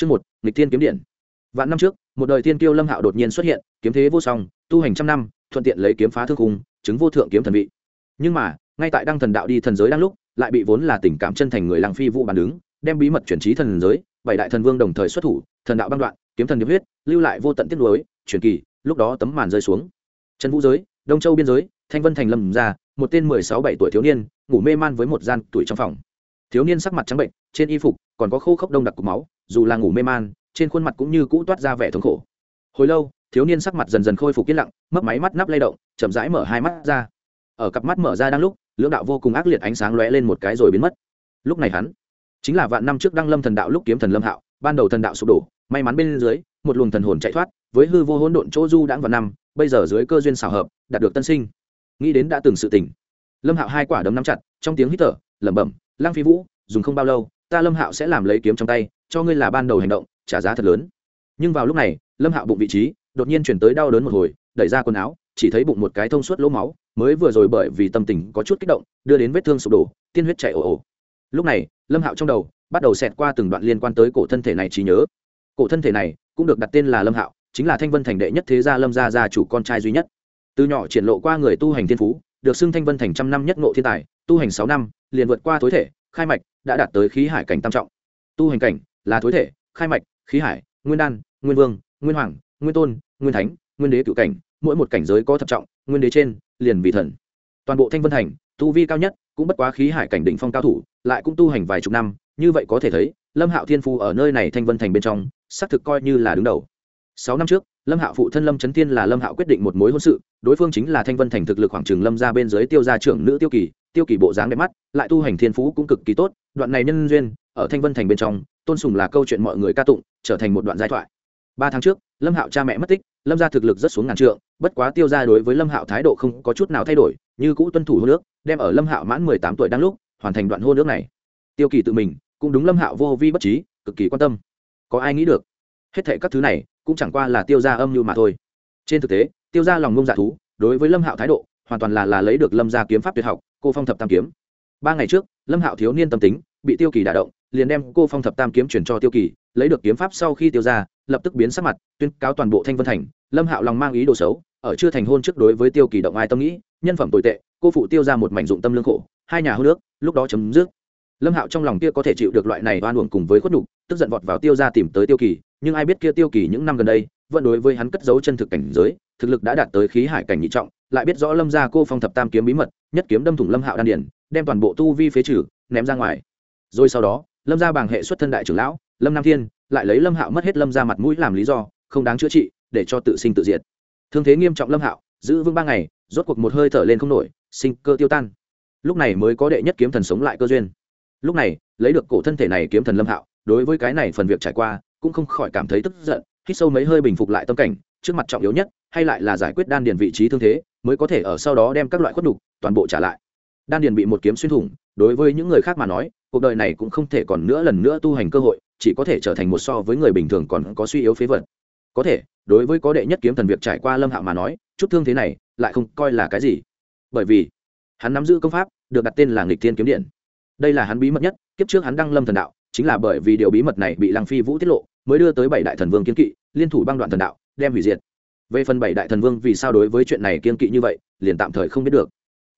Chương một, Nghịch Thiên kiếm điện. Vạn năm trước, một đời tiên kiêu Lâm Hạo đột nhiên xuất hiện, kiếm thế vô song, tu hành trăm năm, thuận tiện lấy kiếm phá thương khung, chứng vô thượng kiếm thần vị. Nhưng mà, ngay tại đăng thần đạo đi thần giới đang lúc, lại bị vốn là tình cảm chân thành người Lăng Phi Vũ bàn đứng, đem bí mật chuyển trí thần giới, bảy đại thần vương đồng thời xuất thủ, thần đạo băng đoạn, kiếm thần điệp huyết, lưu lại vô tận tiết nuối, truyền kỳ, lúc đó tấm màn rơi xuống. Trần Vũ giới, Đông Châu biên giới, Thanh Vân thành lâm gia, một tên mười sáu bảy tuổi thiếu niên, ngủ mê man với một gian tuổi trong phòng. Thiếu niên sắc mặt trắng bệnh, trên y phục còn có khô khốc đông đặc cục máu, dù là ngủ mê man, trên khuôn mặt cũng như cũ toát ra vẻ thống khổ. Hồi lâu thiếu niên sắc mặt dần dần khôi phục yên lặng mấp máy mắt nắp lay động chậm rãi mở hai mắt ra. Ở cặp mắt mở ra đang lúc lưỡng đạo vô cùng ác liệt ánh sáng lóe lên một cái rồi biến mất. Lúc này hắn chính là vạn năm trước đăng lâm thần đạo lúc kiếm thần lâm hạo ban đầu thần đạo sụp đổ may mắn bên dưới một luồng thần hồn chạy thoát với hư vô hỗn độn chỗ du đãng vào năm bây giờ dưới cơ duyên xảo hợp đạt được tân sinh. Nghĩ đến đã từng sự tỉnh lâm hạo hai quả đấm nắm chặt trong tiếng hít thở lẩm bẩm lang phi vũ, dùng không bao lâu, ta lâm hạo sẽ làm lấy kiếm trong tay, cho ngươi là ban đầu hành động, trả giá thật lớn. Nhưng vào lúc này, lâm hạo bụng vị trí, đột nhiên chuyển tới đau đớn một hồi, đẩy ra quần áo, chỉ thấy bụng một cái thông suốt lỗ máu, mới vừa rồi bởi vì tâm tình có chút kích động, đưa đến vết thương sụp đổ, tiên huyết chạy ồ ồ. Lúc này, lâm hạo trong đầu, bắt đầu xẹt qua từng đoạn liên quan tới cổ thân thể này trí nhớ. Cổ thân thể này, cũng được đặt tên là lâm hạo, chính là thanh vân thành đệ nhất thế gia lâm gia gia chủ con trai duy nhất. Từ nhỏ triển lộ qua người tu hành thiên phú, được xưng thanh vân thành trăm năm nhất ngộ thiên tài, tu hành sáu năm, liền vượt qua tối thể khai mạch đã đạt tới khí hải cảnh tam trọng. Tu hành cảnh là thối thể, khai mạch, khí hải, nguyên đan, nguyên vương, nguyên hoàng, nguyên tôn, nguyên thánh, nguyên đế cựu cảnh, mỗi một cảnh giới có thập trọng, nguyên đế trên, liền vì thần. Toàn bộ thanh vân thành, tu vi cao nhất cũng bất quá khí hải cảnh đỉnh phong cao thủ, lại cũng tu hành vài chục năm, như vậy có thể thấy, lâm hạo thiên phu ở nơi này thanh vân thành bên trong, xác thực coi như là đứng đầu. Sáu năm trước, lâm hạo phụ thân lâm trấn thiên là lâm hạo quyết định một mối hôn sự, đối phương chính là thanh vân thành thực lực khoảng trường lâm ra bên dưới tiêu gia trưởng nữ tiêu kỳ tiêu kỳ bộ dáng đẹp mắt, lại tu hành thiên phú cũng cực kỳ tốt, đoạn này nhân duyên, ở thanh vân thành bên trong, tôn sùng là câu chuyện mọi người ca tụng, trở thành một đoạn giai thoại. Ba tháng trước, lâm hạo cha mẹ mất tích, lâm gia thực lực rất xuống ngàn trượng, bất quá tiêu ra đối với lâm hạo thái độ không có chút nào thay đổi, như cũ tuân thủ hô nước đem ở lâm hạo mãn mười tám tuổi đang lúc, hoàn thành đoạn hô nước này. Tiêu kỳ tự mình, cũng đúng lâm hạo vô vi bất trí, cực kỳ quan tâm. Có ai nghĩ được, hết thệ các thứ này, cũng chẳng qua là tiêu ra âm mưu mà thôi. Trên thực tế, tiêu ra lòng ngông dạ thú, đối với lâm hạo thái độ, hoàn toàn là là lấy được lâm gia kiếm pháp tuyệt học cô phong thập tam kiếm. Ba ngày trước, lâm hạo thiếu niên tâm tính, bị tiêu kỳ đả động, liền đem cô phong thập tam kiếm chuyển cho tiêu kỳ, lấy được kiếm pháp sau khi tiêu ra, lập tức biến sắc mặt, tuyên cáo toàn bộ thanh vân thành. Lâm hạo lòng mang ý đồ xấu, ở chưa thành hôn trước đối với tiêu kỳ động ai tâm nghĩ, nhân phẩm tồi tệ, cô phụ tiêu ra một mảnh dụng tâm lương khổ, hai nhà hô nước lúc đó chấm dứt. Lâm hạo trong lòng kia có thể chịu được loại này oan uổng cùng với khuất đục tức giận vọt vào tiêu ra tìm tới tiêu kỳ, nhưng ai biết kia tiêu kỳ những năm gần đây, vẫn đối với hắn cất giấu chân thực cảnh giới, thực lực đã đạt tới khí hải cảnh nhị trọng, lại biết rõ lâm gia cô phong thập tam kiếm bí mật nhất kiếm đâm thủng lâm hạo đan điển đem toàn bộ tu vi phế trừ, ném ra ngoài. Rồi sau đó, lâm gia bảng hệ xuất thân đại trưởng lão, lâm nam thiên, lại lấy lâm hạo mất hết lâm ra mặt mũi làm lý do, không đáng chữa trị, để cho tự sinh tự diệt. Thương thế nghiêm trọng lâm hạo, giữ vững ba ngày, rốt cuộc một hơi thở lên không nổi, sinh cơ tiêu tan. Lúc này mới có đệ nhất kiếm thần sống lại cơ duyên. Lúc này, lấy được cổ thân thể này kiếm thần lâm hạo, đối với cái này phần việc trải qua, cũng không khỏi cảm thấy tức giận, hít sâu mấy hơi bình phục lại tâm cảnh, trước mặt trọng yếu nhất, hay lại là giải quyết đan điền vị trí thương thế mới có thể ở sau đó đem các loại khuất đục toàn bộ trả lại. Đan điền bị một kiếm xuyên thủng, đối với những người khác mà nói, cuộc đời này cũng không thể còn nữa lần nữa tu hành cơ hội, chỉ có thể trở thành một so với người bình thường còn có suy yếu phế vật. Có thể, đối với có đệ nhất kiếm thần việc trải qua lâm hạo mà nói, chút thương thế này lại không coi là cái gì. Bởi vì, hắn nắm giữ công pháp, được đặt tên là nghịch thiên kiếm điện. Đây là hắn bí mật nhất, kiếp trước hắn đăng lâm thần đạo, chính là bởi vì điều bí mật này bị lăng phi vũ tiết lộ, mới đưa tới bảy đại thần vương kiến kỵ, liên thủ băng đoạn thần đạo, đem hủy diệt về phần bảy đại thần vương vì sao đối với chuyện này kiên kỵ như vậy, liền tạm thời không biết được.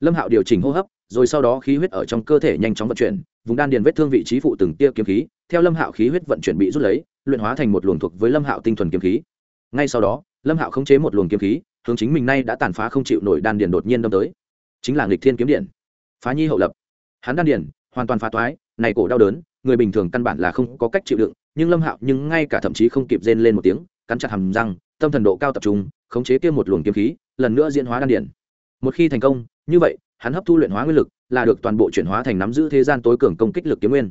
Lâm hạo điều chỉnh hô hấp, rồi sau đó khí huyết ở trong cơ thể nhanh chóng vận chuyển, vùng đan điền vết thương vị trí phụ từng tia kiếm khí, theo lâm hạo khí huyết vận chuyển bị rút lấy, luyện hóa thành một luồng thuộc với lâm hạo tinh thuần kiếm khí. Ngay sau đó, lâm hạo khống chế một luồng kiếm khí, hướng chính mình nay đã tàn phá không chịu nổi đan điền đột nhiên đâm tới. Chính là nghịch thiên kiếm điện. Phá nhi hậu lập. Hắn đan điền, hoàn toàn phá toái, này cổ đau đớn, người bình thường căn bản là không có cách chịu đựng, nhưng lâm hạo nhưng ngay cả thậm chí không kịp rên lên một tiếng, cắn chặt hàm răng tâm thần độ cao tập trung, khống chế kia một luồng kiếm khí, lần nữa diễn hóa đan điền một khi thành công, như vậy, hắn hấp thu luyện hóa nguyên lực, là được toàn bộ chuyển hóa thành nắm giữ thế gian tối cường công kích lực kiếm nguyên.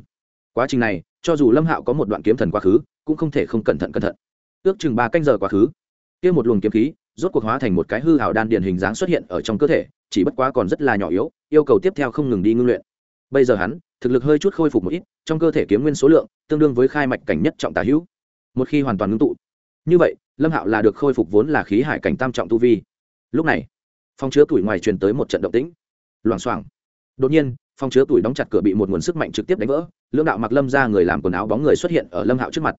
Quá trình này, cho dù lâm hạo có một đoạn kiếm thần quá khứ, cũng không thể không cẩn thận cẩn thận. Ước chừng ba canh giờ quá khứ, kia một luồng kiếm khí, rốt cuộc hóa thành một cái hư hào đan điền hình dáng xuất hiện ở trong cơ thể, chỉ bất quá còn rất là nhỏ yếu, yêu cầu tiếp theo không ngừng đi ngưng luyện. Bây giờ hắn, thực lực hơi chút khôi phục một ít, trong cơ thể kiếm nguyên số lượng, tương đương với khai mạch cảnh nhất trọng tà hữu. Một khi hoàn toàn ngưng tụ như vậy, lâm hạo là được khôi phục vốn là khí hải cảnh tam trọng tu vi. Lúc này phòng chứa tuổi ngoài truyền tới một trận động tĩnh. Loảng xoảng. Đột nhiên phòng chứa tuổi đóng chặt cửa bị một nguồn sức mạnh trực tiếp đánh vỡ, lưỡng đạo mặc lâm ra người làm quần áo bóng người xuất hiện ở lâm hạo trước mặt.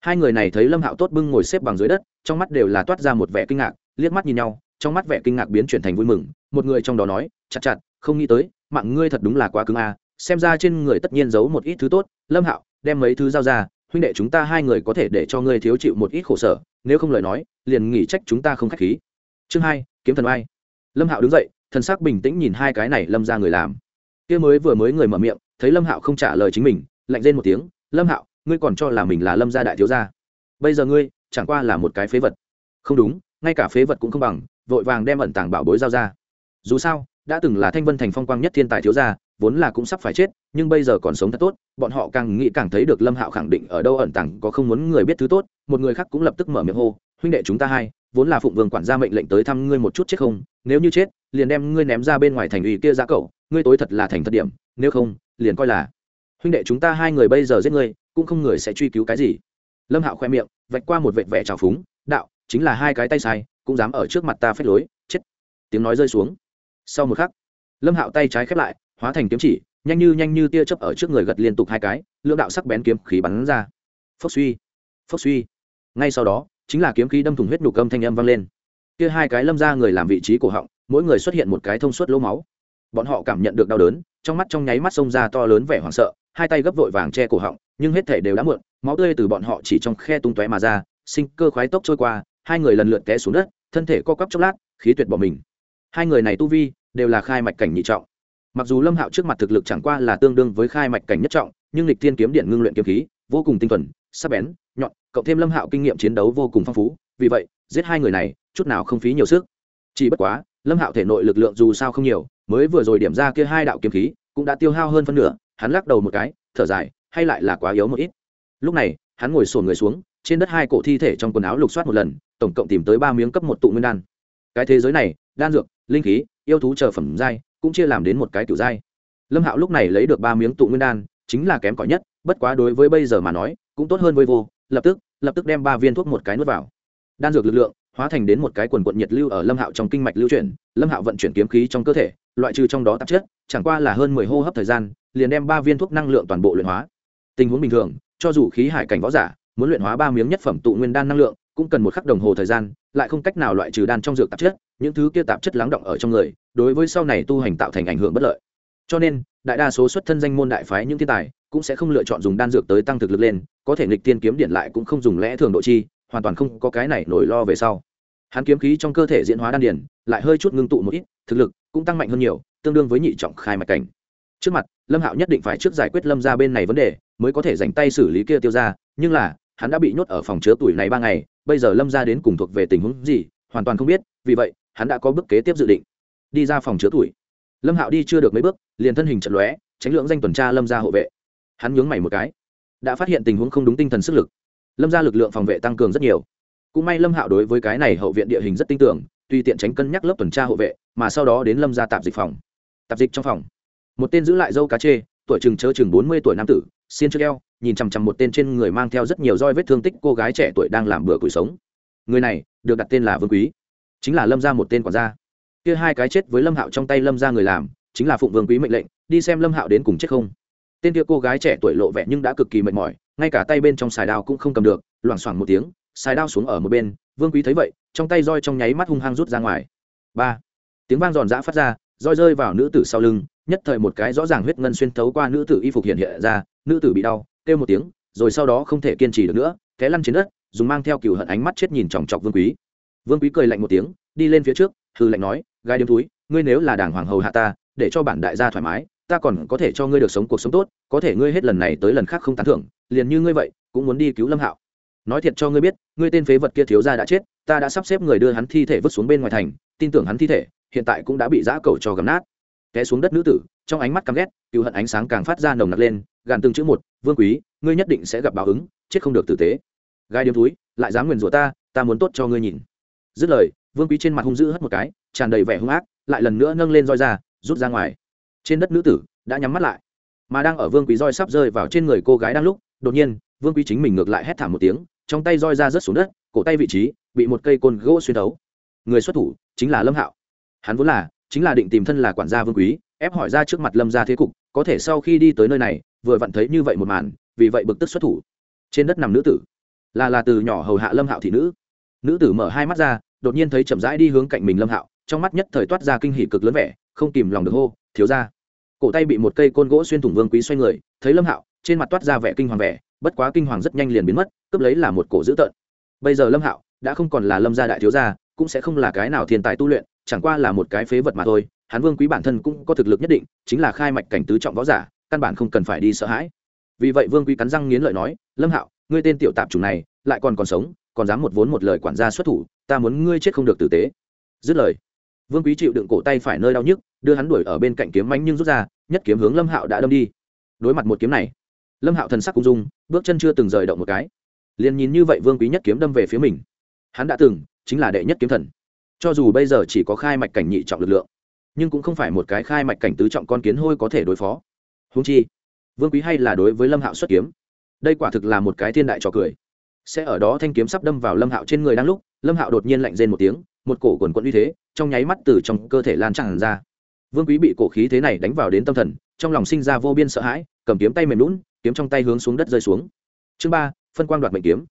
Hai người này thấy lâm hạo tốt bưng ngồi xếp bằng dưới đất, trong mắt đều là toát ra một vẻ kinh ngạc, liếc mắt nhìn nhau, trong mắt vẻ kinh ngạc biến chuyển thành vui mừng, một người trong đó nói, chặt chặt, không nghĩ tới, mạng ngươi thật đúng là quá cứng a, xem ra trên người tất nhiên giấu một ít thứ tốt, lâm hạo, đem mấy thứ giao ra huynh đệ chúng ta hai người có thể để cho ngươi thiếu chịu một ít khổ sở, nếu không lời nói, liền nghỉ trách chúng ta không k h á c h khí. Chương hai, kiếm thần oai. Lâm hạo đứng dậy, thần sắc bình tĩnh nhìn hai cái này lâm ra người làm. Kia mới vừa mới người mở miệng, thấy lâm hạo không trả lời chính mình, lạnh lên một tiếng, lâm hạo, ngươi còn cho là mình là lâm gia đại thiếu gia? Bây giờ ngươi chẳng qua là một cái phế vật. Không đúng, ngay cả phế vật cũng không bằng, vội vàng đem ẩn tàng bảo bối giao ra. Dù sao, đã từng là thanh vân thành phong quang nhất thiên tài thiếu gia vốn là cũng sắp phải chết, nhưng bây giờ còn sống thật tốt, bọn họ càng nghĩ càng thấy được lâm hạo khẳng định ở đâu ẩn tàng có không muốn người biết thứ tốt, một người khác cũng lập tức mở miệng hô, huynh đệ chúng ta hai, vốn là phụng vương quản gia mệnh lệnh tới thăm ngươi một chút chết không, nếu như chết, liền đem ngươi ném ra bên ngoài thành ủy kia ra cậu ngươi tối thật là thành thật điểm, nếu không, liền coi là huynh đệ chúng ta hai người bây giờ giết ngươi, cũng không người sẽ truy cứu cái gì. Lâm hạo khoe miệng, vạch qua một vệt vẻ trào phúng, đạo, chính là hai cái tay sai, cũng dám ở trước mặt ta phép lối, chết. Tiếng nói rơi xuống. Sau một khắc, lâm hạo tay trái khép lại hóa thành kiếm chỉ, nhanh như nhanh như tia chớp ở trước người gật liên tục hai cái, lưỡng đạo sắc bén kiếm khí bắn ra. Phốc suy phốc suy. Ngay sau đó, chính là kiếm khí đâm thủng huyết nhục âm thanh âm vang lên. Kia hai cái lâm ra người làm vị trí cổ họng, mỗi người xuất hiện một cái thông suốt lỗ máu. Bọn họ cảm nhận được đau đớn, trong mắt trong nháy mắt xông ra to lớn vẻ hoảng sợ, hai tay gấp vội vàng che cổ họng, nhưng hết thể đều đã muộn, máu tươi từ bọn họ chỉ trong khe tung tóe mà ra, sinh cơ khoái tốc trôi qua, hai người lần lượt té xuống đất, thân thể co quắp chốc lát, khí tuyệt bỏ mình. Hai người này tu vi, đều là khai mạch cảnh nhị trọng mặc dù lâm hạo trước mặt thực lực chẳng qua là tương đương với khai mạch cảnh nhất trọng, nhưng lịch tiên kiếm điện ngưng luyện kiếm khí, vô cùng tinh thuần, sắc bén, nhọn, cộng thêm lâm hạo kinh nghiệm chiến đấu vô cùng phong phú, vì vậy, giết hai người này, chút nào không phí nhiều sức. Chỉ bất quá, lâm hạo thể nội lực lượng dù sao không nhiều, mới vừa rồi điểm ra kia hai đạo kiếm khí, cũng đã tiêu hao hơn phân nửa, hắn lắc đầu một cái, thở dài, hay lại là quá yếu một ít. Lúc này, hắn ngồi sổn người xuống, trên đất hai cổ thi thể trong quần áo lục soát một lần, tổng cộng tìm tới ba miếng cấp một tụ nguyên đan. Cái thế giới này, đan dược, linh khí, yêu thú chờ phẩm giai cũng chia làm đến một cái kiểu giai lâm hạo lúc này lấy được ba miếng tụ nguyên đan, chính là kém cỏi nhất, bất quá đối với bây giờ mà nói, cũng tốt hơn với vô, lập tức lập tức đem ba viên thuốc một cái nuốt vào. Đan dược lực lượng, hóa thành đến một cái quần quận nhiệt lưu ở lâm hạo trong kinh mạch lưu chuyển, lâm hạo vận chuyển kiếm khí trong cơ thể, loại trừ trong đó tạp chất, chẳng qua là hơn mười hô hấp thời gian, liền đem ba viên thuốc năng lượng toàn bộ luyện hóa. Tình huống bình thường, cho dù khí hải cảnh võ giả, muốn luyện hóa ba miếng nhất phẩm tụ nguyên đan năng lượng cũng cần một khắc đồng hồ thời gian, lại không cách nào loại trừ đan trong dược tạp chất, những thứ kia tạp chất lắng động ở trong người, đối với sau này tu hành tạo thành ảnh hưởng bất lợi. Cho nên, đại đa số xuất thân danh môn đại phái những thiên tài cũng sẽ không lựa chọn dùng đan dược tới tăng thực lực lên, có thể nghịch tiên kiếm điện lại cũng không dùng lẽ thường độ chi, hoàn toàn không có cái này nổi lo về sau. Hắn kiếm khí trong cơ thể diễn hóa đan điển lại hơi chút ngưng tụ một ít, thực lực cũng tăng mạnh hơn nhiều, tương đương với nhị trọng khai mạch cảnh. Trước mặt, lâm hạo nhất định phải trước giải quyết lâm ra bên này vấn đề, mới có thể dành tay xử lý kia tiêu ra nhưng là, hắn đã bị nhốt ở phòng chứa tuổi này ba ngày bây giờ lâm ra đến cùng thuộc về tình huống gì, hoàn toàn không biết, vì vậy, hắn đã có bước kế tiếp dự định. Đi ra phòng chứa tuổi. Lâm hạo đi chưa được mấy bước, liền thân hình trận lóe, tránh lượng danh tuần tra lâm ra hộ vệ. Hắn nhướng mày một cái. Đã phát hiện tình huống không đúng tinh thần sức lực. Lâm ra lực lượng phòng vệ tăng cường rất nhiều. Cũng may lâm hạo đối với cái này hậu viện địa hình rất tin tưởng tùy tiện tránh cân nhắc lớp tuần tra hộ vệ, mà sau đó đến lâm ra tạp dịch phòng. Tạp dịch trong phòng. Một tên giữ lại dâu cá chê, tuổi chừng chớ chừng bốn mươi tuổi nam tử xiên trước eo, nhìn chằm chằm một tên trên người mang theo rất nhiều roi vết thương tích cô gái trẻ tuổi đang làm bữa củi sống. Người này, được đặt tên là vương quý. Chính là lâm ra một tên quản gia. Kia hai cái chết với lâm hạo trong tay lâm ra người làm, chính là phụng vương quý mệnh lệnh, đi xem lâm hạo đến cùng chết không. Tên kia cô gái trẻ tuổi lộ vẻ nhưng đã cực kỳ mệt mỏi, ngay cả tay bên trong xài đao cũng không cầm được, loảng xoảng một tiếng, xài đao xuống ở một bên, vương quý thấy vậy, trong tay roi trong nháy mắt hung hăng rút ra ngoài. Ba, tiếng vang giòn giã phát ra, roi rơi vào nữ tử sau lưng, nhất thời một cái rõ ràng huyết ngân xuyên thấu qua nữ tử y phục hiện hiện ra nữ tử bị đau, kêu một tiếng, rồi sau đó không thể kiên trì được nữa, té lăn trên đất, dùng mang theo cừu hận ánh mắt chết nhìn chòng chọc vương quý. Vương quý cười lạnh một tiếng, đi lên phía trước hư lạnh nói gai đêm túi ngươi nếu là đảng hoàng hầu hạ ta, để cho bản đại gia thoải mái, ta còn có thể cho ngươi được sống cuộc sống tốt, có thể ngươi hết lần này tới lần khác không tán thưởng, liền như ngươi vậy, cũng muốn đi cứu lâm hạo. Nói thiệt cho ngươi biết, ngươi tên phế vật kia thiếu gia đã chết, ta đã sắp xếp người đưa hắn thi thể vứt xuống bên ngoài thành, tin tưởng hắn thi thể, hiện tại cũng đã bị giã cầu cho gầm nát. Té xuống đất nữ tử, trong ánh mắt căm ghét cựu hận ánh sáng càng phát ra nồng nặc lên gàn từng chữ một, vương quý, ngươi nhất định sẽ gặp báo ứng, chết không được tử tế. Gai điếm túi, lại dám nguyền rủa ta ta muốn tốt cho ngươi nhìn. Dứt lời, vương quý trên mặt hung dữ hất một cái, tràn đầy vẻ hung ác, lại lần nữa nâng lên roi ra, rút ra ngoài. Trên đất nữ tử đã nhắm mắt lại, mà đang ở vương quý roi sắp rơi vào trên người cô gái đang lúc, đột nhiên, vương quý chính mình ngược lại hét thảm một tiếng, trong tay roi ra rớt xuống đất, cổ tay vị trí bị một cây côn gỗ xuyên thấu. Người xuất thủ chính là lâm hạo. Hắn vốn là, chính là định tìm thân là quản gia vương quý ép hỏi ra trước mặt lâm gia thế cục, có thể sau khi đi tới nơi này, vừa vặn thấy như vậy một màn, vì vậy bực tức xuất thủ. Trên đất nằm nữ tử. Là là từ nhỏ hầu hạ lâm hạo thị nữ. Nữ tử mở hai mắt ra, đột nhiên thấy chậm rãi đi hướng cạnh mình lâm hạo, trong mắt nhất thời toát ra kinh hỉ cực lớn vẻ, không kìm lòng được hô, thiếu ra cổ tay bị một cây côn gỗ xuyên thủng vương quý xoay người, thấy lâm hạo, trên mặt toát ra vẻ kinh hoàng vẻ, bất quá kinh hoàng rất nhanh liền biến mất, cướp lấy là một cổ dữ tợn. Bây giờ lâm hạo đã không còn là lâm gia đại thiếu gia, cũng sẽ không là cái nào thiên tài tu luyện, chẳng qua là một cái phế vật mà thôi hắn vương quý bản thân cũng có thực lực nhất định, chính là khai mạch cảnh tứ trọng võ giả, căn bản không cần phải đi sợ hãi. Vì vậy vương quý cắn răng nghiến lợi nói, lâm hạo, ngươi tên tiểu tạp chủng này, lại còn còn sống, còn dám một vốn một lời quản gia xuất thủ, ta muốn ngươi chết không được tử tế. Dứt lời, vương quý chịu đựng cổ tay phải nơi đau nhức, đưa hắn đuổi ở bên cạnh kiếm mánh nhưng rút ra, nhất kiếm hướng lâm hạo đã đâm đi. Đối mặt một kiếm này, lâm hạo thần sắc cung dung bước chân chưa từng rời động một cái. Liền nhìn như vậy vương quý nhất kiếm đâm về phía mình. Hắn đã từng, chính là đệ nhất kiếm thần. Cho dù bây giờ chỉ có khai mạch cảnh nhị trọng lực lượng nhưng cũng không phải một cái khai mạch cảnh tứ trọng con kiến hôi có thể đối phó. Húng chi, vương quý hay là đối với lâm hạo xuất kiếm. Đây quả thực là một cái thiên đại trò cười. Sẽ ở đó thanh kiếm sắp đâm vào lâm hạo trên người đang lúc, lâm hạo đột nhiên lạnh rên một tiếng, một cổ quần quận uy thế, trong nháy mắt từ trong cơ thể lan tràn ra. Vương quý bị cổ khí thế này đánh vào đến tâm thần, trong lòng sinh ra vô biên sợ hãi, cầm kiếm tay mềm lún kiếm trong tay hướng xuống đất rơi xuống. Chương ba, phân quang đoạt mệnh kiếm.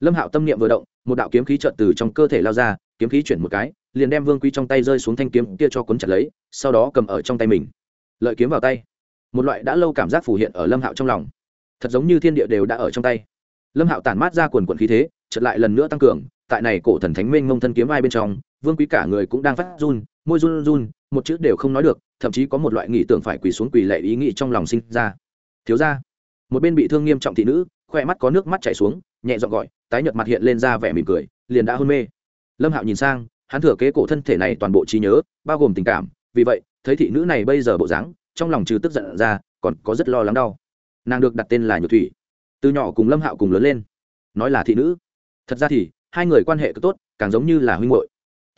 Lâm hạo tâm niệm vừa động, một đạo kiếm khí trợt từ trong cơ thể lao ra, kiếm khí chuyển một cái liền đem vương quý trong tay rơi xuống thanh kiếm kia cho cuốn chặt lấy, sau đó cầm ở trong tay mình. Lợi kiếm vào tay. Một loại đã lâu cảm giác phủ hiện ở lâm hạo trong lòng. Thật giống như thiên địa đều đã ở trong tay. Lâm hạo tản mát ra quần quần khí thế, chợt lại lần nữa tăng cường, tại này cổ thần thánh minh mông thân kiếm ai bên trong, vương quý cả người cũng đang phát run, môi run run, một chữ đều không nói được, thậm chí có một loại nghĩ tưởng phải quỳ xuống quỳ lệ ý nghĩ trong lòng sinh ra. Thiếu ra một bên bị thương nghiêm trọng thị nữ, khoe mắt có nước mắt chảy xuống, nhẹ dọn gọi, tái nhợt mặt hiện lên ra vẻ mỉm cười, liền đã hôn mê. Lâm hạo nhìn sang hắn thừa kế cổ thân thể này toàn bộ trí nhớ, bao gồm tình cảm. Vì vậy, thấy thị nữ này bây giờ bộ dáng, trong lòng trừ tức giận ra, còn có rất lo lắng đau. Nàng được đặt tên là nhược thủy. Từ nhỏ cùng lâm hạo cùng lớn lên. Nói là thị nữ. Thật ra thì, hai người quan hệ cứ tốt, càng giống như là huynh hội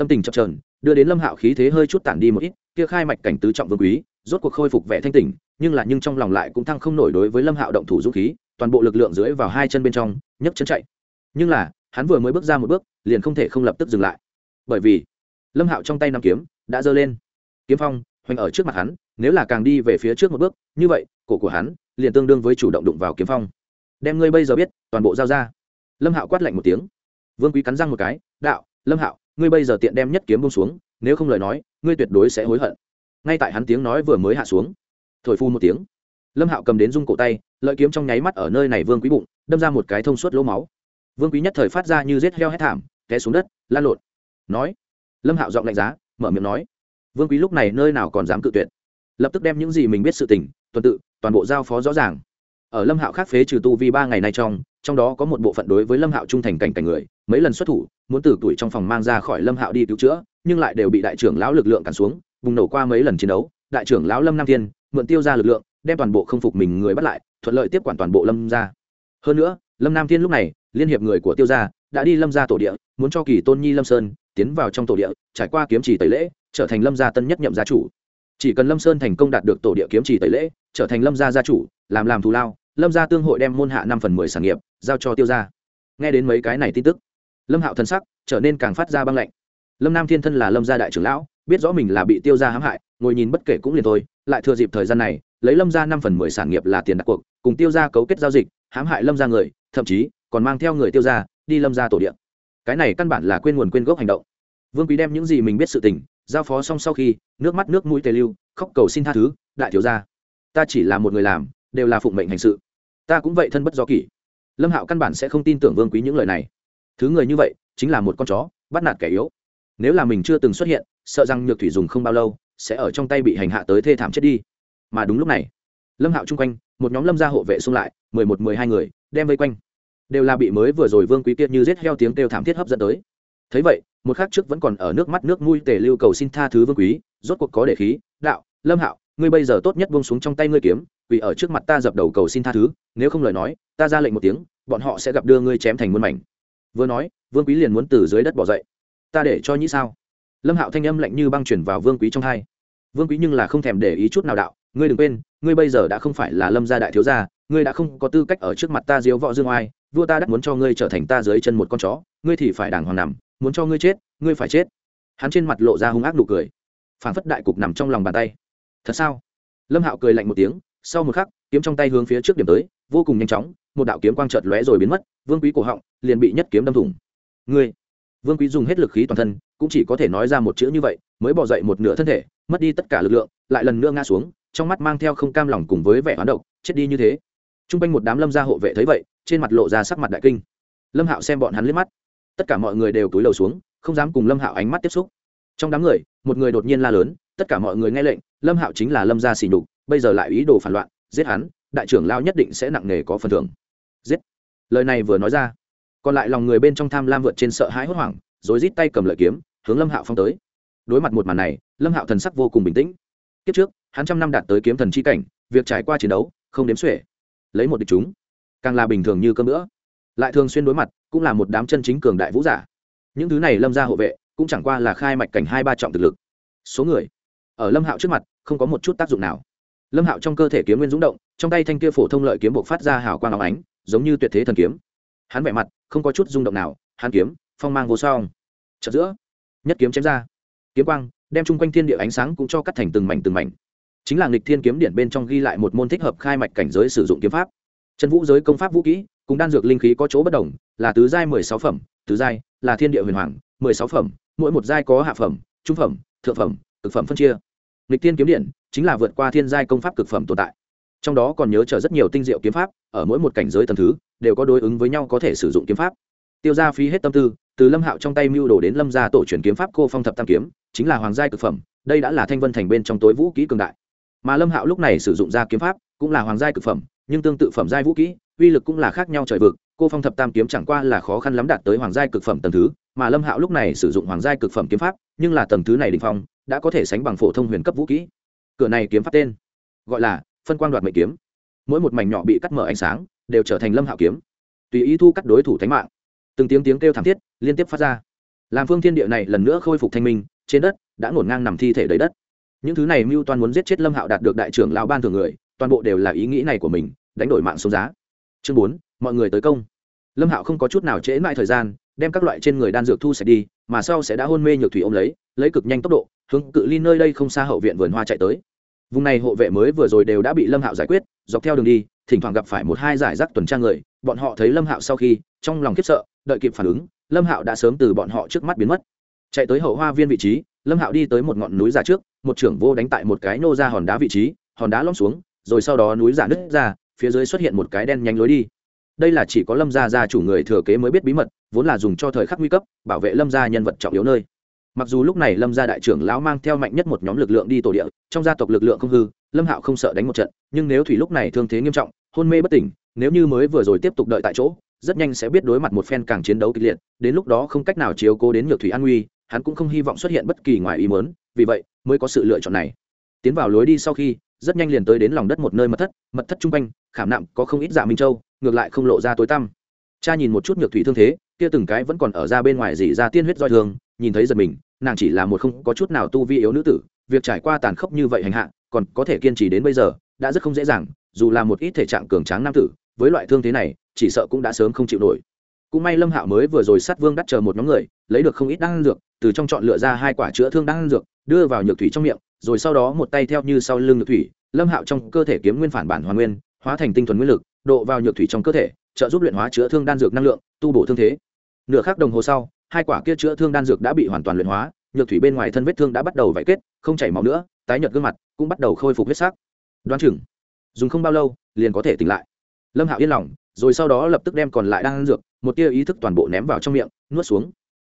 tâm tình chập trờn đưa đến lâm hạo khí thế hơi chút tản đi một ít, kia khai mạch cảnh tứ trọng vương quý, rốt cuộc khôi phục vẻ thanh tỉnh, nhưng là nhưng trong lòng lại cũng thăng không nổi đối với lâm hạo động thủ dũng khí, toàn bộ lực lượng dưới vào hai chân bên trong, nhấc chân chạy. Nhưng là, hắn vừa mới bước ra một bước, liền không thể không lập tức dừng lại bởi vì lâm hạo trong tay nắm kiếm đã giơ lên kiếm phong hoành ở trước mặt hắn nếu là càng đi về phía trước một bước như vậy cổ của hắn liền tương đương với chủ động đụng vào kiếm phong đem ngươi bây giờ biết toàn bộ giao ra lâm hạo quát lạnh một tiếng vương quý cắn răng một cái đạo lâm hạo ngươi bây giờ tiện đem nhất kiếm bông xuống nếu không lời nói ngươi tuyệt đối sẽ hối hận ngay tại hắn tiếng nói vừa mới hạ xuống thổi phu một tiếng lâm hạo cầm đến rung cổ tay lợi kiếm trong nháy mắt ở nơi này vương quý bụng đâm ra một cái thông suốt lỗ máu vương quý nhất thời phát ra như rết heo hét thảm té xuống đất lan lộn nói. Lâm hạo giọng lạnh giá, mở miệng nói. Vương quý lúc này nơi nào còn dám cự tuyệt? Lập tức đem những gì mình biết sự tình, tuần tự, toàn bộ giao phó rõ ràng. Ở lâm hạo khác phế trừ tu vi ba ngày nay trong trong đó có một bộ phận đối với lâm hạo trung thành cảnh cảnh người, mấy lần xuất thủ, muốn từ tuổi trong phòng mang ra khỏi lâm hạo đi cứu chữa, nhưng lại đều bị đại trưởng lão lực lượng cản xuống, bùng nổ qua mấy lần chiến đấu, đại trưởng lão lâm nam thiên, mượn tiêu ra lực lượng, đem toàn bộ không phục mình người bắt lại, thuận lợi tiếp quản toàn bộ lâm ra hơn nữa, lâm nam thiên lúc này, liên hiệp người của tiêu gia, đã đi lâm gia tổ địa, muốn cho kỳ tôn nhi lâm sơn tiến vào trong tổ địa, trải qua kiếm trì tẩy lễ, trở thành lâm gia tân nhất nhậm gia chủ. Chỉ cần lâm sơn thành công đạt được tổ địa kiếm trì tẩy lễ, trở thành lâm gia gia chủ, làm làm thù lao, lâm gia tương hội đem môn hạ năm phần mười sản nghiệp giao cho tiêu gia. Nghe đến mấy cái này tin tức, lâm hạo thân sắc trở nên càng phát ra băng lạnh. Lâm nam thiên thân là lâm gia đại trưởng lão, biết rõ mình là bị tiêu gia hãm hại, ngồi nhìn bất kể cũng liền thôi, lại thừa dịp thời gian này, lấy lâm gia năm phần mười sản nghiệp là tiền đặt cuộc, cùng tiêu gia cấu kết giao dịch, hãm hại lâm gia người, thậm chí còn mang theo người tiêu gia đi lâm gia tổ điện cái này căn bản là quên nguồn quên gốc hành động. Vương quý đem những gì mình biết sự tình, giao phó xong sau khi, nước mắt nước mũi tề lưu, khóc cầu xin tha thứ, đại thiếu gia. Ta chỉ là một người làm, đều là phụng mệnh hành sự. Ta cũng vậy thân bất do kỷ. Lâm hạo căn bản sẽ không tin tưởng vương quý những lời này. Thứ người như vậy, chính là một con chó, bắt nạt kẻ yếu. Nếu là mình chưa từng xuất hiện, sợ rằng nhược thủy dùng không bao lâu, sẽ ở trong tay bị hành hạ tới thê thảm chết đi. Mà đúng lúc này, lâm hạo chung quanh, một nhóm lâm gia hộ vệ xung lại, mười một, mười hai người, đem vây quanh đều là bị mới vừa rồi vương quý kiệt như giết heo tiếng kêu thảm thiết hấp dẫn tới. Thấy vậy, một khắc trước vẫn còn ở nước mắt nước mũi tề lưu cầu xin tha thứ vương quý, rốt cuộc có để khí, đạo, lâm hạo, ngươi bây giờ tốt nhất buông xuống trong tay ngươi kiếm vì ở trước mặt ta dập đầu cầu xin tha thứ, nếu không lời nói, ta ra lệnh một tiếng, bọn họ sẽ gặp đưa ngươi chém thành muôn mảnh. Vừa nói, vương quý liền muốn từ dưới đất bỏ dậy. Ta để cho nhĩ sao? Lâm hạo thanh âm lạnh như băng chuyển vào vương quý trong hai. Vương quý nhưng là không thèm để ý chút nào đạo, ngươi đừng quên, ngươi bây giờ đã không phải là lâm gia đại thiếu gia, ngươi đã không có tư cách ở trước mặt ta diếu võ dương oai vua ta đắc muốn cho ngươi trở thành ta dưới chân một con chó, ngươi thì phải đàng hoàng nằm, muốn cho ngươi chết, ngươi phải chết. Hắn trên mặt lộ ra hung ác nụ cười phản phất đại cục nằm trong lòng bàn tay. Thật sao? Lâm hạo cười lạnh một tiếng, sau một khắc, kiếm trong tay hướng phía trước điểm tới, vô cùng nhanh chóng, một đạo kiếm quang chợt lóe rồi biến mất, vương quý cổ họng liền bị nhất kiếm đâm thủng. Ngươi, vương quý dùng hết lực khí toàn thân, cũng chỉ có thể nói ra một chữ như vậy, mới bỏ dậy một nửa thân thể, mất đi tất cả lực lượng, lại lần nữa ngã xuống, trong mắt mang theo không cam lòng cùng với vẻ hoán độc, chết đi như thế. T r u n g quanh một đám lâm gia hộ vệ thấy vậy trên mặt lộ ra sắc mặt đại kinh. Lâm hạo xem bọn hắn liếc mắt. Tất cả mọi người đều cúi đầu xuống, không dám cùng lâm hạo ánh mắt tiếp xúc. Trong đám người, một người đột nhiên la lớn, tất cả mọi người nghe lệnh, lâm hạo chính là lâm gia xỉ nhục, bây giờ lại ý đồ phản loạn, giết hắn, đại trưởng lao nhất định sẽ nặng nề có phần thưởng. Giết. Lời này vừa nói ra, còn lại lòng người bên trong tham lam vượt trên sợ hãi hốt hoảng rồi rít tay cầm lợi kiếm, hướng lâm hạo phong tới. Đối mặt một màn này, lâm hạo thần sắc vô cùng bình tĩnh. Kiếp trước, hắn trăm năm đạt tới kiếm thần c h i cảnh, việc trải qua chiến đấu, không đếm xuể. Lấy một địch chúng càng là bình thường như cơm nữa lại thường xuyên đối mặt, cũng là một đám chân chính cường đại vũ giả. Những thứ này lâm ra hộ vệ, cũng chẳng qua là khai mạch cảnh hai ba trọng thực lực. Số người, ở lâm hạo trước mặt, không có một chút tác dụng nào. Lâm hạo trong cơ thể kiếm nguyên rúng động, trong tay thanh kia phổ thông lợi kiếm buộc phát ra hào quang áo ánh, giống như tuyệt thế thần kiếm. Hắn vẻ mặt, không có chút rung động nào, hắn kiếm, phong mang vô song. Chật giữa, nhất kiếm chém ra. Kiếm quang, đem chung quanh thiên địa ánh sáng cũng cho cắt thành từng mảnh từng mảnh. Chính là nghịch thiên kiếm điện bên trong ghi lại một môn thích hợp khai mạch cảnh giới sử dụng kiếm pháp chân vũ giới công pháp vũ kỹ, cùng đan dược linh khí có chỗ bất đồng, là tứ giai mười sáu phẩm, tứ giai là thiên địa huyền hoàng, mười sáu phẩm, mỗi một giai có hạ phẩm, trung phẩm, thượng phẩm, cực phẩm phân chia. Lịch thiên kiếm điện chính là vượt qua thiên giai công pháp cực phẩm tồn tại. Trong đó còn nhớ chở rất nhiều tinh diệu kiếm pháp, ở mỗi một cảnh giới tầm thứ, đều có đối ứng với nhau có thể sử dụng kiếm pháp. Tiêu ra phí hết tâm tư, từ lâm hạo trong tay mưu đồ đến lâm gia tổ truyền kiếm pháp cô phong thập tam kiếm, chính là hoàng giai cực phẩm, đây đã là thanh vân thành bên trong tối vũ kỹ cường đại. Mà lâm hạo lúc này sử dụng ra kiếm pháp, cũng là hoàng giai cực phẩm nhưng tương tự phẩm giai vũ kỹ, uy lực cũng là khác nhau trời vực, cô phong thập tam kiếm chẳng qua là khó khăn lắm đạt tới hoàng giai cực phẩm tầng thứ, mà lâm hạo lúc này sử dụng hoàng giai cực phẩm kiếm pháp, nhưng là tầng thứ này đình phong, đã có thể sánh bằng phổ thông huyền cấp vũ kỹ. Cửa này kiếm pháp tên, gọi là phân quang đoạt mệnh kiếm. Mỗi một mảnh nhỏ bị cắt mở ánh sáng, đều trở thành lâm hạo kiếm. Tùy ý thu cắt đối thủ thánh mạng. Từng tiếng tiếng kêu thảm thiết liên tiếp phát ra. Làm phương thiên địa này lần nữa khôi phục thanh minh, trên đất đã ngổn ngang nằm thi thể đầy đất. Những thứ này mưu toan muốn giết chết lâm hạo đạt được đại trưởng lão ban thường người, toàn bộ đều là ý nghĩ này của mình đánh đổi mạng xuống giá. Chương bốn, mọi người tới công. Lâm hạo không có chút nào trễ mãi thời gian, đem các loại trên người đan dược thu sạch đi, mà sau sẽ đã hôn mê nhược thủy ôm lấy lấy cực nhanh tốc độ, hướng cự ly nơi đây không xa hậu viện vườn hoa chạy tới. Vùng này hộ vệ mới vừa rồi đều đã bị lâm hạo giải quyết, dọc theo đường đi, thỉnh thoảng gặp phải một hai giải rác tuần tra người, bọn họ thấy lâm hạo sau khi, trong lòng khiếp sợ, đợi kịp phản ứng, lâm hạo đã sớm từ bọn họ trước mắt biến mất. Chạy tới hậu hoa viên vị trí, lâm hạo đi tới một ngọn núi giả trước, một trưởng vô đánh tại một cái nô ra hòn đá vị trí, hòn đá lom xuống, rồi sau đó núi giả nứt ra phía dưới xuất hiện một cái đen nhánh lối đi. Đây là chỉ có lâm gia gia chủ người thừa kế mới biết bí mật, vốn là dùng cho thời khắc nguy cấp, bảo vệ lâm gia nhân vật trọng yếu nơi. Mặc dù lúc này lâm gia đại trưởng lão mang theo mạnh nhất một nhóm lực lượng đi tổ địa, trong gia tộc lực lượng không hư, lâm hạo không sợ đánh một trận, nhưng nếu thủy lúc này thương thế nghiêm trọng, hôn mê bất tỉnh, nếu như mới vừa rồi tiếp tục đợi tại chỗ, rất nhanh sẽ biết đối mặt một phen càng chiến đấu kịch liệt, đến lúc đó không cách nào chiếu cố đến nhược thủy an nguy, hắn cũng không hy vọng xuất hiện bất kỳ ngoài ý mớn vì vậy mới có sự lựa chọn này. Tiến vào lối đi sau khi rất nhanh liền tới đến lòng đất một nơi mật thất mật thất chung quanh, khảm nặng có không ít dạ minh châu, ngược lại không lộ ra tối tăm. Cha nhìn một chút nhược thủy thương thế, kia từng cái vẫn còn ở ra bên ngoài dỉ ra tiên huyết roi thường, nhìn thấy giật mình, nàng chỉ là một không có chút nào tu vi yếu nữ tử, việc trải qua tàn khốc như vậy hành hạ, còn có thể kiên trì đến bây giờ, đã rất không dễ dàng, dù là một ít thể trạng cường tráng nam tử, với loại thương thế này, chỉ sợ cũng đã sớm không chịu nổi. Cũng may lâm hạo mới vừa rồi sát vương đắt chờ một nhóm người, lấy được không ít đan dược, từ trong chọn lựa ra hai quả chữa thương đan dược đưa vào nhược thủy trong miệng, rồi sau đó một tay theo như sau lưng nhược thủy, lâm hạo trong cơ thể kiếm nguyên phản bản hoàn nguyên, hóa thành tinh thuần nguyên lực, độ vào nhược thủy trong cơ thể, trợ giúp luyện hóa chữa thương đan dược năng lượng, tu bổ thương thế. Nửa khắc đồng hồ sau, hai quả kia chữa thương đan dược đã bị hoàn toàn luyện hóa, nhược thủy bên ngoài thân vết thương đã bắt đầu vải kết, không chảy máu nữa, tái nhợt gương mặt, cũng bắt đầu khôi phục huyết sắc. Đoán chừng, dùng không bao lâu, liền có thể tỉnh lại. Lâm hạo yên lòng, rồi sau đó lập tức đem còn lại đan dược, một tia ý thức toàn bộ ném vào trong miệng, nuốt xuống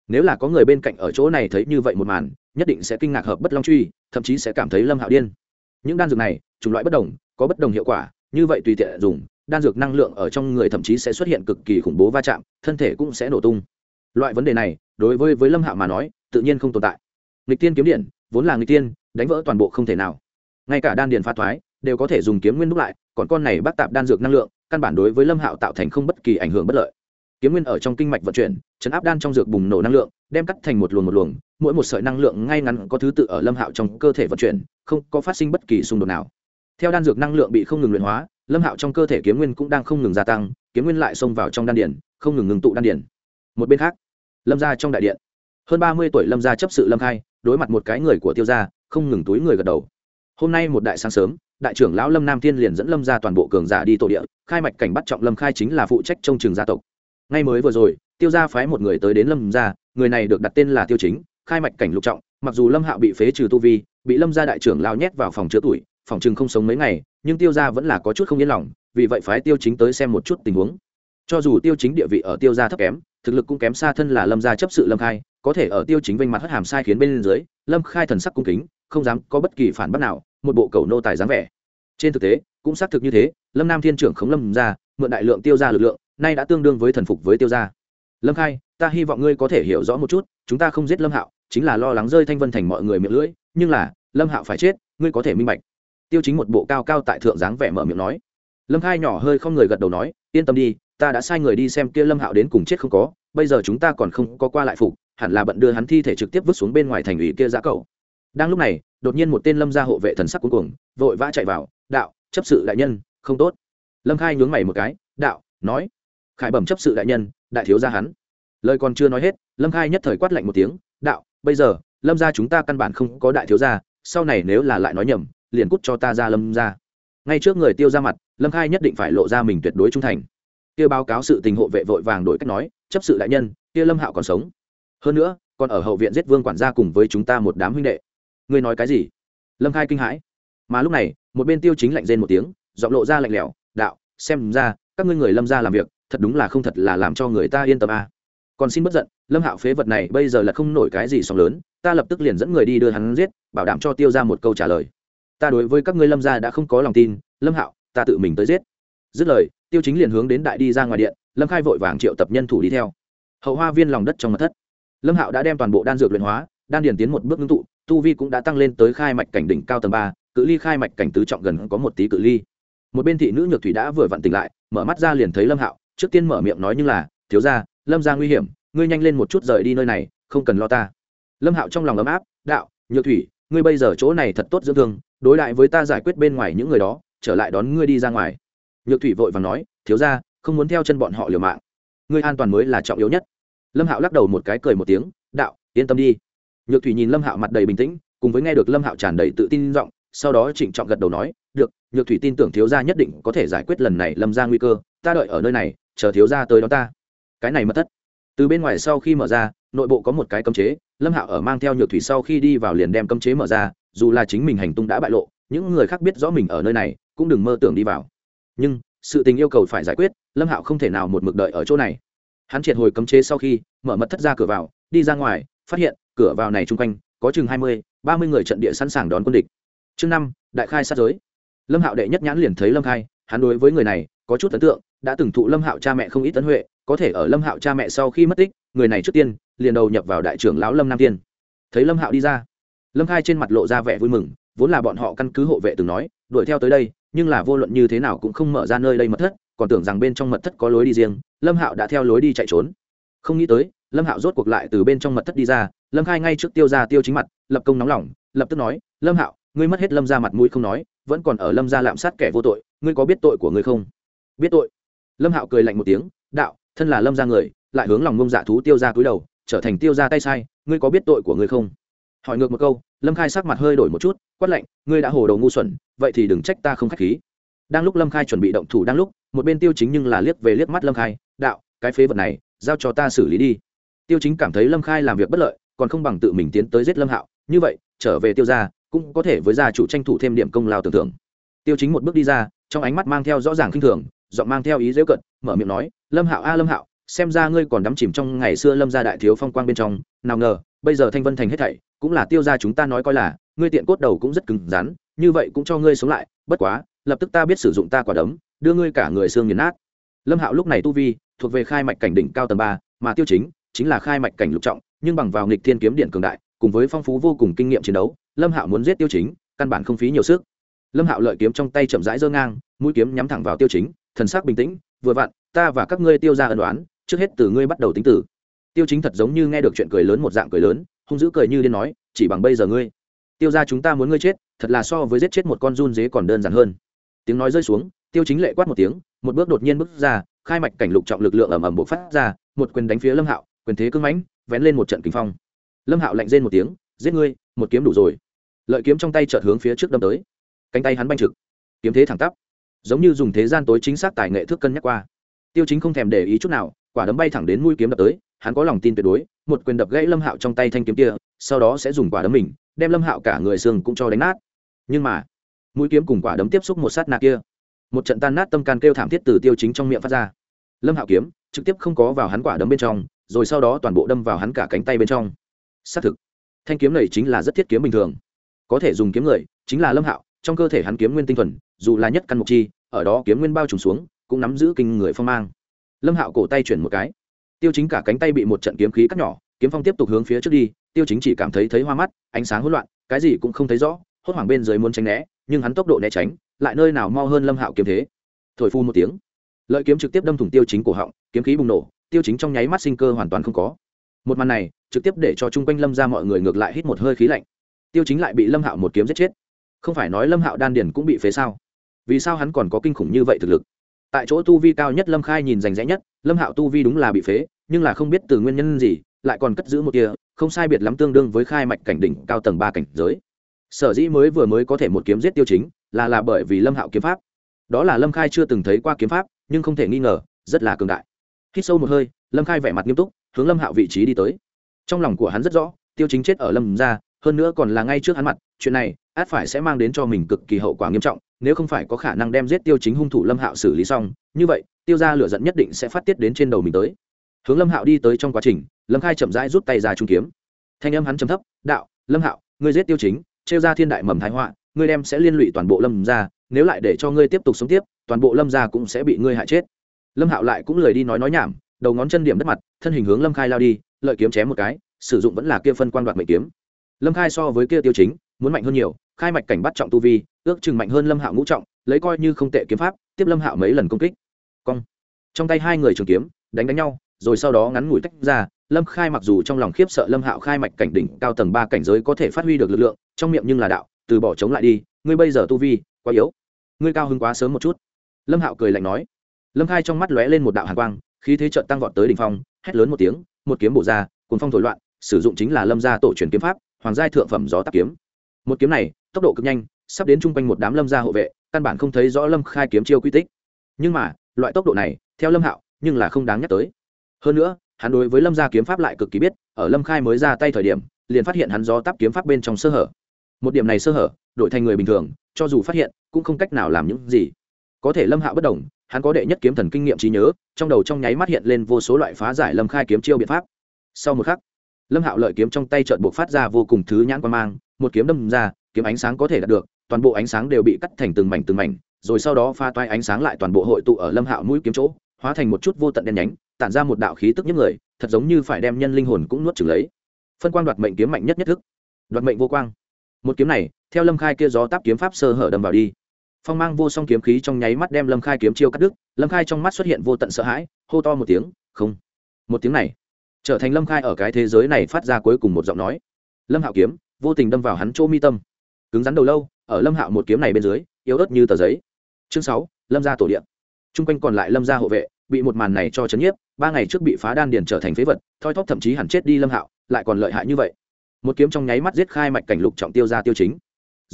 nếu là có người bên cạnh ở chỗ này thấy như vậy một màn, nhất định sẽ kinh ngạc hợp bất long truy, thậm chí sẽ cảm thấy lâm hạo điên. Những đan dược này, chủng loại bất đồng, có bất đồng hiệu quả, như vậy tùy tiện dùng, đan dược năng lượng ở trong người thậm chí sẽ xuất hiện cực kỳ khủng bố va chạm, thân thể cũng sẽ nổ tung. Loại vấn đề này, đối với với lâm hạo mà nói, tự nhiên không tồn tại. Nghịch tiên kiếm điện, vốn là nghịch tiên, đánh vỡ toàn bộ không thể nào. Ngay cả đan điện pha thoái, đều có thể dùng kiếm nguyên đúc lại, còn con này bác tạp đan dược năng lượng, căn bản đối với lâm hạo tạo thành không bất kỳ ảnh hưởng bất lợi kiếm nguyên ở trong kinh mạch vận chuyển, chấn áp đan trong dược bùng nổ năng lượng, đem cắt thành một luồng một luồng, mỗi một sợi năng lượng ngay ngắn có thứ tự ở lâm hạo trong cơ thể vận chuyển, không có phát sinh bất kỳ xung đột nào. Theo đan dược năng lượng bị không ngừng luyện hóa, lâm hạo trong cơ thể kiếm nguyên cũng đang không ngừng gia tăng, kiếm nguyên lại xông vào trong đan điển không ngừng ngừng tụ đan điển một bên khác, lâm ra trong đại điện, hơn ba mươi tuổi lâm ra chấp sự lâm khai, đối mặt một cái người của tiêu gia, không ngừng túi người gật đầu. Hôm nay một đại sáng sớm, đại trưởng lão lâm nam thiên liền dẫn lâm ra toàn bộ cường giả đi tổ địa, khai mạch cảnh bắt trọng lâm khai chính là phụ trách trông trường gia tộc ngay mới vừa rồi, tiêu gia phái một người tới đến lâm gia, người này được đặt tên là tiêu chính, khai mạch cảnh lục trọng, mặc dù lâm hạo bị phế trừ tu vi, bị lâm gia đại trưởng lao nhét vào phòng chứa tuổi, phòng chừng không sống mấy ngày, nhưng tiêu gia vẫn là có chút không yên lòng, vì vậy phái tiêu chính tới xem một chút tình huống. Cho dù tiêu chính địa vị ở tiêu gia thấp kém, thực lực cũng kém xa thân là lâm gia chấp sự lâm khai, có thể ở tiêu chính vinh mặt hất hàm sai khiến bên dưới, lâm khai thần sắc cung kính, không dám có bất kỳ phản bác nào, một bộ cầu nô tài dáng vẻ. Trên thực tế, cũng xác thực như thế, lâm nam thiên trưởng khống lâm ra mượn đại lượng tiêu ra lực lượng nay đã tương đương với thần phục với tiêu gia. Lâm khai, ta hy vọng ngươi có thể hiểu rõ một chút, chúng ta không giết lâm hạo, chính là lo lắng rơi thanh vân thành mọi người miệng lưỡi, nhưng là, lâm hạo phải chết, ngươi có thể minh bạch. Tiêu chính một bộ cao cao tại thượng dáng vẻ mở miệng nói. Lâm khai nhỏ hơi không người gật đầu nói, yên tâm đi, ta đã sai người đi xem kia lâm hạo đến cùng chết không có, bây giờ chúng ta còn không có qua lại phục, hẳn là bận đưa hắn thi thể trực tiếp vứt xuống bên ngoài thành ủy kia giã cầu. Đang lúc này, đột nhiên một tên lâm gia hộ vệ thần sắc cuối cùng vội vã chạy vào, đạo, chấp sự đại nhân, không tốt. Lâm khai nhướng mày một cái, đạo, nói khải bẩm chấp sự đại nhân, đại thiếu gia hắn. Lời còn chưa nói hết, lâm khai nhất thời quát lạnh một tiếng, đạo, bây giờ, lâm gia chúng ta căn bản không có đại thiếu gia, sau này nếu là lại nói nhầm, liền cút cho ta ra lâm gia. Ngay trước người tiêu ra mặt, lâm khai nhất định phải lộ ra mình tuyệt đối trung thành. Kia báo cáo sự tình hộ vệ vội vàng đổi cách nói, chấp sự đại nhân, kia lâm hạo còn sống. Hơn nữa, còn ở hậu viện giết vương quản gia cùng với chúng ta một đám huynh đệ. Ngươi nói cái gì? Lâm khai kinh hãi. Mà lúc này, một bên tiêu chính lạnh rên một tiếng, giọng lộ ra lạnh lẽo, đạo, xem ra, các ngươi người lâm ra làm việc thật đúng là không thật là làm cho người ta yên tâm à. còn xin bất giận, lâm hạo phế vật này bây giờ là không nổi cái gì sóng lớn, ta lập tức liền dẫn người đi đưa hắn giết, bảo đảm cho tiêu ra một câu trả lời. Ta đối với các ngươi lâm gia đã không có lòng tin, lâm hạo, ta tự mình tới giết. Dứt lời, tiêu chính liền hướng đến đại đi ra ngoài điện, lâm khai vội vàng triệu tập nhân thủ đi theo. Hậu hoa viên lòng đất trong mặt thất. Lâm hạo đã đem toàn bộ đan dược luyện hóa, đan điền tiến một bước ngưng tụ, tu vi cũng đã tăng lên tới khai mạch cảnh đỉnh cao tầng ba, cự ly khai mạch cảnh tứ trọng gần có một tí cự ly. Một bên thị nữ nhược thủy đã vừa vặn tỉnh lại, mở mắt ra liền thấy lâm hạo trước tiên mở miệng nói như là, thiếu ra lâm ra nguy hiểm, ngươi nhanh lên một chút rời đi nơi này, không cần lo ta. Lâm hạo trong lòng ấm áp, đạo, nhược thủy, ngươi bây giờ chỗ này thật tốt dưỡng thương, đối lại với ta giải quyết bên ngoài những người đó, trở lại đón ngươi đi ra ngoài. Nhược thủy vội và nói, thiếu ra không muốn theo chân bọn họ liều mạng. Ngươi an toàn mới là trọng yếu nhất. Lâm hạo lắc đầu một cái cười một tiếng, đạo, yên tâm đi. Nhược thủy nhìn lâm hạo mặt đầy bình tĩnh, cùng với nghe được lâm hạo tràn đầy tự tin giọng, sau đó trịnh trọng gật đầu nói, được, nhược thủy tin tưởng thiếu gia nhất định có thể giải quyết lần này lâm ra nguy cơ, ta đợi ở nơi này chờ thiếu gia tới đó ta. Cái này mất thất. Từ bên ngoài sau khi mở ra, nội bộ có một cái cấm chế, lâm hạo ở mang theo nhược thủy sau khi đi vào liền đem cấm chế mở ra, dù là chính mình hành tung đã bại lộ, những người khác biết rõ mình ở nơi này, cũng đừng mơ tưởng đi vào. Nhưng, sự tình yêu cầu phải giải quyết, lâm hạo không thể nào một mực đợi ở chỗ này. Hắn triệt hồi cấm chế sau khi, mở mật thất ra cửa vào, đi ra ngoài, phát hiện, cửa vào này chung quanh, có chừng hai mươi, ba mươi người trận địa sẵn sàng đón quân địch. Chương năm, đại khai sát giới. Lâm hạo đệ nhất nhãn liền thấy lâm khai, hắn đối với người này, có chút ấn tượng đã từng thụ lâm hạo cha mẹ không ít tấn huệ, có thể ở lâm hạo cha mẹ sau khi mất tích, người này trước tiên liền đầu nhập vào đại trưởng lão lâm nam tiên thấy lâm hạo đi ra, lâm khai trên mặt lộ ra vẻ vui mừng, vốn là bọn họ căn cứ hộ vệ từng nói, đuổi theo tới đây, nhưng là vô luận như thế nào cũng không mở ra nơi đây mật thất, còn tưởng rằng bên trong mật thất có lối đi riêng. Lâm hạo đã theo lối đi chạy trốn. Không nghĩ tới, lâm hạo rốt cuộc lại từ bên trong mật thất đi ra, lâm khai ngay trước tiêu ra tiêu chính mặt, lập công nóng lòng, lập tức nói, lâm hạo, ngươi mất hết lâm ra mặt mũi không nói, vẫn còn ở lâm ra lạm sát kẻ vô tội, ngươi có biết tội của ngươi không? Biết tội? Lâm hạo cười lạnh một tiếng, đạo, thân là lâm ra người, lại hướng lòng ngông dạ thú tiêu ra cúi đầu, trở thành tiêu ra tay sai, ngươi có biết tội của ngươi không? Hỏi ngược một câu, lâm khai sắc mặt hơi đổi một chút, quát lạnh, ngươi đã hồ đầu ngu xuẩn, vậy thì đừng trách ta không k h á c h khí. Đang lúc lâm khai chuẩn bị động thủ đang lúc, một bên tiêu chính nhưng là liếc về liếc mắt lâm khai, đạo, cái phế vật này, giao cho ta xử lý đi. Tiêu chính cảm thấy lâm khai làm việc bất lợi, còn không bằng tự mình tiến tới giết lâm hạo, như vậy, trở về tiêu ra cũng có thể với gia chủ tranh thủ thêm điểm công lao tưởng thưởng. Tiêu chính một bước đi ra, trong ánh mắt mang theo rõ ràng khinh thường giọng mang theo ý dễ cận, mở miệng nói, lâm hạo a, lâm hạo, xem ra ngươi còn đắm chìm trong ngày xưa lâm gia đại thiếu phong quang bên trong. Nào ngờ, bây giờ thanh vân thành hết thảy, cũng là tiêu gia chúng ta nói coi là, ngươi tiện cốt đầu cũng rất cứng rắn, như vậy cũng cho ngươi sống lại. Bất quá, lập tức ta biết sử dụng ta quả đấm, đưa ngươi cả người xương nghiền nát. Lâm hạo lúc này tu vi, thuộc về khai mạch cảnh đỉnh cao tầng ba, mà tiêu chính chính là khai mạch cảnh lục trọng, nhưng bằng vào nghịch thiên kiếm điện cường đại, cùng với phong phú vô cùng kinh nghiệm chiến đấu, lâm hạo muốn giết tiêu chính, căn bản không phí nhiều sức. Lâm hạo lợi kiếm trong tay chậm rãi giơ ngang, mũi kiếm nhắm thẳng vào tiêu chính thần sắc bình tĩnh, vừa vặn, ta và các ngươi tiêu ra ân đoán trước hết từ ngươi bắt đầu tính tử. Tiêu chính thật giống như nghe được chuyện cười lớn một dạng cười lớn, hung dữ cười như điên nói, chỉ bằng bây giờ ngươi, tiêu ra chúng ta muốn ngươi chết, thật là so với giết chết một con run dế còn đơn giản hơn. Tiếng nói rơi xuống, tiêu chính lệ quát một tiếng, một bước đột nhiên bước ra, khai mạch cảnh lục trọng lực lượng ầm ầm bộc phát ra, một quyền đánh phía lâm hạo, quyền thế cưng mãnh, vén lên một trận kinh phong. Lâm hạo lạnh rên một tiếng, giết ngươi, một kiếm đủ rồi. Lợi kiếm trong tay chợt hướng phía trước đâm tới. Cánh tay hắn banh trực. Kiếm thế thẳng tắp giống như dùng thế gian tối chính xác tài nghệ thước cân nhắc qua. Tiêu chính không thèm để ý chút nào, quả đấm bay thẳng đến mũi kiếm đập tới, hắn có lòng tin tuyệt đối, một quyền đập gãy lâm hạo trong tay thanh kiếm kia, sau đó sẽ dùng quả đấm mình, đem lâm hạo cả người xương cũng cho đánh nát. Nhưng mà, mũi kiếm cùng quả đấm tiếp xúc một sát nạ kia. Một trận tan nát tâm can kêu thảm thiết từ tiêu chính trong miệng phát ra. Lâm hạo kiếm, trực tiếp không có vào hắn quả đấm bên trong, rồi sau đó toàn bộ đâm vào hắn cả cánh tay bên trong. Xác thực, thanh kiếm này chính là rất thiết kiếm bình thường. Có thể dùng kiếm người, chính là lâm hạo, trong cơ thể hắn kiếm nguyên tinh thuần, dù là nhất căn mục chi ở đó kiếm nguyên bao trùm xuống, cũng nắm giữ kinh người phong mang. Lâm hạo cổ tay chuyển một cái. Tiêu chính cả cánh tay bị một trận kiếm khí cắt nhỏ, kiếm phong tiếp tục hướng phía trước đi, tiêu chính chỉ cảm thấy thấy hoa mắt, ánh sáng hỗn loạn, cái gì cũng không thấy rõ, hốt hoảng bên dưới muốn tránh né, nhưng hắn tốc độ né tránh, lại nơi nào mau hơn lâm hạo kiếm thế. Thổi phu một tiếng. Lợi kiếm trực tiếp đâm thủng tiêu chính cổ họng, kiếm khí bùng nổ, tiêu chính trong nháy mắt sinh cơ hoàn toàn không có. Một màn này, trực tiếp để cho chung quanh lâm ra mọi người ngược lại hít một hơi khí lạnh. Tiêu chính lại bị lâm hạo một kiếm giết chết. Không phải nói lâm hạo đan điền cũng bị phế sao? Vì sao hắn còn có kinh khủng như vậy thực lực? Tại chỗ tu vi cao nhất lâm khai nhìn rành rẽ nhất, lâm hạo tu vi đúng là bị phế, nhưng là không biết từ nguyên nhân gì, lại còn cất giữ một kia không sai biệt lắm tương đương với khai mạch cảnh đỉnh cao tầng ba cảnh giới. Sở dĩ mới vừa mới có thể một kiếm giết tiêu chính, là là bởi vì lâm hạo kiếm pháp. Đó là lâm khai chưa từng thấy qua kiếm pháp, nhưng không thể nghi ngờ, rất là cường đại. Khi sâu một hơi, lâm khai vẻ mặt nghiêm túc, hướng lâm hạo vị trí đi tới. Trong lòng của hắn rất rõ, tiêu chính chết ở lâm ra, hơn nữa còn là ngay trước hắn mặt, chuyện này, át phải sẽ mang đến cho mình cực kỳ hậu quả nghiêm trọng nếu không phải có khả năng đem giết tiêu chính hung thủ lâm hạo xử lý xong, như vậy, tiêu ra lửa giận nhất định sẽ phát tiết đến trên đầu mình tới. Hướng lâm hạo đi tới trong quá trình, lâm khai chậm rãi rút tay ra trung kiếm. Thanh âm hắn chấm thấp, đạo, lâm hạo, ngươi giết tiêu chính, trêu ra thiên đại mầm thái họa, ngươi đem sẽ liên lụy toàn bộ lâm ra nếu lại để cho ngươi tiếp tục sống tiếp, toàn bộ lâm ra cũng sẽ bị ngươi hại chết. Lâm hạo lại cũng lời đi nói nói nhảm, đầu ngón chân điểm đất mặt, thân hình hướng lâm khai lao đi, lợi kiếm chém một cái, sử dụng vẫn là kia phân quan đoạt mệnh kiếm. Lâm khai so với kia tiêu chính muốn mạnh hơn nhiều, khai mạch cảnh bắt trọng tu vi, ước chừng mạnh hơn lâm hạo ngũ trọng, lấy coi như không tệ kiếm pháp, tiếp lâm hạo mấy lần công kích. Cong. Trong tay hai người trường kiếm, đánh đánh nhau, rồi sau đó ngắn ngủi tách ra, lâm khai mặc dù trong lòng khiếp sợ lâm hạo khai mạch cảnh đỉnh cao tầng ba cảnh giới có thể phát huy được lực lượng, trong miệng nhưng là đạo, từ bỏ chống lại đi, ngươi bây giờ tu vi, quá yếu. Ngươi cao hứng quá sớm một chút. Lâm hạo cười lạnh nói. Lâm khai trong mắt lóe lên một đạo hàn quang, khí thế trợn tăng vọt tới đỉnh phong, hét lớn một tiếng, một kiếm bổ ra cùng phong thổi loạn, sử dụng chính là lâm gia tổ truyền kiếm pháp, hoàng giai thượng phẩm gió tắc kiếm một kiếm này, tốc độ cực nhanh, sắp đến chung quanh một đám lâm gia hộ vệ, căn bản không thấy rõ lâm khai kiếm chiêu quy tích. Nhưng mà, loại tốc độ này, theo lâm hạo, nhưng là không đáng nhắc tới. Hơn nữa, hắn đối với lâm gia kiếm pháp lại cực kỳ biết, ở lâm khai mới ra tay thời điểm, liền phát hiện hắn do tắp kiếm pháp bên trong sơ hở. Một điểm này sơ hở, đổi thành người bình thường, cho dù phát hiện, cũng không cách nào làm những gì. Có thể lâm hạo bất đồng, hắn có đệ nhất kiếm thần kinh nghiệm trí nhớ, trong đầu trong nháy mắt hiện lên vô số loại phá giải lâm khai kiếm chiêu biện pháp. Sau một khắc lâm hạo lợi kiếm trong tay trợn buộc phát ra vô cùng thứ nhãn quan mang, một kiếm đâm ra, kiếm ánh sáng có thể đạt được, toàn bộ ánh sáng đều bị cắt thành từng mảnh từng mảnh, rồi sau đó pha toai ánh sáng lại toàn bộ hội tụ ở lâm hạo mũi kiếm chỗ, hóa thành một chút vô tận đen nhánh, tản ra một đạo khí tức những người, thật giống như phải đem nhân linh hồn cũng nuốt trừng lấy. Phân quang đoạt mệnh kiếm mạnh nhất nhất thức. Đoạt mệnh vô quang. Một kiếm này, theo lâm khai kia gió táp kiếm pháp sơ hở đâm vào đi. Phong mang vô song kiếm khí trong nháy mắt đem lâm khai kiếm chiêu cắt đứt, lâm khai trong mắt xuất hiện vô tận sợ hãi, hô to một tiếng, không. Một tiếng này trở thành lâm khai ở cái thế giới này phát ra cuối cùng một giọng nói. Lâm hạo kiếm, vô tình đâm vào hắn chỗ mi tâm. Cứng rắn đầu lâu, ở lâm hạo một kiếm này bên dưới, yếu ớt như tờ giấy. Chương sáu, lâm gia tổ điện t r u n g quanh còn lại lâm gia hộ vệ, bị một màn này cho chấn nhiếp, ba ngày trước bị phá đan điền trở thành phế vật, thoi thóp thậm chí hẳn chết đi lâm hạo, lại còn lợi hại như vậy. Một kiếm trong nháy mắt giết khai mạch cảnh lục trọng tiêu ra tiêu chính.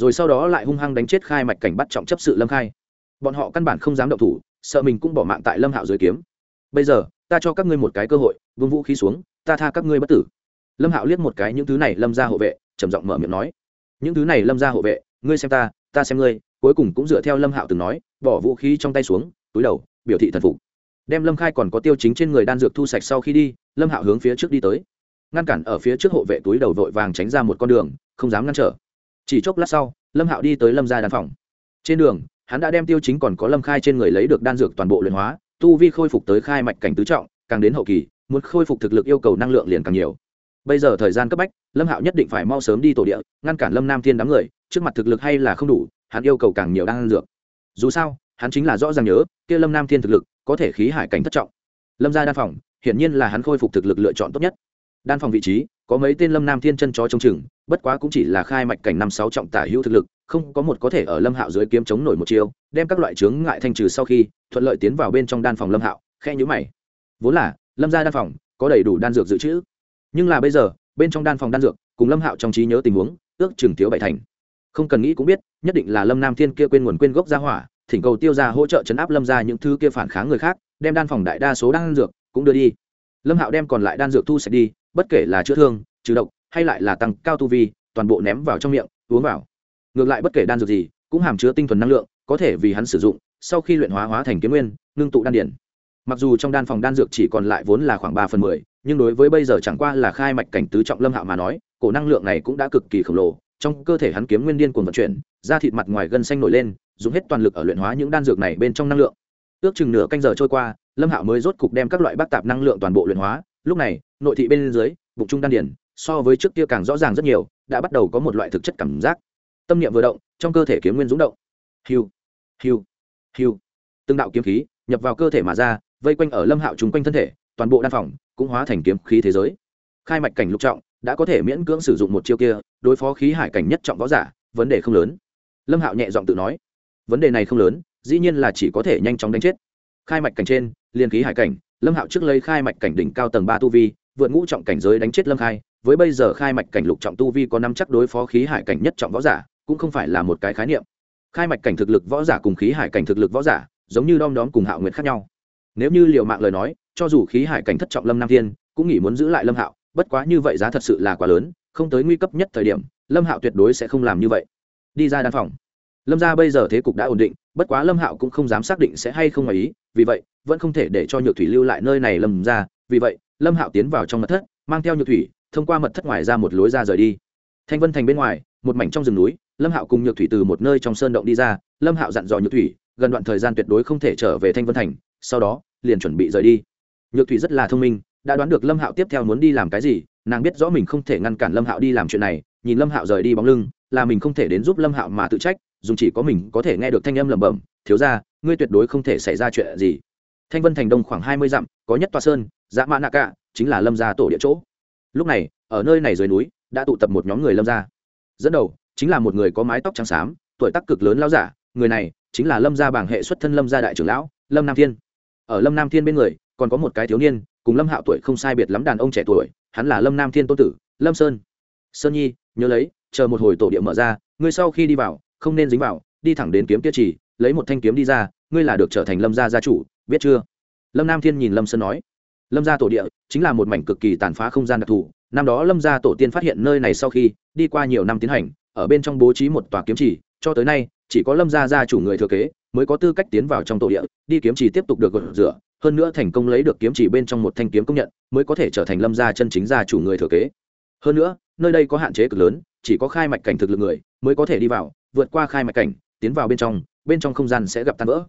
Rồi sau đó lại hung hăng đánh chết khai mạch cảnh bắt trọng chấp sự lâm khai. Bọn họ căn bản không dám động thủ, sợ mình cũng bỏ mạng tại lâm hạo dưới kiếm. Bây giờ ta cho các ngươi một cái cơ hội vương vũ khí xuống, ta tha các ngươi bất tử. Lâm hạo liếc một cái những thứ này lâm ra hộ vệ, trầm giọng mở miệng nói. Những thứ này lâm ra hộ vệ, ngươi xem ta ta xem ngươi, cuối cùng cũng dựa theo lâm hạo từng nói, bỏ vũ khí trong tay xuống, túi đầu, biểu thị thần phục. Đem lâm khai còn có tiêu chính trên người đan dược thu sạch sau khi đi, lâm hạo hướng phía trước đi tới. Ngăn cản ở phía trước hộ vệ túi đầu vội vàng tránh ra một con đường, không dám ngăn trở. Chỉ chốc lát sau, lâm hạo đi tới lâm ra đan phòng. Trên đường, hắn đã đem tiêu chính còn có lâm khai trên người lấy được đan dược toàn bộ luyện hóa tu vi khôi phục tới khai mạch cảnh tứ trọng, càng đến hậu kỳ, muốn khôi phục thực lực yêu cầu năng lượng liền càng nhiều. Bây giờ thời gian cấp bách, lâm hạo nhất định phải mau sớm đi tổ địa, ngăn cản lâm nam thiên đám người, trước mặt thực lực hay là không đủ, hắn yêu cầu càng nhiều đan dược. Dù sao, hắn chính là rõ ràng nhớ, kia lâm nam thiên thực lực, có thể khí hải cảnh thất trọng. Lâm ra đan phòng, hiển nhiên là hắn khôi phục thực lực lựa chọn tốt nhất. Đan phòng vị trí, có mấy tên lâm nam thiên chân chó trông chừng, bất quá cũng chỉ là khai mạch cảnh năm sáu trọng tả hữu thực lực không có một có thể ở lâm hạo dưới kiếm chống nổi một chiêu, đem các loại chướng ngại thanh trừ sau khi, thuận lợi tiến vào bên trong đan phòng lâm hạo khe nhữ mày. Vốn là, lâm ra đan phòng có đầy đủ đan dược dự trữ. Nhưng là bây giờ, bên trong đan phòng đan dược, cùng lâm hạo trong trí nhớ tình huống, ước chừng thiếu bảy thành. Không cần nghĩ cũng biết, nhất định là lâm nam thiên kia quên nguồn quên gốc ra hỏa, thỉnh cầu tiêu ra hỗ trợ chấn áp lâm ra những thứ kia phản kháng người khác, đem đan phòng đại đa số đan dược cũng đưa đi. Lâm hạo đem còn lại đan dược thu sạch đi, bất kể là chữa thương, trừ độc, hay lại là tăng cao tu vi, toàn bộ ném vào trong miệng, uống vào ngược lại bất kể đan dược gì, cũng hàm chứa tinh thuần năng lượng, có thể vì hắn sử dụng, sau khi luyện hóa hóa thành kiếm nguyên, ngưng tụ đan điển. Mặc dù trong đan phòng đan dược chỉ còn lại vốn là khoảng ba phần mười, nhưng đối với bây giờ chẳng qua là khai mạch cảnh tứ trọng lâm hạo mà nói, cổ năng lượng này cũng đã cực kỳ khổng lồ, trong cơ thể hắn kiếm nguyên điên cuồng vận chuyển, da thịt mặt ngoài gân xanh nổi lên, dùng hết toàn lực ở luyện hóa những đan dược này bên trong năng lượng. Ước chừng nửa canh giờ trôi qua, lâm hạo mới rốt cục đem các loại bác tạp năng lượng toàn bộ luyện hóa, lúc này, nội thị bên dưới, bụng trung đan điển, so với trước kia càng rõ ràng rất nhiều, đã bắt đầu có một loại thực chất cảm giác tâm niệm vừa động, trong cơ thể kiếm nguyên rúng động. Hiu hiu hiu. Từng đạo kiếm khí nhập vào cơ thể mà ra, vây quanh ở lâm hạo chung quanh thân thể, toàn bộ đan phòng cũng hóa thành kiếm khí thế giới. Khai mạch cảnh lục trọng đã có thể miễn cưỡng sử dụng một chiêu kia, đối phó khí hải cảnh nhất trọng võ giả, vấn đề không lớn. Lâm hạo nhẹ giọng tự nói, vấn đề này không lớn, dĩ nhiên là chỉ có thể nhanh chóng đánh chết. Khai mạch cảnh trên liên khí hải cảnh, lâm hạo trước lấy khai mạch cảnh đỉnh cao tầng ba tu vi, vượt ngũ trọng cảnh giới đánh chết lâm khai, với bây giờ khai mạch cảnh lục trọng tu vi có năm chắc đối phó khí hải cảnh nhất trọng võ giả cũng không phải là một cái khái niệm. Khai mạch cảnh thực lực võ giả cùng khí hải cảnh thực lực võ giả giống như đom đóm cùng hạo nguyệt khác nhau. Nếu như liều mạng lời nói, cho dù khí hải cảnh thất trọng lâm nam thiên, cũng nghĩ muốn giữ lại lâm hạo, bất quá như vậy giá thật sự là quá lớn, không tới nguy cấp nhất thời điểm, lâm hạo tuyệt đối sẽ không làm như vậy. Đi ra đan phòng. Lâm ra bây giờ thế cục đã ổn định, bất quá lâm hạo cũng không dám xác định sẽ hay không ngoài ý, vì vậy, vẫn không thể để cho nhược thủy lưu lại nơi này lâm ra vì vậy, lâm hạo tiến vào trong mật thất, mang theo nhược thủy, thông qua mật thất ngoài ra một lối ra rời đi. Thanh vân thành bên ngoài, một mảnh trong rừng núi lâm hạo cùng nhược thủy từ một nơi trong sơn động đi ra, lâm hạo dặn dò nhược thủy, gần đoạn thời gian tuyệt đối không thể trở về thanh vân thành, sau đó, liền chuẩn bị rời đi. Nhược thủy rất là thông minh, đã đoán được lâm hạo tiếp theo muốn đi làm cái gì, nàng biết rõ mình không thể ngăn cản lâm hạo đi làm chuyện này, nhìn lâm hạo rời đi bóng lưng, là mình không thể đến giúp lâm hạo mà tự trách dùng chỉ có mình có thể nghe được thanh âm lẩm bẩm, thiếu ra ngươi tuyệt đối không thể xảy ra chuyện gì. Thanh vân thành đông khoảng hai mươi dặm, có nhất toa sơn dã mã nạ cạ, chính là lâm gia tổ địa chỗ. Lúc này, ở nơi này dưới núi, đã tụ tập một nhóm người lâm gia. Dẫn đầu chính là một người có mái tóc trắng xám, tuổi tác cực lớn lao giả, người này chính là lâm gia bảng hệ xuất thân lâm gia đại trưởng lão, lâm nam thiên. Ở lâm nam thiên bên người, còn có một cái thiếu niên, cùng lâm hạo tuổi không sai biệt lắm đàn ông trẻ tuổi, hắn là lâm nam thiên tôn tử, lâm sơn. Sơn nhi, nhớ lấy, chờ một hồi tổ địa mở ra, ngươi sau khi đi vào, không nên dính vào, đi thẳng đến kiếm tiết chỉ, lấy một thanh kiếm đi ra, ngươi là được trở thành lâm gia gia chủ, biết chưa? Lâm nam thiên nhìn lâm sơn nói. Lâm gia tổ địa chính là một mảnh cực kỳ tàn phá không gian đặc thù, năm đó lâm gia tổ tiên phát hiện nơi này sau khi đi qua nhiều năm tiến hành ở bên trong bố trí một tòa kiếm chỉ cho tới nay, chỉ có lâm gia gia chủ người thừa kế mới có tư cách tiến vào trong tổ địa, đi kiếm chỉ tiếp tục được gột rửa, hơn nữa thành công lấy được kiếm chỉ bên trong một thanh kiếm công nhận, mới có thể trở thành lâm gia chân chính gia chủ người thừa kế. Hơn nữa, nơi đây có hạn chế cực lớn, chỉ có khai mạch cảnh thực lực người mới có thể đi vào, vượt qua khai mạch cảnh, tiến vào bên trong bên trong không gian sẽ gặp tan vỡ.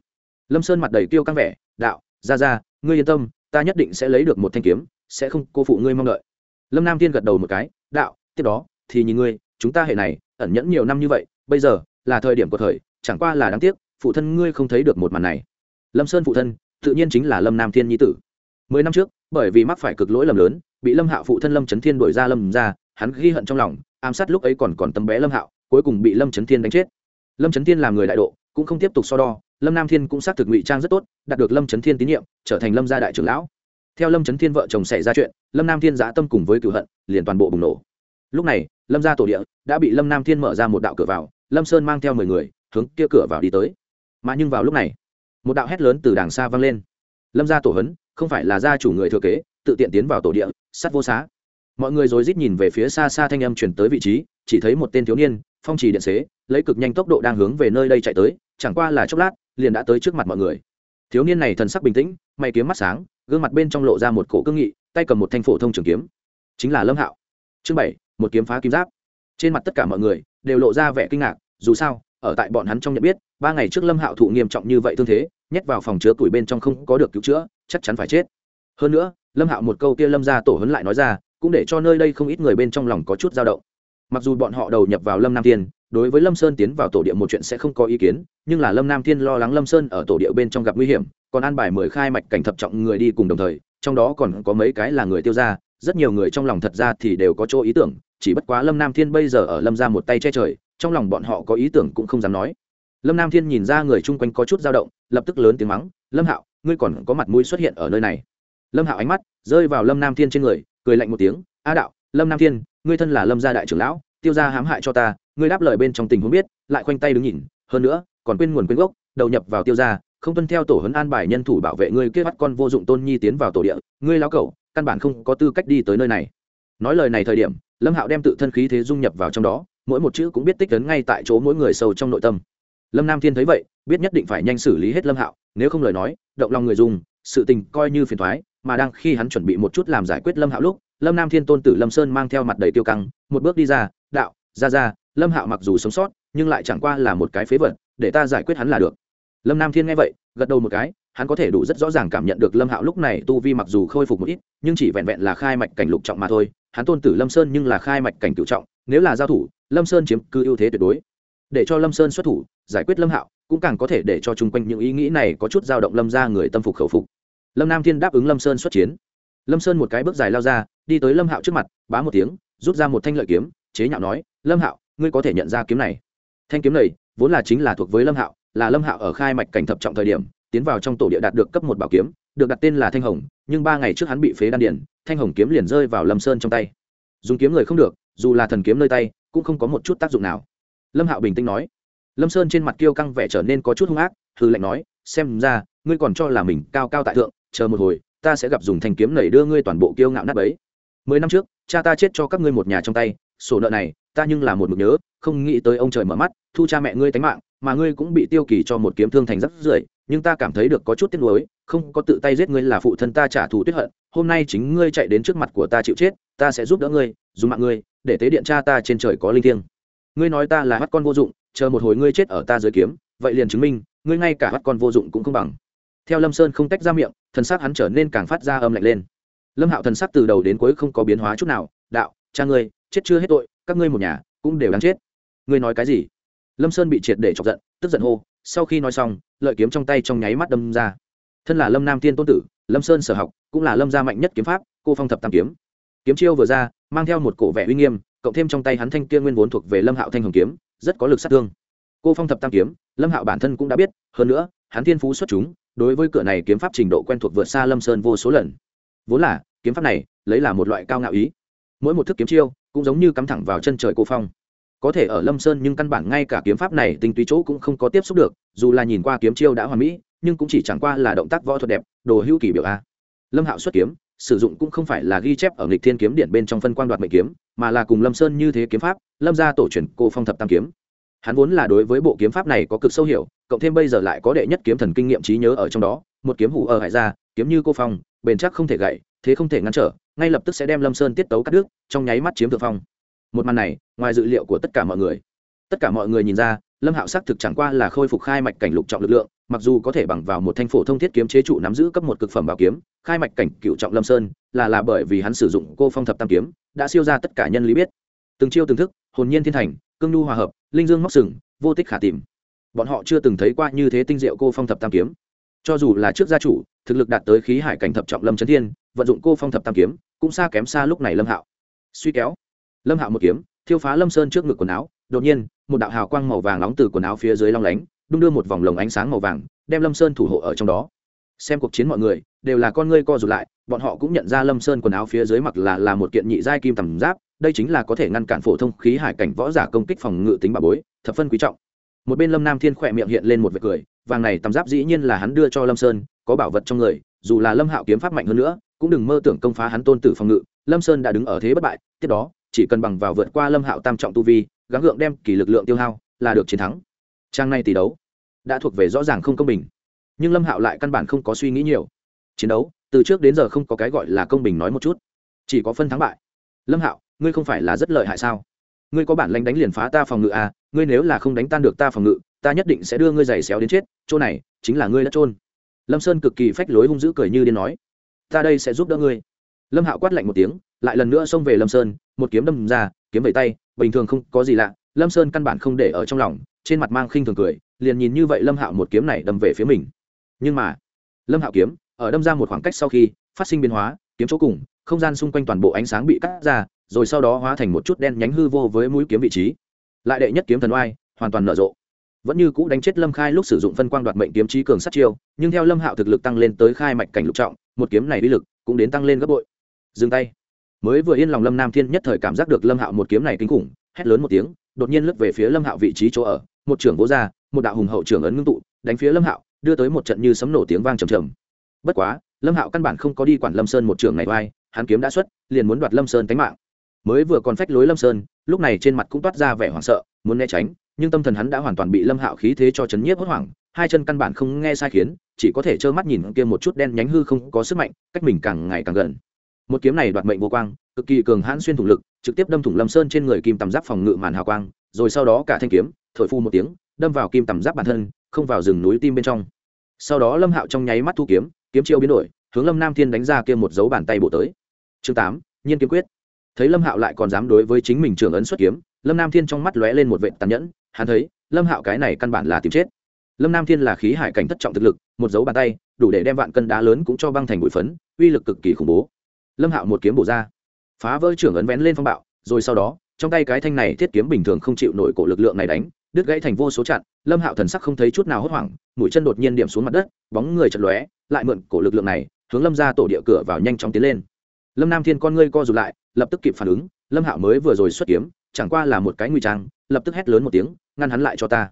Lâm sơn mặt đầy tiêu căng vẻ, đạo ra ra ngươi yên tâm, ta nhất định sẽ lấy được một thanh kiếm, sẽ không cô phụ ngươi mong đợi. Lâm nam tiên gật đầu một cái, đạo, tiếp đó thì nhìn ngươi, chúng ta hệ này ẩn nhẫn nhiều năm như vậy, bây giờ là thời điểm của thời, chẳng qua là đáng tiếc, phụ thân ngươi không thấy được một màn này. Lâm sơn phụ thân, tự nhiên chính là lâm nam thiên nhi tử. Mười năm trước, bởi vì mắc phải cực lỗi lầm lớn, bị lâm hạo phụ thân lâm trấn thiên đuổi ra lâm ra, hắn ghi hận trong lòng, ám sát lúc ấy còn còn tấm bé lâm hạo, cuối cùng bị lâm trấn thiên đánh chết. Lâm trấn thiên làm người đại độ, cũng không tiếp tục so đo, lâm nam thiên cũng xác thực ngụy trang rất tốt, đạt được lâm trấn thiên tín nhiệm, trở thành lâm gia đại trưởng lão. Theo lâm trấn thiên vợ chồng xảy ra chuyện, lâm nam thiên giã tâm cùng với cựu hận, liền toàn bộ bùng nổ lúc này, lâm gia tổ địa đã bị lâm nam thiên mở ra một đạo cửa vào, lâm sơn mang theo mười người, hướng kia cửa vào đi tới. Mà nhưng vào lúc này, một đạo hét lớn từ đàng xa vang lên. Lâm gia tổ hấn không phải là gia chủ người thừa kế, tự tiện tiến vào tổ địa, sắt vô xá. Mọi người rồi rít nhìn về phía xa xa thanh âm chuyển tới vị trí, chỉ thấy một tên thiếu niên, phong trì điện xế, lấy cực nhanh tốc độ đang hướng về nơi đây chạy tới, chẳng qua là chốc lát, liền đã tới trước mặt mọi người. Thiếu niên này thần sắc bình tĩnh, mày kiếm mắt sáng, gương mặt bên trong lộ ra một cổ cương nghị, tay cầm một thanh phổ thông trường kiếm. Chính là lâm hạo. Chương bảy một kiếm phá kim giáp trên mặt tất cả mọi người đều lộ ra vẻ kinh ngạc, dù sao, ở tại bọn hắn trong nhận biết, ba ngày trước lâm hạo thụ nghiêm trọng như vậy thương thế, nhét vào phòng chứa tuổi bên trong không có được cứu chữa, chắc chắn phải chết hơn nữa, lâm hạo một câu kia lâm ra tổ hấn lại nói ra, cũng để cho nơi đây không ít người bên trong lòng có chút dao động mặc dù bọn họ đầu nhập vào lâm nam tiên đối với lâm sơn tiến vào tổ địa một chuyện sẽ không có ý kiến, nhưng là lâm nam thiên lo lắng lâm sơn ở tổ địa bên trong gặp nguy hiểm, còn an bài mười khai mạch cảnh thập trọng người đi cùng đồng thời, trong đó còn có mấy cái là người tiêu gia rất nhiều người trong lòng thật ra thì đều có chỗ ý tưởng chỉ bất quá lâm nam thiên bây giờ ở lâm ra một tay che trời trong lòng bọn họ có ý tưởng cũng không dám nói. Lâm nam thiên nhìn ra người chung quanh có chút dao động lập tức lớn tiếng mắng lâm hạo ngươi còn có mặt mũi xuất hiện ở nơi này. Lâm hạo ánh mắt rơi vào lâm nam thiên trên người cười lạnh một tiếng a đạo lâm nam thiên ngươi thân là lâm gia đại trưởng lão tiêu gia hãm hại cho ta ngươi đáp lời bên trong tình huống biết lại khoanh tay đứng nhìn hơn nữa còn quên nguồn quên gốc đầu nhập vào tiêu gia, không tuân theo tổ hấn an bài nhân thủ bảo vệ ngươi kết bắt con vô dụng tôn nhi tiến vào tổ địa ngươi lao cẩu căn bản không có tư cách đi tới nơi này. Nói lời này thời điểm, lâm hạo đem tự thân khí thế dung nhập vào trong đó, mỗi một chữ cũng biết tích lớn ngay tại chỗ mỗi người sâu trong nội tâm. Lâm nam thiên thấy vậy, biết nhất định phải nhanh xử lý hết lâm hạo, nếu không lời nói, động lòng người dùng, sự tình coi như phiền thoái mà đang khi hắn chuẩn bị một chút làm giải quyết lâm hạo lúc, lâm nam thiên tôn tử lâm sơn mang theo mặt đầy tiêu căng, một bước đi ra, đạo, ra ra, lâm hạo mặc dù sống sót, nhưng lại chẳng qua là một cái phế vật, để ta giải quyết hắn là được. Lâm nam thiên nghe vậy, gật đầu một cái hắn có thể đủ rất rõ ràng cảm nhận được lâm hạo lúc này tu vi mặc dù khôi phục một ít, nhưng chỉ vẹn vẹn là khai mạch cảnh lục trọng mà thôi. Hắn tôn tử lâm sơn nhưng là khai mạch cảnh cựu trọng, nếu là giao thủ, lâm sơn chiếm cứ ưu thế tuyệt đối. Để cho lâm sơn xuất thủ, giải quyết lâm hạo, cũng càng có thể để cho chung quanh những ý nghĩ này có chút dao động lâm ra người tâm phục khẩu phục. Lâm nam thiên đáp ứng lâm sơn xuất chiến. Lâm sơn một cái bước dài lao ra, đi tới lâm hạo trước mặt, bá một tiếng, rút ra một thanh lợi kiếm, chế nhạo nói, lâm hạo, ngươi có thể nhận ra kiếm này. Thanh kiếm này, vốn là chính là thuộc với lâm hạo, là lâm hạo ở khai mạch cảnh thập trọng thời điểm tiến vào trong tổ địa đạt được cấp một bảo kiếm, được đặt tên là thanh hồng, nhưng ba ngày trước hắn bị phế đan điển thanh hồng kiếm liền rơi vào lâm sơn trong tay. Dùng kiếm người không được, dù là thần kiếm nơi tay, cũng không có một chút tác dụng nào. Lâm hạo bình tĩnh nói. Lâm sơn trên mặt kiêu căng vẻ trở nên có chút hung ác hư lệnh nói, xem ra, ngươi còn cho là mình cao cao tại thượng, chờ một hồi, ta sẽ gặp dùng thanh kiếm nảy đưa ngươi toàn bộ kiêu ngạo nát ấy mười năm trước, cha ta chết cho các ngươi một nhà trong tay, sổ nợ này, ta nhưng là một mực nhớ, không nghĩ tới ông trời mở mắt, thu cha mẹ ngươi tánh mạng, mà ngươi cũng bị tiêu kỳ cho một kiếm thương thành rất rưởi nhưng ta cảm thấy được có chút tiếc nuối, không có tự tay giết ngươi là phụ thân ta trả thù tuyết hận, hôm nay chính ngươi chạy đến trước mặt của ta chịu chết, ta sẽ giúp đỡ ngươi, dùng mạng ngươi, để tế điện cha ta trên trời có linh thiêng. Ngươi nói ta là bắt con vô dụng, chờ một hồi ngươi chết ở ta dưới kiếm, vậy liền chứng minh, ngươi ngay cả bắt con vô dụng cũng không bằng. Theo lâm sơn không tách ra miệng, thần sắc hắn trở nên càng phát ra âm lạnh lên. Lâm hạo thần sắc từ đầu đến cuối không có biến hóa chút nào, đạo, cha ngươi, chết chưa hết tội, các ngươi một nhà cũng đều đáng chết. Ngươi nói cái gì? Lâm sơn bị triệt để chọc giận, tức giận hô, sau khi nói xong lợi kiếm trong tay trong nháy mắt đâm ra. Thân là lâm nam tiên tôn tử, lâm sơn sở học, cũng là lâm gia mạnh nhất kiếm pháp, cô phong thập tam kiếm. Kiếm chiêu vừa ra, mang theo một cổ vẻ uy nghiêm, cộng thêm trong tay hắn thanh kia nguyên vốn thuộc về lâm hạo thanh hồng kiếm, rất có lực sát thương. Cô phong thập tam kiếm, lâm hạo bản thân cũng đã biết, hơn nữa, hắn thiên phú xuất chúng, đối với cửa này kiếm pháp trình độ quen thuộc vượt xa lâm sơn vô số lần. Vốn là, kiếm pháp này, lấy là một loại cao ngạo ý. Mỗi một thức kiếm chiêu, cũng giống như cắm thẳng vào chân trời cô phong có thể ở lâm sơn nhưng căn bản ngay cả kiếm pháp này tinh túy chỗ cũng không có tiếp xúc được, dù là nhìn qua kiếm chiêu đã hoàn mỹ, nhưng cũng chỉ chẳng qua là động tác võ thuật đẹp, đồ hữu kỳ biểu a. Lâm hạo xuất kiếm, sử dụng cũng không phải là ghi chép ở nghịch thiên kiếm điện bên trong phân quan đoạt mệnh kiếm, mà là cùng lâm sơn như thế kiếm pháp, lâm ra tổ truyền cô phong thập tam kiếm. Hắn vốn là đối với bộ kiếm pháp này có cực sâu hiểu, cộng thêm bây giờ lại có đệ nhất kiếm thần kinh nghiệm trí nhớ ở trong đó, một kiếm hủ ở hải ra kiếm như cô phong, bền chắc không thể gậy thế không thể ngăn trở, ngay lập tức sẽ đem lâm sơn tiết tấu cắt đứt, trong nháy mắt chiếm thượng phong một màn này, ngoài dự liệu của tất cả mọi người. Tất cả mọi người nhìn ra, lâm hạo xác thực chẳng qua là khôi phục khai mạch cảnh lục trọng lực lượng, mặc dù có thể bằng vào một thanh phổ thông thiết kiếm chế trụ nắm giữ cấp một cực phẩm bảo kiếm, khai mạch cảnh cựu trọng lâm sơn, là là bởi vì hắn sử dụng cô phong thập tam kiếm, đã siêu ra tất cả nhân lý biết. Từng chiêu từng thức, hồn nhiên thiên thành, cương nhu hòa hợp, linh dương móc sừng, vô tích khả tìm. Bọn họ chưa từng thấy qua như thế tinh diệu cô phong thập tam kiếm. Cho dù là trước gia chủ, thực lực đạt tới khí hải cảnh thập trọng lâm trấn thiên, vận dụng cô phong thập tam kiếm, cũng xa kém xa lúc này lâm hạo. Suy kéo lâm hạo một kiếm, thiêu phá lâm sơn trước ngực quần áo. Đột nhiên, một đạo hào quang màu vàng nóng từ quần áo phía dưới long lánh, đung đưa một vòng lồng ánh sáng màu vàng, đem lâm sơn thủ hộ ở trong đó. Xem cuộc chiến mọi người, đều là con ngươi co rụt lại, bọn họ cũng nhận ra lâm sơn quần áo phía dưới mặc là là một kiện nhị giai kim tầm giáp, đây chính là có thể ngăn cản phổ thông khí hải cảnh võ giả công kích phòng ngự tính bà bối, thập phân quý trọng. Một bên lâm nam thiên khỏe miệng hiện lên một vệt cười, vàng này tầm giáp dĩ nhiên là hắn đưa cho lâm sơn, có bảo vật trong người, dù là lâm hạo kiếm pháp mạnh hơn nữa, cũng đừng mơ tưởng công phá hắn tôn tử phòng ngự, lâm sơn đã đứng ở thế bất bại, tiếp đó chỉ cần bằng vào vượt qua lâm hạo tam trọng tu vi, gắng gượng đem kỳ lực lượng tiêu hao, là được chiến thắng. Trang này tỷ đấu đã thuộc về rõ ràng không công bình, nhưng lâm hạo lại căn bản không có suy nghĩ nhiều. Chiến đấu, từ trước đến giờ không có cái gọi là công bình nói một chút, chỉ có phân thắng bại. Lâm hạo, ngươi không phải là rất lợi hại sao? Ngươi có bản lanh đánh liền phá ta phòng ngự à? Ngươi nếu là không đánh tan được ta phòng ngự, ta nhất định sẽ đưa ngươi giày xéo đến chết, chỗ này chính là ngươi đã trôn lâm sơn cực kỳ phách lối hung dữ cười như điên nói, ta đây sẽ giúp đỡ ngươi. Lâm hạo quát lạnh một tiếng lại lần nữa xông về lâm sơn, một kiếm đâm ra, kiếm vẩy tay, bình thường không có gì lạ, lâm sơn căn bản không để ở trong lòng, trên mặt mang khinh thường cười, liền nhìn như vậy lâm hạo một kiếm này đâm về phía mình. Nhưng mà, lâm hạo kiếm, ở đâm ra một khoảng cách sau khi, phát sinh biến hóa, kiếm chỗ cùng, không gian xung quanh toàn bộ ánh sáng bị cắt ra, rồi sau đó hóa thành một chút đen nhánh hư vô với mũi kiếm vị trí. Lại đệ nhất kiếm thần oai, hoàn toàn nở rộ. Vẫn như cũ đánh chết lâm khai lúc sử dụng phân quang đoạt mệnh kiếm trí cường sát chiêu, nhưng theo lâm hạo thực lực tăng lên tới khai mạch cảnh lục trọng, một kiếm này uy lực cũng đến tăng lên gấp bội. Dừng tay mới vừa yên lòng lâm nam thiên nhất thời cảm giác được lâm hạo một kiếm này kinh khủng, hét lớn một tiếng, đột nhiên lướt về phía lâm hạo vị trí chỗ ở, một trưởng vỗ ra, một đạo hùng hậu trưởng ấn ngưng tụ, đánh phía lâm hạo, đưa tới một trận như sấm nổ tiếng vang trầm trầm. Bất quá, lâm hạo căn bản không có đi quản lâm sơn một trường này vai, hắn kiếm đã xuất, liền muốn đoạt lâm sơn tánh mạng. Mới vừa còn phách lối lâm sơn, lúc này trên mặt cũng toát ra vẻ hoảng sợ, muốn né tránh, nhưng tâm thần hắn đã hoàn toàn bị lâm hạo khí thế cho chấn nhiếp hốt hoảng, hai chân căn bản không nghe sai khiến, chỉ có thể trơ mắt nhìn kia một chút đen nhánh hư không có sức mạnh, cách mình càng ngày càng gần một kiếm này đoạt mệnh vô quang, cực kỳ cường hãn xuyên thủng lực, trực tiếp đâm thủng lâm sơn trên người kim tầm giáp phòng ngự màn hào quang, rồi sau đó cả thanh kiếm, thổi phu một tiếng, đâm vào kim tầm giáp bản thân, không vào rừng núi tim bên trong. Sau đó lâm hạo trong nháy mắt thu kiếm kiếm chiêu biến đổi, hướng lâm nam thiên đánh ra kia một dấu bàn tay bổ tới. Chương tám, nhiên kiếm quyết. Thấy lâm hạo lại còn dám đối với chính mình trưởng ấn xuất kiếm, lâm nam thiên trong mắt lóe lên một vệ tàn nhẫn, hắn thấy, lâm hạo cái này căn bản là tìm chết. Lâm nam thiên là khí hải cảnh thất trọng thực lực, một dấu bàn tay, đủ để đem vạn cân đá lớn cũng cho băng thành bụi phấn, uy lực cực kỳ khủng bố lâm hạo một kiếm bổ ra. Phá vỡ trưởng ấn vén lên phong bạo, rồi sau đó, trong tay cái thanh này thiết kiếm bình thường không chịu nổi cổ lực lượng này đánh, đứt gãy thành vô số chặn, lâm hạo thần sắc không thấy chút nào hốt hoảng, mũi chân đột nhiên điểm xuống mặt đất, bóng người chật lóe, lại mượn cổ lực lượng này, hướng lâm ra tổ địa cửa vào nhanh chóng tiến lên. Lâm nam thiên con ngươi co rụt lại, lập tức kịp phản ứng, lâm hạo mới vừa rồi xuất kiếm, chẳng qua là một cái nguy trang, lập tức hét lớn một tiếng, ngăn hắn lại cho ta.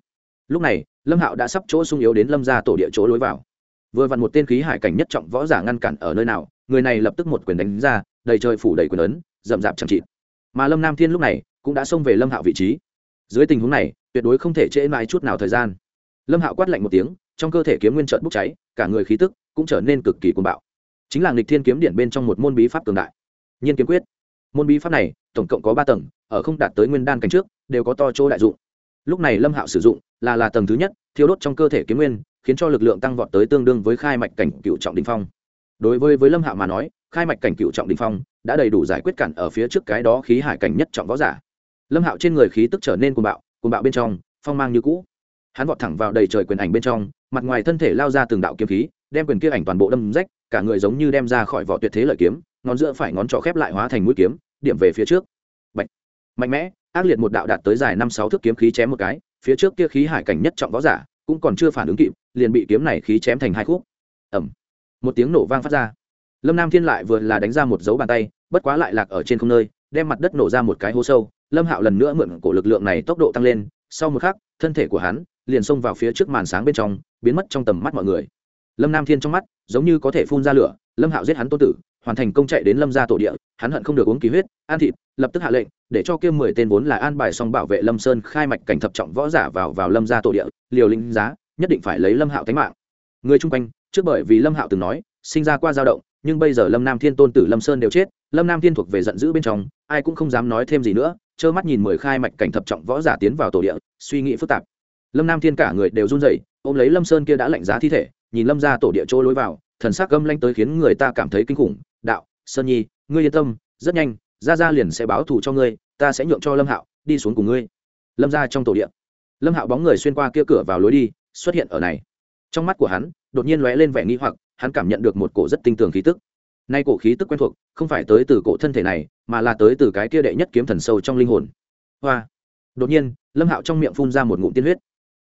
Lúc này, lâm hạo đã sắp chỗ sung yếu đến lâm ra tổ địa chỗ lối vào vừa vặn một tên khí hải cảnh nhất trọng võ giả ngăn cản ở nơi nào, người này lập tức một quyền đánh ra, đầy trời phủ đầy quyền ấn, rậm rạp chẳng chịt. Mà lâm nam thiên lúc này cũng đã xông về lâm hạo vị trí. Dưới tình huống này, tuyệt đối không thể trễ mãi chút nào thời gian. Lâm hạo quát lạnh một tiếng, trong cơ thể kiếm nguyên trợn bốc cháy, cả người khí tức cũng trở nên cực kỳ cuồng bạo. Chính là nghịch thiên kiếm điện bên trong một môn bí pháp cường đại. Nhiên kiếm quyết. Môn bí pháp này, tổng cộng có ba tầng, ở không đạt tới nguyên đan cảnh trước, đều có to chỗ đại dụng. Lúc này lâm hạo sử dụng là là tầng thứ nhất, thiêu đốt trong cơ thể kiếm nguyên khiến cho lực lượng tăng vọt tới tương đương với khai mạch cảnh cựu trọng đình phong. Đối với với lâm hạo mà nói, khai mạch cảnh cựu trọng đình phong đã đầy đủ giải quyết cản ở phía trước cái đó khí hải cảnh nhất trọng võ giả. Lâm hạo trên người khí tức trở nên cuồng bạo cuồng bạo bên trong, phong mang như cũ. Hắn vọt thẳng vào đầy trời quyền ảnh bên trong, mặt ngoài thân thể lao ra từng đạo kiếm khí, đem quyền kia ảnh toàn bộ đâm rách, cả người giống như đem ra khỏi vỏ tuyệt thế lợi kiếm, ngón giữa phải ngón trỏ khép lại hóa thành mũi kiếm, điểm về phía trước. Bạch. mạnh mẽ, ác liệt một đạo đạt tới dài năm sáu thước kiếm khí chém một cái, phía trước kia khí hải cảnh nhất trọng võ giả cũng còn chưa phản ứng kịp liền bị kiếm này khí chém thành hai khúc. Ẩm một tiếng nổ vang phát ra. Lâm nam thiên lại vừa là đánh ra một dấu bàn tay, bất quá lại lạc ở trên không nơi, đem mặt đất nổ ra một cái hố sâu. Lâm hạo lần nữa mượn cổ lực lượng này tốc độ tăng lên, sau một khắc, thân thể của hắn liền xông vào phía trước màn sáng bên trong, biến mất trong tầm mắt mọi người. Lâm nam thiên trong mắt giống như có thể phun ra lửa, lâm hạo giết hắn tô tử, hoàn thành công chạy đến lâm gia tổ địa, hắn hận không được uống ký huyết an thịt, lập tức hạ lệnh, để cho kia mười tên vốn là an bài xong bảo vệ lâm sơn khai mạch cảnh thập trọng võ giả vào vào lâm gia tổ địa, liều lĩnh giá nhất định phải lấy lâm hạo tánh mạng. Người chung quanh trước bởi vì lâm hạo từng nói sinh ra qua dao động nhưng bây giờ lâm nam thiên tôn tử lâm sơn đều chết lâm nam thiên thuộc về giận dữ bên trong ai cũng không dám nói thêm gì nữa trơ mắt nhìn mười khai mạch cảnh thập trọng võ giả tiến vào tổ địa suy nghĩ phức tạp. Lâm nam thiên cả người đều run rẩy ôm lấy lâm sơn kia đã lạnh giá thi thể nhìn lâm ra tổ địa chỗ lối vào thần sắc gâm lanh tới khiến người ta cảm thấy kinh khủng đạo sơn nhi ngươi yên tâm rất nhanh ra ra liền sẽ báo thù cho ngươi ta sẽ nhượng cho lâm hạo đi xuống cùng ngươi. Lâm ra trong tổ địa, lâm hạo bóng người xuyên qua kia cửa vào lối đi xuất hiện ở này. Trong mắt của hắn, đột nhiên lóe lên vẻ nghi hoặc, hắn cảm nhận được một cổ rất tinh tường khí tức. Nay cổ khí tức quen thuộc, không phải tới từ cổ thân thể này, mà là tới từ cái kia đệ nhất kiếm thần sâu trong linh hồn. Hoa! Đột nhiên, lâm hạo trong miệng phun ra một ngụm tiên huyết.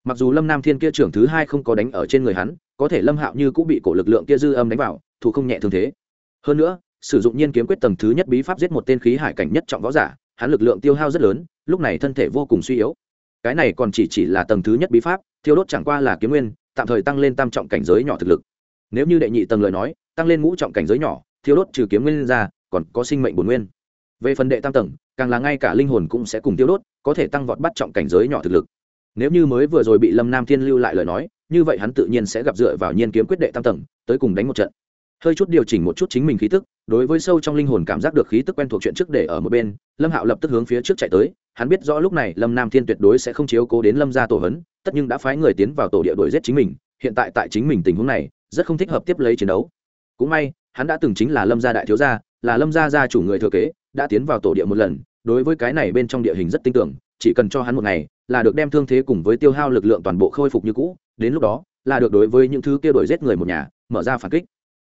Mặc dù lâm nam thiên kia trưởng thứ hai không có đánh ở trên người hắn, có thể lâm hạo như cũng bị cổ lực lượng kia dư âm đánh vào, thủ không nhẹ thương thế. Hơn nữa, sử dụng nhiên kiếm quyết tầng thứ nhất bí pháp giết một tên khí hải cảnh nhất trọng võ giả, hắn lực lượng tiêu hao rất lớn, lúc này thân thể vô cùng suy yếu cái này còn chỉ chỉ là tầng thứ nhất bí pháp, thiêu đốt chẳng qua là kiếm nguyên, tạm thời tăng lên tam trọng cảnh giới nhỏ thực lực. Nếu như đệ nhị tầng lời nói, tăng lên ngũ trọng cảnh giới nhỏ, thiêu đốt trừ kiếm nguyên ra, còn có sinh mệnh bổn nguyên. Về phần đệ tam tầng, càng là ngay cả linh hồn cũng sẽ cùng tiêu đốt, có thể tăng vọt bắt trọng cảnh giới nhỏ thực lực. Nếu như mới vừa rồi bị lâm nam thiên lưu lại lời nói, như vậy hắn tự nhiên sẽ gặp dựa vào nhiên kiếm quyết đệ tam tầng, tới cùng đánh một trận hơi chút điều chỉnh một chút chính mình khí tức, đối với sâu trong linh hồn cảm giác được khí tức quen thuộc chuyện trước để ở một bên, lâm hạo lập tức hướng phía trước chạy tới, hắn biết rõ lúc này lâm nam thiên tuyệt đối sẽ không chiếu cố đến lâm gia tổ hấn tất nhưng đã phái người tiến vào tổ địa đuổi giết chính mình, hiện tại tại chính mình tình huống này, rất không thích hợp tiếp lấy chiến đấu. Cũng may, hắn đã từng chính là lâm gia đại thiếu gia, là lâm gia gia chủ người thừa kế, đã tiến vào tổ địa một lần, đối với cái này bên trong địa hình rất tin tưởng, chỉ cần cho hắn một ngày, là được đem thương thế cùng với tiêu hao lực lượng toàn bộ khôi phục như cũ, đến lúc đó, là được đối với những thứ kia đổi giết người một nhà, mở ra phản kích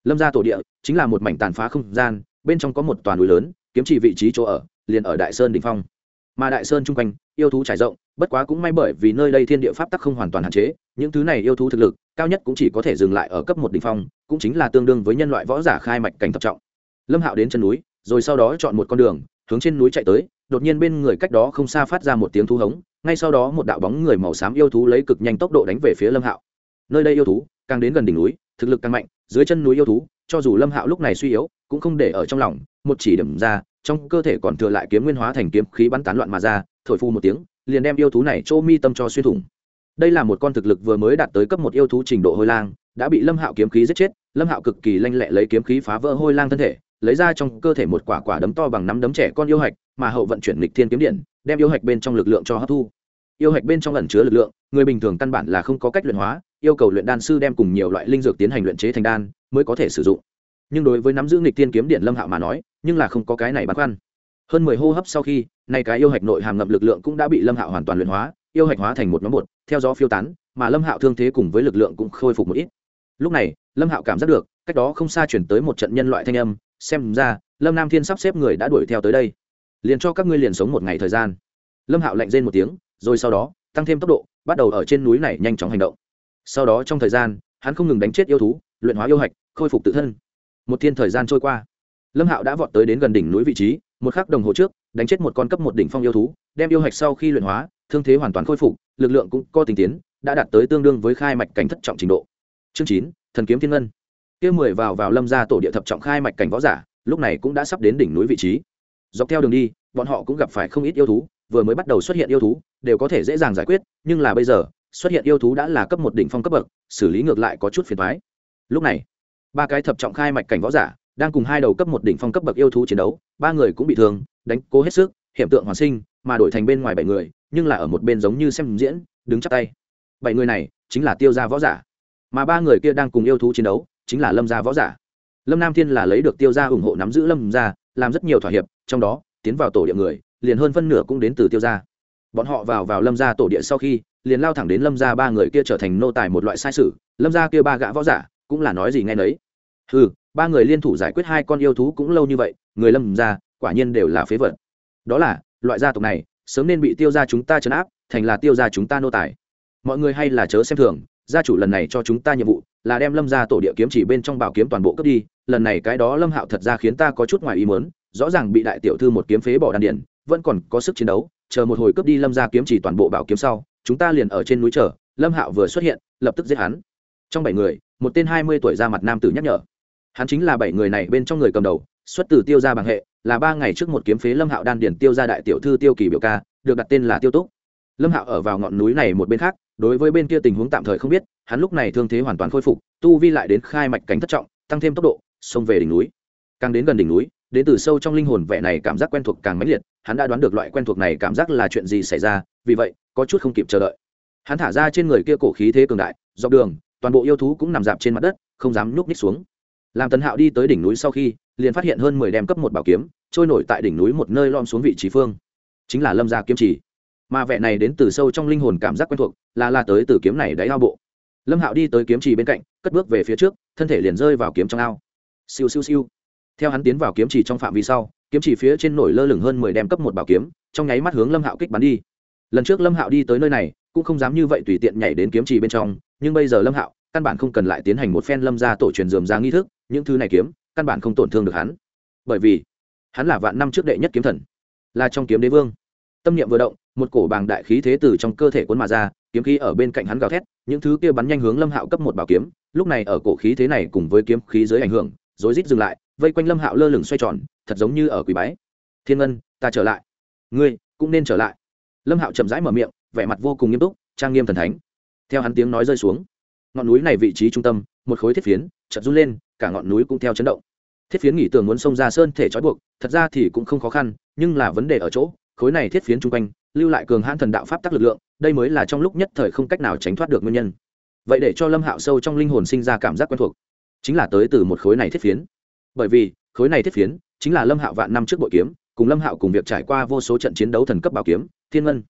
lâm gia tổ địa chính là một mảnh tàn phá không gian, bên trong có một toàn núi lớn, kiếm chỉ vị trí chỗ ở, liền ở đại sơn đ ỉ n h phong. Mà đại sơn chung quanh, yêu thú trải rộng, bất quá cũng may bởi vì nơi đây thiên địa pháp tắc không hoàn toàn hạn chế, những thứ này yêu thú thực lực, cao nhất cũng chỉ có thể dừng lại ở cấp một đ ỉ n h phong, cũng chính là tương đương với nhân loại võ giả khai mạch cảnh thập trọng. Lâm hạo đến chân núi, rồi sau đó chọn một con đường, hướng trên núi chạy tới, đột nhiên bên người cách đó không xa phát ra một tiếng thú hống, ngay sau đó một đạo bóng người màu xám yêu thú lấy cực nhanh tốc độ đánh về phía lâm hạo. Nơi đây yêu thú càng đến gần đỉnh núi, thực lực càng mạnh dưới chân núi yêu thú, cho dù lâm hạo lúc này suy yếu, cũng không để ở trong lòng, một chỉ điểm ra, trong cơ thể còn thừa lại kiếm nguyên hóa thành kiếm khí bắn tán loạn mà ra, thổi phu một tiếng, liền đem yêu thú này chỗ mi tâm cho xuyên thủng. Đây là một con thực lực vừa mới đạt tới cấp một yêu thú trình độ hôi lang, đã bị lâm hạo kiếm khí giết chết, lâm hạo cực kỳ lanh lẹ lấy kiếm khí phá vỡ hôi lang thân thể, lấy ra trong cơ thể một quả quả đấm to bằng nắm đấm trẻ con yêu hạch, mà hậu vận chuyển lịch thiên kiếm điện, đem yêu hạch bên trong lực lượng cho hấp thu. Yêu hạch bên trong ẩn chứa lực lượng, người bình thường căn bản là không có cách luyện hóa yêu cầu luyện đan sư đem cùng nhiều loại linh dược tiến hành luyện chế thành đan, mới có thể sử dụng. Nhưng đối với nắm giữ nghịch tiên kiếm điện lâm hạo mà nói, nhưng là không có cái này băn khoăn. Hơn mười hô hấp sau khi, nay cái yêu hạch nội hàm ngập lực lượng cũng đã bị lâm hạo hoàn toàn luyện hóa, yêu hạch hóa thành một nhóm bột, theo gió phiêu tán, mà lâm hạo thương thế cùng với lực lượng cũng khôi phục một ít. Lúc này, lâm hạo cảm giác được, cách đó không xa chuyển tới một trận nhân loại thanh âm, xem ra, lâm nam thiên sắp xếp người đã đuổi theo tới đây. Liền cho các ngươi liền sống một ngày thời gian. Lâm hạo lạnh rên một tiếng, rồi sau đó, tăng thêm tốc độ, bắt đầu ở trên núi này nhanh chóng hành động sau đó trong thời gian, hắn không ngừng đánh chết yêu thú, luyện hóa yêu hạch, khôi phục tự thân. Một thiên thời gian trôi qua, lâm hạo đã vọt tới đến gần đỉnh núi vị trí, một khắc đồng hồ trước, đánh chết một con cấp một đỉnh phong yêu thú, đem yêu hạch sau khi luyện hóa, thương thế hoàn toàn khôi phục, lực lượng cũng có tình tiến, đã đạt tới tương đương với khai mạch cảnh thất trọng trình độ. Chương chín, thần kiếm thiên ngân. Kia mười vào vào lâm ra tổ địa thập trọng khai mạch cảnh võ giả, lúc này cũng đã sắp đến đỉnh núi vị trí. Dọc theo đường đi, bọn họ cũng gặp phải không ít yêu thú, vừa mới bắt đầu xuất hiện yêu thú, đều có thể dễ dàng giải quyết, nhưng là bây giờ xuất hiện yêu thú đã là cấp một đỉnh phong cấp bậc, xử lý ngược lại có chút phiền thoái lúc này, ba cái thập trọng khai mạch cảnh võ giả đang cùng hai đầu cấp một đỉnh phong cấp bậc yêu thú chiến đấu, ba người cũng bị thương, đánh cố hết sức hiện tượng hoàn sinh, mà đổi thành bên ngoài bảy người, nhưng là ở một bên giống như xem diễn, đứng chắp tay. Bảy người này chính là tiêu gia võ giả. Mà ba người kia đang cùng yêu thú chiến đấu, chính là lâm gia võ giả. Lâm nam thiên là lấy được tiêu gia ủng hộ nắm giữ lâm gia, làm rất nhiều thỏa hiệp, trong đó, tiến vào tổ địa người, liền hơn phân nửa cũng đến từ tiêu gia. Bọn họ vào vào lâm gia tổ địa sau khi liền lao thẳng đến lâm gia ba người kia trở thành nô tài một loại sai sự, lâm gia kia ba gã võ giả cũng là nói gì nghe nấy. Ừ ba người liên thủ giải quyết hai con yêu thú cũng lâu như vậy, người lâm gia quả nhiên đều là phế vật. Đó là, loại gia tộc này, sớm nên bị tiêu gia chúng ta chấn áp, thành là tiêu gia chúng ta nô tài. Mọi người hay là chớ xem thường, gia chủ lần này cho chúng ta nhiệm vụ là đem lâm ra tổ địa kiếm chỉ bên trong bảo kiếm toàn bộ cướp đi, lần này cái đó lâm hạo thật ra khiến ta có chút ngoài ý mớn rõ ràng bị đại tiểu thư một kiếm phế bỏ đan điện vẫn còn có sức chiến đấu, chờ một hồi cướp đi lâm ra kiếm chỉ toàn bộ bảo kiếm sau chúng ta liền ở trên núi chờ, lâm hạo vừa xuất hiện, lập tức giết hắn. Trong bảy người, một tên hai mươi tuổi ra mặt nam tử nhắc nhở. Hắn chính là bảy người này bên trong người cầm đầu, xuất từ tiêu gia bằng hệ, là ba ngày trước một kiếm phế lâm hạo đan điển tiêu gia đại tiểu thư tiêu kỳ biểu ca, được đặt tên là tiêu túc. Lâm hạo ở vào ngọn núi này một bên khác, đối với bên kia tình huống tạm thời không biết, hắn lúc này thương thế hoàn toàn khôi phục, tu vi lại đến khai mạch cánh thất trọng, tăng thêm tốc độ, xông về đỉnh núi. Càng đến gần đỉnh núi đến từ sâu trong linh hồn vẻ này cảm giác quen thuộc càng mãnh liệt, hắn đã đoán được loại quen thuộc này cảm giác là chuyện gì xảy ra, vì vậy, có chút không kịp chờ đợi. Hắn thả ra trên người kia cổ khí thế cường đại, dọc đường, toàn bộ yêu thú cũng nằm dạp trên mặt đất, không dám nhúc ních xuống. Làm tần hạo đi tới đỉnh núi sau khi, liền phát hiện hơn mười đem cấp một bảo kiếm, trôi nổi tại đỉnh núi một nơi lom xuống vị trí phương. Chính là lâm gia kiếm trì mà vẻ này đến từ sâu trong linh hồn cảm giác quen thuộc, là là tới từ kiếm này đáy ao bộ. Lâm hạo đi tới kiếm trì bên cạnh, cất bước về phía trước, thân thể liền rơi vào kiếm trong ao. Siêu siêu siêu theo hắn tiến vào kiếm chỉ trong phạm vi sau, kiếm chỉ phía trên nổi lơ lửng hơn mười đem cấp một bảo kiếm, trong nháy mắt hướng lâm hạo kích bắn đi. Lần trước lâm hạo đi tới nơi này, cũng không dám như vậy tùy tiện nhảy đến kiếm chỉ bên trong, nhưng bây giờ lâm hạo, căn bản không cần lại tiến hành một phen lâm ra tổ truyền dườm ra nghi thức, những thứ này kiếm, căn bản không tổn thương được hắn. Bởi vì, hắn là vạn năm trước đệ nhất kiếm thần, là trong kiếm đế vương. Tâm niệm vừa động, một cổ bàng đại khí thế từ trong cơ thể cuốn mà ra, kiếm khí ở bên cạnh hắn gào thét, những thứ kia bắn nhanh hướng lâm hạo cấp một bảo kiếm, lúc này ở cổ khí thế này cùng với kiếm khí dưới ảnh hưởng, rối rít dừng lại vây quanh lâm hạo lơ lửng xoay tròn, thật giống như ở quỷ bái. Thiên ngân, ta trở lại. Ngươi, cũng nên trở lại. Lâm hạo chậm rãi mở miệng, vẻ mặt vô cùng nghiêm túc, trang nghiêm thần thánh. Theo hắn tiếng nói rơi xuống, ngọn núi này vị trí trung tâm, một khối thiết phiến, chợt run lên, cả ngọn núi cũng theo chấn động. Thiết phiến nghỉ tưởng muốn xông ra sơn thể trói buộc, thật ra thì cũng không khó khăn, nhưng là vấn đề ở chỗ, khối này thiết phiến chung quanh, lưu lại cường hãn thần đạo pháp tắc lực lượng, đây mới là trong lúc nhất thời không cách nào tránh thoát được nguyên nhân. Vậy để cho lâm hạo sâu trong linh hồn sinh ra cảm giác quen thuộc, chính là tới từ một khối này thiết phiến bởi vì, khối này thiết phiến chính là lâm hạo vạn năm trước bội kiếm, cùng lâm hạo cùng việc trải qua vô số trận chiến đấu thần cấp bảo kiếm, thiên ngân.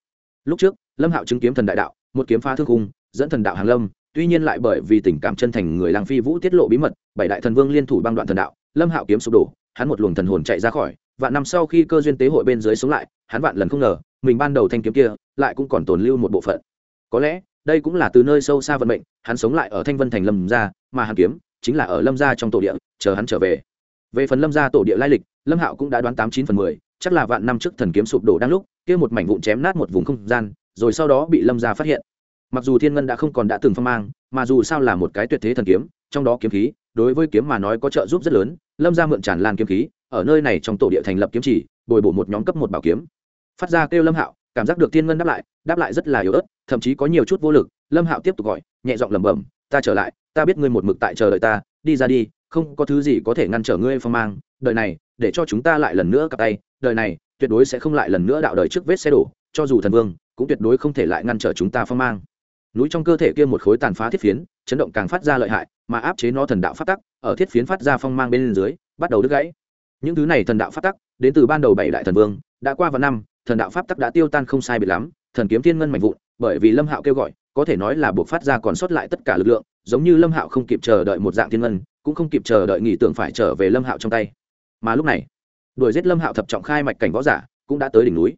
Lúc trước, lâm hạo chứng kiếm thần đại đạo, một kiếm phá thương cung dẫn thần đạo hàng lâm, tuy nhiên lại bởi vì tình cảm chân thành người lang phi vũ tiết lộ bí mật, bảy đại thần vương liên thủ băng đoạn thần đạo, lâm hạo kiếm sụp đổ, hắn một luồng thần hồn chạy ra khỏi, vạn năm sau khi cơ duyên tế hội bên dưới sống lại, hắn vạn lần không ngờ, mình ban đầu thanh kiếm kia, lại cũng còn tồn lưu một bộ phận. Có lẽ, đây cũng là từ nơi sâu xa vận mệnh, hắn sống lại ở thanh vân thành lâm gia, mà hắn kiếm chính là ở lâm gia trong tổ địa, chờ hắn trở về về phần lâm gia tổ địa lai lịch, lâm hạo cũng đã đoán tám chín phần mười, chắc là vạn năm trước thần kiếm sụp đổ đang lúc, kia một mảnh vụn chém nát một vùng không gian, rồi sau đó bị lâm gia phát hiện. Mặc dù thiên ngân đã không còn đã từng phong mang, mà dù sao là một cái tuyệt thế thần kiếm, trong đó kiếm khí, đối với kiếm mà nói có trợ giúp rất lớn, lâm gia mượn tràn lan kiếm khí, ở nơi này trong tổ địa thành lập kiếm chỉ, bồi bổ một nhóm cấp một bảo kiếm. Phát ra kêu lâm hạo, cảm giác được thiên ngân đáp lại đáp lại rất là yếu ớt, thậm chí có nhiều chút vô lực, lâm hạo tiếp tục gọi, nhẹ giọng lẩm bẩm, ta trở lại, ta biết ngươi một mực tại chờ đợi ta, đi ra đi không có thứ gì có thể ngăn trở ngươi phong mang. Đời này, để cho chúng ta lại lần nữa cặp tay. Đời này, tuyệt đối sẽ không lại lần nữa đạo đời trước vết xe đổ. Cho dù thần vương, cũng tuyệt đối không thể lại ngăn trở chúng ta phong mang. Núi trong cơ thể kia một khối tàn phá thiết phiến, chấn động càng phát ra lợi hại, mà áp chế nó thần đạo phát tắc, ở thiết phiến phát ra phong mang bên dưới, bắt đầu đứt gãy. Những thứ này thần đạo phát tắc, đến từ ban đầu bảy đại thần vương, đã qua vào năm, thần đạo pháp tắc đã tiêu tan không sai biệt lắm. Thần kiếm thiên ngân mạnh vụn, bởi vì lâm hạo kêu gọi, có thể nói là buộc phát ra còn sót lại tất cả lực lượng, giống như lâm hạo không kịp chờ đợi một dạng thiên ngân cũng không kịp chờ đợi nghĩ tưởng phải trở về lâm hạo trong tay. Mà lúc này, đuổi giết lâm hạo thập trọng khai mạch cảnh võ giả cũng đã tới đỉnh núi.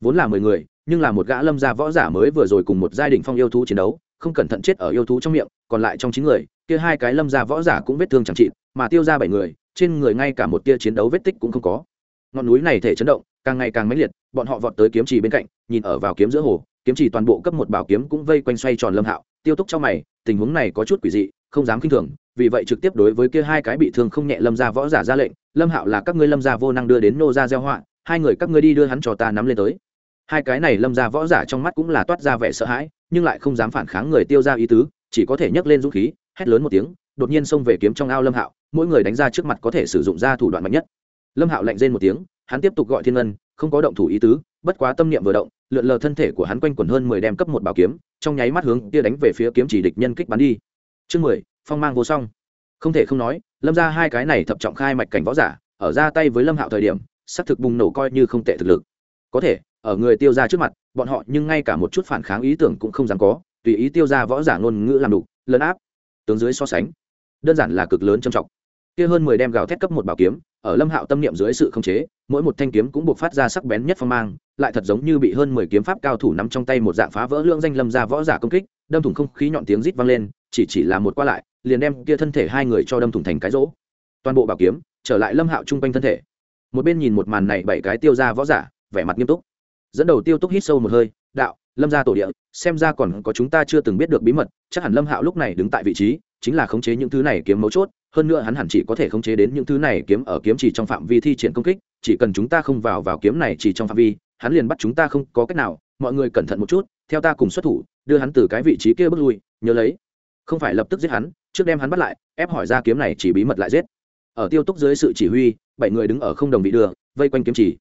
Vốn là mười người, nhưng là một gã lâm gia võ giả mới vừa rồi cùng một giai đình phong yêu thú chiến đấu, không cẩn thận chết ở yêu thú trong miệng, còn lại trong chín người, kia hai cái lâm gia võ giả cũng vết thương chẳng trị, mà tiêu ra bảy người, trên người ngay cả một tia chiến đấu vết tích cũng không có. Ngọn núi này thể chấn động, càng ngày càng mãnh liệt, bọn họ vọt tới kiếm trì bên cạnh, nhìn ở vào kiếm giữa hồ, kiếm trì toàn bộ cấp một bảo kiếm cũng vây quanh xoay tròn lâm hạo, tiêu túc trong mày, tình huống này có chút quỷ dị, không dám kinh thường vì vậy trực tiếp đối với kia hai cái bị thương không nhẹ lâm gia võ giả ra lệnh, lâm hạo là các ngươi lâm gia vô năng đưa đến nô gia gieo họa, hai người các ngươi đi đưa hắn cho ta nắm lên tới. Hai cái này lâm gia võ giả trong mắt cũng là toát ra vẻ sợ hãi, nhưng lại không dám phản kháng người tiêu ra ý tứ, chỉ có thể nhấc lên dũng khí, hét lớn một tiếng, đột nhiên xông về kiếm trong ao lâm hạo, mỗi người đánh ra trước mặt có thể sử dụng ra thủ đoạn mạnh nhất. Lâm hạo lạnh rên một tiếng, hắn tiếp tục gọi thiên ngân, không có động thủ ý tứ, bất quá tâm niệm vừa động, lượn lờ thân thể của hắn quanh quẩn hơn mười đem cấp một bảo kiếm, trong nháy mắt hướng kia đánh về phía kiếm chỉ địch nhân kích bắn đi. Chương mười phong mang vô song. Không thể không nói, lâm ra hai cái này thập trọng khai mạch cảnh võ giả, ở ra tay với lâm hạo thời điểm s ắ c thực bùng nổ coi như không tệ thực lực. Có thể, ở người tiêu ra trước mặt, bọn họ nhưng ngay cả một chút phản kháng ý tưởng cũng không dám có, tùy ý tiêu ra võ giả ngôn ngữ làm đục, lấn áp, tướng dưới so sánh. Đơn giản là cực lớn trầm trọng. Kia hơn mười đem gào thét cấp một bảo kiếm, ở lâm hạo tâm niệm dưới sự khống chế, mỗi một thanh kiếm cũng buộc phát ra sắc bén nhất phong mang, lại thật giống như bị hơn mười kiếm pháp cao thủ nắm trong tay một dạng phá vỡ lưỡng danh lâm ra võ giả công kích, đâm thủng không khí nhọn tiếng rít vang lên, chỉ chỉ là một qua lại liền đem kia thân thể hai người cho đâm thủng thành cái rỗ. Toàn bộ bảo kiếm trở lại lâm hạo chung quanh thân thể. Một bên nhìn một màn này bảy cái tiêu ra võ giả, vẻ mặt nghiêm túc. Dẫn đầu tiêu túc hít sâu một hơi, đạo, lâm ra tổ địa, xem ra còn có chúng ta chưa từng biết được bí mật, chắc hẳn lâm hạo lúc này đứng tại vị trí, chính là khống chế những thứ này kiếm mấu chốt, hơn nữa hắn hẳn chỉ có thể khống chế đến những thứ này kiếm ở kiếm chỉ trong phạm vi thi triển công kích, chỉ cần chúng ta không vào vào kiếm này chỉ trong phạm vi, hắn liền bắt chúng ta không có cách nào, mọi người cẩn thận một chút, theo ta cùng xuất thủ, đưa hắn từ cái vị trí kia bước lui, nhớ lấy. Không phải lập tức giết hắn trước đem hắn bắt lại ép hỏi ra kiếm này chỉ bí mật lại giết. Ở tiêu túc dưới sự chỉ huy bảy người đứng ở không đồng vị đường, vây quanh kiếm chỉ.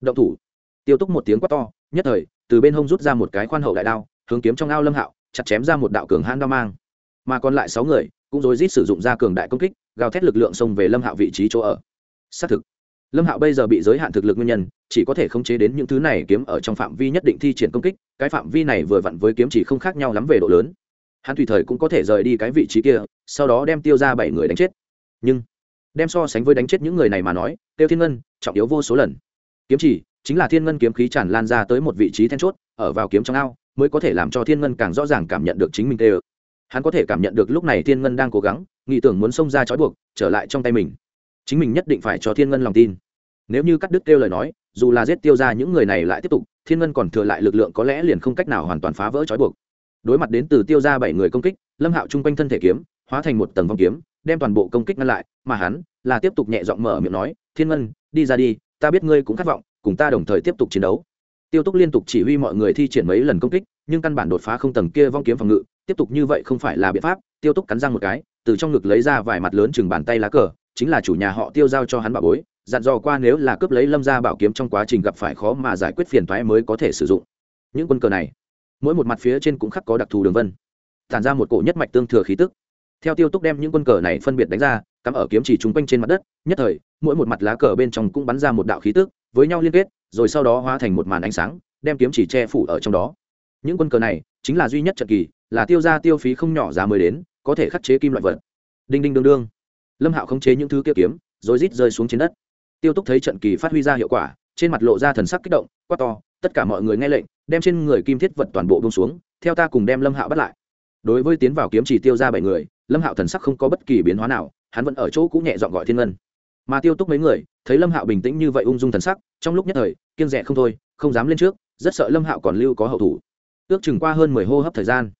Động thủ. Tiêu túc một tiếng quát to nhất thời từ bên hông rút ra một cái khoan hậu đại đao hướng kiếm trong ao lâm hạo chặt chém ra một đạo cường hãn đao mang. Mà còn lại sáu người cũng rối rít sử dụng ra cường đại công kích gào thét lực lượng xông về lâm hạo vị trí chỗ ở. Xác thực lâm hạo bây giờ bị giới hạn thực lực nguyên nhân chỉ có thể khống chế đến những thứ này kiếm ở trong phạm vi nhất định thi triển công kích cái phạm vi này vừa vặn với kiếm chỉ không khác nhau lắm về độ lớn hắn tùy thời cũng có thể rời đi cái vị trí kia, sau đó đem tiêu ra bảy người đánh chết. Nhưng, đem so sánh với đánh chết những người này mà nói, tiêu thiên ngân trọng yếu vô số lần. Kiếm chỉ, chính là thiên ngân kiếm khí tràn lan ra tới một vị trí then chốt, ở vào kiếm trong ao, mới có thể làm cho thiên ngân càng rõ ràng cảm nhận được chính mình tê ơ. Hắn có thể cảm nhận được lúc này thiên ngân đang cố gắng, nghĩ tưởng muốn xông ra trói buộc, trở lại trong tay mình. Chính mình nhất định phải cho thiên ngân lòng tin. Nếu như cắt đứt kêu lời nói, dù là giết tiêu ra những người này lại tiếp tục, thiên ngân còn thừa lại lực lượng có lẽ liền không cách nào hoàn toàn phá vỡ trói buộc đối mặt đến từ tiêu ra bảy người công kích, lâm hạo chung quanh thân thể kiếm, hóa thành một tầng vong kiếm, đem toàn bộ công kích ngăn lại, mà hắn là tiếp tục nhẹ giọng mở miệng nói, thiên ngân, đi ra đi, ta biết ngươi cũng khát vọng, cùng ta đồng thời tiếp tục chiến đấu. Tiêu túc liên tục chỉ huy mọi người thi triển mấy lần công kích, nhưng căn bản đột phá không tầng kia vong kiếm phòng ngự, tiếp tục như vậy không phải là biện pháp, tiêu túc cắn răng một cái, từ trong ngực lấy ra vài mặt lớn chừng bàn tay lá cờ, chính là chủ nhà họ tiêu giao cho hắn bảo bối, dặn dò qua nếu là cướp lấy lâm ra bảo kiếm trong quá trình gặp phải khó mà giải quyết phiền toái mới có thể sử dụng. Những quân cờ này mỗi một mặt phía trên cũng khắc có đặc thù đường vân, tản ra một cổ nhất mạch tương thừa khí tức. Theo tiêu túc đem những quân cờ này phân biệt đánh ra, cắm ở kiếm chỉ chung quanh trên mặt đất, nhất thời, mỗi một mặt lá cờ bên trong cũng bắn ra một đạo khí tức, với nhau liên kết, rồi sau đó hóa thành một màn ánh sáng, đem kiếm chỉ che phủ ở trong đó. Những quân cờ này, chính là duy nhất trận kỳ, là tiêu ra tiêu phí không nhỏ giá mới đến, có thể khắc chế kim loại vật. Đinh đinh đương đương. Lâm hạo khống chế những thứ kia kiếm, rồi rít rơi xuống trên đất. Tiêu túc thấy trận kỳ phát huy ra hiệu quả trên mặt lộ ra thần sắc kích động, quát to, tất cả mọi người nghe lệnh, đem trên người kim thiết vật toàn bộ bông xuống, theo ta cùng đem lâm hạo bắt lại. Đối với tiến vào kiếm chỉ tiêu ra bảy người, lâm hạo thần sắc không có bất kỳ biến hóa nào, hắn vẫn ở chỗ cũng nhẹ dọn gọi thiên ngân. Mà tiêu túc mấy người, thấy lâm hạo bình tĩnh như vậy ung dung thần sắc, trong lúc nhất thời, kiên rẻ không thôi, không dám lên trước, rất sợ lâm hạo còn lưu có hậu thủ. Ước chừng qua hơn mười hô hấp thời gian,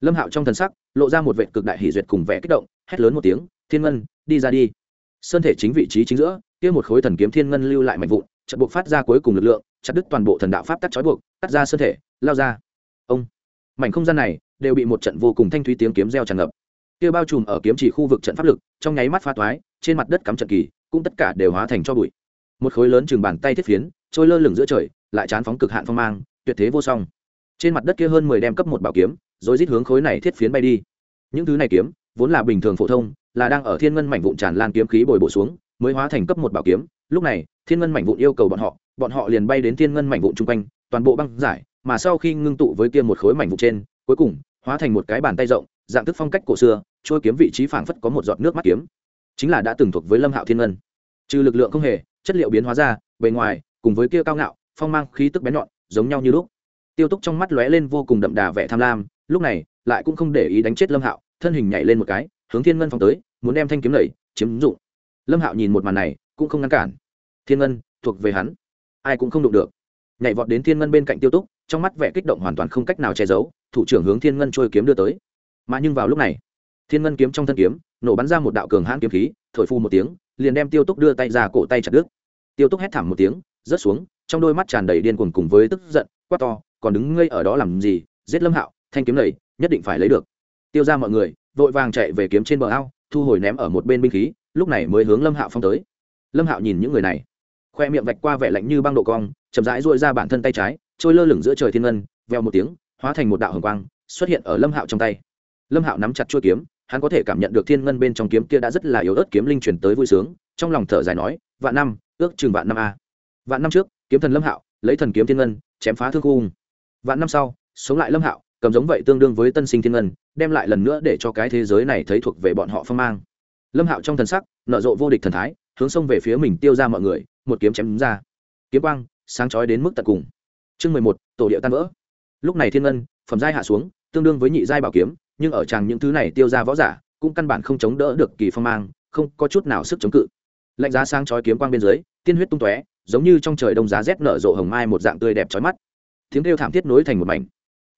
lâm hạo trong thần sắc, lộ ra một vệ cực đại hỷ duyệt cùng vẻ kích động, hét lớn một tiếng, thiên ngân, đi ra đi. Sơn thể chính vị trí chính giữa, kia một khối thần kiếm thiên ngân lưu lại mạnh vụn chợt buộc phát ra cuối cùng lực lượng, chặt đứt toàn bộ thần đạo pháp tắc trói buộc cắt ra sơn thể, lao ra. Ông. Mảnh không gian này đều bị một trận vô cùng thanh thúy tiếng kiếm reo tràn ngập. Kia bao trùm ở kiếm chỉ khu vực trận pháp lực, trong nháy mắt pha toái, trên mặt đất cắm trận kỳ, cũng tất cả đều hóa thành cho bụi. Một khối lớn chừng bàn tay thiết phiến, trôi lơ lửng giữa trời, lại chán phóng cực hạn phong mang, tuyệt thế vô song. Trên mặt đất kia hơn mười đem cấp một bảo kiếm, rồi rít hướng khối này thiết phiến bay đi. Những thứ này kiếm, vốn là bình thường phổ thông, là đang ở thiên ngân mảnh vụn tràn lan kiếm khí bồi bổ xuống, mới hóa thành cấp một bảo kiếm lúc này, thiên ngân mảnh vụn yêu cầu bọn họ bọn họ liền bay đến thiên ngân mảnh vụn chung quanh, toàn bộ băng giải, mà sau khi ngưng tụ với kia một khối mảnh vụn trên, cuối cùng, hóa thành một cái bàn tay rộng, dạng thức phong cách cổ xưa, trôi kiếm vị trí phảng phất có một giọt nước mắt kiếm. Chính là đã từng thuộc với lâm hạo thiên ngân. Trừ lực lượng không hề, chất liệu biến hóa ra, bề ngoài, cùng với kia cao ngạo, phong mang khí tức bén nhọn, giống nhau như lúc. Tiêu túc trong mắt lóe lên vô cùng đậm đà vẻ tham lam, lúc này, lại cũng không để ý đánh chết lâm hạo, thân hình nhảy lên một cái, hướng thiên ngân phong tới, muốn đem thanh kiếm lầy chiếm dụng. Lâm hạo nhìn một màn này, cũng không ngăn cản thiên ngân, thuộc về hắn. Ai cũng không đụng được. Nhảy vọt đến thiên ngân bên cạnh tiêu túc, trong mắt vẻ kích động hoàn toàn không cách nào che giấu, thủ trưởng hướng thiên ngân trôi kiếm đưa tới. Mà nhưng vào lúc này, thiên ngân kiếm trong thân kiếm, nổ bắn ra một đạo cường hãn kiếm khí, thổi phu một tiếng, liền đem tiêu túc đưa tay ra cổ tay chặt đứt. Tiêu túc hét thảm một tiếng, rớt xuống, trong đôi mắt tràn đầy điên cuồng cùng với tức giận, quát to, còn đứng ngây ở đó làm gì? Giết lâm hạo, thanh kiếm này, nhất định phải lấy được. Tiêu ra mọi người, vội vàng chạy về kiếm trên bờ ao, thu hồi ném ở một bên binh khí, lúc này mới hướng lâm hạo phong tới. Lâm hạo nhìn những người này khoe miệng vạch qua vẻ lạnh như băng độ cong, chậm rãi dội ra bản thân tay trái, trôi lơ lửng giữa trời thiên ngân veo một tiếng, hóa thành một đạo hồng quang, xuất hiện ở lâm hạo trong tay. Lâm hạo nắm chặt chuôi kiếm, hắn có thể cảm nhận được thiên ngân bên trong kiếm kia đã rất là yếu ớt kiếm linh chuyển tới vui sướng, trong lòng thở dài nói, vạn năm, ước chừng vạn năm a. Vạn năm trước, kiếm thần lâm hạo lấy thần kiếm thiên ngân, chém phá thương khung. Vạn năm sau, sống lại lâm hạo, cầm giống vậy tương đương với tân sinh thiên ngân, đem lại lần nữa để cho cái thế giới này thấy thuộc về bọn họ phong mang. Lâm hạo trong thần sắc, nở rộ vô địch thần thái hướng xông về phía mình tiêu ra mọi người, một kiếm chém ra. Kiếm quang, sáng chói đến mức tận cùng. Chương mười một, tổ điệu tan vỡ. Lúc này thiên ngân, phẩm giai hạ xuống, tương đương với nhị giai bảo kiếm, nhưng ở chàng những thứ này tiêu ra võ giả, cũng căn bản không chống đỡ được kỳ phong mang, không có chút nào sức chống cự. Lạnh giá sáng chói kiếm quang bên dưới, tiên huyết tung tóe, giống như trong trời đông giá rét nở rộ hồng mai một dạng tươi đẹp chói mắt. Tiếng kêu thảm thiết nối thành một mảnh.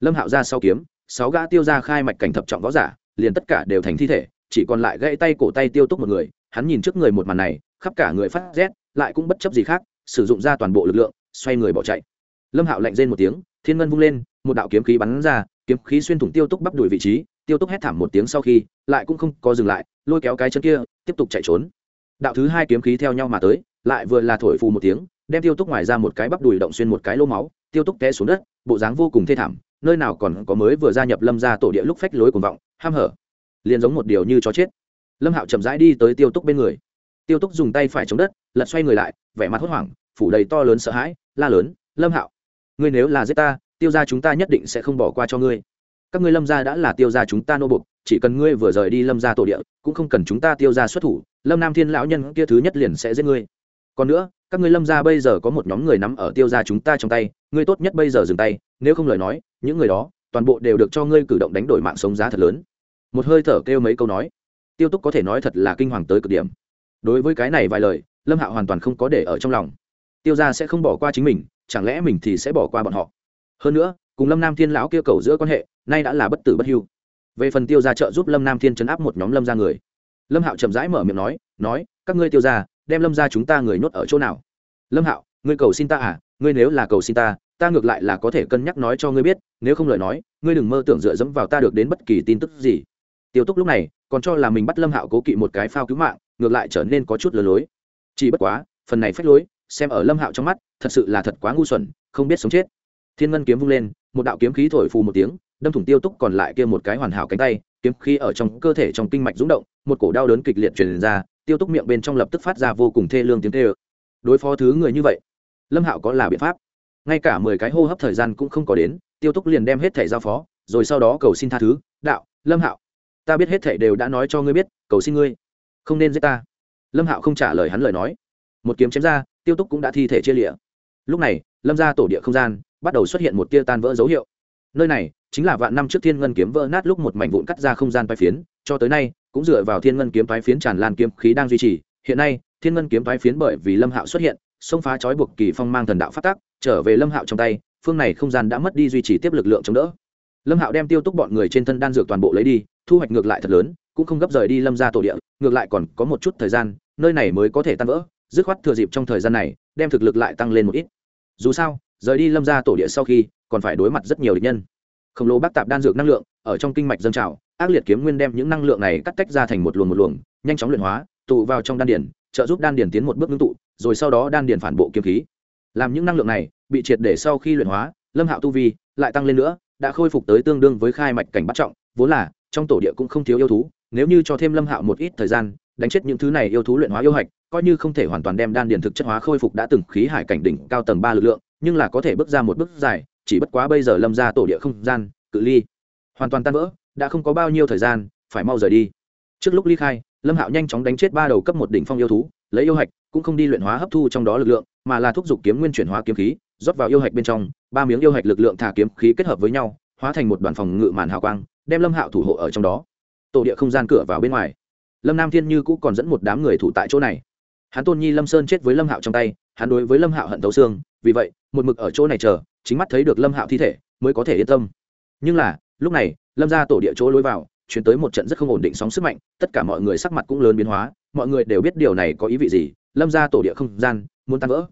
Lâm hạo ra sau kiếm, sáu gã tiêu ra khai mạch cảnh thập trọng võ giả, liền tất cả đều thành thi thể, chỉ còn lại gãy tay cổ tay tiêu túc một người hắn nhìn trước người một màn này, khắp cả người phát rét, lại cũng bất chấp gì khác, sử dụng ra toàn bộ lực lượng, xoay người bỏ chạy. Lâm hạo lạnh rên một tiếng, thiên ngân vung lên, một đạo kiếm khí bắn ra, kiếm khí xuyên thủng tiêu túc bắp đuổi vị trí, tiêu túc hét thảm một tiếng sau khi, lại cũng không có dừng lại, lôi kéo cái chân kia, tiếp tục chạy trốn. Đạo thứ hai kiếm khí theo nhau mà tới, lại vừa là thổi phù một tiếng, đem tiêu túc ngoài ra một cái bắp đùi động xuyên một cái lô máu, tiêu túc té xuống đất, bộ dáng vô cùng thê thảm, nơi nào còn có mới vừa gia nhập lâm ra tổ địa lúc phách lối cuồng vọng, ham hở. Liền giống một điều như chó chết lâm hạo chậm rãi đi tới tiêu túc bên người. Tiêu túc dùng tay phải chống đất, lật xoay người lại, vẻ mặt hốt hoảng, phủ đầy to lớn sợ hãi, la lớn, lâm hạo, ngươi nếu là giết ta, tiêu ra chúng ta nhất định sẽ không bỏ qua cho ngươi. Các ngươi lâm gia đã là tiêu ra chúng ta nô bục chỉ cần ngươi vừa rời đi lâm gia tổ địa, cũng không cần chúng ta tiêu ra xuất thủ, lâm nam thiên lão nhân kia thứ nhất liền sẽ giết ngươi. Còn nữa, các ngươi lâm gia bây giờ có một nhóm người nắm ở tiêu ra chúng ta trong tay, ngươi tốt nhất bây giờ dừng tay, nếu không lời nói, những người đó toàn bộ đều được cho ngươi cử động đánh đổi mạng sống giá thật lớn. Một hơi thở kêu mấy câu nói tiêu túc có thể nói thật là kinh hoàng tới cực điểm. Đối với cái này vài lời, lâm hạo hoàn toàn không có để ở trong lòng. Tiêu ra sẽ không bỏ qua chính mình, chẳng lẽ mình thì sẽ bỏ qua bọn họ? Hơn nữa, cùng lâm nam thiên lão kêu cầu giữa quan hệ, nay đã là bất tử bất hưu. Về phần tiêu ra trợ giúp lâm nam thiên chấn áp một nhóm lâm ra người. Lâm hạo chậm rãi mở miệng nói nói, các ngươi tiêu ra đem lâm ra chúng ta người nhốt ở chỗ nào? Lâm hạo, ngươi cầu xin ta à? Ngươi nếu là cầu xin ta ta ngược lại là có thể cân nhắc nói cho ngươi biết, nếu không lời nói, ngươi đừng mơ tưởng dựa dẫm vào ta được đến bất kỳ tin tức gì. Tiêu túc lúc này còn cho là mình bắt lâm hạo cố kỵ một cái phao cứu mạng, ngược lại trở nên có chút lừa lối. Chỉ bất quá, phần này phách lối, xem ở lâm hạo trong mắt, thật sự là thật quá ngu xuẩn, không biết sống chết. Thiên ngân kiếm vung lên, một đạo kiếm khí thổi phù một tiếng, đâm thủng tiêu túc còn lại kia một cái hoàn hảo cánh tay, kiếm khí ở trong cơ thể trong kinh mạch rúng động, một cổ đau đớn kịch liệt truyền ra, tiêu túc miệng bên trong lập tức phát ra vô cùng thê lương tiếng tê ơ đối phó thứ người như vậy, lâm hạo có là biện pháp? Ngay cả mười cái hô hấp thời gian cũng không có đến, tiêu túc liền đem hết thẻ giao phó, rồi sau đó cầu xin tha thứ, đạo, lâm hạo ta biết hết thẻ đều đã nói cho ngươi biết, cầu xin ngươi, không nên giết ta. Lâm hạo không trả lời hắn lời nói. Một kiếm chém ra, tiêu túc cũng đã thi thể chia lịa lúc này, lâm ra tổ địa không gian bắt đầu xuất hiện một tia tan vỡ dấu hiệu. Nơi này chính là vạn năm trước thiên ngân kiếm vỡ nát lúc một mảnh vụn cắt ra không gian toái phiến, cho tới nay, cũng dựa vào thiên ngân kiếm toái phiến tràn lan kiếm khí đang duy trì. Hiện nay, thiên ngân kiếm thoái phiến bởi vì lâm hạo xuất hiện, xông phá trói buộc kỳ phong mang thần đạo phát tác, trở về lâm hạo trong tay, phương này không gian đã mất đi duy trì tiếp lực lượng chống đỡ. Lâm hạo đem tiêu túc bọn người trên thân đan dược toàn bộ lấy đi thu hoạch ngược lại thật lớn, cũng không gấp rời đi lâm ra tổ địa, ngược lại còn có một chút thời gian, nơi này mới có thể tan vỡ, dứt khoát thừa dịp trong thời gian này, đem thực lực lại tăng lên một ít. Dù sao, rời đi lâm ra tổ địa sau khi, còn phải đối mặt rất nhiều địch nhân. Khổng lồ bác tạp đan dược năng lượng, ở trong kinh mạch dân trào, ác liệt kiếm nguyên đem những năng lượng này cắt tách ra thành một luồng một luồng, nhanh chóng luyện hóa, tụ vào trong đan điển trợ giúp đan điển tiến một bước ngưng tụ, rồi sau đó đan điển phản bộ kiếm khí. Làm những năng lượng này, bị triệt để sau khi luyện hóa, lâm hạo tu vi lại tăng lên nữa, đã khôi phục tới tương đương với khai mạch cảnh bắt trọng, vốn là trong tổ địa cũng không thiếu yêu thú, nếu như cho thêm lâm hạo một ít thời gian, đánh chết những thứ này yêu thú luyện hóa yêu hạch, coi như không thể hoàn toàn đem đan điền thực chất hóa khôi phục đã từng khí hải cảnh đỉnh cao tầng ba lực lượng, nhưng là có thể bước ra một bước dài, chỉ bất quá bây giờ lâm ra tổ địa không gian, cự ly hoàn toàn tan vỡ, đã không có bao nhiêu thời gian, phải mau rời đi. Trước lúc ly khai, lâm hạo nhanh chóng đánh chết ba đầu cấp một đỉnh phong yêu thú, lấy yêu hạch, cũng không đi luyện hóa hấp thu trong đó lực lượng, mà là thúc giục kiếm nguyên chuyển hóa kiếm khí, rót vào yêu hạch bên trong, ba miếng yêu hạch lực lượng thả kiếm khí kết hợp với nhau, hóa thành một đoàn phòng ngự màn hào quang đem lâm hạo thủ hộ ở trong đó tổ địa không gian cửa vào bên ngoài lâm nam thiên như cũng còn dẫn một đám người thủ tại chỗ này hắn tôn nhi lâm sơn chết với lâm hạo trong tay hắn đối với lâm hạo hận thấu xương vì vậy một mực ở chỗ này chờ chính mắt thấy được lâm hạo thi thể mới có thể yên tâm nhưng là lúc này lâm ra tổ địa chỗ lối vào chuyển tới một trận rất không ổn định sóng sức mạnh tất cả mọi người sắc mặt cũng lớn biến hóa mọi người đều biết điều này có ý vị gì lâm ra tổ địa không gian muốn tan vỡ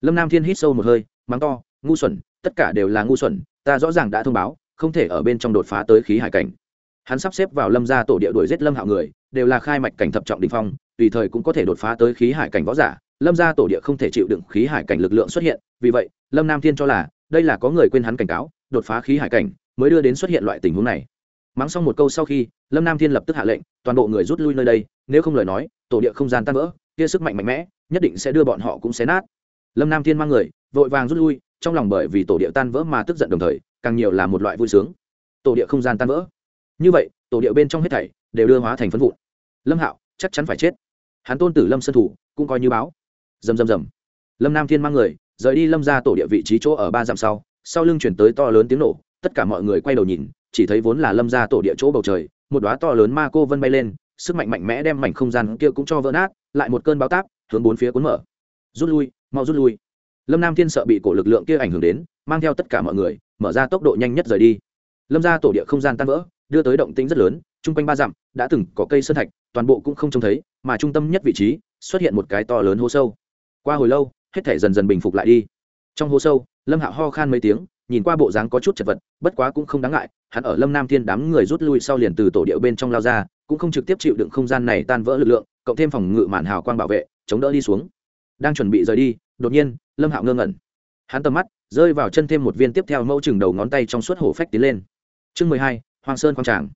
lâm nam thiên hít sâu một hơi mắng to ngu xuẩn tất cả đều là ngu xuẩn ta rõ ràng đã thông báo không thể ở bên trong đột phá tới khí hải cảnh. Hắn sắp xếp vào lâm gia tổ địa đuổi giết lâm hạo người, đều là khai mạch cảnh thập trọng đình phong, tùy thời cũng có thể đột phá tới khí hải cảnh võ giả. Lâm gia tổ địa không thể chịu đựng khí hải cảnh lực lượng xuất hiện, vì vậy, lâm nam thiên cho là, đây là có người quên hắn cảnh cáo, đột phá khí hải cảnh mới đưa đến xuất hiện loại tình huống này. Mắng xong một câu sau khi, lâm nam thiên lập tức hạ lệnh, toàn bộ người rút lui nơi đây, nếu không lời nói, tổ địa không gian tan vỡ, kia sức mạnh mạnh mẽ, nhất định sẽ đưa bọn họ cũng xé nát. Lâm nam thiên mang người, vội vàng rút lui, trong lòng bởi vì tổ địa tan vỡ mà tức giận đồng thời càng nhiều là một loại vui sướng. Tổ địa không gian tan vỡ. Như vậy, tổ địa bên trong hết thảy đều đưa hóa thành phân vụn. Lâm hạo, chắc chắn phải chết. Hắn tôn tử lâm sơn thủ cũng coi như báo. Dầm dầm dầm lâm nam thiên mang người, rời đi lâm ra tổ địa vị trí chỗ ở ba dặm sau sau lưng chuyển tới to lớn tiếng nổ, tất cả mọi người quay đầu nhìn, chỉ thấy vốn là lâm ra tổ địa chỗ bầu trời, một đoá to lớn ma cô vân bay lên, sức mạnh mạnh mẽ đem mảnh không gian kia cũng cho vỡ nát, lại một cơn báo táp, hướng bốn phía cuốn mở. Rút lui, mau rút lui. Lâm nam thiên sợ bị cổ lực lượng kia ảnh hưởng đến, mang theo tất cả mọi người mở ra tốc độ nhanh nhất rời đi. Lâm ra tổ địa không gian tan vỡ, đưa tới động tĩnh rất lớn, chung quanh ba dặm, đã từng có cây sơn thạch, toàn bộ cũng không trông thấy, mà trung tâm nhất vị trí, xuất hiện một cái to lớn hố sâu. Qua hồi lâu, hết thể dần dần bình phục lại đi. Trong hố sâu, lâm hạo ho khan mấy tiếng, nhìn qua bộ dáng có chút chật vật, bất quá cũng không đáng ngại, hắn ở lâm nam thiên đám người rút lui sau liền từ tổ điệu bên trong lao ra, cũng không trực tiếp chịu đựng không gian này tan vỡ lực lượng, cộng thêm phòng ngự mạn hào quang bảo vệ, chống đỡ đi xuống. Đang chuẩn bị rời đi, đột nhiên, lâm hạo ngơ ngẩn hắn tầm mắt rơi vào chân thêm một viên tiếp theo mẫu chừng đầu ngón tay trong suốt hổ phách tiến lên. Chương mười hai hoàng sơn quang tràng.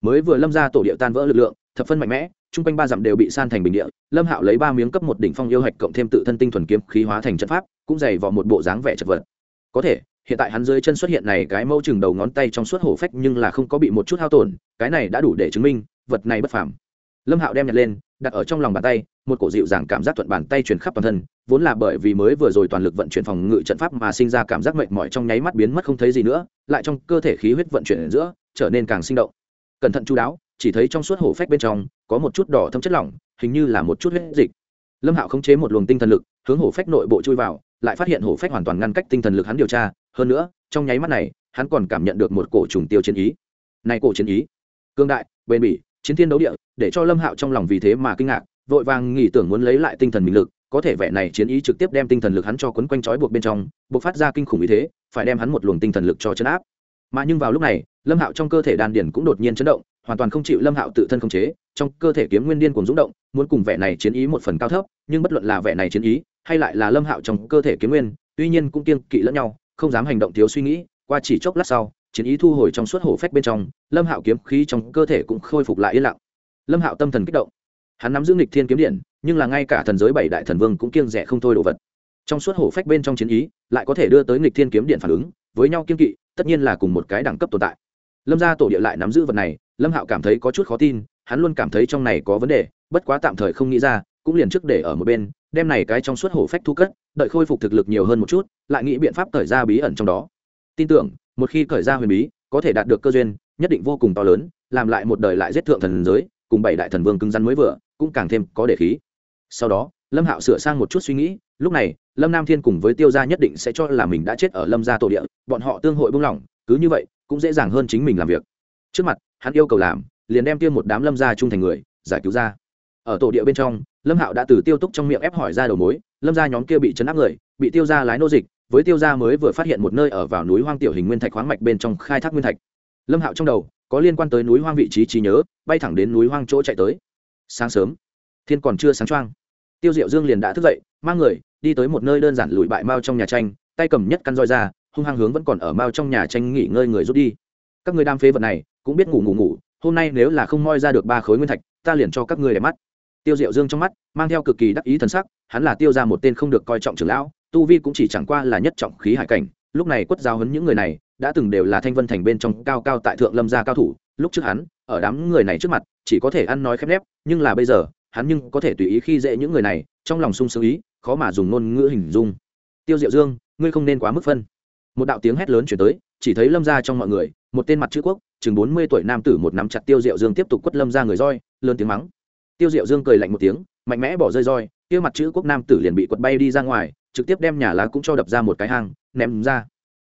Mới vừa lâm ra tổ địa tan vỡ lực lượng, thập phân mạnh mẽ, chung quanh ba dặm đều bị san thành bình địa, lâm hạo lấy ba miếng cấp một đỉnh phong yêu hạch cộng thêm tự thân tinh thuần kiếm khí hóa thành trận pháp, cũng dày vào một bộ dáng vẻ chật vật. Có thể, hiện tại hắn dưới chân xuất hiện này cái mẫu chừng đầu ngón tay trong suốt hổ phách nhưng là không có bị một chút hao tổn, cái này đã đủ để chứng minh, vật này bất phàm lâm hạo đem nhặt lên, đặt ở trong lòng bàn tay, một cổ dịu dàng cảm giác thuận bàn tay truyền khắp toàn thân, vốn là bởi vì mới vừa rồi toàn lực vận chuyển phòng ngự trận pháp mà sinh ra cảm giác mệt mỏi trong nháy mắt biến mất không thấy gì nữa, lại trong cơ thể khí huyết vận chuyển ở giữa, trở nên càng sinh động. Cẩn thận chú đáo, chỉ thấy trong suốt hổ phách bên trong, có một chút đỏ thâm chất lỏng, hình như là một chút huyết dịch. Lâm hạo khống chế một luồng tinh thần lực, hướng hổ phách nội bộ chui vào, lại phát hiện hổ phách hoàn toàn ngăn cách tinh thần lực hắn điều tra, hơn nữa, trong nháy mắt này, hắn còn cảm nhận được một cổ trùng tiêu chiến ý. Này cổ chiến ý, cương đại, bền bỉ chiến thiên đấu địa, để cho lâm hạo trong lòng vì thế mà kinh ngạc, vội vàng nghĩ tưởng muốn lấy lại tinh thần mình lực, có thể vẻ này chiến ý trực tiếp đem tinh thần lực hắn cho quấn quanh trói buộc bên trong buộc phát ra kinh khủng ý thế, phải đem hắn một luồng tinh thần lực cho chấn áp. Mà nhưng vào lúc này, lâm hạo trong cơ thể đan điển cũng đột nhiên chấn động, hoàn toàn không chịu lâm hạo tự thân khống chế, trong cơ thể kiếm nguyên điên cùng rúng động, muốn cùng vẻ này chiến ý một phần cao thấp, nhưng bất luận là vẻ này chiến ý, hay lại là lâm hạo trong cơ thể kiếm nguyên, tuy nhiên cũng kiên kỵ lẫn nhau, không dám hành động thiếu suy nghĩ, qua chỉ chốc lát sau chiến ý thu hồi trong suốt hổ phách bên trong, lâm hạo kiếm khí trong cơ thể cũng khôi phục lại yên lặng. Lâm hạo tâm thần kích động. Hắn nắm giữ nghịch thiên kiếm điện, nhưng là ngay cả thần giới bảy đại thần vương cũng kiêng rẻ không thôi đồ vật. Trong suốt hổ phách bên trong chiến ý, lại có thể đưa tới nghịch thiên kiếm điện phản ứng, với nhau kiên kỵ, tất nhiên là cùng một cái đẳng cấp tồn tại. Lâm gia tổ địa lại nắm giữ vật này, lâm hạo cảm thấy có chút khó tin, hắn luôn cảm thấy trong này có vấn đề, bất quá tạm thời không nghĩ ra, cũng liền trước để ở một bên, đem này cái trong suốt hổ phách thu cất, đợi khôi phục thực lực nhiều hơn một chút, lại nghĩ biện pháp thời ra bí ẩn trong đó. Tin tưởng một khi khởi ra huyền bí, có thể đạt được cơ duyên, nhất định vô cùng to lớn, làm lại một đời lại giết thượng thần giới, cùng bảy đại thần vương cứng rắn mới vừa, cũng càng thêm có để khí. Sau đó, lâm hạo sửa sang một chút suy nghĩ, lúc này, lâm nam thiên cùng với tiêu gia nhất định sẽ cho là mình đã chết ở lâm gia tổ địa, bọn họ tương hội buông lỏng, cứ như vậy, cũng dễ dàng hơn chính mình làm việc. Trước mặt, hắn yêu cầu làm, liền đem tiêm một đám lâm gia trung thành người, giải cứu ra. Ở tổ địa bên trong, lâm hạo đã từ tiêu túc trong miệng ép hỏi ra đầu mối, lâm gia nhóm kia bị chấn áp người, bị tiêu gia lái nô dịch với tiêu gia mới vừa phát hiện một nơi ở vào núi hoang tiểu hình nguyên thạch khoáng mạch bên trong khai thác nguyên thạch. Lâm hạo trong đầu có liên quan tới núi hoang vị trí trí nhớ, bay thẳng đến núi hoang chỗ chạy tới. Sáng sớm, thiên còn chưa sáng trăng tiêu diệu dương liền đã thức dậy, mang người đi tới một nơi đơn giản lùi bại mao trong nhà tranh, tay cầm nhất căn roi ra, hung hăng hướng vẫn còn ở mao trong nhà tranh nghỉ ngơi người rút đi. Các người đam phế vật này cũng biết ngủ ngủ ngủ, hôm nay nếu là không moi ra được ba khối nguyên thạch, ta liền cho các ngươi để mắt. Tiêu diệu dương trong mắt mang theo cực kỳ đắc ý thần sắc, hắn là tiêu ra một tên không được coi trọng trưởng lão tu vi cũng chỉ chẳng qua là nhất trọng khí hải cảnh. Lúc này quất giao hấn những người này, đã từng đều là thanh vân thành bên trong cao cao tại thượng lâm gia cao thủ. Lúc trước hắn, ở đám người này trước mặt, chỉ có thể ăn nói khép nép, nhưng là bây giờ, hắn nhưng có thể tùy ý khi dễ những người này, trong lòng sung sướng ý, khó mà dùng ngôn ngữ hình dung. Tiêu diệu dương, ngươi không nên quá mức phân. Một đạo tiếng hét lớn chuyển tới, chỉ thấy lâm Gia trong mọi người, một tên mặt chữ quốc, chừng bốn mươi tuổi nam tử một nắm chặt tiêu diệu dương tiếp tục quất lâm ra người roi, lớn tiếng mắng. Tiêu diệu dương cười lạnh một tiếng, mạnh mẽ bỏ rơi roi, kia mặt chữ quốc nam tử liền bị quật bay đi ra ngoài trực tiếp đem nhà lá cũng cho đập ra một cái hang, ném ra.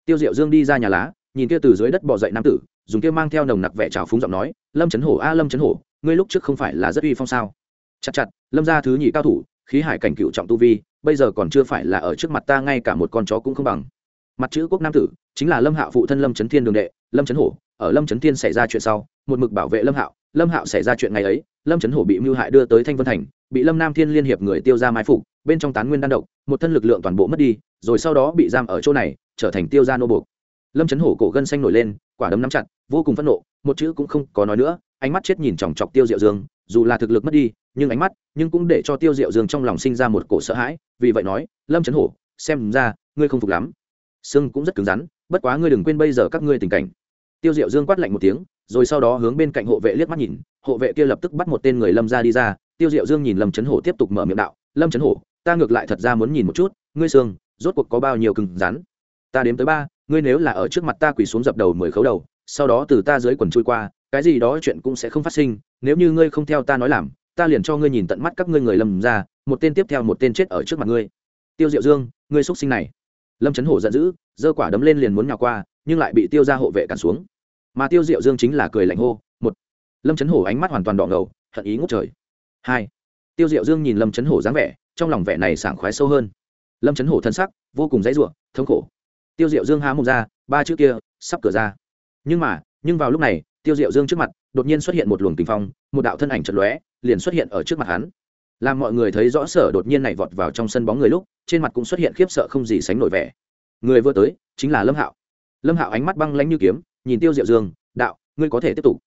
Tiêu diệu dương đi ra nhà lá, nhìn kia từ dưới đất bỏ dậy nam tử, dùng kia mang theo nồng nặc vẻ trào phúng giọng nói, lâm trấn hổ a, lâm trấn hổ, ngươi lúc trước không phải là rất uy phong sao? Chặt chặt, lâm ra thứ nhị cao thủ, khí hải cảnh cựu trọng tu vi, bây giờ còn chưa phải là ở trước mặt ta, ngay cả một con chó cũng không bằng. Mặt chữ quốc nam tử, chính là lâm hạo phụ thân lâm trấn thiên đường đệ, lâm trấn hổ, ở lâm trấn thiên xảy ra chuyện sau, một mực bảo vệ lâm hạo lâm hạo xảy ra chuyện ngày ấy, lâm trấn hổ bị mưu hại đưa tới thanh vân thành, bị lâm nam thiên liên hiệp người tiêu ra mai phục, bên trong tán nguyên đan độc, một thân lực lượng toàn bộ mất đi, rồi sau đó bị giam ở chỗ này, trở thành tiêu gia nô buộc. Lâm trấn hổ cổ gân xanh nổi lên, quả đấm nắm chặt, vô cùng phẫn nộ, một chữ cũng không có nói nữa, ánh mắt chết nhìn chòng chọc tiêu diệu dương, dù là thực lực mất đi, nhưng ánh mắt, nhưng cũng để cho tiêu diệu dương trong lòng sinh ra một cổ sợ hãi, vì vậy nói, lâm trấn hổ, xem ra, ngươi không phục lắm. Sưng cũng rất cứng rắn, bất quá ngươi đừng quên bây giờ các ngươi tình cảnh. Tiêu diệu dương quát lạnh một tiếng rồi sau đó hướng bên cạnh hộ vệ liếc mắt nhìn, hộ vệ kia lập tức bắt một tên người lâm ra đi ra, tiêu diệu dương nhìn lâm trấn hổ tiếp tục mở miệng đạo, lâm trấn hổ, ta ngược lại thật ra muốn nhìn một chút, ngươi xương, rốt cuộc có bao nhiêu cứng rắn? Ta đếm tới ba, ngươi nếu là ở trước mặt ta quỳ xuống dập đầu mười khấu đầu, sau đó từ ta dưới quần trôi qua, cái gì đó chuyện cũng sẽ không phát sinh, nếu như ngươi không theo ta nói làm, ta liền cho ngươi nhìn tận mắt các ngươi người lầm ra một tên tiếp theo một tên chết ở trước mặt ngươi. Tiêu diệu dương, ngươi xúc sinh này. Lâm trấn hổ giận dữ, giơ quả đấm lên liền muốn nhào qua, nhưng lại bị tiêu ra hộ vệ cản xuống mà tiêu diệu dương chính là cười lạnh hô, một. Lâm trấn hổ ánh mắt hoàn toàn đỏ ngầu, hận ý ngút trời. Hai. Tiêu diệu dương nhìn lâm trấn hổ dáng vẻ, trong lòng vẻ này sảng khoái sâu hơn. Lâm trấn hổ thân sắc, vô cùng dãy ruộng, thống khổ. Tiêu diệu dương há mục ra, ba chữ kia, sắp cửa ra. Nhưng mà, nhưng vào lúc này, tiêu diệu dương trước mặt, đột nhiên xuất hiện một luồng tình phong, một đạo thân ảnh chật lóe, liền xuất hiện ở trước mặt hắn. Làm mọi người thấy rõ sở đột nhiên này vọt vào trong sân bóng người lúc, trên mặt cũng xuất hiện khiếp sợ không gì sánh nổi vẻ. Người vừa tới, chính là lâm hạo. Lâm hạo ánh mắt băng lanh như kiếm nhìn tiêu diệu dương đạo ngươi có thể tiếp tục.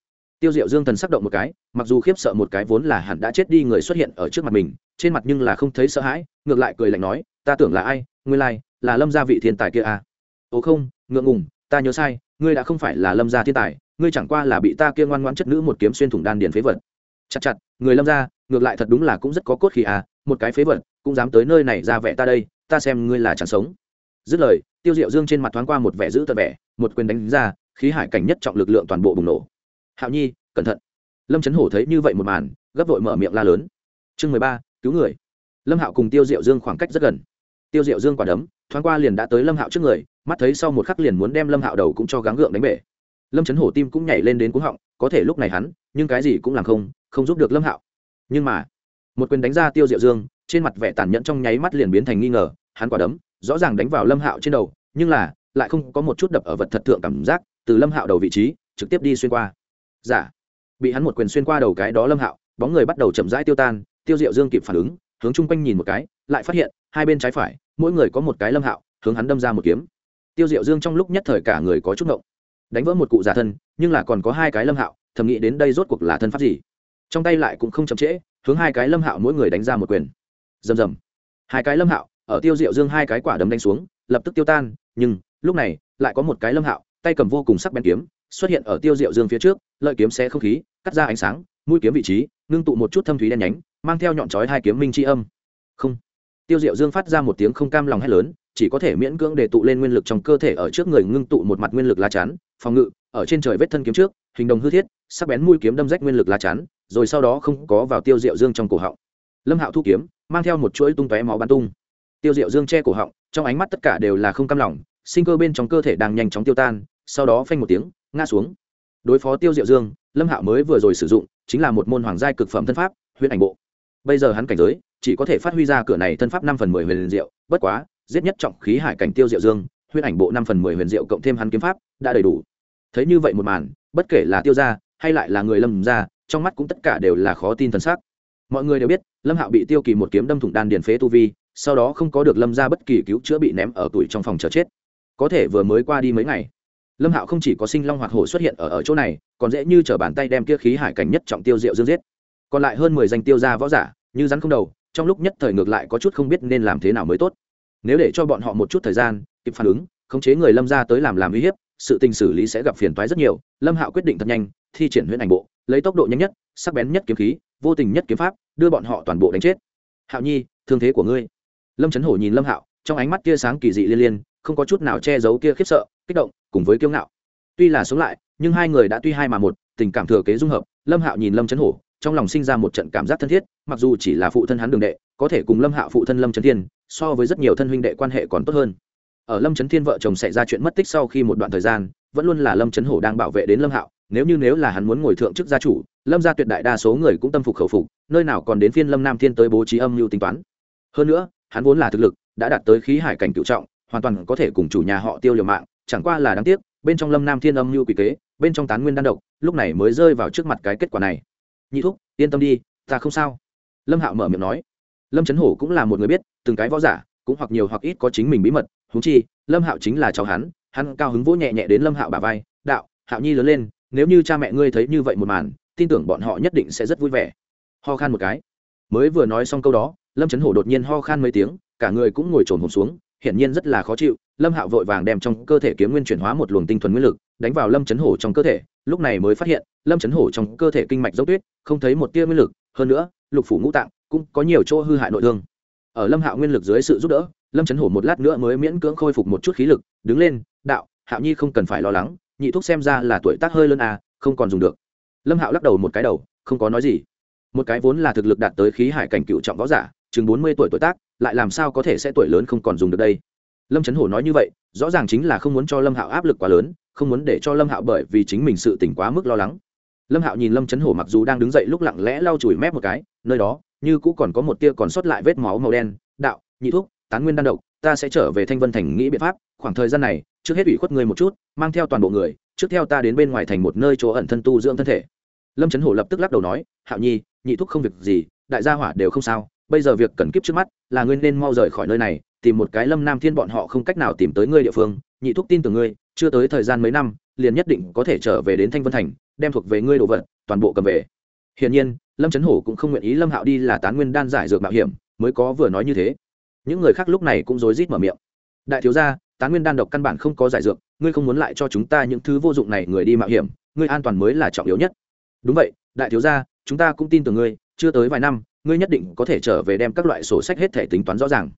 Tiêu diệu dương thần sắc động một cái mặc dù khiếp sợ một cái vốn là hẳn đã chết đi người xuất hiện ở trước mặt mình trên mặt nhưng là không thấy sợ hãi ngược lại cười lạnh nói ta tưởng là ai? Ngươi lai、like, là lâm gia vị thiên tài kia à? Ồ không ngượng ngùng ta nhớ sai ngươi đã không phải là lâm gia thiên tài ngươi chẳng qua là bị ta kia ngoan ngoãn chất nữ một kiếm xuyên thủng đan điền phế vật. Chặt chặt người lâm gia ngược lại thật đúng là cũng rất có cốt khí à một cái phế vật cũng dám tới nơi này ra vẻ ta đây ta xem ngươi là chẳng sống. Dứt lời tiêu diệu dương trên mặt thoáng qua một vẻ giữ tật vẻ một quyền đánh ra khí hải cảnh nhất trọng lực lượng toàn bộ bùng nổ. Hạo nhi, cẩn thận. Lâm trấn hổ thấy như vậy một màn, gấp vội mở miệng la lớn. Chương mười ba, cứu người. Lâm hạo cùng tiêu diệu dương khoảng cách rất gần. Tiêu diệu dương quả đấm, thoáng qua liền đã tới lâm hạo trước người, mắt thấy sau một khắc liền muốn đem lâm hạo đầu cũng cho gắng gượng đánh bể. Lâm trấn hổ tim cũng nhảy lên đến cuống họng, có thể lúc này hắn, nhưng cái gì cũng làm không không giúp được lâm hạo. Nhưng mà, một quyền đánh ra tiêu diệu dương, trên mặt vẻ tàn nhẫn trong nháy mắt liền biến thành nghi ngờ, hắn quả đấm, rõ ràng đánh vào lâm hạo trên đầu, nhưng là, lại không có một chút đập ở vật thật thượng cảm giác từ lâm hạo đầu vị trí, trực tiếp đi xuyên qua. Giả. Dạ. bị hắn một quyền xuyên qua đầu cái đó lâm hạo, bóng người bắt đầu chậm rãi tiêu tan, tiêu diệu dương kịp phản ứng, hướng chung quanh nhìn một cái, lại phát hiện, hai bên trái phải, mỗi người có một cái lâm hạo, hướng hắn đâm ra một kiếm. Tiêu diệu dương trong lúc nhất thời cả người có chút ngộng. Đánh vỡ một cụ giả thân, nhưng là còn có hai cái lâm hạo, thầm nghĩ đến đây rốt cuộc là thân pháp gì. Trong tay lại cũng không chậm trễ, hướng hai cái lâm hạo mỗi người đánh ra một quyền. Rầm rầm. Hai cái lâm hạo, ở tiêu diệu dương hai cái quả đấm đánh xuống, lập tức tiêu tan, nhưng, lúc này, lại có một cái lâm hạo tay cầm vô cùng sắc bén kiếm, xuất hiện ở tiêu diệu dương phía trước, lợi kiếm xé không khí, cắt ra ánh sáng, mũi kiếm vị trí, ngưng tụ một chút thâm thúy đen nhánh, mang theo nhọn chói hai kiếm minh tri âm. Không. Tiêu diệu dương phát ra một tiếng không cam lòng hét lớn, chỉ có thể miễn cưỡng để tụ lên nguyên lực trong cơ thể ở trước người ngưng tụ một mặt nguyên lực lá chắn, phòng ngự, ở trên trời vết thân kiếm trước, hình đồng hư thiết, sắc bén mũi kiếm đâm rách nguyên lực lá chắn, rồi sau đó không có vào tiêu diệu dương trong cổ họng. Lâm hạo thu kiếm, mang theo một chuỗi tung tóe máu bắn tung. Tiêu diệu dương che cổ họng, trong ánh mắt tất cả đều là không cam lòng sinh cơ bên trong cơ thể đang nhanh chóng tiêu tan, sau đó phanh một tiếng, ngã xuống. Đối phó tiêu diệu dương, lâm hạo mới vừa rồi sử dụng, chính là một môn hoàng giai cực phẩm thân pháp huyễn ảnh bộ. Bây giờ hắn cảnh giới, chỉ có thể phát huy ra cửa này thân pháp năm phần mười huyền liền diệu, bất quá, giết nhất trọng khí hải cảnh tiêu diệu dương huyễn ảnh bộ năm phần mười huyền diệu cộng thêm hắn kiếm pháp, đã đầy đủ. Thấy như vậy một màn, bất kể là tiêu gia, hay lại là người lâm gia, trong mắt cũng tất cả đều là khó tin thần sắc. Mọi người đều biết, lâm hạo bị tiêu kỳ một kiếm đâm thủng đan điền phế tu vi, sau đó không có được lâm ra bất kỳ cứu chữa bị ném ở tuổi trong phòng chờ chết có thể vừa mới qua đi mấy ngày. Lâm hạo không chỉ có sinh long hoạt hổ xuất hiện ở ở chỗ này, còn dễ như t r ở bàn tay đem kia khí hải cảnh nhất trọng tiêu diệu dương giết. Còn lại hơn mười danh tiêu gia võ giả, như rắn không đầu, trong lúc nhất thời ngược lại có chút không biết nên làm thế nào mới tốt. Nếu để cho bọn họ một chút thời gian, kịp phản ứng, khống chế người lâm ra tới làm làm uy hiếp, sự tình xử lý sẽ gặp phiền toái rất nhiều. Lâm hạo quyết định thật nhanh, thi triển huyễn ảnh bộ, lấy tốc độ nhanh nhất, sắc bén nhất kiếm khí, vô tình nhất kiếm pháp, đưa bọn họ toàn bộ đánh chết. Hạo nhi, thương thế của ngươi. Lâm trấn hổ nhìn lâm hạo, trong ánh mắt tia sáng kỳ dị liên liên không có chút nào che giấu kia khiếp sợ, kích động, cùng với kiêu ngạo. Tuy là sống lại, nhưng hai người đã tuy hai mà một, tình cảm thừa kế dung hợp, lâm hạo nhìn lâm trấn hổ, trong lòng sinh ra một trận cảm giác thân thiết, mặc dù chỉ là phụ thân hắn đường đệ, có thể cùng lâm hạo phụ thân lâm trấn thiên, so với rất nhiều thân huynh đệ quan hệ còn tốt hơn. Ở lâm trấn thiên vợ chồng xảy ra chuyện mất tích sau khi một đoạn thời gian, vẫn luôn là lâm trấn hổ đang bảo vệ đến lâm hạo, nếu như nếu là hắn muốn ngồi thượng chức gia chủ, lâm gia tuyệt đại đa số người cũng tâm phục khẩu phục, nơi nào còn đến phiên lâm nam thiên tới bố trí âm mưu tính toán. Hơn nữa, hắn vốn là thực lực, đã đạt tới khí hải cảnh cựu trọng hoàn toàn có thể cùng chủ nhà họ tiêu liều mạng, chẳng qua là đáng tiếc, bên trong lâm nam thiên âm như quỷ kế, bên trong tán nguyên đan độc, lúc này mới rơi vào trước mặt cái kết quả này. Nhị thúc, yên tâm đi, ta không sao. Lâm hạo mở miệng nói. Lâm trấn hổ cũng là một người biết, từng cái võ giả, cũng hoặc nhiều hoặc ít có chính mình bí mật húng chi, lâm hạo chính là cháu hắn hắn cao hứng vỗ nhẹ nhẹ đến lâm hạo bà vai, đạo, hạo nhi lớn lên, nếu như cha mẹ ngươi thấy như vậy một màn, tin tưởng bọn họ nhất định sẽ rất vui vẻ. Ho khan một cái. Mới vừa nói xong câu đó, lâm trấn hổ đột nhiên ho khan mấy tiếng, cả người cũng ngồi trồn hồn xuống hiển nhiên rất là khó chịu, lâm hạo vội vàng đem trong cơ thể kiếm nguyên chuyển hóa một luồng tinh thuần nguyên lực, đánh vào lâm Chấn hổ trong cơ thể, lúc này mới phát hiện, lâm Chấn hổ trong cơ thể kinh mạch dốc tuyết, không thấy một tia nguyên lực, hơn nữa, lục phủ ngũ tạng cũng có nhiều chỗ hư hại nội thương. Ở lâm hạo nguyên lực dưới sự giúp đỡ, lâm Chấn hổ một lát nữa mới miễn cưỡng khôi phục một chút khí lực, đứng lên, đạo, hạo nhi không cần phải lo lắng, nhị thuốc xem ra là tuổi tác hơi lớn à không còn dùng được. Lâm hạo lắc đầu một cái đầu, không có nói gì. Một cái vốn là thực lực đạt tới khí hải cảnh cựu trọng võ giả, chừng bốn mươi tuổi tuổi tác lại làm sao có thể sẽ tuổi lớn không còn dùng được đây? Lâm trấn hổ nói như vậy, rõ ràng chính là không muốn cho lâm hạo áp lực quá lớn, không muốn để cho lâm hạo bởi vì chính mình sự tỉnh quá mức lo lắng. Lâm hạo nhìn lâm trấn hổ mặc dù đang đứng dậy lúc lặng lẽ lau chùi mép một cái, nơi đó, như cũ còn có một tia còn sót lại vết máu màu đen. Đạo, nhị thuốc tán nguyên đan độc, ta sẽ trở về thanh vân thành nghĩ biện pháp, khoảng thời gian này, trước hết ủy khuất người một chút, mang theo toàn bộ người, trước theo ta đến bên ngoài thành một nơi chỗ ẩn thân tu dưỡng thân thể. Lâm trấn hổ lập tức lắc đầu nói, hạo nhi, nhị thuốc không việc gì, đại gia hỏa đều không sao bây giờ việc cần kiếp trước mắt là ngươi nên mau rời khỏi nơi này, tìm một cái lâm nam thiên bọn họ không cách nào tìm tới ngươi địa phương. Nhị thúc tin tưởng ngươi, chưa tới thời gian mấy năm, liền nhất định có thể trở về đến thanh vân thành, đem thuộc về ngươi đồ vật, toàn bộ cầm về. Hiển nhiên, lâm trấn hổ cũng không nguyện ý lâm hạo đi là tán nguyên đan giải dược mạo hiểm, mới có vừa nói như thế. Những người khác lúc này cũng rối rít mở miệng. Đại thiếu gia, tán nguyên đan độc căn bản không có giải dược, ngươi không muốn lại cho chúng ta những thứ vô dụng này người đi mạo hiểm, ngươi an toàn mới là trọng yếu nhất. Đúng vậy, đại thiếu gia, chúng ta cũng tin tưởng ngươi, chưa tới vài năm ngươi nhất định có thể trở về đem các loại sổ sách hết thể tính toán rõ ràng.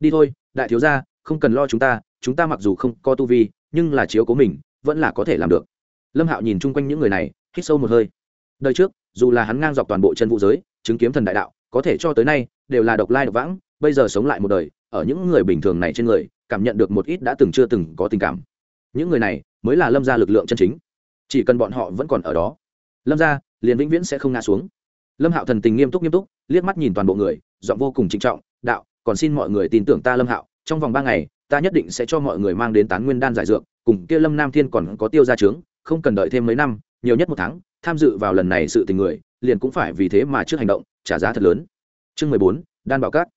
Đi thôi, đại thiếu gia, không cần lo chúng ta chúng ta mặc dù không có tu vi, nhưng là chiếu cố mình, vẫn là có thể làm được. Lâm hạo nhìn chung quanh những người này, hít sâu một hơi. Đời trước, dù là hắn ngang dọc toàn bộ chân vũ giới, chứng kiếm thần đại đạo, có thể cho tới nay, đều là độc lai độc vãng, bây giờ sống lại một đời, ở những người bình thường này trên người, cảm nhận được một ít đã từng chưa từng có tình cảm. Những người này, mới là lâm gia lực lượng chân chính. Chỉ cần bọn họ vẫn còn ở đó, lâm gia liền vĩnh viễn sẽ không ngã xuống. Lâm hạo thần tình nghiêm túc nghiêm túc liếc mắt nhìn toàn bộ người, giọng vô cùng trịnh trọng, đạo, còn xin mọi người tin tưởng ta lâm hạo, trong vòng ba ngày, ta nhất định sẽ cho mọi người mang đến tán nguyên đan giải dược, cùng kia lâm nam thiên còn có tiêu gia trướng, không cần đợi thêm mấy năm, nhiều nhất một tháng, tham dự vào lần này sự tình người, liền cũng phải vì thế mà trước hành động, trả giá thật lớn. Chương mười bốn, đan bảo cát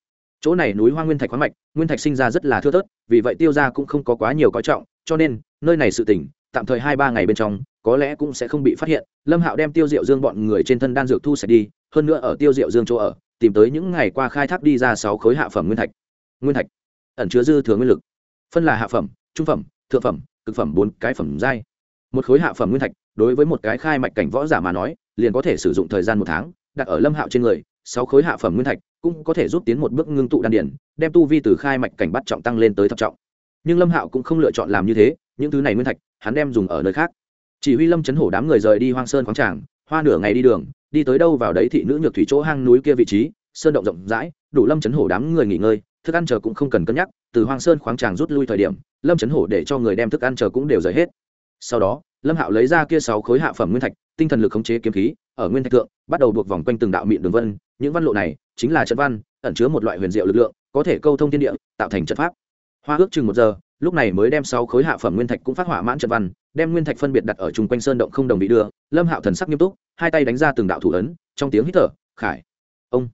chỗ này núi hoa nguyên thạch khoáng mạch, nguyên thạch sinh ra rất là thưa thớt, vì vậy tiêu ra cũng không có quá nhiều coi trọng, cho nên, nơi này sự tỉnh tạm thời hai ba ngày bên trong, có lẽ cũng sẽ không bị phát hiện. Lâm hạo đem tiêu diệu dương bọn người trên thân đan dược thu sạch đi hơn nữa ở tiêu diệu dương chỗ ở, tìm tới những ngày qua khai thác đi ra sáu khối hạ phẩm nguyên thạch. Nguyên thạch, ẩn chứa dư thừa nguyên lực. Phân là hạ phẩm, trung phẩm, thượng phẩm, cực phẩm bốn cái phẩm giai. Một khối hạ phẩm nguyên thạch, đối với một cái khai mạch cảnh võ giả mà nói, liền có thể sử dụng thời gian một tháng, đặt ở lâm hạo trên người, sáu khối hạ phẩm nguyên thạch cũng có thể giúp tiến một bước ngưng tụ đan điển đem tu vi từ khai mạch cảnh bắt trọng tăng lên tới thập trọng. Nhưng lâm hạo cũng không lựa chọn làm như thế, những thứ này nguyên thạch hắn đem dùng ở nơi khác. Chỉ huy lâm chấn hổ đám người rời đi hoang sơn khoáng tràng, hoa nửa ngày đi đường đi tới đâu vào đấy thị nữ nhược thủy chỗ hang núi kia vị trí, sơn động rộng rãi, đủ lâm chấn hổ đám người nghỉ ngơi, thức ăn chờ cũng không cần cân nhắc, từ hoang sơn khoáng tràng rút lui thời điểm, lâm chấn hổ để cho người đem thức ăn chờ cũng đều rời hết. Sau đó, lâm hạo lấy ra kia sáu khối hạ phẩm nguyên thạch, tinh thần lực khống chế kiếm khí, ở nguyên thạch thượng, bắt đầu buộc vòng quanh từng đạo mịn đường vân, những văn lộ này chính là trận văn, ẩn chứa một loại huyền diệu lực lượng, có thể câu thông thiên địa, tạo thành trận pháp. Hoa ước chừng một giờ, lúc này mới đem sáu khối hạ phẩm nguyên thạch cũng phát hỏa mãn trận văn, đem nguyên thạch phân biệt đặt ở chung quanh sơn động không đồng bị đưa, lâm hạo thần sắc nghiêm túc hai tay đánh ra từng đạo thủ ấn, trong tiếng hít thở, khải, ông.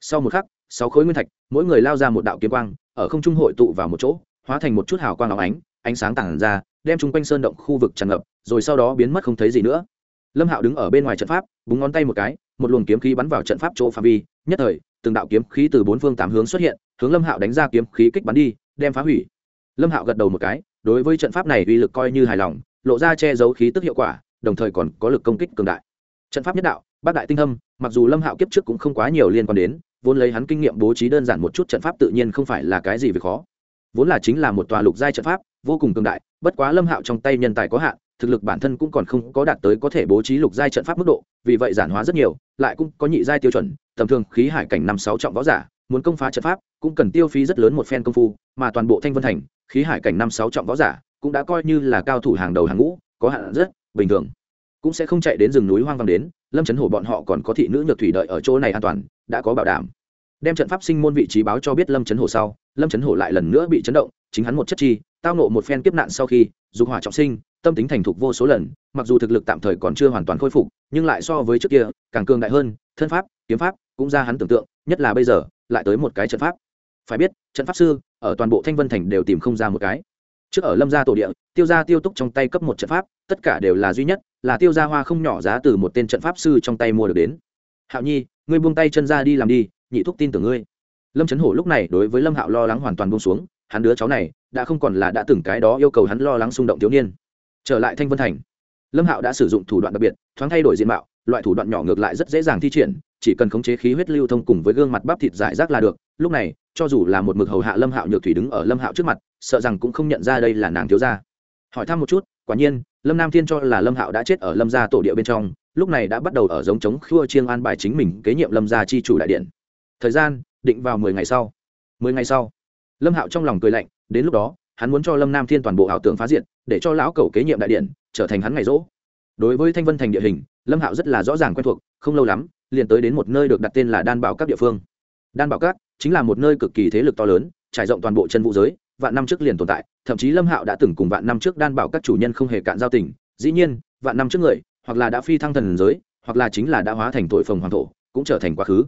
Sau một khắc, sáu khối nguyên thạch, mỗi người lao ra một đạo kiếm quang, ở không trung hội tụ vào một chỗ, hóa thành một chút hào quang óng ánh ánh sáng tản ra, đem chung quanh sơn động khu vực tràn ngập, rồi sau đó biến mất không thấy gì nữa. Lâm hạo đứng ở bên ngoài trận pháp, búng ngón tay một cái, một luồng kiếm khí bắn vào trận pháp chỗ phạm vi, nhất thời, từng đạo kiếm khí từ bốn phương tám hướng xuất hiện, hướng lâm hạo đánh ra kiếm khí kích bắn đi, đem phá hủy. Lâm hạo gật đầu một cái, đối với trận pháp này uy lực coi như hài lòng, lộ ra che giấu khí tức hiệu quả, đồng thời còn có lực công kích cường đại trận pháp nhất đạo, bác đại tinh thâm mặc dù lâm hạo kiếp trước cũng không quá nhiều liên quan đến, vốn lấy hắn kinh nghiệm bố trí đơn giản một chút trận pháp tự nhiên không phải là cái gì về khó. Vốn là chính là một tòa lục giai trận pháp, vô cùng cường đại, bất quá lâm hạo trong tay nhân tài có hạn, thực lực bản thân cũng còn không có đạt tới có thể bố trí lục giai trận pháp mức độ, vì vậy giản hóa rất nhiều, lại cũng có nhị giai tiêu chuẩn, tầm thường khí hải cảnh năm sáu trọng võ giả, muốn công phá trận pháp, cũng cần tiêu phí rất lớn một phen công phu, mà toàn bộ thanh vân thành, khí hải cảnh năm sáu trọng võ giả, cũng đã coi như là cao thủ hàng đầu hàng ngũ, có hạn rất bình thường cũng sẽ không chạy đến rừng núi hoang vang đến, lâm trấn hổ bọn họ còn có thị nữ nhược thủy đợi ở chỗ này an toàn, đã có bảo đảm. Đem trận pháp sinh môn vị trí báo cho biết lâm trấn hổ sau, lâm trấn hổ lại lần nữa bị chấn động, chính hắn một chất chi, tao nộ một phen kiếp nạn sau khi, dục hỏa trọng sinh, tâm tính thành thục vô số lần, mặc dù thực lực tạm thời còn chưa hoàn toàn khôi phục, nhưng lại so với trước kia, càng cường đại hơn, thân pháp, kiếm pháp cũng ra hắn tưởng tượng, nhất là bây giờ, lại tới một cái trận pháp. Phải biết, trận pháp sư, ở toàn bộ thanh vân thành đều tìm không ra một cái. Trước ở lâm gia tổ địa, tiêu gia tiêu túc trong tay cấp một trận pháp, tất cả đều là duy nhất là tiêu gia hoa không nhỏ giá từ một tên trận pháp sư trong tay mua được đến. Hạo nhi, ngươi buông tay chân ra đi làm đi, nhị thúc tin tưởng ngươi. Lâm trấn hổ lúc này đối với lâm hạo lo lắng hoàn toàn buông xuống, hắn đứa cháu này, đã không còn là đã từng cái đó yêu cầu hắn lo lắng xung động thiếu niên. Trở lại thanh vân thành, lâm hạo đã sử dụng thủ đoạn đặc biệt, thoáng thay đổi diện mạo, loại thủ đoạn nhỏ ngược lại rất dễ dàng thi triển, chỉ cần khống chế khí huyết lưu thông cùng với gương mặt bắp thịt giải rác là được. Lúc này, cho dù là một mực hầu hạ lâm hạo nhược thủy đứng ở lâm hạo trước mặt, sợ rằng cũng không nhận ra đây là nàng thiếu gia. Hỏi thăm một chút, quả nhiên lâm nam thiên cho là lâm hạo đã chết ở lâm gia tổ địa bên trong, lúc này đã bắt đầu ở giống chống khua chiêng an bài chính mình kế nhiệm lâm gia chi chủ đại điện. Thời gian, định vào mười ngày sau. Mười ngày sau, lâm hạo trong lòng cười lạnh, đến lúc đó, hắn muốn cho lâm nam thiên toàn bộ ảo tưởng phá diện để cho lão cầu kế nhiệm đại điện trở thành hắn ngày rỗ. Đối với thanh vân thành địa hình, lâm hạo rất là rõ ràng quen thuộc, không lâu lắm, liền tới đến một nơi được đặt tên là đan bảo các địa phương. Đan bảo các chính là một nơi cực kỳ thế lực to lớn, trải rộng toàn bộ chân vũ giới vạn năm trước liền tồn tại, thậm chí lâm hạo đã từng cùng vạn năm trước đan bảo các chủ nhân không hề cạn giao tình. Dĩ nhiên, vạn năm trước người, hoặc là đã phi thăng thần giới, hoặc là chính là đã hóa thành tội phồng hoàng thổ, cũng trở thành quá khứ.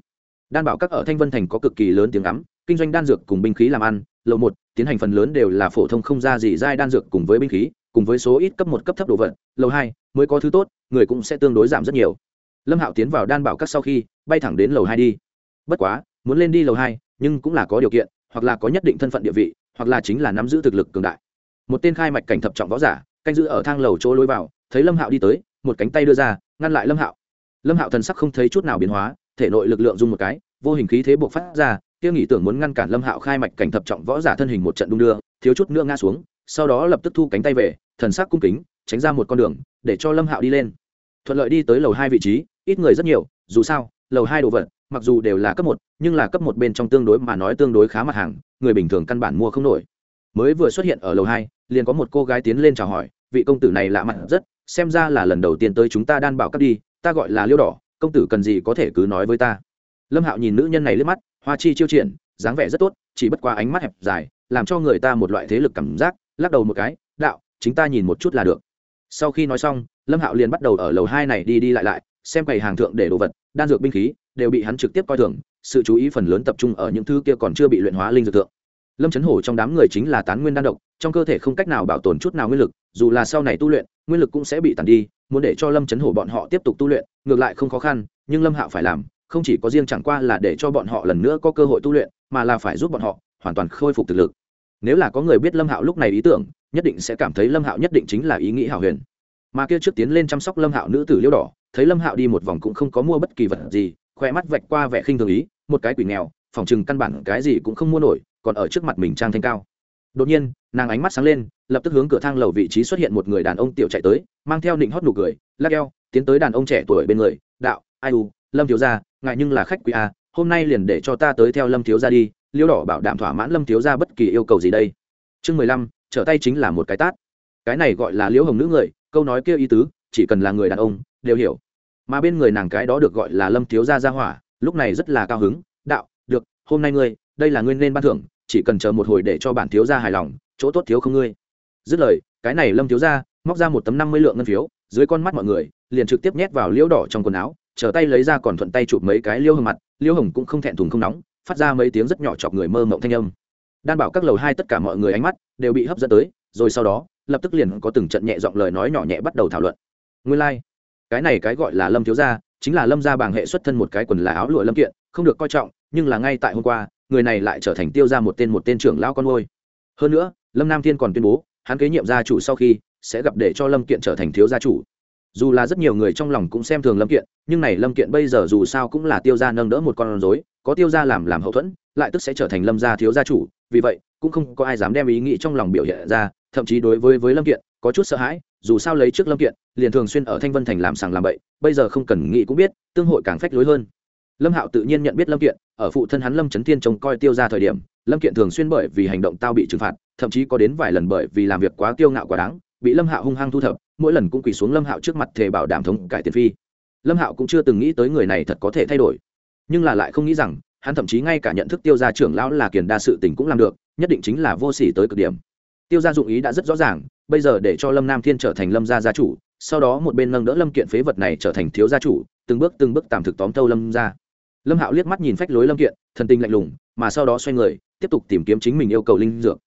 Đan bảo các ở thanh vân thành có cực kỳ lớn tiếng ngắm, kinh doanh đan dược cùng binh khí làm ăn, lầu một, tiến hành phần lớn đều là phổ thông không ra gì giai đan dược cùng với binh khí, cùng với số ít cấp một cấp thấp đồ vật. Lầu hai, mới có thứ tốt, người cũng sẽ tương đối giảm rất nhiều. Lâm hạo tiến vào đan bảo các sau khi, bay thẳng đến lầu hai đi. Bất quá, muốn lên đi lầu hai, nhưng cũng là có điều kiện, hoặc là có nhất định thân phận địa vị hoặc là chính là nắm giữ thực lực cường đại. Một tên khai mạch cảnh thập trọng võ giả, canh giữ ở thang lầu chỗ lối vào, thấy lâm hạo đi tới, một cánh tay đưa ra, ngăn lại lâm hạo. Lâm hạo thần sắc không thấy chút nào biến hóa, thể nội lực lượng dung một cái, vô hình khí thế buộc phát ra, kia nghĩ tưởng muốn ngăn cản lâm hạo khai mạch cảnh thập trọng võ giả thân hình một trận đung đưa, thiếu chút nữa ngã xuống, sau đó lập tức thu cánh tay về, thần sắc cung kính, tránh ra một con đường, để cho lâm hạo đi lên. Thuận lợi đi tới lầu hai vị trí, ít người rất nhiều, dù sao, lầu hai đồ vật mặc dù đều là cấp một, nhưng là cấp một bên trong tương đối mà nói tương đối khá mặt hàng, người bình thường căn bản mua không nổi. Mới vừa xuất hiện ở lầu hai, liền có một cô gái tiến lên chào hỏi, vị công tử này lạ mặt rất, xem ra là lần đầu tiên tới chúng ta đan bảo cấp đi, ta gọi là liêu đỏ, công tử cần gì có thể cứ nói với ta. Lâm hạo nhìn nữ nhân này liếc mắt, hoa chi chiêu triển, dáng vẻ rất tốt, chỉ bất quá ánh mắt hẹp dài, làm cho người ta một loại thế lực cảm giác, lắc đầu một cái, đạo, chính ta nhìn một chút là được. Sau khi nói xong, lâm hạo liền bắt đầu ở lầu hai này đi đi lại lại, xem quầy hàng thượng để đồ vật, đan dược binh khí đều bị hắn trực tiếp coi thường, sự chú ý phần lớn tập trung ở những thứ kia còn chưa bị luyện hóa linh dược thượng. Lâm chấn hổ trong đám người chính là tán nguyên đan độc, trong cơ thể không cách nào bảo tồn chút nào nguyên lực, dù là sau này tu luyện, nguyên lực cũng sẽ bị tàn đi, muốn để cho lâm chấn hổ bọn họ tiếp tục tu luyện, ngược lại không khó khăn, nhưng lâm hạo phải làm, không chỉ có riêng chẳng qua là để cho bọn họ lần nữa có cơ hội tu luyện, mà là phải giúp bọn họ hoàn toàn khôi phục thực lực. Nếu là có người biết lâm hạo lúc này ý tưởng, nhất định sẽ cảm thấy lâm hạo nhất định chính là ý nghĩ hảo huyền. Mà kia trước tiến lên chăm sóc lâm hạo nữ tử liêu đỏ, thấy lâm hạo đi một vòng cũng không có mua bất kỳ vật gì khoe mắt vạch qua vẻ khinh thường ý, một cái quỷ nghèo, phòng chừng căn bản cái gì cũng không mua nổi, còn ở trước mặt mình trang thanh cao. Đột nhiên, nàng ánh mắt sáng lên, lập tức hướng cửa thang lầu vị trí xuất hiện một người đàn ông tiểu chạy tới, mang theo nịnh hót nụ cười, lắc eo, tiến tới đàn ông trẻ tuổi bên người, đạo, ai u, lâm thiếu gia, ngại nhưng là khách quý a hôm nay liền để cho ta tới theo lâm thiếu gia đi, liêu đỏ bảo đảm thỏa mãn lâm thiếu gia bất kỳ yêu cầu gì đây. Chương mười lăm, trở tay chính là một cái tát. Cái này gọi là liễu hồng nữ người, câu nói kia ý tứ, chỉ cần là người đàn ông, đều hiểu mà bên người nàng cái đó được gọi là lâm thiếu gia gia hỏa, lúc này rất là cao hứng, đạo, được, hôm nay ngươi, đây là ngươi nên ban thưởng, chỉ cần chờ một hồi để cho bản thiếu gia hài lòng, chỗ tốt thiếu không ngươi dứt lời, cái này lâm thiếu gia móc ra một tấm năm mươi lượng ngân phiếu, dưới con mắt mọi người, liền trực tiếp nhét vào liễu đỏ trong quần áo trở tay lấy ra còn thuận tay chụp mấy cái liêu hồng mặt liêu hồng cũng không thẹn thùng không nóng, phát ra mấy tiếng rất nhỏ chọc người mơ mộng thanh âm đan bảo các lầu hai tất cả mọi người ánh mắt đều bị hấp dẫn tới, rồi sau đó, lập tức liền có từng trận nhẹ giọng lời nói nhỏ nhẹ bắt đầu thảo luận nguyên lai、like cái này cái gọi là lâm thiếu gia, chính là lâm gia bảng hệ xuất thân một cái quần là áo lụa lâm kiện, không được coi trọng, nhưng là ngay tại hôm qua, người này lại trở thành tiêu ra một tên một tên trưởng lão con ngôi hơn nữa, lâm nam thiên còn tuyên bố, hắn kế nhiệm gia chủ sau khi sẽ gặp để cho lâm kiện trở thành thiếu gia chủ. Dù là rất nhiều người trong lòng cũng xem thường lâm kiện, nhưng này lâm kiện bây giờ dù sao cũng là tiêu gia nâng đỡ một con rối, có tiêu gia làm làm hậu thuẫn, lại tức sẽ trở thành lâm gia thiếu gia chủ, vì vậy, cũng không có ai dám đem ý nghĩ trong lòng biểu hiện ra, thậm chí đối với với lâm kiện, có chút sợ hãi dù sao lấy trước lâm kiện, liền thường xuyên ở thanh vân thành làm sàng làm bậy, bây giờ không cần nghĩ cũng biết, tương hội càng phách lối hơn. Lâm hạo tự nhiên nhận biết lâm kiện, ở phụ thân hắn lâm trấn thiên trông coi tiêu ra thời điểm, lâm kiện thường xuyên bởi vì hành động tao bị trừng phạt, thậm chí có đến vài lần bởi vì làm việc quá tiêu ngạo quá đáng, bị lâm hạo hung hăng thu thập, mỗi lần cũng quỳ xuống lâm hạo trước mặt thề bảo đảm thống cải tiền phi. Lâm hạo cũng chưa từng nghĩ tới người này thật có thể thay đổi. Nhưng là lại không nghĩ rằng, hắn thậm chí ngay cả nhận thức tiêu gia trưởng lão là kiền đa sự tình cũng làm được, nhất định chính là vô sỉ tới cực điểm. Tiêu gia dụng ý đã rất rõ ràng bây giờ để cho lâm nam thiên trở thành lâm gia gia chủ, sau đó một bên nâng đỡ lâm kiện phế vật này trở thành thiếu gia chủ, từng bước từng bước tạm thực tóm tâu lâm gia. Lâm hạo liếc mắt nhìn phách lối lâm kiện, thần tinh lạnh lùng, mà sau đó xoay người, tiếp tục tìm kiếm chính mình yêu cầu linh dược.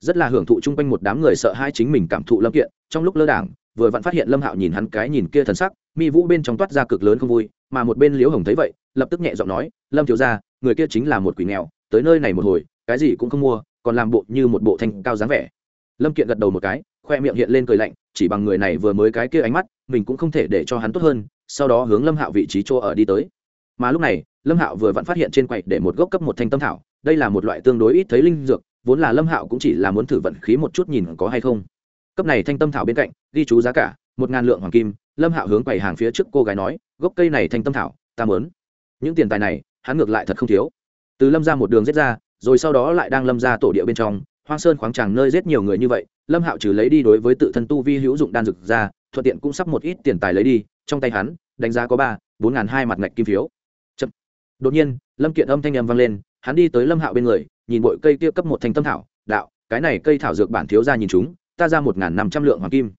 Rất là hưởng thụ chung quanh một đám người sợ hai chính mình cảm thụ lâm kiện, trong lúc lơ đảng, vừa vặn phát hiện lâm hạo nhìn hắn cái nhìn kia thần sắc, mi vũ bên trong toát ra cực lớn không vui, mà một bên liễu hồng thấy vậy, lập tức nhẹ giọng nói, lâm thiếu ra người kia chính là một quỷ nghèo, tới nơi này một hồi, cái gì cũng không mua, còn làm bộ như một bộ thanh cao dáng vẻ. Lâm kiện gật đầu một cái khoe miệng hiện lên cười lạnh, chỉ bằng người này vừa mới cái kia ánh mắt, mình cũng không thể để cho hắn tốt hơn, sau đó hướng lâm hạo vị trí chỗ ở đi tới. Mà lúc này, lâm hạo vừa vặn phát hiện trên quầy để một gốc cấp một thanh tâm thảo, đây là một loại tương đối ít thấy linh dược, vốn là lâm hạo cũng chỉ là muốn thử vận khí một chút nhìn có hay không. Cấp này thanh tâm thảo bên cạnh, ghi chú giá cả, một ngàn lượng hoàng kim, lâm hạo hướng quầy hàng phía trước cô gái nói, gốc cây này thanh tâm thảo, ta mớn những tiền tài này, hắn ngược lại thật không thiếu. Từ lâm ra một đường giết ra, rồi sau đó lại đang lâm ra tổ địa bên trong hoang sơn khoáng tràng nơi giết nhiều người như vậy, lâm hạo trừ lấy đi đối với tự thân tu vi hữu dụng đan dược ra, thuận tiện cũng sắp một ít tiền tài lấy đi, trong tay hắn, đánh giá có ba, bốn ngàn hai mặt ngạch kim phiếu. Đột nhiên, lâm kiện âm thanh âm vang lên, hắn đi tới lâm hạo bên người, nhìn bội cây kia cấp một thanh tâm thảo, đạo, cái này cây thảo dược bản thiếu ra nhìn chúng, ta ra một năm trăm lượng hoàng kim.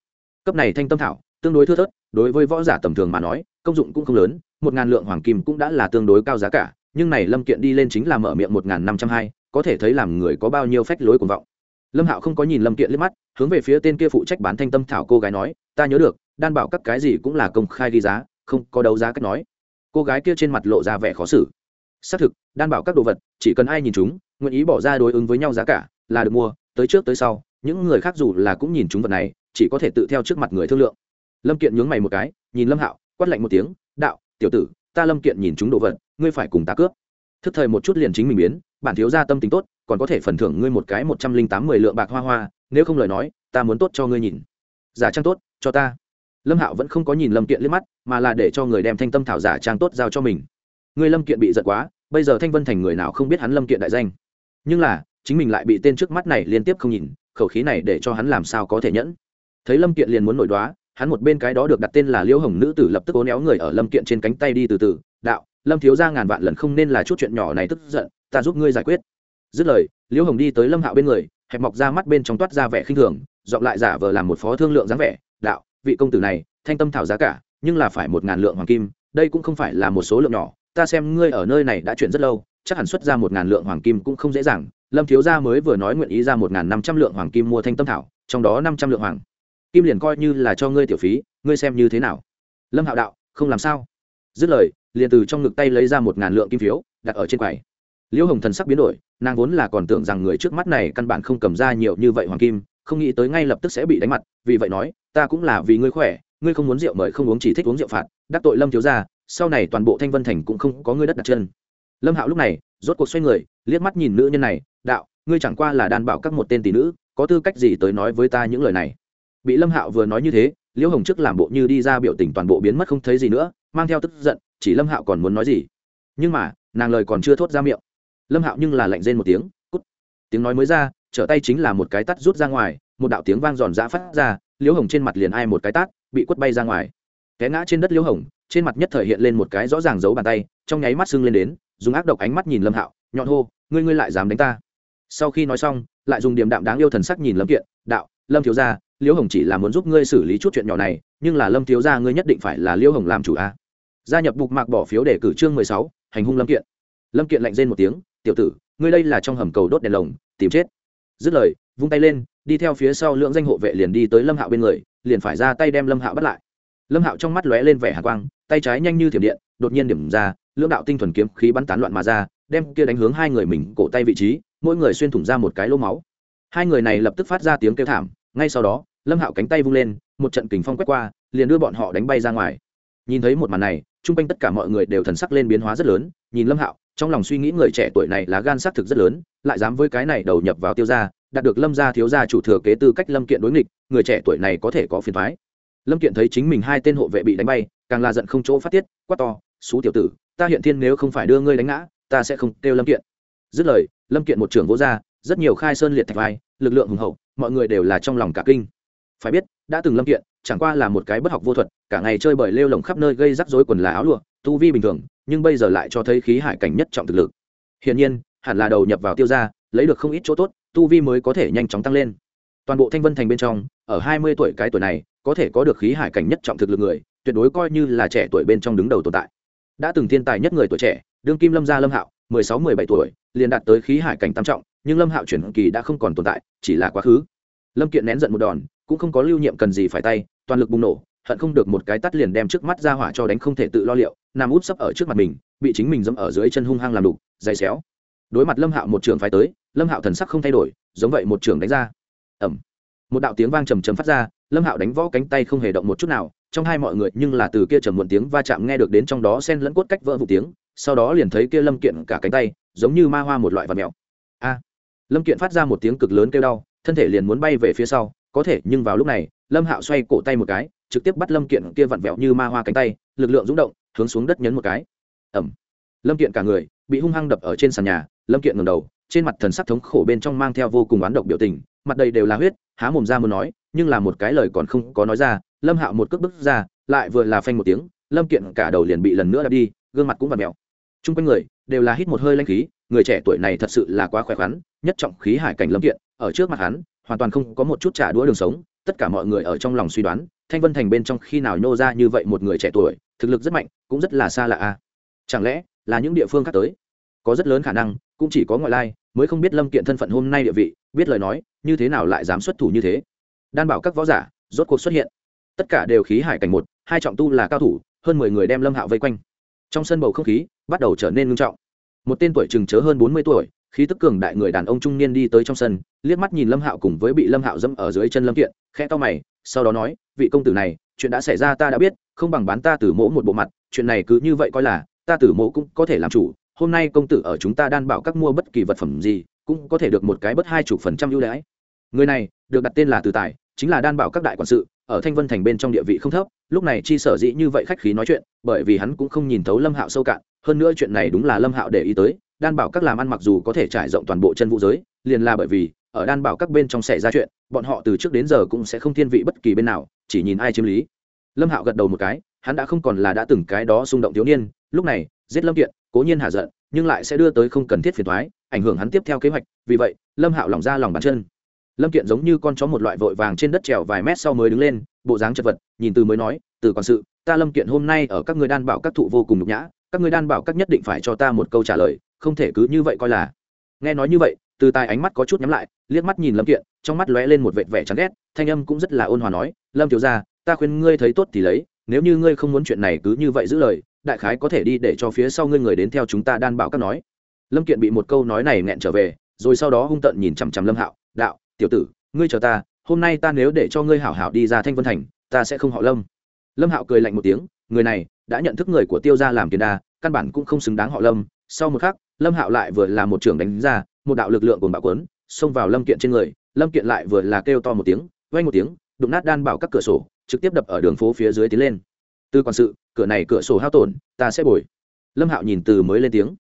Cấp này thanh tâm thảo, tương đối thưa thớt, đối với võ giả tầm thường mà nói, công dụng cũng không lớn, một ngàn lượng hoàng kim cũng đã là tương đối cao giá cả, nhưng này lâm kiện đi lên chính là mở miệng một ngàn năm trăm hai có thể thấy làm người có bao nhiêu phách lối cuồng vọng. Lâm hạo không có nhìn lâm kiện liếc mắt, hướng về phía tên kia phụ trách bán thanh tâm thảo cô gái nói, ta nhớ được, đan bảo các cái gì cũng là công khai ghi giá, không có đấu giá cách nói. Cô gái kia trên mặt lộ ra vẻ khó xử. Xác thực, đan bảo các đồ vật, chỉ cần ai nhìn chúng, nguyện ý bỏ ra đối ứng với nhau giá cả, là được mua, tới trước tới sau, những người khác dù là cũng nhìn chúng vật này, chỉ có thể tự theo trước mặt người thương lượng. Lâm kiện nhướng mày một cái, nhìn lâm hạo, quát lạnh một tiếng, đạo, tiểu tử, ta lâm kiện nhìn chúng đồ vật, ngươi phải cùng ta cướp. Thức thời một chút liền chính mình biến bản thiếu gia tâm tính tốt, còn có thể phần thưởng ngươi một cái một trăm linh tám mười lượng bạc hoa hoa, nếu không lời nói, ta muốn tốt cho ngươi nhìn. Giả trang tốt, cho ta. Lâm hạo vẫn không có nhìn lâm kiện liếc mắt, mà là để cho người đem thanh tâm thảo giả trang tốt giao cho mình. Ngươi lâm kiện bị giật quá, bây giờ thanh vân thành người nào không biết hắn lâm kiện đại danh. Nhưng là, chính mình lại bị tên trước mắt này liên tiếp không nhìn, khẩu khí này để cho hắn làm sao có thể nhẫn. Thấy lâm kiện liền muốn nổi đoá, hắn một bên cái đó được đặt tên là liễu hồng nữ tử lập tức ố néo người ở lâm kiện trên cánh tay đi từ từ. Đạo, lâm thiếu ra ngàn vạn lần không nên là chút chuyện nhỏ này tức giận ta giúp ngươi giải quyết. Dứt lời, liễu hồng đi tới lâm hạo bên người, hẹp mọc ra mắt bên trong toát ra vẻ khinh thường dọn lại giả vờ làm một phó thương lượng dáng vẻ, đạo, vị công tử này, thanh tâm thảo giá cả, nhưng là phải một ngàn lượng hoàng kim, đây cũng không phải là một số lượng nhỏ, ta xem ngươi ở nơi này đã chuyển rất lâu, chắc hẳn xuất ra một ngàn lượng hoàng kim cũng không dễ dàng. Lâm thiếu gia mới vừa nói nguyện ý ra một ngàn năm trăm lượng hoàng kim mua thanh tâm thảo, trong đó năm trăm lượng hoàng kim liền coi như là cho ngươi tiểu phí, ngươi xem như thế nào? Lâm hạo đạo, không làm sao. Dứt lời, liền từ trong ngực tay lấy ra một ngàn lượng kim phiếu, đặt ở trên quầy liễu hồng thần sắc biến đổi, nàng vốn là còn tưởng rằng người trước mắt này căn bản không cầm ra nhiều như vậy hoàng kim, không nghĩ tới ngay lập tức sẽ bị đánh mặt, vì vậy nói, ta cũng là vì ngươi khỏe, ngươi không muốn rượu mời không uống chỉ thích uống rượu phạt, đắc tội lâm thiếu gia, sau này toàn bộ thanh vân thành cũng không có ngươi đất đặt chân. Lâm hạo lúc này, rốt cuộc xoay người, liếc mắt nhìn nữ nhân này, đạo, ngươi chẳng qua là đàn bảo các một tên tỷ nữ, có tư cách gì tới nói với ta những lời này? Bị lâm hạo vừa nói như thế, liễu hồng trước làm bộ như đi ra biểu tình toàn bộ biến mất không thấy gì nữa, mang theo tức giận, chỉ lâm hạo còn muốn nói gì. Nhưng mà, nàng lời còn chưa thốt ra miệng lâm hạo nhưng là lạnh rên một tiếng, cút. Tiếng nói mới ra, trở tay chính là một cái tắt rút ra ngoài, một đạo tiếng vang giòn giã phát ra, liễu hồng trên mặt liền ai một cái tát, bị quất bay ra ngoài. Té ngã trên đất liễu hồng, trên mặt nhất thời hiện lên một cái rõ ràng giấu bàn tay, trong nháy mắt sưng lên đến, dùng ác độc ánh mắt nhìn lâm hạo, nhọn hô, ngươi ngươi lại dám đánh ta? Sau khi nói xong, lại dùng điểm đạm đáng yêu thần sắc nhìn lâm kiện, đạo, lâm thiếu gia, liễu hồng chỉ là muốn giúp ngươi xử lý chút chuyện nhỏ này, nhưng là lâm thiếu gia ngươi nhất định phải là liễu hồng làm chủ a. Gia nhập bục mạc bỏ phiếu để cử trương mười sáu, hành hung lâm kiện. Lâm kiện lạnh rên một tiếng tiểu tử, ngươi đây là trong hầm cầu đốt đèn lồng, tìm chết. Dứt lời, vung tay lên, đi theo phía sau lưỡng danh hộ vệ liền đi tới lâm hạo bên người, liền phải ra tay đem lâm hạo bắt lại. Lâm hạo trong mắt lóe lên vẻ hạ quang, tay trái nhanh như thiểm điện, đột nhiên điểm ra, lưỡng đạo tinh thuần kiếm khí bắn tán loạn mà ra, đem kia đánh hướng hai người mình cổ tay vị trí, mỗi người xuyên thủng ra một cái lỗ máu. Hai người này lập tức phát ra tiếng kêu thảm, ngay sau đó, lâm hạo cánh tay vung lên, một trận kình phong quét qua, liền đưa bọn họ đánh bay ra ngoài. Nhìn thấy một màn này chung quanh tất cả mọi người đều thần sắc lên biến hóa rất lớn, nhìn lâm hạo, trong lòng suy nghĩ người trẻ tuổi này là gan xác thực rất lớn, lại dám với cái này đầu nhập vào tiêu gia, đạt được lâm gia thiếu gia chủ thừa kế tư cách lâm kiện đối nghịch, người trẻ tuổi này có thể có phiền thoái lâm kiện thấy chính mình hai tên hộ vệ bị đánh bay, càng là giận không chỗ phát tiết, quát to, xú tiểu tử, ta hiện thiên nếu không phải đưa ngươi đánh ngã, ta sẽ không kêu lâm kiện. Dứt lời, lâm kiện một trưởng vỗ ra, rất nhiều khai sơn liệt thạch vai, lực lượng hùng hậu, mọi người đều là trong lòng cả kinh. Phải biết, đã từng lâm kiện chẳng qua là một cái bất học vô thuật, cả ngày chơi bời lêu lồng khắp nơi gây rắc rối quần là áo lụa, tu vi bình thường, nhưng bây giờ lại cho thấy khí hải cảnh nhất trọng thực lực. Hiển nhiên, hẳn là đầu nhập vào tiêu gia, lấy được không ít chỗ tốt, tu vi mới có thể nhanh chóng tăng lên. Toàn bộ thanh vân thành bên trong, ở hai mươi tuổi cái tuổi này, có thể có được khí hải cảnh nhất trọng thực lực người, tuyệt đối coi như là trẻ tuổi bên trong đứng đầu tồn tại. Đã từng thiên tài nhất người tuổi trẻ, đương kim lâm gia lâm hạo, mười sáu, mười bảy tuổi, liền đạt tới khí hải cảnh tam trọng, nhưng lâm hạo chuyển kỳ đã không còn tồn tại, chỉ là quá khứ. Lâm kiện nén giận một đòn cũng không có lưu nhiệm cần gì phải tay, toàn lực bùng nổ, hận không được một cái tắt liền đem trước mắt ra hỏa cho đánh không thể tự lo liệu, nằm út sấp ở trước mặt mình, bị chính mình dẫm ở dưới chân hung hăng làm đục, dày xéo. Đối mặt lâm hạo một trường phái tới, lâm hạo thần sắc không thay đổi, giống vậy một trường đánh ra. Ẩm một đạo tiếng vang trầm trầm phát ra, lâm hạo đánh võ cánh tay không hề động một chút nào, trong hai mọi người nhưng là từ kia trầm muộn tiếng va chạm nghe được đến trong đó sen lẫn cốt cách vỡ vụ tiếng, sau đó liền thấy kia lâm kiện cả cánh tay, giống như ma hoa một loại vật mèo. A. Lâm kiện phát ra một tiếng cực lớn kêu đau, thân thể liền muốn bay về phía sau có thể, nhưng vào lúc này, lâm hạo xoay cổ tay một cái, trực tiếp bắt lâm kiện kia vặn vẹo như ma hoa cánh tay, lực lượng rúng động, hướng xuống đất nhấn một cái. Ẩm lâm kiện cả người bị hung hăng đập ở trên sàn nhà, lâm kiện ngầm đầu, trên mặt thần sắc thống khổ bên trong mang theo vô cùng oán độc biểu tình, mặt đầy đều là huyết, há mồm ra muốn nói, nhưng là một cái lời còn không có nói ra, lâm hạo một cước bước ra, lại vừa là phanh một tiếng, lâm kiện cả đầu liền bị lần nữa đập đi, gương mặt cũng vặn mèo t r u n g quanh người đều là hít một hơi lanh khí, người trẻ tuổi này thật sự là quá khỏe khoắn, nhất trọng khí hải cảnh lâm kiện, ở trước mặt hắn hoàn toàn không có một chút trả đũa đường sống, tất cả mọi người ở trong lòng suy đoán, thanh vân thành bên trong khi nào nhô ra như vậy một người trẻ tuổi, thực lực rất mạnh, cũng rất là xa lạ a chẳng lẽ là những địa phương khác tới? Có rất lớn khả năng, cũng chỉ có ngoại lai, mới không biết lâm kiện thân phận hôm nay địa vị, biết lời nói, như thế nào lại dám xuất thủ như thế? Đan bảo các võ giả, rốt cuộc xuất hiện. Tất cả đều khí hải cảnh một, hai trọng tu là cao thủ, hơn mười người đem lâm hạo vây quanh. Trong sân bầu không khí, bắt đầu trở nên ngưng trọng. Một tên tuổi chừng chớ hơn bốn mươi tuổi khí tức cường đại người đàn ông trung niên đi tới trong sân, liếc mắt nhìn lâm hạo cùng với bị lâm hạo dẫm ở dưới chân lâm kiện khe to mày, sau đó nói, vị công tử này, chuyện đã xảy ra ta đã biết, không bằng bán ta từ mỗ một bộ mặt, chuyện này cứ như vậy coi là, ta tử mỗ cũng có thể làm chủ, hôm nay công tử ở chúng ta đan bảo các mua bất kỳ vật phẩm gì, cũng có thể được một cái bất hai chục phần trăm ưu đãi. Người này, được đặt tên là từ tài, chính là đan bảo các đại quản sự, ở thanh vân thành bên trong địa vị không thấp, lúc này chi sở dĩ như vậy khách khí nói chuyện, bởi vì hắn cũng không nhìn thấu lâm hạo sâu cạn, hơn nữa chuyện này đúng là lâm hạo để ý tới đan bảo các làm ăn mặc dù có thể trải rộng toàn bộ chân vũ giới, liền là bởi vì, ở đan bảo các bên trong xảy ra chuyện, bọn họ từ trước đến giờ cũng sẽ không thiên vị bất kỳ bên nào, chỉ nhìn ai chiếm lý. Lâm hạo gật đầu một cái, hắn đã không còn là đã từng cái đó xung động thiếu niên, lúc này, giết lâm kiện, cố nhiên hạ giận, nhưng lại sẽ đưa tới không cần thiết phiền thoái ảnh hưởng hắn tiếp theo kế hoạch, vì vậy, lâm hạo lòng ra lòng bàn chân. Lâm kiện giống như con chó một loại vội vàng trên đất trèo vài mét sau mới đứng lên, bộ dáng chật vật, nhìn từ mới nói, từ quản sự, ta lâm kiện hôm nay ở các người đan bảo các thụ vô cùng nhục nhã, các người đan bảo các nhất định phải cho ta một câu trả lời không thể cứ như vậy coi là. Nghe nói như vậy, từ tài ánh mắt có chút nhắm lại, liếc mắt nhìn lâm kiện, trong mắt lóe lên một vệt vẻ chán ghét, thanh âm cũng rất là ôn hòa nói, lâm thiếu gia, ta khuyên ngươi thấy tốt thì lấy, nếu như ngươi không muốn chuyện này cứ như vậy giữ lời, đại khái có thể đi để cho phía sau ngươi người đến theo chúng ta đan bảo các nói. Lâm kiện bị một câu nói này nghẹn trở về, rồi sau đó hung tận nhìn chằm chằm lâm hạo, đạo, tiểu tử, ngươi chờ ta, hôm nay ta nếu để cho ngươi hảo hảo đi ra thanh vân thành, ta sẽ không họ lâm. Lâm hạo cười lạnh một tiếng, người này đã nhận thức người của tiêu gia làm tiền đa, căn bản cũng không xứng đáng họ lâm. Sau một khắc lâm hạo lại vừa là một trưởng đánh ra, một đạo lực lượng cùng bạo quấn xông vào lâm kiện trên người, lâm kiện lại vừa là kêu to một tiếng vay một tiếng, đụng nát đan bảo các cửa sổ, trực tiếp đập ở đường phố phía dưới tiến lên. Từ quản sự, cửa này cửa sổ hao tổn, ta sẽ bồi. Lâm hạo nhìn từ mới lên tiếng.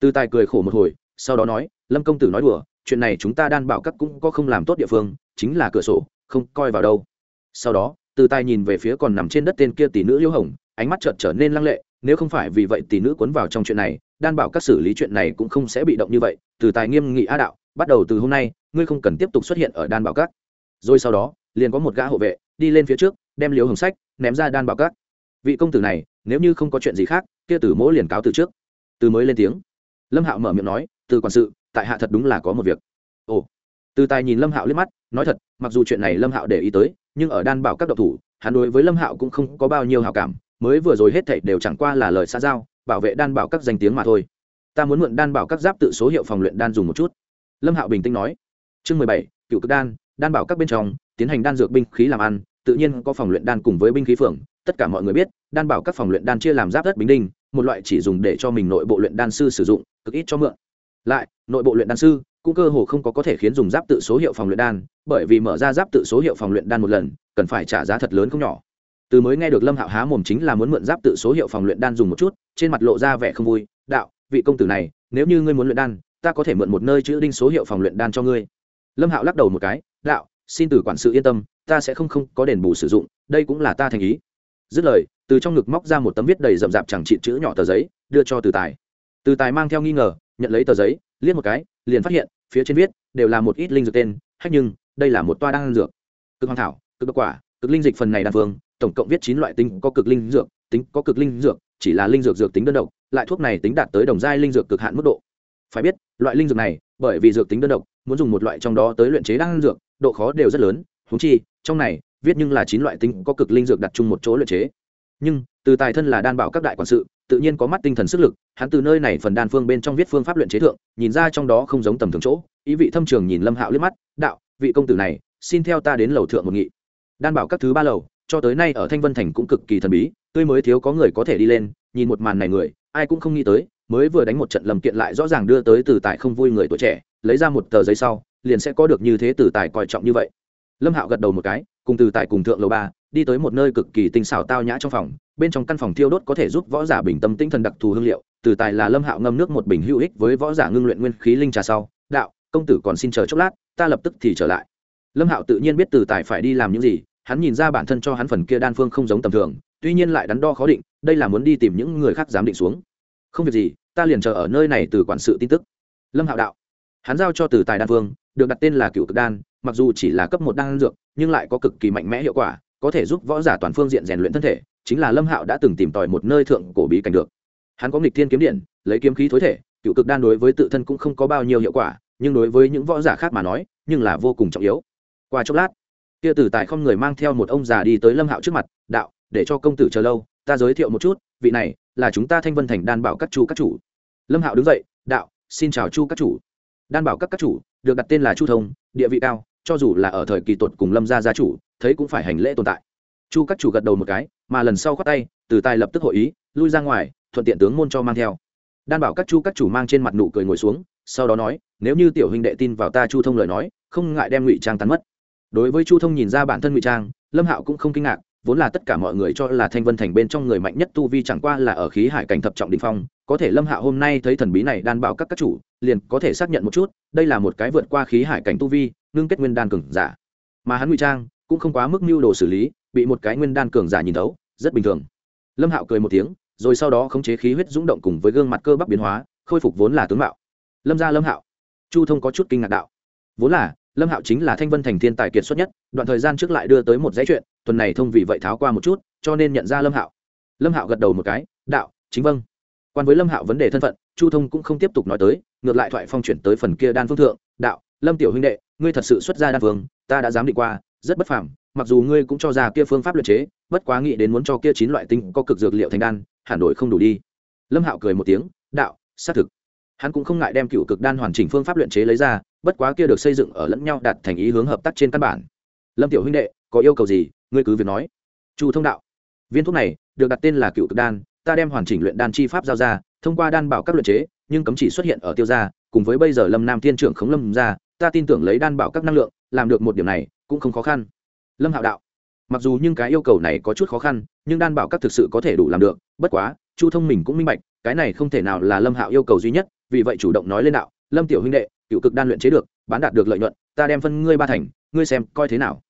Từ tài cười khổ một hồi, sau đó nói, lâm công tử nói đùa, chuyện này chúng ta đan bảo các cũng có không làm tốt địa phương, chính là cửa sổ, không coi vào đâu. Sau đó, từ tài nhìn về phía còn nằm trên đất tên kia tỷ nữ liễu hồng ánh mắt chợt trở nên lăng lệ, nếu không phải vì vậy tỷ nữ cuốn vào trong chuyện này, đan bảo các xử lý chuyện này cũng không sẽ bị động như vậy, từ tài nghiêm nghị á đạo, bắt đầu từ hôm nay, ngươi không cần tiếp tục xuất hiện ở đan bảo các. Rồi sau đó, liền có một gã hộ vệ, đi lên phía trước, đem liễu hồng sách ném ra đan bảo các. Vị công tử này, nếu như không có chuyện gì khác, kia tử mỗ liền cáo từ trước. Từ mới lên tiếng. Lâm hạo mở miệng nói, từ quản sự, tại hạ thật đúng là có một việc. Ồ. Từ tài nhìn lâm hạo liếc mắt, nói thật, mặc dù chuyện này lâm hạo để ý tới, nhưng ở đan bảo các độc thủ, hắn đối với lâm hạo cũng không có bao nhiêu hào cảm mới vừa rồi hết thảy đều chẳng qua là lời xa giao, bảo vệ đan bảo các danh tiếng mà thôi. Ta muốn mượn đan bảo các giáp tự số hiệu phòng luyện đan dùng một chút. Lâm hạo bình tĩnh nói. Chương mười bảy, cựu cực đan đan bảo các bên trong, tiến hành đan dược binh khí làm ăn, tự nhiên có phòng luyện đan cùng với binh khí phường, tất cả mọi người biết, đan bảo các phòng luyện đan chia làm giáp đất bình đinh, một loại chỉ dùng để cho mình nội bộ luyện đan sư sử dụng, cực ít cho mượn. Lại, nội bộ luyện đan sư, cũng cơ hồ không có có thể khiến dùng giáp tự số hiệu phòng luyện đan, bởi vì mở ra giáp tự số hiệu phòng luyện đan một lần, cần phải trả giá thật lớn không nhỏ từ mới nghe được lâm hạo há mồm chính là muốn mượn giáp tự số hiệu phòng luyện đan dùng một chút, trên mặt lộ ra vẻ không vui. Đạo, vị công tử này, nếu như ngươi muốn luyện đan, ta có thể mượn một nơi chữ đinh số hiệu phòng luyện đan cho ngươi. Lâm hạo lắc đầu một cái, đạo, xin từ quản sự yên tâm, ta sẽ không không có đền bù sử dụng, đây cũng là ta thành ý. Dứt lời, từ trong ngực móc ra một tấm viết đầy rậm rạp chẳng trị chữ nhỏ tờ giấy, đưa cho từ tài. Từ tài mang theo nghi ngờ, nhận lấy tờ giấy, liếc một cái, liền phát hiện, phía trên viết, đều là một ít linh dược tên hay nhưng, đây là một toa đan dược. Cực hoàng thảo, cực độc quả, cực linh dịch phần này đan phương tổng cộng viết chín loại tính có cực linh dược tính có cực linh dược, chỉ là linh dược dược tính đơn độc, lại thuốc này tính đạt tới đồng giai linh dược cực hạn mức độ. Phải biết, loại linh dược này, bởi vì dược tính đơn độc, muốn dùng một loại trong đó tới luyện chế đan dược, độ khó đều rất lớn húng chi, trong này, viết nhưng là chín loại tính có cực linh dược đặt chung một chỗ luyện chế. Nhưng, từ tài thân là đan bảo các đại quản sự, tự nhiên có mắt tinh thần sức lực, hắn từ nơi này phần đan phương bên trong viết phương pháp luyện chế thượng, nhìn ra trong đó không giống tầm thường chỗ, ý vị thâm trường nhìn lâm hạo liếc mắt, đạo, vị công tử này, xin theo ta đến lầu thượng một nghị. Đan bảo các thứ ba lầu cho tới nay ở thanh vân thành cũng cực kỳ thần bí, tươi mới thiếu có người có thể đi lên, nhìn một màn này người, ai cũng không nghĩ tới, mới vừa đánh một trận lầm kiện lại rõ ràng đưa tới từ tài không vui người tuổi trẻ, lấy ra một tờ giấy sau, liền sẽ có được như thế từ tài coi trọng như vậy. Lâm hạo gật đầu một cái, cùng từ tài cùng thượng lầu ba, đi tới một nơi cực kỳ tinh xảo tao nhã trong phòng, bên trong căn phòng thiêu đốt có thể giúp võ giả bình tâm tinh thần đặc thù hương liệu, từ tài là lâm hạo ngâm nước một bình hữu ích với võ giả ngưng luyện nguyên khí linh trà sau, đạo, công tử còn xin chờ chốc lát, ta lập tức thì trở lại. Lâm hạo tự nhiên biết từ tài phải đi làm những gì hắn nhìn ra bản thân cho hắn phần kia đan phương không giống tầm thường, tuy nhiên lại đắn đo khó định, đây là muốn đi tìm những người khác dám định xuống. Không việc gì, ta liền chờ ở nơi này từ quản sự tin tức. Lâm hạo đạo. Hắn giao cho từ tài đan phương, được đặt tên là cựu cực đan, mặc dù chỉ là cấp một đan dược, nhưng lại có cực kỳ mạnh mẽ hiệu quả, có thể giúp võ giả toàn phương diện rèn luyện thân thể, chính là lâm hạo đã từng tìm tòi một nơi thượng cổ bí cảnh được. Hắn có nghịch thiên kiếm điện, lấy kiếm khí thối thể, cựu cực đan đối với tự thân cũng không có bao nhiêu hiệu quả, nhưng đối với những võ giả khác mà nói, nhưng là vô cùng trọng yếu. Qua chốc lát kia tử tài không người mang theo một ông già đi tới lâm hạo trước mặt, đạo, để cho công tử chờ lâu, ta giới thiệu một chút, vị này là chúng ta thanh vân thành đan bảo các chu các chủ. Lâm hạo đứng dậy, đạo, xin chào chu các chủ. Đan bảo các các chủ, được đặt tên là chu thông, địa vị cao, cho dù là ở thời kỳ tột cùng lâm gia gia chủ, thấy cũng phải hành lễ tồn tại. Chu các chủ gật đầu một cái, mà lần sau khoát tay từ tài lập tức hội ý, lui ra ngoài, thuận tiện tướng môn cho mang theo. Đan bảo các chu các chủ mang trên mặt nụ cười ngồi xuống, sau đó nói, nếu như tiểu huynh đệ tin vào ta chu thông lời nói, không ngại đem ngụy trang tán mất đối với chu thông nhìn ra bản thân ngụy trang, lâm hạo cũng không kinh ngạc, vốn là tất cả mọi người cho là thanh vân thành bên trong người mạnh nhất tu vi chẳng qua là ở khí hải cảnh thập trọng đình phong, có thể lâm hạo hôm nay thấy thần bí này đan bảo các các chủ, liền có thể xác nhận một chút, đây là một cái vượt qua khí hải cảnh tu vi, ngưng kết nguyên đan cường giả. Mà hắn ngụy trang, cũng không quá mức mưu đồ xử lý, bị một cái nguyên đan cường giả nhìn thấu, rất bình thường. Lâm hạo cười một tiếng, rồi sau đó khống chế khí huyết dũng động cùng với gương mặt cơ bắp biến hóa, khôi phục vốn là tướng mạo. Lâm gia lâm hạo. Chu thông có chút kinh ngạc đạo. Vốn là lâm hạo chính là thanh vân thành thiên tài kiệt xuất nhất, đoạn thời gian trước lại đưa tới một dãy chuyện, tuần này thông vì vậy tháo qua một chút, cho nên nhận ra lâm hạo. Lâm hạo gật đầu một cái, đạo, chính vâng. Quan với lâm hạo vấn đề thân phận, chu thông cũng không tiếp tục nói tới, ngược lại thoại phong chuyển tới phần kia đan phương thượng, đạo, lâm tiểu huynh đệ, ngươi thật sự xuất ra đan phương ta đã dám định qua, rất bất phàm, mặc dù ngươi cũng cho ra kia phương pháp luyện chế, bất quá nghĩ đến muốn cho kia chín loại tinh có cực dược liệu thành đan, hẳn đổi không đủ đi. Lâm hạo cười một tiếng, đạo, xác thực hắn cũng không ngại đem cựu cực đan hoàn chỉnh phương pháp luyện chế lấy ra, bất quá kia được xây dựng ở lẫn nhau đạt thành ý hướng hợp tác trên căn bản. Lâm tiểu huynh đệ, có yêu cầu gì, ngươi cứ việc nói. Chu thông đạo, viên thuốc này được đặt tên là cựu cực đan, ta đem hoàn chỉnh luyện đan chi pháp giao ra, thông qua đan bảo các luyện chế, nhưng cấm chỉ xuất hiện ở tiêu gia, cùng với bây giờ lâm nam thiên trưởng khống lâm ra ta tin tưởng lấy đan bảo các năng lượng, làm được một điểm này cũng không khó khăn. Lâm hạo đạo, mặc dù nhưng cái yêu cầu này có chút khó khăn, nhưng đan bảo các thực sự có thể đủ làm được, bất quá, chu thông mình cũng minh bạch, cái này không thể nào là lâm hạo yêu cầu duy nhất vì vậy chủ động nói lên đạo, lâm tiểu huynh đệ, cựu cực đan luyện chế được, bán đạt được lợi nhuận, ta đem phân ngươi ba thành, ngươi xem coi thế nào.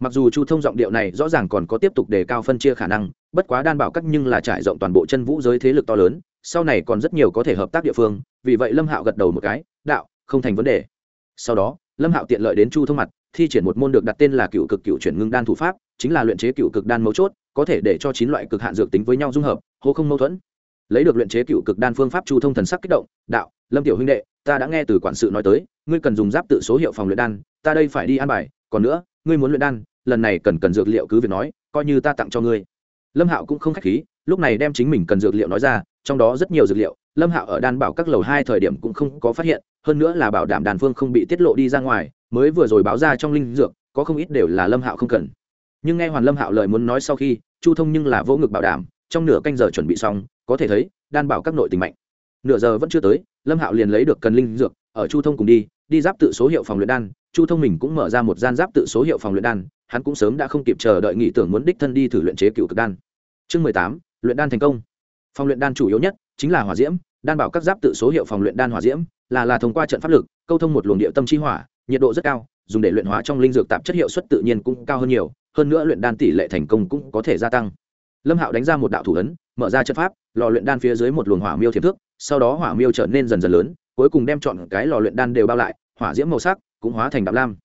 Mặc dù chu thông giọng điệu này rõ ràng còn có tiếp tục đề cao phân chia khả năng, bất quá đan bảo các nhưng là trải rộng toàn bộ chân vũ giới thế lực to lớn, sau này còn rất nhiều có thể hợp tác địa phương, vì vậy lâm hạo gật đầu một cái, đạo, không thành vấn đề. Sau đó, lâm hạo tiện lợi đến chu thông mặt, thi triển một môn được đặt tên là cựu cực cựu chuyển ngưng đan thủ pháp, chính là luyện chế cựu cực đan mấu chốt, có thể để cho chín loại cực hạn dược tính với nhau dung hợp, hô không mâu thuẫn lấy được luyện chế cựu cực đan phương pháp chu thông thần sắc kích động, đạo, lâm tiểu huynh đệ, ta đã nghe từ quản sự nói tới, ngươi cần dùng giáp tự số hiệu phòng luyện đan, ta đây phải đi an bài, còn nữa, ngươi muốn luyện đan, lần này cần cần dược liệu cứ việc nói, coi như ta tặng cho ngươi. Lâm hạo cũng không khách khí, lúc này đem chính mình cần dược liệu nói ra, trong đó rất nhiều dược liệu, lâm hạo ở đan bảo các lầu hai thời điểm cũng không có phát hiện, hơn nữa là bảo đảm đàn phương không bị tiết lộ đi ra ngoài, mới vừa rồi báo ra trong linh dược, có không ít đều là lâm hạo không cần. Nhưng nghe hoàn lâm hạo lời muốn nói sau khi, chu thông nhưng là vô ngực bảo đảm, trong nửa canh giờ chuẩn bị xong có thể thấy, đan bảo các nội tình mạnh. Nửa giờ vẫn chưa tới, lâm hạo liền lấy được cần linh dược, ở chu thông cùng đi đi giáp tự số hiệu phòng luyện đan. Chu thông mình cũng mở ra một gian giáp tự số hiệu phòng luyện đan, hắn cũng sớm đã không kịp chờ đợi, nghĩ tưởng muốn đích thân đi thử luyện chế cựu cực đan. Chương mười tám, luyện đan thành công. Phòng luyện đan chủ yếu nhất chính là hỏa diễm, đan bảo các giáp tự số hiệu phòng luyện đan hỏa diễm, là là thông qua trận pháp lực, câu thông một luồng địa tâm chi hỏa, nhiệt độ rất cao, dùng để luyện hóa trong linh dược tạp chất hiệu suất tự nhiên cũng cao hơn nhiều, hơn nữa luyện đan tỷ lệ thành công cũng có thể gia tăng. Lâm hạo đánh ra một đạo thủ ấn mở ra trận pháp, lò luyện đan phía dưới một luồng hỏa miêu thiệp thước, sau đó hỏa miêu trở nên dần dần lớn, cuối cùng đem chọn cái lò luyện đan đều bao lại, hỏa diễm màu sắc cũng hóa thành đạm lam.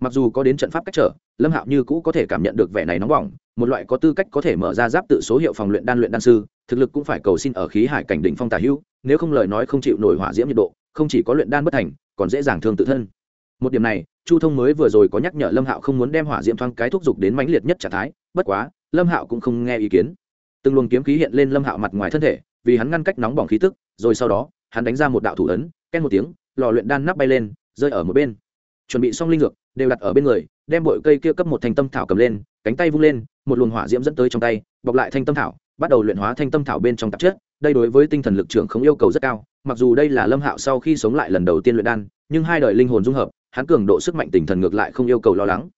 Mặc dù có đến trận pháp cách trở, lâm hạo như cũ có thể cảm nhận được vẻ này nóng bỏng, một loại có tư cách có thể mở ra giáp tự số hiệu phòng luyện đan luyện đan sư, thực lực cũng phải cầu xin ở khí hải cảnh đỉnh phong tả hữu, nếu không lời nói không chịu nổi hỏa diễm nhiệt độ, không chỉ có luyện đan bất thành, còn dễ dàng thương tự thân. Một điểm này, chu thông mới vừa rồi có nhắc nhở lâm hạo không muốn đem hỏa diễm thoáng cái thúc giục đến mãnh liệt nhất trạng thái, bất quá, lâm hạo cũng không nghe ý kiến từng luồng kiếm khí hiện lên lâm hạo mặt ngoài thân thể, vì hắn ngăn cách nóng bỏng khí tức, rồi sau đó, hắn đánh ra một đạo thủ ấn ken một tiếng, lò luyện đan nắp bay lên, rơi ở một bên. Chuẩn bị xong linh dược, đều đặt ở bên người, đem bội cây kia cấp một thanh tâm thảo cầm lên, cánh tay vung lên, một luồng hỏa diễm dẫn tới trong tay, bọc lại thanh tâm thảo, bắt đầu luyện hóa thanh tâm thảo bên trong tạp chất, đây đối với tinh thần lực trưởng không yêu cầu rất cao, mặc dù đây là lâm hạo sau khi sống lại lần đầu tiên luyện đan, nhưng hai đời linh hồn dung hợp, hắn cường độ sức mạnh tinh thần ngược lại không yêu cầu lo lắng.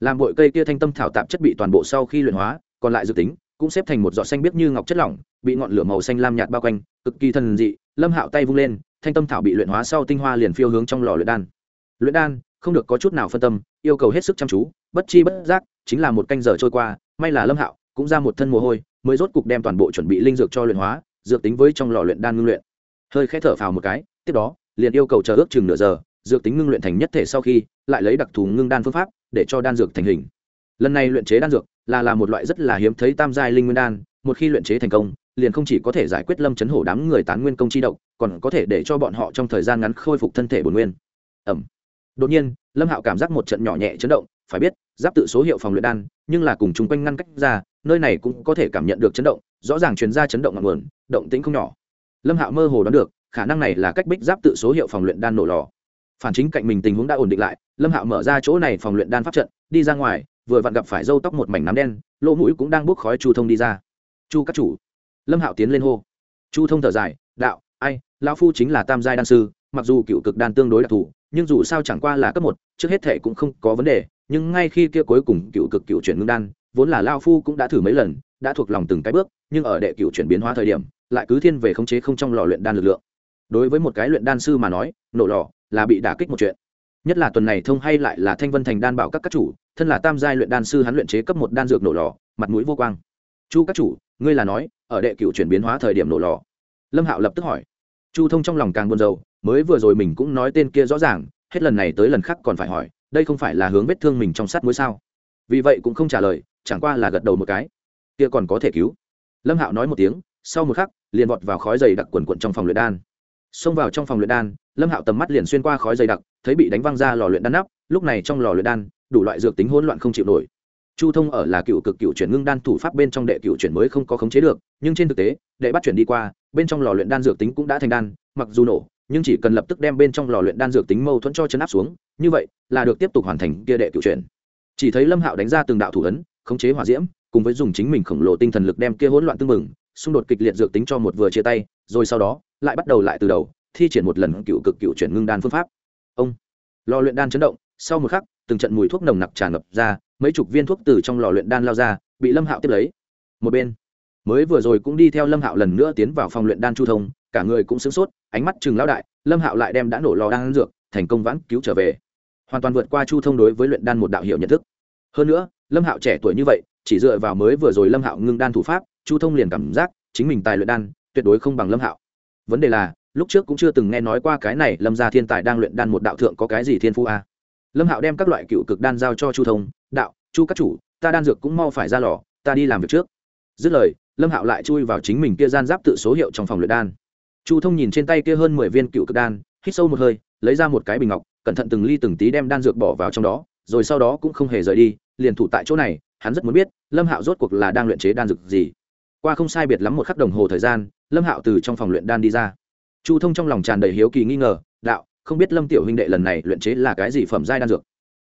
Làm bội cây kia thanh tâm thảo tạp chất bị toàn bộ sau khi luyện hóa, còn lại dự tính cũng xếp thành một giọt xanh biếc như ngọc chất lỏng, bị ngọn lửa màu xanh lam nhạt bao quanh, cực kỳ thần dị, lâm hạo tay vung lên, thanh tâm thảo bị luyện hóa sau tinh hoa liền phiêu hướng trong lò luyện đan. Luyện đan, không được có chút nào phân tâm, yêu cầu hết sức chăm chú, bất chi bất giác, chính là một canh giờ trôi qua, may là lâm hạo cũng ra một thân mồ hôi, mới rốt cục đem toàn bộ chuẩn bị linh dược cho luyện hóa, dược tính với trong lò luyện đan ngưng luyện. Hơi khẽ thở phào một cái, tiếp đó, liền yêu cầu chờ ước chừng nửa giờ, dược tính ngưng luyện thành nhất thể sau khi, lại lấy đặc thù ngưng đan phương pháp để cho đan dược thành hình. Lần này luyện chế đan dược là là một loại rất là hiếm thấy tam giai linh nguyên đan, một khi luyện chế thành công, liền không chỉ có thể giải quyết lâm chấn hổ đám người tán nguyên công chi độc, còn có thể để cho bọn họ trong thời gian ngắn khôi phục thân thể bổn nguyên. Ẩm. Đột nhiên, lâm hạo cảm giác một trận nhỏ nhẹ chấn động, phải biết, giáp tự số hiệu phòng luyện đan, nhưng là cùng chung quanh ngăn cách ra, nơi này cũng có thể cảm nhận được chấn động, rõ ràng truyền ra chấn động ngọn nguồn, động tĩnh không nhỏ. Lâm hạo mơ hồ đoán được, khả năng này là cách bích giáp tự số hiệu phòng luyện đan nổ lò. Phản chính cạnh mình tình huống đã ổn định lại, lâm hạo mở ra chỗ này phòng luyện đan pháp trận, đi ra ngoài vừa vặn gặp phải râu tóc một mảnh nám đen, lỗ mũi cũng đang bốc khói chu thông đi ra. Chu các chủ. Lâm hạo tiến lên hô. Chu thông thở dài, đạo, ai, lão phu chính là tam giai đan sư, mặc dù cựu cực đan tương đối đặc thù, nhưng dù sao chẳng qua là cấp một, trước hết thể cũng không có vấn đề, nhưng ngay khi kia cuối cùng cựu cực cựu chuyển ngưng đan, vốn là lao phu cũng đã thử mấy lần, đã thuộc lòng từng cái bước, nhưng ở đệ cựu chuyển biến hóa thời điểm, lại cứ thiên về khống chế không trong lò luyện đan lực lượng. Đối với một cái luyện đan sư mà nói, nổ lò là bị đả kích một chuyện. Nhất là tuần này thông hay lại là thanh vân thành đan bảo các các chủ thân là tam giai luyện đan sư hắn luyện chế cấp một đan dược nổ lò, mặt mũi vô quang. Chu các chủ, ngươi là nói, ở đệ cựu chuyển biến hóa thời điểm nổ lò? Lâm hạo lập tức hỏi. Chu thông trong lòng càng buồn rầu, mới vừa rồi mình cũng nói tên kia rõ ràng, hết lần này tới lần khác còn phải hỏi, đây không phải là hướng vết thương mình trong sát mũi sao? Vì vậy cũng không trả lời, chẳng qua là gật đầu một cái. Kia còn có thể cứu. Lâm hạo nói một tiếng, sau một khắc, liền vọt vào khói dày đặc quần quận trong phòng luyện đan. Xông vào trong phòng luyện đan, lâm hạo tầm mắt liền xuyên qua khói dày đặc, thấy bị đánh văng ra lò luyện đan nắp, lúc này trong lò luyện đan đủ loại dược tính hỗn loạn không chịu nổi. Chu thông ở là cựu cực cựu chuyển ngưng đan thủ pháp bên trong đệ cựu chuyển mới không có khống chế được, nhưng trên thực tế, đệ bắt chuyển đi qua, bên trong lò luyện đan dược tính cũng đã thành đan, mặc dù nổ, nhưng chỉ cần lập tức đem bên trong lò luyện đan dược tính mâu thuẫn cho chấn áp xuống, như vậy là được tiếp tục hoàn thành kia đệ cựu chuyển. Chỉ thấy lâm hạo đánh ra từng đạo thủ ấn, khống chế hỏa diễm, cùng với dùng chính mình khổng lồ tinh thần lực đem kia hỗn loạn tương mừng xung đột kịch liệt dược tính cho một vừa chia tay, rồi sau đó lại bắt đầu lại từ đầu, thi triển một lần cựu cực cựu chuyển ngưng đan phương pháp. Ông, lò luyện đan chấn động, sau một khắc từng trận mùi thuốc nồng nặc tràn ngập ra, mấy chục viên thuốc từ trong lò luyện đan lao ra, bị lâm hạo tiếp lấy. Một bên, mới vừa rồi cũng đi theo lâm hạo lần nữa tiến vào phòng luyện đan chu thông, cả người cũng sửng sốt, ánh mắt chừng lão đại, lâm hạo lại đem đã nổ lò đan dược, thành công vãn cứu trở về. Hoàn toàn vượt qua chu thông đối với luyện đan một đạo hiệu nhận thức. Hơn nữa, lâm hạo trẻ tuổi như vậy, chỉ dựa vào mới vừa rồi lâm hạo ngưng đan thủ pháp, chu thông liền cảm giác chính mình tài luyện đan tuyệt đối không bằng lâm hạo. Vấn đề là, lúc trước cũng chưa từng nghe nói qua cái này lâm gia thiên tài đang luyện đan một đạo thượng có cái gì thiên phu a lâm hạo đem các loại cựu cực đan giao cho chu thông, đạo, chu các chủ, ta đan dược cũng mau phải ra lò, ta đi làm việc trước. Dứt lời, lâm hạo lại chui vào chính mình kia gian giáp tự số hiệu trong phòng luyện đan. Chu thông nhìn trên tay kia hơn mười viên cựu cực đan, hít sâu một hơi, lấy ra một cái bình ngọc, cẩn thận từng ly từng tí đem đan dược bỏ vào trong đó, rồi sau đó cũng không hề rời đi, liền thủ tại chỗ này, hắn rất muốn biết, lâm hạo rốt cuộc là đang luyện chế đan dược gì. Qua không sai biệt lắm một khắc đồng hồ thời gian, lâm hạo từ trong phòng luyện đan đi ra. Chu thông trong lòng tràn đầy hiếu kỳ nghi ngờ, đạo không biết lâm tiểu huynh đệ lần này luyện chế là cái gì phẩm giai đan dược.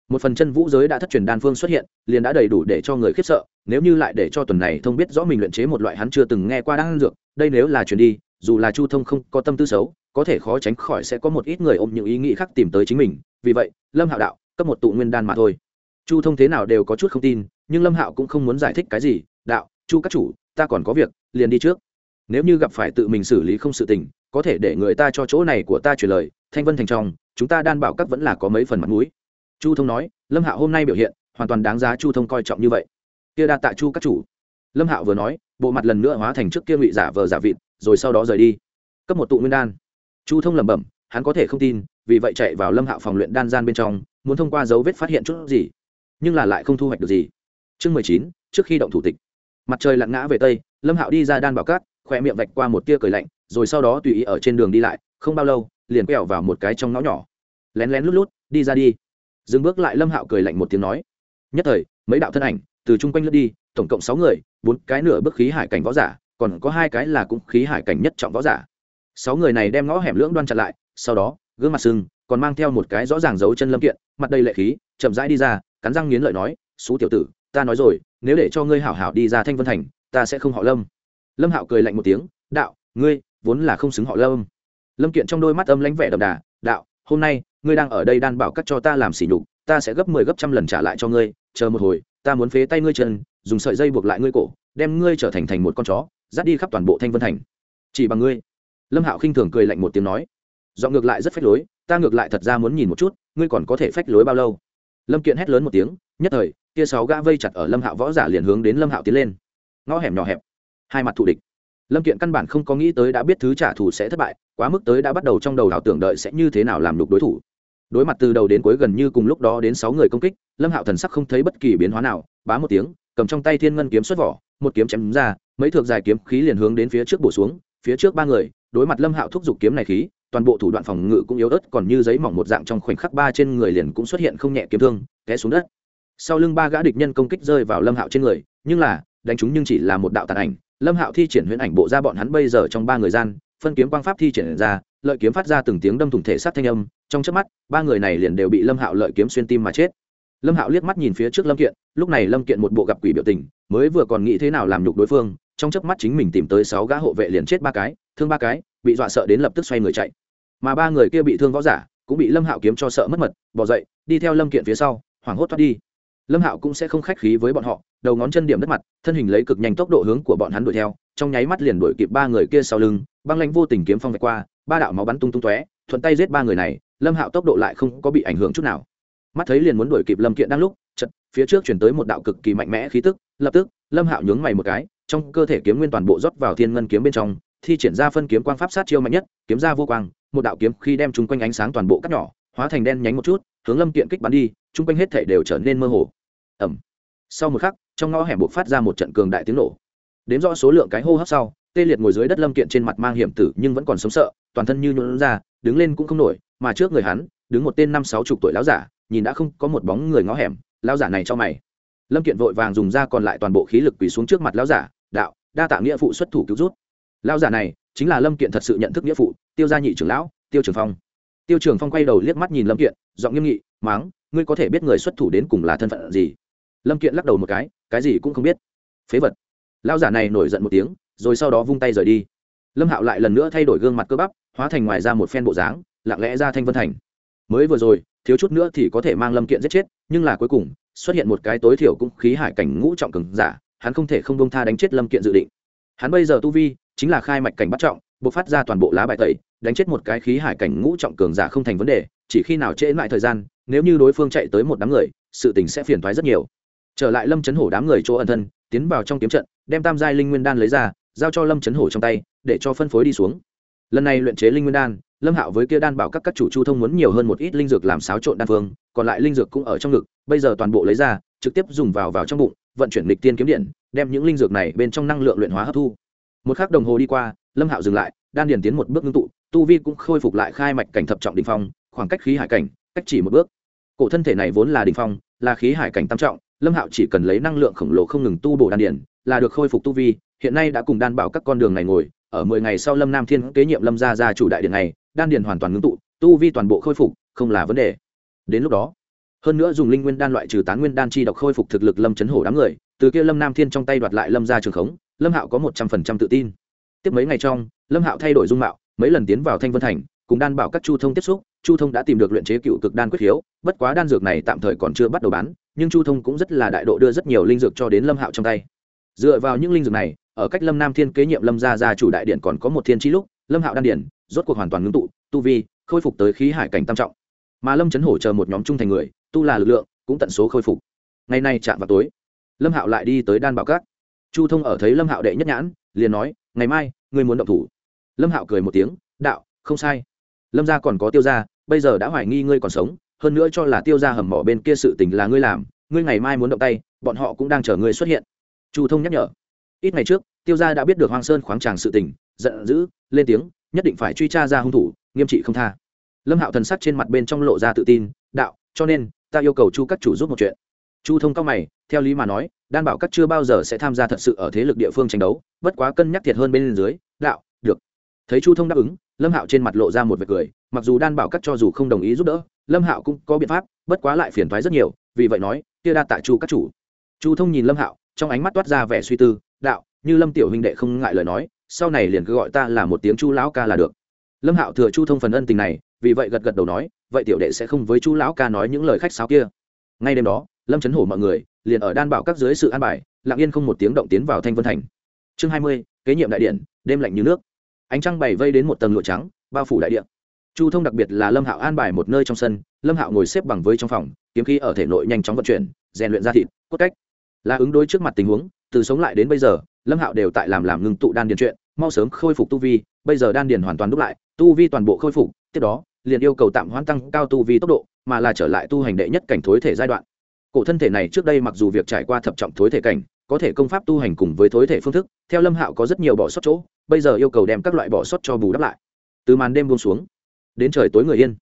Một phần chân vũ giới đã thất truyền đan phương xuất hiện, liền đã đầy đủ để cho người khiếp sợ, nếu như lại để cho tuần này thông biết rõ mình luyện chế một loại hắn chưa từng nghe qua đan dược, đây nếu là truyền đi, dù là chu thông không có tâm tư xấu, có thể khó tránh khỏi sẽ có một ít người ôm những ý nghĩ khác tìm tới chính mình, vì vậy, lâm hạo đạo, cấp một tụ nguyên đan mà thôi. Chu thông thế nào đều có chút không tin, nhưng lâm hạo cũng không muốn giải thích cái gì, đạo, chu các chủ, ta còn có việc, liền đi trước. Nếu như gặp phải tự mình xử lý không sự tình, có thể để người ta cho chỗ này của ta truyền lời thanh vân thành trong, chúng ta đan bảo các vẫn là có mấy phần mặt mũi. Chu thông nói, lâm hạo hôm nay biểu hiện, hoàn toàn đáng giá chu thông coi trọng như vậy. Kia đa tạ chu các chủ. Lâm hạo vừa nói, bộ mặt lần nữa hóa thành trước kia ngụy giả vờ giả vịt, rồi sau đó rời đi. Cấp một tụ nguyên đan. Chu thông lẩm bẩm, hắn có thể không tin, vì vậy chạy vào lâm hạo phòng luyện đan gian bên trong, muốn thông qua dấu vết phát hiện chút gì. Nhưng là lại không thu hoạch được gì. Chương mười chín, trước khi động thủ tịch. Mặt trời lặn ngã về tây, lâm hạo đi ra đan bảo cát khoe miệng vạch qua một tia cười lạnh, rồi sau đó tùy ý ở trên đường đi lại, không bao lâu liền quẹo vào một cái trong ngõ nhỏ. Lén lén lút lút, đi ra đi. Dừng bước lại lâm hạo cười lạnh một tiếng nói. Nhất thời, mấy đạo thân ảnh, từ chung quanh lướt đi, tổng cộng sáu người, bốn cái nửa bước khí hải cảnh võ giả, còn có hai cái là cũng khí hải cảnh nhất trọng võ giả. Sáu người này đem ngõ hẻm lưỡng đoan chặn lại, sau đó, gương mặt sưng, còn mang theo một cái rõ ràng dấu chân lâm kiện, mặt đầy lệ khí, chậm rãi đi ra, cắn răng nghiến lợi nói xú tiểu tử, ta nói rồi, nếu để cho ngươi hảo hảo đi ra thanh vân thành, ta sẽ không họ lâm. Lâm hạo cười lạnh một tiếng, đạo, ngươi vốn là không xứng họ lâm lâm kiện trong đôi mắt âm lãnh vẻ đậm đà, đạo, hôm nay, ngươi đang ở đây đan bảo cắt cho ta làm sỉ nhục, ta sẽ gấp mười 10 gấp trăm lần trả lại cho ngươi, chờ một hồi, ta muốn phế tay ngươi chân, dùng sợi dây buộc lại ngươi cổ, đem ngươi trở thành thành một con chó, dắt đi khắp toàn bộ thanh vân thành. Chỉ bằng ngươi. Lâm hạo khinh thường cười lạnh một tiếng nói. Dọn ngược lại rất phách lối, ta ngược lại thật ra muốn nhìn một chút, ngươi còn có thể phách lối bao lâu? Lâm kiện hét lớn một tiếng, nhất thời kia sáu gã vây chặt ở lâm hạo võ giả liền hướng đến lâm hạo tiến lên. Ngõ hẻm nhỏ hẹp, hai mặt thù địch lâm kiện căn bản không có nghĩ tới đã biết thứ trả thù sẽ thất bại, quá mức tới đã bắt đầu trong đầu ảo tưởng đợi sẽ như thế nào làm đục đối thủ. Đối mặt từ đầu đến cuối gần như cùng lúc đó đến sáu người công kích, lâm hạo thần sắc không thấy bất kỳ biến hóa nào, bá một tiếng, cầm trong tay thiên ngân kiếm xuất vỏ, một kiếm chém ra, mấy thược dài kiếm khí liền hướng đến phía trước bổ xuống, phía trước ba người, đối mặt lâm hạo thúc giục kiếm này khí, toàn bộ thủ đoạn phòng ngự cũng yếu ớt, còn như giấy mỏng một dạng trong khoảnh khắc ba trên người liền cũng xuất hiện không nhẹ kiếm thương, té xuống đất. Sau lưng ba gã địch nhân công kích rơi vào lâm hạo trên người, nhưng là, đánh chúng nhưng chỉ là một đạo tàn ảnh lâm hạo thi triển huyễn ảnh bộ ra bọn hắn bây giờ trong ba người gian, phân kiếm quang pháp thi triển ra, lợi kiếm phát ra từng tiếng đâm thủng thể sát thanh âm, trong chớp mắt, ba người này liền đều bị lâm hạo lợi kiếm xuyên tim mà chết. Lâm hạo liếc mắt nhìn phía trước lâm kiện, lúc này lâm kiện một bộ gặp quỷ biểu tình, mới vừa còn nghĩ thế nào làm nhục đối phương, trong chớp mắt chính mình tìm tới sáu gã hộ vệ liền chết ba cái, thương ba cái, bị dọa sợ đến lập tức xoay người chạy. Mà ba người kia bị thương võ giả, cũng bị lâm hạo kiếm cho sợ mất mật, bỏ dậy, đi theo lâm kiện phía sau, hoảng hốt thoát đi lâm hạo cũng sẽ không khách khí với bọn họ, đầu ngón chân điểm đất mặt, thân hình lấy cực nhanh tốc độ hướng của bọn hắn đuổi theo, trong nháy mắt liền đuổi kịp ba người kia sau lưng, băng lãnh vô tình kiếm phong vạch qua, ba đạo máu bắn tung tung tóe, thuận tay giết ba người này, lâm hạo tốc độ lại không có bị ảnh hưởng chút nào. Mắt thấy liền muốn đuổi kịp lâm kiện đang lúc chật phía trước chuyển tới một đạo cực kỳ mạnh mẽ khí tức, lập tức, lâm hạo nhướng mày một cái, trong cơ thể kiếm nguyên toàn bộ rót vào thiên ngân kiếm bên trong, thi triển ra phân kiếm quang pháp sát chiêu mạnh nhất, kiếm ra vô quang, một đạo kiếm khi đem chúng quanh ánh sáng toàn bộ cắt nhỏ, hóa thành đen nhánh một chút, hướng lâm kiện kích bắn đi chung quanh hết thể đều trở nên mơ hồ ẩm. Sau một khắc, trong ngõ hẻm buộc phát ra một trận cường đại tiếng nổ. Đếm rõ số lượng cái hô hấp sau, tê liệt ngồi dưới đất lâm kiện trên mặt mang hiểm tử nhưng vẫn còn sống sợ, toàn thân như nhuận ra, đứng lên cũng không nổi, mà trước người hắn, đứng một tên năm sáu chục tuổi lão giả, nhìn đã không có một bóng người ngõ hẻm, lão giả này cho mày. Lâm kiện vội vàng dùng ra còn lại toàn bộ khí lực quỳ xuống trước mặt lão giả, đạo, đa tạ nghĩa phụ xuất thủ cứu rút lão giả này, chính là lâm kiện thật sự nhận thức nghĩa phụ, tiêu gia nhị trưởng lão, tiêu trường phong. Tiêu trường phong quay đầu liếc mắt nhìn lâm kiện, giọng nghiêm nghị, máng, ngươi có thể biết người xuất thủ đến cùng là thân phận gì? Lâm kiện lắc đầu một cái cái gì cũng không biết. Phế vật. Lão giả này nổi giận một tiếng, rồi sau đó vung tay rời đi. Lâm hạo lại lần nữa thay đổi gương mặt cơ bắp, hóa thành ngoài ra một phen bộ dáng, lặng lẽ ra thanh vân thành. Mới vừa rồi, thiếu chút nữa thì có thể mang lâm kiện giết chết, nhưng là cuối cùng, xuất hiện một cái tối thiểu cũng khí hải cảnh ngũ trọng cường giả, hắn không thể không bông tha đánh chết lâm kiện dự định. Hắn bây giờ tu vi, chính là khai mạch cảnh bắt trọng buộc phát ra toàn bộ lá bài tẩy, đánh chết một cái khí hải cảnh ngũ trọng cường giả không thành vấn đề, chỉ khi nào trễ lại thời gian, nếu như đối phương chạy tới một đám người, sự tình sẽ phiền thoái rất nhiều trở lại lâm chấn hổ đám người chỗ ẩn thân, tiến vào trong kiếm trận, đem tam giai linh nguyên đan lấy ra, giao cho lâm chấn hổ trong tay, để cho phân phối đi xuống. Lần này luyện chế linh nguyên đan, lâm hạo với kia đan bảo các các chủ chu thông muốn nhiều hơn một ít linh dược làm xáo trộn đan phương, còn lại linh dược cũng ở trong ngực, bây giờ toàn bộ lấy ra, trực tiếp dùng vào vào trong bụng, vận chuyển lịch tiên kiếm điện, đem những linh dược này bên trong năng lượng luyện hóa hấp thu. Một k h ắ c đồng hồ đi qua, lâm hạo dừng lại, đan điền tiến một bước ngưng tụ, tu vi cũng khôi phục lại khai mạch cảnh thập trọng đình phong, khoảng cách khí hải cảnh, cách chỉ một bước. Cổ thân thể này vốn là đình phong, là khí hải cảnh tam trọng lâm hạo chỉ cần lấy năng lượng khổng lồ không ngừng tu bổ đan điền, là được khôi phục tu vi, hiện nay đã cùng đan bảo các con đường này ngồi, ở mười ngày sau lâm nam thiên kế nhiệm lâm gia gia chủ đại điện này, đan điền hoàn toàn ngưng tụ, tu vi toàn bộ khôi phục, không là vấn đề. Đến lúc đó, hơn nữa dùng linh nguyên đan loại trừ tán nguyên đan chi độc khôi phục thực lực lâm chấn hổ đám người, từ kia lâm nam thiên trong tay đoạt lại lâm gia trường khống, lâm hạo có một trăm phần trăm tự tin. Tiếp mấy ngày trong, lâm hạo thay đổi dung mạo, mấy lần tiến vào thanh vân thành, cùng đan bảo các chu thông tiếp xúc, chu thông đã tìm được luyện chế cựu cực đan quyết hiếu, bất quá đan dược này tạm thời còn chưa bắt đầu bán nhưng chu thông cũng rất là đại độ đưa rất nhiều linh dược cho đến lâm hạo trong tay. Dựa vào những linh dược này ở cách lâm nam thiên kế nhiệm lâm gia gia chủ đại điện còn có một thiên trí lúc lâm hạo đan điển rốt cuộc hoàn toàn ngưng tụ tu vi khôi phục tới khí hải cảnh tam trọng. Mà lâm chấn hổ chờ một nhóm trung thành người tu là lực lượng cũng tận số khôi phục. Ngày nay chạm vào tối lâm hạo lại đi tới đan bảo Cát, chu thông ở thấy lâm hạo đệ nhất nhãn liền nói ngày mai ngươi muốn động thủ. Lâm hạo cười một tiếng đạo không sai. Lâm gia còn có tiêu gia bây giờ đã hoài nghi ngươi còn sống hơn nữa cho là tiêu gia hầm mỏ bên kia sự tình là ngươi làm, ngươi ngày mai muốn động tay, bọn họ cũng đang chờ ngươi xuất hiện. Chu thông nhắc nhở. Ít ngày trước, tiêu gia đã biết được hoang sơn khoáng tràng sự tình, giận dữ, lên tiếng, nhất định phải truy tra ra hung thủ, nghiêm trị không tha. Lâm hạo thần sắc trên mặt bên trong lộ ra tự tin, đạo, cho nên, ta yêu cầu chu các chủ giúp một chuyện. Chu thông cao mày, theo lý mà nói, đan bảo các chưa bao giờ sẽ tham gia thật sự ở thế lực địa phương tranh đấu, bất quá cân nhắc thiệt hơn bên dưới, đạo, được. Thấy chu thông đáp ứng, lâm hạo trên mặt lộ ra một vệt cười, mặc dù đan bảo các cho dù không đồng ý giúp đỡ lâm hạo cũng có biện pháp, bất quá lại phiền thoái rất nhiều, vì vậy nói, kia đa tạ chu các chủ. Chu thông nhìn lâm hạo, trong ánh mắt toát ra vẻ suy tư, đạo, như lâm tiểu huynh đệ không ngại lời nói, sau này liền cứ gọi ta là một tiếng chu lão ca là được. Lâm hạo thừa chu thông phần ân tình này, vì vậy gật gật đầu nói, vậy tiểu đệ sẽ không với chu lão ca nói những lời khách sáo kia. Ngay đêm đó, lâm chấn hổ mọi người liền ở đan bảo các dưới sự an bài, lặng yên không một tiếng động tiến vào thanh vân thành. Chương hai mươi, kế nhiệm đại điện, đêm lạnh như nước. Ánh trăng bày vây đến một tầng lụa trắng, bao phủ đại điện chu thông đặc biệt là lâm hạo an bài một nơi trong sân, lâm hạo ngồi xếp bằng với trong phòng, kiếm khí ở thể nội nhanh chóng vận chuyển, rèn luyện ra thịt, cốt cách. Là ứng đối trước mặt tình huống, từ sống lại đến bây giờ, lâm hạo đều tại làm làm ngưng tụ đan điền chuyện, mau sớm khôi phục tu vi, bây giờ đan điền hoàn toàn đúc lại, tu vi toàn bộ khôi phục, tiếp đó, liền yêu cầu tạm hoãn tăng cao tu vi tốc độ, mà là trở lại tu hành đệ nhất cảnh thối thể giai đoạn. Cổ thân thể này trước đây mặc dù việc trải qua thập trọng thối thể cảnh, có thể công pháp tu hành cùng với thối thể phương thức, theo lâm hạo có rất nhiều bỏ sót chỗ, bây giờ yêu cầu đem các loại bỏ sót cho bù đắp lại. Từ màn đêm buông xuống đến trời tối người yên.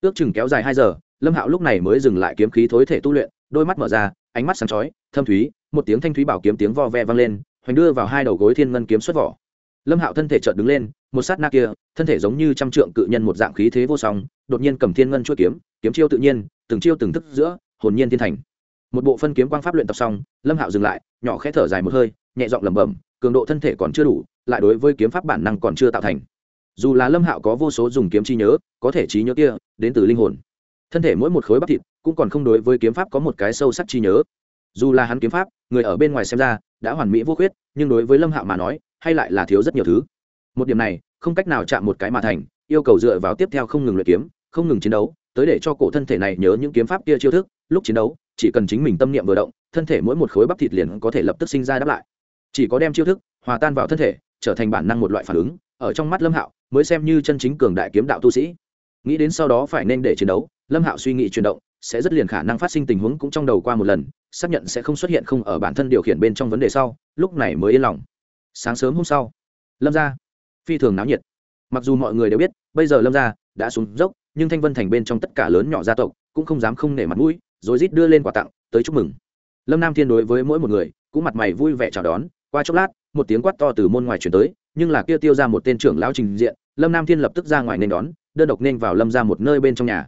Ước chừng kéo dài hai giờ, lâm hạo lúc này mới dừng lại kiếm khí thối thể tu luyện, đôi mắt mở ra, ánh mắt sáng chói, thâm thúy, một tiếng thanh thúy bảo kiếm tiếng vo ve vang lên, hoành đưa vào hai đầu gối thiên ngân kiếm xuất vỏ. Lâm hạo thân thể chợt đứng lên, một sát na kia, thân thể giống như trăm trượng cự nhân một dạng khí thế vô song, đột nhiên cầm thiên ngân chuỗi kiếm kiếm chiêu tự nhiên, từng chiêu từng thức giữa, hồn nhiên thiên thành. Một bộ phân kiếm quang pháp luyện tập xong, lâm hạo dừng lại, nhỏ khẽ thở dài một hơi, nhẹ giọng lẩm bẩm, cường độ thân thể còn chưa đủ, lại đối với kiếm pháp bản năng còn chưa tạo thành dù là lâm hạo có vô số dùng kiếm chi nhớ, có thể trí nhớ kia, đến từ linh hồn. Thân thể mỗi một khối bắp thịt cũng còn không đối với kiếm pháp có một cái sâu sắc chi nhớ. Dù là hắn kiếm pháp, người ở bên ngoài xem ra đã hoàn mỹ vô khuyết, nhưng đối với lâm hạo mà nói, hay lại là thiếu rất nhiều thứ. Một điểm này, không cách nào chạm một cái mà thành, yêu cầu dựa vào tiếp theo không ngừng luyện kiếm, không ngừng chiến đấu, tới để cho cổ thân thể này nhớ những kiếm pháp kia chiêu thức, lúc chiến đấu, chỉ cần chính mình tâm niệm vừa động, thân thể mỗi một khối bắp thịt liền có thể lập tức sinh ra đáp lại. Chỉ có đem chiêu thức hòa tan vào thân thể, trở thành bản năng một loại phản ứng ở trong mắt lâm hạo, mới xem như chân chính cường đại kiếm đạo tu sĩ. Nghĩ đến sau đó phải nên để chiến đấu, lâm hạo suy nghĩ chuyển động, sẽ rất liền khả năng phát sinh tình huống cũng trong đầu qua một lần, xác nhận sẽ không xuất hiện không ở bản thân điều khiển bên trong vấn đề sau, lúc này mới yên lòng. Sáng sớm hôm sau, lâm ra phi thường náo nhiệt. Mặc dù mọi người đều biết, bây giờ lâm ra đã xuống dốc, nhưng thanh vân thành bên trong tất cả lớn nhỏ gia tộc cũng không dám không nể mặt mũi, rồi rít đưa lên quà tặng, tới chúc mừng. Lâm nam thiên đối với mỗi một người cũng mặt mày vui vẻ chào đón, qua chốc lát, một tiếng quát to từ môn ngoài chuyển tới nhưng là kia tiêu ra một tên trưởng lão trình diện, lâm nam thiên lập tức ra ngoài nên đón, đơn độc nên vào lâm ra một nơi bên trong nhà.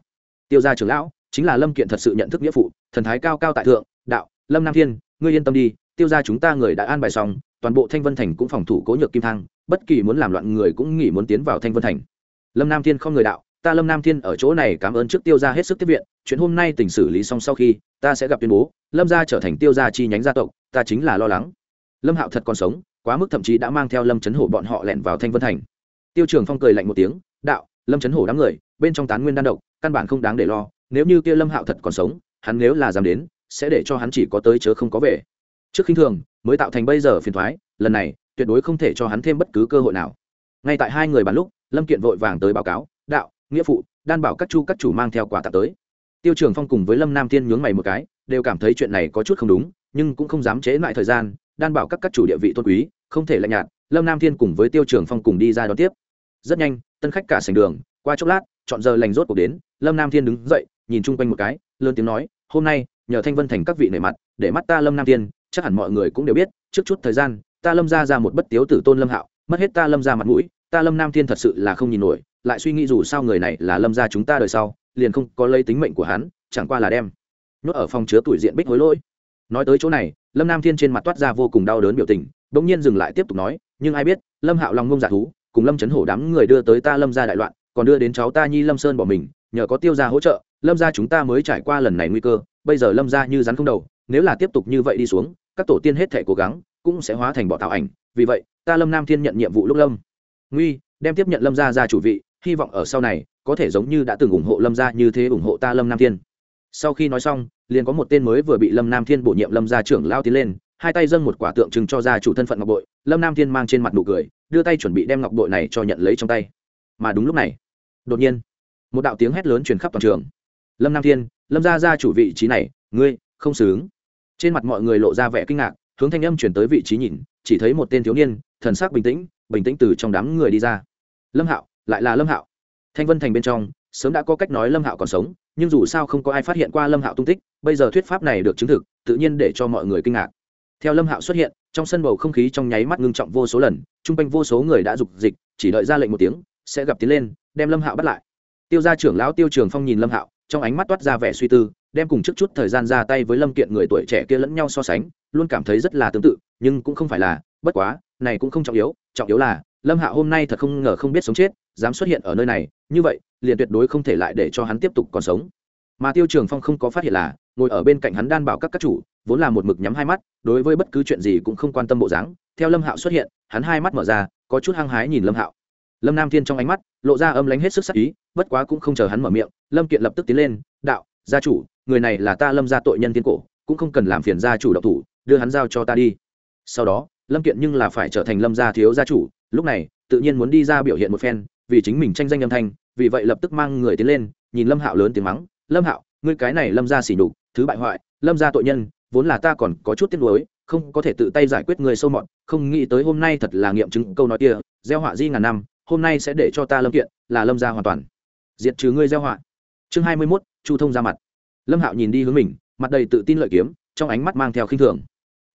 Tiêu gia trưởng lão, chính là lâm kiện thật sự nhận thức nghĩa phụ, thần thái cao cao tại thượng, đạo, lâm nam thiên, ngươi yên tâm đi, tiêu gia chúng ta người đã an bài xong, toàn bộ thanh vân thành cũng phòng thủ cố nhược kim thang, bất kỳ muốn làm loạn người cũng nghĩ muốn tiến vào thanh vân thành. Lâm nam thiên không người đạo, ta lâm nam thiên ở chỗ này cảm ơn trước tiêu gia hết sức tiếp viện, chuyện hôm nay tỉnh xử lý xong sau khi, ta sẽ gặp tuyên bố, lâm gia trở thành tiêu gia chi nhánh gia tộc, ta chính là lo lắng. Lâm hạo thật còn sống quá mức thậm chí đã mang theo lâm chấn hổ bọn họ lẻn vào thanh vân thành. Tiêu trường phong cười lạnh một tiếng, đạo, lâm chấn hổ đám người, bên trong tán nguyên đan độc, căn bản không đáng để lo, nếu như kia lâm hạo thật còn sống, hắn nếu là dám đến, sẽ để cho hắn chỉ có tới chớ không có về. Trước khinh thường, mới tạo thành bây giờ phiền thoái lần này, tuyệt đối không thể cho hắn thêm bất cứ cơ hội nào. Ngay tại hai người bàn lúc, lâm kiện vội vàng tới báo cáo, đạo, nghĩa phụ, đan bảo các chu các chủ mang theo quà tặng tới. Tiêu trường phong cùng với lâm nam thiên nhướng mày một cái, đều cảm thấy chuyện này có chút không đúng, nhưng cũng không dám chế lại thời gian, đan bảo các các chủ địa vị tôn quý không thể lạnh nhạt, lâm nam thiên cùng với tiêu trường phong cùng đi ra đón tiếp. Rất nhanh, tân khách cả sành đường, qua chốc lát, chọn giờ lành rốt cuộc đến, lâm nam thiên đứng dậy, nhìn chung quanh một cái, lớn tiếng nói, hôm nay, nhờ thanh vân thành các vị nể mặt, để mắt ta lâm nam thiên, chắc hẳn mọi người cũng đều biết, trước chút thời gian, ta lâm ra ra một bất tiếu tử tôn lâm hạo, mất hết ta lâm ra mặt mũi, ta lâm nam thiên thật sự là không nhìn nổi, lại suy nghĩ dù sao người này là lâm ra chúng ta đời sau, liền không có lấy tính mệnh của hắn, chẳng qua là đem nhốt ở phòng chứa tuổi diện bích hối lỗi. Nói tới chỗ này, lâm nam thiên trên mặt toát ra vô cùng đau đớn biểu tình đ ỗ n g nhiên dừng lại tiếp tục nói, nhưng ai biết, lâm hạo lòng ngông giả thú, cùng lâm chấn hổ đám người đưa tới ta lâm ra đại loạn, còn đưa đến cháu ta nhi lâm sơn bỏ mình, nhờ có tiêu ra hỗ trợ, lâm ra chúng ta mới trải qua lần này nguy cơ, bây giờ lâm ra như rắn không đầu, nếu là tiếp tục như vậy đi xuống, các tổ tiên hết thể cố gắng, cũng sẽ hóa thành bọ tạo ảnh, vì vậy, ta lâm nam thiên nhận nhiệm vụ lúc lâm nguy, đem tiếp nhận lâm ra ra chủ vị, hy vọng ở sau này, có thể giống như đã từng ủng hộ lâm gia như thế ủng hộ ta lâm nam thiên. Sau khi nói xong, liền có một tên mới vừa bị lâm nam thiên bổ nhiệm lâm gia trưởng lao tiến lên hai tay dâng một quả tượng trưng cho gia chủ thân phận ngọc bội, lâm nam thiên mang trên mặt nụ cười, đưa tay chuẩn bị đem ngọc bội này cho nhận lấy trong tay. Mà đúng lúc này, đột nhiên, một đạo tiếng hét lớn truyền khắp toàn trường. Lâm nam thiên, lâm gia gia chủ vị trí này, ngươi, không xử ứng trên mặt mọi người lộ ra vẻ kinh ngạc, hướng thanh âm chuyển tới vị trí nhìn, chỉ thấy một tên thiếu niên, thần sắc bình tĩnh bình tĩnh từ trong đám người đi ra. Lâm hạo, lại là lâm hạo. Thanh vân thành bên trong, sớm đã có cách nói lâm hạo còn sống, nhưng dù sao không có ai phát hiện qua lâm hạo tung tích, bây giờ thuyết pháp này được chứng thực, tự nhiên để cho mọi người kinh ngạc theo lâm hạo xuất hiện, trong sân bầu không khí trong nháy mắt ngưng trọng vô số lần t r u n g quanh vô số người đã dục dịch, chỉ đợi ra lệnh một tiếng, sẽ gặp tiến lên, đem lâm hạo bắt lại. Tiêu gia trưởng lão tiêu trường phong nhìn lâm hạo, trong ánh mắt toát ra vẻ suy tư, đem cùng trước chút thời gian ra tay với lâm kiện người tuổi trẻ kia lẫn nhau so sánh, luôn cảm thấy rất là tương tự, nhưng cũng không phải là, bất quá, này cũng không trọng yếu trọng yếu là, lâm hạo hôm nay thật không ngờ không biết sống chết, dám xuất hiện ở nơi này, như vậy, liền tuyệt đối không thể lại để cho hắn tiếp tục còn sống. Mà tiêu trường phong không có phát hiện là ngồi ở bên cạnh hắn đan bảo các các chủ, vốn là một mực nhắm hai mắt, đối với bất cứ chuyện gì cũng không quan tâm bộ dáng. Theo lâm hạo xuất hiện, hắn hai mắt mở ra, có chút hăng hái nhìn lâm hạo. Lâm nam thiên trong ánh mắt, lộ ra âm lánh hết sức sắc ý, bất quá cũng không chờ hắn mở miệng, lâm kiện lập tức tiến lên, đạo, gia chủ, người này là ta lâm gia tội nhân tiên cổ, cũng không cần làm phiền gia chủ độc thủ, đưa hắn giao cho ta đi. Sau đó, lâm kiện nhưng là phải trở thành lâm gia thiếu gia chủ, lúc này, tự nhiên muốn đi ra biểu hiện một phen, vì chính mình tranh danh âm thanh, vì vậy lập tức mang người tiến lên, nhìn lâm hạo lớn tiếng mắng, lâm hạo, ngươi cái này lâm ra xỉ nhục thứ bại hoại, lâm ra tội nhân, vốn là ta còn có chút tiếc nuối, không có thể tự tay giải quyết người sâu mọt, không nghĩ tới hôm nay thật là nghiệm chứng câu nói kia, gieo họa di ngàn năm, hôm nay sẽ để cho ta lâm kiện, là lâm ra hoàn toàn. Diệt trừ ngươi gieo họa. Chương hai mươi mốt, chu thông ra mặt. Lâm hạo nhìn đi hướng mình, mặt đầy tự tin lợi kiếm, trong ánh mắt mang theo khinh thường.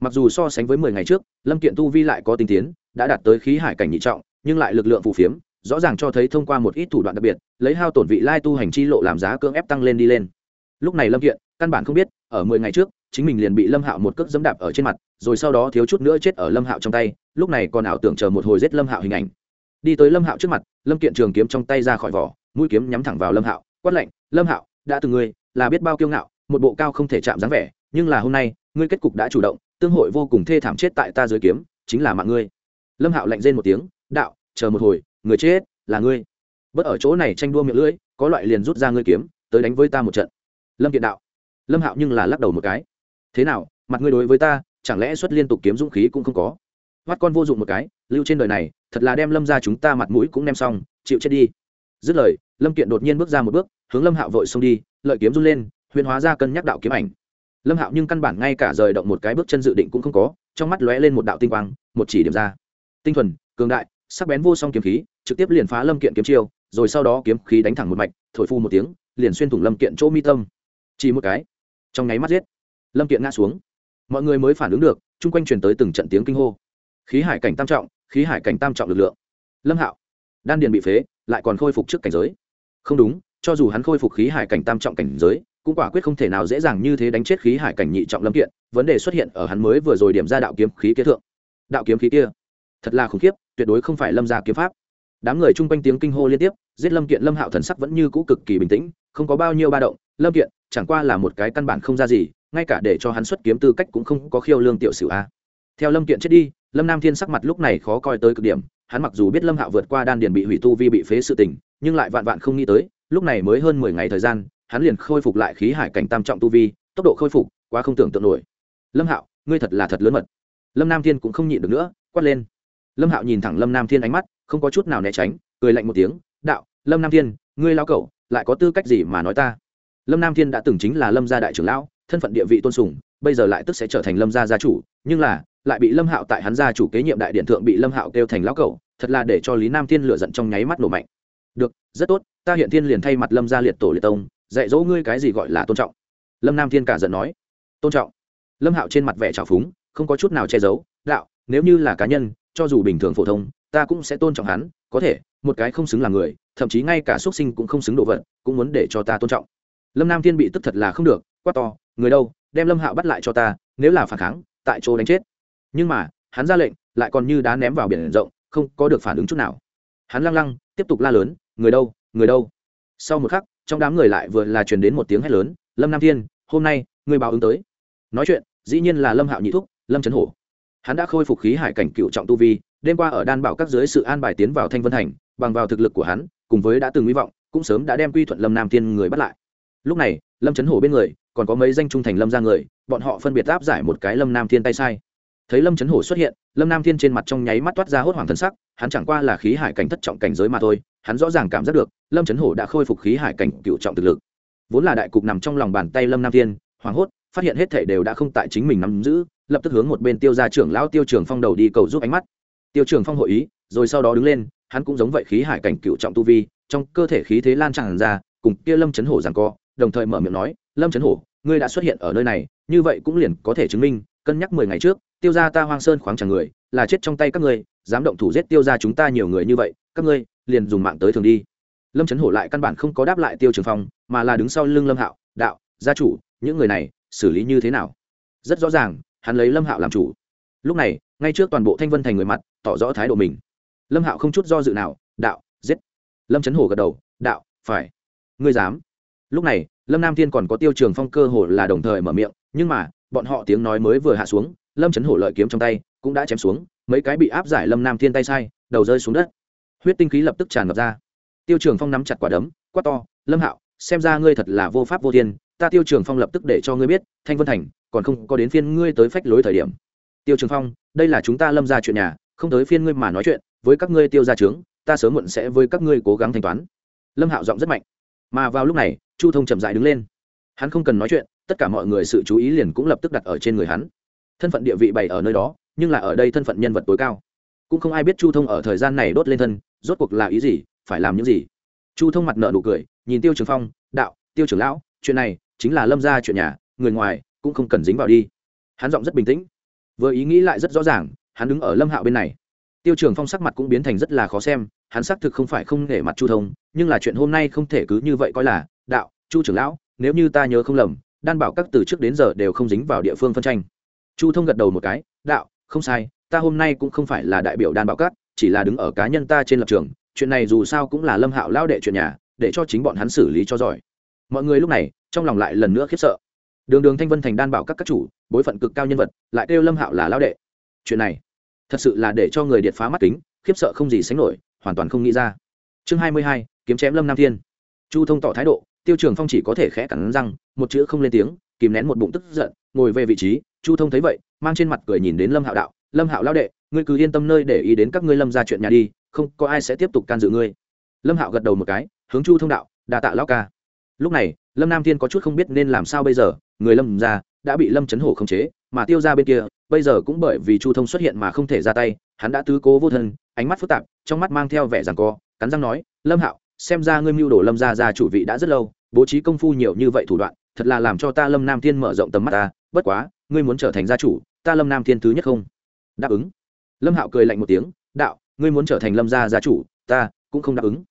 Mặc dù so sánh với mười ngày trước, lâm kiện tu vi lại có tinh tiến, đã đạt tới khí hải cảnh nhị trọng, nhưng lại lực lượng phù phiếm, rõ ràng cho thấy thông qua một ít thủ đoạn đặc biệt, lấy hao tổn vị lai tu hành chi lộ làm giá cưỡng ép tăng lên đi lên. Lúc này lâm kiện căn bản không biết, ở mười ngày trước, chính mình liền bị lâm hạo một cước dẫm đạp ở trên mặt, rồi sau đó thiếu chút nữa chết ở lâm hạo trong tay, lúc này còn ảo tưởng chờ một hồi giết lâm hạo hình ảnh. Đi tới lâm hạo trước mặt, lâm kiện trường kiếm trong tay ra khỏi vỏ, mũi kiếm nhắm thẳng vào lâm hạo, quát lạnh, lâm hạo, đã từng ngươi, là biết bao kiêu ngạo, một bộ cao không thể chạm dáng vẻ, nhưng là hôm nay, ngươi kết cục đã chủ động, tương hội vô cùng thê thảm chết tại ta dưới kiếm, chính là mạng ngươi. Lâm hạo lạnh rên một tiếng, đạo, chờ một hồi, người chết là ngươi. Bất ở chỗ này tranh đua miệng lưỡi, có loại liền rút ra ngươi kiếm, tới đánh với ta một trận. Lâm kiện đạo lâm hạo nhưng là lắc đầu một cái. Thế nào, mặt ngươi đối với ta, chẳng lẽ xuất liên tục kiếm dũng khí cũng không có? Hoắt con vô dụng một cái, lưu trên đời này, thật là đem lâm ra chúng ta mặt mũi cũng nem xong, chịu chết đi. Dứt lời, lâm kiện đột nhiên bước ra một bước, hướng lâm hạo vội xông đi, lợi kiếm run lên, huyền hóa ra cân nhắc đạo kiếm ảnh. Lâm hạo nhưng căn bản ngay cả rời động một cái bước chân dự định cũng không có, trong mắt lóe lên một đạo tinh quang, một chỉ điểm ra. Tinh thuần, cường đại, sắc bén vô song kiếm khí, trực tiếp liền phá lâm kiện kiếm chiêu, rồi sau đó kiếm khí đánh thẳng một mạch, thổi phu một tiếng, liền xuyên thủng lâm kiện chỗ mi tâm. Chỉ một cái trong nháy mắt giết. Lâm kiện ngã xuống. Mọi người mới phản ứng được, chung quanh truyền tới từng trận tiếng kinh hô. Khí hải cảnh tam trọng, khí hải cảnh tam trọng lực lượng. Lâm hạo, đan điền bị phế, lại còn khôi phục trước cảnh giới. Không đúng, cho dù hắn khôi phục khí hải cảnh tam trọng cảnh giới, cũng quả quyết không thể nào dễ dàng như thế đánh chết khí hải cảnh nhị trọng lâm kiện. Vấn đề xuất hiện ở hắn mới vừa rồi điểm ra đạo kiếm khí kế thượng. Đạo kiếm khí kia, thật là khủng khiếp, tuyệt đối không phải lâm gia kiếm pháp. Đám người chung quanh tiếng kinh hô liên tiếp, giết lâm kiện, lâm hạo thần sắc vẫn như cũ cực kỳ bình tĩnh, không có bao nhiêu ba động. Lâm kiện chẳng qua là một cái căn bản không ra gì, ngay cả để cho hắn xuất kiếm tư cách cũng không có khiêu lương tiểu sử a. Theo lâm kiện chết đi, lâm nam thiên sắc mặt lúc này khó coi tới cực điểm, hắn mặc dù biết lâm hạo vượt qua đan điền bị hủy tu vi bị phế sự tình, nhưng lại vạn vạn không nghĩ tới, lúc này mới hơn mười ngày thời gian, hắn liền khôi phục lại khí hải cảnh tam trọng tu vi, tốc độ khôi phục quá không tưởng tượng nổi. Lâm hạo, ngươi thật là thật lớn mật. Lâm nam thiên cũng không nhịn được nữa, quát lên. Lâm hạo nhìn thẳng lâm nam thiên ánh mắt, không có chút nào né tránh, cười lạnh một tiếng, đạo, lâm nam thiên, ngươi lao cậu lại có tư cách gì mà nói ta? Lâm nam thiên đã từng chính là lâm gia đại trưởng lão, thân phận địa vị tôn sùng, bây giờ lại tức sẽ trở thành lâm gia gia chủ, nhưng là, lại bị lâm hạo tại hắn gia chủ kế nhiệm đại điện thượng bị lâm hạo kêu thành lão cậu thật là để cho lý nam thiên lựa giận trong nháy mắt nổ mạnh. Được, rất tốt, ta hiện thiên liền thay mặt lâm gia liệt tổ liệt tông, dạy dỗ ngươi cái gì gọi là tôn trọng. Lâm nam thiên cả giận nói. Tôn trọng? Lâm hạo trên mặt vẻ trào phúng, không có chút nào che giấu, đạo, nếu như là cá nhân, cho dù bình thường phổ thông, ta cũng sẽ tôn trọng hắn, có thể, một cái không xứng là người, thậm chí ngay cả xuất sinh cũng không xứng độ vật cũng muốn để cho ta tôn trọng lâm nam thiên bị tức thật là không được, quát to, người đâu, đem lâm hạo bắt lại cho ta, nếu là phản kháng, tại chỗ đánh chết. Nhưng mà, hắn ra lệnh, lại còn như đá ném vào biển rộng, không có được phản ứng chút nào. Hắn lăng lăng, tiếp tục la lớn, người đâu người đâu? Sau một khắc, trong đám người lại vừa là truyền đến một tiếng hét lớn, lâm nam thiên, hôm nay người báo ứng tới. Nói chuyện, dĩ nhiên là lâm hạo nhị thúc, lâm trấn hổ. Hắn đã khôi phục khí hải cảnh cựu trọng tu vi, đêm qua ở đan bảo các dưới sự an bài tiến vào thanh vân thành, bằng vào thực lực của hắn, cùng với đã từng hy vọng, cũng sớm đã đem quy thuận lâm nam thiên người bắt lại lúc này, lâm trấn hổ bên người, còn có mấy danh trung thành lâm ra người, bọn họ phân biệt áp giải một cái lâm nam thiên tay sai. Thấy lâm trấn hổ xuất hiện, lâm nam thiên trên mặt trong nháy mắt toát ra hốt hoảng thân sắc, hắn chẳng qua là khí hải cảnh thất trọng cảnh giới mà thôi, hắn rõ ràng cảm giác được, lâm trấn hổ đã khôi phục khí hải cảnh cựu trọng thực lực. Vốn là đại cục nằm trong lòng bàn tay lâm nam thiên, hoảng hốt, phát hiện hết thể đều đã không tại chính mình nắm giữ, lập tức hướng một bên tiêu ra trưởng lão tiêu trường phong đầu đi cầu giúp ánh mắt. Tiêu trường phong hội ý, rồi sau đó đứng lên, hắn cũng giống vậy khí hải cảnh cựu trọng tu vi, trong cơ thể khí thế lan tràn ra, cùng kia lâm chấn hổ rằng co đồng thời mở miệng nói, lâm chấn hổ, ngươi đã xuất hiện ở nơi này, như vậy cũng liền có thể chứng minh, cân nhắc mười ngày trước, tiêu ra ta hoang sơn khoáng chẳng người, là chết trong tay các ngươi, dám động thủ giết tiêu ra chúng ta nhiều người như vậy, các ngươi liền dùng mạng tới thường đi. Lâm chấn hổ lại căn bản không có đáp lại tiêu trường phong, mà là đứng sau lưng lâm hạo, đạo, gia chủ, những người này xử lý như thế nào? Rất rõ ràng, hắn lấy lâm hạo làm chủ. Lúc này, ngay trước toàn bộ thanh vân thành người mặt, tỏ rõ thái độ mình. Lâm hạo không chút do dự nào, đạo, giết. Lâm chấn hổ gật đầu, đạo, phải. Ngươi dám? Lúc này, lâm nam thiên còn có tiêu trường phong cơ hồ là đồng thời mở miệng, nhưng mà, bọn họ tiếng nói mới vừa hạ xuống, lâm chấn hổ lợi kiếm trong tay cũng đã chém xuống, mấy cái bị áp giải lâm nam thiên tay sai, đầu rơi xuống đất. Huyết tinh khí lập tức tràn ngập ra. Tiêu trường phong nắm chặt quả đấm, quát to, lâm hạo, xem ra ngươi thật là vô pháp vô thiên, ta tiêu trường phong lập tức để cho ngươi biết, thanh vân thành còn không có đến phiên ngươi tới phách lối thời điểm. Tiêu trường phong, đây là chúng ta lâm ra chuyện nhà, không tới phiên ngươi mà nói chuyện, với các ngươi tiêu ra trướng ta sớm muộn sẽ với các ngươi cố gắng thanh toán. Lâm hạo giọng rất mạnh. Mà vào lúc này chu thông chậm dại đứng lên. Hắn không cần nói chuyện, tất cả mọi người sự chú ý liền cũng lập tức đặt ở trên người hắn. Thân phận địa vị bày ở nơi đó, nhưng là ở đây thân phận nhân vật tối cao. Cũng không ai biết chu thông ở thời gian này đốt lên thân, rốt cuộc là ý gì, phải làm những gì. Chu thông mặt nợ nụ cười, nhìn tiêu trường phong, đạo, tiêu trưởng lão, chuyện này chính là lâm ra chuyện nhà, người ngoài cũng không cần dính vào đi. Hắn giọng rất bình tĩnh. Vừa ý nghĩ lại rất rõ ràng, hắn đứng ở lâm hạo bên này. Tiêu trường phong sắc mặt cũng biến thành rất là khó xem, hắn xác thực không phải không nể mặt chu thông, nhưng là chuyện hôm nay không thể cứ như vậy coi là đạo, chu trưởng lão, nếu như ta nhớ không lầm, đan bảo các từ trước đến giờ đều không dính vào địa phương phân tranh. Chu thông gật đầu một cái, đạo, không sai, ta hôm nay cũng không phải là đại biểu đan bảo các, chỉ là đứng ở cá nhân ta trên lập trường, chuyện này dù sao cũng là lâm hạo lao đệ chuyện nhà, để cho chính bọn hắn xử lý cho giỏi. Mọi người lúc này, trong lòng lại lần nữa khiếp sợ. Đường đường thanh vân thành đan bảo các các chủ, bối phận cực cao nhân vật, lại kêu lâm hạo là lao đệ. Chuyện này, thật sự là để cho người điệt phá mắt kính, khiếp sợ không gì sánh nổi, hoàn toàn không nghĩ ra. Chương hai mươi hai, kiếm chém lâm nam thiên. Chu thông tỏ thái độ tiêu trường phong chỉ có thể khẽ cắn răng, một chữ không lên tiếng, kìm nén một bụng tức giận, ngồi về vị trí, chu thông thấy vậy, mang trên mặt cười nhìn đến lâm hạo đạo, lâm hạo lao đệ, ngươi cứ yên tâm nơi để ý đến các ngươi lâm ra chuyện nhà đi, không có ai sẽ tiếp tục can dự ngươi. Lâm hạo gật đầu một cái, hướng chu thông đạo đà tạ lao ca. Lúc này, lâm nam thiên có chút không biết nên làm sao bây giờ, người lâm ra đã bị lâm chấn hổ khống chế, mà tiêu ra bên kia, bây giờ cũng bởi vì chu thông xuất hiện mà không thể ra tay, hắn đã tứ cố vô thân, ánh mắt phức tạp, trong mắt mang theo vẻ rằng co, cắn răng nói, lâm hạo, xem ra ngươi mưu đồ lâm ra ra chủ vị đã rất lâu bố trí công phu nhiều như vậy thủ đoạn, thật là làm cho ta lâm nam thiên mở rộng tầm mắt ta, bất quá, ngươi muốn trở thành gia chủ, ta lâm nam thiên thứ nhất không? Đáp ứng. Lâm hạo cười lạnh một tiếng, đạo, ngươi muốn trở thành lâm gia gia chủ, ta cũng không đáp ứng.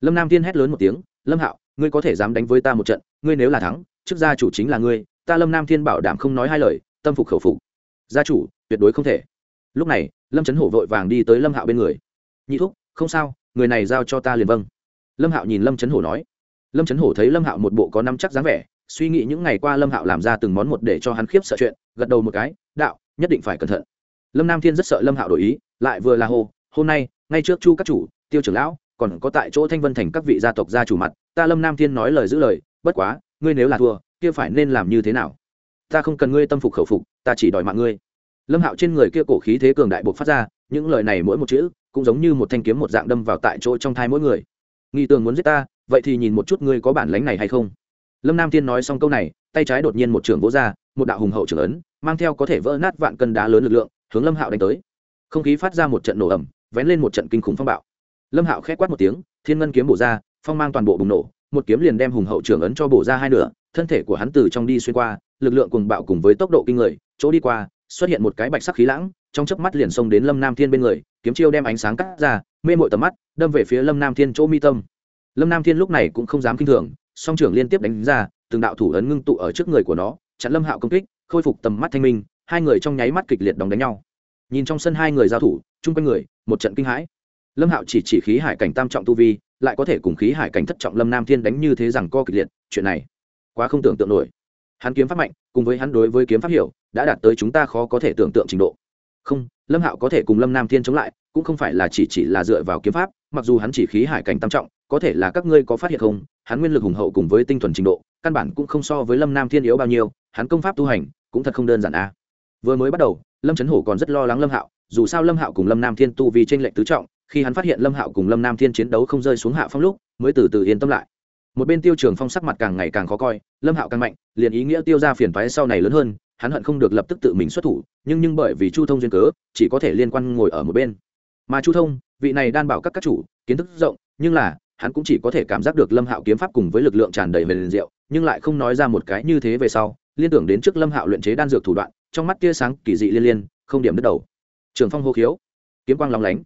Lâm nam thiên hét lớn một tiếng, lâm hạo, ngươi có thể dám đánh với ta một trận, ngươi nếu là thắng, trước gia chủ chính là ngươi, ta lâm nam thiên bảo đảm không nói hai lời, tâm phục khẩu phục. Gia chủ, tuyệt đối không thể. Lúc này, lâm trấn hổ vội vàng đi tới lâm hạo bên người. Nhị thúc, không sao, người này giao cho ta liền vâng. Lâm hạo nhìn lâm trấn hổ nói lâm trấn hổ thấy lâm hạo một bộ có năm chắc dáng vẻ, suy nghĩ những ngày qua lâm hạo làm ra từng món một để cho hắn khiếp sợ chuyện, gật đầu một cái, đạo, nhất định phải cẩn thận. Lâm nam thiên rất sợ lâm hạo đổi ý, lại vừa là hô, hôm nay, ngay trước chu các chủ, tiêu trưởng lão, còn có tại chỗ thanh vân thành các vị gia tộc gia chủ mặt, ta lâm nam thiên nói lời giữ lời, bất quá, ngươi nếu là thua, kia phải nên làm như thế nào? Ta không cần ngươi tâm phục khẩu phục, ta chỉ đòi mạng ngươi. Lâm hạo trên người kia cổ khí thế cường đại buộc phát ra, những lời này mỗi một chữ, cũng giống như một thanh kiếm một dạng đâm vào tại chỗ trong thai mỗi người. Nghi tường muốn giết ta vậy thì nhìn một chút ngươi có bản lánh này hay không? Lâm nam thiên nói xong câu này, tay trái đột nhiên một trường vỗ ra, một đạo hùng hậu trưởng ấn, mang theo có thể vỡ nát vạn cân đá lớn lực lượng, hướng lâm hạo đánh tới. Không khí phát ra một trận nổ ẩm vén lên một trận kinh khủng phong bạo. Lâm hạo k h é quát một tiếng, thiên ngân kiếm bổ ra, phong mang toàn bộ bùng nổ, một kiếm liền đem hùng hậu trưởng ấn cho bổ ra hai nửa, thân thể của hắn từ trong đi xuyên qua, lực lượng cùng bạo cùng với tốc độ kinh người, chỗ đi qua, xuất hiện một cái bạch sắc khí lãng, trong chớp mắt liền xông đến lâm nam thiên bên người, kiếm chiêu đem ánh sáng cắt ra, mê mội tầm mắt, đâm về phía lâm nam thiên chỗ mi tâm lâm nam thiên lúc này cũng không dám kinh thường, song trưởng liên tiếp đánh ra, từng đạo thủ ấn ngưng tụ ở trước người của nó, chặn lâm hạo công kích, khôi phục tầm mắt thanh minh, hai người trong nháy mắt kịch liệt đóng đánh nhau. Nhìn trong sân hai người giao thủ, chung quanh người, một trận kinh hãi. Lâm hạo chỉ chỉ khí hải cảnh tam trọng tu vi, lại có thể cùng khí hải cảnh thất trọng lâm nam thiên đánh như thế rằng co kịch liệt, chuyện này quá không tưởng tượng nổi. Hắn kiếm pháp mạnh, cùng với hắn đối với kiếm pháp hiểu, đã đạt tới chúng ta khó có thể tưởng tượng trình độ. Không, lâm hạo có thể cùng lâm nam thiên chống lại, cũng không phải là chỉ chỉ là dựa vào kiếm pháp, mặc dù hắn chỉ khí hải cảnh tam trọng có thể là các ngươi có phát hiện không? Hắn nguyên lực hùng hậu cùng với tinh thuần trình độ, căn bản cũng không so với lâm nam thiên yếu bao nhiêu, hắn công pháp tu hành cũng thật không đơn giản a à. vừa mới bắt đầu, lâm trấn hổ còn rất lo lắng lâm hạo, dù sao lâm hạo cùng lâm nam thiên tu vì tranh lệch tứ trọng, khi hắn phát hiện lâm hạo cùng lâm nam thiên chiến đấu không rơi xuống hạ phong lúc, mới từ từ yên tâm lại. Một bên tiêu trường phong sắc mặt càng ngày càng khó coi, lâm hạo càng mạnh, liền ý nghĩa tiêu ra phiền toái sau này lớn hơn, hắn hận không được lập tức tự mình xuất thủ, nhưng nhưng bởi vì chu thông duyên cớ, chỉ có thể liên quan ngồi ở một bên. Mà chu thông, vị này đan bảo các các chủ, kiến thức rộng, nhưng là hắn cũng chỉ có thể cảm giác được lâm hạo kiếm pháp cùng với lực lượng tràn đầy về liền diệu, nhưng lại không nói ra một cái như thế về sau, liên tưởng đến trước lâm hạo luyện chế đan dược thủ đoạn, trong mắt tia sáng kỳ dị liên liên, không điểm đứt đầu. Trường phong hô khiếu, kiếm quang lóng lánh.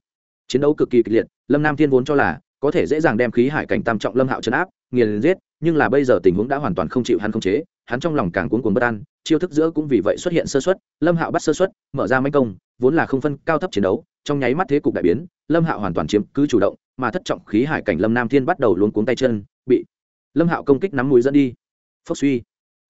Chiến đấu cực kỳ kịch liệt, lâm nam thiên vốn cho là có thể dễ dàng đem khí hải cảnh tam trọng lâm hạo chấn áp, nghiền giết, nhưng là bây giờ tình huống đã hoàn toàn không chịu hắn không chế, hắn trong lòng càng cuốn cuốn bất an, chiêu thức giữa cũng vì vậy xuất hiện sơ xuất lâm hạo bắt sơ xuất mở ra manh công, vốn là không phân cao thấp chiến đấu, trong nháy mắt thế cục đại biến, lâm hạo hoàn toàn chiếm cứ chủ động mà thất trọng khí hải cảnh lâm nam thiên bắt đầu luống cuống tay chân, bị lâm hạo công kích nắm mũi dẫn đi. Phốc suy.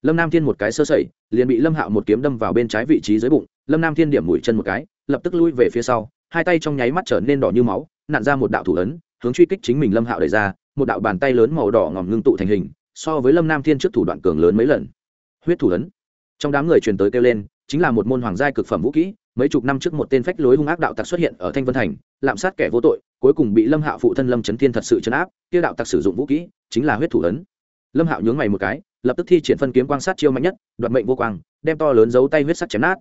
Lâm nam thiên một cái sơ sẩy, liền bị lâm hạo một kiếm đâm vào bên trái vị trí dưới bụng. Lâm nam thiên điểm mũi chân một cái, lập tức lui về phía sau, hai tay trong nháy mắt trở nên đỏ như máu, nặn ra một đạo thủ ấn, hướng truy kích chính mình lâm hạo đẩy ra, một đạo bàn tay lớn màu đỏ ngòm ngưng tụ thành hình, so với lâm nam thiên trước thủ đoạn cường lớn mấy lần. Huyết thủ ấn. Trong đám người truyền tới kêu lên, chính là một môn hoàng giai cực phẩm vũ kỹ, mấy chục năm trước một tên phách lối hung ác đạo tặc xuất hiện ở thanh vân thành, lạm sát kẻ vô tội cuối cùng bị lâm hạo phụ thân lâm trấn thiên thật sự chấn áp, kia đạo tặc sử dụng vũ kỹ, chính là huyết thủ ấn. Lâm hạo nhướng mày một cái, lập tức thi triển phân kiếm quan sát chiêu mạnh nhất, đoạt mệnh vô quang, đem to lớn giấu tay huyết sắc chém nát.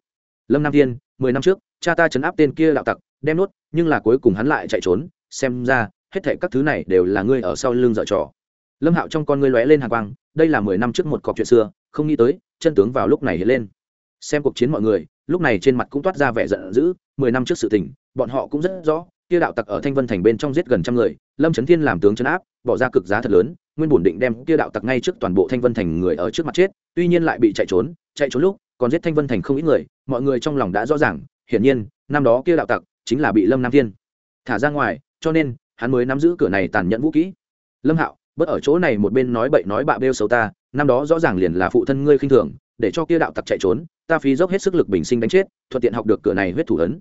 Lâm nam thiên, mười năm trước, cha ta chấn áp tên kia đạo tặc, đem nuốt nhưng là cuối cùng hắn lại chạy trốn, xem ra, hết thệ các thứ này đều là ngươi ở sau lưng dở trò. Lâm hạo trong con ngươi lóe lên hàng quang, đây là mười năm trước một cọc chuyện xưa, không nghĩ tới, chân tướng vào lúc này hiện lên. Xem cuộc chiến mọi người, lúc này trên mặt cũng toát ra vẻ giận dữ, mười năm trước sự tình, bọn họ cũng rất rõ kia đạo tặc ở thanh vân thành bên trong giết gần trăm người, lâm trấn thiên làm tướng chấn áp, bỏ ra cực giá thật lớn, nguyên bổn định đem kia đạo tặc ngay trước toàn bộ thanh vân thành người ở trước mặt chết, tuy nhiên lại bị chạy trốn chạy trốn lúc, còn giết thanh vân thành không ít người, mọi người trong lòng đã rõ ràng, hiển nhiên, năm đó kia đạo tặc chính là bị lâm nam thiên thả ra ngoài, cho nên, hắn mới nắm giữ cửa này tàn nhẫn vũ kỹ lâm hạo, bớt ở chỗ này một bên nói bậy nói bạ bêu xấu ta, năm đó rõ ràng liền là phụ thân ngươi khinh thường, để cho kia đạo tặc chạy trốn, ta phí dốc hết sức lực bình sinh đánh chết, thuận tiện học được cửa này huyết thủ ấn.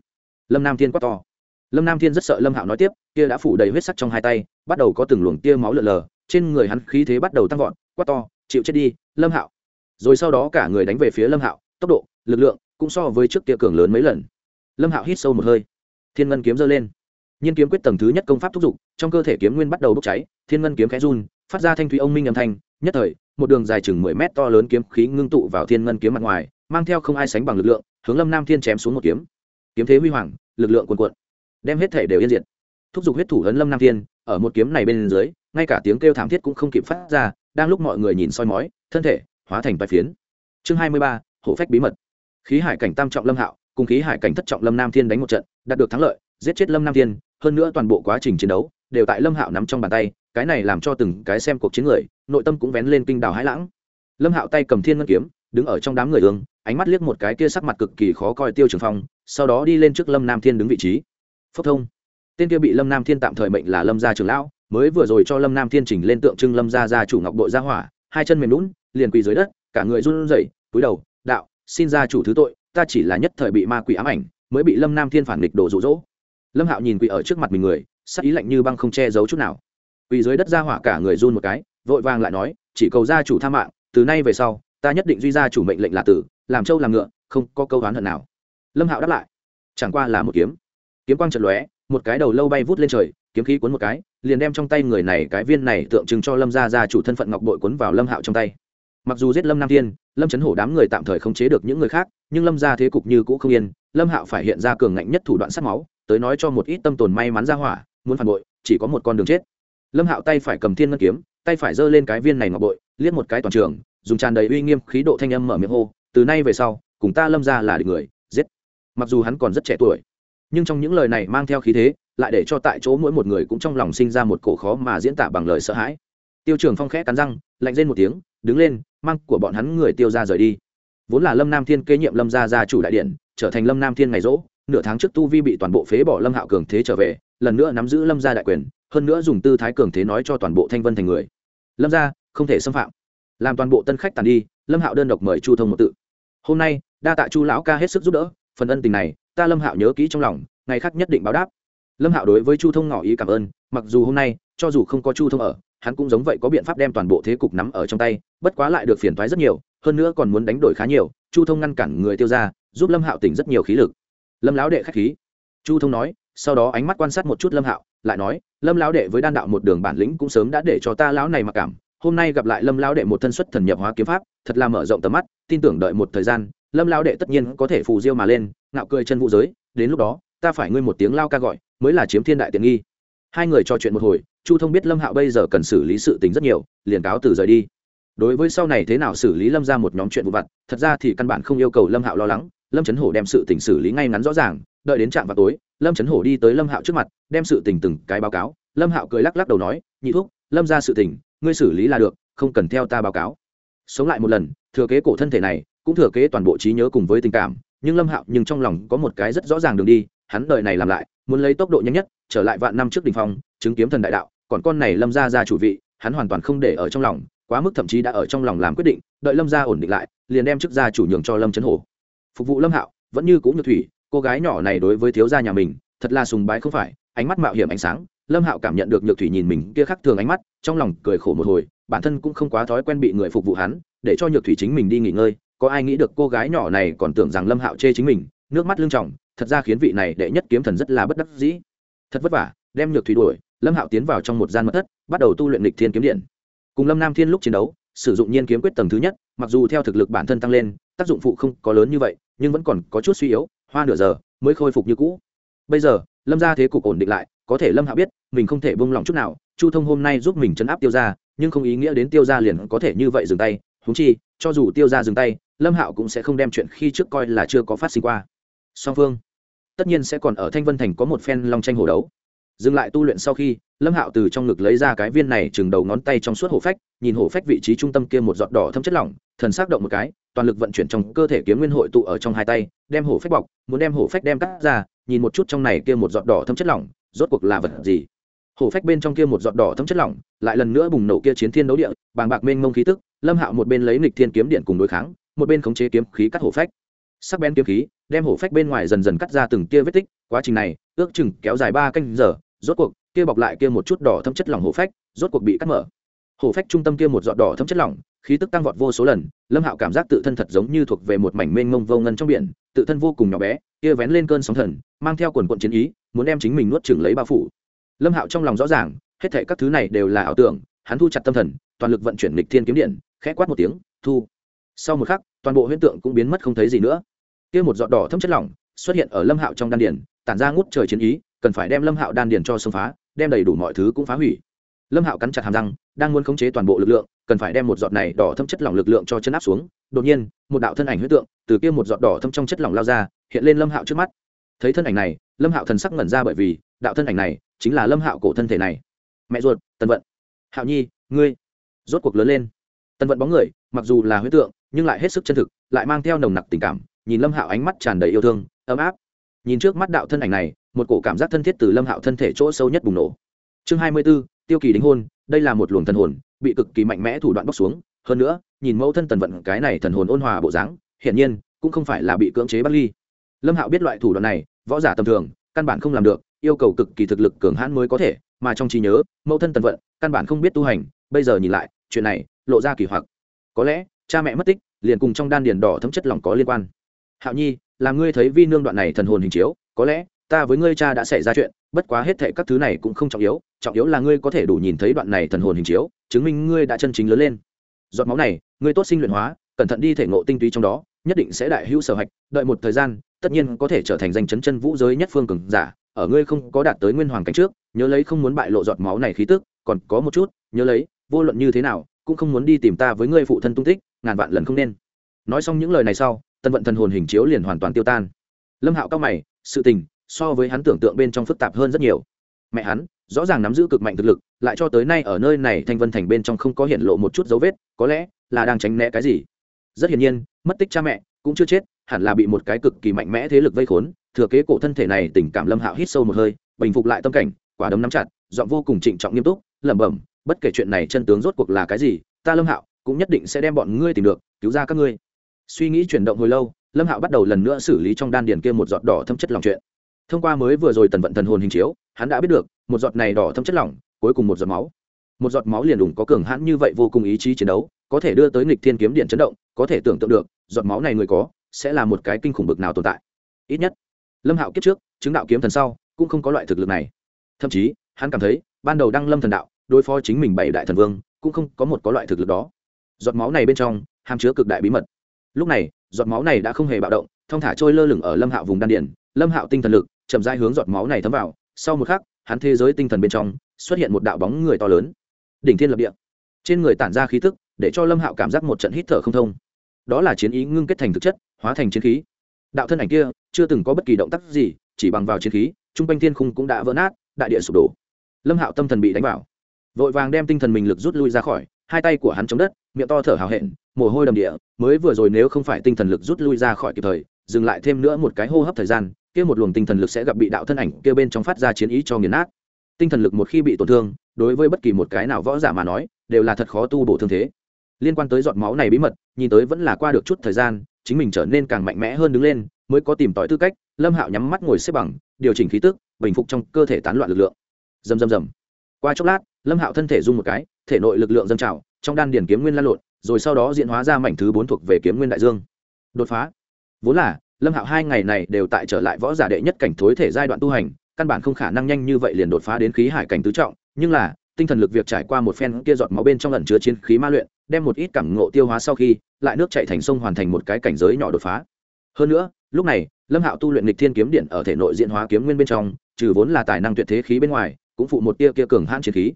Lâm nam thiên quát to lâm nam thiên rất sợ lâm hạo nói tiếp, kia đã phủ đầy huyết sắc trong hai tay, bắt đầu có từng luồng tia máu lợn lờ, trên người hắn khí thế bắt đầu tăng vọt, quát to, chịu chết đi, lâm hạo. Rồi sau đó cả người đánh về phía lâm hạo, tốc độ, lực lượng cũng so với trước tia cường lớn mấy lần. Lâm hạo hít sâu một hơi. Thiên ngân kiếm giơ lên. Nhiên kiếm quyết tầng thứ nhất công pháp thúc giục, trong cơ thể kiếm nguyên bắt đầu bốc cháy, thiên ngân kiếm khẽ run, phát ra thanh thúy ông minh âm thanh, nhất thời, một đường dài chừng mười mét to lớn kiếm khí ngưng tụ vào thiên ngân kiếm mặt ngoài, mang theo không ai sánh bằng lực lượng, hướng lâm nam thiên chém xuống một kiếm. Kiếm thế huy hoàng, lực lượng cuồn cuộn đem hết thể đều yên diệt. Thúc giục huyết thủ ấn lâm nam thiên, ở một kiếm này bên dưới, ngay cả tiếng kêu thảm thiết cũng không kịp phát ra, đang lúc mọi người nhìn soi mói, thân thể hóa thành vài phiến. Chương hai mươi ba hộ phách bí mật. Khí hải cảnh tam trọng lâm hạo, cùng khí hải cảnh thất trọng lâm nam thiên đánh một trận, đạt được thắng lợi, giết chết lâm nam thiên, hơn nữa toàn bộ quá trình chiến đấu, đều tại lâm hạo nắm trong bàn tay, cái này làm cho từng cái xem cuộc chiến người, nội tâm cũng vén lên kinh đào hãi lãng. Lâm hạo tay cầm thiên ngân kiếm, đứng ở trong đám người hướng ánh mắt liếc một cái kia sắc mặt cực kỳ khó coi tiêu trường phong, sau đó đi lên trước lâm nam thiên đứng vị trí phốc thông. Tên kia bị lâm nam thiên tạm thời mệnh là lâm gia trường lão, mới vừa rồi cho lâm nam thiên chỉnh lên tượng trưng lâm gia gia chủ ngọc bội gia hỏa, hai chân mềm lún liền quỳ dưới đất, cả người run rẩy túi đầu, đạo, xin gia chủ thứ tội, ta chỉ là nhất thời bị ma quỷ ám ảnh, mới bị lâm nam thiên phản nghịch đổ rụ rỗ lâm hạo nhìn quỳ ở trước mặt mình người, sắc ý lạnh như băng không che giấu chút nào. Quỳ dưới đất gia hỏa cả người run một cái, vội vàng lại nói, chỉ cầu gia chủ tha mạng, từ nay về sau, ta nhất định duy gia chủ mệnh lệnh là tử, làm trâu làm ngựa, không có câu oán hận nào. Lâm hạo đáp lại, chẳng qua là một kiếm kiếm quang trận lóe, một cái đầu lâu bay vút lên trời, kiếm khí cuốn một cái, liền đem trong tay người này, cái viên này tượng trưng cho lâm gia gia chủ thân phận ngọc bội cuốn vào lâm hạo trong tay. Mặc dù giết lâm nam thiên, lâm chấn hổ đám người tạm thời không chế được những người khác, nhưng lâm gia thế cục như cũ không yên, lâm hạo phải hiện ra cường ngạnh nhất thủ đoạn sát máu, tới nói cho một ít tâm tồn may mắn ra hỏa, muốn phản bội, chỉ có một con đường chết. Lâm hạo tay phải cầm thiên ngân kiếm, tay phải giơ lên cái viên này ngọc bội, liếc một cái toàn trường, dùng tràn đầy uy nghiêm khí độ thanh âm mở miệng hô, từ nay về sau, cùng ta lâm ra là địch người, giết. Mặc dù hắn còn rất trẻ tuổi nhưng trong những lời này mang theo khí thế, lại để cho tại chỗ mỗi một người cũng trong lòng sinh ra một cổ khó mà diễn tả bằng lời sợ hãi. Tiêu trường phong khẽ cắn răng, lạnh lên một tiếng, đứng lên, mang của bọn hắn người tiêu ra rời đi. Vốn là lâm nam thiên kế nhiệm lâm gia gia chủ đại điện, trở thành lâm nam thiên ngày rỗ, nửa tháng trước tu vi bị toàn bộ phế bỏ lâm hạo cường thế trở về, lần nữa nắm giữ lâm gia đại quyền, hơn nữa dùng tư thái cường thế nói cho toàn bộ thanh vân thành người. Lâm gia, không thể xâm phạm. Làm toàn bộ tân khách tàn đi, lâm hạo đơn độc mời chu thông một tự. Hôm nay, đa tạ chu lão ca hết sức giúp đỡ, phần ân tình này ta lâm hạo nhớ kỹ trong lòng, ngày khác nhất định báo đáp. Lâm hạo đối với chu thông ngỏ ý cảm ơn, mặc dù hôm nay, cho dù không có chu thông ở, hắn cũng giống vậy có biện pháp đem toàn bộ thế cục nắm ở trong tay, bất quá lại được phiền thoái rất nhiều, hơn nữa còn muốn đánh đổi khá nhiều, chu thông ngăn cản người tiêu ra giúp lâm hạo tỉnh rất nhiều khí lực. Lâm lão đệ k h á c h khí. Chu thông nói, sau đó ánh mắt quan sát một chút lâm hạo, lại nói, lâm lão đệ với đan đạo một đường bản lĩnh cũng sớm đã để cho ta lão này mặc cảm. Hôm nay gặp lại lâm lão đệ một thân xuất thần nhập hóa kiếm pháp, thật là mở rộng tầm mắt, tin tưởng đợi một thời gian lâm lão đệ tất nhiên có thể phù diêu mà lên, ngạo cười chân vũ giới, đến lúc đó, ta phải ngươi một tiếng lao ca gọi, mới là chiếm thiên đại tiện nghi. Hai người trò chuyện một hồi, chu thông biết lâm hạo bây giờ cần xử lý sự tình rất nhiều, liền cáo từ rời đi. Đối với sau này thế nào xử lý lâm ra một nhóm chuyện vụ vặt, thật ra thì căn bản không yêu cầu lâm hạo lo lắng, lâm trấn hổ đem sự tình xử lý ngay ngắn rõ ràng, đợi đến trạm vào tối, lâm trấn hổ đi tới lâm hạo trước mặt, đem sự tình từng cái báo cáo. Lâm hạo cười lắc lắc đầu nói, nhị thúc, lâm ra sự tình, ngươi xử lý là được, không cần theo ta báo cáo. Sống lại một lần, thừa kế cổ thân thể này cũng thừa kế toàn bộ trí nhớ cùng với tình cảm, nhưng lâm hạo nhưng trong lòng có một cái rất rõ ràng đường đi, hắn đợi này làm lại, muốn lấy tốc độ nhanh nhất, trở lại vạn năm trước đình phong, chứng kiếm thần đại đạo, còn con này lâm ra ra chủ vị, hắn hoàn toàn không để ở trong lòng, quá mức thậm chí đã ở trong lòng làm quyết định, đợi lâm ra ổn định lại, liền đem chức gia chủ nhường cho lâm trấn hổ. Phục vụ lâm hạo, vẫn như cũng như thủy, cô gái nhỏ này đối với thiếu gia nhà mình, thật là sùng bái không phải, ánh mắt mạo hiểm ánh sáng, lâm hạo cảm nhận được nhược thủy nhìn mình kia khắc thường ánh mắt, trong lòng cười khổ một hồi, bản thân cũng không quá thói quen bị người phục vụ hắn, để cho nhược thủy chính mình đi nghỉ ngơi có ai nghĩ được cô gái nhỏ này còn tưởng rằng lâm hạo chê chính mình, nước mắt lưng trọng thật ra khiến vị này đệ nhất kiếm thần rất là bất đắc dĩ. Thật vất vả, đem nhược thủy đuổi, lâm hạo tiến vào trong một gian mật thất, bắt đầu tu luyện lịch thiên kiếm điện. Cùng lâm nam thiên lúc chiến đấu, sử dụng nhiên kiếm quyết tầng thứ nhất, mặc dù theo thực lực bản thân tăng lên, tác dụng phụ không có lớn như vậy, nhưng vẫn còn có chút suy yếu, hoa nửa giờ mới khôi phục như cũ. Bây giờ, lâm ra thế cục ổn định lại, có thể lâm hạ biết, mình không thể bông lòng chút nào, chu thông hôm nay giúp mình chấn áp tiêu ra nhưng không ý nghĩa đến tiêu ra liền có thể như vậy dừng tay. Húng chi, cho dù tiêu ra dừng tay lâm hạo cũng sẽ không đem chuyện khi trước coi là chưa có phát sinh qua. Song phương, tất nhiên sẽ còn ở thanh vân thành có một phen long tranh hồ đấu. Dừng lại tu luyện sau khi, lâm hạo từ trong ngực lấy ra cái viên này chừng đầu ngón tay trong suốt hổ phách, nhìn hổ phách vị trí trung tâm kia một giọt đỏ thâm chất lỏng, thần s c động một cái, toàn lực vận chuyển trong cơ thể kiếm nguyên hội tụ ở trong hai tay, đem hổ phách bọc, muốn đem hổ phách đem cắt ra, nhìn một chút trong này kia một giọt đỏ thâm chất lỏng, rốt cuộc là vật gì? Hổ phách bên trong kia một giọt đỏ thâm chất lỏng, lại lần nữa bùng nổ kia chiến thiên đấu địa, bàng bạc mênh mông khí tức, lâm hạo một bên lấy nghịch thiên kiếm điện cùng đối kháng một bên khống chế kiếm khí cắt hổ phách. Sắc bén kiếm khí, đem hổ phách bên ngoài dần dần cắt ra từng tia vết tích. Quá trình này, ước chừng kéo dài ba canh giờ, rốt cuộc, kia bọc lại kia một chút đỏ thâm chất lỏng hổ phách, rốt cuộc bị cắt mở. Hổ phách trung tâm kia một giọt đỏ thâm chất lỏng, khí tức tăng vọt vô số lần, lâm hạo cảm giác tự thân thật giống như thuộc về một mảnh mênh mông vô ngân trong biển, tự thân vô cùng nhỏ bé, kia vén lên cơn sóng thần, mang theo quần quận chiến ý, muốn đem chính mình nuốt chửng lấy bao phủ. Lâm hạo trong lòng rõ ràng, hết thệ các thứ này đều là ảo tưởng, hắn thu chặt tâm thần, toàn lực vận chuyển lịch thiên kiếm điện, khẽ quát một tiếng, thu. Sau một khắc toàn bộ huyễn tượng cũng biến mất không thấy gì nữa. Kia một giọt đỏ thâm chất lỏng xuất hiện ở lâm hạo trong đan điển tản ra ngút trời chiến ý, cần phải đem lâm hạo đan điển cho xông phá, đem đầy đủ mọi thứ cũng phá hủy. Lâm hạo cắn chặt hàm răng, đang muốn khống chế toàn bộ lực lượng, cần phải đem một giọt này đỏ thâm chất lỏng lực lượng cho chân áp xuống. Đột nhiên, một đạo thân ảnh huyết tượng từ kia một giọt đỏ thâm trong chất lỏng lao ra, hiện lên lâm hạo trước mắt. Thấy thân ảnh này, lâm hạo thần sắc ngẩn ra bởi vì, đạo thân ảnh này chính là lâm hạo cổ thân thể này. Mẹ ruột, tần vận. Hạo nhi, ngươi. Rốt cuộc lớn lên. Tần vận bóng người, mặc dù là huyết tượng nhưng lại hết sức chân thực, lại mang theo nồng nặc tình cảm, nhìn lâm hạo ánh mắt tràn đầy yêu thương, ấm áp. Nhìn trước mắt đạo thân ảnh này, một cổ cảm giác thân thiết từ lâm hạo thân thể chỗ sâu nhất bùng nổ. Chương hai mươi b ố tiêu kỳ đính hôn, đây là một luồng thần hồn, bị cực kỳ mạnh mẽ thủ đoạn bóc xuống. Hơn nữa, nhìn mẫu thân tần vận cái này thần hồn ôn hòa bộ dáng, hiển nhiên, cũng không phải là bị cưỡng chế bắt ly. Lâm hạo biết loại thủ đoạn này, võ giả tầm thường, căn bản không làm được, yêu cầu cực kỳ thực lực cường hãn mới có thể, mà trong trí nhớ, mẫu thân tần vận, căn bản không biết tu hành. Bây giờ nhìn lại, chuyện này, lộ ra kỳ hoặc. Có lẽ cha mẹ mất tích, liền cùng trong đan điền đỏ thấm chất lỏng có liên quan. Hạo nhi làm ngươi thấy vi nương đoạn này thần hồn hình chiếu, có lẽ ta với ngươi cha đã xảy ra chuyện, bất quá hết thệ các thứ này cũng không trọng yếu trọng yếu là ngươi có thể đủ nhìn thấy đoạn này thần hồn hình chiếu, chứng minh ngươi đã chân chính lớn lên. Giọt máu này, ngươi tốt sinh luyện hóa, cẩn thận đi thể ngộ tinh túy trong đó, nhất định sẽ đại hữu sở hạch, đợi một thời gian, tất nhiên có thể trở thành danh chấn chân vũ giới nhất phương cường giả, ở ngươi không có đạt tới nguyên hoàng cảnh trước, nhớ lấy không muốn bại lộ giọt máu này khí tức, còn có một chút, nhớ lấy, vô luận như thế nào cũng không muốn đi tìm ta với ngươi phụ thân tung tích, ngàn vạn lần không nên. Nói xong những lời này sau tân vận thần hồn hình chiếu liền hoàn toàn tiêu tan. Lâm hạo cao mày, sự tình so với hắn tưởng tượng bên trong phức tạp hơn rất nhiều. Mẹ hắn, rõ ràng nắm giữ cực mạnh thực lực, lại cho tới nay ở nơi này thanh vân thành bên trong không có hiện lộ một chút dấu vết, có lẽ là đang tránh né cái gì. Rất hiển nhiên, mất tích cha mẹ cũng chưa chết, hẳn là bị một cái cực kỳ mạnh mẽ thế lực vây khốn, thừa kế cổ thân thể này tình cảm lâm hạo hít sâu một hơi, bình phục lại tâm cảnh, quả đấm nắm chặt, giọng vô cùng trịnh trọng nghiêm túc, lẩm bẩm bất kể chuyện này chân tướng rốt cuộc là cái gì, ta lâm hạo cũng nhất định sẽ đem bọn ngươi tìm được, cứu ra các ngươi. Suy nghĩ chuyển động hồi lâu, lâm hạo bắt đầu lần nữa xử lý trong đan điền kia một giọt đỏ thâm chất lòng chuyện. Thông qua mới vừa rồi tần vận thần hồn hình chiếu, hắn đã biết được, một giọt này đỏ thâm chất lỏng, cuối cùng một giọt máu. Một giọt máu liền đủng có cường hãn như vậy vô cùng ý chí chiến đấu, có thể đưa tới nghịch thiên kiếm điện chấn động, có thể tưởng tượng được, giọt máu này người có, sẽ là một cái kinh khủng bực nào tồn tại. Ít nhất, lâm hạo kiếp trước, chứng đạo kiếm thần sau, cũng không có loại thực lực này. Thậm chí, hắn cảm thấy, ban đầu đăng lâm thần đạo đối phó chính mình bảy đại thần vương, cũng không có một có loại thực lực đó. Giọt máu này bên trong, hàm chứa cực đại bí mật. Lúc này, giọt máu này đã không hề bạo động, thong thả trôi lơ lửng ở lâm hạo vùng đan điển lâm hạo tinh thần lực chậm rãi hướng giọt máu này thấm vào. Sau một khắc, hắn thế giới tinh thần bên trong xuất hiện một đạo bóng người to lớn. Đỉnh thiên lập địa. Trên người tản ra khí tức, để cho lâm hạo cảm giác một trận hít thở không thông. Đó là chiến ý ngưng kết thành thực chất, hóa thành chiến khí. Đạo thân ảnh kia chưa từng có bất kỳ động tác gì, chỉ bằng vào chiến khí, trung quanh thiên khung cũng đã vỡ nát, đại địa sụp đổ. Lâm hạo tâm thần bị đánh vào vội vàng đem tinh thần mình lực rút lui ra khỏi, hai tay của hắn chống đất, miệng to thở hào hẹn, mồ hôi đầm địa, mới vừa rồi nếu không phải tinh thần lực rút lui ra khỏi kịp thời, dừng lại thêm nữa một cái hô hấp thời gian, kia một luồng tinh thần lực sẽ gặp bị đạo thân ảnh kia bên trong phát ra chiến ý cho nghiền nát. Tinh thần lực một khi bị tổn thương, đối với bất kỳ một cái nào võ giả mà nói, đều là thật khó tu bổ thương thế. Liên quan tới giọt máu này bí mật, nhìn tới vẫn là qua được chút thời gian, chính mình trở nên càng mạnh mẽ hơn đứng lên, mới có tìm tòi tư cách, lâm hạo nhắm mắt ngồi xếp bằng, điều chỉnh khí tức, bình phục trong cơ thể tán loạn lực lượng. Dầm dầm dầm qua chốc lát lâm hạo thân thể rung một cái, thể nội lực lượng dâng trào, trong đan điển kiếm nguyên lan lộn, rồi sau đó diễn hóa ra mảnh thứ bốn thuộc về kiếm nguyên đại dương. Đột phá. Vốn là, lâm hạo hai ngày này đều tại trở lại võ giả đệ nhất cảnh thối thể giai đoạn tu hành, căn bản không khả năng nhanh như vậy liền đột phá đến khí hải cảnh tứ trọng, nhưng là, tinh thần lực việc trải qua một phen kia giọt máu bên trong ẩn chứa chiến khí ma luyện, đem một ít cảm ngộ tiêu hóa sau khi, lại nước chạy thành sông hoàn thành một cái cảnh giới nhỏ đột phá. Hơn nữa, lúc này, lâm hạo tu luyện lịch thiên kiếm điện ở thể nội diện hóa kiếm nguyên bên trong, trừ vốn là tài năng tuyệt thế khí bên ngoài, cũng phụ một tia kia cường hãn chiến khí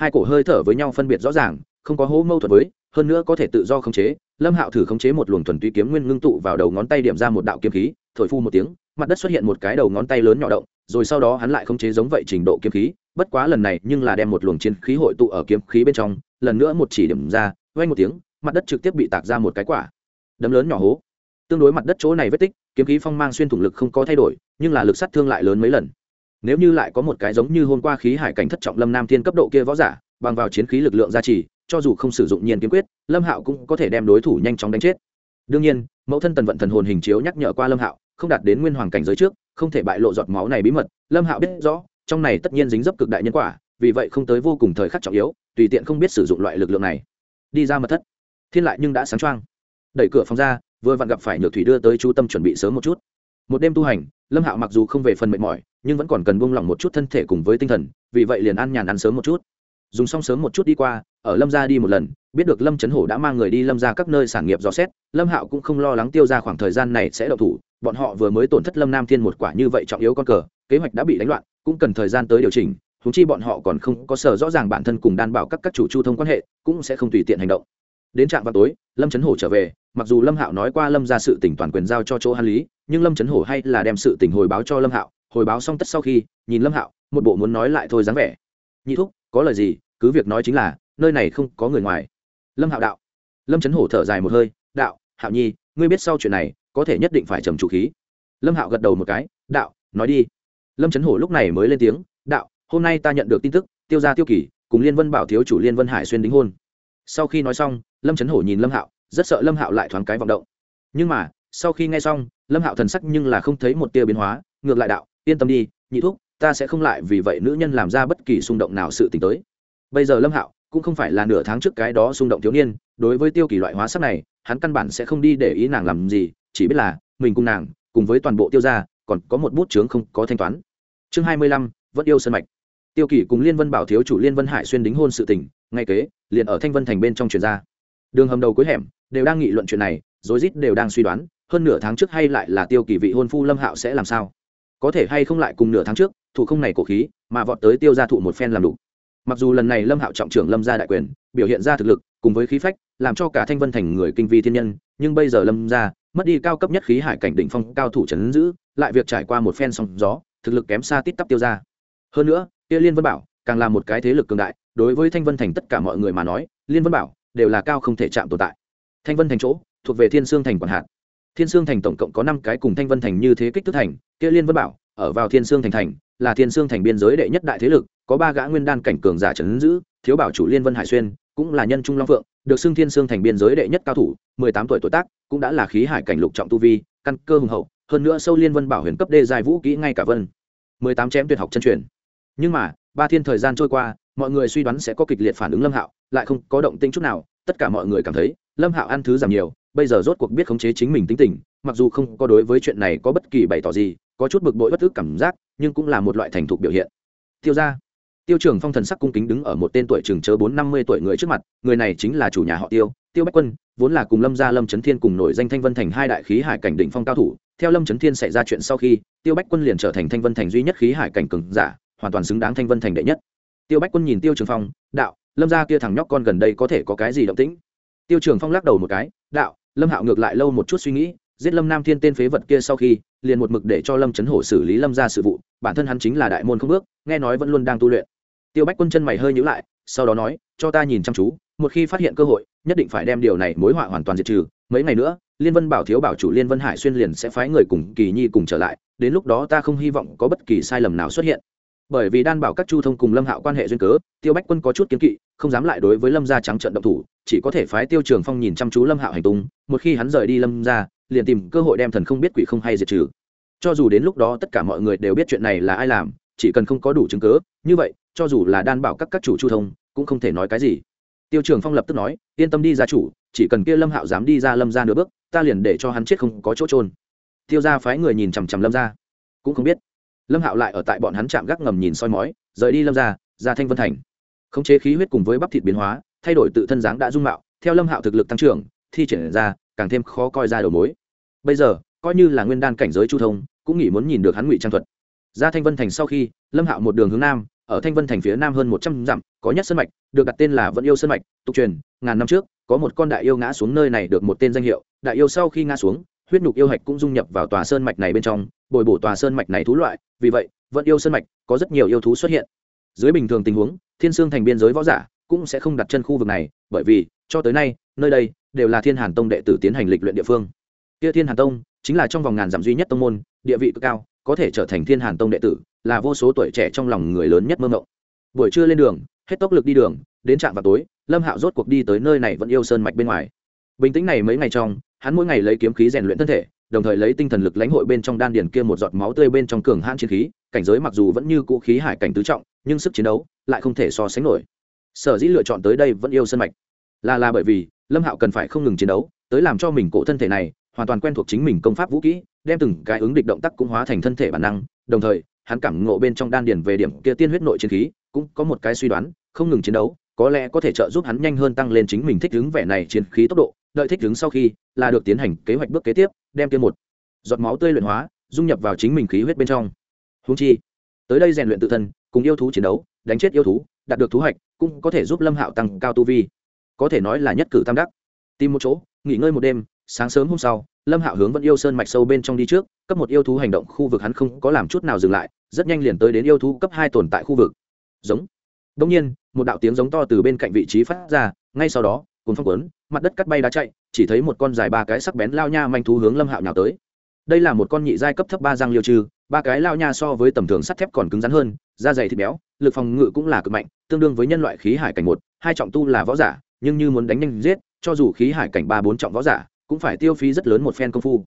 hai cổ hơi thở với nhau phân biệt rõ ràng, không có hố mâu thuẫn với, hơn nữa có thể tự do khống chế. Lâm hạo thử khống chế một luồng thuần túy kiếm nguyên ngưng tụ vào đầu ngón tay điểm ra một đạo kiếm khí, thổi phu một tiếng, mặt đất xuất hiện một cái đầu ngón tay lớn nhỏ động, rồi sau đó hắn lại khống chế giống vậy trình độ kiếm khí. Bất quá lần này nhưng là đem một luồng chiến khí hội tụ ở kiếm khí bên trong, lần nữa một chỉ điểm ra, vang một tiếng, mặt đất trực tiếp bị tạc ra một cái quả. Đấm lớn nhỏ hố. Tương đối mặt đất chỗ này vết tích, kiếm khí phong mang xuyên thủng lực không có thay đổi, nhưng là lực sát thương lại lớn mấy lần nếu như lại có một cái giống như hôm qua khí hải cảnh thất trọng lâm nam thiên cấp độ kia võ giả, bằng vào chiến khí lực lượng gia trì, cho dù không sử dụng nhiên kiếm quyết, lâm hạo cũng có thể đem đối thủ nhanh chóng đánh chết. Đương nhiên, mẫu thân tần vận thần hồn hình chiếu nhắc nhở qua lâm hạo, không đạt đến nguyên hoàng cảnh giới trước, không thể bại lộ giọt máu này bí mật, lâm hạo biết rõ, trong này tất nhiên dính dấp cực đại nhân quả, vì vậy không tới vô cùng thời khắc trọng yếu, tùy tiện không biết sử dụng loại lực lượng này. Đi ra mật thất. Thiên lại nhưng đã sáng choang. Đẩy cửa phòng ra, vừa vặn gặp phải nhược thủy đưa tới chú tâm chuẩn bị sớm một chút. Một đêm tu hành, lâm hạo mặc dù không về phần mệt mỏi nhưng vẫn còn cần buông lỏng một chút thân thể cùng với tinh thần, vì vậy liền ăn nhàn ăn sớm một chút. Dùng xong sớm một chút đi qua, ở lâm gia đi một lần, biết được lâm trấn hổ đã mang người đi lâm ra các nơi sản nghiệp dò xét, lâm hạo cũng không lo lắng tiêu ra khoảng thời gian này sẽ đậu thủ, bọn họ vừa mới tổn thất lâm nam thiên một quả như vậy trọng yếu con cờ, kế hoạch đã bị đánh loạn, cũng cần thời gian tới điều chỉnh húng chi bọn họ còn không có sở rõ ràng bản thân cùng đảm bảo các các chủ chu thông quan hệ, cũng sẽ không tùy tiện hành động. Đến trạm vào tối, lâm trấn hổ trở về, mặc dù lâm hạo nói qua lâm ra sự tỉnh toàn quyền giao cho chỗ hàn lý, nhưng lâm trấn hổ hay là đem sự tỉnh hồi báo cho lâm hạo hồi báo xong tất sau khi, nhìn lâm hạo, một bộ muốn nói lại thôi dáng vẻ. Nhị thúc, có lời gì? Cứ việc nói chính là, nơi này không có người ngoài. Lâm hạo đạo. Lâm trấn hổ thở dài một hơi, đạo, hạo nhi, ngươi biết sau chuyện này, có thể nhất định phải trầm trụ khí. Lâm hạo gật đầu một cái, đạo, nói đi. Lâm trấn hổ lúc này mới lên tiếng, đạo, hôm nay ta nhận được tin tức, tiêu gia tiêu kỳ cùng liên vân bảo thiếu chủ liên vân hải xuyên đính hôn. Sau khi nói xong, lâm trấn hổ nhìn lâm hạo, rất sợ lâm hạo lại thoáng cái vọng động. Nhưng mà, sau khi nghe xong, lâm hạo thần sắc nhưng là không thấy một tia biến hóa, ngược lại đạo yên tâm đi, nhị thúc, ta sẽ không lại vì vậy nữ nhân làm ra bất kỳ xung động nào sự t ì n h tới. Bây giờ lâm hạo cũng không phải là nửa tháng trước cái đó xung động thiếu niên, đối với tiêu kỳ loại hóa sắc này, hắn căn bản sẽ không đi để ý nàng làm gì, chỉ biết là mình cùng nàng, cùng với toàn bộ tiêu gia, còn có một bút chướng không có thanh toán. Chương hai mươi lăm, vẫn yêu sân mạch. Tiêu kỳ cùng liên vân bảo thiếu chủ liên vân hải xuyên đính hôn sự tình, ngay kế, liền ở thanh vân thành bên trong truyền ra. Đường hầm đầu cuối hẻm, đều đang nghị luận chuyện này, rối rít đều đang suy đoán, hơn nửa tháng trước hay lại là tiêu kỳ vị hôn phu lâm hạo sẽ làm sao có thể hay không lại cùng nửa tháng trước thủ không này cổ khí, mà vọt tới tiêu gia thụ một phen làm đủ. Mặc dù lần này lâm hạo trọng trưởng lâm gia đại quyền, biểu hiện ra thực lực, cùng với khí phách, làm cho cả thanh vân thành người kinh vi thiên nhân, nhưng bây giờ lâm gia mất đi cao cấp nhất khí hải cảnh đỉnh phong, cao thủ trấn giữ, lại việc trải qua một phen sóng gió, thực lực kém xa tít tắp tiêu gia. hơn nữa kia liên vân bảo càng là một cái thế lực cường đại, đối với thanh vân thành tất cả mọi người mà nói, liên vân bảo đều là cao không thể chạm tồn tại. Thanh vân thành chỗ, thuộc về thiên sương thành quản hạt thiên sương thành tổng cộng có năm cái cùng thanh vân thành như thế kích thước thành, kia liên vân bảo, ở vào thiên sương thành thành, là thiên sương thành biên giới đệ nhất đại thế lực, có ba gã nguyên đan cảnh cường giả trấn giữ, thiếu bảo chủ liên vân hải xuyên, cũng là nhân trung long phượng, được xưng thiên sương thành biên giới đệ nhất cao thủ, mười tám tuổi tuổi tác, cũng đã là khí hải cảnh lục trọng tu vi, căn cơ hùng hậu, hơn nữa sâu liên vân bảo huyền cấp đê dài vũ kỹ ngay cả vân. mười tám chém tuyệt học chân truyền. Nhưng mà, ba thiên thời gian trôi qua, mọi người suy đoán sẽ có kịch liệt phản ứng lâm hạo, lại không có động tĩnh chút nào, tất cả mọi người cảm thấy, lâm hạo ăn thứ giảm nhiều bây giờ rốt cuộc biết khống chế chính mình tính tình, mặc dù không có đối với chuyện này có bất kỳ bày tỏ gì, có chút bực bội bất ức cảm giác, nhưng cũng là một loại thành thục biểu hiện. Tiêu ra tiêu trưởng phong thần sắc cung kính đứng ở một tên tuổi chừng chớ bốn năm mươi tuổi người trước mặt, người này chính là chủ nhà họ tiêu tiêu bách quân, vốn là cùng lâm gia lâm trấn thiên cùng nổi danh thanh vân thành hai đại khí hải cảnh đỉnh phong cao thủ. Theo lâm trấn thiên xảy ra chuyện sau khi, tiêu bách quân liền trở thành thanh vân thành duy nhất khí hải cảnh cường giả, hoàn toàn xứng đáng thanh vân thành đệ nhất. Tiêu bách quân nhìn tiêu trường phong, đạo, lâm gia kia thằng nhóc con gần đây có thể có cái gì động tĩnh? Tiêu trường phong lắc đầu một cái, đạo lâm hạo ngược lại lâu một chút suy nghĩ, giết lâm nam thiên tên phế vật kia sau khi, liền một mực để cho lâm trấn hổ xử lý lâm ra sự vụ, bản thân hắn chính là đại môn không bước, nghe nói vẫn luôn đang tu luyện. Tiêu bách quân chân mày hơi nhữ lại, sau đó nói, cho ta nhìn chăm chú, một khi phát hiện cơ hội, nhất định phải đem điều này mối họa hoàn toàn diệt trừ. Mấy ngày nữa, liên vân bảo thiếu bảo chủ liên vân hải xuyên liền sẽ phái người cùng kỳ nhi cùng trở lại, đến lúc đó ta không hy vọng có bất kỳ sai lầm nào xuất hiện bởi vì đan bảo các chu thông cùng lâm hạo quan hệ duyên cớ, tiêu bách quân có chút kiến kỵ, không dám lại đối với lâm gia trắng trận động thủ, chỉ có thể phái tiêu trường phong nhìn chăm chú lâm hạo hành tung, một khi hắn rời đi lâm gia, liền tìm cơ hội đem thần không biết quỷ không hay diệt trừ. Cho dù đến lúc đó tất cả mọi người đều biết chuyện này là ai làm, chỉ cần không có đủ chứng cớ như vậy, cho dù là đan bảo các các chủ chu thông, cũng không thể nói cái gì. Tiêu trường phong lập tức nói, yên tâm đi gia chủ, chỉ cần kia lâm hạo dám đi ra lâm ra nửa bước, ta liền để cho hắn chết không có chỗ trôn tiêu ra phái người nhìn chằm chằm lâm ra cũng không biết lâm hạo lại ở tại bọn hắn chạm gác ngầm nhìn soi mói, rời đi lâm ra ra thanh vân thành. Khống chế khí huyết cùng với bắp thịt biến hóa, thay đổi tự thân dáng đã dung mạo, theo lâm hạo thực lực tăng trưởng, thi triển ra, càng thêm khó coi ra đầu mối. Bây giờ, coi như là nguyên đan cảnh giới chu thông, cũng nghĩ muốn nhìn được hắn ngụy trang thuật. Ra thanh vân thành sau khi, lâm hạo một đường hướng nam, ở thanh vân thành phía nam hơn một trăm dặm, có nhất sân mạch, được đặt tên là vẫn yêu sân mạch, tục truyền, ngàn năm trước, có một con đại yêu ngã xuống nơi này được một tên danh hiệu, đại yêu sau khi ngã xuống, huyết nhục yêu hạch cũng dung nhập vào tòa sơn mạch này bên trong bồi bổ tòa sơn mạch này thú loại, vì vậy, vẫn yêu sơn mạch, có rất nhiều yêu thú xuất hiện. Dưới bình thường tình huống, thiên sương thành biên giới võ giả cũng sẽ không đặt chân khu vực này, bởi vì, cho tới nay, nơi đây đều là thiên hàn tông đệ tử tiến hành lịch luyện địa phương. Kia thiên hàn tông chính là trong vòng ngàn dặm duy nhất tông môn, địa vị cực cao, có thể trở thành thiên hàn tông đệ tử, là vô số tuổi trẻ trong lòng người lớn nhất mơ mộng. Buổi trưa lên đường, hết tốc lực đi đường, đến trạm vào tối, lâm hạo rốt cuộc đi tới nơi này vẫn yêu sơn mạch bên ngoài. Bình tĩnh này mấy ngày trong, hắn mỗi ngày lấy kiếm khí rèn luyện thân thể đồng thời lấy tinh thần lực lãnh hội bên trong đan điền kia một giọt máu tươi bên trong cường hãn chiến khí, cảnh giới mặc dù vẫn như cũ khí hải cảnh tứ trọng, nhưng sức chiến đấu lại không thể so sánh nổi. Sở dĩ lựa chọn tới đây vẫn yêu sơn mạch. Là là bởi vì, lâm hạo cần phải không ngừng chiến đấu, tới làm cho mình cổ thân thể này hoàn toàn quen thuộc chính mình công pháp vũ kỹ, đem từng cái ứng địch động tác cũng hóa thành thân thể bản năng, đồng thời, hắn cảm ngộ bên trong đan điền về điểm kia tiên huyết nội chiến khí, cũng có một cái suy đoán, không ngừng chiến đấu, có lẽ có thể trợ giúp hắn nhanh hơn tăng lên chính mình thích ứng vẻ này chiến khí tốc độ đợi thích đứng sau khi là được tiến hành kế hoạch bước kế tiếp, đem kia một giọt máu tươi luyện hóa, dung nhập vào chính mình khí huyết bên trong. Húng chi, tới đây rèn luyện tự thân, cùng yêu thú chiến đấu, đánh chết yêu thú, đạt được thú hạch cũng có thể giúp lâm hạo tăng cao tu vi. Có thể nói là nhất cử tam đắc. Tìm một chỗ, nghỉ ngơi một đêm, sáng sớm hôm sau, lâm hạo hướng vẫn yêu sơn mạch sâu bên trong đi trước, cấp một yêu thú hành động khu vực hắn không có làm chút nào dừng lại, rất nhanh liền tới đến yêu thú cấp hai tồn tại khu vực. Giống. Đông nhiên, một đạo tiếng giống to từ bên cạnh vị trí phát ra, ngay sau đó cùng phong quấn, mặt đất cắt bay đá chạy, chỉ thấy một con dài ba cái sắc bén lao nha manh thú hướng lâm hạo nhào tới. Đây là một con nhị giai cấp thấp ba răng liêu trừ, ba cái lao nha so với tầm thường sắt thép còn cứng rắn hơn, da dày thịt béo, lực phòng ngự cũng là cực mạnh, tương đương với nhân loại khí hải cảnh một, hai trọng tu là võ giả, nhưng như muốn đánh nhanh giết, cho dù khí hải cảnh ba bốn trọng võ giả, cũng phải tiêu phí rất lớn một phen công phu.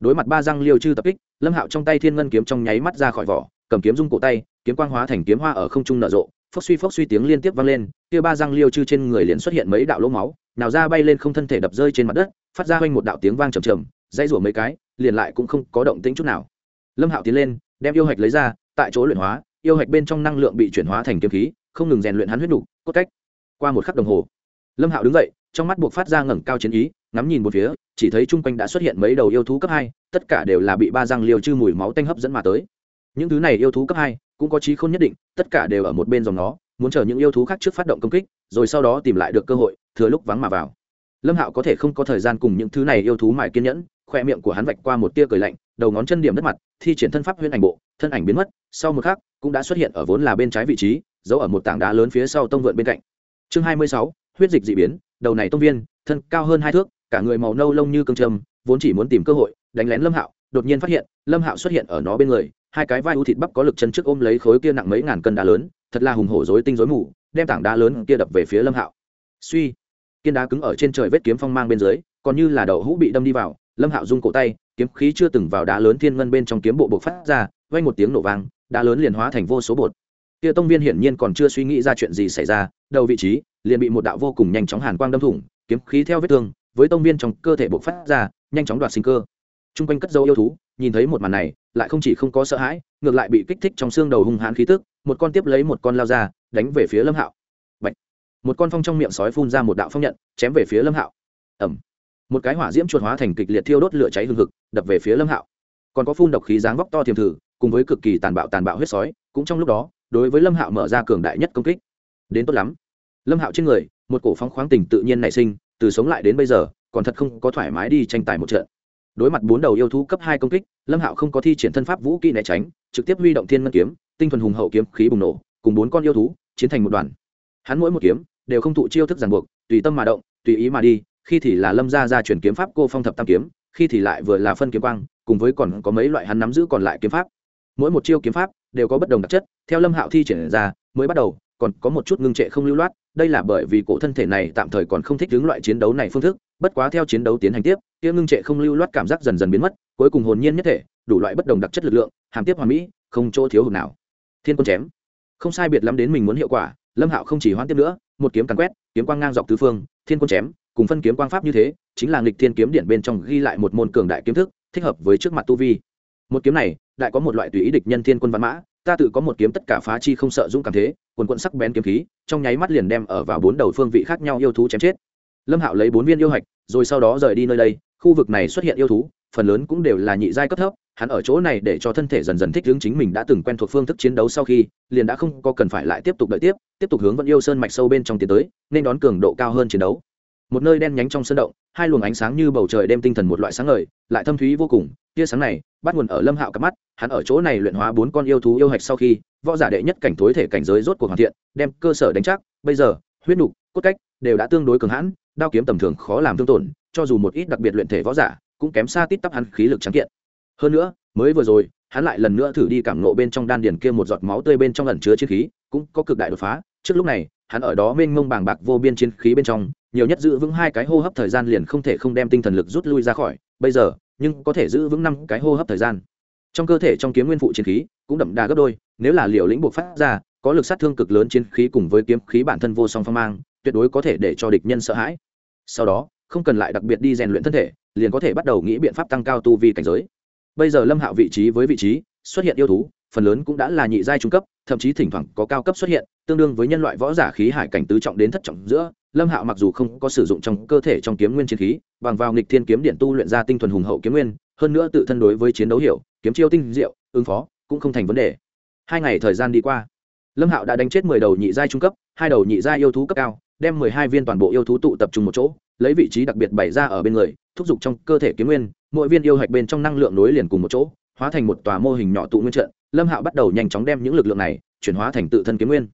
Đối mặt ba răng liêu chư tập kích, lâm hạo trong tay thiên ngân kiếm trong nháy mắt ra khỏi vỏ cầm kiếm dung cổ tay kiếm quang hóa thành kiếm hoa ở không trung nở rộ phốc suy phốc suy tiếng liên tiếp vang lên kia ba răng liêu chư trên người liền xuất hiện mấy đạo lỗ máu nào ra bay lên không thân thể đập rơi trên mặt đất phát ra quanh một đạo tiếng vang trầm trầm dây rủa mấy cái liền lại cũng không có động tĩnh chút nào. Lâm hạo tiến lên đem yêu hạch lấy ra tại chỗ luyện hóa yêu hạch bên trong năng lượng bị chuyển hóa thành kiếm khí không ngừng rèn luyện hắn huyết đủ, cốt cách. Qua một khắc đồng hồ lâm hạo đứng dậy trong mắt buộc phát ra ngẩng cao chiến ý ngắm nhìn một phía chỉ thấy chung quanh đã xuất hiện mấy đầu yêu thú cấp hai tất cả đều là bị ba răng liều chư mùi máu tanh hấp dẫn mà tới những thứ này yêu thú cấp hai, cũng có trí khôn nhất định, tất cả đều ở một bên dòng nó, muốn chờ những yêu thú khác trước phát động công kích, rồi sau đó tìm lại được cơ hội, thừa lúc vắng mà vào. Lâm hạo có thể không có thời gian cùng những thứ này yêu thú mãi kiên nhẫn, khoe miệng của hắn vạch qua một tia cười lạnh, đầu ngón chân điểm đất mặt, thi triển thân pháp huyễn ảnh bộ, thân ảnh biến mất, sau một khắc, cũng đã xuất hiện ở vốn là bên trái vị trí, giấu ở một tảng đá lớn phía sau tông vượn bên cạnh. Chương hai mươi sáu, huyết dịch d ị biến, đầu này tông viên, thân cao hơn hai thước, cả người màu nâu lông như cương trâm vốn chỉ muốn tìm cơ hội, đánh lén lâm hạo, đột nhiên phát hiện, lâm hạo xuất hiện ở nó bên người hai cái vai u thịt bắp có lực chân trước ôm lấy khối kia nặng mấy ngàn cân đá lớn, thật là hùng hổ dối tinh dối mù, đem tảng đá lớn kia đập về phía lâm hạo. Suy, kiên đá cứng ở trên trời vết kiếm phong mang bên dưới, còn như là đậu hũ bị đâm đi vào, lâm hạo rung cổ tay, kiếm khí chưa từng vào đá lớn thiên ngân bên trong kiếm bộ bộc phát ra, vang một tiếng nổ vang, đá lớn liền hóa thành vô số bột. Kia tông viên hiển nhiên còn chưa suy nghĩ ra chuyện gì xảy ra, đầu vị trí liền bị một đạo vô cùng nhanh chóng hàn quang đâm thủng, kiếm khí theo vết thương với tông viên trong cơ thể bộc phát ra, nhanh chóng đoạt sinh cơ. Trung quanh cất dấu yêu thú, nhìn thấy một màn này lại không chỉ không có sợ hãi, ngược lại bị kích thích trong xương đầu hung hãn khí tức, một con tiếp lấy một con lao ra, đánh về phía lâm hạo. Bạch. một con phong trong miệng sói phun ra một đạo phong nhận, chém về phía lâm hạo. Ẩm một cái hỏa diễm chuột hóa thành kịch liệt thiêu đốt lửa cháy hừng hực, đập về phía lâm hạo. Còn có phun độc khí dáng vóc to thiềm thử, cùng với cực kỳ tàn bạo tàn bạo huyết sói, cũng trong lúc đó, đối với lâm hạo mở ra cường đại nhất công kích. Đến tốt lắm. Lâm hạo trên người, một cổ phóng khoáng tình tự nhiên nảy sinh, từ sống lại đến bây giờ, còn thật không có thoải mái đi tranh tài một trận đối mặt bốn đầu yêu thú cấp hai công kích, lâm hạo không có thi triển thân pháp vũ kỹ né tránh, trực tiếp huy động thiên ngân kiếm, tinh thuần hùng hậu kiếm khí bùng nổ, cùng bốn con yêu thú chiến thành một đoàn. Hắn mỗi một kiếm đều không thụ chiêu thức ràng buộc, tùy tâm mà động, tùy ý mà đi, khi thì là lâm gia gia truyền kiếm pháp cô phong thập tam kiếm, khi thì lại vừa là phân kiếm quang, cùng với còn có mấy loại hắn nắm giữ còn lại kiếm pháp. Mỗi một chiêu kiếm pháp đều có bất đồng đặc chất, theo lâm hạo thi triển ra, mới bắt đầu, còn có một chút ngưng trệ không lưu loát, đây là bởi vì cổ thân thể này tạm thời còn không thích ứng loại chiến đấu này phương thức bất quá theo chiến đấu tiến hành tiếp, kia ngưng trệ không lưu loát cảm giác dần dần biến mất, cuối cùng hồn nhiên nhất thể, đủ loại bất đồng đặc chất lực lượng, hàm tiếp hoàn mỹ, không chỗ thiếu hụt nào. Thiên quân chém. Không sai biệt lắm đến mình muốn hiệu quả, lâm hạo không chỉ hoãn tiếp nữa, một kiếm càn quét, kiếm quang ngang dọc tứ phương, thiên quân chém, cùng phân kiếm quang pháp như thế, chính là nghịch thiên kiếm điện bên trong ghi lại một môn cường đại kiếm thức, thích hợp với trước mặt tu vi. Một kiếm này đại có một loại tùy ý địch nhân thiên quân văn mã, ta tự có một kiếm tất cả phá chi không sợ dũng cảm thế, quần quận sắc bén kiếm khí, trong nháy mắt liền đem ở vào bốn đầu phương vị khác nhau yêu thú chém chết lâm hạo lấy bốn viên yêu hạch, rồi sau đó rời đi nơi đây. Khu vực này xuất hiện yêu thú, phần lớn cũng đều là nhị giai cấp thấp. Hắn ở chỗ này để cho thân thể dần dần thích ứng chính mình đã từng quen thuộc phương thức chiến đấu sau khi, liền đã không có cần phải lại tiếp tục đợi tiếp tiếp tục hướng vẫn yêu sơn mạch sâu bên trong tiến tới, nên đón cường độ cao hơn chiến đấu. Một nơi đen nhánh trong sân động, hai luồng ánh sáng như bầu trời đem tinh thần một loại sáng ngời, lại thâm thúy vô cùng. Tia sáng này, bắt nguồn ở lâm hạo cặp mắt, hắn ở chỗ này luyện hóa bốn con yêu thú yêu hạch sau khi, võ giả đệ nhất cảnh thối thể cảnh giới rốt cuộc hoàn thiện, đem cơ sở đánh chắc. Bây giờ, huyết nục cốt cách đều đã tương đối cường hãn, đao kiếm tầm thường khó làm thương tổn, cho dù một ít đặc biệt luyện thể võ giả cũng kém xa tít tắp hắn khí lực trắng kiện. Hơn nữa, mới vừa rồi, hắn lại lần nữa thử đi cảm nộ bên trong đan điền kia một giọt máu tươi bên trong ẩn chứa chiến khí, cũng có cực đại đột phá. Trước lúc này, hắn ở đó mênh mông bàng bạc vô biên chiến khí bên trong, nhiều nhất giữ vững hai cái hô hấp thời gian liền không thể không đem tinh thần lực rút lui ra khỏi. Bây giờ, nhưng có thể giữ vững năm cái hô hấp thời gian. Trong cơ thể trong kiếm nguyên phụ chiến khí cũng đậm đà gấp đôi, nếu là liều lĩnh buộc phát ra, có lực sát thương cực lớn chiến khí cùng với kiếm khí bản thân vô song phong mang tuyệt đối có thể để cho địch nhân sợ hãi. Sau đó, không cần lại đặc biệt đi rèn luyện thân thể, liền có thể bắt đầu nghĩ biện pháp tăng cao tu vi cảnh giới. Bây giờ lâm hạo vị trí với vị trí, xuất hiện yêu thú, phần lớn cũng đã là nhị giai trung cấp, thậm chí thỉnh thoảng có cao cấp xuất hiện, tương đương với nhân loại võ giả khí hải cảnh tứ trọng đến thất trọng giữa, lâm hạo mặc dù không có sử dụng trong cơ thể trong kiếm nguyên chiến khí, bằng vào nghịch thiên kiếm điện tu luyện ra tinh thuần hùng hậu kiếm nguyên, hơn nữa tự thân đối với chiến đấu hiểu, kiếm chiêu tinh diệu, ứng phó cũng không thành vấn đề. Hai ngày thời gian đi qua, lâm hạo đã đánh chết mười đầu nhị giai trung cấp, hai đầu nhị giai yêu thú cấp cao đem mười hai viên toàn bộ yêu thú tụ tập trung một chỗ, lấy vị trí đặc biệt bày ra ở bên người, thúc giục trong cơ thể kiếm nguyên, mỗi viên yêu hạch bên trong năng lượng nối liền cùng một chỗ, hóa thành một tòa mô hình nhỏ tụ nguyên trận, lâm hạo bắt đầu nhanh chóng đem những lực lượng này chuyển hóa thành tự thân kiếm nguyên.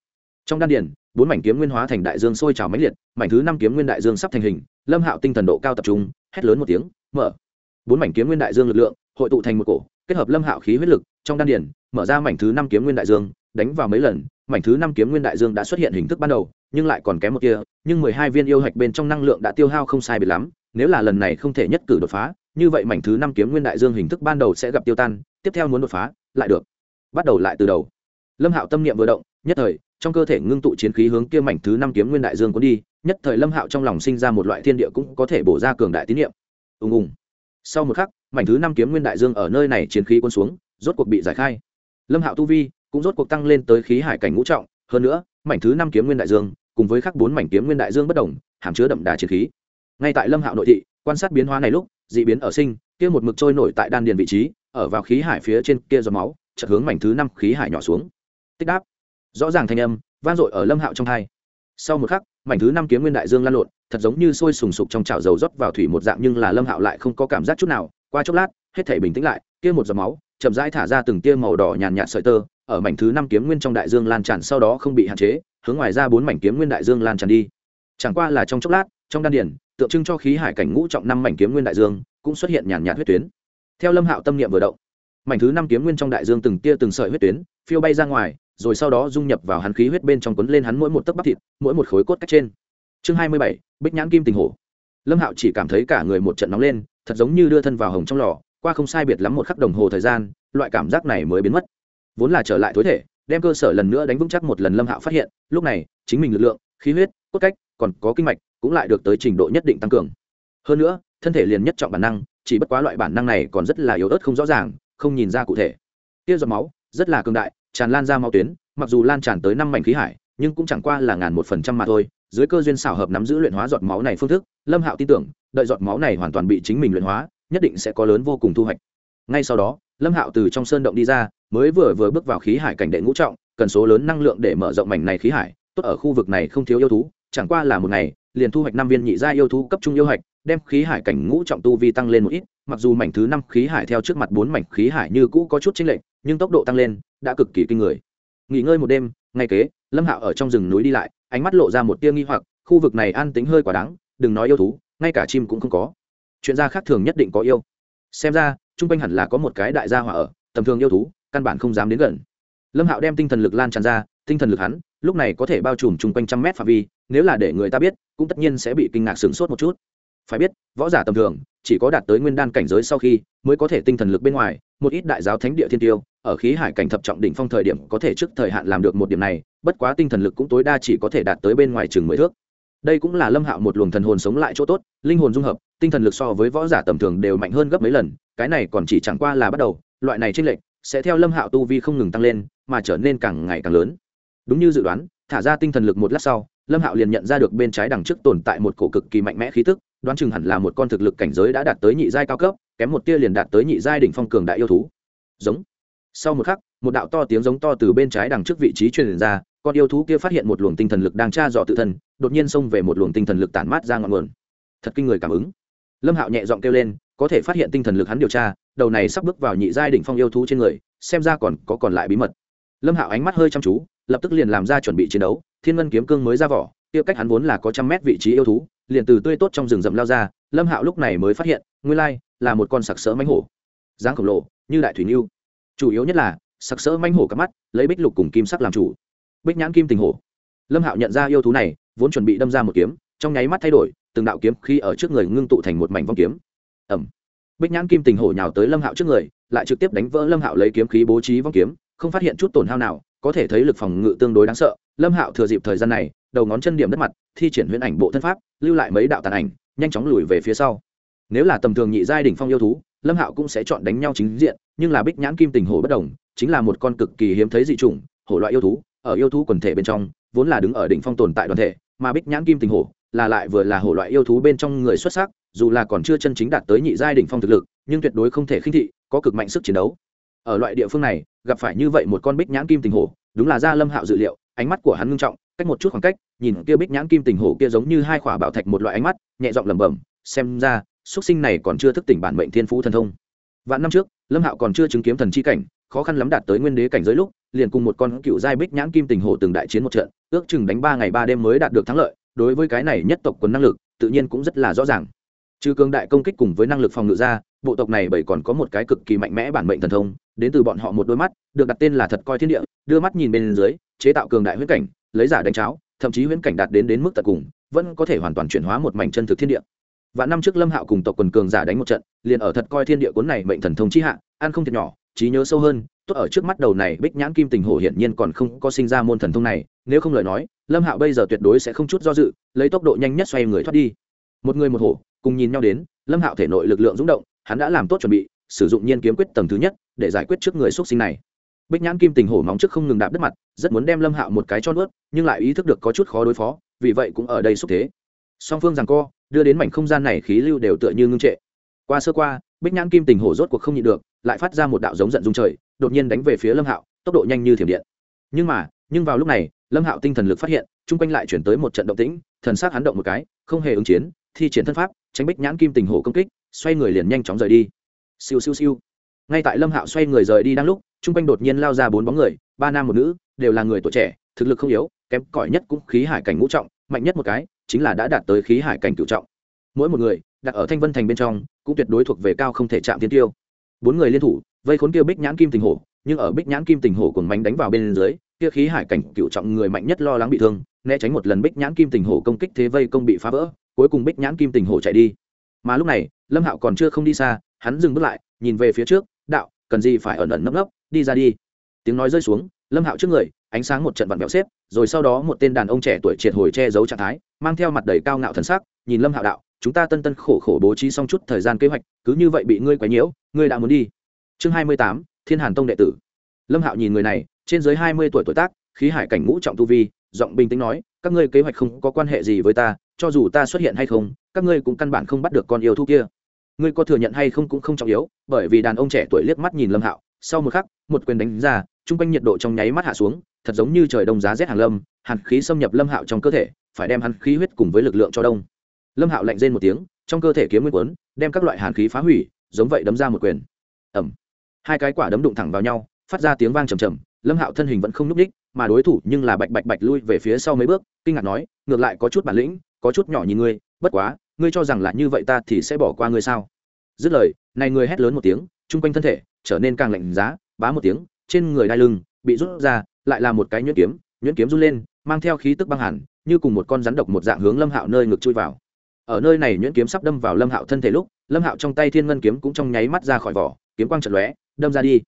Trong đan điển bốn mảnh kiếm nguyên hóa thành đại dương sôi trào mãnh liệt, mảnh thứ năm kiếm nguyên đại dương sắp thành hình, lâm hạo tinh thần độ cao tập trung, hét lớn một tiếng, mở. Bốn mảnh kiếm nguyên đại dương lực lượng hội tụ thành một cổ, kết hợp lâm hạo khí huyết lực, trong đan điển mở ra mảnh thứ năm kiếm nguyên đại dương, đánh vào mấy lần mảnh thứ năm kiếm nguyên đại dương đã xuất hiện hình thức ban đầu, nhưng lại còn kém một kia, nhưng mười hai viên yêu hạch bên trong năng lượng đã tiêu hao không sai biệt lắm, nếu là lần này không thể nhất cử đột phá, như vậy mảnh thứ năm kiếm nguyên đại dương hình thức ban đầu sẽ gặp tiêu tan, tiếp theo muốn đột phá, lại được. Bắt đầu lại từ đầu. Lâm hạo tâm niệm vừa động, nhất thời, trong cơ thể ngưng tụ chiến khí hướng kia mảnh thứ năm kiếm nguyên đại dương cuốn đi, nhất thời lâm hạo trong lòng sinh ra một loại thiên địa cũng có thể bổ ra cường đại tín niệm. Ùng ùng. Sau một khắc, mảnh thứ năm kiếm nguyên đại dương ở nơi này chiến khí cuốn xuống, rốt cuộc bị giải khai. Lâm hạo tu vi cũng rốt cuộc tăng lên tới khí hải cảnh ngũ trọng, hơn nữa, mảnh thứ năm kiếm nguyên đại dương, cùng với khắc bốn mảnh kiếm nguyên đại dương bất đồng, hàm chứa đậm đà chiến khí. Ngay tại lâm hạo nội thị, quan sát biến hóa này lúc d ị biến ở sinh, kia một mực trôi nổi tại đan điền vị trí, ở vào khí hải phía trên kia giọt máu, chợt hướng mảnh thứ năm khí hải nhỏ xuống. Tích đáp. Rõ ràng thanh âm, vang dội ở lâm hạo trong hai. Sau một khắc, mảnh thứ năm kiếm nguyên đại dương lan lộn, thật giống như sôi sùng sục trong chảo dầu rót vào thủy một dạng, nhưng là lâm hạo lại không có cảm giác chút nào. Qua chốc lát, hết thể bình tĩnh lại, kia một giọt máu, chậm rãi thả ra từng tia màu đỏ nhàn nhạt sợi tơ ở mảnh thứ năm kiếm nguyên trong đại dương lan tràn, sau đó không bị hạn chế, hướng ngoài ra bốn mảnh kiếm nguyên đại dương lan tràn đi. Chẳng qua là trong chốc lát, trong đan điển tượng trưng cho khí hải cảnh ngũ trọng năm mảnh kiếm nguyên đại dương, cũng xuất hiện nhàn nhạt huyết tuyến. Theo lâm hạo tâm niệm vừa động, mảnh thứ năm kiếm nguyên trong đại dương từng tia từng sợi huyết tuyến phiêu bay ra ngoài, rồi sau đó dung nhập vào hắn khí huyết bên trong quấn lên hắn mỗi một tấc bắp thịt, mỗi một khối cốt cách trên. Chương hai mươi bảy, bích nhãn kim tình hổ. Lâm hạo chỉ cảm thấy cả người một trận nóng lên, thật giống như đưa thân vào hồng trong lò, qua không sai biệt lắm một khắc đồng hồ thời gian, loại cảm giác này mới biến mất vốn là trở lại thối thể, đem cơ sở lần nữa đánh vững chắc một lần lâm hạo phát hiện, lúc này, chính mình lực lượng, khí huyết, cốt cách, còn có kinh mạch, cũng lại được tới trình độ nhất định tăng cường. Hơn nữa, thân thể liền nhất trọng bản năng, chỉ bất quá loại bản năng này còn rất là yếu ớt không rõ ràng, không nhìn ra cụ thể. Tiêu giọt máu, rất là cường đại, tràn lan ra máu tuyến, mặc dù lan tràn tới năm mảnh khí hải, nhưng cũng chẳng qua là ngàn một phần trăm mà thôi. Dưới cơ duyên xảo hợp nắm giữ luyện hóa giọt máu này phương thức, lâm hạo tin tưởng, đợi giọt máu này hoàn toàn bị chính mình luyện hóa, nhất định sẽ có lớn vô cùng thu hoạch. Ngay sau đó, lâm hạo từ trong sơn động đi ra mới vừa vừa bước vào khí hải cảnh đệ ngũ trọng, cần số lớn năng lượng để mở rộng mảnh này khí hải, tốt ở khu vực này không thiếu yêu thú, chẳng qua là một ngày, liền thu hoạch năm viên nhị gia yêu thú cấp trung yêu hạch, đem khí hải cảnh ngũ trọng tu vi tăng lên một ít, mặc dù mảnh thứ năm khí hải theo trước mặt bốn mảnh khí hải như cũ có chút chênh lệch, nhưng tốc độ tăng lên đã cực kỳ kinh người. Nghỉ ngơi một đêm, ngay kế, lâm hạo ở trong rừng núi đi lại, ánh mắt lộ ra một tia nghi hoặc, khu vực này an tính hơi quá đáng, đừng nói yêu thú, ngay cả chim cũng không có. Chuyện gia khác thường nhất định có yêu. Xem ra, chung quanh hẳn là có một cái đại gia hỏa ở tầm thường yêu thú, căn bản không dám đến gần. Lâm hạo đem tinh thần lực lan tràn ra, tinh thần lực hắn, lúc này có thể bao trùm chung quanh trăm mét phạm vi, nếu là để người ta biết, cũng tất nhiên sẽ bị kinh ngạc sửng sốt một chút. Phải biết, võ giả tầm thường, chỉ có đạt tới nguyên đan cảnh giới sau khi, mới có thể tinh thần lực bên ngoài, một ít đại giáo thánh địa thiên tiêu, ở khí hải cảnh thập trọng đỉnh phong thời điểm có thể trước thời hạn làm được một điểm này, bất quá tinh thần lực cũng tối đa chỉ có thể đạt tới bên ngoài chừng mười thước. Đây cũng là lâm hạo một luồng thần hồn sống lại chỗ tốt, linh hồn dung hợp, tinh thần lực so với võ giả tầm thường đều mạnh hơn gấp mấy lần, cái này còn chỉ chẳng qua là bắt đầu loại này tranh lệch sẽ theo lâm hạo tu vi không ngừng tăng lên, mà trở nên càng ngày càng lớn. Đúng như dự đoán, thả ra tinh thần lực một lát sau, lâm hạo liền nhận ra được bên trái đằng trước tồn tại một cổ cực kỳ mạnh mẽ khí tức, đoán chừng hẳn là một con thực lực cảnh giới đã đạt tới nhị giai cao cấp, kém một tia liền đạt tới nhị giai đỉnh phong cường đại yêu thú. Giống. Sau một khắc, một đạo to tiếng giống to từ bên trái đằng trước vị trí truyền ra, con yêu thú kia phát hiện một luồng tinh thần lực đang tra dò tự thân, đột nhiên xông về một luồng tinh thần lực tản mát ra ngọn nguồn. Thật kinh người cảm ứng. Lâm hạo nhẹ giọng kêu lên có thể phát hiện tinh thần lực hắn điều tra, đầu này sắp bước vào nhị giai đỉnh phong yêu thú trên người, xem ra còn có còn lại bí mật. Lâm hạo ánh mắt hơi chăm chú, lập tức liền làm ra chuẩn bị chiến đấu, thiên ngân kiếm cương mới ra vỏ tiêu cách hắn vốn là có trăm mét vị trí yêu thú, liền từ tươi tốt trong rừng rậm lao ra, lâm hạo lúc này mới phát hiện, nguyên lai, là một con sặc sỡ mánh hổ. Dáng khổng lồ, như đại thủy niu chủ yếu nhất là, sặc sỡ mánh hổ cắp mắt, lấy bích lục cùng kim sắc làm chủ. Bích nhãn kim tình hổ. Lâm hạo nhận ra yêu thú này, vốn chuẩn bị đâm ra một kiếm, trong nháy mắt thay đổi, từng đạo kiếm khi ở trước người ngưng tụ thành một mảnh vong kiếm ẩm. Bích nhãn kim tình hổ nhào tới lâm hạo trước người, lại trực tiếp đánh vỡ lâm hạo lấy kiếm khí bố trí vong kiếm, không phát hiện chút tổn hao nào, có thể thấy lực phòng ngự tương đối đáng sợ. Lâm hạo thừa dịp thời gian này, đầu ngón chân điểm đất mặt, thi triển huyễn ảnh bộ thân pháp, lưu lại mấy đạo tàn ảnh, nhanh chóng lùi về phía sau. Nếu là tầm thường nhị giai đỉnh phong yêu thú, lâm hạo cũng sẽ chọn đánh nhau chính diện, nhưng là bích nhãn kim tình hổ bất đồng, chính là một con cực kỳ hiếm thấy dị chủng, hổ loại yêu thú, ở yêu thú quần thể bên trong, vốn là đứng ở đỉnh phong tồn tại đoàn thể, mà bích nhãn kim tình hổ là lại vừa là hổ loại yêu thú bên trong người xuất sắc dù là còn chưa chân chính đạt tới nhị giai đỉnh phong thực lực, nhưng tuyệt đối không thể khinh thị, có cực mạnh sức chiến đấu. Ở loại địa phương này, gặp phải như vậy một con bích nhãn kim tình hổ, đúng là gia lâm hạo dự liệu, ánh mắt của hắn ngưng trọng, cách một chút khoảng cách, nhìn kia bích nhãn kim tình hổ kia giống như hai khỏa bảo thạch một loại ánh mắt, nhẹ giọng lẩm bẩm, xem ra, xuất sinh này còn chưa thức tỉnh bản mệnh thiên phú thần thông. Vạn năm trước, lâm hạo còn chưa chứng kiến thần chi cảnh, khó khăn lắm đạt tới nguyên đế cảnh giới lúc, liền cùng một con cựu giai bích nhãn kim tình hổ từng đại chiến một trận, ước chừng đánh ba ngày ba đêm mới đạt được thắng lợi, đối với cái này nhất tộc quần năng lực, tự nhiên cũng rất là rõ ràng trừ cường đại công kích cùng với năng lực phòng ngự ra, bộ tộc này bởi còn có một cái cực kỳ mạnh mẽ bản mệnh thần thông, đến từ bọn họ một đôi mắt, được đặt tên là thật coi thiên địa, đưa mắt nhìn bên dưới, chế tạo cường đại huyết cảnh, lấy giả đánh cháo, thậm chí huyễn cảnh đạt đến đến mức tận cùng, vẫn có thể hoàn toàn chuyển hóa một mảnh chân thực thiên địa. Và năm trước lâm hạo cùng tộc quần cường giả đánh một trận, liền ở thật coi thiên địa cuốn này mệnh thần thông chi hạ, ăn không thiệt nhỏ, trí nhớ sâu hơn, tốt ở trước mắt đầu này bích nhãn kim tình hổ hiển nhiên còn không có sinh ra môn thần thông này, nếu không lời nói, lâm hạo bây giờ tuyệt đối sẽ không chút do dự, lấy tốc độ nhanh nhất xoay người thoát đi. Một người một hổ cùng nhìn nhau đến, lâm hạo thể nội lực lượng rúng động, hắn đã làm tốt chuẩn bị, sử dụng nhiên kiếm quyết tầng thứ nhất để giải quyết trước người x sinh này. Bích nhãn kim tình hổ móng trước không ngừng đạp đất mặt, rất muốn đem lâm hạo một cái cho nuốt, nhưng lại ý thức được có chút khó đối phó, vì vậy cũng ở đây xúc thế. Song phương rằng co, đưa đến mảnh không gian này khí lưu đều tựa như ngưng trệ. Qua sơ qua, bích nhãn kim tình hổ rốt cuộc không nhịn được, lại phát ra một đạo giống giận dung trời, đột nhiên đánh về phía lâm hạo, tốc độ nhanh như thiểm điện. Nhưng mà, nhưng vào lúc này, lâm hạo tinh thần lực phát hiện, chung quanh lại chuyển tới một trận động tĩnh, thần s á c hắn động một cái, không hề ứng chiến thi triển thân pháp, tránh bích nhãn kim tình hổ công kích, xoay người liền nhanh chóng rời đi. Siêu siêu siêu. Ngay tại lâm hạo xoay người rời đi đang lúc chung quanh đột nhiên lao ra bốn bóng người, ba nam một nữ, đều là người tuổi trẻ, thực lực không yếu, kém cỏi nhất cũng khí hải cảnh ngũ trọng, mạnh nhất một cái, chính là đã đạt tới khí hải cảnh cựu trọng. Mỗi một người, đặt ở thanh vân thành bên trong, cũng tuyệt đối thuộc về cao không thể chạm tiến tiêu. Bốn người liên thủ, vây khốn kia bích nhãn kim tình hổ, nhưng ở bích nhãn kim tình hổ cùng mánh đánh vào bên dưới, kia khí hải cảnh cựu trọng người mạnh nhất lo lắng bị thương, né tránh một lần bích nhãn kim tình hổ công kích thế vây công bị phá vỡ cuối cùng bích nhãn kim tình hổ chạy đi. Mà lúc này, lâm hạo còn chưa không đi xa, hắn dừng bước lại, nhìn về phía trước, đạo, cần gì phải ẩn ẩn nấp nấp, đi ra đi. Tiếng nói rơi xuống, lâm hạo trước người, ánh sáng một trận vặn vẹo xếp, rồi sau đó một tên đàn ông trẻ tuổi triệt hồi che giấu trạng thái, mang theo mặt đầy cao ngạo thần sắc, nhìn lâm hạo đạo, chúng ta tân tân khổ khổ bố trí xong chút thời gian kế hoạch, cứ như vậy bị ngươi quấy nhiễu, ngươi đã muốn đi. Chương hai mươi tám, thiên hàn tông đệ tử. Lâm hạo nhìn người này, trên dưới hai mươi tuổi tuổi tác, khí hải cảnh ngũ trọng tu vi, giọng bình tĩnh nói, các ngươi kế hoạch không có quan hệ gì với ta cho dù ta xuất hiện hay không, các ngươi cũng căn bản không bắt được con yêu thú kia. Ngươi có thừa nhận hay không cũng không trọng yếu, bởi vì đàn ông trẻ tuổi liếc mắt nhìn lâm hạo, sau một khắc, một quyền đánh ra chung quanh nhiệt độ trong nháy mắt hạ xuống, thật giống như trời đông giá rét hàng lâm, hàn khí xâm nhập lâm hạo trong cơ thể, phải đem hắn khí huyết cùng với lực lượng cho đông. Lâm hạo lạnh rên một tiếng, trong cơ thể kiếm nguyên quấn đem các loại hàn khí phá hủy, giống vậy đấm ra một quyền. Ẩm hai cái quả đấm đụng thẳng vào nhau, phát ra tiếng vang trầm trầm lâm hạo thân hình vẫn không n ú c ních mà đối thủ nhưng là bạch bạch bạch lui về phía sau mấy bước, kinh ngạc nói, ngược lại có chút bản lĩnh có chút nhỏ nhìn ngươi, bất quá, ngươi cho rằng là như vậy ta thì sẽ bỏ qua ngươi sao? Dứt lời, này người hét lớn một tiếng, chung quanh thân thể trở nên càng lạnh giá, bá một tiếng, trên người đai lưng bị rút ra, lại là một cái nhuyễn kiếm nhuyễn kiếm rút lên, mang theo khí tức băng hẳn như cùng một con rắn độc một dạng hướng lâm hạo nơi ngực chui vào. Ở nơi này nhuyễn kiếm sắp đâm vào lâm hạo thân thể lúc, lâm hạo trong tay thiên ngân kiếm cũng trong nháy mắt ra khỏi vỏ, kiếm quang trận lóe, đâm ra đi.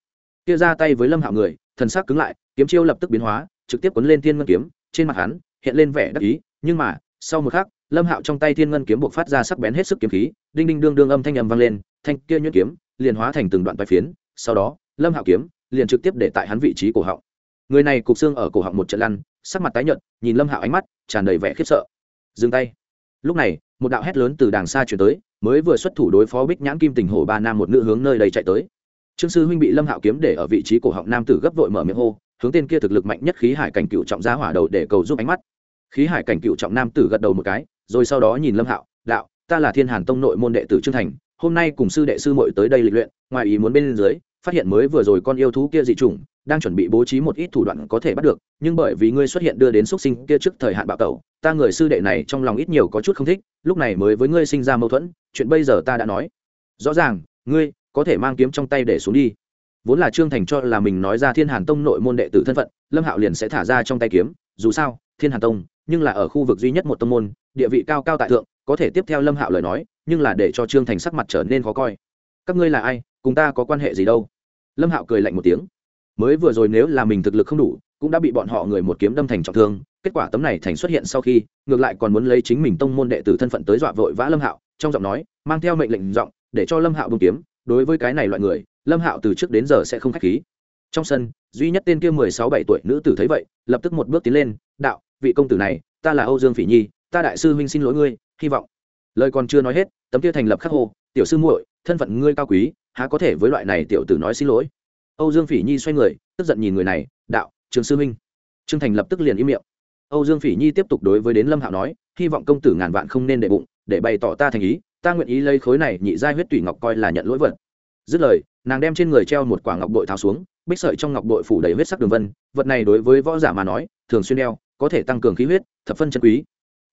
Kia ra tay với lâm hạo người, thần sắc cứng lại, kiếm chiêu lập tức biến hóa, trực tiếp quấn lên thiên ngân kiếm, trên mặt hắn hiện lên vẻ đắc ý, nhưng mà sau một khắc, lâm hạo trong tay thiên ngân kiếm buộc phát ra sắc bén hết sức kiếm khí, đinh đinh đương đương âm thanh ầm vang lên, thanh kia nhuyễn kiếm liền hóa thành từng đoạn vai phiến, sau đó, lâm hạo kiếm liền trực tiếp để tại hắn vị trí cổ họng. Người này cục xương ở cổ họng một trận lăn, sắc mặt tái nhợt, nhìn lâm hạo ánh mắt, tràn đầy vẻ khiếp sợ. Dừng tay. Lúc này, một đạo hét lớn từ đàng xa chuyển tới, mới vừa xuất thủ đối phó bích nhãn kim tình hổ ba nam một nữ hướng nơi đây chạy tới. Trương sư huynh bị lâm hạo kiếm để ở vị trí cổ họng nam tử gấp vội mở miệng hô, hướng tên kia thực lực mạnh nhất khí hải cảnh cựu trọng giá hỏa đầu để cầu giúp ánh mắt khí hải cảnh cựu trọng nam tử gật đầu một cái, rồi sau đó nhìn lâm hạo, đạo, ta là thiên hàn tông nội môn đệ tử trương thành, hôm nay cùng sư đệ sư muội tới đây lịch luyện, ngoài ý muốn bên dưới, phát hiện mới vừa rồi con yêu thú kia dị chủng, đang chuẩn bị bố trí một ít thủ đoạn có thể bắt được, nhưng bởi vì ngươi xuất hiện đưa đến xuất sinh kia trước thời hạn bạo tẩu, ta người sư đệ này trong lòng ít nhiều có chút không thích, lúc này mới với ngươi sinh ra mâu thuẫn, chuyện bây giờ ta đã nói. Rõ ràng, ngươi có thể mang kiếm trong tay để xuống đi. Vốn là trương thành cho là mình nói ra thiên hàn tông nội môn đệ tử thân phận, lâm hạo liền sẽ thả ra trong tay kiếm, dù sao thiên hàn tông, nhưng là ở khu vực duy nhất một tông môn, địa vị cao cao tại thượng, có thể tiếp theo lâm hạo lời nói, nhưng là để cho trương thành sắc mặt trở nên khó coi. Các ngươi là ai, cùng ta có quan hệ gì đâu? Lâm hạo cười lạnh một tiếng. Mới vừa rồi nếu là mình thực lực không đủ, cũng đã bị bọn họ người một kiếm đâm thành trọng thương, kết quả tấm này thành xuất hiện sau khi, ngược lại còn muốn lấy chính mình tông môn đệ tử thân phận tới dọa vội vã lâm hạo, trong giọng nói, mang theo mệnh lệnh giọng, để cho lâm hạo bông kiếm. Đối với cái này loại người, lâm hạo từ trước đến giờ sẽ không k h á c h khí. Trong sân, duy nhất tên kia mười sáu bảy tuổi nữ tử thấy vậy, lập tức một bước tiến lên, đạo vị công tử này, ta là âu dương phỉ nhi, ta đại sư huynh xin lỗi ngươi, hy vọng. Lời còn chưa nói hết, tấm kia thành lập khắc hồ tiểu sư muội, thân phận ngươi cao quý, há có thể với loại này tiểu tử nói xin lỗi? Âu dương phỉ nhi xoay người, tức giận nhìn người này, đạo, trường sư minh trương thành lập tức liền im miệng. Âu dương phỉ nhi tiếp tục đối với đến lâm hạo nói, hy vọng công tử ngàn vạn không nên để bụng, để bày tỏ ta thành ý, ta nguyện ý lấy khối này nhị giai huyết tủy ngọc coi là nhận lỗi vật. Dứt lời, nàng đem trên người treo một quả ngọc bội tháo xuống, bích sợi trong ngọc bội phủ đầy huyết sắc đường vân, vật này đối với võ giả mà nói, thường xuyên đeo có thể tăng cường khí huyết, thập phân chân quý.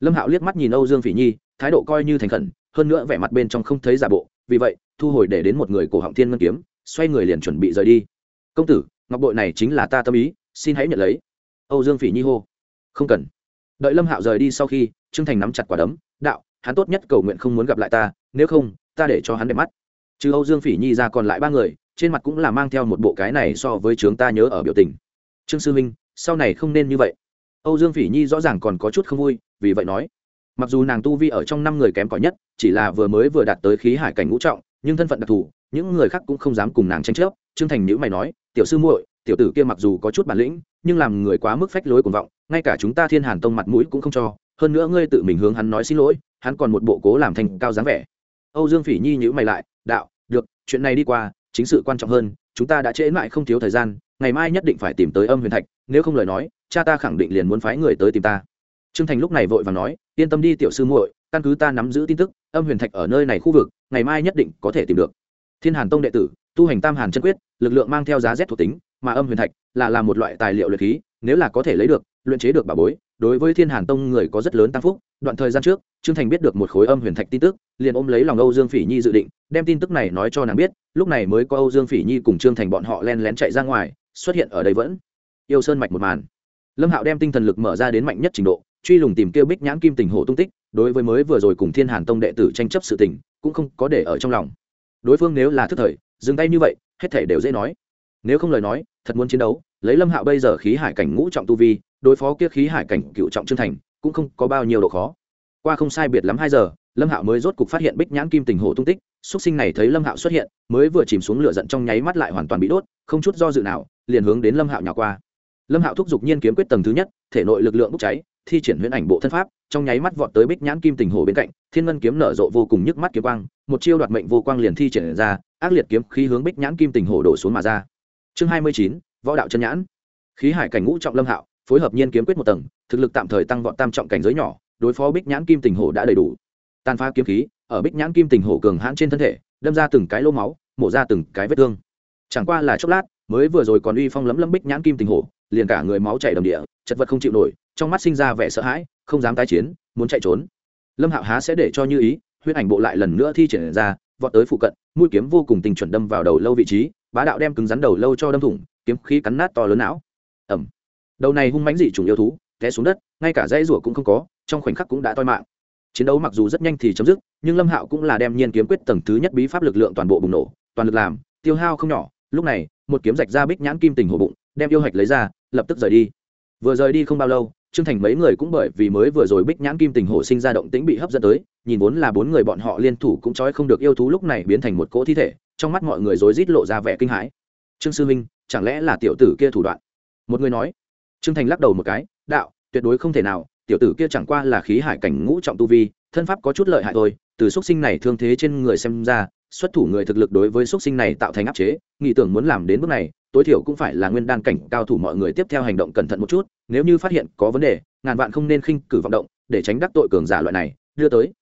Lâm hạo liếc mắt nhìn âu dương phỉ nhi, thái độ coi như thành khẩn, hơn nữa vẻ mặt bên trong không thấy giả bộ, vì vậy, thu hồi để đến một người cổ họng thiên ngân kiếm, xoay người liền chuẩn bị rời đi. Công tử, ngọc bội này chính là ta tâm ý, xin hãy nhận lấy. Âu dương phỉ nhi hô. Không cần. Đợi lâm hạo rời đi sau khi, trương thành nắm chặt quả đấm, đạo, hắn tốt nhất cầu nguyện không muốn gặp lại ta, nếu không, ta để cho hắn đẹp mắt. Trừ âu dương phỉ nhi ra còn lại ba người, trên mặt cũng là mang theo một bộ cái này so với chúng ta nhớ ở biểu tình. Trương sư minh sau này không nên như vậy âu dương phỉ nhi rõ ràng còn có chút không vui, vì vậy nói, mặc dù nàng tu vi ở trong năm người kém cỏi nhất, chỉ là vừa mới vừa đạt tới khí hải cảnh ngũ trọng, nhưng thân phận đặc thù, những người khác cũng không dám cùng nàng tranh chấp. Trương thành nhữ mày nói, tiểu sư muội, tiểu tử kia mặc dù có chút bản lĩnh, nhưng làm người quá mức phách lối cuồng vọng, ngay cả chúng ta thiên hàn tông mặt mũi cũng không cho, hơn nữa ngươi tự mình hướng hắn nói xin lỗi, hắn còn một bộ cố làm thành cao dáng vẻ. Âu dương phỉ nhi nhữ mày lại, đạo, được, chuyện này đi qua, chính sự quan trọng hơn, chúng ta đã trễ mãi không thiếu thời gian, ngày mai nhất định phải tìm tới âm huyền thạch, nếu không lời nói cha ta khẳng định liền muốn phái người tới tìm ta. Trương thành lúc này vội và nói, yên tâm đi tiểu sư muội, căn cứ ta nắm giữ tin tức, âm huyền thạch ở nơi này khu vực, ngày mai nhất định có thể tìm được. Thiên hàn tông đệ tử, tu hành tam hàn chân quyết, lực lượng mang theo giá rét thuộc tính, mà âm huyền thạch là làm một loại tài liệu luyện khí, nếu là có thể lấy được, luyện chế được bà bối, đối với thiên hàn tông người có rất lớn tăng phúc. Đoạn thời gian trước, trương thành biết được một khối âm huyền thạch tin tức, liền ôm lấy lòng âu dương phỉ nhi dự định, đem tin tức này nói cho nàng biết, lúc này mới có âu dương phỉ nhi cùng trương thành bọn họ len lén chạy ra ngoài, xuất hiện ở đây vẫn. Yêu sơn mạch một màn lâm hạo đem tinh thần lực mở ra đến mạnh nhất trình độ, truy lùng tìm kêu bích nhãn kim tình hồ tung tích, đối với mới vừa rồi cùng thiên hàn tông đệ tử tranh chấp sự tình, cũng không có để ở trong lòng. Đối phương nếu là thức thời, dừng tay như vậy, hết thể đều dễ nói. Nếu không lời nói, thật muốn chiến đấu, lấy lâm hạo bây giờ khí hải cảnh ngũ trọng tu vi, đối phó kia khí hải cảnh cựu trọng trương thành, cũng không có bao nhiêu độ khó. Qua không sai biệt lắm hai giờ, lâm hạo mới rốt cục phát hiện bích nhãn kim tình hồ tung tích xuất sinh này thấy lâm hạo xuất hiện, mới vừa chìm xuống lửa giận trong nháy mắt lại hoàn toàn bị đốt, không chút do dự nào, liền hướng đến lâm hạo nhỏ qua lâm hạo thúc giục nhiên kiếm quyết tầng thứ nhất, thể nội lực lượng bốc cháy, thi triển huyễn ảnh bộ thân pháp, trong nháy mắt vọt tới bích nhãn kim tình hồ bên cạnh, thiên ngân kiếm nở rộ vô cùng nhức mắt kiếm quang, một chiêu đoạt mệnh vô quang liền thi triển ra, ác liệt kiếm khí hướng bích nhãn kim tình hồ đổ xuống mà ra. Chương hai mươi chín, võ đạo chân nhãn. Khí hải cảnh ngũ trọng lâm hạo, phối hợp nhiên kiếm quyết một tầng, thực lực tạm thời tăng vọt tam trọng cảnh giới nhỏ, đối phó bích nhãn kim tình hồ đã đầy đủ. Tàn phá kiếm khí, ở bích nhãn kim tình hồ cường hãn trên thân thể, đâm ra từng cái lô máu, mổ ra từng cái vết thương. Chẳng qua là chốc lát, mới vừa rồi còn uy phong lấm lấm bích nhãn kim tình hồ liền cả người máu chảy đầm địa, chật vật không chịu nổi, trong mắt sinh ra vẻ sợ hãi, không dám tái chiến, muốn chạy trốn. Lâm hạo há sẽ để cho như ý, huyết ảnh bộ lại lần nữa thi triển ra, vọt tới phụ cận, mũi kiếm vô cùng tình chuẩn đâm vào đầu lâu vị trí, bá đạo đem cứng rắn đầu lâu cho đâm thủng, kiếm khí cắn nát to lớn não. Ẩm đầu này hung mãnh dị trùng yêu thú, té xuống đất, ngay cả dãy rủa cũng không có, trong khoảnh khắc cũng đã toi mạng. Chiến đấu mặc dù rất nhanh thì chấm dứt, nhưng lâm hạo cũng là đem nhiên kiếm quyết tầng thứ nhất bí pháp lực lượng toàn bộ bùng nổ, toàn lực làm, tiêu hao không nhỏ, lúc này, một kiếm rạch ra bích nhãn kim tình hồ bụng đem yêu hạch lấy ra, lập tức rời đi. Vừa rời đi không bao lâu, trương thành mấy người cũng bởi vì mới vừa rồi bích nhãn kim tình hồ sinh ra động tĩnh bị hấp dẫn tới, nhìn vốn là bốn người bọn họ liên thủ cũng trói không được yêu thú lúc này biến thành một cỗ thi thể, trong mắt mọi người rối rít lộ ra vẻ kinh hãi. Trương sư minh chẳng lẽ là tiểu tử kia thủ đoạn? Một người nói. Trương thành lắc đầu một cái, đạo, tuyệt đối không thể nào, tiểu tử kia chẳng qua là khí hải cảnh ngũ trọng tu vi, thân pháp có chút lợi hại thôi, từ xuất sinh này thương thế trên người xem ra xuất thủ người thực lực đối với x sinh này tạo thành áp chế, nghĩ tưởng muốn làm đến bước này, tối thiểu cũng phải là nguyên đan cảnh cao thủ mọi người tiếp theo hành động cẩn thận một chút, nếu như phát hiện có vấn đề, ngàn vạn không nên khinh cử vọng động, để tránh đắc tội cường giả loại này, đưa tới.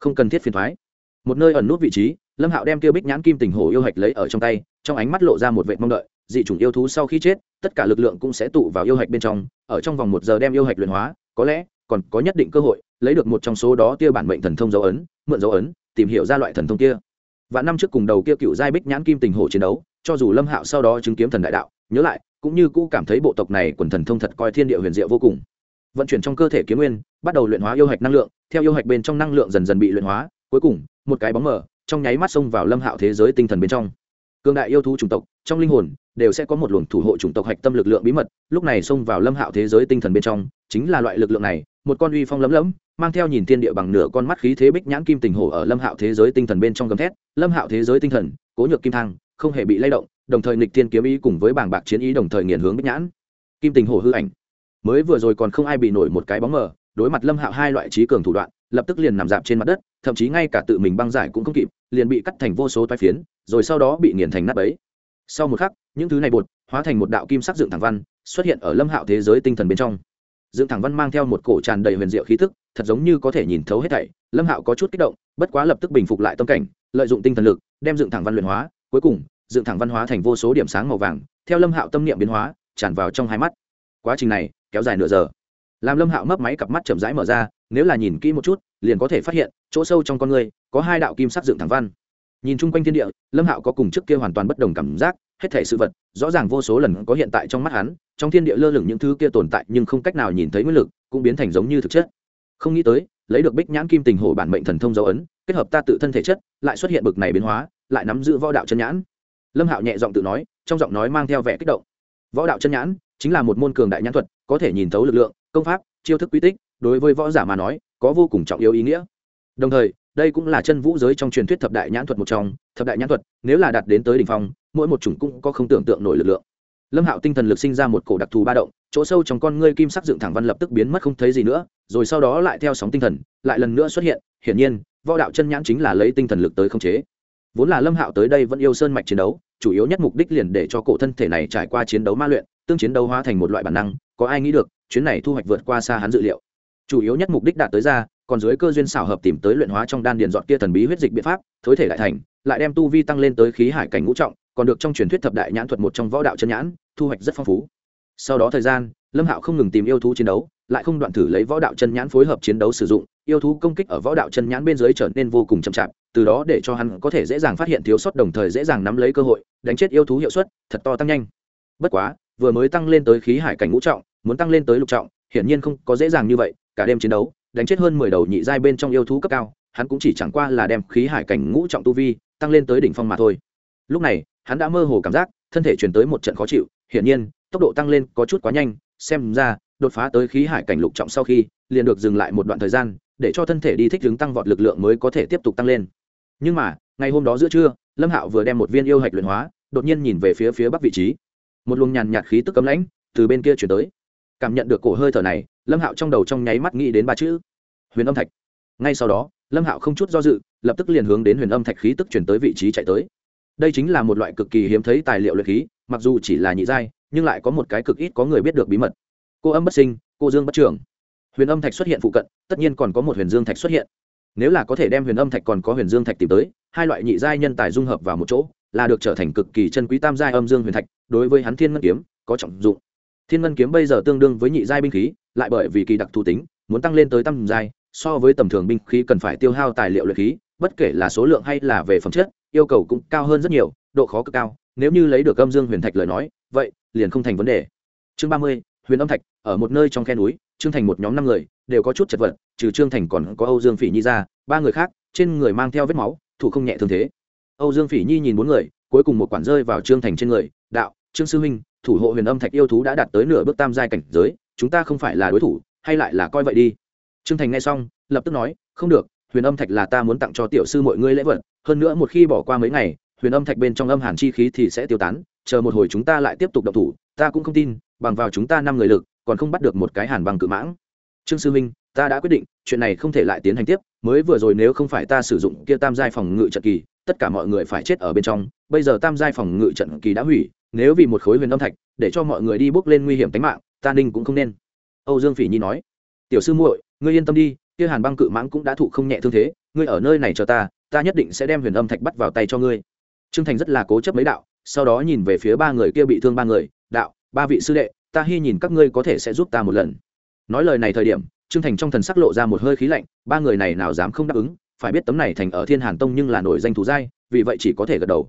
Không cần thiết phiền thoái. Một nơi ẩn nút vị trí, lâm hạo đem tiêu bích nhãn kim tình hồ yêu hạch lấy ở trong tay, trong ánh mắt lộ ra một vệ mong đợi, dị chủng yêu thú sau khi chết, tất cả lực lượng cũng sẽ tụ vào yêu hạch bên trong, ở trong vòng một giờ đem yêu hạch luyện hóa, có lẽ còn có nhất định cơ hội, lấy được một trong số đó tia bản mệnh thần thông dấu ấn, mượn dấu ấn, tìm hiểu ra loại thần thông kia và năm trước cùng đầu kia cựu giai bích nhãn kim tình hồ chiến đấu, cho dù lâm hạo sau đó chứng kiếm thần đại đạo, nhớ lại, cũng như cũ cảm thấy bộ tộc này quần thần thông thật coi thiên địa huyền diệu vô cùng. Vận chuyển trong cơ thể kiếm nguyên, bắt đầu luyện hóa yêu hạch năng lượng, theo yêu hạch bên trong năng lượng dần dần bị luyện hóa, cuối cùng, một cái bóng mở trong nháy mắt xông vào lâm hạo thế giới tinh thần bên trong. Cương đại yêu thú chủng tộc, trong linh hồn, đều sẽ có một luồng thủ hộ chủng tộc hạch tâm lực lượng bí mật, lúc này xông vào lâm hạo thế giới tinh thần bên trong, chính là loại lực lượng này, một con uy phong lấm lấm mang theo nhìn thiên địa bằng nửa con mắt khí thế bích nhãn kim tình hổ ở lâm hạo thế giới tinh thần bên trong gầm thét, lâm hạo thế giới tinh thần, cố nhược kim thăng không hề bị lay động, đồng thời nghịch thiên kiếm ý cùng với bảng bạc chiến ý đồng thời nghiền hướng bích nhãn. Kim tình hổ hư ảnh. Mới vừa rồi còn không ai bị nổi một cái bóng mờ, đối mặt lâm hạo hai loại trí cường thủ đoạn, lập tức liền nằm dạp trên mặt đất, thậm chí ngay cả tự mình băng giải cũng không kịp, liền bị cắt thành vô số toái phiến, rồi sau đó bị nghiền thành nát ấy sau một khắc, những thứ này bột, hóa thành một đạo kim sắc dựng thẳng văn, xuất hiện ở lâm hạo thế giới tinh thần bên trong. Dương thẳng văn mang theo một cổ tràn đầy huyền diệu khí thức thật giống như có thể nhìn thấu hết thảy. Lâm hạo có chút kích động, bất quá lập tức bình phục lại tâm cảnh, lợi dụng tinh thần lực, đem dựng thẳng văn luyện hóa. Cuối cùng, dựng thẳng văn hóa thành vô số điểm sáng màu vàng, theo lâm hạo tâm niệm biến hóa, tràn vào trong hai mắt. Quá trình này, kéo dài nửa giờ. Làm lâm hạo mấp máy cặp mắt chậm rãi mở ra, nếu là nhìn kỹ một chút, liền có thể phát hiện, chỗ sâu trong con người, có hai đạo kim sắc dựng thẳng văn nhìn chung quanh thiên địa, lâm hạo có cùng trước kia hoàn toàn bất đồng cảm giác, hết thể sự vật, rõ ràng vô số lần có hiện tại trong mắt hắn, trong thiên địa lơ lửng những thứ kia tồn tại nhưng không cách nào nhìn thấy nguyên lực, cũng biến thành giống như thực chất. Không nghĩ tới, lấy được bích nhãn kim tình hồ bản mệnh thần thông dấu ấn, kết hợp ta tự thân thể chất, lại xuất hiện bực này biến hóa, lại nắm giữ võ đạo chân nhãn. Lâm hạo nhẹ giọng tự nói, trong giọng nói mang theo vẻ kích động. Võ đạo chân nhãn chính là một môn cường đại nhãn thuật, có thể nhìn thấu lực lượng, công pháp, chiêu thức quy tích, đối với võ giả mà nói, có vô cùng trọng yếu ý nghĩa. Đồng thời đây cũng là chân vũ giới trong truyền thuyết thập đại nhãn thuật một trong, thập đại nhãn thuật, nếu là đạt đến tới đ ỉ n h phong, mỗi một chủng cũng có không tưởng tượng nổi lực lượng. Lâm hạo tinh thần lực sinh ra một cổ đặc thù ba động, chỗ sâu trong con ngươi kim sắc dựng thẳng văn lập tức biến mất không thấy gì nữa, rồi sau đó lại theo sóng tinh thần, lại lần nữa xuất hiện, hiển nhiên, võ đạo chân nhãn chính là lấy tinh thần lực tới khống chế. Vốn là lâm hạo tới đây vẫn yêu sơn mạch chiến đấu, chủ yếu nhất mục đích liền để cho cổ thân thể này trải qua chiến đấu ma luyện, tương chiến đấu hóa thành một loại bản năng, có ai nghĩ được, chuyến này thu hoạch vượt qua xa hắn dự liệu. Chủ yếu nhất mục đích đạt tới ra còn dưới cơ duyên xảo hợp tìm tới luyện hóa trong đan điền dọn kia thần bí huyết dịch biện pháp, thối thể đại thành, lại đem tu vi tăng lên tới khí hải cảnh ngũ trọng, còn được trong truyền thuyết thập đại nhãn thuật một trong võ đạo chân nhãn, thu hoạch rất phong phú. Sau đó thời gian, lâm hạo không ngừng tìm yêu thú chiến đấu, lại không đoạn thử lấy võ đạo chân nhãn phối hợp chiến đấu sử dụng, yêu thú công kích ở võ đạo chân nhãn bên dưới trở nên vô cùng chậm chạp, từ đó để cho hắn có thể dễ dàng phát hiện thiếu sót đồng thời dễ dàng nắm lấy cơ hội, đánh chết yêu thú hiệu suất thật to tăng nhanh. Bất quá, vừa mới tăng lên tới khí hải cảnh ngũ trọng, muốn tăng lên tới lục trọng, hiển nhiên không có dễ dàng như vậy, cả đêm chiến đấu đánh chết hơn mười đầu nhị giai bên trong yêu thú cấp cao, hắn cũng chỉ chẳng qua là đem khí hải cảnh ngũ trọng tu vi tăng lên tới đỉnh phong mà thôi. Lúc này, hắn đã mơ hồ cảm giác, thân thể chuyển tới một trận khó chịu, hiển nhiên, tốc độ tăng lên có chút quá nhanh, xem ra, đột phá tới khí hải cảnh lục trọng sau khi, liền được dừng lại một đoạn thời gian, để cho thân thể đi thích ứng tăng vọt lực lượng mới có thể tiếp tục tăng lên. Nhưng mà, ngày hôm đó giữa trưa, lâm hạo vừa đem một viên yêu hạch luyện hóa, đột nhiên nhìn về phía phía bắc vị trí. Một luồng nhàn nhạt khí tức cấm lãnh từ bên kia chuyển tới. Cảm nhận được cổ hơi thở này lâm hạo trong đầu trong nháy mắt nghĩ đến ba chữ huyền âm thạch ngay sau đó lâm hạo không chút do dự lập tức liền hướng đến huyền âm thạch khí tức chuyển tới vị trí chạy tới đây chính là một loại cực kỳ hiếm thấy tài liệu luyện khí mặc dù chỉ là nhị giai nhưng lại có một cái cực ít có người biết được bí mật cô âm bất sinh cô dương bất trường huyền âm thạch xuất hiện phụ cận tất nhiên còn có một huyền dương thạch xuất hiện nếu là có thể đem huyền âm thạch còn có huyền dương thạch tìm tới hai loại nhị giai nhân tài dung hợp vào một chỗ là được trở thành cực kỳ chân quý tam giai âm dương huyền thạch đối với hắn thiên ngân kiếm có trọng dụng thiên ngân kiếm bây giờ tương đương với nhị giai binh khí, lại bởi vì kỳ đặc thù tính, muốn tăng lên tới tam giai, so với tầm thường binh khí cần phải tiêu hao tài liệu luyện khí, bất kể là số lượng hay là về phẩm chất, yêu cầu cũng cao hơn rất nhiều, độ khó cực cao. Nếu như lấy được âm dương huyền thạch lời nói, vậy liền không thành vấn đề. Chương ba mươi, huyền âm thạch, ở một nơi trong khe núi, trương thành một nhóm năm người, đều có chút chật vật, trừ trương thành còn có âu dương phỉ nhi ra, ba người khác, trên người mang theo vết máu, thủ không nhẹ thương thế. Âu dương phỉ nhi nhìn bốn người, cuối cùng một quản rơi vào trương thành trên người, đạo, trương sư huynh thủ hộ huyền âm thạch yêu thú đã đạt tới nửa bước tam giai cảnh giới, chúng ta không phải là đối thủ, hay lại là coi vậy đi. Trương thành nghe xong, lập tức nói, không được, huyền âm thạch là ta muốn tặng cho tiểu sư mọi ngươi lễ vật, hơn nữa một khi bỏ qua mấy ngày, huyền âm thạch bên trong âm hàn chi khí thì sẽ tiêu tán, chờ một hồi chúng ta lại tiếp tục độc thủ, ta cũng không tin, bằng vào chúng ta năm người lực, còn không bắt được một cái hàn bằng cự mãng. Trương sư minh ta đã quyết định, chuyện này không thể lại tiến hành tiếp, mới vừa rồi nếu không phải ta sử dụng kia tam giai phòng ngự trận kỳ, tất cả mọi người phải chết ở bên trong, bây giờ tam giai phòng ngự trận kỳ đã hủy nếu vì một khối huyền âm thạch, để cho mọi người đi bước lên nguy hiểm tính mạng, ta ninh cũng không nên. Âu dương phỉ nhi nói. Tiểu sư muội, ngươi yên tâm đi, kia hàn băng cự mãng cũng đã thụ không nhẹ thương thế, ngươi ở nơi này cho ta ta nhất định sẽ đem huyền âm thạch bắt vào tay cho ngươi. Trương thành rất là cố chấp mấy đạo, sau đó nhìn về phía ba người kia bị thương ba người, đạo, ba vị sư đệ, ta hy nhìn các ngươi có thể sẽ giúp ta một lần. Nói lời này thời điểm, trương thành trong thần sắc lộ ra một hơi khí lạnh, ba người này nào dám không đáp ứng, phải biết tấm này thành ở thiên hàn tông nhưng là nổi danh thù giai, vì vậy chỉ có thể gật đầu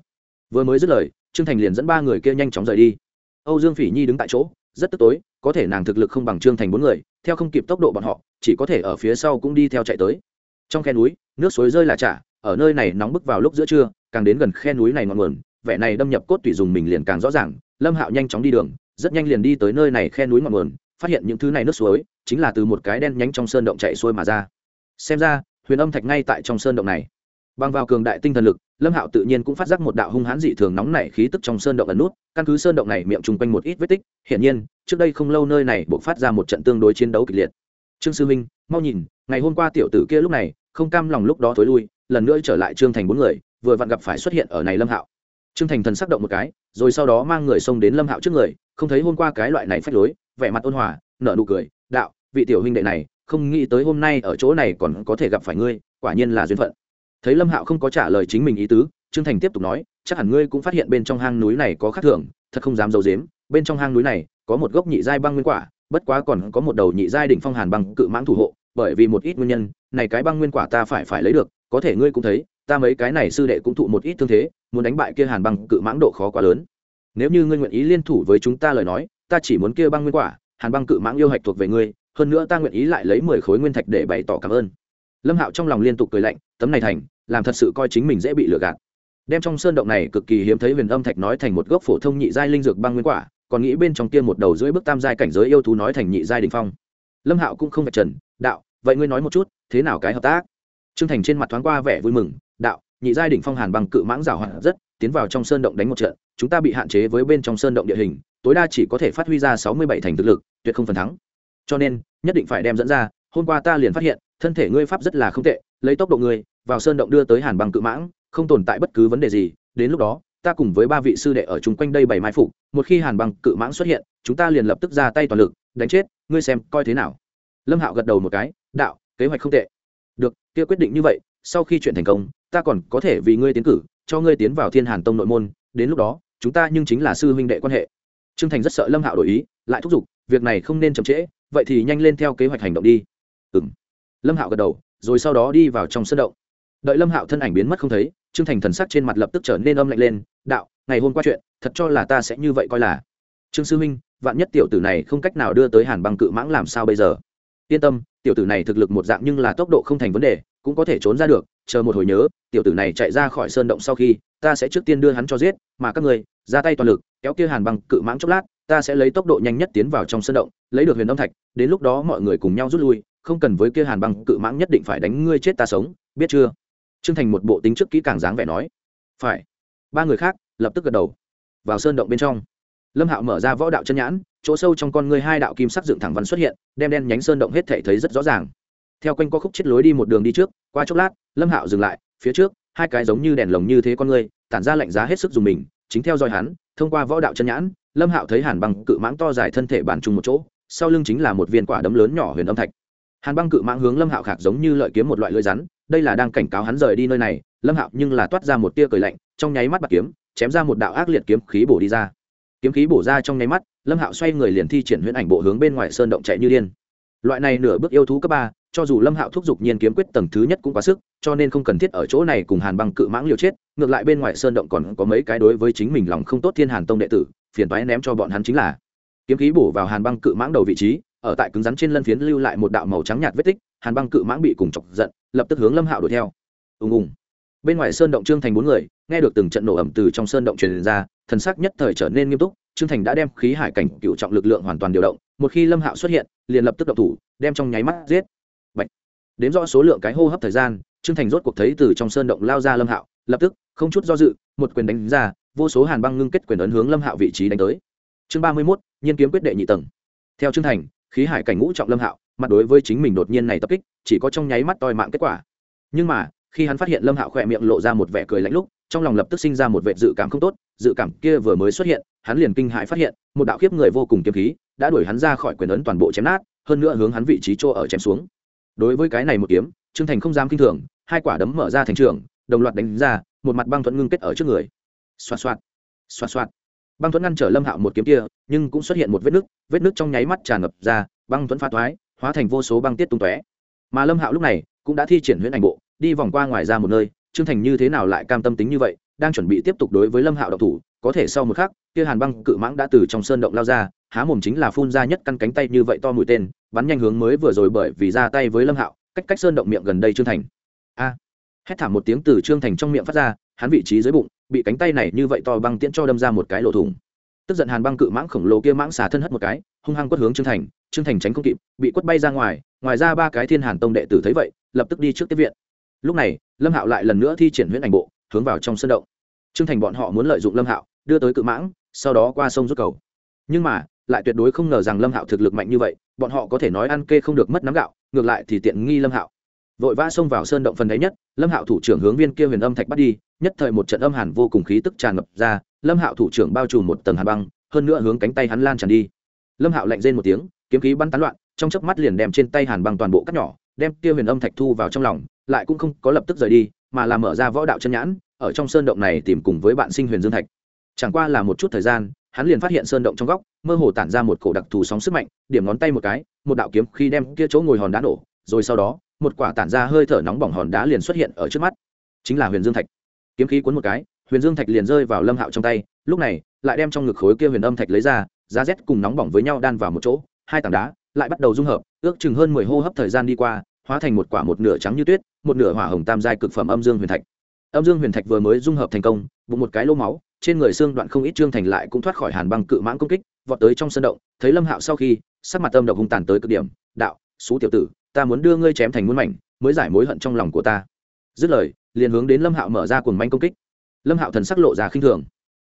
vừa mới dứt lời, trương thành liền dẫn ba người kia nhanh chóng rời đi. Âu dương phỉ nhi đứng tại chỗ, rất tức tối, có thể nàng thực lực không bằng trương thành bốn người, theo không kịp tốc độ bọn họ, chỉ có thể ở phía sau cũng đi theo chạy tới. Trong khe núi, nước suối rơi là chả, ở nơi này nóng bức vào lúc giữa trưa, càng đến gần khe núi này ngọn nguồn, vẻ này đâm nhập cốt tủy dùng mình liền càng rõ ràng, lâm hạo nhanh chóng đi đường, rất nhanh liền đi tới nơi này khe núi ngọn nguồn, phát hiện những thứ này nước suối, chính là từ một cái đen nhánh trong sơn động chạy xuôi mà ra. Xem ra, huyền âm thạch ngay tại trong sơn động này. Bằng vào cường đại tinh thần lực lâm hạo tự nhiên cũng phát giác một đạo hung hãn dị thường nóng nảy khí tức trong sơn động ẩn nút, căn cứ sơn động này miệng chung quanh một ít vết tích, hiển nhiên, trước đây không lâu nơi này buộc phát ra một trận tương đối chiến đấu kịch liệt. Trương sư minh, mau nhìn, ngày hôm qua tiểu tử kia lúc này, không cam lòng lúc đó thối lui, lần nữa trở lại trương thành bốn người, vừa vặn gặp phải xuất hiện ở này lâm hạo. Trương thành thần sắc động một cái, rồi sau đó mang người xông đến lâm hạo trước người, không thấy hôm qua cái loại này phách lối, vẻ mặt ôn hòa, nở nụ cười, đạo, vị tiểu huynh đệ này, không nghĩ tới hôm nay ở chỗ này còn có thể gặp phải ngươi, quả nhiên là duyên phận thấy lâm hạo không có trả lời chính mình ý tứ, trương thành tiếp tục nói, chắc hẳn ngươi cũng phát hiện bên trong hang núi này có khác thường, thật không dám d i ấ u dếm bên trong hang núi này có một gốc nhị giai băng nguyên quả, bất quá còn có một đầu nhị giai đỉnh phong hàn băng cự mãng thủ hộ, bởi vì một ít nguyên nhân, này cái băng nguyên quả ta phải phải lấy được, có thể ngươi cũng thấy, ta mấy cái này sư đệ cũng thụ một ít thương thế, muốn đánh bại kia hàn băng cự mãng độ khó quá lớn. Nếu như ngươi nguyện ý liên thủ với chúng ta lời nói, ta chỉ muốn kia băng nguyên quả, hàn băng cự mãng yêu hạch thuộc về ngươi, hơn nữa ta nguyện ý lại lấy mười khối nguyên thạch để bày tỏ cảm ơn lâm hạo trong lòng liên tục cười lạnh, tấm này thành, làm thật sự coi chính mình dễ bị lừa gạt. Đem trong sơn động này cực kỳ hiếm thấy huyền âm thạch nói thành một gốc phổ thông nhị giai linh dược băng nguyên quả, còn nghĩ bên trong kia một đầu dưới bước tam giai cảnh giới yêu thú nói thành nhị giai đình phong. Lâm hạo cũng không phải trần, đạo, vậy ngươi nói một chút, thế nào cái hợp tác? Trương thành trên mặt thoáng qua vẻ vui mừng, đạo, nhị giai đỉnh phong hàn bằng cự mãng rào hoạt rất, tiến vào trong sơn động đánh một trận, chúng ta bị hạn chế với bên trong sơn động địa hình, tối đa chỉ có thể phát huy ra sáu mươi bảy thành thực lực, tuyệt không phần thắng. Cho nên, nhất định phải đem dẫn ra hôm qua ta liền phát hiện, thân thể ngươi pháp rất là không tệ, lấy tốc độ ngươi, vào sơn động đưa tới hàn bằng cự mãng, không tồn tại bất cứ vấn đề gì, đến lúc đó, ta cùng với ba vị sư đệ ở chung quanh đây bảy mai phục, một khi hàn bằng cự mãng xuất hiện, chúng ta liền lập tức ra tay toàn lực, đánh chết, ngươi xem coi thế nào. Lâm hạo gật đầu một cái, đạo, kế hoạch không tệ. Được, kia quyết định như vậy, sau khi chuyện thành công, ta còn có thể vì ngươi tiến cử, cho ngươi tiến vào thiên hàn tông nội môn, đến lúc đó, chúng ta nhưng chính là sư huynh đệ quan hệ. Trương thành rất sợ lâm hạo đổi ý, lại thúc giục, việc này không nên chậm trễ, vậy thì nhanh lên theo kế hoạch hành động đi ừng lâm hạo gật đầu, rồi sau đó đi vào trong sân động. Đợi lâm hạo thân ảnh biến mất không thấy, trương thành thần sắc trên mặt lập tức trở nên âm lạnh lên, đạo, ngày hôm qua chuyện, thật cho là ta sẽ như vậy coi là. Trương sư huynh, vạn nhất tiểu tử này không cách nào đưa tới hàn băng cự mãng làm sao bây giờ? Yên tâm, tiểu tử này thực lực một dạng nhưng là tốc độ không thành vấn đề, cũng có thể trốn ra được, chờ một hồi nhớ, tiểu tử này chạy ra khỏi sơn động sau khi, ta sẽ trước tiên đưa hắn cho giết, mà các người, ra tay toàn lực, kéo kia hàn băng cự mãng chốc lát, ta sẽ lấy tốc độ nhanh nhất tiến vào trong sơn động, lấy được huyền âm thạch, đến lúc đó mọi người cùng nhau rút lui không cần với kia hàn băng cự mãng nhất định phải đánh ngươi chết ta sống, biết chưa? Trương thành một bộ tính trước kỹ càng dáng vẻ nói. Phải. Ba người khác lập tức gật đầu. Vào sơn động bên trong, lâm hạo mở ra võ đạo chân nhãn, chỗ sâu trong con ngươi hai đạo kim sắc dựng thẳng văn xuất hiện, đem đen nhánh sơn động hết thể thấy rất rõ ràng. Theo quanh co khúc chết lối đi một đường đi trước, qua chốc lát, lâm hạo dừng lại, phía trước, hai cái giống như đèn lồng như thế con ngươi, tản ra lạnh giá hết sức dùng mình, chính theo dõi hắn, thông qua võ đạo chân nhãn, lâm hạo thấy hàn băng cự mãng to dài thân thể bàn chung một chỗ, sau lưng chính là một viên quả đấm lớn nhỏ huyền âm thạch hàn băng cự mãng hướng lâm hạo khạc giống như lợi kiếm một loại lưỡi rắn, đây là đang cảnh cáo hắn rời đi nơi này. Lâm hạo nhưng là toát ra một tia cười lạnh, trong nháy mắt bạc kiếm, chém ra một đạo ác liệt kiếm khí bổ đi ra. Kiếm khí bổ ra trong nháy mắt, lâm hạo xoay người liền thi triển huyễn ảnh bộ hướng bên ngoài sơn động chạy như điên. Loại này nửa bước yêu thú cấp ba, cho dù lâm hạo thúc giục nhiên kiếm quyết tầng thứ nhất cũng quá sức, cho nên không cần thiết ở chỗ này cùng hàn băng cự mãng liều chết, ngược lại bên ngoài sơn động còn có mấy cái đối với chính mình lòng không tốt thiên hàn tông đệ tử, phiền toái ném cho bọn hắn chính là. Kiếm khí bổ vào hàn băng cự mãng đầu vị trí ở tại cứng rắn trên lân phiến lưu lại một đạo màu trắng nhạt vết tích, hàn băng cự mãng bị cùng chọc giận, lập tức hướng lâm hạo đuổi theo. Ùng ùng. Bên ngoài sơn động trương thành bốn người, nghe được từng trận nổ ẩm từ trong sơn động truyền ra, thần sắc nhất thời trở nên nghiêm túc, trương thành đã đem khí hải cảnh cựu trọng lực lượng hoàn toàn điều động, một khi lâm hạo xuất hiện, liền lập tức độc thủ, đem trong nháy mắt giết. Bạch. đếm rõ số lượng cái hô hấp thời gian, trương thành rốt cuộc thấy từ trong sơn động lao ra lâm hạo, lập tức, không chút do dự, một quyền đánh ra, vô số hàn băng ngưng kết quyền ấn hướng lâm hạo vị trí đánh tới. Chương ba mươi mốt, nhiên kiếm quyết đệ nhị tầng. Theo trương thành khí hải cảnh ngũ trọng lâm hạo, mặt đối với chính mình đột nhiên này tập kích, chỉ có trong nháy mắt toi mạng kết quả. Nhưng mà, khi hắn phát hiện lâm hạo khỏe miệng lộ ra một vẻ cười lạnh lúc, trong lòng lập tức sinh ra một vệ dự cảm không tốt, dự cảm kia vừa mới xuất hiện, hắn liền kinh hãi phát hiện, một đạo khiếp người vô cùng kiếm khí đã đuổi hắn ra khỏi quyền ấn toàn bộ chém nát, hơn nữa hướng hắn vị trí chỗ ở chém xuống. Đối với cái này một kiếm, trương thành không dám kinh thường, hai quả đấm mở ra thành trường, đồng loạt đánh ra, một mặt băng thuẫn ngưng kết ở trước người. Xoa xoa xoa xoa băng thuẫn ngăn trở lâm hạo một kiếm kia, nhưng cũng xuất hiện một vết nứt vết nứt trong nháy mắt tràn ngập ra, băng thuẫn pha thoái, hóa thành vô số băng tiết tung tóe. Mà lâm hạo lúc này cũng đã thi triển huyễn ảnh bộ, đi vòng qua ngoài ra một nơi, trương thành như thế nào lại cam tâm tính như vậy, đang chuẩn bị tiếp tục đối với lâm hạo độc thủ, có thể sau một khắc, kia hàn băng cự mãng đã từ trong sơn động lao ra, há mồm chính là phun ra nhất căn cánh tay như vậy to mũi tên, bắn nhanh hướng mới vừa rồi bởi vì ra tay với lâm hạo, cách cách sơn động miệng gần đây trương thành. A! Hét thảm một tiếng từ trương thành trong miệng phát ra hắn vị trí dưới bụng, bị cánh tay này như vậy to băng tiễn cho đâm ra một cái lỗ thủng. Tức giận hàn băng cự mãng khổng lồ kia mãng xà thân hất một cái, hung hăng quất hướng trương thành trương thành tránh không kịp, bị quất bay ra ngoài ngoài ra ba cái thiên hàn tông đệ tử thấy vậy, lập tức đi trước tiếp viện. Lúc này, lâm hạo lại lần nữa thi triển huyễn ảnh bộ, hướng vào trong sân động. Trương thành bọn họ muốn lợi dụng lâm hạo, đưa tới cự mãng, sau đó qua sông rút cầu. Nhưng mà, lại tuyệt đối không ngờ rằng lâm hạo thực lực mạnh như vậy, bọn họ có thể nói ăn kê không được mất nắm gạo, ngược lại thì tiện nghi lâm hạo. Vội vã xông vào sơn động phần đáy nhất, lâm hạo thủ trưởng hướng viên kia huyền âm thạch bắt đi nhất thời một trận âm hàn vô cùng khí tức tràn ngập ra, lâm hạo thủ trưởng bao trùm một tầng hàn băng, hơn nữa hướng cánh tay hắn lan tràn đi. Lâm hạo lạnh rên một tiếng, kiếm khí bắn tán loạn, trong chớp mắt liền đem trên tay hàn băng toàn bộ cắt nhỏ, đem kia huyền âm thạch thu vào trong lòng, lại cũng không có lập tức rời đi, mà là mở ra võ đạo chân nhãn, ở trong sơn động này tìm cùng với bạn sinh huyền dương thạch. Chẳng qua là một chút thời gian, hắn liền phát hiện sơn động trong góc, mơ hồ tản ra một cổ đặc thù sóng sức mạnh, điểm ngón tay một cái, một đạo kiếm khi đem kia chỗ ngồi hòn đá nổ, rồi sau đó, một quả tản ra hơi thở nóng bỏng hòn đá liền xuất hiện ở trước mắt, chính là huyền dương thạch kiếm khí cuốn một cái, huyền dương thạch liền rơi vào lâm hạo trong tay, lúc này, lại đem trong ngực khối kia huyền âm thạch lấy ra, giá rét cùng nóng bỏng với nhau đan vào một chỗ, hai tảng đá, lại bắt đầu dung hợp, ước chừng hơn mười hô hấp thời gian đi qua, hóa thành một quả một nửa trắng như tuyết, một nửa hỏa hồng tam giai cực phẩm âm dương huyền thạch. Âm dương huyền thạch vừa mới dung hợp thành công, bụng một cái lô máu, trên người xương đoạn không ít trương thành lại cũng thoát khỏi hàn băng cự mãng công kích, vọt tới trong sân động, thấy lâm hạo sau khi, sắc mặt âm độc hung tàn tới cực điểm, đạo, xú tiểu tử, ta muốn đưa ngươi chém thành muôn mảnh, mới giải mối hận trong lòng của ta dứt lời, liền hướng đến lâm hạo mở ra cuồng manh công kích. Lâm hạo thần sắc lộ ra khinh thường.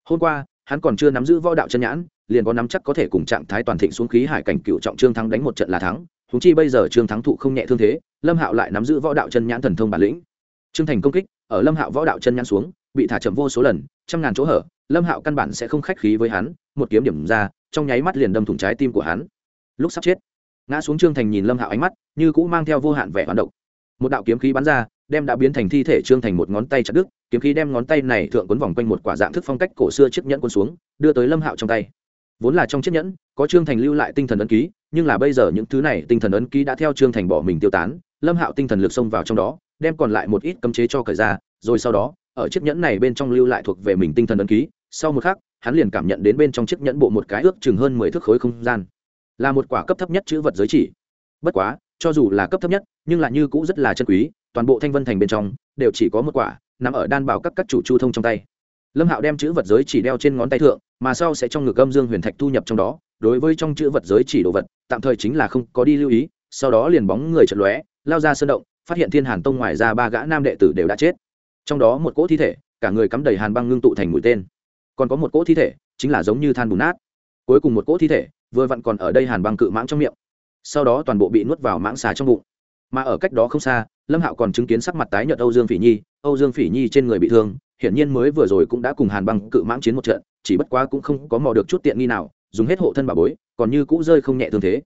Hôm qua, hắn còn chưa nắm giữ võ đạo chân nhãn, liền có nắm chắc có thể cùng trạng thái toàn thịnh xuống khí hải cảnh cựu trọng trương thắng đánh một trận là thắng húng chi bây giờ trương thắng thụ không nhẹ thương thế, lâm hạo lại nắm giữ võ đạo chân nhãn thần thông bản lĩnh. Trương thành công kích, ở lâm hạo võ đạo chân nhãn xuống, bị thả chậm vô số lần, trăm ngàn chỗ hở, lâm hạo căn bản sẽ không khách khí với hắn, một kiếm điểm ra, trong nháy mắt liền đâm thủng trái tim của hắn. Lúc sắp chết, ngã xuống trương thành nhìn lâm hạo ánh mắt, như cũ mang theo vô hạn vẻ hoán độc. Một đạo kiếm khí bắn ra đem đã biến thành thi thể trương thành một ngón tay chặt đứt, kiếm khí đem ngón tay này thượng quấn vòng quanh một quả dạng thức phong cách cổ xưa chiếc nhẫn quân xuống, đưa tới lâm hạo trong tay. Vốn là trong chiếc nhẫn, có trương thành lưu lại tinh thần ấn ký, nhưng là bây giờ những thứ này tinh thần ấn ký đã theo trương thành bỏ mình tiêu tán, lâm hạo tinh thần lực xông vào trong đó, đem còn lại một ít cấm chế cho cởi ra, rồi sau đó, ở chiếc nhẫn này bên trong lưu lại thuộc về mình tinh thần ấn ký. Sau một khắc, hắn liền cảm nhận đến bên trong chiếc nhẫn bộ một cái ước chừng hơn mười thước khối không gian, là một quả cấp thấp nhất chữ vật giới chỉ. Bất quá, cho dù là cấp thấp nhất, nhưng lại như cũ rất là chân quý toàn bộ thanh vân thành bên trong đều chỉ có một quả, nằm ở đan bảo các các chủ chu thông trong tay. Lâm hạo đem chữ vật giới chỉ đeo trên ngón tay thượng, mà sau sẽ trong ngực âm dương huyền thạch thu nhập trong đó, đối với trong chữ vật giới chỉ đồ vật, tạm thời chính là không có đi lưu ý, sau đó liền bóng người chật lóe, lao ra sơn động, phát hiện thiên hàn tông ngoài ra ba gã nam đệ tử đều đã chết. Trong đó một cỗ thi thể, cả người cắm đầy hàn băng ngưng tụ thành mũi tên. Còn có một cỗ thi thể, chính là giống như than bùn nát. Cuối cùng một cỗ thi thể, vừa vặn còn ở đây hàn băng cự mãng trong miệng. Sau đó toàn bộ bị nuốt vào mãng xà trong bụng. Mà ở cách đó không xa lâm hạo còn chứng kiến sắc mặt tái nhợt âu dương phỉ nhi, âu dương phỉ nhi trên người bị thương, hiển nhiên mới vừa rồi cũng đã cùng hàn băng cự mãng chiến một trận, chỉ bất quá cũng không có mò được chút tiện nghi nào, dùng hết hộ thân bà bối, còn như cũ rơi không nhẹ thương thế.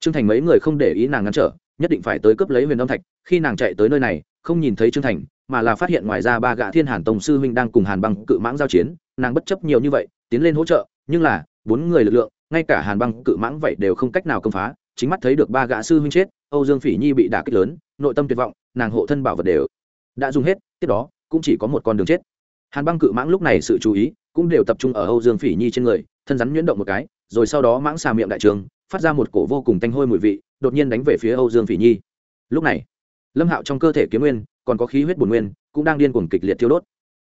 Trương thành mấy người không để ý nàng ngăn trở, nhất định phải tới cướp lấy huyền âm thạch, khi nàng chạy tới nơi này, không nhìn thấy trương thành, mà là phát hiện ngoài ra ba gã thiên hàn tông sư huynh đang cùng hàn băng cự mãng giao chiến, nàng bất chấp nhiều như vậy, tiến lên hỗ trợ, nhưng là, bốn người lực lượng, ngay cả hàn băng cự mãng vậy đều không cách nào công phá, chính mắt thấy được ba gã sư huynh chết, âu dương phỉ nhi bị đả kích lớn, nội tâm tuyệt vọng nàng hộ thân bảo vật đều đã dùng hết, tiếp đó, cũng chỉ có một con đường chết. Hàn băng cự mãng lúc này sự chú ý cũng đều tập trung ở âu dương phỉ nhi trên người, thân rắn nhuyễn động một cái, rồi sau đó mãng xà miệng đại trường, phát ra một cổ vô cùng tanh hôi mùi vị, đột nhiên đánh về phía âu dương phỉ nhi. Lúc này, lâm hạo trong cơ thể kiếm nguyên, còn có khí huyết bổn nguyên, cũng đang điên cuồng kịch liệt thiêu đốt.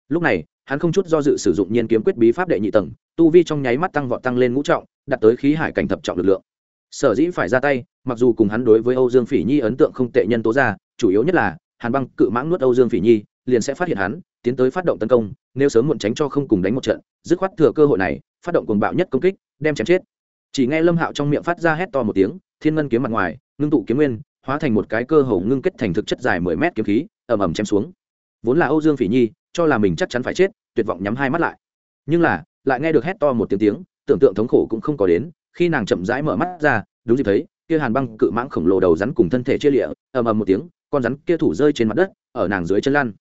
Lúc này, hắn không chút do dự sử dụng nhiên kiếm quyết bí pháp đệ nhị tầng, tu vi trong nháy mắt tăng vọt tăng lên ngũ trọng, đạt tới khí hải cảnh thập trọng lực lượng. Sở dĩ phải ra tay mặc dù cùng hắn đối với âu dương phỉ nhi ấn tượng không tệ nhân tố ra, chủ yếu nhất là, hàn băng cự mãng nuốt âu dương phỉ nhi, liền sẽ phát hiện hắn, tiến tới phát động tấn công, nếu sớm muộn tránh cho không cùng đánh một trận, dứt khoát thừa cơ hội này, phát động cuồng bạo nhất công kích, đem chém chết. Chỉ nghe lâm hạo trong miệng phát ra hét to một tiếng, thiên ngân kiếm mặt ngoài, ngưng tụ kiếm nguyên, hóa thành một cái cơ hồ ngưng kết thành thực chất dài mười mét kiếm khí, ầm ầm chém xuống. Vốn là âu dương phỉ nhi, cho là mình chắc chắn phải chết, tuyệt vọng nhắm hai mắt lại. Nhưng là, lại nghe được hét to một tiếng tiếng, tưởng tượng thống khổ cũng không có đến, khi nàng chậm rãi mở mắt ra, đúng dịp thấy kia hàn băng cự mãng khổng lồ đầu rắn cùng thân thể chia lịa, ầm ầm một tiếng, con rắn kia thủ rơi trên mặt đất, ở nàng dưới chân lăn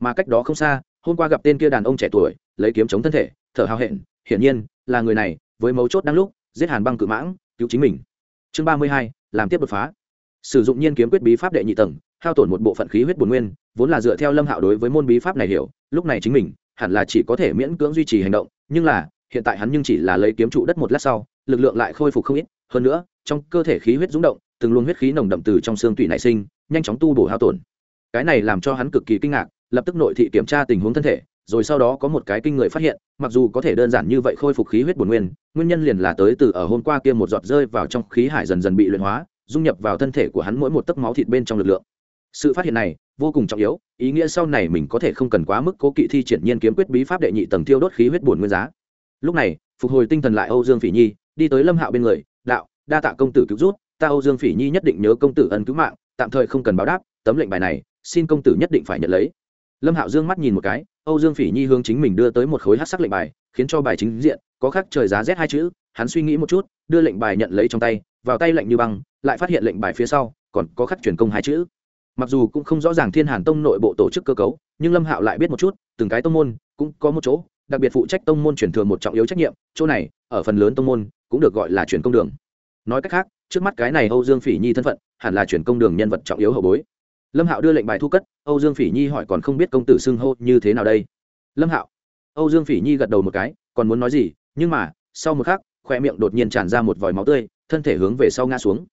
mà cách đó không xa, hôm qua gặp tên kia đàn ông trẻ tuổi, lấy kiếm chống thân thể, thở hào hẹn, hiển nhiên, là người này, với mấu chốt đang lúc, giết hàn băng cự mãng, cứu chính mình. Chương ba mươi hai, làm tiếp đột phá. Sử dụng nhiên kiếm quyết bí pháp đệ nhị tầng, hao tổn một bộ phận khí huyết bồn nguyên, vốn là dựa theo lâm hạo đối với môn bí pháp này hiểu, lúc này chính mình, hẳn là chỉ có thể miễn cưỡng duy trì hành động, nhưng là, hiện tại hắn nhưng chỉ là lấy kiếm trụ đất một lát sau, lực lượng lại khôi phục không ít hơn nữa, trong cơ thể khí huyết rúng động, từng luồng huyết khí nồng đậm từ trong xương tủy nảy sinh, nhanh chóng tu bổ hao tổn. Cái này làm cho hắn cực kỳ kinh ngạc, lập tức nội thị kiểm tra tình huống thân thể, rồi sau đó có một cái kinh người phát hiện, mặc dù có thể đơn giản như vậy khôi phục khí huyết bổn nguyên nguyên nhân liền là tới từ ở hôm qua kia một giọt rơi vào trong khí hải dần dần bị luyện hóa, dung nhập vào thân thể của hắn mỗi một tấc máu thịt bên trong lực lượng. Sự phát hiện này, vô cùng trọng yếu, ý nghĩa sau này mình có thể không cần quá mức cố kỵ thi triển nhiên kiếm quyết bí pháp đệ nhị tầng tiêu đốt khí huyết bổn nguyên giá. Lúc này, phục hồi tinh thần lại âu dương phỉ nhi đi tới lâm hạo bên người, đạo, đa tạ công tử cứu rút ta âu dương phỉ nhi nhất định nhớ công tử ân cứu mạng, tạm thời không cần báo đáp, tấm lệnh bài này, xin công tử nhất định phải nhận lấy. Lâm hạo dương mắt nhìn một cái, âu dương phỉ nhi hướng chính mình đưa tới một khối hát sắc lệnh bài, khiến cho bài chính diện, có khắc trời giá rét hai chữ, hắn suy nghĩ một chút, đưa lệnh bài nhận lấy trong tay, vào tay lệnh như băng, lại phát hiện lệnh bài phía sau, còn có khắc truyền công hai chữ. Mặc dù cũng không rõ ràng thiên hàn tông nội bộ tổ chức cơ cấu, nhưng lâm hạo lại biết một chút, từng cái tông môn, cũng có một chỗ đặc biệt phụ trách tông môn truyền thừa một trọng yếu trách nhiệm, chỗ này, ở phần lớn tông môn, cũng được gọi là truyền công đường. Nói cách khác, trước mắt cái này âu dương phỉ nhi thân phận, hẳn là truyền công đường nhân vật trọng yếu hậu bối. Lâm hạo đưa lệnh bài thu cất, âu dương phỉ nhi hỏi còn không biết công tử xưng hô như thế nào đây. Lâm hạo. Âu dương phỉ nhi gật đầu một cái, còn muốn nói gì, nhưng mà, sau một khắc, khoe miệng đột nhiên tràn ra một vòi máu tươi, thân thể hướng về sau ngã xuống.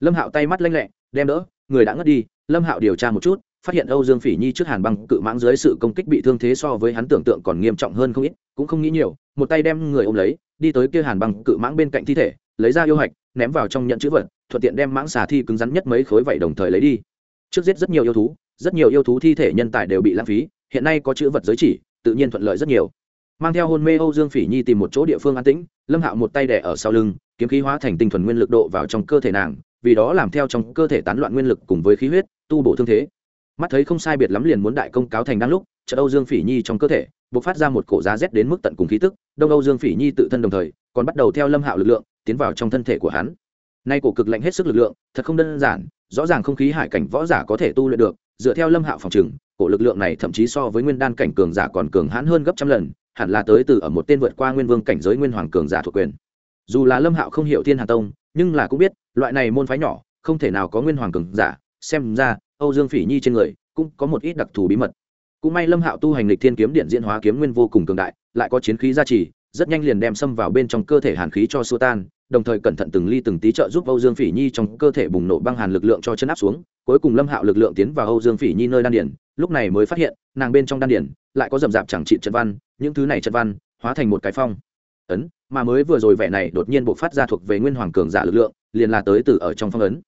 Lâm hạo tay mắt lanh lẹ, đem đỡ, người đã ngất đi, lâm hạo điều tra một chút phát hiện âu dương phỉ nhi trước hàn băng cự mãng dưới sự công kích bị thương thế so với hắn tưởng tượng còn nghiêm trọng hơn không ít, cũng không nghĩ nhiều, một tay đem người ôm lấy, đi tới kia hàn băng cự mãng bên cạnh thi thể, lấy ra yêu hạch, ném vào trong nhận chữ vật, thuận tiện đem mãng xà thi cứng rắn nhất mấy khối vậy đồng thời lấy đi. Trước giết rất nhiều yêu thú, rất nhiều yêu thú thi thể nhân tài đều bị lãng phí, hiện nay có chữ vật giới chỉ, tự nhiên thuận lợi rất nhiều. Mang theo hôn mê âu dương phỉ nhi tìm một chỗ địa phương an tĩnh, lâm hạo một tay đè ở sau lưng, kiếm khí hóa thành tinh thuần nguyên lực độ vào trong cơ thể nàng, vì đó làm theo trong cơ thể tán loạn nguyên lực cùng với khí huyết, tu bổ thương thế mắt thấy không sai biệt lắm liền muốn đại công cáo thành đang lúc chợ âu dương phỉ nhi trong cơ thể bộc phát ra một cổ giá rét đến mức tận cùng khí tức, đông âu dương phỉ nhi tự thân đồng thời, còn bắt đầu theo lâm hạo lực lượng tiến vào trong thân thể của hắn. Nay cổ cực lạnh hết sức lực lượng, thật không đơn giản, rõ ràng không khí hải cảnh võ giả có thể tu luyện được, dựa theo lâm hạo phòng trừng cổ lực lượng này thậm chí so với nguyên đan cảnh cường giả còn cường hãn hơn gấp trăm lần, hẳn là tới từ ở một tên vượt qua nguyên vương cảnh giới nguyên hoàng cường giả thuộc quyền. Dù là lâm hạo không hiểu thiên hà tông, nhưng là cũng biết, loại này môn phái nhỏ, không thể nào có nguyên hoàng cường giả, xem ra âu dương phỉ nhi trên người cũng có một ít đặc thù bí mật. Cũng may lâm hạo tu hành lịch thiên kiếm điện diễn hóa kiếm nguyên vô cùng cường đại, lại có chiến khí gia trì, rất nhanh liền đem xâm vào bên trong cơ thể hàn khí cho xua tan, đồng thời cẩn thận từng ly từng tí trợ giúp âu dương phỉ nhi trong cơ thể bùng nổ băng hàn lực lượng cho chân áp xuống, cuối cùng lâm hạo lực lượng tiến vào âu dương phỉ nhi nơi đan điển lúc này mới phát hiện, nàng bên trong đan điển lại có rậm rạp chẳng trị trận văn, những thứ này trận văn hóa thành một cái phong. Ấn, mà mới vừa rồi vẻ này đột nhiên bộc phát ra thuộc về nguyên hoàng cường giả lực lượng, liền là tới từ ở trong phong ấn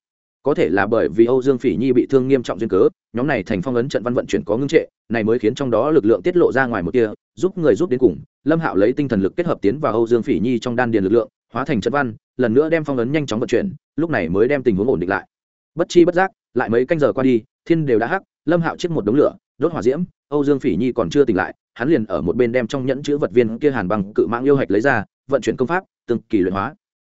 có thể là bởi vì âu dương phỉ nhi bị thương nghiêm trọng duyên cớ, nhóm này thành phong ấn trận văn vận chuyển có ngưng trệ, này mới khiến trong đó lực lượng tiết lộ ra ngoài một kia, giúp người giúp đến cùng, lâm hạo lấy tinh thần lực kết hợp tiến vào âu dương phỉ nhi trong đan điền lực lượng, hóa thành trận văn, lần nữa đem phong ấn nhanh chóng vận chuyển, lúc này mới đem tình huống ổn định lại. Bất chi bất giác, lại mấy canh giờ qua đi, thiên đều đã hắc, lâm hạo chiếc một đống lửa, đốt hỏa diễm, âu dương phỉ nhi còn chưa tỉnh lại, hắn liền ở một bên đem trong nhẫn chứa vật viên kia hàn bằng cự mạng yêu hạch lấy ra, vận chuyển công pháp, từng kỳ luyện hóa.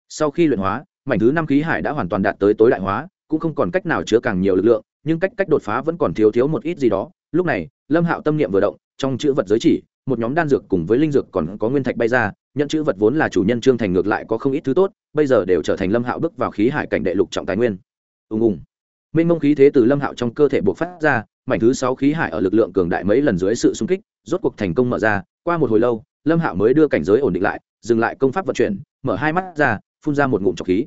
Sau khi luyện hóa, mảnh thứ năm khí hải đã hoàn toàn đạt tới tối đại hóa cũng không còn cách nào chứa càng nhiều lực lượng, nhưng cách cách đột phá vẫn còn thiếu thiếu một ít gì đó. Lúc này, lâm hạo tâm niệm vừa động, trong chữ vật giới chỉ, một nhóm đan dược cùng với linh dược còn có nguyên thạch bay ra, nhận chữ vật vốn là chủ nhân trương thành ngược lại có không ít thứ tốt, bây giờ đều trở thành lâm hạo bước vào khí hải cảnh đệ lục trọng tài nguyên. Ùng ùng. Minh mông khí thế từ lâm hạo trong cơ thể buộc phát ra, mảnh thứ sáu khí hải ở lực lượng cường đại mấy lần dưới sự xung kích, rốt cuộc thành công mở ra. Qua một hồi lâu, lâm hạo mới đưa cảnh giới ổn định lại, dừng lại công pháp vận chuyển, mở hai mắt ra, phun ra một ngụm trọc khí.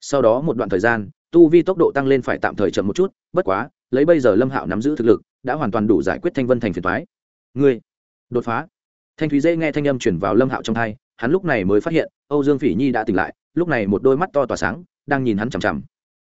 Sau đó một đoạn thời gian tu vi tốc độ tăng lên phải tạm thời chậm một chút, bất quá, lấy bây giờ lâm hạo nắm giữ thực lực, đã hoàn toàn đủ giải quyết thanh vân thành phiền thoái ngươi, đột phá. Thanh thúy dễ nghe thanh âm chuyển vào lâm hạo trong thai hắn lúc này mới phát hiện, âu dương phỉ nhi đã tỉnh lại, lúc này một đôi mắt to tỏa sáng, đang nhìn hắn chằm chằm.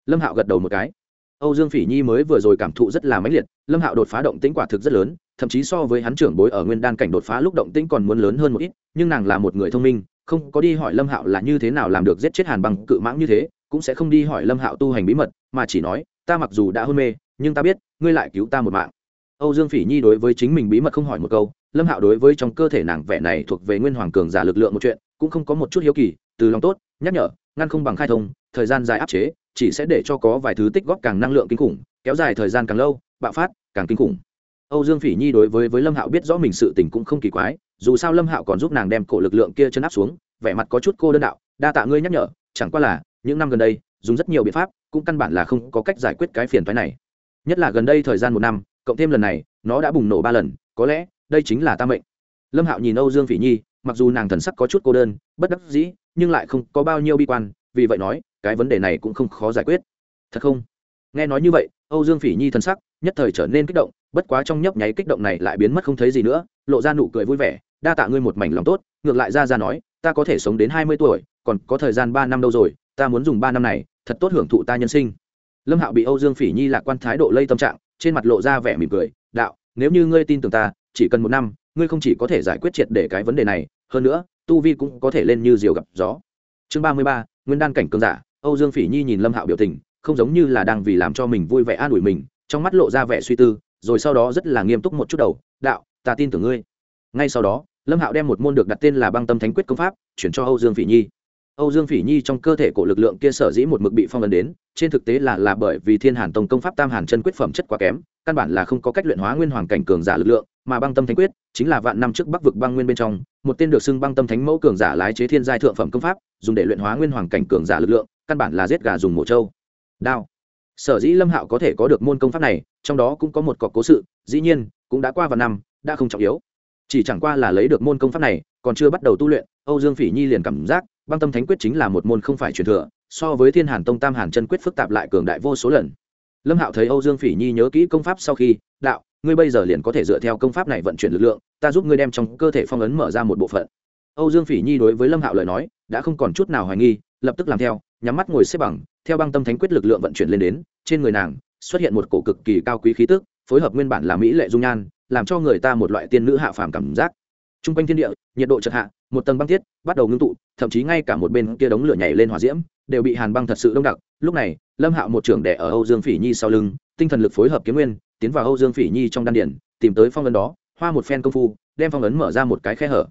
Lâm hạo gật đầu một cái. Âu dương phỉ nhi mới vừa rồi cảm thụ rất là mãnh liệt, lâm hạo đột phá động tĩnh quả thực rất lớn, thậm chí so với hắn trưởng bối ở nguyên đan cảnh đột phá lúc động tĩnh còn muốn lớn hơn một ít, nhưng nàng là một người thông minh, không có đi hỏi lâm hạo là như thế nào làm được giết chết hàn bằng cự mãng như thế cũng sẽ không đi hỏi lâm hạo tu hành bí mật, mà chỉ nói, ta mặc dù đã hôn mê, nhưng ta biết, ngươi lại cứu ta một mạng. Âu dương phỉ nhi đối với chính mình bí mật không hỏi một câu, lâm hạo đối với trong cơ thể nàng vẻ này thuộc về nguyên hoàng cường giả lực lượng một chuyện, cũng không có một chút hiếu kỳ, từ lòng tốt, nhắc nhở, ngăn không bằng khai thông, thời gian dài áp chế, chỉ sẽ để cho có vài thứ tích góp càng năng lượng kinh khủng, kéo dài thời gian càng lâu, bạo phát càng kinh khủng. Âu dương phỉ nhi đối với với lâm hạo biết rõ mình sự tình cũng không kỳ quái, dù sao lâm hạo còn giúp nàng đem cổ lực lượng kia chân áp xuống, vẻ mặt có chút cô đơn đạo, đa tạ ngươi nhắc nhở, chẳng qua là những năm gần đây, dùng rất nhiều biện pháp, cũng căn bản là không có cách giải quyết cái phiền phái này. Nhất là gần đây thời gian một năm, cộng thêm lần này, nó đã bùng nổ ba lần, có lẽ, đây chính là ta mệnh. Lâm hạo nhìn âu dương phỉ nhi, mặc dù nàng thần sắc có chút cô đơn, bất đắc dĩ, nhưng lại không có bao nhiêu bi quan, vì vậy nói, cái vấn đề này cũng không khó giải quyết. Thật không? Nghe nói như vậy, âu dương phỉ nhi thần sắc nhất thời trở nên kích động, bất quá trong nhấp nháy kích động này lại biến mất không thấy gì nữa, lộ ra nụ cười vui vẻ, đa tạ ngươi một mảnh lòng tốt, ngược lại ra ra nói, ta có thể sống đến hai mươi tuổi, còn có thời gian ba năm đâu rồi ta muốn dùng ba năm này, thật tốt hưởng thụ ta nhân sinh. Lâm hạo bị âu dương phỉ nhi lạc quan thái độ lây tâm trạng, trên mặt lộ ra vẻ mỉm cười, đạo, nếu như ngươi tin tưởng ta, chỉ cần một năm, ngươi không chỉ có thể giải quyết triệt để cái vấn đề này, hơn nữa, tu vi cũng có thể lên như diều gặp gió. Chương ba mươi ba, nguyên đan cảnh cường giả, âu dương phỉ nhi nhìn lâm hạo biểu tình, không giống như là đang vì làm cho mình vui vẻ an ủi mình, trong mắt lộ ra vẻ suy tư, rồi sau đó rất là nghiêm túc một chút đầu, đạo, ta tin tưởng ngươi. Ngay sau đó, lâm hạo đem một môn được đặt tên là băng tâm thánh quyết công pháp, chuyển cho âu dương phỉ nhi âu dương phỉ nhi trong cơ thể cổ lực lượng kia sở dĩ một mực bị phong ấn đến, trên thực tế là là bởi vì thiên hàn tông công pháp tam hàn chân quyết phẩm chất quá kém, căn bản là không có cách luyện hóa nguyên hoàng cảnh cường giả lực lượng, mà băng tâm thánh quyết, chính là vạn năm trước bắc vực băng nguyên bên trong, một tên được xưng băng tâm thánh mẫu cường giả lái chế thiên giai thượng phẩm công pháp, dùng để luyện hóa nguyên hoàng cảnh cường giả lực lượng, căn bản là giết gà dùng mổ trâu. Đao. Sở dĩ lâm hạo có thể có được môn công pháp này, trong đó cũng có một cọc cố sự, dĩ nhiên, cũng đã qua vài năm, đã không trọng yếu. Chỉ chẳng qua là lấy được môn công pháp này, còn chưa bắt đầu tu luyện, âu dương phỉ nhi liền cảm giác băng tâm thánh quyết chính là một môn không phải truyền thừa, so với thiên hàn tông, tam hàn chân quyết phức tạp lại cường đại vô số lần. Lâm hạo thấy âu dương phỉ nhi nhớ kỹ công pháp sau khi, đạo, ngươi bây giờ liền có thể dựa theo công pháp này vận chuyển lực lượng, ta giúp ngươi đem trong cơ thể phong ấn mở ra một bộ phận. Âu dương phỉ nhi đối với lâm hạo lời nói, đã không còn chút nào hoài nghi, lập tức làm theo, nhắm mắt ngồi xếp bằng, theo băng tâm thánh quyết lực lượng vận chuyển lên đến, trên người nàng xuất hiện một cổ cực kỳ cao quý khí tức, phối hợp nguyên bản là mỹ lệ dung nhan, làm cho người ta một loại tiên nữ hạ phàm cảm giác t r u n g quanh thiên địa, nhiệt độ chật hạ, một tầng băng tiết bắt đầu ngưng tụ, thậm chí ngay cả một bên kia đống lửa nhảy lên hòa diễm, đều bị hàn băng thật sự đông đặc. Lúc này, lâm hạo một trưởng đẻ ở âu dương phỉ nhi sau lưng, tinh thần lực phối hợp kiếm nguyên, tiến vào âu dương phỉ nhi trong đan điển tìm tới phong ấn đó, hoa một phen công phu, đem phong ấn mở ra một cái khe hở.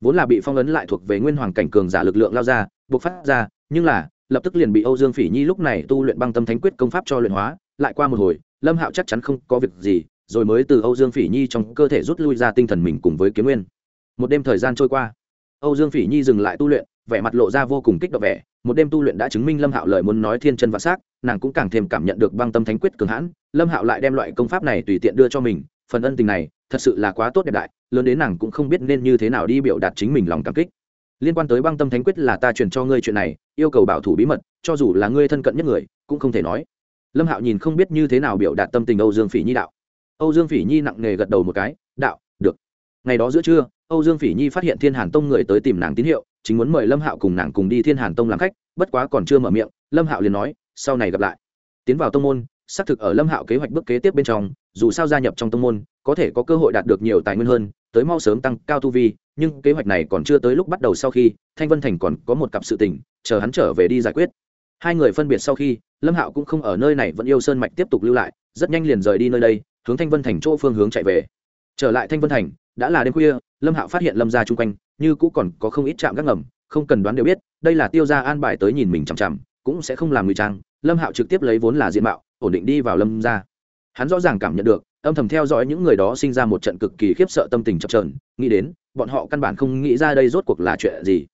Vốn là bị phong ấn lại thuộc về nguyên hoàng cảnh cường giả lực lượng lao ra buộc phát ra, nhưng là, lập tức liền bị âu dương phỉ nhi lúc này tu luyện băng tâm thánh quyết công pháp cho luyện hóa, lại qua một hồi, lâm hạo chắc chắn không có việc gì, rồi mới từ âu dương phỉ nhi trong cơ thể rút lui ra tinh thần mình cùng với kiếm nguyên một đêm thời gian trôi qua. Âu dương phỉ nhi dừng lại tu luyện, vẻ mặt lộ ra vô cùng kích động vẻ. Một đêm tu luyện đã chứng minh lâm hạo lời muốn nói thiên chân và s nàng cũng càng thêm cảm nhận được băng tâm thánh quyết cường hãn. Lâm hạo lại đem loại công pháp này tùy tiện đưa cho mình, phần ân tình này thật sự là quá tốt đẹp đại, lớn đến nàng cũng không biết nên như thế nào đi biểu đạt chính mình lòng cảm kích. Liên quan tới băng tâm thánh quyết là ta truyền cho ngươi chuyện này, yêu cầu bảo thủ bí mật, cho dù là ngươi thân cận nhất người, cũng không thể nói. Lâm hạo nhìn không biết như thế nào biểu đạt tâm tình âu dương phỉ nhi đạo. Âu dương phỉ nhi nặng nề gật đầu một cái, đạo, được. Ngày đó giữa trưa âu dương phỉ nhi phát hiện thiên hàn tông người tới tìm nàng tín hiệu, chính muốn mời lâm hạo cùng nàng cùng đi thiên hàn tông làm khách, bất quá còn chưa mở miệng, lâm hạo liền nói, sau này gặp lại. Tiến vào tông môn, xác thực ở lâm hạo kế hoạch bước kế tiếp bên trong, dù sao gia nhập trong tông môn, có thể có cơ hội đạt được nhiều tài nguyên hơn, tới mau sớm tăng cao tu vi, nhưng kế hoạch này còn chưa tới lúc bắt đầu sau khi, thanh vân thành còn có một cặp sự tình, chờ hắn trở về đi giải quyết. Hai người phân biệt sau khi, lâm hạo cũng không ở nơi này vẫn yêu sơn mạch tiếp tục lưu lại, rất nhanh liền rời đi nơi đây, hướng thanh vân thành chỗ phương hướng chạy về. Trở lại thanh vân thành đã là đêm khuya, lâm hạo phát hiện lâm ra chung quanh, như cũ còn có không ít trạm gác ngầm, không cần đoán đều biết, đây là tiêu g i a an bài tới nhìn mình chằm chằm, cũng sẽ không làm người trang. Lâm hạo trực tiếp lấy vốn là diện mạo, ổn định đi vào lâm ra hắn rõ ràng cảm nhận được, âm thầm theo dõi những người đó sinh ra một trận cực kỳ khiếp sợ tâm tình chập trờn nghĩ đến, bọn họ căn bản không nghĩ ra đây rốt cuộc là chuyện gì.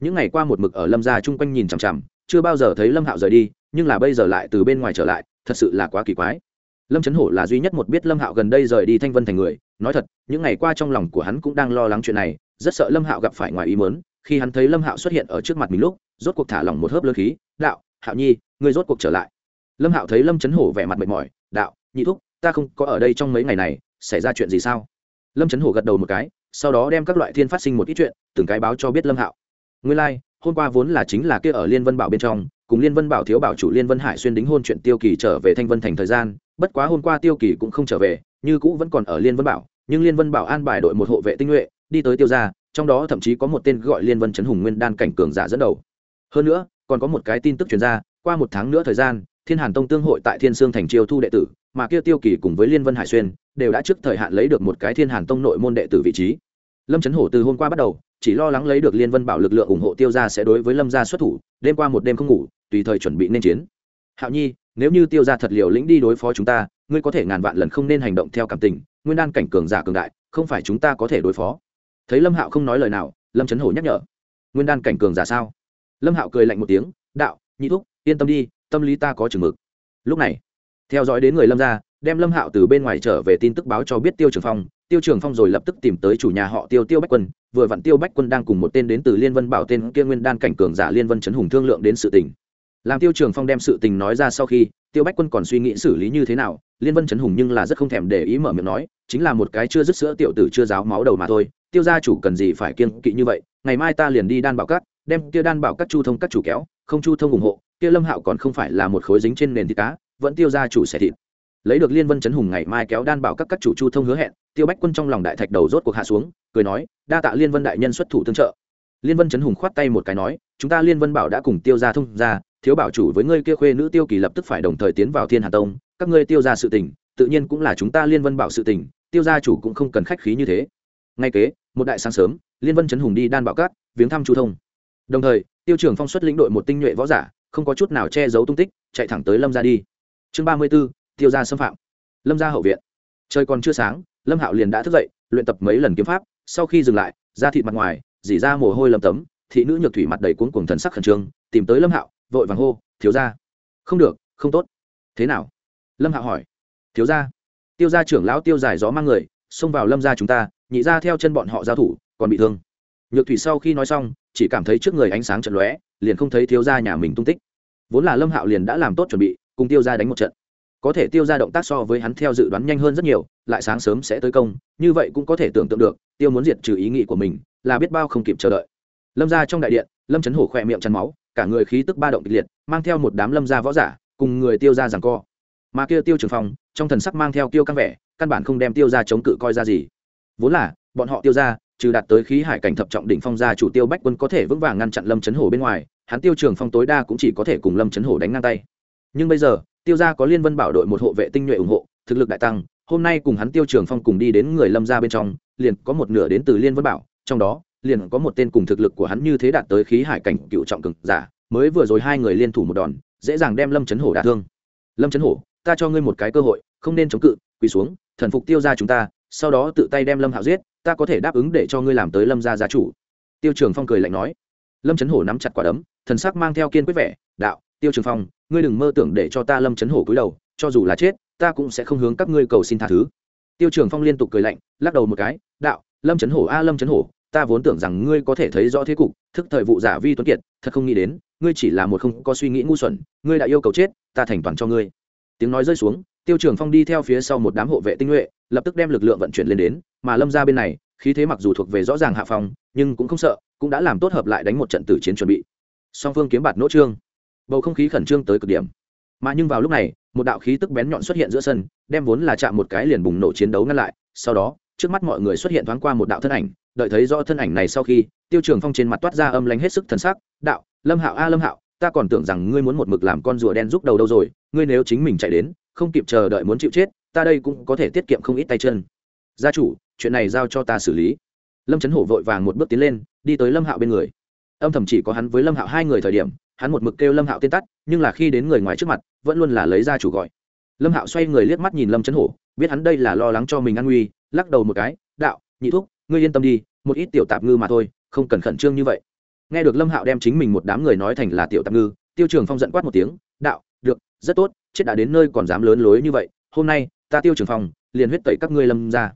Những ngày qua một mực ở lâm gia chung quanh nhìn chằm chằm, chưa bao giờ thấy lâm hạo rời đi, nhưng là bây giờ lại từ bên ngoài trở lại, thật sự là quá kỳ quái lâm trấn hổ là duy nhất một biết lâm hạo gần đây rời đi thanh vân thành người. Nói thật những ngày qua trong lòng của hắn cũng đang lo lắng chuyện này rất sợ lâm hạo gặp phải ngoài ý mớn khi hắn thấy lâm hạo xuất hiện ở trước mặt mình lúc rốt cuộc thả lỏng một hớp lơ khí. Đạo hạo nhi người rốt cuộc trở lại. Lâm hạo thấy lâm trấn hổ vẻ mặt mệt mỏi đạo nhị thúc ta không có ở đây trong mấy ngày này xảy ra chuyện gì sao? Lâm trấn hổ gật đầu một cái sau đó đem các loại thiên phát sinh một ít chuyện từng cái báo cho biết lâm hạo. Nguyên lai、like, hôm qua vốn là chính là kia ở liên vân bảo bên trong cùng liên vân bảo thiếu bảo chủ liên vân hải xuyên đính hôn chuyện tiêu kỳ trở về thanh vân thành thời gian bất quá hôm qua tiêu kỳ cũng không trở về, như cũ vẫn còn ở liên vân bảo, nhưng liên vân bảo an bài đội một hộ vệ tinh nhuệ, đi tới tiêu gia, trong đó thậm chí có một tên gọi liên vân trấn hùng nguyên đan cảnh cường giả dẫn đầu. Hơn nữa, còn có một cái tin tức chuyển ra, qua một tháng nữa thời gian, thiên hàn tông tương hội tại thiên sương thành chiêu thu đệ tử, mà kia tiêu kỳ cùng với liên vân hải xuyên, đều đã trước thời hạn lấy được một cái thiên hàn tông nội môn đệ tử vị trí. Lâm trấn hổ từ hôm qua bắt đầu, chỉ lo lắng lấy được liên vân bảo lực lượng ủng hộ tiêu gia sẽ đối với lâm gia xuất thủ, đêm qua một đêm không ngủ, tùy thời chuẩn bị nên chiến. Hạo nhi nếu như tiêu gia thật liều lĩnh đi đối phó chúng ta, ngươi có thể ngàn vạn lần không nên hành động theo cảm tình, nguyên đan cảnh cường giả cường đại, không phải chúng ta có thể đối phó. Thấy lâm hạo không nói lời nào, lâm trấn hổ nhắc nhở. Nguyên đan cảnh cường giả sao? Lâm hạo cười lạnh một tiếng, đạo, nhị thúc, yên tâm đi, tâm lý ta có chừng mực. Lúc này, theo dõi đến người lâm ra đem lâm hạo từ bên ngoài trở về tin tức báo cho biết tiêu trường phong. Tiêu trường phong rồi lập tức tìm tới chủ nhà họ tiêu tiêu bách quân. Vừa vặn tiêu bách quân đang cùng một tên đến từ liên vân bảo tên kia nguyên đan cảnh cường giả liên vân trấn hùng thương lượng đến sự tình làm tiêu trường phong đem sự tình nói ra sau khi, tiêu bách quân còn suy nghĩ xử lý như thế nào, liên vân trấn hùng nhưng là rất không thèm để ý mở miệng nói, chính là một cái chưa dứt sữa tiểu tử chưa giáo máu đầu mà thôi, tiêu gia chủ cần gì phải kiên kỵ như vậy, ngày mai ta liền đi đan bảo các, đem kia đan bảo các chu thông các chủ kéo, không chu thông ủng hộ, kia lâm hạo còn không phải là một khối dính trên nền thịt cá, vẫn tiêu gia chủ xẻ thịt. Lấy được liên vân chấn hùng ngày mai kéo đan bảo các các chủ chu thông hứa hẹn, tiêu bách quân trong lòng đại thạch đầu rốt cuộc hạ xuống, cười nói, đa tạ liên vân đại nhân xuất thủ tương trợ liên vân chấn hùng khoát tay một cái nói chúng ta liên vân bảo đã cùng tiêu gia thông ra thiếu bảo chủ với ngươi kia khuê nữ tiêu kỳ lập tức phải đồng thời tiến vào thiên hà tông các ngươi tiêu gia sự tình tự nhiên cũng là chúng ta liên vân bảo sự tình tiêu gia chủ cũng không cần khách khí như thế. Ngay kế một đại sáng sớm liên vân chấn hùng đi đan bảo cát, viếng thăm chu thông. Đồng thời tiêu trưởng phong xuất lĩnh đội một tinh nhuệ võ giả không có chút nào che giấu tung tích chạy thẳng tới lâm Gia đi. Chương ba mươi b ố tiêu gia xâm phạm. Lâm Gia hậu viện. Trời còn chưa sáng lâm hạo liền đã thức dậy luyện tập mấy lần kiếm pháp sau khi dừng lại ra thịt mặt ngoài dỉ ra mồ hôi lầm tấm, thị nữ nhược thủy mặt đầy cuốn cuồng thần sắc khẩn trương, tìm tới lâm hạo, vội vàng hô, thiếu ra không được, không tốt. Thế nào? Lâm hạo hỏi. Thiếu ra tiêu gia trưởng lão tiêu dài gió mang người, xông vào lâm ra chúng ta, nhị ra theo chân bọn họ giao thủ, còn bị thương. Nhược thủy sau khi nói xong, chỉ cảm thấy trước người ánh sáng trận lóe, liền không thấy thiếu gia nhà mình tung tích. Vốn là lâm hạo liền đã làm tốt chuẩn bị, cùng tiêu ra đánh một trận có thể tiêu ra động tác so với hắn theo dự đoán nhanh hơn rất nhiều, lại sáng sớm sẽ tới công, như vậy cũng có thể tưởng tượng được, tiêu muốn diệt trừ ý nghĩ của mình, là biết bao không kịp chờ đợi. Lâm ra trong đại điện, lâm chấn hổ khỏe miệng chắn máu, cả người khí tức ba động kịch liệt, mang theo một đám lâm gia võ giả, cùng người tiêu ra rằng co. Mà kia tiêu trường phong, trong thần sắc mang theo tiêu căng vẻ, căn bản không đem tiêu ra chống cự coi ra gì. Vốn là, bọn họ tiêu ra trừ đạt tới khí hải cảnh thập trọng đỉnh phong gia chủ tiêu bách quân có thể vững vàng ngăn chặn lâm chấn hổ bên ngoài, hắn tiêu trường phong tối đa cũng chỉ có thể cùng lâm chấn hổ đánh ngang tay. Nhưng bây giờ tiêu gia có liên vân bảo đội một hộ vệ tinh nhuệ ủng hộ, thực lực đại tăng, hôm nay cùng hắn tiêu trường phong cùng đi đến người lâm gia bên trong, liền có một nửa đến từ liên vân bảo, trong đó, liền có một tên cùng thực lực của hắn như thế đạt tới khí hải cảnh cựu trọng cực giả, mới vừa rồi hai người liên thủ một đòn, dễ dàng đem lâm chấn hổ đả thương. Lâm chấn hổ, ta cho ngươi một cái cơ hội, không nên chống cự, quỳ xuống, thần phục tiêu ra chúng ta, sau đó tự tay đem lâm hạo giết, ta có thể đáp ứng để cho ngươi làm tới lâm gia gia chủ. Tiêu trường phong cười lạnh nói. Lâm chấn hổ nắm chặt quả đấm, thần sắc mang theo kiên quyết vẻ, đạo tiêu trường phong, ngươi đừng mơ tưởng để cho ta lâm chấn hổ cúi đầu, cho dù là chết, ta cũng sẽ không hướng các ngươi cầu xin tha thứ. Tiêu trường phong liên tục cười lạnh, lắc đầu một cái, đạo, lâm chấn hổ a, lâm chấn hổ, ta vốn tưởng rằng ngươi có thể thấy rõ thế cục, thức thời vụ giả vi tuấn kiệt, thật không nghĩ đến, ngươi chỉ là một không có suy nghĩ ngu xuẩn, ngươi đã yêu cầu chết, ta thành toàn cho ngươi. Tiếng nói rơi xuống, tiêu trường phong đi theo phía sau một đám hộ vệ tinh nhuệ, lập tức đem lực lượng vận chuyển lên đến, mà lâm ra bên này, khí thế mặc dù thuộc về rõ ràng hạ phòng nhưng cũng không sợ, cũng đã làm tốt hợp lại đánh một trận tử chiến chuẩn bị. Song phương kiếm bạt nỗ trương bầu không khí khẩn trương tới cực điểm. Mà nhưng vào lúc này, một đạo khí tức bén nhọn xuất hiện giữa sân, đem vốn là chạm một cái liền bùng nổ chiến đấu ngăn lại. Sau đó, trước mắt mọi người xuất hiện thoáng qua một đạo thân ảnh, đợi thấy rõ thân ảnh này sau khi, tiêu trường phong trên mặt toát ra âm lánh hết sức thần sắc, đạo, lâm hạo a, lâm hạo, ta còn tưởng rằng ngươi muốn một mực làm con rùa đen giúp đầu đâu rồi, ngươi nếu chính mình chạy đến, không kịp chờ đợi muốn chịu chết, ta đây cũng có thể tiết kiệm không ít tay chân. Gia chủ, chuyện này giao cho ta xử lý. Lâm trấn hổ vội vàng một bước tiến lên, đi tới lâm hạo bên người. Âm thầm chỉ có hắn với lâm hạo hai người thời điểm hắn một mực kêu lâm hạo tên tắt, nhưng là khi đến người ngoài trước mặt, vẫn luôn là lấy ra chủ gọi. Lâm hạo xoay người liếc mắt nhìn lâm trấn hổ, biết hắn đây là lo lắng cho mình an nguy, lắc đầu một cái, đạo, nhị thúc, ngươi yên tâm đi, một ít tiểu tạp ngư mà thôi, không cần khẩn trương như vậy. Nghe được lâm hạo đem chính mình một đám người nói thành là tiểu tạp ngư, tiêu trường phong giận quát một tiếng, đạo, được, rất tốt, chết đã đến nơi còn dám lớn lối như vậy, hôm nay, ta tiêu trường phong, liền huyết tẩy các ngươi lâm ra.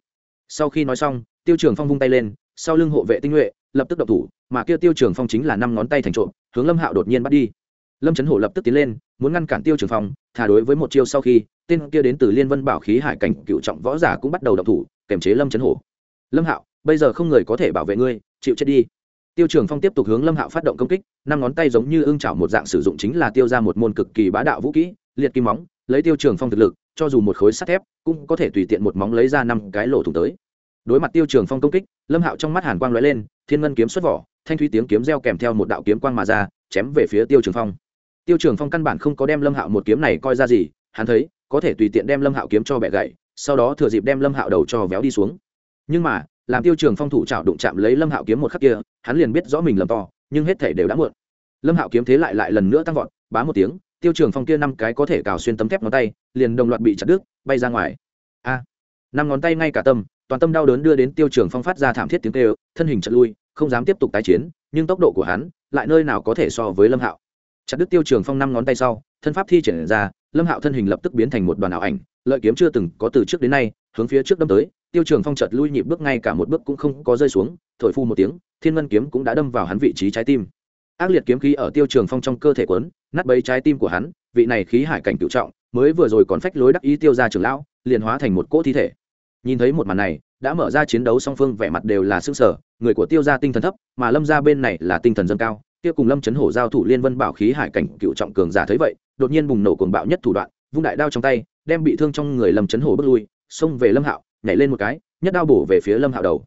Sau khi nói xong, tiêu trường phong vung tay lên sau lưng hộ vệ tinh nhuệ, lập tức đập thủ, mà kia tiêu trường phong chính là năm ngón tay thành trộm, hướng lâm hạo đột nhiên bắt đi. Lâm trấn hổ lập tức tiến lên, muốn ngăn cản tiêu trường phong, thả đối với một chiêu sau khi, tên kia đến từ liên vân bảo khí hải cảnh cựu trọng võ giả cũng bắt đầu đập thủ kềm chế lâm trấn hổ. Lâm hạo, bây giờ không người có thể bảo vệ ngươi, chịu chết đi. Tiêu trường phong tiếp tục hướng lâm hạo phát động công kích, năm ngón tay giống như ưng chảo một dạng sử dụng chính là tiêu ra một môn cực kỳ bá đạo vũ kỹ, liệt kim móng, lấy tiêu trường phong thực lực, cho dù một khối sắt thép, cũng có thể tùy tiện một móng lấy ra năm cái lỗ thủng tới đối mặt tiêu trường phong công kích, lâm hạo trong mắt hàn quang lóe lên, thiên ngân kiếm xuất vỏ, thanh thúy tiếng kiếm reo kèm theo một đạo kiếm quang mà ra, chém về phía tiêu trường phong. Tiêu trường phong căn bản không có đem lâm hạo một kiếm này coi ra gì, hắn thấy, có thể tùy tiện đem lâm hạo kiếm cho bẻ gậy, sau đó thừa dịp đem lâm hạo đầu cho véo đi xuống. Nhưng mà, làm tiêu trường phong thủ chảo đụng chạm lấy lâm hạo kiếm một khắc kia, hắn liền biết rõ mình lầm to, nhưng hết thể đều đã muộn. Lâm hạo kiếm thế lại lại lần nữa tăng vọt, bá một tiếng, tiêu trường phong kia năm cái có thể cào xuyên tấm thép ngón tay, liền đồng loạt bị chặt đứt, bay ra ngoài. A, năm ngón tay ngay cả tâm toàn tâm đau đớn đưa đến tiêu trường phong phát ra thảm thiết tiếng kêu, thân hình chật lui, không dám tiếp tục tái chiến, nhưng tốc độ của hắn lại nơi nào có thể so với lâm hạo. Chặt đứt tiêu trường phong năm ngón tay sau, thân pháp thi triển ra, lâm hạo thân hình lập tức biến thành một đoàn ảo ảnh, lợi kiếm chưa từng có từ trước đến nay, hướng phía trước đâm tới, tiêu trường phong chợt lui nhịp bước ngay cả một bước cũng không có rơi xuống, thổi phu một tiếng, thiên ngân kiếm cũng đã đâm vào hắn vị trí trái tim. Ác liệt kiếm khí ở tiêu trường phong trong cơ thể quấn nát bấy trái tim của hắn, vị này khí hải cảnh cựu trọng, mới vừa rồi còn phách lối đắc ý tiêu ra trường lão, liền hóa thành một cỗ thi thể nhìn thấy một màn này, đã mở ra chiến đấu song phương vẻ mặt đều là sức sở người của tiêu ra tinh thần thấp, mà lâm ra bên này là tinh thần dâng cao tiêu cùng lâm chấn hổ giao thủ liên vân bảo khí hải cảnh cựu trọng cường giả thấy vậy, đột nhiên bùng nổ cuồng bạo nhất thủ đoạn, vung đại đao trong tay, đem bị thương trong người lâm chấn hổ bước lui, xông về lâm hạo, nhảy lên một cái, nhất đao bổ về phía lâm hạo đầu.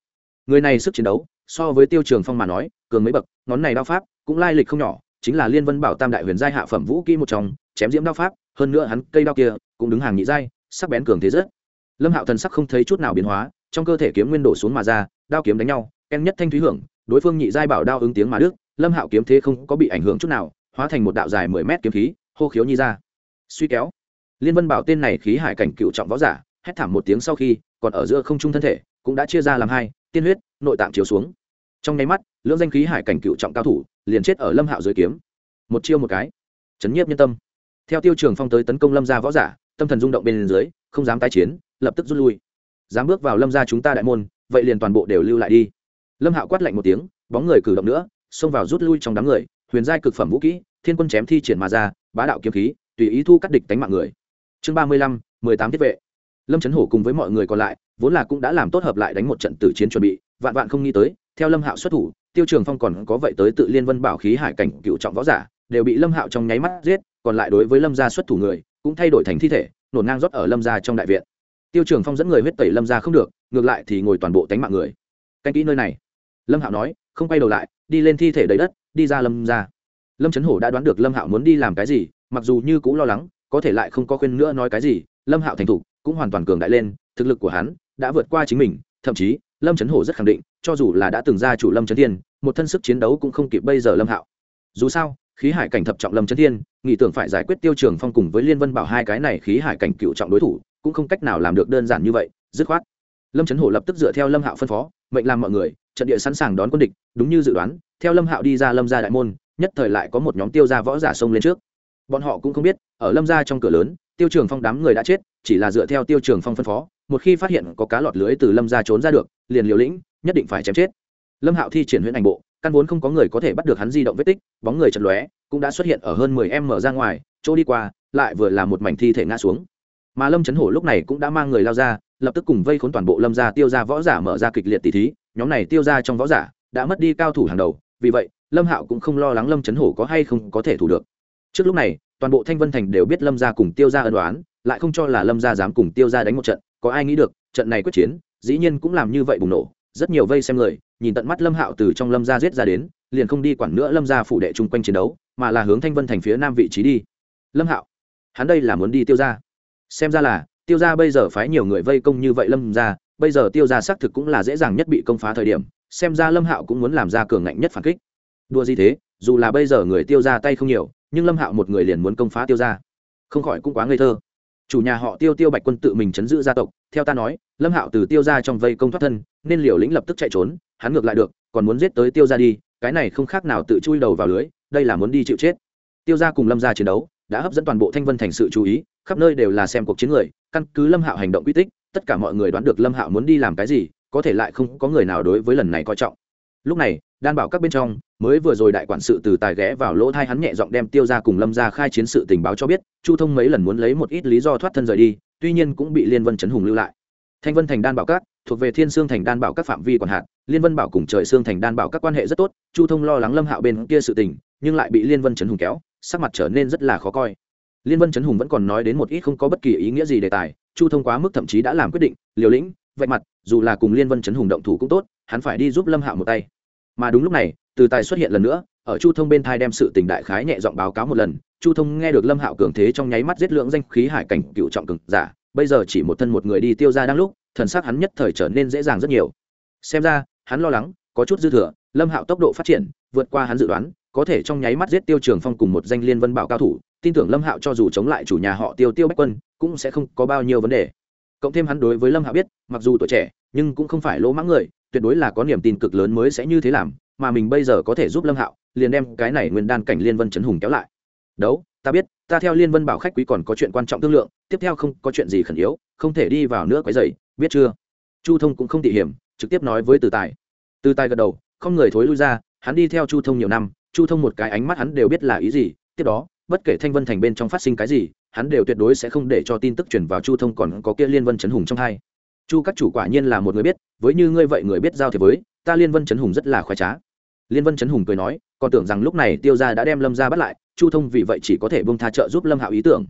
Người này sức chiến đấu, so với tiêu trường phong mà nói, cường mấy bậc, ngón này đao pháp cũng lai lịch không nhỏ, chính là liên vân bảo tam đại huyền giai hạ phẩm vũ kỹ một trong, chém diễm đao pháp, hơn nữa hắn cây đao kia cũng đứng hàng nhị giai, sắc bén cường thế rất lâm hạo thần sắc không thấy chút nào biến hóa, trong cơ thể kiếm nguyên đổ xuống mà ra, đao kiếm đánh nhau, ken nhất thanh thúy hưởng, đối phương nhị giai bảo đao ứng tiếng mà đức, lâm hạo kiếm thế không có bị ảnh hưởng chút nào, hóa thành một đạo dài mười mét kiếm khí, hô khiếu nhi ra. Suy kéo. Liên vân bảo tên này khí hải cảnh cựu trọng võ giả, hét thảm một tiếng sau khi, còn ở giữa không trung thân thể, cũng đã chia ra làm hai, tiên huyết, nội tạng chiếu xuống. Trong nháy mắt, lưỡng danh khí hải cảnh cựu trọng cao thủ, liền chết ở lâm hạo dưới kiếm. Một chiêu một cái. Chấn nhiếp nhân tâm. Theo tiêu trường phong tới tấn công lâm gia võ giả, tâm thần rung động bên dưới, không dám tái chiến lập tức rút lui. Dám bước vào lâm gia chúng ta đại môn, vậy liền toàn bộ đều lưu lại đi. Lâm hạo quát lạnh một tiếng, bóng người cử động nữa, xông vào rút lui trong đám người, huyền giai cực phẩm vũ kỹ, thiên quân chém thi triển mà ra, bá đạo kiếm khí, tùy ý thu cắt địch tánh mạng người. Chương ba mươi lăm, mười tám thiết vệ. Lâm trấn hổ cùng với mọi người còn lại, vốn là cũng đã làm tốt hợp lại đánh một trận tử chiến chuẩn bị, vạn vạn không nghĩ tới, theo lâm hạo xuất thủ, tiêu trường phong còn có vậy tới tự liên vân bảo khí hải cảnh cựu trọng võ giả, đều bị lâm hạo trong nháy mắt giết, còn lại đối với lâm gia xuất thủ người, cũng thay đổi thành thi thể nổn ngang rót ở lâm gia trong đại viện tiêu trường phong dẫn người huyết tẩy lâm gia không được, ngược lại thì ngồi toàn bộ tánh mạng người. Canh kỹ nơi này. Lâm hạo nói, không quay đầu lại, đi lên thi thể đầy đất, đi ra lâm gia lâm trấn hổ đã đoán được lâm hạo muốn đi làm cái gì, mặc dù như cũng lo lắng, có thể lại không có khuyên nữa nói cái gì, lâm hạo thành thục, cũng hoàn toàn cường đại lên, thực lực của hắn đã vượt qua chính mình, thậm chí, lâm trấn hổ rất khẳng định, cho dù là đã từng ra chủ lâm trấn thiên, một thân sức chiến đấu cũng không kịp bây giờ lâm hạo. Dù sao, khí hải cảnh thập trọng lâm trấn thiên, nghĩ tưởng phải giải quyết tiêu trường phong cùng với liên vân bảo hai cái này khí hải cảnh cựu trọng đối thủ cũng không cách nào làm được đơn giản như vậy, dứt khoát. Lâm trấn hổ lập tức dựa theo lâm hạo phân phó, mệnh làm mọi người, trận địa sẵn sàng đón quân địch, đúng như dự đoán, theo lâm hạo đi ra lâm gia đại môn, nhất thời lại có một nhóm tiêu gia võ giả xông lên trước. Bọn họ cũng không biết, ở lâm gia trong cửa lớn, tiêu trường phong đám người đã chết, chỉ là dựa theo tiêu trường phong phân phó, một khi phát hiện có cá lọt lưới từ lâm gia trốn ra được, liền liều lĩnh, nhất định phải chém chết. Lâm hạo thi triển huyễn ảnh bộ, căn vốn không có người có thể bắt được hắn di động vết tích, bóng người chật lóe, cũng đã xuất hiện ở hơn mười em mở ra ngoài, chỗ đi qua, lại vừa là một mảnh thi thể ngã xuống mà lâm chấn hổ lúc này cũng đã mang người lao ra lập tức cùng vây khốn toàn bộ lâm gia tiêu ra võ giả mở ra kịch liệt tỷ thí nhóm này tiêu ra trong võ giả đã mất đi cao thủ hàng đầu vì vậy lâm hạo cũng không lo lắng lâm chấn hổ có hay không có thể thủ được trước lúc này toàn bộ thanh vân thành đều biết lâm gia cùng tiêu gia ân đoán lại không cho là lâm gia dám cùng tiêu gia đánh một trận có ai nghĩ được trận này quyết chiến dĩ nhiên cũng làm như vậy bùng nổ rất nhiều vây xem người nhìn tận mắt lâm hạo từ trong lâm gia giết ra đến liền không đi quản nữa lâm gia phủ đệ chung quanh chiến đấu mà là hướng thanh vân thành phía nam vị trí đi lâm hạo hắn đây là muốn đi tiêu gia xem ra là, tiêu gia bây giờ phái nhiều người vây công như vậy lâm gia, bây giờ tiêu gia xác thực cũng là dễ dàng nhất bị công phá thời điểm, xem ra lâm hạo cũng muốn làm ra cường ngạnh nhất phản kích. Đua gì thế, dù là bây giờ người tiêu gia tay không nhiều, nhưng lâm hạo một người liền muốn công phá tiêu gia, không khỏi cũng quá ngây thơ. Chủ nhà họ tiêu tiêu bạch quân tự mình chấn giữ gia tộc, theo ta nói, lâm hạo từ tiêu gia trong vây công thoát thân, nên liều lĩnh lập tức chạy trốn, hắn ngược lại được, còn muốn giết tới tiêu gia đi, cái này không khác nào tự chui đầu vào lưới, đây là muốn đi chịu chết. Tiêu gia cùng lâm gia chiến đấu đã hấp dẫn toàn bộ thanh vân thành sự chú ý, khắp nơi đều là xem cuộc chiến người, căn cứ lâm hạo hành động quy tích, tất cả mọi người đoán được lâm hạo muốn đi làm cái gì, có thể lại không có người nào đối với lần này coi trọng. Lúc này, đan bảo các bên trong, mới vừa rồi đại quản sự từ tài ghé vào lỗ thai hắn nhẹ giọng đem tiêu ra cùng lâm ra khai chiến sự tình báo cho biết, chu thông mấy lần muốn lấy một ít lý do thoát thân rời đi, tuy nhiên cũng bị liên vân chấn hùng lưu lại. Thanh vân thành đan bảo các, thuộc về thiên sương thành đan bảo các phạm vi còn hạn, liên vân bảo cùng trời sương thành đan bảo các quan hệ rất tốt, chu thông lo lắng lâm hạo bên kia sự tình, nhưng lại bị liên vân chấn hùng kéo sắc mặt trở nên rất là khó coi. Liên vân chấn hùng vẫn còn nói đến một ít không có bất kỳ ý nghĩa gì đề tài, chu thông quá mức thậm chí đã làm quyết định, liều lĩnh, vạch mặt, dù là cùng liên vân chấn hùng động thủ cũng tốt, hắn phải đi giúp lâm hạo một tay. Mà đúng lúc này, từ tài xuất hiện lần nữa, ở chu thông bên thai đem sự tình đại khái nhẹ giọng báo cáo một lần, chu thông nghe được lâm hạo cường thế trong nháy mắt giết lượng danh khí hải cảnh cựu trọng cường giả, bây giờ chỉ một thân một người đi tiêu ra đang lúc, thần sắc hắn nhất thời trở nên dễ dàng rất nhiều. Xem ra, hắn lo lắng, có chút dư thừa, lâm hạo tốc độ phát triển, vượt qua hắn dự đoán có thể trong nháy mắt giết tiêu trường phong cùng một danh liên vân bảo cao thủ, tin tưởng lâm hạo cho dù chống lại chủ nhà họ tiêu tiêu bách quân, cũng sẽ không có bao nhiêu vấn đề. Cộng thêm hắn đối với lâm hạo biết, mặc dù tuổi trẻ, nhưng cũng không phải lỗ mãng người, tuyệt đối là có niềm tin cực lớn mới sẽ như thế làm, mà mình bây giờ có thể giúp lâm hạo, liền đem cái này nguyên đan cảnh liên vân chấn hùng kéo lại. Đấu, ta biết, ta theo liên vân bảo khách quý còn có chuyện quan trọng thương lượng, tiếp theo không có chuyện gì khẩn yếu, không thể đi vào nữa quấy dày biết chưa? Chu thông cũng không tỉ hiểm, trực tiếp nói với từ tài. Từ tài gật đầu, không người thối lui ra, hắn đi theo chu thông nhiều năm chu thông một cái ánh mắt hắn đều biết là ý gì, tiếp đó, bất kể thanh vân thành bên trong phát sinh cái gì, hắn đều tuyệt đối sẽ không để cho tin tức truyền vào chu thông còn có kia liên vân chấn hùng trong hai. Chu các chủ quả nhiên là một người biết, với như ngươi vậy người biết giao thiệp với, ta liên vân chấn hùng rất là khoái trá. Liên vân chấn hùng cười nói, còn tưởng rằng lúc này tiêu gia đã đem lâm ra bắt lại, chu thông vì vậy chỉ có thể bông tha trợ giúp lâm hạo ý tưởng.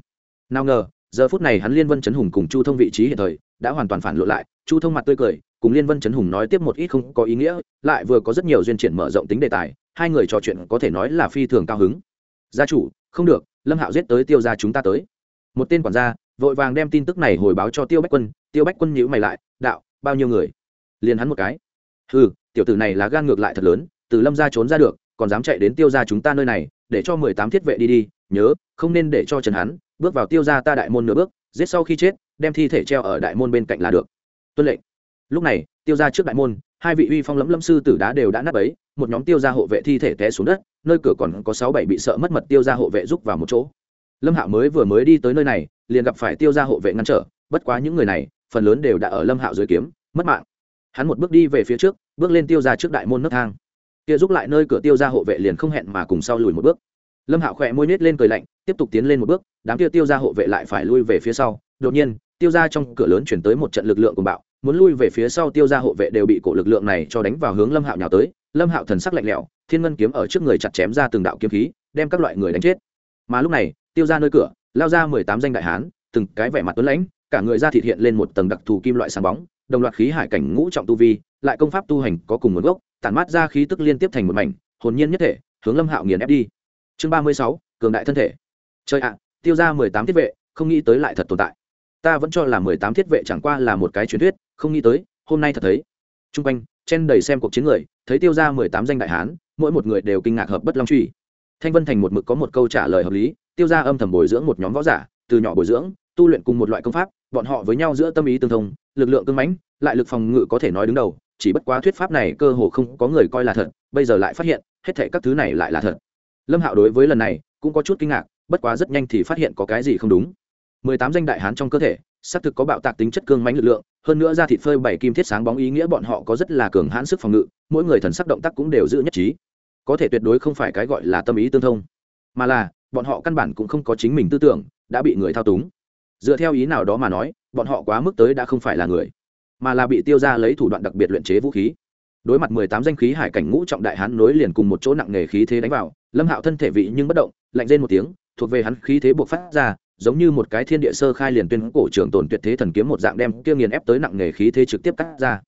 Nào ngờ, giờ phút này hắn liên vân chấn hùng cùng chu thông vị trí hiện thời, đã hoàn toàn phản lộ lại, chu thông mặt tươi cười cùng liên vân chấn hùng nói tiếp một ít không có ý nghĩa, lại vừa có rất nhiều duyên triển mở rộng tính đề tài, hai người trò chuyện có thể nói là phi thường cao hứng. Gia chủ, không được, lâm hạo giết tới tiêu gia chúng ta tới. Một tên quản gia vội vàng đem tin tức này hồi báo cho tiêu bách quân, tiêu bách quân nhữ mày lại, đạo, bao nhiêu người? Liền hắn một cái. Ừ tiểu tử này là gan ngược lại thật lớn, từ lâm ra trốn ra được, còn dám chạy đến tiêu ra chúng ta nơi này, để cho mười tám thiết vệ đi đi, nhớ, không nên để cho trần hắn bước vào tiêu ra ta đại môn nửa bước, giết sau khi chết, đem thi thể treo ở đại môn bên cạnh là được. Tuân lệnh lúc này, tiêu ra trước đại môn, hai vị uy phong lẫm lâm sư tử đá đều đã nắp ấy một nhóm tiêu ra hộ vệ thi thể té xuống đất, nơi cửa còn có sáu bảy bị sợ mất mật tiêu ra hộ vệ rút vào một chỗ. Lâm hạo mới vừa mới đi tới nơi này, liền gặp phải tiêu ra hộ vệ ngăn trở, bất quá những người này, phần lớn đều đã ở lâm hạo dưới kiếm, mất mạng. Hắn một bước đi về phía trước, bước lên tiêu ra trước đại môn nấc thang. Kia giúp lại nơi cửa tiêu ra hộ vệ liền không hẹn mà cùng sau lùi một bước. Lâm hạo khỏe môi nết lên cười lạnh, tiếp tục tiến lên một bước, đám kia tiêu ra hộ vệ lại phải lui về phía sau. Đột nhiên, tiêu ra trong cửa lớn chuyển tới một trận lực lượng cùng bạo muốn lui về phía sau tiêu ra hộ vệ đều bị cổ lực lượng này cho đánh vào hướng lâm hạo nhào tới. Lâm hạo thần sắc lạnh lẽo, thiên ngân kiếm ở trước người chặt chém ra từng đạo kiếm khí, đem các loại người đánh chết. Mà lúc này, tiêu ra nơi cửa, lao ra mười tám danh đại hán, từng cái vẻ mặt tuấn lãnh, cả người ra thịt hiện lên một tầng đặc thù kim loại sáng bóng, đồng loạt khí hải cảnh ngũ trọng tu vi, lại công pháp tu hành có cùng nguồn gốc, tản mát ra khí tức liên tiếp thành một mảnh, hồn nhiên nhất thể, hướng lâm hạo nghiền ép đi. Chương ba mươi sáu, cường đại thân thể. Chơi ạ, tiêu ra mười tám thiết vệ, không nghĩ tới lại thật tồn tại. Ta vẫn cho là mười tám thiết vệ chẳng qua là một cái truyền thuyết không nghĩ tới, hôm nay thật thấy. T r u n g quanh, chen đầy xem cuộc chiến người, thấy tiêu ra mười tám danh đại hán, mỗi một người đều kinh ngạc hợp bất long truy. Thanh vân thành một mực có một câu trả lời hợp lý, tiêu ra âm thầm bồi dưỡng một nhóm võ giả, từ nhỏ bồi dưỡng, tu luyện cùng một loại công pháp, bọn họ với nhau giữa tâm ý tương thông, lực lượng cưng mãnh, lại lực phòng ngự có thể nói đứng đầu, chỉ bất quá thuyết pháp này cơ hồ không có người coi là thật, bây giờ lại phát hiện, hết thể các thứ này lại là thật. Lâm hạo đối với lần này cũng có chút kinh ngạc, bất quá rất nhanh thì phát hiện có cái gì không đúng. Mười tám danh đại hán trong cơ thể xác thực có bạo tạc tính chất cương mãnh lực lượng, hơn nữa ra thịt phơi bảy kim thiết sáng bóng ý nghĩa bọn họ có rất là cường hãn sức phòng ngự, mỗi người thần sắc động tác cũng đều giữ nhất trí. Có thể tuyệt đối không phải cái gọi là tâm ý tương thông, mà là, bọn họ căn bản cũng không có chính mình tư tưởng, đã bị người thao túng. Dựa theo ý nào đó mà nói, bọn họ quá mức tới đã không phải là người, mà là bị tiêu ra lấy thủ đoạn đặc biệt luyện chế vũ khí. Đối mặt mười tám danh khí hải cảnh ngũ trọng đại hán nối liền cùng một chỗ nặng nghề khí thế đánh vào, lâm hạo thân thể vị nhưng bất động, lạnh rên một tiếng, thuộc về hắn khí thế buộc phát ra giống như một cái thiên địa sơ khai liền tuyên cổ trường tồn tuyệt thế thần kiếm một dạng đem kia nghiền ép tới nặng nghề khí thế trực tiếp cắt ra.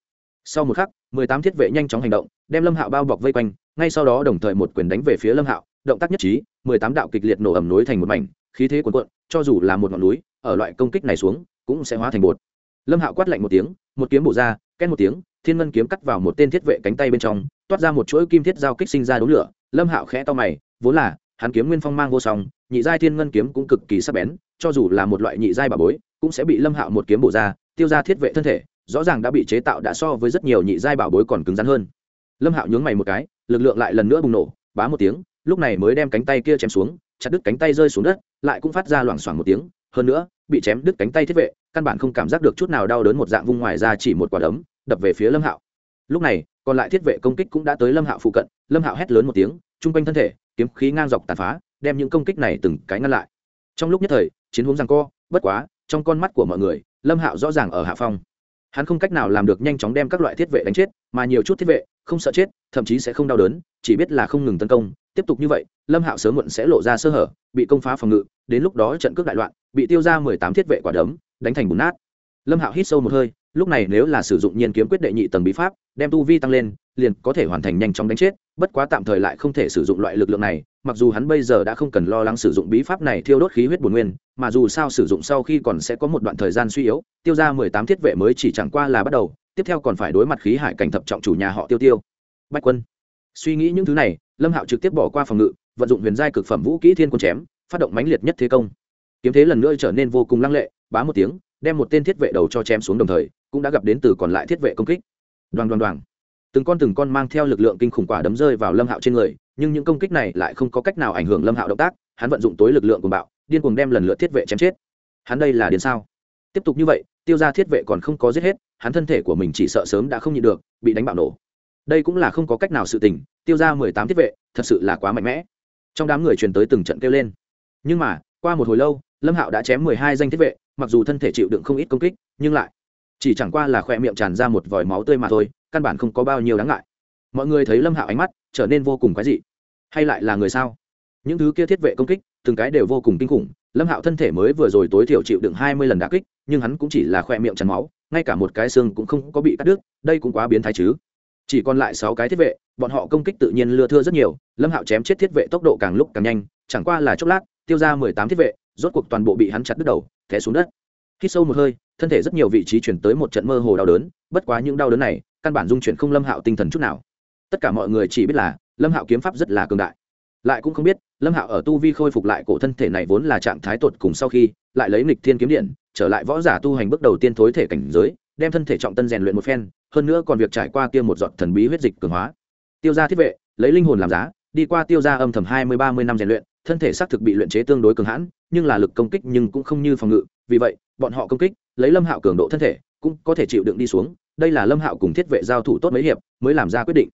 Sau một khắc, mười tám thiết vệ nhanh chóng hành động, đem lâm hạo bao bọc vây quanh, ngay sau đó đồng thời một quyền đánh về phía lâm hạo, động tác nhất trí, mười tám đạo kịch liệt nổ ầm nối thành một mảnh, khí thế cuồn cuộn, cho dù là một ngọn núi, ở loại công kích này xuống, cũng sẽ hóa thành bột. Lâm hạo quát lạnh một tiếng, một kiếm bổ ra, két một tiếng, thiên ngân kiếm cắt vào một tên thiết vệ cánh tay bên trong, toát ra một chuỗi kim thiết giao kích sinh ra đống lửa. Lâm hạo khẽ to mày, vốn là hắn kiếm nguyên phong mang vô song, nhị giai thiên ngân kiếm cũng cực kỳ sắc bén, cho dù là một loại nhị giai bà bối, cũng sẽ bị lâm hạo một kiếm bổ ra, tiêu ra thiết vệ thân thể, rõ ràng đã bị chế tạo đã so với rất nhiều nhị giai bảo bối còn cứng rắn hơn. Lâm hạo nhướng mày một cái, lực lượng lại lần nữa bùng nổ, bá một tiếng, lúc này mới đem cánh tay kia chém xuống, chặt đứt cánh tay rơi xuống đất, lại cũng phát ra loảng xoảng một tiếng, hơn nữa, bị chém đứt cánh tay thiết vệ, căn bản không cảm giác được chút nào đau đớn một dạng vung ngoài ra chỉ một quả đấm, đập về phía lâm hạo. Lúc này, còn lại thiết vệ công kích cũng đã tới lâm hạo phụ cận, lâm hạo hét lớn một tiếng, chung quanh thân thể kiếm khí ngang dọc tàn phá, đem những công kích này từng cái ngăn lại. Trong lúc nhất thời, chiến hướng rằng co, bất quá, trong con mắt của mọi người, lâm hạo rõ ràng ở hạ phong. Hắn không cách nào làm được nhanh chóng đem các loại thiết vệ đánh chết, mà nhiều chút thiết vệ, không sợ chết, thậm chí sẽ không đau đớn, chỉ biết là không ngừng tấn công. Tiếp tục như vậy, lâm hạo sớm muộn sẽ lộ ra sơ hở, bị công phá phòng ngự, đến lúc đó trận cướp đại loạn, bị tiêu ra mười tám thiết vệ quả đấm, đánh thành bùn nát. Lâm hạo hít sâu một hơi, lúc này nếu là sử dụng nhiên kiếm quyết đệ nhị tầng bí pháp, đem tu vi tăng lên liền có thể hoàn thành nhanh chóng đánh chết, bất quá tạm thời lại không thể sử dụng loại lực lượng này, mặc dù hắn bây giờ đã không cần lo lắng sử dụng bí pháp này thiêu đốt khí huyết bổn nguyên, mà dù sao sử dụng sau khi còn sẽ có một đoạn thời gian suy yếu, tiêu ra mười tám thiết vệ mới chỉ chẳng qua là bắt đầu, tiếp theo còn phải đối mặt khí hải cảnh thập trọng chủ nhà họ tiêu tiêu. Bách quân. Suy nghĩ những thứ này, lâm hạo trực tiếp bỏ qua phòng ngự, vận dụng huyền giai cực phẩm vũ kỹ thiên quân chém, phát động mãnh liệt nhất thế công. Kiếm thế lần nữa trở nên vô cùng lăng lệ, bá một tiếng, đem một tên thiết vệ đầu cho chém xuống đồng thời, cũng đã gặp đến từ còn lại thiết vệ công kích. Đoàn đoàn đoàn từng con từng con mang theo lực lượng kinh khủng quả đấm rơi vào lâm hạo trên người, nhưng những công kích này lại không có cách nào ảnh hưởng lâm hạo động tác, hắn vận dụng tối lực lượng của bạo, điên cuồng đem lần lượt thiết vệ chém chết. Hắn đây là điên sao? Tiếp tục như vậy, tiêu ra thiết vệ còn không có giết hết, hắn thân thể của mình chỉ sợ sớm đã không nhịn được, bị đánh bạo nổ. Đây cũng là không có cách nào sự tình, tiêu ra mười tám thiết vệ, thật sự là quá mạnh mẽ. Trong đám người truyền tới từng trận kêu lên. Nhưng mà, qua một hồi lâu, lâm hạo đã chém mười hai danh thiết vệ, mặc dù thân thể chịu đựng không ít công kích, nhưng lại chỉ chẳng qua là khoe miệng tràn ra một vòi máu tươi mà thôi, căn bản không có bao nhiêu đáng ngại. Mọi người thấy lâm hạo ánh mắt trở nên vô cùng quái dị. Hay lại là người sao? Những thứ kia thiết vệ công kích, từng cái đều vô cùng kinh khủng. Lâm hạo thân thể mới vừa rồi tối thiểu chịu đựng hai mươi lần đà kích, nhưng hắn cũng chỉ là khoe miệng chắn máu, ngay cả một cái xương cũng không có bị cắt đứt, đây cũng quá biến thái chứ. Chỉ còn lại sáu cái thiết vệ, bọn họ công kích tự nhiên lưa thưa rất nhiều, lâm hạo chém chết thiết vệ tốc độ càng lúc càng nhanh, chẳng qua là chốc lát, tiêu ra mười tám thiết vệ, rốt cuộc toàn bộ bị hắn chặt đứt đầu thẻ xuống đất. Khi sâu một hơi thân thể rất nhiều vị trí chuyển tới một trận mơ hồ đau đớn, bất quá những đau đớn này, căn bản dung chuyển không lâm hạo tinh thần chút nào. Tất cả mọi người chỉ biết là, lâm hạo kiếm pháp rất là cường đại. Lại cũng không biết, lâm hạo ở tu vi khôi phục lại cổ thân thể này vốn là trạng thái tột cùng sau khi, lại lấy nịch thiên kiếm điện, trở lại võ giả tu hành bước đầu tiên thối thể cảnh giới, đem thân thể trọng tân rèn luyện một phen, hơn nữa còn việc trải qua kia một giọt thần bí huyết dịch cường hóa. Tiêu gia thiết vệ, lấy linh hồn làm giá, đi qua tiêu gia âm thầm hai mươi, ba mươi năm rèn luyện, thân thể xác thực bị luyện chế tương đối cường hãn, nhưng là lực công kích nhưng cũng không như phòng ngự, vì vậy, bọn họ công kích lấy lâm hạo cường độ thân thể, cũng có thể chịu đựng đi xuống, đây là lâm hạo cùng thiết vệ giao thủ tốt mấy hiệp, mới làm ra quyết định.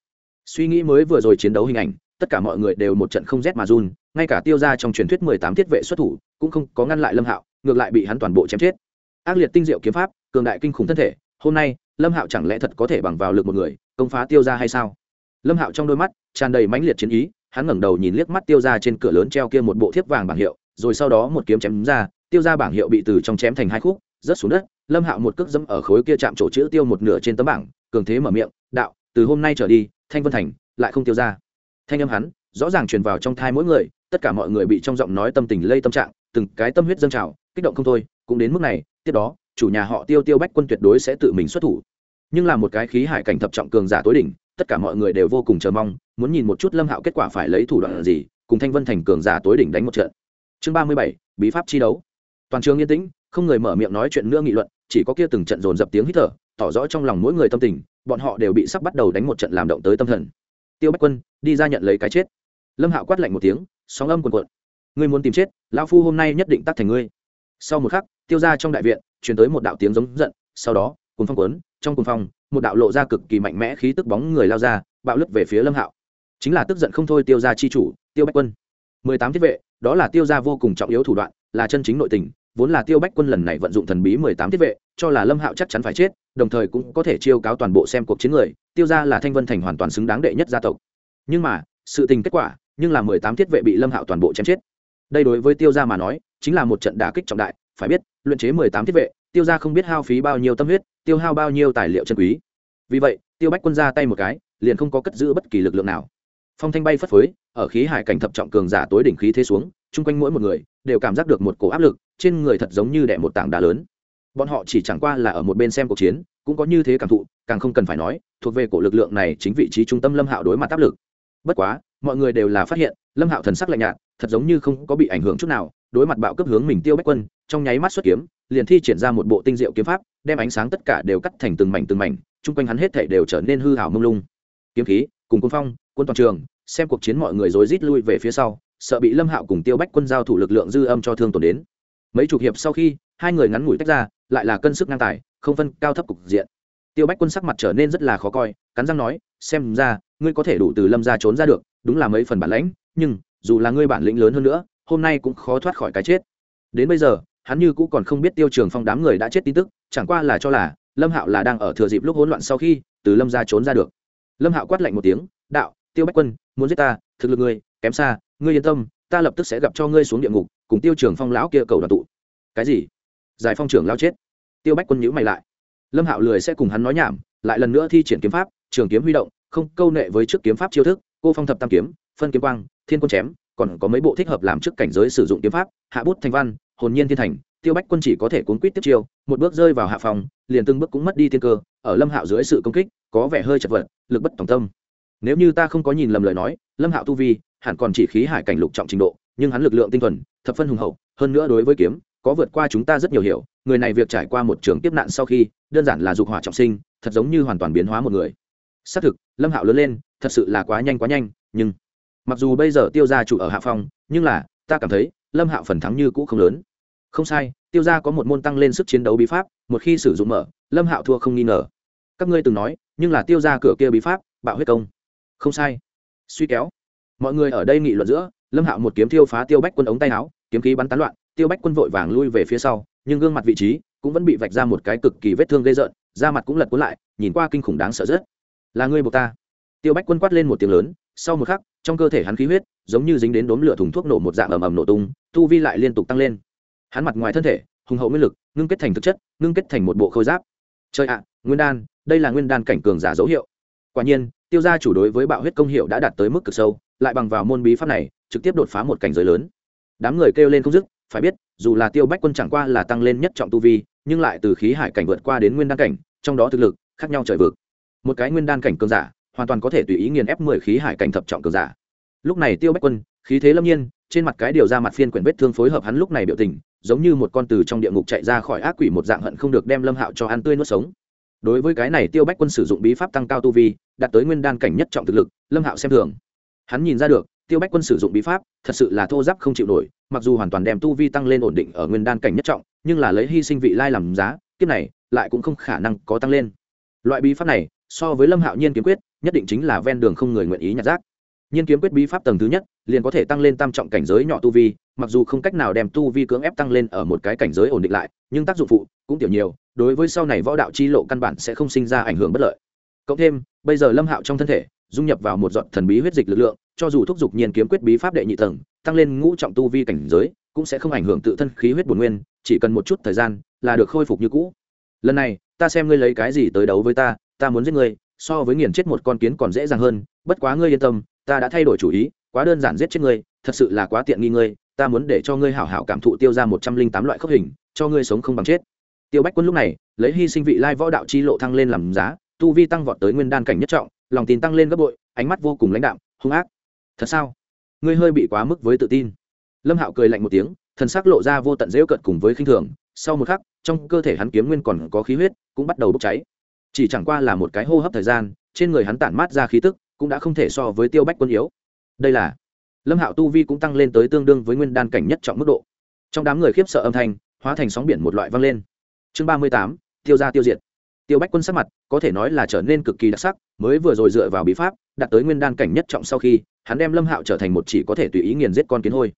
Suy nghĩ mới vừa rồi chiến đấu hình ảnh, tất cả mọi người đều một trận không rét mà run, ngay cả tiêu ra trong truyền thuyết mười tám thiết vệ xuất thủ, cũng không có ngăn lại lâm hạo, ngược lại bị hắn toàn bộ chém chết. Ác liệt tinh diệu kiếm pháp, cường đại kinh khủng thân thể, hôm nay, lâm hạo chẳng lẽ thật có thể bằng vào lực một người, công phá tiêu ra hay sao? Lâm hạo trong đôi mắt, tràn đầy mãnh liệt chiến ý, hắn ngẩng đầu nhìn liếc mắt tiêu ra trên cửa lớn treo kia một bộ thiếp vàng bảng hiệu, rồi sau đó một kiếm chém ra, tiêu ra bảng hiệu bị từ trong chém thành hai khúc rớt xuống đất, lâm hạo một cước dẫm ở khối kia chạm chỗ chữ tiêu một nửa trên tấm bảng, cường thế mở miệng, đạo, từ hôm nay trở đi, thanh vân thành lại không tiêu ra. Thanh âm hắn rõ ràng truyền vào trong thai mỗi người, tất cả mọi người bị trong giọng nói tâm tình lây tâm trạng, từng cái tâm huyết dâng trào, kích động không thôi, cũng đến mức này, tiếp đó, chủ nhà họ tiêu tiêu bách quân tuyệt đối sẽ tự mình xuất thủ. Nhưng là một cái khí hải cảnh thập trọng cường giả tối đỉnh, tất cả mọi người đều vô cùng chờ mong, muốn nhìn một chút lâm hạo kết quả phải lấy thủ đoạn gì, cùng thanh vân thành cường giả tối đỉnh đánh một trận. Chương ba mươi bảy, bí pháp chi đấu. Toàn trường yên tĩnh không người mở miệng nói chuyện nữa nghị luận, chỉ có kia từng trận dồn dập tiếng hít thở, tỏ rõ trong lòng mỗi người tâm tình, bọn họ đều bị sắp bắt đầu đánh một trận làm động tới tâm thần. Tiêu bách quân, đi ra nhận lấy cái chết. Lâm hạo quát lạnh một tiếng, sóng âm quần quận ngươi muốn tìm chết, lão phu hôm nay nhất định tắt thành ngươi. Sau một khắc, tiêu ra trong đại viện chuyển tới một đạo tiếng giống giận, sau đó cùng phong quấn trong cùng phong, một đạo lộ ra cực kỳ mạnh mẽ khí tức bóng người lao ra, bạo lướt về phía lâm hạo. Chính là tức giận không thôi tiêu ra chi chủ, tiêu bách quân. Mười tám thiết vệ, đó là tiêu ra vô cùng trọng yếu thủ đoạn, là chân chính nội tình vốn là tiêu bách quân lần này vận dụng thần bí mười tám thiết vệ, cho là lâm hạo chắc chắn phải chết, đồng thời cũng có thể chiêu cáo toàn bộ xem cuộc chiến người, tiêu ra là thanh vân thành hoàn toàn xứng đáng đệ nhất gia tộc. Nhưng mà, sự tình kết quả, nhưng là mười tám thiết vệ bị lâm hạo toàn bộ chém chết. Đây đối với tiêu gia mà nói, chính là một trận đả kích trọng đại, phải biết, luyện chế mười tám thiết vệ, tiêu gia không biết hao phí bao nhiêu tâm huyết, tiêu hao bao nhiêu tài liệu chân quý. Vì vậy, tiêu bách quân ra tay một cái, liền không có cất giữ bất kỳ lực lượng nào. Phong thanh bay phất phới, ở khí hải cảnh thập trọng cường giả tối đỉnh khí thế xuống chung quanh mỗi một người đều cảm giác được một cổ áp lực, trên người thật giống như đẻ một tảng đá lớn. Bọn họ chỉ chẳng qua là ở một bên xem cuộc chiến, cũng có như thế cảm thụ, càng không cần phải nói, thuộc về cổ lực lượng này chính vị trí trung tâm lâm hạo đối mặt áp lực. Bất quá, mọi người đều là phát hiện, lâm hạo thần sắc lạnh nhạt, thật giống như không có bị ảnh hưởng chút nào, đối mặt bạo cấp hướng mình tiêu bách quân, trong nháy mắt xuất kiếm, liền thi triển ra một bộ tinh diệu kiếm pháp, đem ánh sáng tất cả đều cắt thành từng mảnh từng mảnh, chung quanh hắn hết thể đều trở nên hư hảo mông lung. Kiếm khí, cùng quân phong quân toàn trường, xem cuộc chiến mọi người rối rít lui về phía sau sợ bị lâm hạo cùng tiêu bách quân giao thủ lực lượng dư âm cho thương tổn đến. Mấy chục hiệp sau khi, hai người ngắn ngủi tách ra, lại là cân sức ngang tài, không phân cao thấp cục diện. Tiêu bách quân sắc mặt trở nên rất là khó coi, cắn răng nói, xem ra, ngươi có thể đủ từ lâm ra trốn ra được, đúng là mấy phần bản lãnh, nhưng, dù là ngươi bản lĩnh lớn hơn nữa, hôm nay cũng khó thoát khỏi cái chết. Đến bây giờ, hắn như cũng còn không biết tiêu trường phong đám người đã chết tin tức, chẳng qua là cho là lâm hạo là đang ở thừa dịp lúc hỗn loạn sau khi, từ lâm ra trốn ra được. Lâm hạo quát lạnh một tiếng, đạo, tiêu bách quân, muốn giết ta, thực lực ngươi, kém xa ngươi yên tâm, ta lập tức sẽ gặp cho ngươi xuống địa ngục, cùng tiêu trường phong lão kia cầu đoàn tụ. Cái gì? Giải phong trưởng lao chết. Tiêu bách quân nhữ mày lại. Lâm hạo lười sẽ cùng hắn nói nhảm, lại lần nữa thi triển kiếm pháp, trường kiếm huy động, không, câu nệ với trước kiếm pháp chiêu thức, cô phong thập tam kiếm, phân kiếm quang, thiên quân chém, còn có mấy bộ thích hợp làm trước cảnh giới sử dụng kiếm pháp, hạ bút thanh văn, hồn nhiên thiên thành, tiêu bách quân chỉ có thể cuốn quýt tiếp chiêu, một bước rơi vào hạ phòng, liền từng bước cũng mất đi tiên cơ, ở lâm hạo dưới sự công kích, có vẻ hơi chật vật, lực bất tòng tâm. Nếu như ta không có nhìn lầm lời nói, lâm hạo tu vi hẳn còn chỉ khí hải cảnh lục trọng trình độ, nhưng hắn lực lượng tinh thuần, thập phân hùng hậu, hơn nữa đối với kiếm, có vượt qua chúng ta rất nhiều hiểu, người này việc trải qua một trường tiếp nạn sau khi, đơn giản là dục hỏa trọng sinh, thật giống như hoàn toàn biến hóa một người. Xác thực, lâm hạo lớn lên, thật sự là quá nhanh quá nhanh, nhưng mặc dù bây giờ tiêu gia chủ ở hạ phòng nhưng là, ta cảm thấy, lâm hạo phần thắng như cũ không lớn. Không sai, tiêu gia có một môn tăng lên sức chiến đấu bí pháp, một khi sử dụng mở, lâm hạo thua không nghi ngờ. Các ngươi từng nói, nhưng là tiêu gia cửa kia bí pháp, bạo huyết công. Không sai. Suy kéo mọi người ở đây nghị luận giữa, lâm hạo một kiếm thiêu phá tiêu bách quân ống tay áo, kiếm khí bắn tán loạn, tiêu bách quân vội vàng lui về phía sau, nhưng gương mặt vị trí cũng vẫn bị vạch ra một cái cực kỳ vết thương gây rợn, da mặt cũng lật cuốn lại, nhìn qua kinh khủng đáng sợ rất. Là ngươi buộc ta? Tiêu bách quân quát lên một tiếng lớn, sau một khắc, trong cơ thể hắn khí huyết giống như dính đến đốm lửa thùng thuốc nổ một dạng ầm ầm nổ tung, tu vi lại liên tục tăng lên. Hắn mặt ngoài thân thể, hùng hậu nguyên lực, ngưng kết thành thực chất, ngưng kết thành một bộ khôi giáp. Trời ạ, nguyên đan, đây là nguyên đan cảnh cường giả dấu hiệu. Quả nhiên, tiêu gia chủ đối với bạo huyết công hiệu đã đạt tới mức cực sâu lại bằng vào môn bí pháp này, trực tiếp đột phá một cảnh giới lớn. Đám người kêu lên không dứt, phải biết, dù là tiêu bách quân chẳng qua là tăng lên nhất trọng tu vi, nhưng lại từ khí hải cảnh vượt qua đến nguyên đan cảnh, trong đó thực lực, khác nhau trời vực. Một cái nguyên đan cảnh cường giả, hoàn toàn có thể tùy ý nghiền ép mười khí hải cảnh thập trọng cường giả. Lúc này tiêu bách quân, khí thế lâm nhiên, trên mặt cái điều ra mặt phiên quyển vết thương phối hợp hắn lúc này biểu tình, giống như một con từ trong địa ngục chạy ra khỏi ác quỷ một dạng hận không được đem lâm hạo cho ăn tươi nuốt sống. Đối với cái này tiêu bách quân sử dụng bí pháp tăng cao tu vi, đạt tới nguyên đan cảnh nhất trọng thực lực, lâm hạo xem thường hắn nhìn ra được, tiêu bách quân sử dụng bí pháp, thật sự là thô giáp không chịu nổi, mặc dù hoàn toàn đem tu vi tăng lên ổn định ở nguyên đan cảnh nhất trọng, nhưng là lấy hy sinh vị lai làm giá, kiếp này, lại cũng không khả năng có tăng lên. Loại bí pháp này, so với lâm hạo nhiên kiếm quyết, nhất định chính là ven đường không người nguyện ý nhặt rác. Nhiên kiếm quyết bí pháp tầng thứ nhất, liền có thể tăng lên tam trọng cảnh giới nhỏ tu vi, mặc dù không cách nào đem tu vi cưỡng ép tăng lên ở một cái cảnh giới ổn định lại, nhưng tác dụng phụ cũng tiểu nhiều, đối với sau này võ đạo chi lộ căn bản sẽ không sinh ra ảnh hưởng bất lợi. Cộng thêm, bây giờ lâm hạo trong thân thể dung nhập vào một giọt thần bí huyết dịch lực lượng, cho dù thúc giục nhiên kiếm quyết bí pháp đệ nhị tầng, tăng lên ngũ trọng tu vi cảnh giới, cũng sẽ không ảnh hưởng tự thân khí huyết bổn nguyên, chỉ cần một chút thời gian là được khôi phục như cũ. Lần này, ta xem ngươi lấy cái gì tới đấu với ta ta muốn giết ngươi, so với nghiền chết một con kiến còn dễ dàng hơn, bất quá ngươi yên tâm, ta đã thay đổi chủ ý, quá đơn giản giết chết ngươi, thật sự là quá tiện nghi ngươi, ta muốn để cho ngươi hảo hảo cảm thụ tiêu ra một trăm linh tám loại khốc hình, cho ngươi sống không bằng chết. Tiêu bách quân lúc này, lấy hy sinh vị lai võ đạo chi lộ thăng lên làm giá, tu vi tăng vọt tới nguyên đan cảnh nhất trọng lòng tin tăng lên gấp bội, ánh mắt vô cùng lãnh đạm, hung ác. Thật sao? Ngươi hơi bị quá mức với tự tin. Lâm hạo cười lạnh một tiếng, thần sắc lộ ra vô tận dễu cận cùng với khinh thường. Sau một khắc, trong cơ thể hắn kiếm nguyên còn có khí huyết, cũng bắt đầu bốc cháy. Chỉ chẳng qua là một cái hô hấp thời gian, trên người hắn tản mát ra khí tức, cũng đã không thể so với tiêu bách quân yếu. Đây là lâm hạo tu vi cũng tăng lên tới tương đương với nguyên đan cảnh nhất trọng mức độ. Trong đám người khiếp sợ âm thanh, hóa thành sóng biển một loại vang lên. Chương ba mươi tám, tiêu ra tiêu diệt tiêu bách quân sắc mặt có thể nói là trở nên cực kỳ đặc sắc, mới vừa rồi dựa vào bí pháp, đạt tới nguyên đan cảnh nhất trọng sau khi, hắn đem lâm hạo trở thành một chỉ có thể tùy ý nghiền giết con kiến hôi.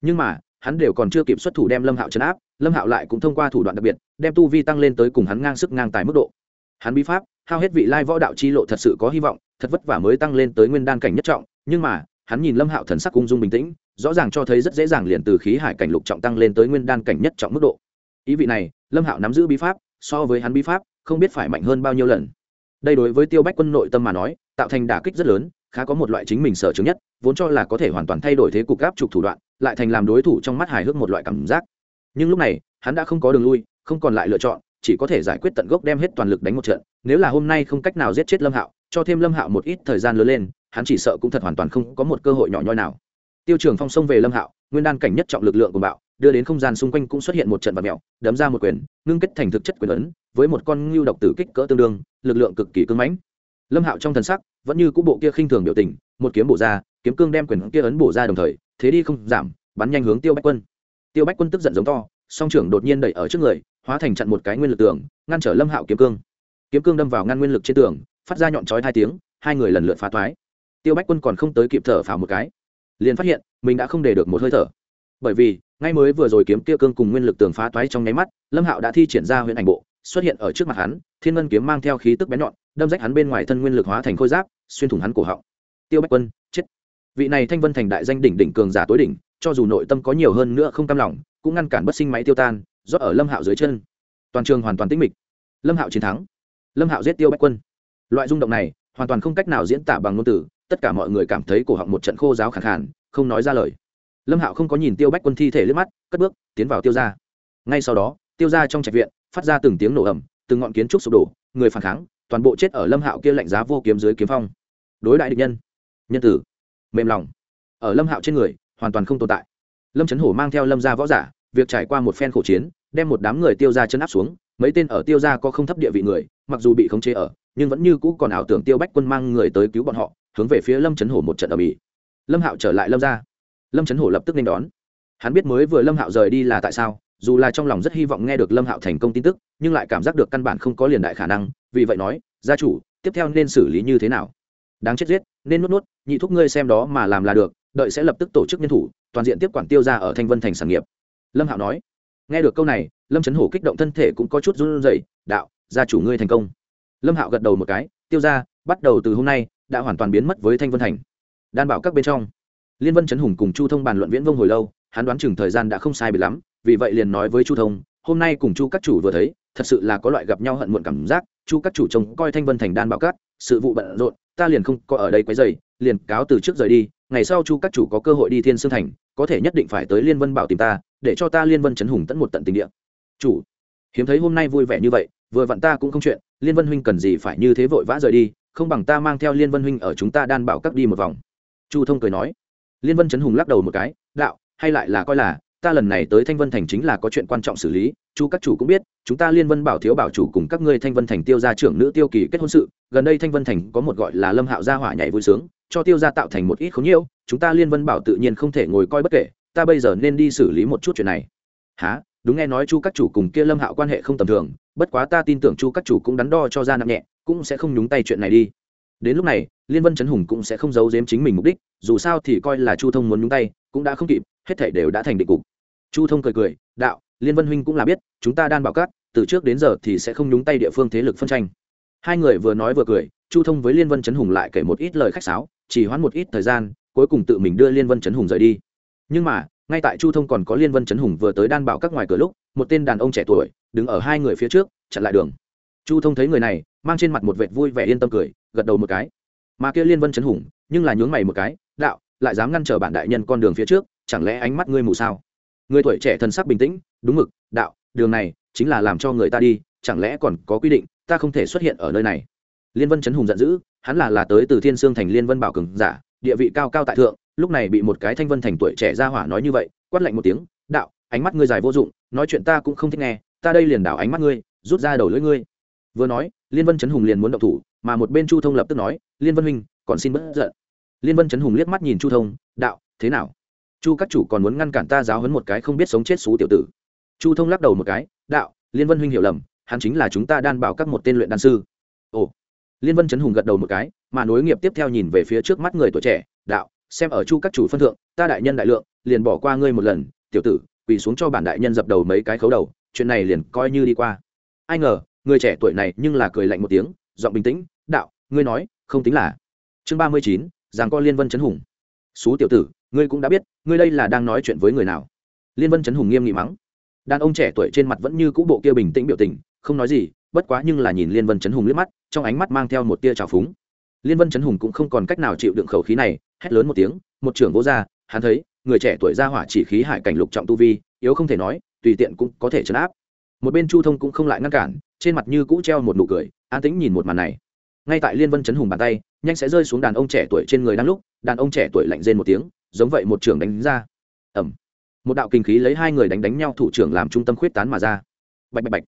Nhưng mà, hắn đều còn chưa kịp xuất thủ đem lâm hạo chấn áp, lâm hạo lại cũng thông qua thủ đoạn đặc biệt, đem tu vi tăng lên tới cùng hắn ngang sức ngang tài mức độ. Hắn bí pháp, hao hết vị lai võ đạo chi lộ thật sự có hy vọng, thật vất vả mới tăng lên tới nguyên đan cảnh nhất trọng, nhưng mà, hắn nhìn lâm hạo thần sắc ung dung bình tĩnh, rõ ràng cho thấy rất dễ dàng liền từ khí hải cảnh lục trọng tăng lên tới nguyên đan cảnh nhất trọng mức độ. Ý vị này, lâm hạo nắm giữ bí pháp, so với hắn bí pháp không biết phải mạnh hơn bao nhiêu lần. Đây đối với tiêu bách quân nội tâm mà nói, tạo thành đả kích rất lớn, khá có một loại chính mình sở chứng nhất, vốn cho là có thể hoàn toàn thay đổi thế cục áp trục thủ đoạn, lại thành làm đối thủ trong mắt hài hước một loại cảm giác. Nhưng lúc này, hắn đã không có đường lui, không còn lại lựa chọn, chỉ có thể giải quyết tận gốc đem hết toàn lực đánh một trận, nếu là hôm nay không cách nào giết chết lâm hạo, cho thêm lâm hạo một ít thời gian lớn lên, hắn chỉ sợ cũng thật hoàn toàn không có một cơ hội nhỏ nhoi nào. Tiêu trường phong xông về lâm hạo, nguyên đan cảnh nhất trọng lực lượng của bạo đưa đến không gian xung quanh cũng xuất hiện một trận vật mèo đấm ra một quyền, ngưng kết thành thực chất quyền ấn, với một con ngưu độc tử kích cỡ tương đương, lực lượng cực kỳ cứng mãnh. Lâm hạo trong thần sắc vẫn như cũ bộ kia khinh thường biểu tình, một kiếm bổ ra, kiếm cương đem quyền kia ấn bổ ra đồng thời, thế đi không giảm, bắn nhanh hướng tiêu bách quân. Tiêu bách quân tức giận giống to, song trưởng đột nhiên đẩy ở trước người, hóa thành chặn một cái nguyên lực tường, ngăn trở lâm hạo kiếm cương. Kiếm cương đâm vào ngăn nguyên lực trên tường, phát ra nhọn chói hai tiếng, hai người lần lượt phá toái tiêu bách quân còn không tới kịp thở phào một cái, liền phát hiện mình đã không để được một hơi thở bởi vì, ngay mới vừa rồi kiếm kia cương cùng nguyên lực tường phá toái trong nháy mắt, lâm hạo đã thi triển ra huyện ảnh bộ, xuất hiện ở trước mặt hắn, thiên ngân kiếm mang theo khí tức bén nhọn, đâm rách hắn bên ngoài thân nguyên lực hóa thành khôi giáp, xuyên thủng hắn cổ họng. Tiêu bách quân, chết. Vị này thanh vân thành đại danh đỉnh đỉnh cường giả tối đỉnh, cho dù nội tâm có nhiều hơn nữa không cam lòng, cũng ngăn cản bất sinh máy tiêu tan, rót ở lâm hạo dưới chân. Toàn trường hoàn toàn tĩnh mịch. Lâm hạo chiến thắng. Lâm hạo giết tiêu bách quân. Loại rung động này, hoàn toàn không cách nào diễn tả bằng ngôn từ, tất cả mọi người cảm thấy cổ họng một trận khô giáo khẳng khàn, không nói ra lời lâm hạo không có nhìn tiêu bách quân thi thể liếc mắt, cất bước, tiến vào tiêu ra ngay sau đó, tiêu ra trong trạch viện, phát ra từng tiếng nổ ẩm từng ngọn kiến trúc sụp đổ, người phản kháng, toàn bộ chết ở lâm hạo kia lạnh giá vô kiếm dưới kiếm phong. Đối đại địch nhân nhân tử, mềm lòng. Ở lâm hạo trên người, hoàn toàn không tồn tại. Lâm trấn hổ mang theo lâm gia võ giả, việc trải qua một phen khổ chiến, đem một đám người tiêu ra chân áp xuống, mấy tên ở tiêu ra có không thấp địa vị người, mặc dù bị khống chế ở, nhưng vẫn như cũ còn ảo tưởng tiêu bách quân mang người tới cứu bọn họ, hướng về phía lâm trấn hổ một trận ở bỉ lâm hạo trở lại lâm ra lâm trấn hổ lập tức nên đón. Hắn biết mới vừa lâm hạo rời đi là tại sao, dù là trong lòng rất hy vọng nghe được lâm hạo thành công tin tức, nhưng lại cảm giác được căn bản không có liền đại khả năng, vì vậy nói, gia chủ, tiếp theo nên xử lý như thế nào? Đáng chết giết, nên nuốt nuốt, nhị thúc ngươi xem đó mà làm là được, đợi sẽ lập tức tổ chức nhân thủ, toàn diện tiếp quản tiêu ra ở thanh vân thành sản nghiệp. Lâm hạo nói. Nghe được câu này, lâm trấn hổ kích động thân thể cũng có chút run rẩy, đạo, gia chủ ngươi thành công. Lâm hạo gật đầu một cái, tiêu ra bắt đầu từ hôm nay, đã hoàn toàn biến mất với thanh vân thành. Đan bảo các bên trong liên vân trấn hùng cùng chu thông bàn luận viễn vông hồi lâu, hắn đoán chừng thời gian đã không sai bị lắm, vì vậy liền nói với chu thông, hôm nay cùng chu các chủ vừa thấy, thật sự là có loại gặp nhau hận muộn cảm giác, chu các chủ trông coi thanh vân thành đan bảo cát sự vụ bận rộn, ta liền không có ở đây quấy dày liền cáo từ trước rời đi, ngày sau chu các chủ có cơ hội đi thiên sương thành, có thể nhất định phải tới liên vân bảo tìm ta, để cho ta liên vân chấn hùng tận một tận tình địa. Chủ, hiếm thấy hôm nay vui vẻ như vậy, vừa vặn ta cũng không chuyện, liên vân huynh cần gì phải như thế vội vã rời đi, không bằng ta mang theo liên vân huynh ở chúng ta đan bảo các đi một vòng. Chu thông cười nói liên vân chấn hùng lắc đầu một cái đạo hay lại là coi là ta lần này tới thanh vân thành chính là có chuyện quan trọng xử lý chu các chủ cũng biết chúng ta liên vân bảo thiếu bảo chủ cùng các ngươi thanh vân thành tiêu gia trưởng nữ tiêu kỳ kết hôn sự gần đây thanh vân thành có một gọi là lâm hạo gia hỏa nhảy vui sướng cho tiêu gia tạo thành một ít khốn nhiễu, chúng ta liên vân bảo tự nhiên không thể ngồi coi bất kể ta bây giờ nên đi xử lý một chút chuyện này. Há đúng nghe nói chu các chủ cùng kia lâm hạo quan hệ không tầm thường bất quá ta tin tưởng chu các chủ cũng đắn đo cho ra nặng nhẹ cũng sẽ không nhúng tay chuyện này đi đến lúc này, liên vân chấn hùng cũng sẽ không giấu giếm chính mình mục đích, dù sao thì coi là chu thông muốn nhúng tay, cũng đã không kịp, hết thể đều đã thành định cục. Chu thông cười cười, đạo, liên vân huynh cũng là biết, chúng ta đan bảo cát từ trước đến giờ thì sẽ không nhúng tay địa phương thế lực phân tranh. Hai người vừa nói vừa cười, chu thông với liên vân chấn hùng lại kể một ít lời khách sáo, chỉ hoãn một ít thời gian, cuối cùng tự mình đưa liên vân chấn hùng rời đi. Nhưng mà, ngay tại chu thông còn có liên vân chấn hùng vừa tới đan bảo các ngoài cửa lúc, một tên đàn ông trẻ tuổi, đứng ở hai người phía trước, chặn lại đường. Chu thông thấy người này, mang trên mặt một vệt vui vẻ yên tâm cười gật đầu một cái. Mà kia liên vân chấn hùng, nhưng là nhướng mày một cái, đạo, lại dám ngăn trở bản đại nhân con đường phía trước, chẳng lẽ ánh mắt ngươi mù sao? Người tuổi trẻ thần sắc bình tĩnh, đúng mực, đạo, đường này chính là làm cho người ta đi, chẳng lẽ còn có quy định, ta không thể xuất hiện ở nơi này? Liên vân chấn hùng giận dữ, hắn là là tới từ thiên sương thành liên vân bảo cường giả, địa vị cao cao tại thượng, lúc này bị một cái thanh vân thành tuổi trẻ ra hỏa nói như vậy, quát lạnh một tiếng, đạo, ánh mắt ngươi dài vô dụng, nói chuyện ta cũng không thích nghe, ta đây liền đảo ánh mắt ngươi, rút ra đầu lưỡi ngươi. Vừa nói, liên vân chấn hùng liền muốn động thủ mà một bên chu thông lập tức nói, liên vân huynh, còn xin bất giận. Liên vân chấn hùng liếc mắt nhìn chu thông, đạo, thế nào? Chu các chủ còn muốn ngăn cản ta giáo hấn một cái không biết sống chết xú tiểu tử. Chu thông lắc đầu một cái, đạo, liên vân huynh hiểu lầm, hắn chính là chúng ta đan bảo các một tên luyện đan sư. Ồ. Liên vân chấn hùng gật đầu một cái, mà nối nghiệp tiếp theo nhìn về phía trước mắt người tuổi trẻ, đạo, xem ở chu các chủ phân thượng, ta đại nhân đại lượng, liền bỏ qua ngươi một lần, tiểu tử, quỳ xuống cho bản đại nhân dập đầu mấy cái khấu đầu, chuyện này liền coi như đi qua. Ai ngờ, người trẻ tuổi này nhưng là cười lạnh một tiếng giọng bình tĩnh, đạo, ngươi nói, không tính là. Chương ba mươi chín giàng co liên vân chấn hùng. Xú tiểu tử, ngươi cũng đã biết, ngươi đây là đang nói chuyện với người nào? Liên vân chấn hùng nghiêm nghị mắng. Đàn ông trẻ tuổi trên mặt vẫn như cũ bộ kia bình tĩnh biểu tình, không nói gì, bất quá nhưng là nhìn liên vân chấn hùng liếc mắt, trong ánh mắt mang theo một tia trào phúng. Liên vân chấn hùng cũng không còn cách nào chịu đựng khẩu khí này, hét lớn một tiếng, một trưởng vô ra, hắn thấy, người trẻ tuổi ra hỏa chỉ khí hải cảnh lục trọng tu vi, yếu không thể nói, tùy tiện cũng có thể chấn áp. Một bên chu thông cũng không lại ngăn cản trên mặt như cũ treo một nụ cười, an tĩnh nhìn một màn này. Ngay tại liên vân chấn hùng bàn tay, nhanh sẽ rơi xuống đàn ông trẻ tuổi trên người đang lúc, đàn ông trẻ tuổi lạnh rên một tiếng, giống vậy một trường đánh ra. Ẩm một đạo kinh khí lấy hai người đánh đánh nhau thủ trưởng làm trung tâm khuyết tán mà ra. Bạch bạch bạch.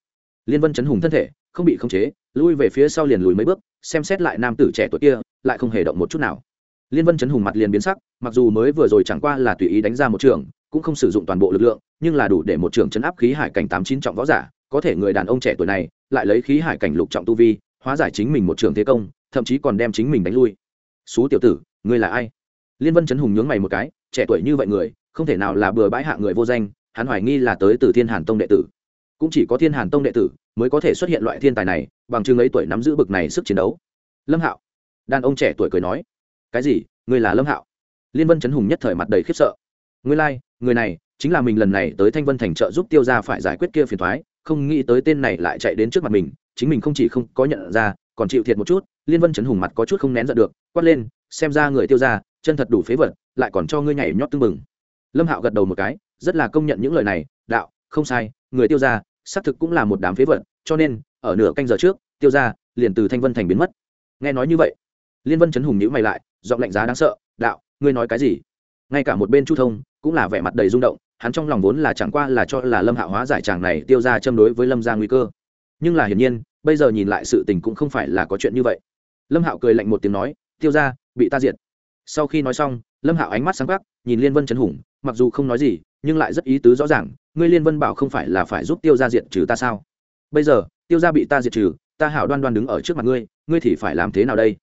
Liên vân chấn hùng thân thể, không bị khống chế, lui về phía sau liền lùi mấy bước, xem xét lại nam tử trẻ tuổi kia, lại không hề động một chút nào. Liên vân chấn hùng mặt liền biến sắc, mặc dù mới vừa rồi chẳng qua là tùy ý đánh ra một trường cũng không sử dụng toàn bộ lực lượng, nhưng là đủ để một trường chấn áp khí hải cảnh tám chín trọng võ giả có thể người đàn ông trẻ tuổi này lại lấy khí hải cảnh lục trọng tu vi hóa giải chính mình một trường thế công thậm chí còn đem chính mình đánh lui. Xú tiểu tử ngươi là ai? Liên vân chấn hùng nhướng mày một cái trẻ tuổi như vậy người không thể nào là bừa bãi hạ người vô danh hắn hoài nghi là tới từ thiên hàn tông đệ tử. Cũng chỉ có thiên hàn tông đệ tử mới có thể xuất hiện loại thiên tài này bằng chứng ấy tuổi nắm giữ bực này sức chiến đấu. Lâm hạo. Đàn ông trẻ tuổi cười nói. Cái gì? Ngươi là lâm hạo? Liên vân chấn hùng nhất thời mặt đầy khiếp sợ. Ngươi lai、like, người này chính là mình lần này tới thanh vân thành trợ giúp tiêu ra phải giải quyết kia phiền thoái không nghĩ tới tên này lại chạy đến trước mặt mình, chính mình không chỉ không có nhận ra, còn chịu thiệt một chút, liên vân chấn hùng mặt có chút không nén giận được, quát lên, xem ra người tiêu ra chân thật đủ phế vật, lại còn cho ngươi nhảy nhót tưng bừng. Lâm hạo gật đầu một cái, rất là công nhận những lời này, đạo, không sai, người tiêu ra xác thực cũng là một đám phế vật, cho nên, ở nửa canh giờ trước, tiêu ra liền từ thanh vân thành biến mất. Nghe nói như vậy, liên vân chấn hùng nhữ mày lại, giọng lạnh giá đáng sợ, đạo, ngươi nói cái gì? Ngay cả một bên chu thông, cũng là vẻ mặt đầy rung động hắn trong lòng vốn là chẳng qua là cho là lâm hạ hóa giải tràng này tiêu ra châm đối với lâm ra nguy cơ. Nhưng là hiển nhiên, bây giờ nhìn lại sự tình cũng không phải là có chuyện như vậy. Lâm hạo cười lạnh một tiếng nói, tiêu ra bị ta diệt. Sau khi nói xong, lâm hạo ánh mắt sáng khắc nhìn liên vân trấn hùng, mặc dù không nói gì, nhưng lại rất ý tứ rõ ràng, ngươi liên vân bảo không phải là phải giúp tiêu ra diệt trừ ta sao? Bây giờ, tiêu ra bị ta diệt trừ, ta hảo đoan đoan đứng ở trước mặt ngươi ngươi thì phải làm thế nào đây?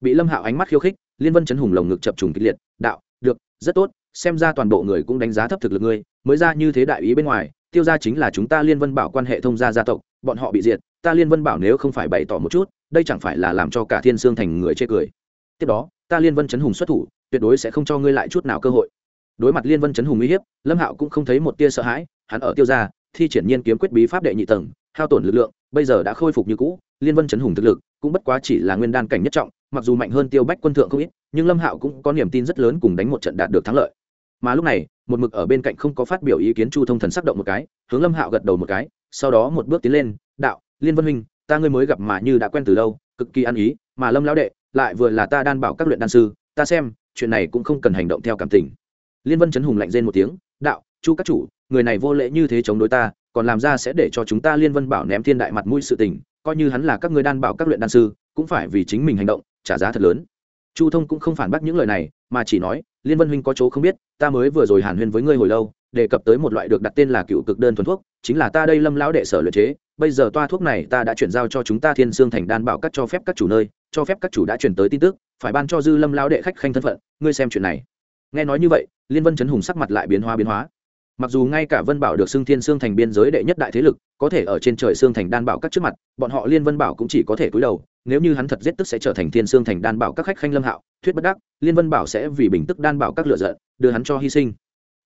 Bị lâm hạo ánh mắt khiêu khích, liên vân chấn hùng lồng ngực chập trùng kịch liệt, đạo, được, rất tốt xem ra toàn bộ người cũng đánh giá thấp thực lực ngươi, mới ra như thế đại ý bên ngoài, tiêu ra chính là chúng ta liên vân bảo quan hệ thông gia gia tộc, bọn họ bị diệt, ta liên vân bảo nếu không phải bày tỏ một chút, đây chẳng phải là làm cho cả thiên sương thành người chê cười. Tiếp đó, ta liên vân chấn hùng xuất thủ, tuyệt đối sẽ không cho ngươi lại chút nào cơ hội. Đối mặt liên vân chấn hùng uy hiếp, lâm hạo cũng không thấy một tia sợ hãi, hắn ở tiêu gia, thi triển nhiên kiếm quyết bí pháp đệ nhị tầng, hao tổn lực lượng, bây giờ đã khôi phục như cũ, liên vân chấn hùng thực lực cũng bất quá chỉ là nguyên đan cảnh nhất trọng, mặc dù mạnh hơn tiêu bách quân thượng không ít, nhưng lâm hạo cũng có niềm tin rất lớn cùng đánh một trận đạt được thắng lợi mà lúc này, một mực ở bên cạnh không có phát biểu ý kiến chu thông thần sắc động một cái, hướng lâm hạo gật đầu một cái, sau đó một bước tiến lên, đạo, liên vân huynh, ta ngươi mới gặp mà như đã quen từ lâu, cực kỳ ăn ý, mà lâm lão đệ lại vừa là ta đan bảo các luyện đan sư, ta xem, chuyện này cũng không cần hành động theo cảm tình. Liên vân chấn hùng lạnh rên một tiếng, đạo, chu các chủ, người này vô lễ như thế chống đối ta, còn làm ra sẽ để cho chúng ta liên vân bảo ném thiên đại mặt mũi sự tình, coi như hắn là các người đan bảo các luyện đan sư, cũng phải vì chính mình hành động, trả giá thật lớn. Chu thông cũng không phản bác những lời này, mà chỉ nói liên vân huynh có chỗ không biết, ta mới vừa rồi hàn huyên với ngươi hồi lâu, đề cập tới một loại được đặt tên là cựu cực đơn thuần thuốc, chính là ta đây lâm lão đệ sở luyện chế. Bây giờ toa thuốc này ta đã chuyển giao cho chúng ta thiên sương thành đan bảo các cho phép các chủ nơi, cho phép các chủ đã chuyển tới tin tức, phải ban cho dư lâm lão đệ khách khanh thân phận, ngươi xem chuyện này. Nghe nói như vậy, liên vân chấn hùng sắc mặt lại biến hóa biến hóa. Mặc dù ngay cả vân bảo được xưng thiên sương thành biên giới đệ nhất đại thế lực, có thể ở trên trời sương thành đan bảo các trước mặt, bọn họ liên vân bảo cũng chỉ có thể cúi đầu nếu như hắn thật giết tức sẽ trở thành thiên sương thành đan bảo các khách khanh lâm hạo, thuyết bất đắc, liên vân bảo sẽ vì bình tức đan bảo các lựa giận, đưa hắn cho hy sinh.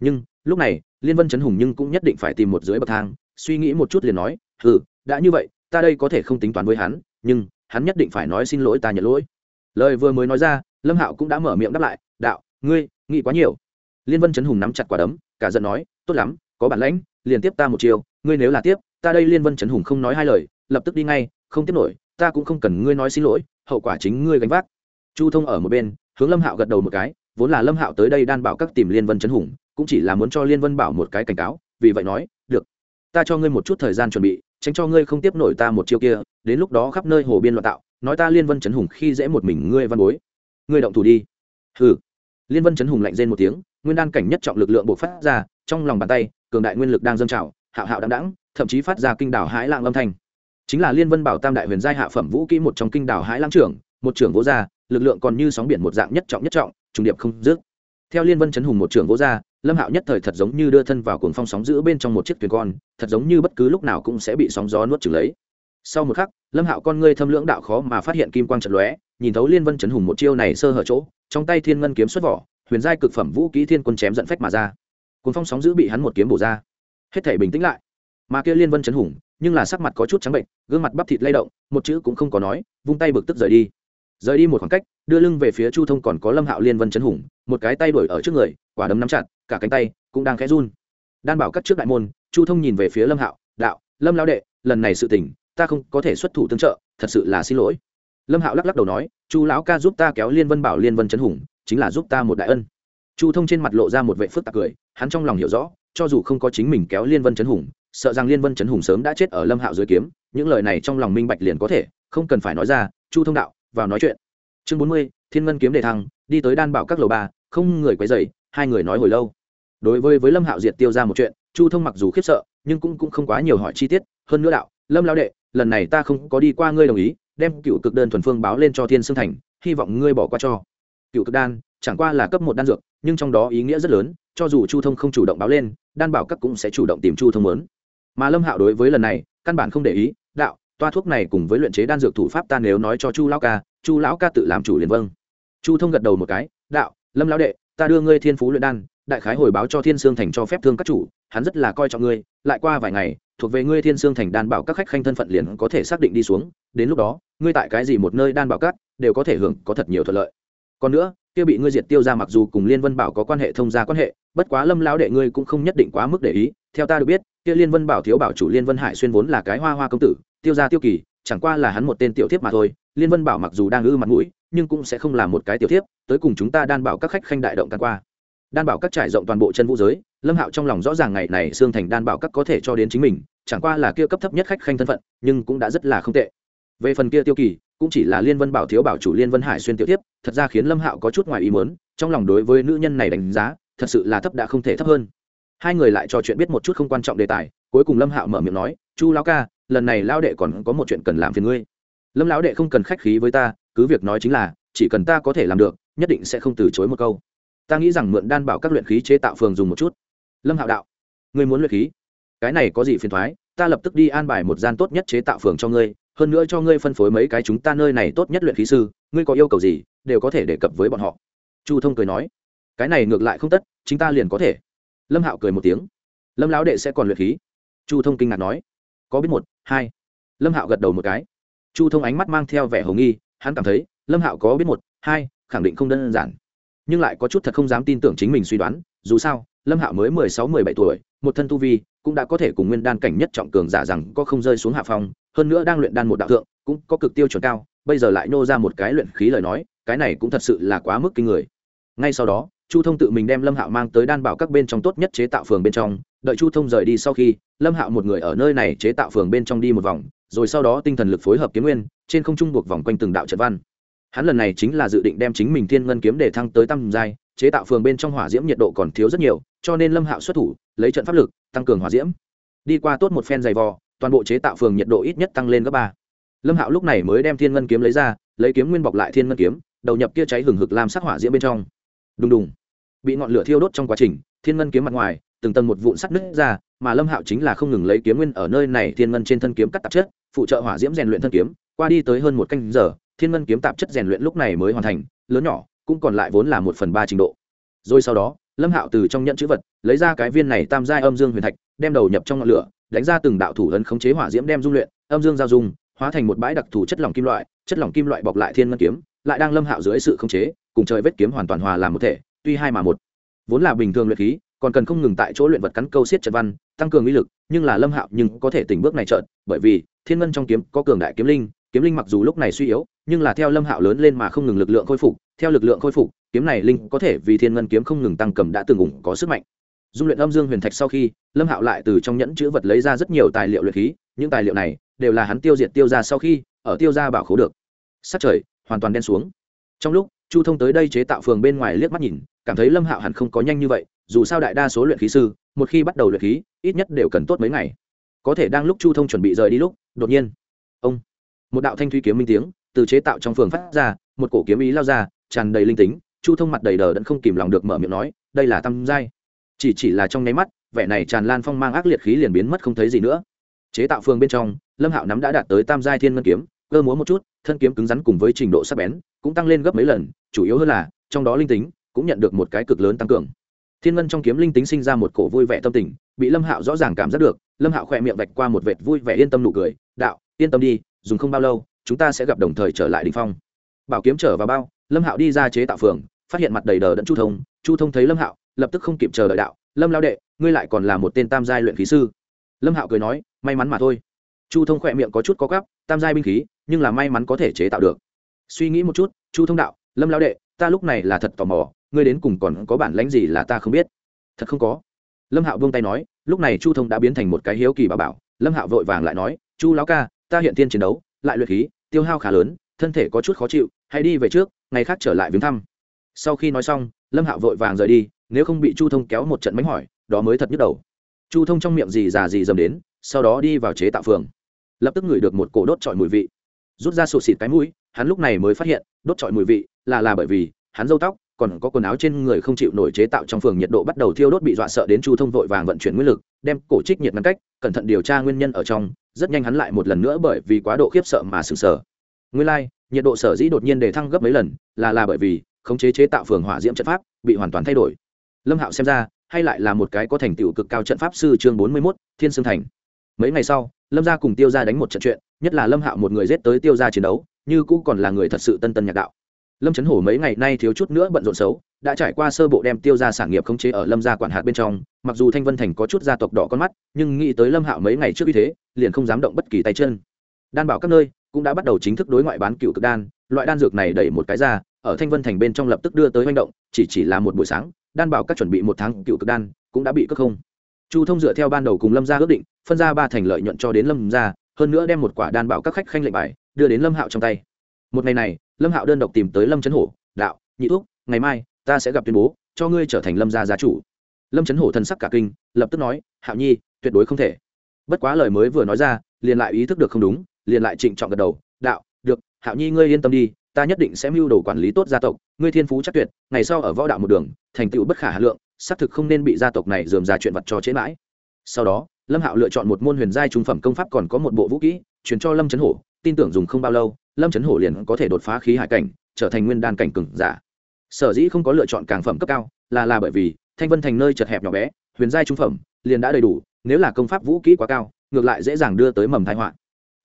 Nhưng, lúc này, liên vân chấn hùng nhưng cũng nhất định phải tìm một dưới bậc thang, suy nghĩ một chút liền nói ừ đã như vậy, ta đây có thể không tính toán với hắn, nhưng, hắn nhất định phải nói xin lỗi ta nhận lỗi. Lời vừa mới nói ra, lâm hạo cũng đã mở miệng đáp lại, đạo, ngươi, nghĩ quá nhiều. Liên vân chấn hùng nắm chặt quả đấm, cả giận nói, tốt lắm, có bản lãnh, liền tiếp ta một chiều ngươi nếu là tiếp, ta đây liên vân chấn hùng không nói hai lời, lập tức đi ngay, không tiếp nổi ta cũng không cần ngươi nói xin lỗi, hậu quả chính ngươi gánh vác. Chu thông ở một bên, hướng lâm hạo gật đầu một cái, vốn là lâm hạo tới đây đan bảo các tìm liên vân Trấn hùng, cũng chỉ là muốn cho liên vân bảo một cái cảnh cáo, vì vậy nói, được, ta cho ngươi một chút thời gian chuẩn bị, tránh cho ngươi không tiếp nổi ta một chiêu kia, đến lúc đó khắp nơi hồ biên loạn tạo, nói ta liên vân Trấn hùng khi dễ một mình ngươi văn bối. Ngươi động thủ đi. Hừ. Liên vân Trấn hùng lạnh rên một tiếng, nguyên đan cảnh nhất trọng lực lượng bộc phát ra, trong lòng bàn tay, cường đại nguyên lực đang dâng trào, hạo hạo đáng đáng thậm chí phát ra kinh đảo hãi lạng âm thanh chính là liên vân bảo tam đại huyền giai hạ phẩm vũ kỹ một trong kinh đảo hãi lãng trưởng, một trưởng vỗ gia, lực lượng còn như sóng biển một dạng nhất trọng nhất trọng, trùng điệp không dứt. Theo liên vân chấn hùng một trưởng vỗ gia, lâm hạo nhất thời thật giống như đưa thân vào cuồng phong sóng giữ bên trong một chiếc thuyền con, thật giống như bất cứ lúc nào cũng sẽ bị sóng gió nuốt chửng lấy. Sau một khắc, lâm hạo con ngươi thâm lưỡng đạo khó mà phát hiện kim quang trận lóe, nhìn thấu liên vân chấn hùng một chiêu này sơ hở chỗ, trong tay thiên ngân kiếm xuất vỏ, huyền giai cực phẩm vũ kỹ thiên quân chém dẫn phách mà ra. Cuồng phong sóng giữ bị hắn một kiếm bổ ra. Hết thể bình tĩnh lại mà kia liên vân chấn hùng, nhưng là sắc mặt có chút trắng bệnh, gương mặt bắp thịt lay động, một chữ cũng không có nói, vung tay bực tức rời đi. Rời đi một khoảng cách, đưa lưng về phía chu thông còn có lâm hạo liên vân chấn hùng, một cái tay đuổi ở trước người, quả đấm nắm chặt, cả cánh tay cũng đang khẽ run. Đan bảo cắt trước đại môn, chu thông nhìn về phía lâm hạo, đạo, lâm lao đệ, lần này sự tình, ta không có thể xuất thủ tương trợ, thật sự là xin lỗi. Lâm hạo lắc lắc đầu nói, chu lão ca giúp ta kéo liên vân bảo liên vân chấn hùng, chính là giúp ta một đại ân. Chu thông trên mặt lộ ra một vệ phức tạc cười, hắn trong lòng hiểu rõ, cho dù không có chính mình kéo liên vân chấn hùng sợ rằng liên vân Trấn hùng sớm đã chết ở lâm hạo dưới kiếm những lời này trong lòng minh bạch liền có thể không cần phải nói ra chu thông đạo vào nói chuyện chương bốn mươi thiên ngân kiếm đề thăng đi tới đan bảo các lầu ba không người quấy dày hai người nói hồi lâu đối với với lâm hạo diệt tiêu ra một chuyện chu thông mặc dù khiếp sợ nhưng cũng, cũng không quá nhiều hỏi chi tiết hơn nữa đạo lâm lao đệ lần này ta không có đi qua ngươi đồng ý đem cựu cực đơn thuần phương báo lên cho thiên sương thành hy vọng ngươi bỏ qua cho cựu cực đan chẳng qua là cấp một đan dược nhưng trong đó ý nghĩa rất lớn cho dù chu thông không chủ động báo lên đan bảo các cũng sẽ chủ động tìm chu thông lớn mà lâm hạo đối với lần này căn bản không để ý đạo toa thuốc này cùng với luyện chế đan dược thủ pháp ta nếu nói cho chu lão ca chu lão ca tự làm chủ liền vâng chu thông gật đầu một cái đạo lâm lão đệ ta đưa ngươi thiên phú luyện đan đại khái hồi báo cho thiên sương thành cho phép thương các chủ hắn rất là coi trọng ngươi lại qua vài ngày thuộc về ngươi thiên sương thành đan bảo các khách khanh thân phận liền có thể xác định đi xuống đến lúc đó ngươi tại cái gì một nơi đan bảo các đều có thể hưởng có thật nhiều thuận lợi còn nữa kia bị ngươi diệt tiêu ra mặc dù cùng liên vân bảo có quan hệ thông gia quan hệ bất quá lâm lão đệ ngươi cũng không nhất định quá mức để ý theo ta được biết kia liên vân bảo thiếu bảo chủ liên vân hải xuyên vốn là cái hoa hoa công tử, tiêu gia tiêu kỳ, chẳng qua là hắn một tên tiểu thiếp mà thôi. Liên vân bảo mặc dù đang ư mặt mũi, nhưng cũng sẽ không là một cái tiểu thiếp, tới cùng chúng ta đan bảo các khách khanh đại động tan qua. Đan bảo các trải rộng toàn bộ chân vũ giới, lâm hạo trong lòng rõ ràng ngày này xương thành đan bảo các có thể cho đến chính mình, chẳng qua là kia cấp thấp nhất khách khanh thân phận, nhưng cũng đã rất là không tệ. Về phần kia tiêu kỳ, cũng chỉ là liên vân bảo thiếu bảo chủ liên vân hải xuyên tiểu tiếp thật ra khiến lâm hạo có chút ngoài ý mớn trong lòng đối với nữ nhân này đánh giá, thật sự là thấp đã không thể thấp hơn hai người lại trò chuyện biết một chút không quan trọng đề tài, cuối cùng lâm hạo mở miệng nói, chu lão ca, lần này lao đệ còn có một chuyện cần làm phiền ngươi. Lâm lão đệ không cần khách khí với ta, cứ việc nói chính là, chỉ cần ta có thể làm được, nhất định sẽ không từ chối một câu. Ta nghĩ rằng mượn đan bảo các luyện khí chế tạo phường dùng một chút. Lâm hạo đạo, ngươi muốn luyện khí? Cái này có gì phiền thoái ta lập tức đi an bài một gian tốt nhất chế tạo phường cho ngươi, hơn nữa cho ngươi phân phối mấy cái chúng ta nơi này tốt nhất luyện khí sư, ngươi có yêu cầu gì, đều có thể đề cập với bọn họ. Chu thông cười nói, cái này ngược lại không tất, chính ta liền có thể lâm hạo cười một tiếng. Lâm lão đệ sẽ còn luyện khí. Chu thông kinh ngạc nói. Có biết một, hai. Lâm hạo gật đầu một cái. Chu thông ánh mắt mang theo vẻ hồng nghi, hắn cảm thấy, lâm hạo có biết một, hai, khẳng định không đơn giản. Nhưng lại có chút thật không dám tin tưởng chính mình suy đoán, dù sao, lâm hạo mới mười sáu, mười bảy tuổi, một thân tu vi, cũng đã có thể cùng nguyên đan cảnh nhất trọng cường giả rằng có không rơi xuống hạ phong, hơn nữa đang luyện đan một đạo thượng, cũng có cực tiêu chuẩn cao, bây giờ lại nô ra một cái luyện khí lời nói, cái này cũng thật sự là quá mức kinh người. Ngay sau đó chu thông tự mình đem lâm hạo mang tới đan bảo các bên trong tốt nhất chế tạo phường bên trong, đợi chu thông rời đi sau khi, lâm hạo một người ở nơi này chế tạo phường bên trong đi một vòng, rồi sau đó tinh thần lực phối hợp kiếm nguyên, trên không trung buộc vòng quanh từng đạo trận văn. Hắn lần này chính là dự định đem chính mình thiên ngân kiếm để thăng tới tăm giai, chế tạo phường bên trong hỏa diễm nhiệt độ còn thiếu rất nhiều, cho nên lâm hạo xuất thủ, lấy trận pháp lực, tăng cường hỏa diễm. Đi qua tốt một phen dày vò, toàn bộ chế tạo phường nhiệt độ ít nhất tăng lên gấp ba. Lâm hạo lúc này mới đem thiên ngân kiếm lấy ra, lấy kiếm nguyên bọc lại thiên ngân kiếm, đầu nhập kia cháy hừng hực làm sắc hỏa diễm bên trong. Đùng đùng bị ngọn lửa thiêu đốt trong quá trình, thiên ngân kiếm mặt ngoài, từng tầng một vụn sắt nứt ra, mà lâm hạo chính là không ngừng lấy kiếm nguyên ở nơi này, thiên ngân trên thân kiếm cắt tạp chất, phụ trợ hỏa diễm rèn luyện thân kiếm, qua đi tới hơn một canh giờ, thiên ngân kiếm tạp chất rèn luyện lúc này mới hoàn thành, lớn nhỏ, cũng còn lại vốn là một phần ba trình độ. Rồi sau đó, lâm hạo từ trong nhận chữ vật, lấy ra cái viên này tam giai âm dương huyền thạch, đem đầu nhập trong ngọn lửa, đánh ra từng đạo thủ ấn khống chế hỏa diễm đem dung luyện, âm dương giao dung, hóa thành một bãi đặc thù chất lỏng kim loại, chất lỏng kim loại bọc lại thiên ngân kiếm, lại đang lâm hạo dưới sự khống chế, cùng trời vết kiếm hoàn toàn hòa làm một thể tuy hai mà một. Vốn là bình thường luyện khí, còn cần không ngừng tại chỗ luyện vật cắn câu siết trận văn, tăng cường uy lực, nhưng là lâm hạo nhưng có thể tỉnh bước này trợn bởi vì thiên ngân trong kiếm có cường đại kiếm linh kiếm linh mặc dù lúc này suy yếu, nhưng là theo lâm hạo lớn lên mà không ngừng lực lượng khôi phục, theo lực lượng khôi phục, kiếm này linh có thể vì thiên ngân kiếm không ngừng tăng cầm đã từng ủng có sức mạnh. Dung luyện âm dương huyền thạch sau khi, lâm hạo lại từ trong nhẫn chữ vật lấy ra rất nhiều tài liệu luyện khí, những tài liệu này đều là hắn tiêu diệt tiêu ra sau khi, ở tiêu ra bảo khố được. Sắc trời hoàn toàn đen xuống. Trong lúc chu thông tới đây chế tạo phường bên ngoài liếc mắt nhìn cảm thấy lâm hạo hẳn không có nhanh như vậy dù sao đại đa số luyện khí sư một khi bắt đầu luyện khí ít nhất đều cần tốt mấy ngày có thể đang lúc chu thông chuẩn bị rời đi lúc đột nhiên ông một đạo thanh thủy kiếm minh tiếng từ chế tạo trong phường phát ra một cổ kiếm ý lao ra tràn đầy linh tính chu thông mặt đầy đờ đẫn không kìm lòng được mở miệng nói đây là tam giai chỉ chỉ là trong nháy mắt vẻ này tràn lan phong mang ác liệt khí liền biến mất không thấy gì nữa chế tạo phường bên trong lâm hạo nắm đã đạt tới tam giai thiên ngân kiếm cơ múa một chút thân kiếm cứng rắn cùng với trình độ sắc bén cũng tăng lên gấp mấy lần chủ yếu hơn là trong đó linh tính cũng nhận được một cái cực lớn tăng cường. Thiên ngân trong kiếm linh tính sinh ra một cổ vui vẻ tâm tình, bị lâm hạo rõ ràng cảm giác được, lâm hạo khỏe miệng vạch qua một vệt vui vẻ yên tâm nụ cười, đạo, yên tâm đi, dùng không bao lâu, chúng ta sẽ gặp đồng thời trở lại đình phong. Bảo kiếm trở vào bao, lâm hạo đi ra chế tạo phường, phát hiện mặt đầy đờ đẫn chu thông chu thông thấy lâm hạo, lập tức không kịp chờ đợi đạo, lâm lao đệ, ngươi lại còn là một tên tam giai luyện khí sư. Lâm hạo cười nói, may mắn mà thôi. Chu thông khỏe miệng có chút có gắp, tam giai binh khí, nhưng là may mắn có thể chế tạo được. Suy nghĩ một chút, chu thông đạo, lâm lao đệ, ta lúc này là thật tò mò ngươi đến cùng còn có bản lãnh gì là ta không biết? Thật không có. Lâm hạo buông tay nói, lúc này chu thông đã biến thành một cái hiếu kỳ bà bảo. Lâm hạo vội vàng lại nói, chu lão ca, ta hiện tiên chiến đấu, lại luyện khí, tiêu hao khá lớn, thân thể có chút khó chịu, hãy đi về trước, ngày khác trở lại viếng thăm. Sau khi nói xong, lâm hạo vội vàng rời đi, nếu không bị chu thông kéo một trận mánh hỏi, đó mới thật nhức đầu. Chu thông trong miệng gì già gì dầm đến, sau đó đi vào chế tạo phường. Lập tức ngửi được một cổ đốt trọi mùi vị. Rút ra sụt xịt cái mũi, hắn lúc này mới phát hiện, đốt trọi mùi vị là là bởi vì hắn râu tóc còn có quần áo trên người không chịu nổi chế tạo trong phường nhiệt độ bắt đầu thiêu đốt bị dọa sợ đến chu thông vội vàng vận chuyển nguyên lực, đem cổ trích nhiệt ngăn cách, cẩn thận điều tra nguyên nhân ở trong, rất nhanh hắn lại một lần nữa bởi vì quá độ khiếp sợ mà sừng sờ. Nguyên lai, nhiệt độ sở dĩ đột nhiên đề thăng gấp mấy lần, là là bởi vì, khống chế chế tạo phường hỏa diễm trận pháp, bị hoàn toàn thay đổi. Lâm hạo xem ra, hay lại là một cái có thành tựu cực cao trận pháp sư chương bốn mươi mốt, thiên sương thành. Mấy ngày sau, lâm gia cùng tiêu gia đánh một trận chuyện, nhất là lâm hạo một người giết tới tiêu gia chiến đấu, như cũng còn là người thật sự tân tân nhạc đạo lâm trấn hổ mấy ngày nay thiếu chút nữa bận rộn xấu, đã trải qua sơ bộ đem tiêu ra sản nghiệp khống chế ở lâm gia quản hạt bên trong, mặc dù thanh vân thành có chút gia tộc đỏ con mắt, nhưng nghĩ tới lâm hạo mấy ngày trước như thế, liền không dám động bất kỳ tay chân. Đan bảo các nơi cũng đã bắt đầu chính thức đối ngoại bán cựu cực đan, loại đan dược này đẩy một cái ra, ở thanh vân thành bên trong lập tức đưa tới manh động, chỉ chỉ là một buổi sáng, đan bảo các chuẩn bị một tháng cựu cực đan cũng đã bị cất không. Chu thông dựa theo ban đầu cùng lâm gia ước định, phân ra ba thành lợi nhuận cho đến lâm gia, hơn nữa đem một quả đan bảo các khách khanh lệnh bài đưa đến lâm hạo trong tay một ngày này, lâm hạo đơn độc tìm tới lâm trấn hổ, đạo, nhị thuốc ngày mai ta sẽ gặp tuyên bố, cho ngươi trở thành lâm gia gia chủ. Lâm trấn hổ thân sắc cả kinh, lập tức nói, hạo nhi, tuyệt đối không thể. Bất quá lời mới vừa nói ra, liền lại ý thức được không đúng, liền lại trịnh trọng gật đầu, đạo, được, hạo nhi ngươi yên tâm đi, ta nhất định sẽ mưu đồ quản lý tốt gia tộc, ngươi thiên phú chắc tuyệt, ngày sau ở võ đạo một đường, thành tựu bất khả hà lượng, xác thực không nên bị gia tộc này dườm ra chuyện vật cho chế mãi. Sau đó, lâm hạo lựa chọn một môn huyền giai trung phẩm công pháp còn có một bộ vũ kỹ chuyển cho lâm trấn hổ tin tưởng dùng không bao lâu, lâm trấn hổ liền có thể đột phá khí hải cảnh, trở thành nguyên đan cảnh cừng giả. Sở dĩ không có lựa chọn càng phẩm cấp cao, là là bởi vì thanh vân thành nơi chật hẹp nhỏ bé, huyền giai trung phẩm, liền đã đầy đủ, nếu là công pháp vũ kỹ quá cao, ngược lại dễ dàng đưa tới mầm thái họa.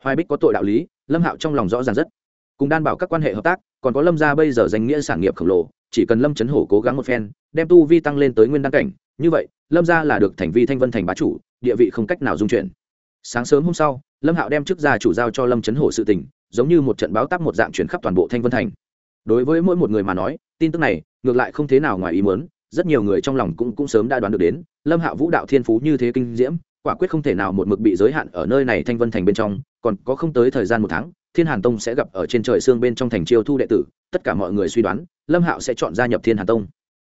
Hoài bích có tội đạo lý, lâm hạo trong lòng rõ ràng rất. Cùng đan bảo các quan hệ hợp tác, còn có lâm gia bây giờ danh nghĩa sản nghiệp khổng lồ, chỉ cần lâm chấn hổ cố gắng một phen, đem tu vi tăng lên tới nguyên đan cảnh, như vậy, lâm gia là được thành vi thanh vân thành bá chủ, địa vị không cách nào dung chuyển sáng sớm hôm sau, lâm hạo đem chức gia chủ giao cho lâm chấn hổ sự tình, giống như một trận báo tắc một dạng chuyển khắp toàn bộ thanh vân thành. Đối với mỗi một người mà nói, tin tức này, ngược lại không thế nào ngoài ý muốn, rất nhiều người trong lòng cũng cũng sớm đã đoán được đến, lâm hạo vũ đạo thiên phú như thế kinh diễm, quả quyết không thể nào một mực bị giới hạn ở nơi này thanh vân thành bên trong, còn có không tới thời gian một tháng, thiên hàn tông sẽ gặp ở trên trời xương bên trong thành chiêu thu đệ tử, tất cả mọi người suy đoán, lâm hạo sẽ chọn gia nhập thiên hàn tông.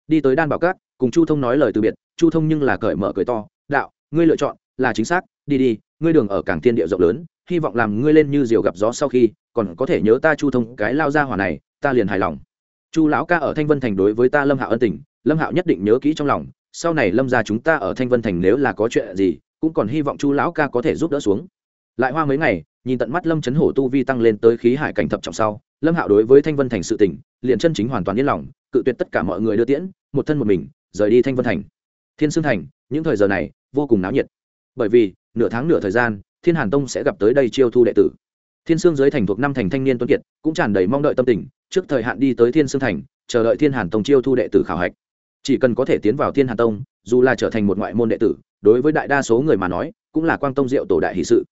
Đi tới đan bảo cát cùng chu thông nói lời từ biệt, chu thông nhưng là cởi mở cười to, đạo, ngươi lựa chọn là chính xác, đi đi ngươi đường ở cảng thiên địa rộng lớn, hy vọng làm ngươi lên như diều gặp gió sau khi, còn có thể nhớ ta chu thông, cái lao ra hỏa này, ta liền hài lòng. Chu lão ca ở thanh vân thành đối với ta lâm hạo ân tình, lâm hạo nhất định nhớ kỹ trong lòng, sau này lâm ra chúng ta ở thanh vân thành nếu là có chuyện gì, cũng còn hy vọng chu lão ca có thể giúp đỡ xuống. Lại hoa mấy ngày, nhìn tận mắt lâm chấn hổ tu vi tăng lên tới khí hải cảnh thập trọng sau, lâm hạo đối với thanh vân thành sự tỉnh liền chân chính hoàn toàn yên lòng, cự tuyệt tất cả mọi người đưa tiễn, một thân một mình, rời đi thanh vân thành. Thiên sương thành, những thời giờ này, vô cùng náo nhiệt. Bởi vì nửa tháng nửa thời gian, thiên hàn tông sẽ gặp tới đây chiêu thu đệ tử. Thiên sương giới thành thuộc năm thành thanh niên tuấn kiệt, cũng tràn đầy mong đợi tâm tình, trước thời hạn đi tới thiên sương thành, chờ đợi thiên hàn tông chiêu thu đệ tử khảo hạch. Chỉ cần có thể tiến vào thiên hàn tông, dù là trở thành một ngoại môn đệ tử, đối với đại đa số người mà nói, cũng là quang tông diệu tổ đại hỷ sự.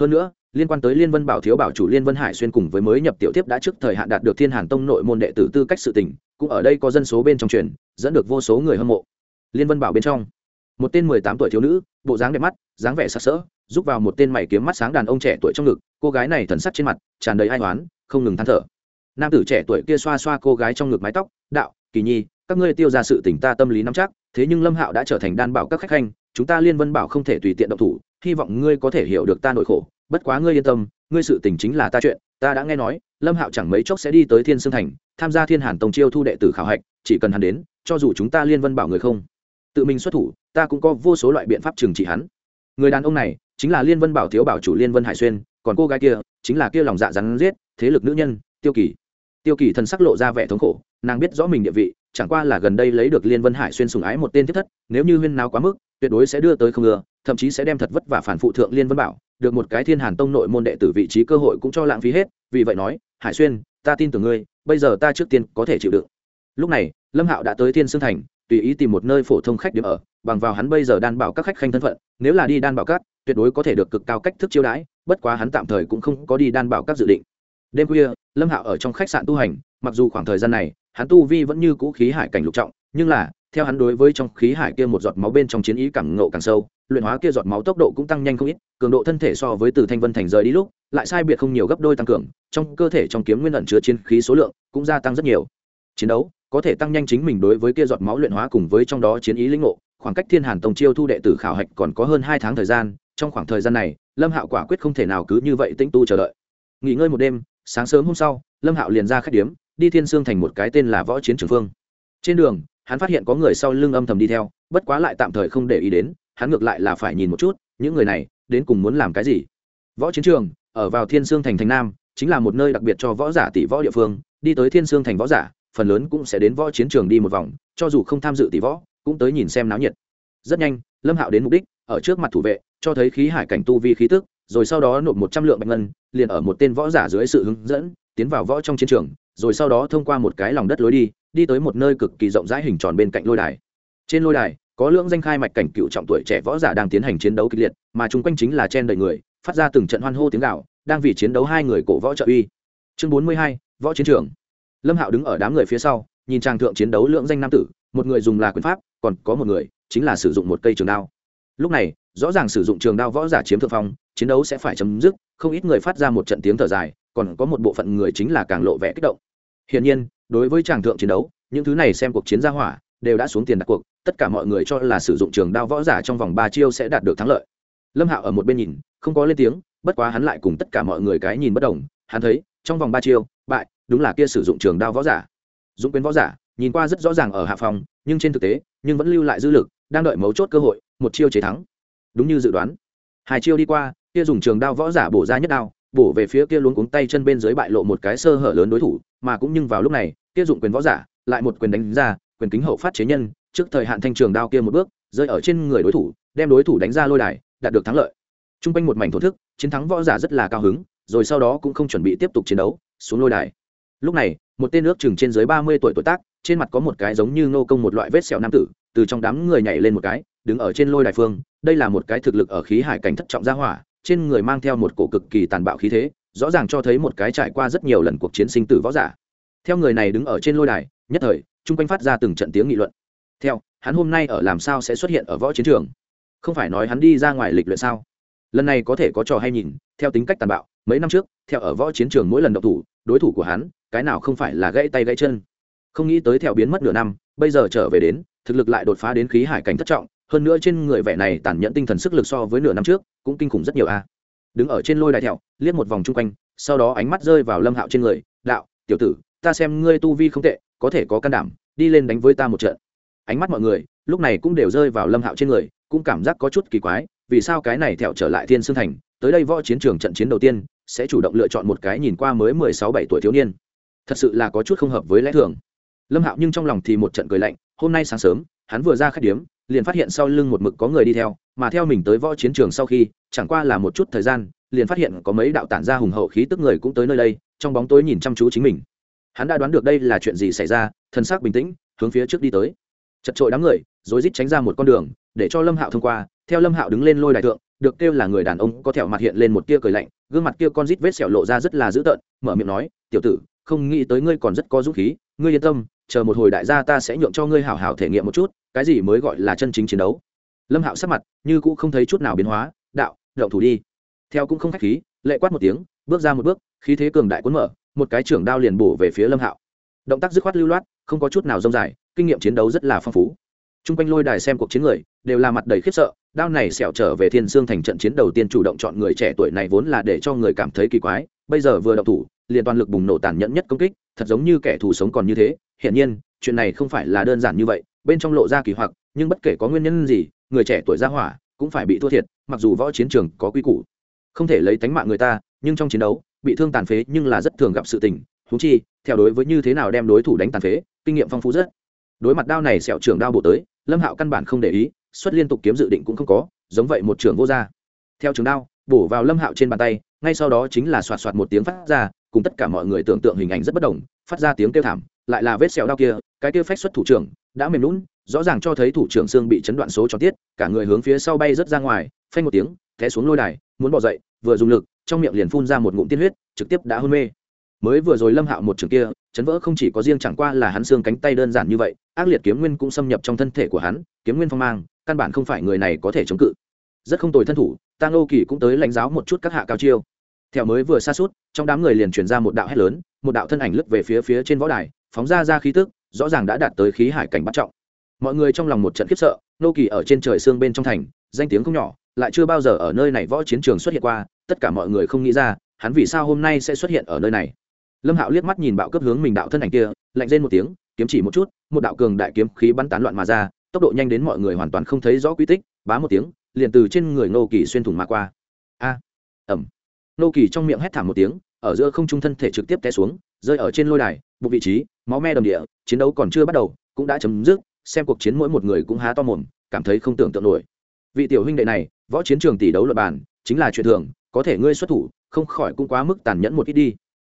Hơn nữa, liên quan tới liên vân bảo thiếu bảo chủ liên vân hải xuyên cùng với mới nhập tiểu tiếp đã trước thời hạn đạt được thiên hàn tông nội môn đệ tử tư cách sự tình, cũng ở đây có dân số bên trong truyền, dẫn được vô số người hâm mộ. Liên vân bảo bên trong một tên mười tám tuổi thiếu nữ, bộ dáng đẹp mắt, dáng vẻ sặc sỡ giúp vào một tên mày kiếm mắt sáng đàn ông trẻ tuổi trong ngực, cô gái này thần sắc trên mặt, tràn đầy ai toán không ngừng than thở. Nam tử trẻ tuổi kia xoa xoa cô gái trong ngực mái tóc, đạo, kỳ nhi, các ngươi tiêu ra sự tỉnh ta tâm lý nắm chắc, thế nhưng lâm hạo đã trở thành đan bảo các khách khanh, chúng ta liên vân bảo không thể tùy tiện động thủ, hy vọng ngươi có thể hiểu được ta nội khổ, bất quá ngươi yên tâm, ngươi sự tình chính là ta chuyện, ta đã nghe nói, lâm hạo chẳng mấy chốc sẽ đi tới thiên sương thành, tham gia thiên hàn tông chiêu thu đệ tử khảo hạch, chỉ cần hắn đến, cho dù chúng ta liên vân bảo người không tự mình xuất thủ ta cũng có vô số loại biện pháp trừng trị hắn. Người đàn ông này chính là liên vân bảo thiếu bảo chủ liên vân hải xuyên, còn cô gái kia chính là kia lòng dạ rắn giết, thế lực nữ nhân, tiêu kỳ. Tiêu kỳ thần sắc lộ ra vẻ thống khổ, nàng biết rõ mình địa vị, chẳng qua là gần đây lấy được liên vân hải xuyên sùng ái một tên tiếp thất, nếu như huyên nào quá mức, tuyệt đối sẽ đưa tới không ngừa, thậm chí sẽ đem thật vất vả phản phụ thượng liên vân bảo, được một cái thiên hàn tông nội môn đệ tử vị trí cơ hội cũng cho lãng phí hết, vì vậy nói, hải xuyên, ta tin tưởng ngươi, bây giờ ta trước tiên có thể chịu đựng. Lúc này, lâm hạo đã tới thiên sương thành, tùy ý tìm một nơi phổ thông khách điểm ở bằng vào hắn bây giờ đan bảo các khách khanh thân phận, nếu là đi đan bảo các, tuyệt đối có thể được cực cao cách thức chiêu đãi, bất quá hắn tạm thời cũng không có đi đan bảo các dự định. Đêm khuya, lâm hạo ở trong khách sạn tu hành, mặc dù khoảng thời gian này, hắn tu vi vẫn như cũ khí hải cảnh lục trọng, nhưng là, theo hắn đối với trong khí hải kia một giọt máu bên trong chiến ý càng ngộ càng sâu, luyện hóa kia giọt máu tốc độ cũng tăng nhanh không ít, cường độ thân thể so với từ thanh vân thành rời đi lúc, lại sai biệt không nhiều gấp đôi tăng cường, trong cơ thể trong kiếm nguyên ẩn chứa chiến khí số lượng cũng gia tăng rất nhiều. Chiến đấu có thể tăng nhanh chính mình đối với kia giọt máu luyện hóa cùng với trong đó chiến ý lĩnh ngộ khoảng cách thiên hàn tông chiêu thu đệ tử khảo hạch còn có hơn hai tháng thời gian, trong khoảng thời gian này, lâm hạo quả quyết không thể nào cứ như vậy tĩnh tu chờ đợi. Nghỉ ngơi một đêm, sáng sớm hôm sau, lâm hạo liền ra khách điếm, đi thiên sương thành một cái tên là võ chiến trường phương. Trên đường, hắn phát hiện có người sau lưng âm thầm đi theo, bất quá lại tạm thời không để ý đến, hắn ngược lại là phải nhìn một chút, những người này đến cùng muốn làm cái gì. Võ chiến trường, ở vào thiên sương thành thành nam, chính là một nơi đặc biệt cho võ giả tỷ võ địa phương, đi tới thiên sương thành võ giả, phần lớn cũng sẽ đến võ chiến trường đi một vòng, cho dù không tham dự tỷ võ cũng tới nhìn xem náo nhiệt. Rất nhanh, lâm hạo đến mục đích, ở trước mặt thủ vệ, cho thấy khí hải cảnh tu vi khí tức, rồi sau đó nộp một trăm lượng bạch ngân, liền ở một tên võ giả dưới sự hướng dẫn, tiến vào võ trong chiến trường, rồi sau đó thông qua một cái lòng đất lối đi đi tới một nơi cực kỳ rộng rãi hình tròn bên cạnh lôi đài. Trên lôi đài, có lượng danh khai mạch cảnh cựu trọng tuổi trẻ võ giả đang tiến hành chiến đấu kịch liệt, mà chung quanh chính là chen đầy người, phát ra từng trận hoan hô tiếng gạo đang vì chiến đấu hai người cổ võ trợ uy. Chương bốn mươi hai, võ chiến trường. Lâm hạo đứng ở đám người phía sau, nhìn trang thượng chiến đấu lượng danh nam tử, một người dùng là quyền pháp còn có một người, chính là sử dụng một cây trường đao. Lúc này, rõ ràng sử dụng trường đao võ giả chiếm thượng phong, chiến đấu sẽ phải chấm dứt, không ít người phát ra một trận tiếng thở dài, còn có một bộ phận người chính là càng lộ vẻ kích động. Hiển nhiên, đối với tràng thượng chiến đấu, những thứ này xem cuộc chiến gia hỏa, đều đã xuống tiền đặt cuộc, tất cả mọi người cho là sử dụng trường đao võ giả trong vòng ba chiêu sẽ đạt được thắng lợi. Lâm hạo ở một bên nhìn, không có lên tiếng, bất quá hắn lại cùng tất cả mọi người cái nhìn bất đồng, hắn thấy, trong vòng ba chiêu, bại, đúng là kia sử dụng trường đao võ giả. Dũng quyến võ giả, nhìn qua rất rõ ràng ở hạ phòng nhưng trên thực tế, nhưng vẫn lưu lại dư lực, đang đợi mấu chốt cơ hội, một chiêu chế thắng. Đúng như dự đoán. Hai chiêu đi qua, kia dùng trường đao võ giả bổ ra nhất đao, bổ về phía kia luống cuống tay chân bên dưới bại lộ một cái sơ hở lớn đối thủ, mà cũng nhưng vào lúc này, kia dụng quyền võ giả lại một quyền đánh ra, quyền kính hậu phát chế nhân, trước thời hạn thanh trường đao kia một bước, rơi ở trên người đối thủ, đem đối thủ đánh ra lôi đài, đạt được thắng lợi. T r u n g quanh một mảnh thổ thức, chiến thắng võ giả rất là cao hứng, rồi sau đó cũng không chuẩn bị tiếp tục chiến đấu, xuống lôi đài lúc này, một tên nước chừng trên dưới ba mươi tuổi tuổi tác, trên mặt có một cái giống như nô công một loại vết sẹo nam tử, từ trong đám người nhảy lên một cái, đứng ở trên lôi đài phương. Đây là một cái thực lực ở khí hải cảnh thất trọng gia hỏa, trên người mang theo một cổ cực kỳ tàn bạo khí thế, rõ ràng cho thấy một cái trải qua rất nhiều lần cuộc chiến sinh tử võ giả. Theo người này đứng ở trên lôi đài, nhất thời, chung quanh phát ra từng trận tiếng nghị luận. Theo, hắn hôm nay ở làm sao sẽ xuất hiện ở võ chiến trường? Không phải nói hắn đi ra ngoài lịch luyện sao? Lần này có thể có trò hay nhìn, theo tính cách tàn bạo mấy năm trước, theo ở võ chiến trường mỗi lần đậu thủ, đối thủ của hắn, cái nào không phải là gãy tay gãy chân. Không nghĩ tới theo biến mất nửa năm, bây giờ trở về đến, thực lực lại đột phá đến khí hải cảnh thất trọng, hơn nữa trên người vẻ này tàn nhẫn tinh thần sức lực so với nửa năm trước, cũng kinh khủng rất nhiều a. Đứng ở trên lôi đài thẹo, liếc một vòng chung quanh, sau đó ánh mắt rơi vào lâm hạo trên người, đạo, tiểu tử, ta xem ngươi tu vi không tệ, có thể có can đảm, đi lên đánh với ta một trận. Ánh mắt mọi người, lúc này cũng đều rơi vào lâm hạo trên người, cũng cảm giác có chút kỳ quái, vì sao cái này thẹo trở lại thiên sương thành, tới đây võ chiến trường trận chiến đầu tiên sẽ chủ động lựa chọn một cái nhìn qua mới mười sáu bảy tuổi thiếu niên. Thật sự là có chút không hợp với lẽ thường. Lâm hạo nhưng trong lòng thì một trận cười lạnh, hôm nay sáng sớm, hắn vừa ra khách điếm, liền phát hiện sau lưng một mực có người đi theo, mà theo mình tới võ chiến trường sau khi, chẳng qua là một chút thời gian, liền phát hiện có mấy đạo tản ra hùng hậu khí tức người cũng tới nơi đây, trong bóng tối nhìn chăm chú chính mình. Hắn đã đoán được đây là chuyện gì xảy ra, thân xác bình tĩnh, hướng phía trước đi tới. Chật trội đám người, rối rít tránh ra một con đường, để cho lâm hạo thông qua, theo lâm hạo đứng lên lôi đại thượng được kêu là người đàn ông có thẹo mặt hiện lên một tia cười lạnh, gương mặt kia con rít vết sẹo lộ ra rất là dữ tợn, mở miệng nói, tiểu tử, không nghĩ tới ngươi còn rất có dũng khí, ngươi yên tâm, chờ một hồi đại gia ta sẽ nhượng cho ngươi hảo hảo thể nghiệm một chút, cái gì mới gọi là chân chính chiến đấu. Lâm hạo sắc mặt như cũ không thấy chút nào biến hóa, đạo, động thủ đi. Theo cũng không khách khí, lệ quát một tiếng, bước ra một bước, khí thế cường đại cuốn mở, một cái trưởng đao liền bổ về phía lâm hạo. Động tác dứt khoát lưu loát, không có chút nào rông dài, kinh nghiệm chiến đấu rất là phong phú t r u n g quanh lôi đài xem cuộc chiến người, đều là mặt đầy khiếp sợ, đao này xẻo trở về thiên sương thành trận chiến đầu tiên chủ động chọn người trẻ tuổi này vốn là để cho người cảm thấy kỳ quái, bây giờ vừa động thủ, liền toàn lực bùng nổ tàn nhẫn nhất công kích, thật giống như kẻ thù sống còn như thế. Hiển nhiên, chuyện này không phải là đơn giản như vậy, bên trong lộ ra kỳ hoặc, nhưng bất kể có nguyên nhân gì, người trẻ tuổi ra hỏa cũng phải bị thua thiệt, mặc dù võ chiến trường có quy củ. Không thể lấy tánh mạng người ta, nhưng trong chiến đấu, bị thương tàn phế nhưng là rất thường gặp sự tình. Thú chi, theo đối với như thế nào đem đối thủ đánh tàn phế, kinh nghiệm phong phú rất. Đối mặt đao này sẹo trưởng đao bộ tới lâm hạo căn bản không để ý, xuất liên tục kiếm dự định cũng không có, giống vậy một trưởng vô gia. Theo trường đao, bổ vào lâm hạo trên bàn tay, ngay sau đó chính là xoạt xoạt một tiếng phát ra, cùng tất cả mọi người tưởng tượng hình ảnh rất bất đồng, phát ra tiếng kêu thảm, lại là vết sẹo đau kia, cái kia phách xuất thủ trưởng, đã mềm lún rõ ràng cho thấy thủ trưởng xương bị chấn đoạn số cho tiết, cả người hướng phía sau bay rớt ra ngoài, phanh một tiếng, té xuống lôi đài, muốn bỏ dậy, vừa dùng lực, trong miệng liền phun ra một ngụm tiên huyết, trực tiếp đã hôn mê mới vừa rồi lâm hạo một trường kia, chấn vỡ không chỉ có riêng chẳng qua là hắn xương cánh tay đơn giản như vậy, ác liệt kiếm nguyên cũng xâm nhập trong thân thể của hắn, kiếm nguyên phong mang, căn bản không phải người này có thể chống cự. Rất không tồi thân thủ, tang ô kỳ cũng tới lãnh giáo một chút các hạ cao chiêu. Theo mới vừa xa suốt, trong đám người liền truyền ra một đạo hét lớn, một đạo thân ảnh lướt về phía phía trên võ đài, phóng ra ra khí tức, rõ ràng đã đạt tới khí hải cảnh bắt trọng. Mọi người trong lòng một trận khiếp sợ nô kỳ ở trên trời xương bên trong thành, danh tiếng không nhỏ, lại chưa bao giờ ở nơi này võ chiến trường xuất hiện qua, tất cả mọi người không nghĩ ra, hắn vì sao hôm nay sẽ xuất hiện ở nơi này lâm hạo liếc mắt nhìn bạo cấp hướng mình đạo thân ảnh kia, lạnh lên một tiếng, kiếm chỉ một chút, một đạo cường đại kiếm khí bắn tán loạn mà ra, tốc độ nhanh đến mọi người hoàn toàn không thấy rõ quy tích, bá một tiếng, liền từ trên người nô kỳ xuyên thủng mà qua. A! Ẩm nô kỳ trong miệng hét thảm một tiếng, ở giữa không trung thân thể trực tiếp té xuống, rơi ở trên lôi đài bục vị trí, máu me đầm địa, chiến đấu còn chưa bắt đầu, cũng đã chấm dứt, xem cuộc chiến mỗi một người cũng há to mồm, cảm thấy không tưởng tượng nổi. Vị tiểu huynh đệ này, võ chiến trường tỷ đấu luật bàn, chính là chuyện thường, có thể ngươi xuất thủ, không khỏi cũng quá mức tàn nhẫn một ít đi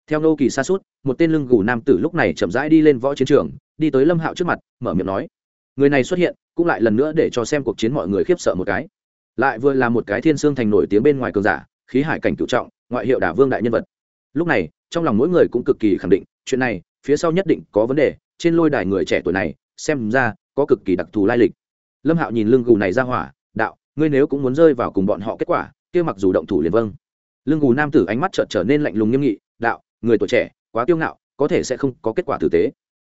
theo nô kỳ xa suốt một tên lưng gù nam tử lúc này chậm rãi đi lên võ chiến trường, đi tới lâm hạo trước mặt, mở miệng nói, người này xuất hiện, cũng lại lần nữa để cho xem cuộc chiến mọi người khiếp sợ một cái. Lại vừa là một cái thiên sương thành nổi tiếng bên ngoài cường giả, khí hải cảnh cựu trọng, ngoại hiệu đả vương đại nhân vật. Lúc này, trong lòng mỗi người cũng cực kỳ khẳng định, chuyện này, phía sau nhất định có vấn đề, trên lôi đài người trẻ tuổi này, xem ra, có cực kỳ đặc thù lai lịch. Lâm hạo nhìn lưng gù này ra hỏa, đạo, ngươi nếu cũng muốn rơi vào cùng bọn họ kết quả, kia mặc dù động thủ liền vâng. Lưng gù nam tử ánh mắt chợt trở nên lạnh lùng nghiêm nghị, đạo người tuổi trẻ, quá kiêu ngạo, có thể sẽ không có kết quả tử tế.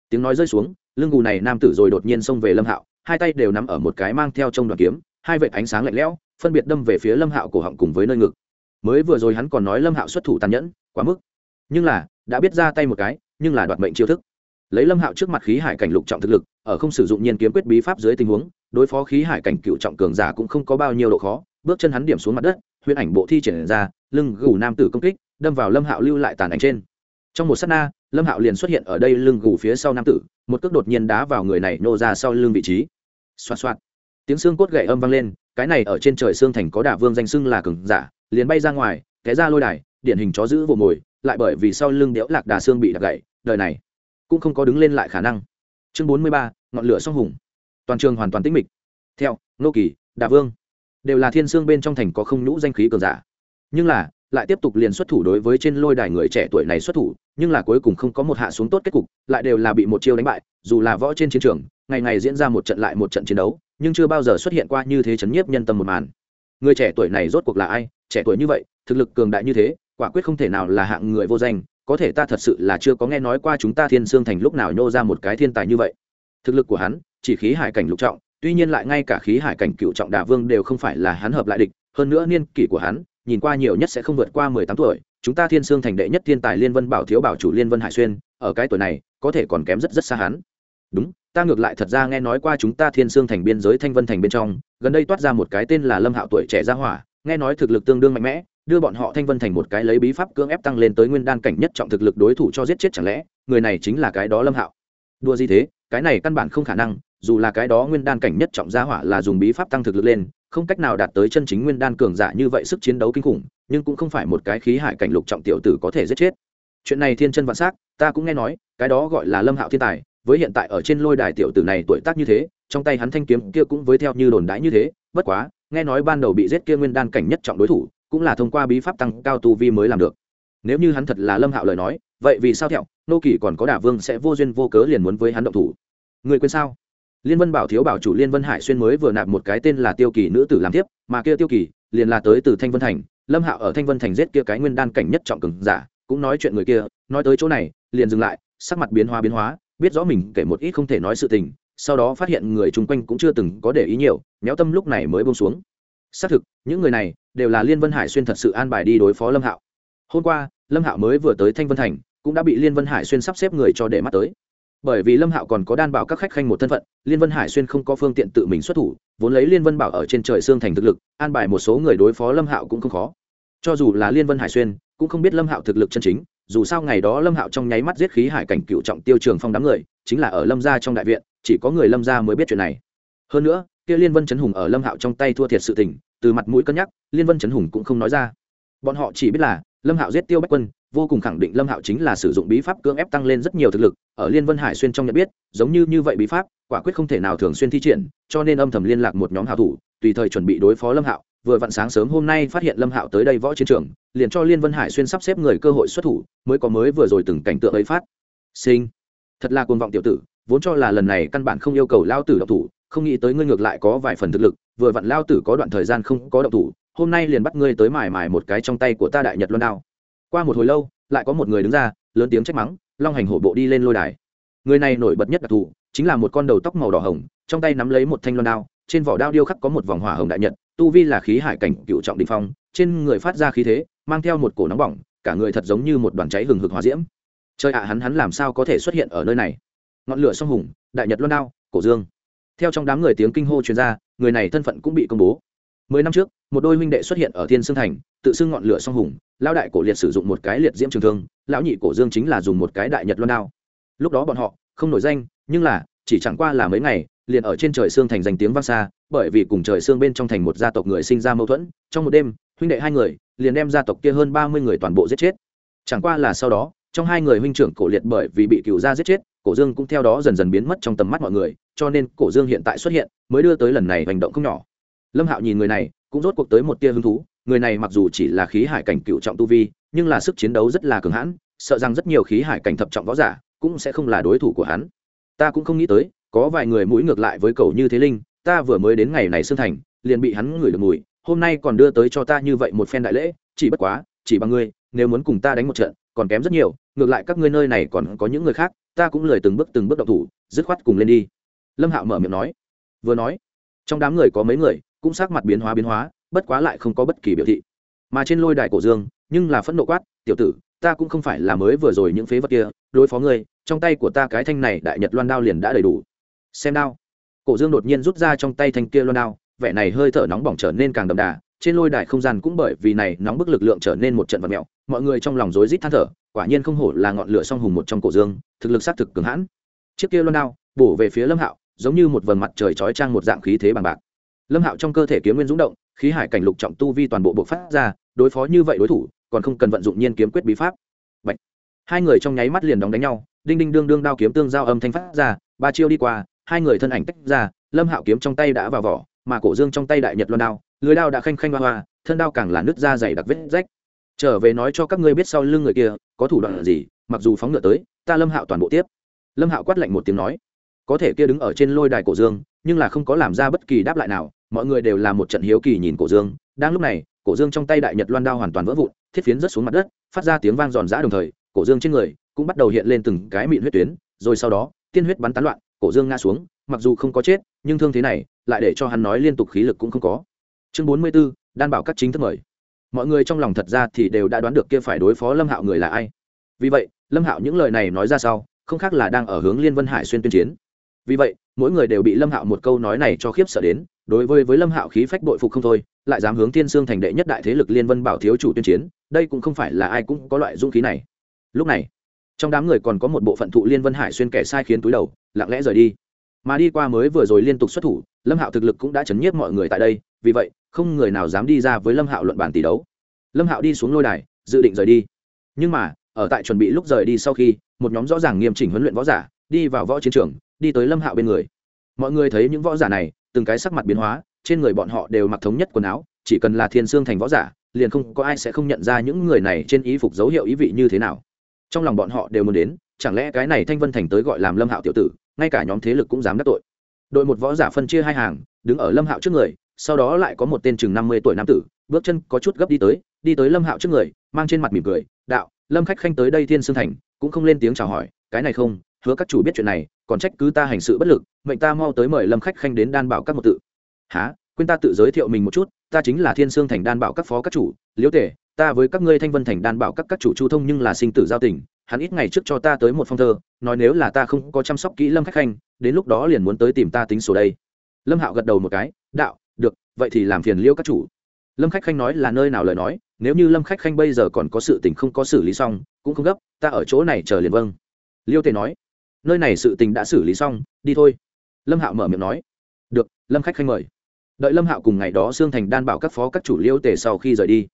Tiếng nói rơi xuống, lưng gù này nam tử rồi đột nhiên xông về lâm hạo, hai tay đều nắm ở một cái mang theo trong đoàn kiếm, hai vệt ánh sáng lạnh lẽo, phân biệt đâm về phía lâm hạo cổ họng cùng với nơi ngực. Mới vừa rồi hắn còn nói lâm hạo xuất thủ tàn nhẫn, quá mức. Nhưng là, đã biết ra tay một cái, nhưng là đoạt mệnh chiêu thức. Lấy lâm hạo trước mặt khí hải cảnh lục trọng thực lực, ở không sử dụng nhiên kiếm quyết bí pháp dưới tình huống, đối phó khí hải cảnh cựu trọng cường giả cũng không có bao nhiêu độ khó, bước chân hắn điểm xuống mặt đất, huyễn ảnh bộ thi triển ra, lưng gù nam tử công kích đâm vào lâm hạo lưu lại tàn ảnh trên. Trong một s á t na, lâm hạo liền xuất hiện ở đây lưng gù phía sau nam tử, một cước đột nhiên đá vào người này nô ra sau lưng vị trí. Xoạt xoạt. Tiếng xương cốt gậy âm vang lên, cái này ở trên trời xương thành có đả vương danh xưng là cường giả, liền bay ra ngoài, té ra lôi đài, điển hình chó giữ vồ mồi, lại bởi vì sau lưng đẽo lạc đà xương bị đặc gậy, đời này cũng không có đứng lên lại khả năng. Chương bốn mươi ba, ngọn lửa song hùng. Toàn trường hoàn toàn tĩnh mịch. Theo, nô kỳ, đà vương đều là thiên xương bên trong thành có không nhũ danh khí cường giả. Nhưng là lại tiếp tục liền xuất thủ đối với trên lôi đài người trẻ tuổi này xuất thủ, nhưng là cuối cùng không có một hạ xuống tốt kết cục, lại đều là bị một chiêu đánh bại, dù là võ trên chiến trường, ngày ngày diễn ra một trận lại một trận chiến đấu, nhưng chưa bao giờ xuất hiện qua như thế chấn nhiếp nhân tâm một màn. Người trẻ tuổi này rốt cuộc là ai? Trẻ tuổi như vậy, thực lực cường đại như thế, quả quyết không thể nào là hạng người vô danh, có thể ta thật sự là chưa có nghe nói qua chúng ta thiên sương thành lúc nào nhô ra một cái thiên tài như vậy. Thực lực của hắn, chỉ khí hải cảnh lục trọng, tuy nhiên lại ngay cả khí hải cảnh cựu trọng đà vương đều không phải là hắn hợp lại địch, hơn nữa niên kỷ của hắn nhìn qua nhiều nhất sẽ không vượt qua mười tám tuổi, chúng ta thiên sương thành đệ nhất thiên tài liên vân bảo thiếu bảo chủ liên vân hải xuyên, ở cái tuổi này, có thể còn kém rất rất xa hắn. Đúng, ta ngược lại thật ra nghe nói qua chúng ta thiên sương thành biên giới thanh vân thành bên trong, gần đây toát ra một cái tên là lâm hạo tuổi trẻ gia hỏa, nghe nói thực lực tương đương mạnh mẽ, đưa bọn họ thanh vân thành một cái lấy bí pháp cưỡng ép tăng lên tới nguyên đan cảnh nhất trọng thực lực đối thủ cho giết chết chẳng lẽ, người này chính là cái đó lâm hạo. Đua gì thế, cái này căn bản không khả năng, dù là cái đó nguyên đan cảnh nhất trọng gia hỏa là dùng bí pháp tăng thực lực lên không cách nào đạt tới chân chính nguyên đan cường giả như vậy sức chiến đấu kinh khủng, nhưng cũng không phải một cái khí hải cảnh lục trọng tiểu tử có thể giết chết. Chuyện này thiên chân vạn s á c ta cũng nghe nói, cái đó gọi là lâm hạo thiên tài, với hiện tại ở trên lôi đài tiểu tử này tuổi tác như thế, trong tay hắn thanh kiếm kia cũng với theo như đồn đãi như thế, bất quá, nghe nói ban đầu bị giết kia nguyên đan cảnh nhất trọng đối thủ, cũng là thông qua bí pháp tăng cao tu vi mới làm được. Nếu như hắn thật là lâm hạo lời nói, vậy vì sao thẹo nô kỳ còn có đả vương sẽ vô duyên vô cớ liền muốn với hắn động thủ? Người quên sao? Liên vân bảo thiếu bảo chủ liên vân hải xuyên mới vừa nạp một cái tên là tiêu kỳ nữ tử làm tiếp mà kia tiêu kỳ liền là tới từ thanh vân thành, lâm hạo ở thanh vân thành giết kia cái nguyên đan cảnh nhất trọng cường giả, cũng nói chuyện người kia, nói tới chỗ này, liền dừng lại, sắc mặt biến hóa biến hóa, biết rõ mình kể một ít không thể nói sự tình, sau đó phát hiện người chung quanh cũng chưa từng có để ý nhiều, méo tâm lúc này mới bông xuống. Xác thực, những người này đều là liên vân hải xuyên thật sự an bài đi đối phó lâm hạo. Hôm qua, lâm hạo mới vừa tới thanh vân thành, cũng đã bị liên vân hải xuyên sắp xếp người cho để mắt tới bởi vì lâm hạo còn có đan bảo các khách khanh một thân phận liên vân hải xuyên không có phương tiện tự mình xuất thủ vốn lấy liên vân bảo ở trên trời xương thành thực lực an bài một số người đối phó lâm hạo cũng không khó cho dù là liên vân hải xuyên cũng không biết lâm hạo thực lực chân chính dù sao ngày đó lâm hạo trong nháy mắt giết khí hải cảnh cựu trọng tiêu trường phong đám người chính là ở lâm gia trong đại viện chỉ có người lâm gia mới biết chuyện này hơn nữa kia liên vân chấn hùng ở lâm hạo trong tay thua thiệt sự tình từ mặt mũi cân nhắc liên vân chấn hùng cũng không nói ra bọn họ chỉ biết là lâm hạo giết tiêu bách quân vô cùng khẳng định lâm hạo chính là sử dụng bí pháp cưỡng ép tăng lên rất nhiều thực lực, ở liên vân hải xuyên trong nhận biết, giống như như vậy bí pháp, quả quyết không thể nào thường xuyên thi triển, cho nên âm thầm liên lạc một nhóm hảo thủ, tùy thời chuẩn bị đối phó lâm hạo. Vừa vặn sáng sớm hôm nay phát hiện lâm hạo tới đây võ chiến trường, liền cho liên vân hải xuyên sắp xếp người cơ hội xuất thủ, mới có mới vừa rồi từng cảnh tượng ấy phát. Sinh! Thật là cuồng vọng tiểu tử, vốn cho là lần này căn bản không yêu cầu lao tử độc thủ, không nghĩ tới ngươi ngược lại có vài phần thực lực, vừa vặn lao tử có đoạn thời gian không có động thủ, hôm nay liền bắt ngươi tới mài mài một cái trong tay của ta đại nhật luân đao qua một hồi lâu, lại có một người đứng ra, lớn tiếng trách mắng, long hành hổ bộ đi lên lôi đài. Người này nổi bật nhất đặc thù, chính là một con đầu tóc màu đỏ hồng, trong tay nắm lấy một thanh loan đao, trên vỏ đao điêu khắc có một vòng hỏa hồng đại nhật, tu vi là khí hải cảnh cựu trọng đình phong, trên người phát ra khí thế, mang theo một cổ nóng bỏng, cả người thật giống như một đoàn cháy hừng hực hòa diễm. Chơi ạ, hắn hắn làm sao có thể xuất hiện ở nơi này? Ngọn lửa song hùng, đại nhật loan đao, cổ dương. Theo trong đám người tiếng kinh hô chuyên gia người này thân phận cũng bị công bố. Mười năm trước, một đôi huynh đệ xuất hiện ở thiên sương thành tự xưng ngọn lửa song hùng lao đại cổ liệt sử dụng một cái liệt diễm trường thương, lão nhị cổ dương chính là dùng một cái đại nhật loan đao. Lúc đó bọn họ không nổi danh, nhưng là, chỉ chẳng qua là mấy ngày, liền ở trên trời xương thành danh tiếng vang xa, bởi vì cùng trời xương bên trong thành một gia tộc người sinh ra mâu thuẫn, trong một đêm, huynh đệ hai người liền đem gia tộc kia hơn ba mươi người toàn bộ giết chết. Chẳng qua là sau đó, trong hai người huynh trưởng cổ liệt bởi vì bị cựu gia giết chết, cổ dương cũng theo đó dần dần biến mất trong tầm mắt mọi người, cho nên cổ dương hiện tại xuất hiện, mới đưa tới lần này hành động không nhỏ. Lâm hạo nhìn người này, cũng rốt cuộc tới một tia hứng thú người này mặc dù chỉ là khí hải cảnh cựu trọng tu vi, nhưng là sức chiến đấu rất là cường hãn, sợ rằng rất nhiều khí hải cảnh thập trọng võ giả cũng sẽ không là đối thủ của hắn. Ta cũng không nghĩ tới, có vài người mũi ngược lại với cầu như thế linh, ta vừa mới đến ngày này xương thành, liền bị hắn ngửi được mùi, hôm nay còn đưa tới cho ta như vậy một phen đại lễ, chỉ bất quá, chỉ bằng ngươi, nếu muốn cùng ta đánh một trận, còn kém rất nhiều, ngược lại các ngươi nơi này còn có những người khác, ta cũng lời từng bước từng bước độc thủ, dứt khoát cùng lên đi. Lâm hạo mở miệng nói. Vừa nói, trong đám người có mấy người cũng sắc mặt biến hóa biến hóa bất quá lại không có bất kỳ biểu thị. Mà trên lôi đài cổ dương, nhưng là phẫn nộ quát, tiểu tử, ta cũng không phải là mới vừa rồi những phế vật kia, đối phó ngươi, trong tay của ta cái thanh này đại nhật loan đao liền đã đầy đủ. Xem đao. Cổ dương đột nhiên rút ra trong tay thanh kia loan đao, vẻ này hơi thở nóng bỏng trở nên càng đậm đà, trên lôi đài không gian cũng bởi vì này nóng bức lực lượng trở nên một trận vật mẹo, mọi người trong lòng rối rít than thở, quả nhiên không hổ là ngọn lửa song hùng một trong cổ dương, thực lực xác thực cường hãn. Chiếc kia loan đao, bổ về phía lâm hạo, giống như một vầng mặt trời chói trang một dạng khí thế bằng bạc. Lâm hạo trong cơ thể kiếm nguyên dũng động khí hải cảnh lục trọng tu vi toàn bộ bộc phát ra, đối phó như vậy đối thủ, còn không cần vận dụng nhiên kiếm quyết bí pháp. Bạch. hai người trong nháy mắt liền đóng đánh nhau, đinh đinh đương đương đao kiếm tương giao âm thanh phát ra, ba chiêu đi qua, hai người thân ảnh tách ra, lâm hạo kiếm trong tay đã vào vỏ, mà cổ dương trong tay đại nhật loan đao, lưới đao đã khanh khanh hoa hoa, thân đao càng là nứt ra dày đặc vết rách. Trở về nói cho các ngươi biết sau lưng người kia, có thủ đoạn gì, mặc dù phóng ngựa tới, ta lâm hạo toàn bộ tiếp. Lâm hạo quát lạnh một tiếng nói, có thể kia đứng ở trên lôi đài cổ dương, nhưng là không có làm ra bất kỳ đáp lại nào mọi người đều là một trận hiếu kỳ nhìn cổ dương. Đang lúc này cổ dương trong tay đại nhật loan đao hoàn toàn vỡ vụn thiết phiến rớt xuống mặt đất phát ra tiếng vang giòn giã đồng thời cổ dương trên người cũng bắt đầu hiện lên từng cái mịn huyết tuyến rồi sau đó tiên huyết bắn tán loạn cổ dương ngã xuống mặc dù không có chết nhưng thương thế này lại để cho hắn nói liên tục khí lực cũng không có. Chương bốn mươi 44, đan bảo các chính thức mời. Mọi người trong lòng thật ra thì đều đã đoán được kia phải đối phó lâm hạo người là ai. Vì vậy lâm hạo những lời này nói ra sau không khác là đang ở hướng liên vân hải xuyên tuyên chiến vì vậy, mỗi người đều bị lâm hạo một câu nói này cho khiếp sợ đến, đối với với lâm hạo khí phách bội phục không thôi, lại dám hướng thiên sương thành đệ nhất đại thế lực liên vân bảo thiếu chủ tuyên chiến, đây cũng không phải là ai cũng có loại dũng khí này. Lúc này, trong đám người còn có một bộ phận thụ liên vân hải xuyên kẻ sai khiến túi đầu, lặng lẽ rời đi. Mà đi qua mới vừa rồi liên tục xuất thủ, lâm hạo thực lực cũng đã chấn nhiếp mọi người tại đây, vì vậy, không người nào dám đi ra với lâm hạo luận bàn tỷ đấu. Lâm hạo đi xuống lôi đài, dự định rời đi. Nhưng mà, ở tại chuẩn bị lúc rời đi sau khi, một nhóm rõ ràng nghiêm chỉnh huấn luyện võ giả đi vào võ chiến trường, đi tới lâm hạo bên người. Mọi người thấy những võ giả này, từng cái sắc mặt biến hóa, trên người bọn họ đều mặc thống nhất quần áo, chỉ cần là thiên sương thành võ giả, liền không có ai sẽ không nhận ra những người này trên ý phục dấu hiệu ý vị như thế nào. Trong lòng bọn họ đều muốn đến, chẳng lẽ cái này thanh vân thành tới gọi làm lâm hạo tiểu tử, ngay cả nhóm thế lực cũng dám đắc tội. Đội một võ giả phân chia hai hàng, đứng ở lâm hạo trước người, sau đó lại có một tên chừng năm mươi tuổi nam tử, bước chân có chút gấp đi tới đi tới lâm hạo trước người, mang trên mặt mỉm cười, đạo, lâm khách khanh tới đây thiên sương thành, cũng không lên tiếng chào hỏi, cái này không hứa các chủ biết chuyện này, còn trách cứ ta hành sự bất lực, mệnh ta mau tới mời lâm khách khanh đến đan bảo các một tự. Há quên ta tự giới thiệu mình một chút, ta chính là thiên sương thành đan bảo các phó các chủ. Liễu tể, ta với các ngươi thanh vân thành đan bảo các các chủ chu thông nhưng là sinh tử giao tình, hắn ít ngày trước cho ta tới một phong thơ, nói nếu là ta không có chăm sóc kỹ lâm khách khanh, đến lúc đó liền muốn tới tìm ta tính sổ đây. Lâm hạo gật đầu một cái, đạo, được, vậy thì làm phiền liễu các chủ. Lâm khách khanh nói là nơi nào lời nói, nếu như lâm khách khanh bây giờ còn có sự tình không có xử lý xong, cũng không gấp, ta ở chỗ này chờ liền vâng. Liêu tề nói nơi này sự tình đã xử lý xong, đi thôi. Lâm hạo mở miệng nói. Được, lâm khách khanh mời. Đợi lâm hạo cùng ngày đó sương thành đan bảo các phó các chủ liêu tề sau khi rời đi.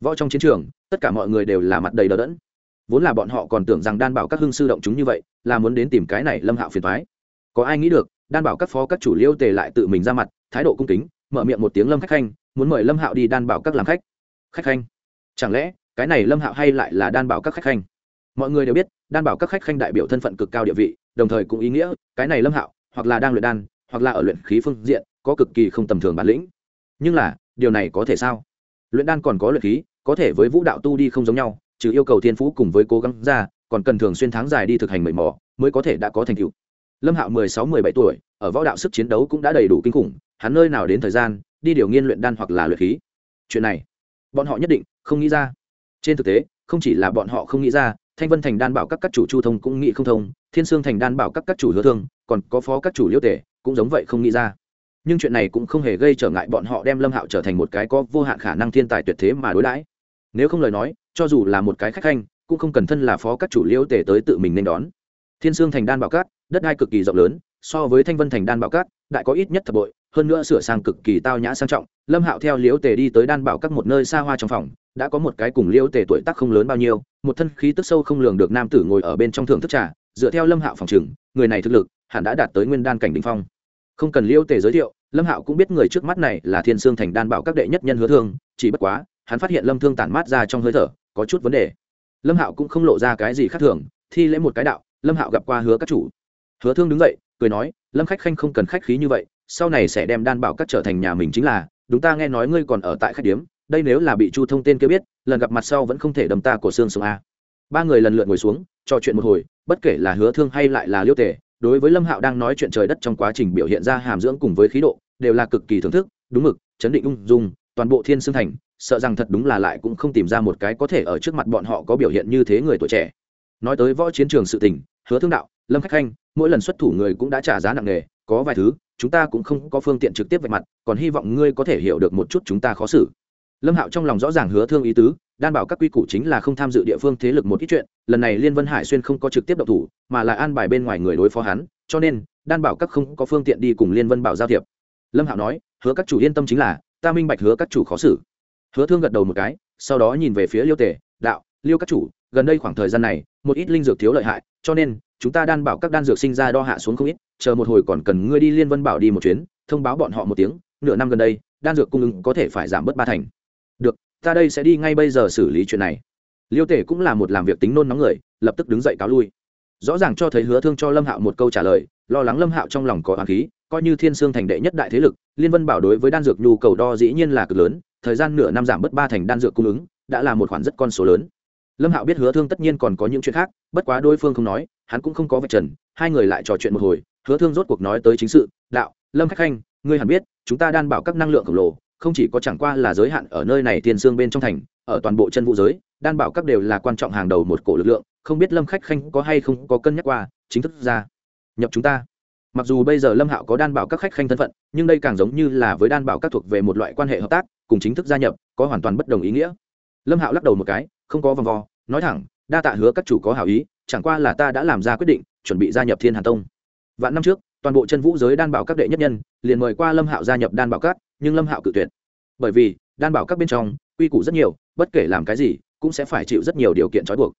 Võ trong chiến trường, tất cả mọi người đều là mặt đầy đờ đẫn. Vốn là bọn họ còn tưởng rằng đan bảo các hưng sư động chúng như vậy, là muốn đến tìm cái này lâm hạo phiền thoái có ai nghĩ được, đan bảo các phó các chủ liêu tề lại tự mình ra mặt, thái độ cung kính, mở miệng một tiếng lâm khách khanh, muốn mời lâm hạo đi đan bảo các làm khách. Khách khanh? Chẳng lẽ, cái này lâm hạo hay lại là đan bảo các khách khanh? Mọi người đều biết, đan bảo các khách khanh đại biểu thân phận cực cao địa vị, đồng thời cũng ý nghĩa, cái này lâm hạo, hoặc là đang luyện đan, hoặc là ở luyện khí phương diện, có cực kỳ không tầm thường bản lĩnh. Nhưng là, điều này có thể sao? Luyện đan còn có luyện khí, có thể với vũ đạo tu đi không giống nhau, trừ yêu cầu thiên phú cùng với cố gắng ra, còn cần thường xuyên tháng dài đi thực hành mầy mò, mới có thể đã có thành tựu. Lâm hạo mười sáu, mười bảy tuổi, ở võ đạo sức chiến đấu cũng đã đầy đủ kinh khủng, hắn nơi nào đến thời gian, đi điều nghiên luyện đan hoặc là luyện khí. Chuyện này, bọn họ nhất định không nghĩ ra. Trên thực tế, không chỉ là bọn họ không nghĩ ra thanh vân thành đan bảo các các chủ chu thông cũng nghĩ không thông, thiên sương thành đan bảo các các chủ hứa thương, còn có phó các chủ liễu tể cũng giống vậy không nghĩ ra. Nhưng chuyện này cũng không hề gây trở ngại bọn họ đem lâm hạo trở thành một cái có vô hạn khả năng thiên tài tuyệt thế mà đối đãi. Nếu không lời nói, cho dù là một cái khách khanh, cũng không cần thân là phó các chủ liễu tể tới tự mình nên đón. Thiên sương thành đan bảo cát đất đai cực kỳ rộng lớn, so với thanh vân thành đan bảo cát đại có ít nhất thập bội, hơn nữa sửa sang cực kỳ tao nhã sang trọng. Lâm hạo theo liễu tề đi tới đan bảo các một nơi xa hoa trong phòng đã có một cái cùng liêu tề tuổi tác không lớn bao nhiêu, một thân khí tức sâu không lường được nam tử ngồi ở bên trong thưởng thức trà, dựa theo lâm hạo phòng trừng người này thực lực hẳn đã đạt tới nguyên đan cảnh đ phong. Không cần liêu tề giới thiệu, lâm hạo cũng biết người trước mắt này là thiên sương thành đan bảo các đệ nhất nhân hứa thương, chỉ bất quá, hắn phát hiện lâm thương tản mát ra trong hơi thở, có chút vấn đề. Lâm hạo cũng không lộ ra cái gì khác thường, thi lễ một cái đạo, lâm hạo gặp qua hứa các chủ. Hứa thương đứng dậy, cười nói, lâm khách khanh không cần khách khí như vậy, sau này sẽ đem đan bảo các trở thành nhà mình chính là, đúng ta nghe nói ngươi còn ở tại khách điếm đây nếu là bị chu thông tên kia biết, lần gặp mặt sau vẫn không thể đâm ta của xương sống a. Ba người lần lượt ngồi xuống, trò chuyện một hồi, bất kể là hứa thương hay lại là liêu tề, đối với lâm hạo đang nói chuyện trời đất trong quá trình biểu hiện ra hàm dưỡng cùng với khí độ, đều là cực kỳ thưởng thức, đúng mực, chấn định ung dung, toàn bộ thiên xương thành, sợ rằng thật đúng là lại cũng không tìm ra một cái có thể ở trước mặt bọn họ có biểu hiện như thế người tuổi trẻ. Nói tới võ chiến trường sự tình, hứa thương đạo, lâm khách khanh, mỗi lần xuất thủ người cũng đã trả giá nặng nề, có vài thứ, chúng ta cũng không có phương tiện trực tiếp vạch mặt, còn hy vọng ngươi có thể hiểu được một chút chúng ta khó xử lâm hạo trong lòng rõ ràng hứa thương ý tứ, đan bảo các quy củ chính là không tham dự địa phương thế lực một ít chuyện, lần này liên vân hải xuyên không có trực tiếp độc thủ, mà là an bài bên ngoài người đối phó hắn, cho nên, đan bảo các không có phương tiện đi cùng liên vân bảo giao thiệp. Lâm hạo nói, hứa các chủ yên tâm chính là, ta minh bạch hứa các chủ khó xử. Hứa thương gật đầu một cái, sau đó nhìn về phía liêu tề, đạo, liêu các chủ, gần đây khoảng thời gian này, một ít linh dược thiếu lợi hại, cho nên, chúng ta đan bảo các đan dược sinh ra đo hạ xuống không ít, chờ một hồi còn cần ngươi đi liên vân bảo đi một chuyến, thông báo bọn họ một tiếng, nửa năm gần đây, đan dược cung ứng có thể phải giảm bớt ba thành ta đây sẽ đi ngay bây giờ xử lý chuyện này. Liêu tể cũng là một làm việc tính nôn nóng người, lập tức đứng dậy cáo lui. Rõ ràng cho thấy hứa thương cho lâm hạo một câu trả lời, lo lắng lâm hạo trong lòng có hoàng khí, coi như thiên sương thành đệ nhất đại thế lực, liên vân bảo đối với đan dược nhu cầu đo dĩ nhiên là cực lớn, thời gian nửa năm giảm bớt ba thành đan dược cung ứng, đã là một khoản rất con số lớn. Lâm hạo biết hứa thương tất nhiên còn có những chuyện khác, bất quá đối phương không nói, hắn cũng không có vạch trần, hai người lại trò chuyện một hồi, hứa thương rốt cuộc nói tới chính sự, đạo, lâm khách khanh, ngươi hẳn biết, chúng ta đan bảo các năng lượng khổng lồ không chỉ có chẳng qua là giới hạn ở nơi này thiên xương bên trong thành, ở toàn bộ chân vũ giới, đan bảo các đều là quan trọng hàng đầu một cổ lực lượng, không biết lâm khách khanh có hay không có cân nhắc qua, chính thức ra. Nhập chúng ta. Mặc dù bây giờ lâm hạo có đan bảo các khách khanh thân phận, nhưng đây càng giống như là với đan bảo các thuộc về một loại quan hệ hợp tác, cùng chính thức gia nhập, có hoàn toàn bất đồng ý nghĩa. Lâm hạo lắc đầu một cái, không có vòng vo, nói thẳng, đa tạ hứa các chủ có hảo ý, chẳng qua là ta đã làm ra quyết định, chuẩn bị gia nhập thiên hàn tông. Vạn năm trước toàn bộ chân vũ giới đan bảo các đệ nhất nhân, liền mời qua lâm hạo gia nhập đan bảo các, nhưng lâm hạo cự tuyệt. Bởi vì, đan bảo các bên trong, quy củ rất nhiều, bất kể làm cái gì, cũng sẽ phải chịu rất nhiều điều kiện trói buộc.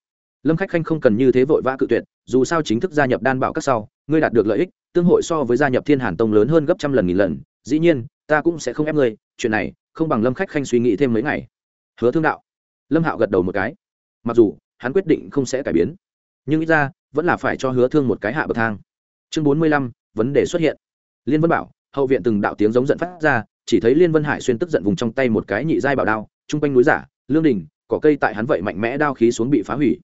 Lâm khách khanh không cần như thế vội vã cự tuyệt, dù sao chính thức gia nhập đan bảo các sau, ngươi đạt được lợi ích, tương hội so với gia nhập thiên hàn tông lớn hơn gấp trăm lần nghìn lần, dĩ nhiên, ta cũng sẽ không ép ngươi, chuyện này, không bằng lâm khách khanh suy nghĩ thêm mấy ngày. Hứa thương đạo. Lâm hạo gật đầu một cái. Mặc dù, hắn quyết định không sẽ cải biến, nhưng ít ra, vẫn là phải cho hứa thương một cái hạ bậc thang. Chương bốn mươi lăm vấn đề xuất hiện. Liên vân bảo, hậu viện từng đạo tiếng giống giận phát ra, chỉ thấy liên vân hải xuyên tức giận vùng trong tay một cái nhị giai bảo đao chung quanh núi giả, lương đình, cỏ cây tại hắn vậy mạnh mẽ đao khí xuống bị phá hủy.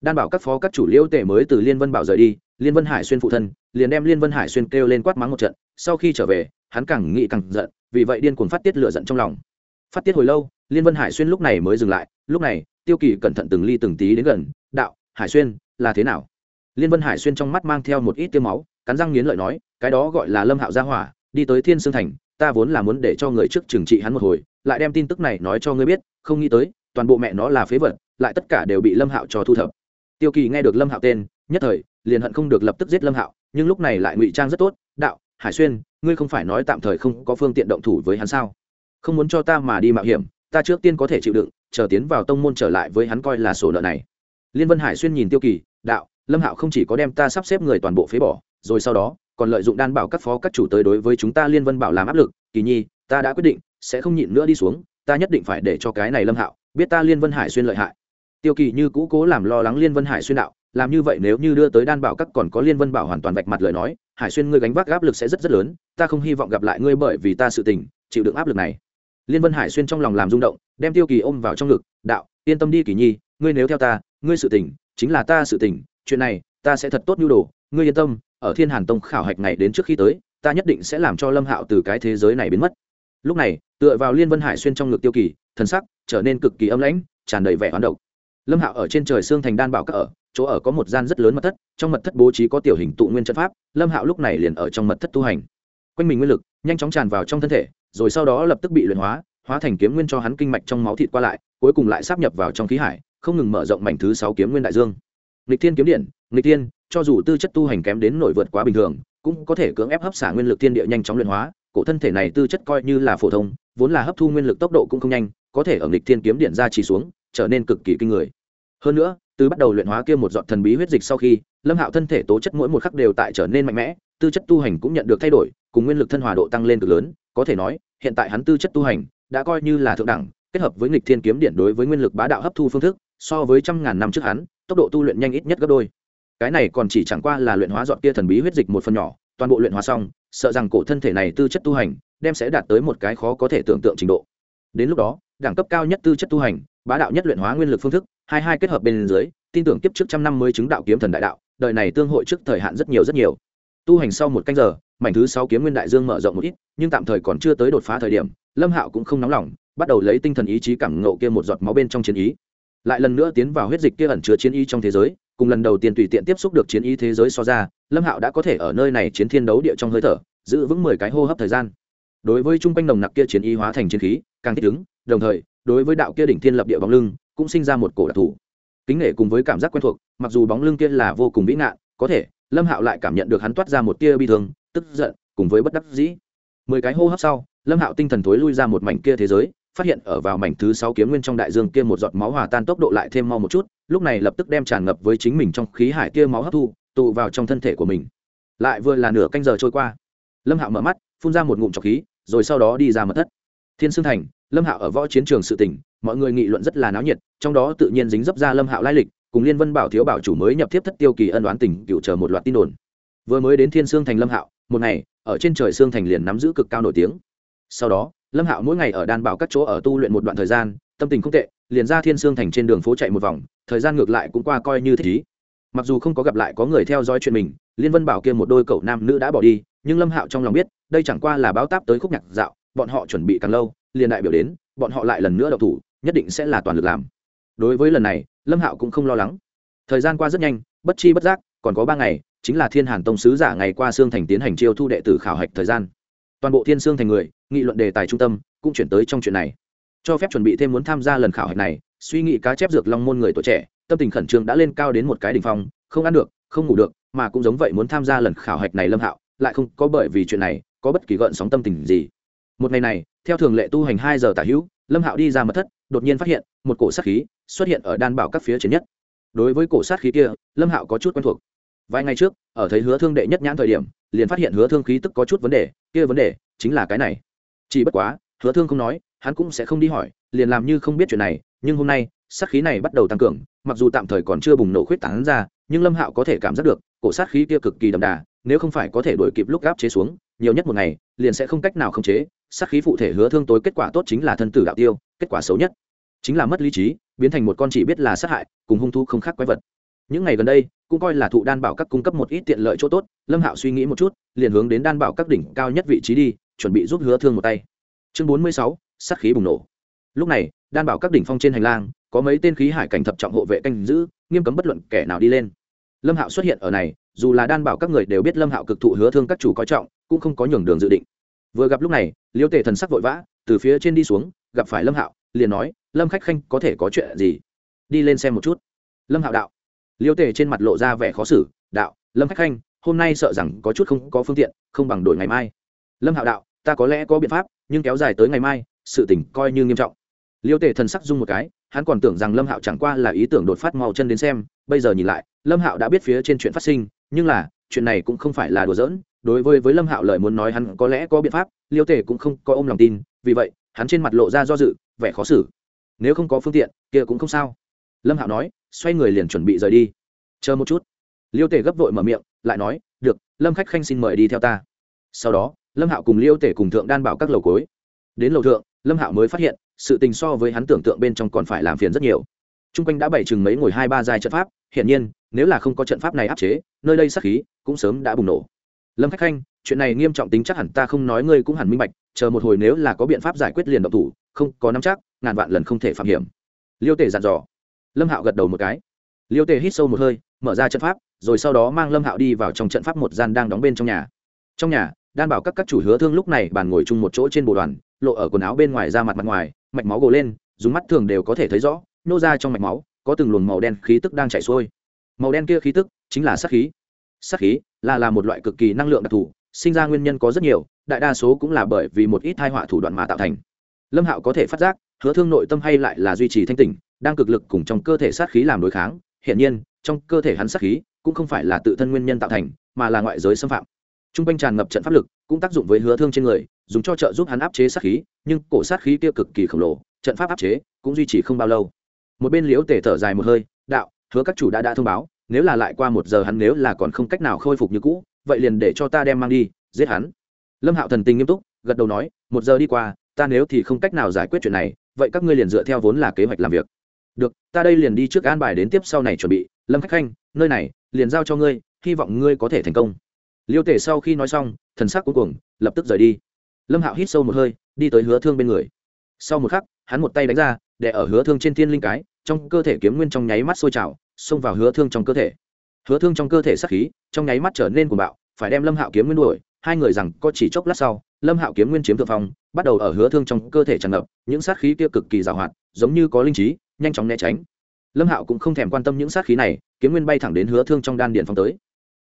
Đan bảo các phó các chủ liễu tể mới từ liên vân bảo rời đi, liên vân hải xuyên phụ thân, liền đem liên vân hải xuyên kêu lên quát mắng một trận, sau khi trở về, hắn càng nghĩ càng giận, vì vậy điên cuồng phát tiết lửa giận trong lòng. Phát tiết hồi lâu, liên vân hải xuyên lúc này mới dừng lại, lúc này, tiêu kỳ cẩn thận từng ly từng tí đến gần, đạo, hải xuyên, là thế nào? Liên vân hải xuyên trong mắt mang theo một ít tiêu máu cắn răng nghiến lợi nói, cái đó gọi là lâm hạo gia hỏa, đi tới thiên sương thành, ta vốn là muốn để cho người trước trừng trị hắn một hồi, lại đem tin tức này nói cho ngươi biết, không nghĩ tới, toàn bộ mẹ nó là phế vật, lại tất cả đều bị lâm hạo cho thu thập. Tiêu kỳ nghe được lâm hạo tên, nhất thời, liền hận không được lập tức giết lâm hạo, nhưng lúc này lại ngụy trang rất tốt, đạo, hải xuyên, ngươi không phải nói tạm thời không có phương tiện động thủ với hắn sao? Không muốn cho ta mà đi mạo hiểm, ta trước tiên có thể chịu đựng, chờ tiến vào tông môn trở lại với hắn coi là sổ nợ này. Liên vân hải xuyên nhìn tiêu kỳ, đạo, lâm hạo không chỉ có đem ta sắp xếp người toàn bộ phế bỏ rồi sau đó, còn lợi dụng đan bảo các phó các chủ tới đối với chúng ta liên vân bảo làm áp lực, kỳ nhi, ta đã quyết định, sẽ không nhịn nữa đi xuống, ta nhất định phải để cho cái này lâm hạo, biết ta liên vân hải xuyên lợi hại. Tiêu kỳ như cũ cố làm lo lắng liên vân hải xuyên đạo, làm như vậy nếu như đưa tới đan bảo các còn có liên vân bảo hoàn toàn vạch mặt lời nói, hải xuyên ngươi gánh vác áp lực sẽ rất rất lớn, ta không hy vọng gặp lại ngươi bởi vì ta sự tình, chịu đựng áp lực này. Liên vân hải xuyên trong lòng làm rung động, đem tiêu kỳ ôm vào trong ngực, đạo, yên tâm đi kỳ nhi, ngươi nếu theo ta, ngươi sự tình, chính là ta sự tình, chuyện này, ta sẽ thật tốt nhu đồ, ngươi yên tâm ở thiên hàn tông khảo hạch này đến trước khi tới, ta nhất định sẽ làm cho lâm hạo từ cái thế giới này biến mất. Lúc này, tựa vào liên vân hải xuyên trong ngực tiêu kỳ, thần sắc trở nên cực kỳ âm lãnh, tràn đầy vẻ hoán độc. Lâm hạo ở trên trời xương thành đan bảo các ở, chỗ ở có một gian rất lớn mật thất, trong mật thất bố trí có tiểu hình tụ nguyên trận pháp, lâm hạo lúc này liền ở trong mật thất tu hành. Quanh mình nguyên lực nhanh chóng tràn vào trong thân thể, rồi sau đó lập tức bị luyện hóa hóa thành kiếm nguyên cho hắn kinh mạch trong máu thịt qua lại, cuối cùng lại sắp nhập vào trong khí hải, không ngừng mở rộng mảnh thứ sáu kiếm nguyên đại dương. Nghịch thiên kiếm điện, nghịch thiên cho dù tư chất tu hành kém đến nổi vượt quá bình thường, cũng có thể cưỡng ép hấp xả nguyên lực thiên địa nhanh chóng luyện hóa. Cổ thân thể này tư chất coi như là phổ thông, vốn là hấp thu nguyên lực tốc độ cũng không nhanh, có thể ở nghịch thiên kiếm điện ra chỉ xuống, trở nên cực kỳ kinh người. Hơn nữa, từ bắt đầu luyện hóa kia một giọt thần bí huyết dịch sau khi, lâm hạo thân thể tố chất mỗi một khắc đều tại trở nên mạnh mẽ, tư chất tu hành cũng nhận được thay đổi, cùng nguyên lực thân hòa độ tăng lên cực lớn, có thể nói, hiện tại hắn tư chất tu hành đã coi như là thượng đẳng, kết hợp với nghịch thiên kiếm điện đối với nguyên lực bá đạo hấp thu phương thức, so với trăm ngàn năm trước hắn, tốc độ tu luyện nhanh ít nhất gấp đôi cái này còn chỉ chẳng qua là luyện hóa dọn kia thần bí huyết dịch một phần nhỏ, toàn bộ luyện hóa xong, sợ rằng cổ thân thể này tư chất tu hành, đem sẽ đạt tới một cái khó có thể tưởng tượng trình độ. Đến lúc đó, đẳng cấp cao nhất tư chất tu hành, bá đạo nhất luyện hóa nguyên lực phương thức, hai hai kết hợp bên dưới, tin tưởng kiếp trước trăm năm mới chứng đạo kiếm thần đại đạo, đời này tương hội trước thời hạn rất nhiều rất nhiều. Tu hành sau một canh giờ, mảnh thứ sáu kiếm nguyên đại dương mở rộng một ít, nhưng tạm thời còn chưa tới đột phá thời điểm, lâm hạo cũng không nóng lòng, bắt đầu lấy tinh thần ý chí cảm ngộ kia một giọt máu bên trong chiến ý. Lại lần nữa tiến vào huyết dịch kia ẩn chứa chiến ý trong thế giới cùng lần đầu tiên tùy tiện tiếp xúc được chiến ý thế giới so ra, lâm hạo đã có thể ở nơi này chiến thiên đấu địa trong hơi thở, giữ vững mười cái hô hấp thời gian. Đối với trung quanh nồng nặc kia chiến ý hóa thành chiến khí, càng thích ứng, đồng thời, đối với đạo kia đỉnh thiên lập địa bóng lưng, cũng sinh ra một cổ đặc thù. Kính nể cùng với cảm giác quen thuộc, mặc dù bóng lưng kia là vô cùng vĩ nạn có thể, lâm hạo lại cảm nhận được hắn toát ra một tia bi thương, tức giận, cùng với bất đắc dĩ. Mười cái hô hấp sau, lâm hạo tinh thần thối lui ra một mảnh kia thế giới, phát hiện ở vào mảnh thứ sáu kiếm nguyên trong đại dương kia một giọt máu hòa tan tốc độ lại thêm mau một chút lúc này lập tức đem tràn ngập với chính mình trong khí hải kia máu hấp thu, tụ vào trong thân thể của mình. Lại vừa là nửa canh giờ trôi qua. Lâm hạo mở mắt, phun ra một ngụm trọc khí, rồi sau đó đi ra mật thất. Thiên sương thành, lâm hạo ở võ chiến trường sự tỉnh, mọi người nghị luận rất là náo nhiệt, trong đó tự nhiên dính dấp ra lâm hạo lai lịch, cùng liên vân bảo thiếu bảo chủ mới nhập thiếp thất tiêu kỳ ân đoán tình, cựu chờ một loạt tin đồn. Vừa mới đến thiên sương thành lâm hạo, một ngày, ở trên trời sương thành liền nắm giữ cực cao nổi tiếng. Sau đó, lâm hạo mỗi ngày ở đan bảo các chỗ ở tu luyện một đoạn thời gian, tâm tình không tệ liền ra thiên sương thành trên đường phố chạy một vòng, thời gian ngược lại cũng qua coi như thích ý. Mặc dù không có gặp lại có người theo dõi chuyện mình, liên vân bảo kia một đôi cậu nam nữ đã bỏ đi, nhưng lâm hạo trong lòng biết, đây chẳng qua là báo táp tới khúc nhạc dạo, bọn họ chuẩn bị càng lâu, liền đại biểu đến, bọn họ lại lần nữa đậu thủ, nhất định sẽ là toàn lực làm. Đối với lần này, lâm hạo cũng không lo lắng. Thời gian qua rất nhanh, bất chi bất giác, còn có ba ngày, chính là thiên hàn tông sứ giả ngày qua xương thành tiến hành chiêu thu đệ tử khảo hạch thời gian. Toàn bộ thiên sương thành người, nghị luận đề tài trung tâm, cũng chuyển tới trong chuyện này cho phép chuẩn bị thêm muốn tham gia lần khảo hạch này, suy nghĩ cá chép dược long môn người tuổi trẻ, tâm tình khẩn trương đã lên cao đến một cái đỉnh phong, không ăn được, không ngủ được, mà cũng giống vậy muốn tham gia lần khảo hạch này lâm hạo, lại không có bởi vì chuyện này, có bất kỳ gợn sóng tâm tình gì. Một ngày này, theo thường lệ tu hành hai giờ tả hữu, lâm hạo đi ra mật thất, đột nhiên phát hiện, một cổ sát khí xuất hiện ở đan bảo các phía trên nhất. Đối với cổ sát khí kia, lâm hạo có chút quen thuộc. Vài ngày trước, ở thấy hứa thương đệ nhất nhãn thời điểm, liền phát hiện hứa thương khí tức có chút vấn đề, kia vấn đề chính là cái này. Chỉ bất quá hứa thương không nói, hắn cũng sẽ không đi hỏi, liền làm như không biết chuyện này, nhưng hôm nay, sát khí này bắt đầu tăng cường, mặc dù tạm thời còn chưa bùng nổ khuyết tán ra, nhưng lâm hạo có thể cảm giác được, cổ sát khí kia cực kỳ đậm đà, nếu không phải có thể đổi kịp lúc gáp chế xuống, nhiều nhất một ngày, liền sẽ không cách nào khống chế, sát khí phụ thể hứa thương tối kết quả tốt chính là thân tử đạo tiêu, kết quả xấu nhất. Chính là mất lý trí, biến thành một con chỉ biết là sát hại, cùng hung thu không khác quái vật. Những ngày gần đây, cũng coi là thụ đan bảo các cung cấp một ít tiện lợi chỗ tốt, lâm hạo suy nghĩ một chút, liền hướng đến đan bảo các đỉnh cao nhất vị trí đi, chuẩn bị giúp hứa thương một tay chương bốn mươi sáu, sát khí bùng nổ. Lúc này, đan bảo các đỉnh phong trên hành lang, có mấy tên khí hải cảnh thập trọng hộ vệ canh giữ, nghiêm cấm bất luận kẻ nào đi lên. Lâm hạo xuất hiện ở này, dù là đan bảo các người đều biết lâm hạo cực thụ hứa thương các chủ coi trọng, cũng không có nhường đường dự định. Vừa gặp lúc này, liêu tề thần sắc vội vã, từ phía trên đi xuống, gặp phải lâm hạo, liền nói, lâm khách khanh, có thể có chuyện gì? Đi lên xem một chút. Lâm hạo đạo. Liêu tề trên mặt lộ ra vẻ khó xử, đạo, lâm khách khanh, hôm nay sợ rằng có chút không có phương tiện, không bằng đổi ngày mai. Lâm hạo đạo ta có lẽ có biện pháp, nhưng kéo dài tới ngày mai, sự tỉnh coi như nghiêm trọng. Liêu tề thần sắc dung một cái, hắn còn tưởng rằng lâm hạo chẳng qua là ý tưởng đột phát mau chân đến xem, bây giờ nhìn lại, lâm hạo đã biết phía trên chuyện phát sinh, nhưng là, chuyện này cũng không phải là đùa giỡn, đối với với lâm hạo lời muốn nói hắn có lẽ có biện pháp, liêu tề cũng không có ôm lòng tin, vì vậy, hắn trên mặt lộ ra do dự, vẻ khó xử. Nếu không có phương tiện, kia cũng không sao. Lâm hạo nói, xoay người liền chuẩn bị rời đi. Chờ một chút. Liêu tề gấp vội mở miệng, lại nói, được, lâm khách khanh xin mời đi theo ta. Sau đó lâm hạo cùng liêu tề cùng thượng đan bảo các lầu cối đến lầu thượng, lâm hạo mới phát hiện, sự tình so với hắn tưởng tượng bên trong còn phải làm phiền rất nhiều. T r u n g quanh đã bảy chừng mấy ngồi hai ba dài trận pháp, hiển nhiên, nếu là không có trận pháp này áp chế, nơi đây sắc khí cũng sớm đã bùng nổ. Lâm khách khanh, chuyện này nghiêm trọng tính chắc hẳn ta không nói ngươi cũng hẳn minh bạch, chờ một hồi nếu là có biện pháp giải quyết liền độc thủ, không có nắm chắc, ngàn vạn lần không thể phạm hiểm. Liêu tể dặn dò. Lâm hạo gật đầu một cái. Liêu tể hít sâu một hơi, mở ra trận pháp, rồi sau đó mang lâm hạo đi vào trong trận pháp một gian đang đóng bên trong nhà. Trong nhà đan bảo các các chủ hứa thương lúc này bàn ngồi chung một chỗ trên bộ đoàn, lộ ở quần áo bên ngoài ra mặt mặt ngoài, mạch máu gồ lên, dùng mắt thường đều có thể thấy rõ, nô ra trong mạch máu, có từng luồng màu đen khí tức đang chảy xuôi. Màu đen kia khí tức chính là sát khí. Sát khí là là một loại cực kỳ năng lượng đặc thù, sinh ra nguyên nhân có rất nhiều, đại đa số cũng là bởi vì một ít thai họa thủ đoạn mà tạo thành. Lâm hạo có thể phát giác, hứa thương nội tâm hay lại là duy trì thanh tỉnh, đang cực lực cùng trong cơ thể sát khí làm đối kháng. Hiện nhiên, trong cơ thể hắn sát khí cũng không phải là tự thân nguyên nhân tạo thành, mà là ngoại giới xâm phạm t r u n g quanh tràn ngập trận pháp lực, cũng tác dụng với hứa thương trên người, dùng cho trợ giúp hắn áp chế sát khí, nhưng cổ sát khí kia cực kỳ khổng lồ, trận pháp áp chế cũng duy trì không bao lâu. Một bên liễu tể thở dài một hơi, đạo, hứa các chủ đã đã thông báo, nếu là lại qua một giờ hắn nếu là còn không cách nào khôi phục như cũ, vậy liền để cho ta đem mang đi, giết hắn. Lâm hạo thần tình nghiêm túc, gật đầu nói, một giờ đi qua, ta nếu thì không cách nào giải quyết chuyện này, vậy các ngươi liền dựa theo vốn là kế hoạch làm việc. Được, ta đây liền đi trước an bài đến tiếp sau này chuẩn bị. Lâm khách khanh, nơi này, liền giao cho ngươi, hy vọng ngươi có thể thành công liêu tể sau khi nói xong, thần sắc cuối cùng lập tức rời đi. Lâm hạo hít sâu một hơi, đi tới hứa thương bên người. Sau một khắc, hắn một tay đánh ra để ở hứa thương trên thiên linh cái, trong cơ thể kiếm nguyên trong nháy mắt sôi trào, xông vào hứa thương trong cơ thể. Hứa thương trong cơ thể sắc khí, trong nháy mắt trở nên cuồng bạo, phải đem lâm hạo kiếm nguyên đuổi, hai người rằng có chỉ chốc lát sau, lâm hạo kiếm nguyên chiếm thượng phong, bắt đầu ở hứa thương trong cơ thể tràn ngập, những sát khí kia cực kỳ giàu hoạt, giống như có linh trí, nhanh chóng né tránh. Lâm hạo cũng không thèm quan tâm những sát khí này, kiếm nguyên bay thẳng đến hứa thương trong đan điện phong tới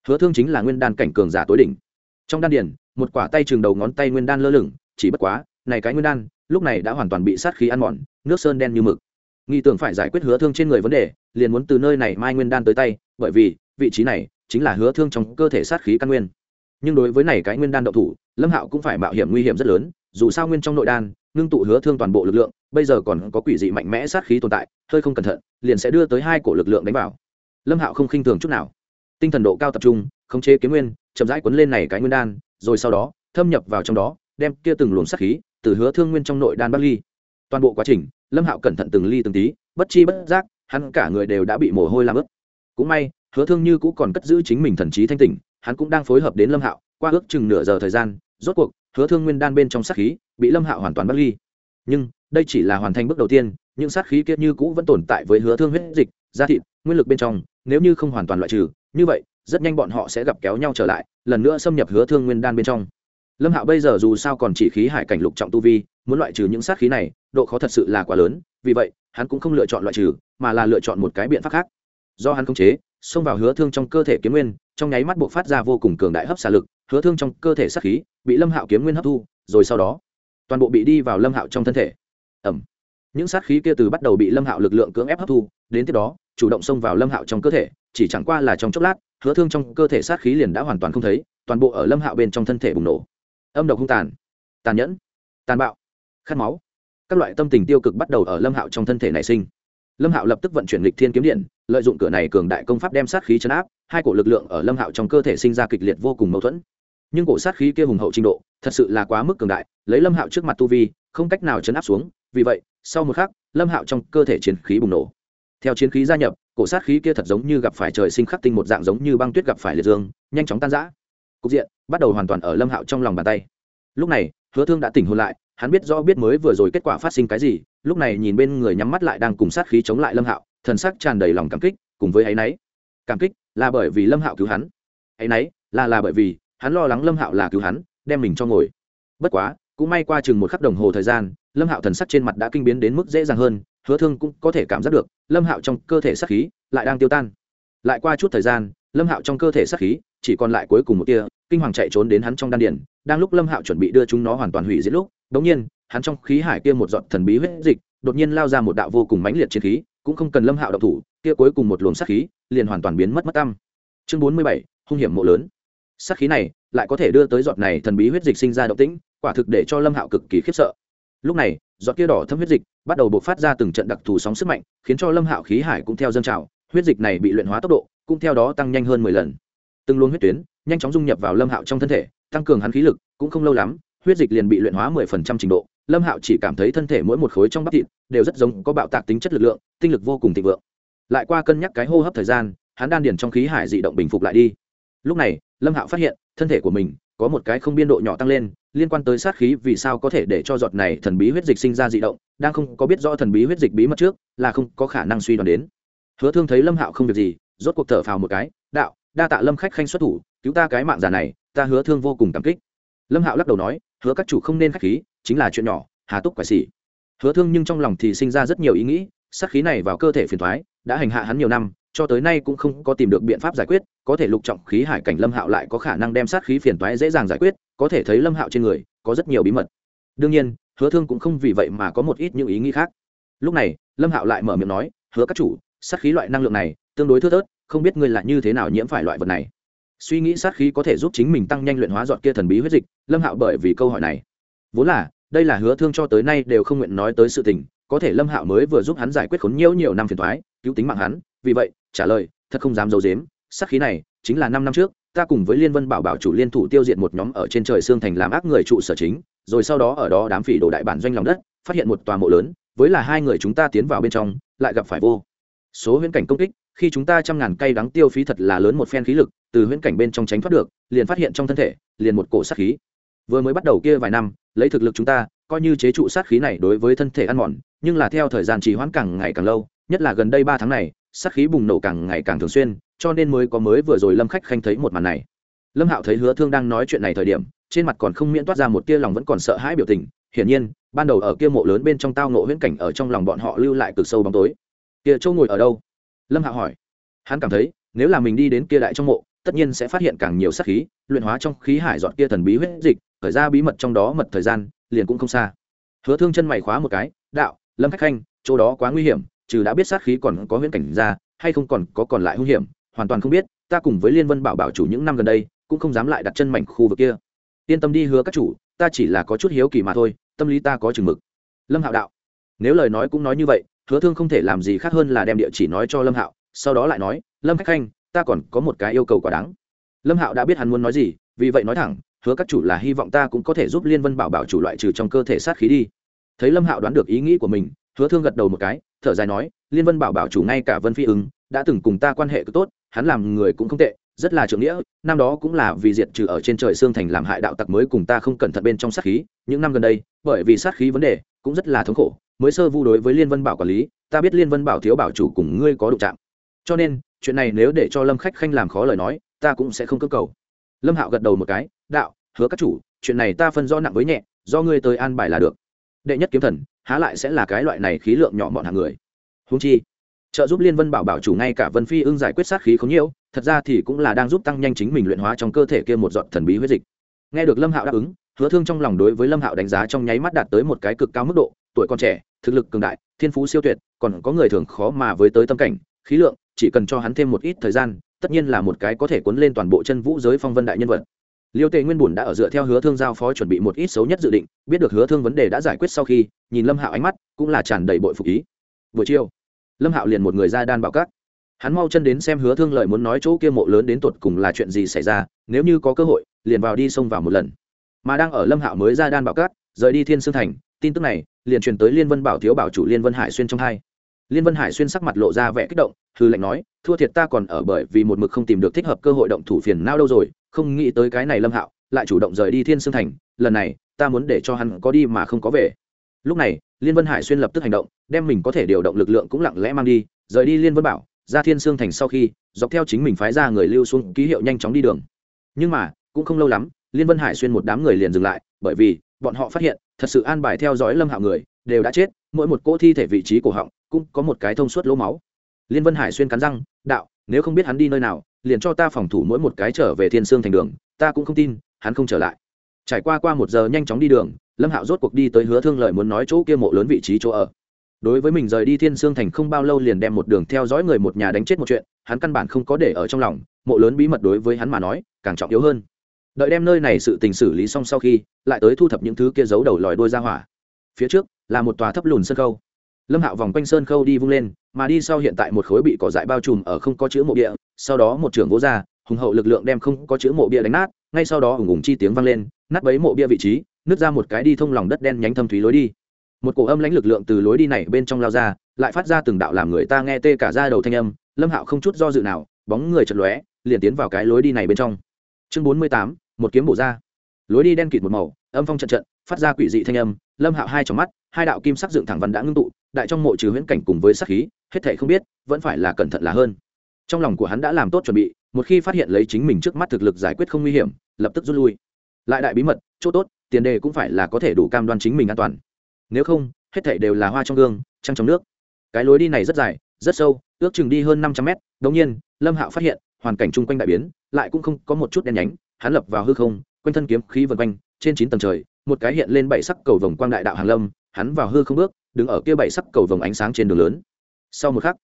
hứa thương chính là nguyên đan cảnh cường giả tối đỉnh. Trong đan điển, một quả tay trường đầu ngón tay nguyên đan lơ lửng chỉ bất quá này cái nguyên đan lúc này đã hoàn toàn bị sát khí ăn mòn nước sơn đen như mực. Nghi tưởng phải giải quyết hứa thương trên người vấn đề liền muốn từ nơi này mai nguyên đan tới tay bởi vì vị trí này chính là hứa thương trong cơ thể sát khí căn nguyên. Nhưng đối với này cái nguyên đan đậu thủ lâm hạo cũng phải mạo hiểm nguy hiểm rất lớn dù sao nguyên trong nội đan ngưng tụ hứa thương toàn bộ lực lượng bây giờ còn có quỷ dị mạnh mẽ sát khí tồn tại hơi không cẩn thận liền sẽ đưa tới hai cổ lực lượng đánh vào. Lâm hạo không khinh thường chút nào tinh thần độ cao tập trung, khống chế kiếm nguyên, chậm rãi quấn lên này cái nguyên đan, rồi sau đó, thâm nhập vào trong đó, đem kia từng luồng sát khí từ hứa thương nguyên trong nội đan bắt ly. Toàn bộ quá trình, lâm hạo cẩn thận từng ly từng tí, bất chi bất giác, hắn cả người đều đã bị mồ hôi làm ướt. Cũng may, hứa thương như cũng còn cất giữ chính mình thần trí thanh tỉnh hắn cũng đang phối hợp đến lâm hạo, qua ước chừng nửa giờ thời gian, rốt cuộc, hứa thương nguyên đan bên trong sát khí bị lâm hạo hoàn toàn bắt ly. Nhưng, đây chỉ là hoàn thành bước đầu tiên, những sát khí kia như cũ vẫn tồn tại với hứa thương huyết dịch, da thịt, nguyên lực bên trong, nếu như không hoàn toàn loại trừ như vậy, rất nhanh bọn họ sẽ gặp kéo nhau trở lại, lần nữa xâm nhập hứa thương nguyên đan bên trong. Lâm hạo bây giờ dù sao còn chỉ khí hải cảnh lục trọng tu vi, muốn loại trừ những sát khí này, độ khó thật sự là quá lớn, vì vậy, hắn cũng không lựa chọn loại trừ, mà là lựa chọn một cái biện pháp khác. Do hắn khống chế, xông vào hứa thương trong cơ thể kiếm nguyên, trong nháy mắt buộc phát ra vô cùng cường đại hấp xả lực, hứa thương trong cơ thể sát khí bị lâm hạo kiếm nguyên hấp thu, rồi sau đó, toàn bộ bị đi vào lâm hạo trong thân thể. Ẩm những sát khí kia từ bắt đầu bị lâm hạo lực lượng cưỡng ép hấp thu, đến tiếp đó, chủ động xông vào lâm hạo trong cơ thể, chỉ chẳng qua là trong chốc lát, hứa thương trong cơ thể sát khí liền đã hoàn toàn không thấy, toàn bộ ở lâm hạo bên trong thân thể bùng nổ. Âm độc hung tàn tàn nhẫn, tàn bạo, khát máu. Các loại tâm tình tiêu cực bắt đầu ở lâm hạo trong thân thể nảy sinh. Lâm hạo lập tức vận chuyển lịch thiên kiếm điện, lợi dụng cửa này cường đại công pháp đem sát khí chấn áp, hai cổ lực lượng ở lâm hạo trong cơ thể sinh ra kịch liệt vô cùng mâu thuẫn. Nhưng cổ sát khí kia hùng hậu trình độ, thật sự là quá mức cường đại, lấy lâm hạo trước mặt tu vi, không cách nào chấn áp xuống vì vậy, sau một khắc, lâm hạo trong cơ thể chiến khí bùng nổ. Theo chiến khí gia nhập, cổ sát khí kia thật giống như gặp phải trời sinh khắc tinh một dạng giống như băng tuyết gặp phải liệt dương, nhanh chóng tan rã. Cục diện bắt đầu hoàn toàn ở lâm hạo trong lòng bàn tay. Lúc này, hứa thương đã tỉnh hôn lại, hắn biết rõ biết mới vừa rồi kết quả phát sinh cái gì, lúc này nhìn bên người nhắm mắt lại đang cùng sát khí chống lại lâm hạo, thần sắc tràn đầy lòng cảm kích, cùng với áy náy. Cảm kích là bởi vì lâm hạo cứu hắn. Áy náy là là bởi vì hắn lo lắng lâm hạo là cứu hắn, đem mình cho ngồi. Bất quá cũng may qua chừng một khắc đồng hồ thời gian, lâm hạo thần sắc trên mặt đã kinh biến đến mức dễ dàng hơn, hứa thương cũng có thể cảm giác được, lâm hạo trong cơ thể sát khí lại đang tiêu tan. Lại qua chút thời gian, lâm hạo trong cơ thể sát khí chỉ còn lại cuối cùng một tia, kinh hoàng chạy trốn đến hắn trong đan điển đang lúc lâm hạo chuẩn bị đưa chúng nó hoàn toàn hủy diệt lúc đ ỗ n g nhiên, hắn trong khí hải kia một giọt thần bí huyết dịch, đột nhiên lao ra một đạo vô cùng mãnh liệt chiến khí, cũng không cần lâm hạo độc thủ, kia cuối cùng một luồng sát khí liền hoàn toàn biến mất mất tâm chương bốn mươi bảy, hung hiểm mộ lớn. Sát khí này lại có thể đưa tới giọt này thần bí huyết dịch sinh ra động tĩnh quả thực để cho lâm hạo cực kỳ khiếp sợ. Lúc này, giọt kia đỏ thâm huyết dịch bắt đầu bộc phát ra từng trận đặc thù sóng sức mạnh, khiến cho lâm hạo khí hải cũng theo dân trào, huyết dịch này bị luyện hóa tốc độ cũng theo đó tăng nhanh hơn mười lần. Từng luôn huyết tuyến nhanh chóng dung nhập vào lâm hạo trong thân thể, tăng cường hắn khí lực, cũng không lâu lắm, huyết dịch liền bị luyện hóa mười phần trăm trình độ. Lâm hạo chỉ cảm thấy thân thể mỗi một khối trong bắp thịt đều rất giống có bạo tạc tính chất lực lượng, tinh lực vô cùng thịnh vượng. Lại qua cân nhắc cái hô hấp thời gian, hắn đan điền trong khí hải dị động bình phục lại đi. Lúc này, lâm hạo phát hiện thân thể của mình có một cái không biên độ nhỏ tăng lên liên quan tới sát khí vì sao có thể để cho giọt này thần bí huyết dịch sinh ra dị động, đang không có biết rõ thần bí huyết dịch bí mật trước, là không có khả năng suy đoán đến. Hứa thương thấy lâm hạo không việc gì, rốt cuộc thở phào một cái, đạo, đa tạ lâm khách khanh xuất thủ, cứu ta cái mạng giả này, ta hứa thương vô cùng cảm kích. Lâm hạo lắc đầu nói, hứa các chủ không nên khách khí, chính là chuyện nhỏ, hà túc quái xỉ hứa thương nhưng trong lòng thì sinh ra rất nhiều ý nghĩ, sát khí này vào cơ thể phiền thoái, đã hành hạ hắn nhiều năm cho tới nay cũng không có tìm được biện pháp giải quyết, có thể lục trọng khí hải cảnh lâm hạo lại có khả năng đem sát khí phiền toái dễ dàng giải quyết, có thể thấy lâm hạo trên người có rất nhiều bí mật. Đương nhiên, hứa thương cũng không vì vậy mà có một ít những ý nghĩ khác. Lúc này, lâm hạo lại mở miệng nói, hứa các chủ, sát khí loại năng lượng này tương đối thưa thớt, không biết ngươi là như thế nào nhiễm phải loại vật này? Suy nghĩ sát khí có thể giúp chính mình tăng nhanh luyện hóa dọn kia thần bí huyết dịch, lâm hạo bởi vì câu hỏi này. Vốn là, đây là hứa thương cho tới nay đều không nguyện nói tới sự tình, có thể lâm hạo mới vừa giúp hắn giải quyết khốn nhiễu nhiều năm phiền thoái cứu tính mạng hắn, vì vậy trả lời, thật không dám d i ấ u dếm sắc khí này chính là năm năm trước, ta cùng với liên vân bảo bảo chủ liên thủ tiêu diệt một nhóm ở trên trời xương thành làm ác người trụ sở chính, rồi sau đó ở đó đám phỉ đổ đại bản doanh lòng đất, phát hiện một tòa mộ lớn, với là hai người chúng ta tiến vào bên trong, lại gặp phải vô số huyễn cảnh công kích, khi chúng ta trăm ngàn cây đắng tiêu phí thật là lớn một phen khí lực, từ huyễn cảnh bên trong tránh thoát được, liền phát hiện trong thân thể, liền một cổ sát khí. Vừa mới bắt đầu kia vài năm, lấy thực lực chúng ta, coi như chế trụ sát khí này đối với thân thể ăn mòn, nhưng là theo thời gian trì hoãn càng ngày càng lâu, nhất là gần đây ba tháng này sát khí bùng nổ càng ngày càng thường xuyên, cho nên mới có mới vừa rồi lâm khách khanh thấy một màn này. Lâm hạo thấy hứa thương đang nói chuyện này thời điểm, trên mặt còn không miễn toát ra một tia lòng vẫn còn sợ hãi biểu tình. Hiển nhiên, ban đầu ở kia mộ lớn bên trong tao nộ huyễn cảnh ở trong lòng bọn họ lưu lại cực sâu bóng tối. Kia châu ngồi ở đâu? Lâm hạo hỏi. Hắn cảm thấy, nếu là mình đi đến kia đại trong mộ, tất nhiên sẽ phát hiện càng nhiều sát khí, luyện hóa trong khí hải dọn kia thần bí huyết dịch, khởi ra bí mật trong đó mật thời gian, liền cũng không xa. Hứa thương chân mày khóa một cái, đạo, lâm khách khanh, chỗ đó quá nguy hiểm trừ đã biết sát khí còn có huyễn cảnh ra, hay không còn có còn lại hung hiểm, hoàn toàn không biết, ta cùng với liên vân bảo bảo chủ những năm gần đây, cũng không dám lại đặt chân mảnh khu vực kia. Yên tâm đi hứa các chủ, ta chỉ là có chút hiếu kỳ mà thôi, tâm lý ta có chừng mực. Lâm hạo đạo. Nếu lời nói cũng nói như vậy, hứa thương không thể làm gì khác hơn là đem địa chỉ nói cho lâm hạo, sau đó lại nói, lâm khách khanh, ta còn có một cái yêu cầu quả đáng. Lâm hạo đã biết hắn muốn nói gì, vì vậy nói thẳng, hứa các chủ là hy vọng ta cũng có thể giúp liên vân bảo bảo chủ loại trừ trong cơ thể sát khí đi. Thấy lâm hạo đoán được ý nghĩ của mình, hứa thương gật đầu một cái thở dài nói, liên vân bảo bảo chủ ngay cả vân phi ứng, đã từng cùng ta quan hệ cực tốt, hắn làm người cũng không tệ, rất là trưởng nghĩa, năm đó cũng là vì diệt trừ ở trên trời xương thành làm hại đạo tặc mới cùng ta không cẩn thận bên trong sát khí, những năm gần đây, bởi vì sát khí vấn đề, cũng rất là thống khổ, mới sơ vu đối với liên vân bảo quản lý, ta biết liên vân bảo thiếu bảo chủ cùng ngươi có đụng chạm. Cho nên, chuyện này nếu để cho lâm khách khanh làm khó lời nói, ta cũng sẽ không cơ cầu. Lâm hạo gật đầu một cái, đạo, hứa các chủ, chuyện này ta phân do nặng với nhẹ, do ngươi tới an bài là được. Đệ nhất kiếm thần há lại sẽ là cái loại này khí lượng nhỏ bọn hàng người. Húng chi, trợ giúp liên vân bảo bảo chủ ngay cả vân phi ưng giải quyết sát khí không nhiều, thật ra thì cũng là đang giúp tăng nhanh chính mình luyện hóa trong cơ thể kia một giọt thần bí huyết dịch. Nghe được lâm hạo đáp ứng, hứa thương trong lòng đối với lâm hạo đánh giá trong nháy mắt đạt tới một cái cực cao mức độ, tuổi còn trẻ, thực lực cường đại, thiên phú siêu tuyệt, còn có người thường khó mà với tới tâm cảnh, khí lượng, chỉ cần cho hắn thêm một ít thời gian, tất nhiên là một cái có thể cuốn lên toàn bộ chân vũ giới phong vân đại nhân vật liêu tề nguyên bùn đã ở dựa theo hứa thương giao phó chuẩn bị một ít xấu nhất dự định, biết được hứa thương vấn đề đã giải quyết sau khi, nhìn lâm hạo ánh mắt, cũng là tràn đầy bội phục ý. Buổi chiều, lâm hạo liền một người ra đan bảo các. Hắn mau chân đến xem hứa thương lợi muốn nói chỗ kia mộ lớn đến tột cùng là chuyện gì xảy ra, nếu như có cơ hội, liền vào đi xông vào một lần. Mà đang ở lâm hạo mới ra đan bảo các, rời đi thiên sương thành, tin tức này liền truyền tới liên vân bảo thiếu bảo chủ liên vân hải xuyên trong hai. Liên vân hải xuyên sắc mặt lộ ra vẻ kích động hư lệnh nói, thua thiệt ta còn ở bởi vì một mực không tìm được thích hợp cơ hội động thủ phiền nao đâu rồi không nghĩ tới cái này lâm hạo, lại chủ động rời đi thiên sương thành, lần này, ta muốn để cho hắn có đi mà không có về. Lúc này, liên vân hải xuyên lập tức hành động, đem mình có thể điều động lực lượng cũng lặng lẽ mang đi, rời đi liên vân bảo, ra thiên sương thành sau khi, dọc theo chính mình phái ra người lưu xuống ký hiệu nhanh chóng đi đường. Nhưng mà, cũng không lâu lắm, liên vân hải xuyên một đám người liền dừng lại, bởi vì, bọn họ phát hiện, thật sự an bài theo dõi lâm hạo người, đều đã chết, mỗi một cỗ thi thể vị trí cổ họng, cũng có một cái thông suốt lỗ máu. Liên vân hải xuyên cắn răng, đạo, nếu không biết hắn đi nơi nào liền cho ta phòng thủ mỗi một cái trở về thiên sương thành đường, ta cũng không tin, hắn không trở lại. Trải qua qua một giờ nhanh chóng đi đường, lâm hạo rốt cuộc đi tới hứa thương lợi muốn nói chỗ kia mộ lớn vị trí chỗ ở. Đối với mình rời đi thiên sương thành không bao lâu liền đem một đường theo dõi người một nhà đánh chết một chuyện, hắn căn bản không có để ở trong lòng, mộ lớn bí mật đối với hắn mà nói, càng trọng yếu hơn. Đợi đem nơi này sự tình xử lý xong sau khi, lại tới thu thập những thứ kia giấu đầu lòi đôi ra hỏa. Phía trước, là một tòa thấp lùn sân khâu. Lâm hạo vòng quanh sơn khâu đi vung lên, mà đi sau hiện tại một khối bị cỏ dại bao trùm ở không có chữ mộ địa sau đó một trưởng vỗ ra hùng hậu lực lượng đem không có chữ mộ bia đánh nát, ngay sau đó hùng hùng chi tiếng vang lên, nát bấy mộ bia vị trí, nứt ra một cái đi thông lòng đất đen nhánh thâm thúy lối đi. Một cổ âm lãnh lực lượng từ lối đi này bên trong lao ra, lại phát ra từng đạo làm người ta nghe tê cả ra đầu thanh âm, lâm hạo không chút do dự nào, bóng người chật lóe, liền tiến vào cái lối đi này bên trong. Chương bốn mươi tám, một kiếm bổ ra. Lối đi đen kịt một màu, âm phong trận trận, phát ra quỷ dị thanh âm, lâm hạo hai trong mắt, hai đạo kim sắc dựng thẳng văn đã ngưng tụ, đại trong mộ trừ huyễn cảnh cùng với sắc khí, hết thể không biết, vẫn phải là cẩn thận là hơn trong lòng của hắn đã làm tốt chuẩn bị, một khi phát hiện lấy chính mình trước mắt thực lực giải quyết không nguy hiểm, lập tức rút lui. Lại đại bí mật, chỗ tốt, tiền đề cũng phải là có thể đủ cam đoan chính mình an toàn. Nếu không, hết thảy đều là hoa trong gương, trăng trong nước. Cái lối đi này rất dài, rất sâu, ước chừng đi hơn năm trăm mét. Đống nhiên, lâm hạo phát hiện, hoàn cảnh chung quanh đại biến, lại cũng không có một chút đen nhánh. Hắn lập vào hư không, quanh thân kiếm khí vần quanh, trên chín tầng trời, một cái hiện lên bảy sắc cầu vồng quang đại đạo hàng lâm. Hắn vào hư không bước, đứng ở kia bảy sắc cầu vồng ánh sáng trên đường lớn. Sau một khắc,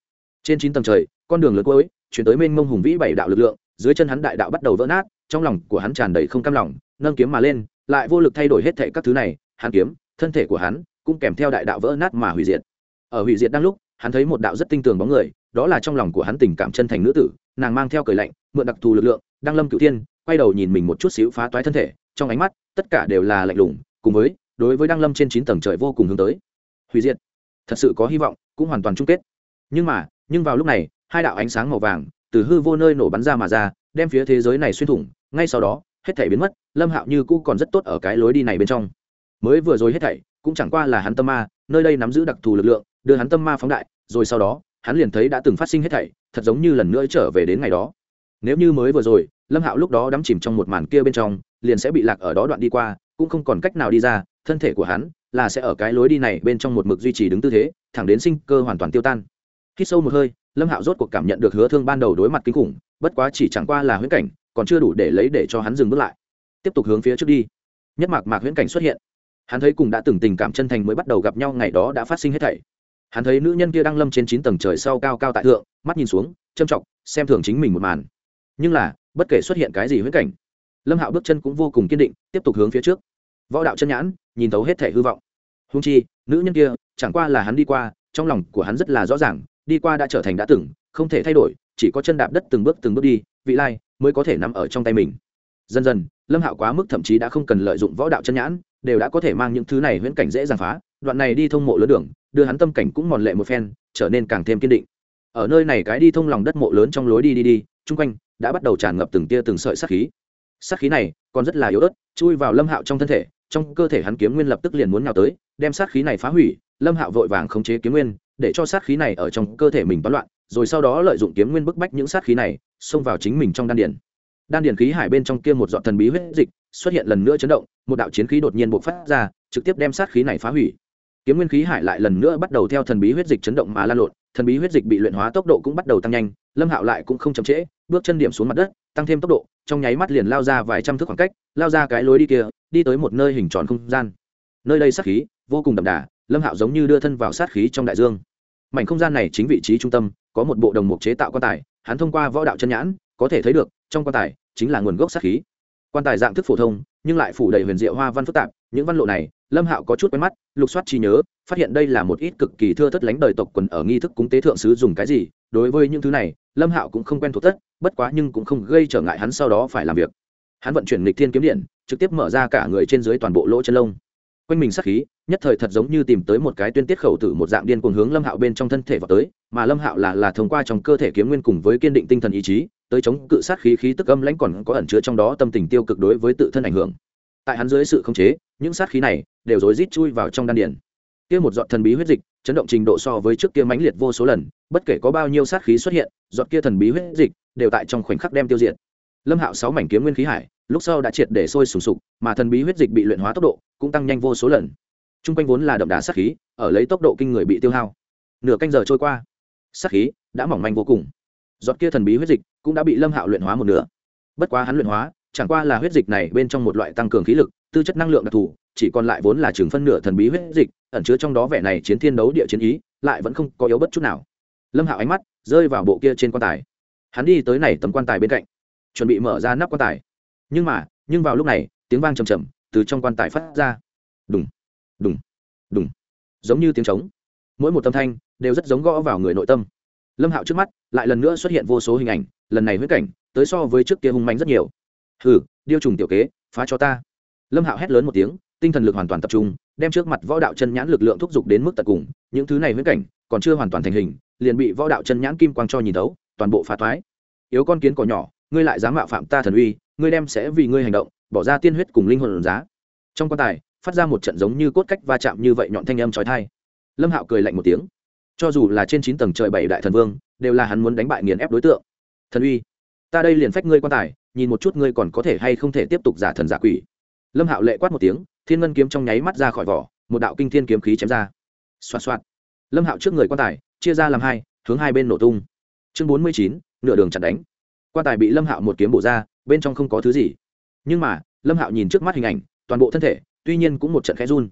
trên chín tầng trời con đường lớn cuối, chuyển tới mênh mông hùng vĩ bảy đạo lực lượng, dưới chân hắn đại đạo bắt đầu vỡ nát, trong lòng của hắn tràn đầy không cam lòng, nâng kiếm mà lên, lại vô lực thay đổi hết thệ các thứ này, hắn kiếm, thân thể của hắn cũng kèm theo đại đạo vỡ nát mà hủy diệt. Ở hủy diệt đang lúc, hắn thấy một đạo rất tinh tường bóng người, đó là trong lòng của hắn tình cảm chân thành nữ tử, nàng mang theo cười lạnh, mượn đặc thù lực lượng, đang lâm cửu thiên, quay đầu nhìn mình một chút xíu phá toái thân thể, trong ánh mắt, tất cả đều là lạnh lùng, cùng với, đối với đăng lâm trên chín tầng trời vô cùng hướng tới. Hủy diệt. Thật sự có hy vọng, cũng hoàn toàn chung kết. Nhưng mà, nhưng vào lúc này hai đạo ánh sáng màu vàng từ hư vô nơi nổ bắn ra mà ra, đem phía thế giới này xuyên thủng. Ngay sau đó, hết thảy biến mất, lâm hạo như cũ còn rất tốt ở cái lối đi này bên trong. Mới vừa rồi hết thảy, cũng chẳng qua là hắn tâm ma, nơi đây nắm giữ đặc thù lực lượng, đưa hắn tâm ma phóng đại, rồi sau đó, hắn liền thấy đã từng phát sinh hết thảy, thật giống như lần nữa trở về đến ngày đó. Nếu như mới vừa rồi, lâm hạo lúc đó đắm chìm trong một màn kia bên trong, liền sẽ bị lạc ở đó đoạn đi qua, cũng không còn cách nào đi ra, thân thể của hắn là sẽ ở cái lối đi này bên trong một mực duy trì đứng tư thế, thẳng đến sinh cơ hoàn toàn tiêu tan. Khi sâu một hơi lâm hạo rốt cuộc cảm nhận được hứa thương ban đầu đối mặt kinh khủng, bất quá chỉ chẳng qua là huyễn cảnh, còn chưa đủ để lấy để cho hắn dừng bước lại. Tiếp tục hướng phía trước đi. Nhất mạc mạc huyễn cảnh xuất hiện. Hắn thấy cùng đã từng tình cảm chân thành mới bắt đầu gặp nhau ngày đó đã phát sinh hết thảy. Hắn thấy nữ nhân kia đang lâm trên chín tầng trời sau cao cao tại thượng, mắt nhìn xuống, châm trọng xem thường chính mình một màn. Nhưng là, bất kể xuất hiện cái gì huyễn cảnh, lâm hạo bước chân cũng vô cùng kiên định, tiếp tục hướng phía trước. Võ đạo chân nhãn, nhìn thấu hết thể hư vọng. Húng chi, nữ nhân kia, chẳng qua là hắn đi qua, trong lòng của hắn rất là rõ ràng đi qua đã trở thành đã từng, không thể thay đổi, chỉ có chân đạp đất từng bước từng bước đi, vị lai mới có thể nằm ở trong tay mình. Dần dần, lâm hạo quá mức thậm chí đã không cần lợi dụng võ đạo chân nhãn, đều đã có thể mang những thứ này huyễn cảnh dễ dàng phá. Đoạn này đi thông mộ lớn đường, đưa hắn tâm cảnh cũng mòn lệ một phen, trở nên càng thêm kiên định. Ở nơi này cái đi thông lòng đất mộ lớn trong lối đi đi đi, chung quanh đã bắt đầu tràn ngập từng tia từng sợi sát khí. Sát khí này còn rất là yếu ớt, chui vào lâm hạo trong thân thể, trong cơ thể hắn kiếm nguyên lập tức liền muốn nhào tới, đem sát khí này phá hủy lâm hạo vội vàng khống chế kiếm nguyên, để cho sát khí này ở trong cơ thể mình toán loạn, rồi sau đó lợi dụng kiếm nguyên bức bách những sát khí này, xông vào chính mình trong đan điền. Đan điền khí hải bên trong kia một dọn thần bí huyết dịch xuất hiện lần nữa chấn động, một đạo chiến khí đột nhiên bộc phát ra, trực tiếp đem sát khí này phá hủy. Kiếm nguyên khí hải lại lần nữa bắt đầu theo thần bí huyết dịch chấn động mà lan lộn, thần bí huyết dịch bị luyện hóa tốc độ cũng bắt đầu tăng nhanh, lâm hạo lại cũng không chậm trễ, bước chân điểm xuống mặt đất, tăng thêm tốc độ, trong nháy mắt liền lao ra vài trăm thước khoảng cách, lao ra cái lối đi kia, đi tới một nơi hình tròn không gian. Nơi đây sát khí vô cùng đậm đà lâm hạo giống như đưa thân vào sát khí trong đại dương mảnh không gian này chính vị trí trung tâm có một bộ đồng mục chế tạo quan tài hắn thông qua võ đạo chân nhãn có thể thấy được trong quan tài chính là nguồn gốc sát khí quan tài dạng thức phổ thông nhưng lại phủ đầy huyền diệu hoa văn phức tạp những văn lộ này lâm hạo có chút quen mắt lục soát trí nhớ phát hiện đây là một ít cực kỳ thưa thất lánh đời tộc quần ở nghi thức cúng tế thượng sứ dùng cái gì đối với những thứ này lâm hạo cũng không quen thuộc tất bất quá nhưng cũng không gây trở ngại hắn sau đó phải làm việc hắn vận chuyển lịch thiên kiếm điện trực tiếp mở ra cả người trên dưới toàn bộ lỗ chân lông quanh mình sắc khí, nhất thời thật giống như tìm tới một cái tuyên tiết khẩu tử một dạng điên cuồng hướng lâm hạo bên trong thân thể vào tới, mà lâm hạo là là thông qua trong cơ thể kiếm nguyên cùng với kiên định tinh thần ý chí, tới chống cự sát khí khí tức âm lãnh còn có ẩn chứa trong đó tâm tình tiêu cực đối với tự thân ảnh hưởng. Tại hắn dưới sự khống chế, những sát khí này đều rối rít chui vào trong đan điền. Kia một giọt thần bí huyết dịch, chấn động trình độ so với trước kia mãnh liệt vô số lần, bất kể có bao nhiêu sát khí xuất hiện, giọt kia thần bí huyết dịch đều tại trong khoảnh khắc đem tiêu diệt lâm hạo sáu mảnh kiếm nguyên khí hải, lúc sau đã triệt để sôi sùng sục, mà thần bí huyết dịch bị luyện hóa tốc độ cũng tăng nhanh vô số lần. T r u n g quanh vốn là đậm đà sát khí, ở lấy tốc độ kinh người bị tiêu hao. Nửa canh giờ trôi qua, sát khí đã mỏng manh vô cùng. Giọt kia thần bí huyết dịch cũng đã bị lâm hạo luyện hóa một nửa. Bất quá hắn luyện hóa, chẳng qua là huyết dịch này bên trong một loại tăng cường khí lực, tư chất năng lượng đặc thù, chỉ còn lại vốn là chừng phân nửa thần bí huyết dịch, ẩn chứa trong đó vẻ này chiến thiên đấu địa chiến ý, lại vẫn không có yếu bất chút nào. Lâm hạo ánh mắt rơi vào bộ kia trên quan tài. Hắn đi tới này tấm quan tài bên cạnh chuẩn bị mở ra nắp quan tài. Nhưng mà, nhưng vào lúc này, tiếng vang trầm trầm từ trong quan tài phát ra. Đùng đùng đùng. Giống như tiếng trống. Mỗi một âm thanh đều rất giống gõ vào người nội tâm. Lâm hạo trước mắt lại lần nữa xuất hiện vô số hình ảnh, lần này huyết cảnh tới so với trước kia hung mạnh rất nhiều. Hừ, điêu trùng tiểu kế, phá cho ta. Lâm hạo hét lớn một tiếng, tinh thần lực hoàn toàn tập trung, đem trước mặt võ đạo chân nhãn lực lượng thúc giục đến mức tận cùng. Những thứ này huyết cảnh còn chưa hoàn toàn thành hình, liền bị võ đạo chân nhãn kim quang cho nhìn thấu, toàn bộ phá thoái. yếu con kiến cỏ nhỏ ngươi lại dám mạo phạm ta thần uy, ngươi đem sẽ vì ngươi hành động, bỏ ra tiên huyết cùng linh hồn giá. Trong quan tài, phát ra một trận giống như cốt cách va chạm như vậy nhọn thanh âm trói thai lâm hạo cười lạnh một tiếng. Cho dù là trên chín tầng trời bảy đại thần vương, đều là hắn muốn đánh bại nghiền ép đối tượng. Thần uy, ta đây liền phách ngươi quan tài, nhìn một chút ngươi còn có thể hay không thể tiếp tục giả thần giả quỷ. Lâm hạo lệ quát một tiếng, thiên ngân kiếm trong nháy mắt ra khỏi vỏ, một đạo kinh thiên kiếm khí chém ra. Xoạt xoạt. Lâm hạo trước người quan tài, chia ra làm hai, hướng hai bên nổ tung. Chương bốn mươi chín, nửa đường chặt đánh quan tài bị lâm hạo một kiếm bổ ra, bên trong không có thứ gì. Nhưng mà, lâm hạo nhìn trước mắt hình ảnh, toàn bộ thân thể, tuy nhiên cũng một trận khẽ run.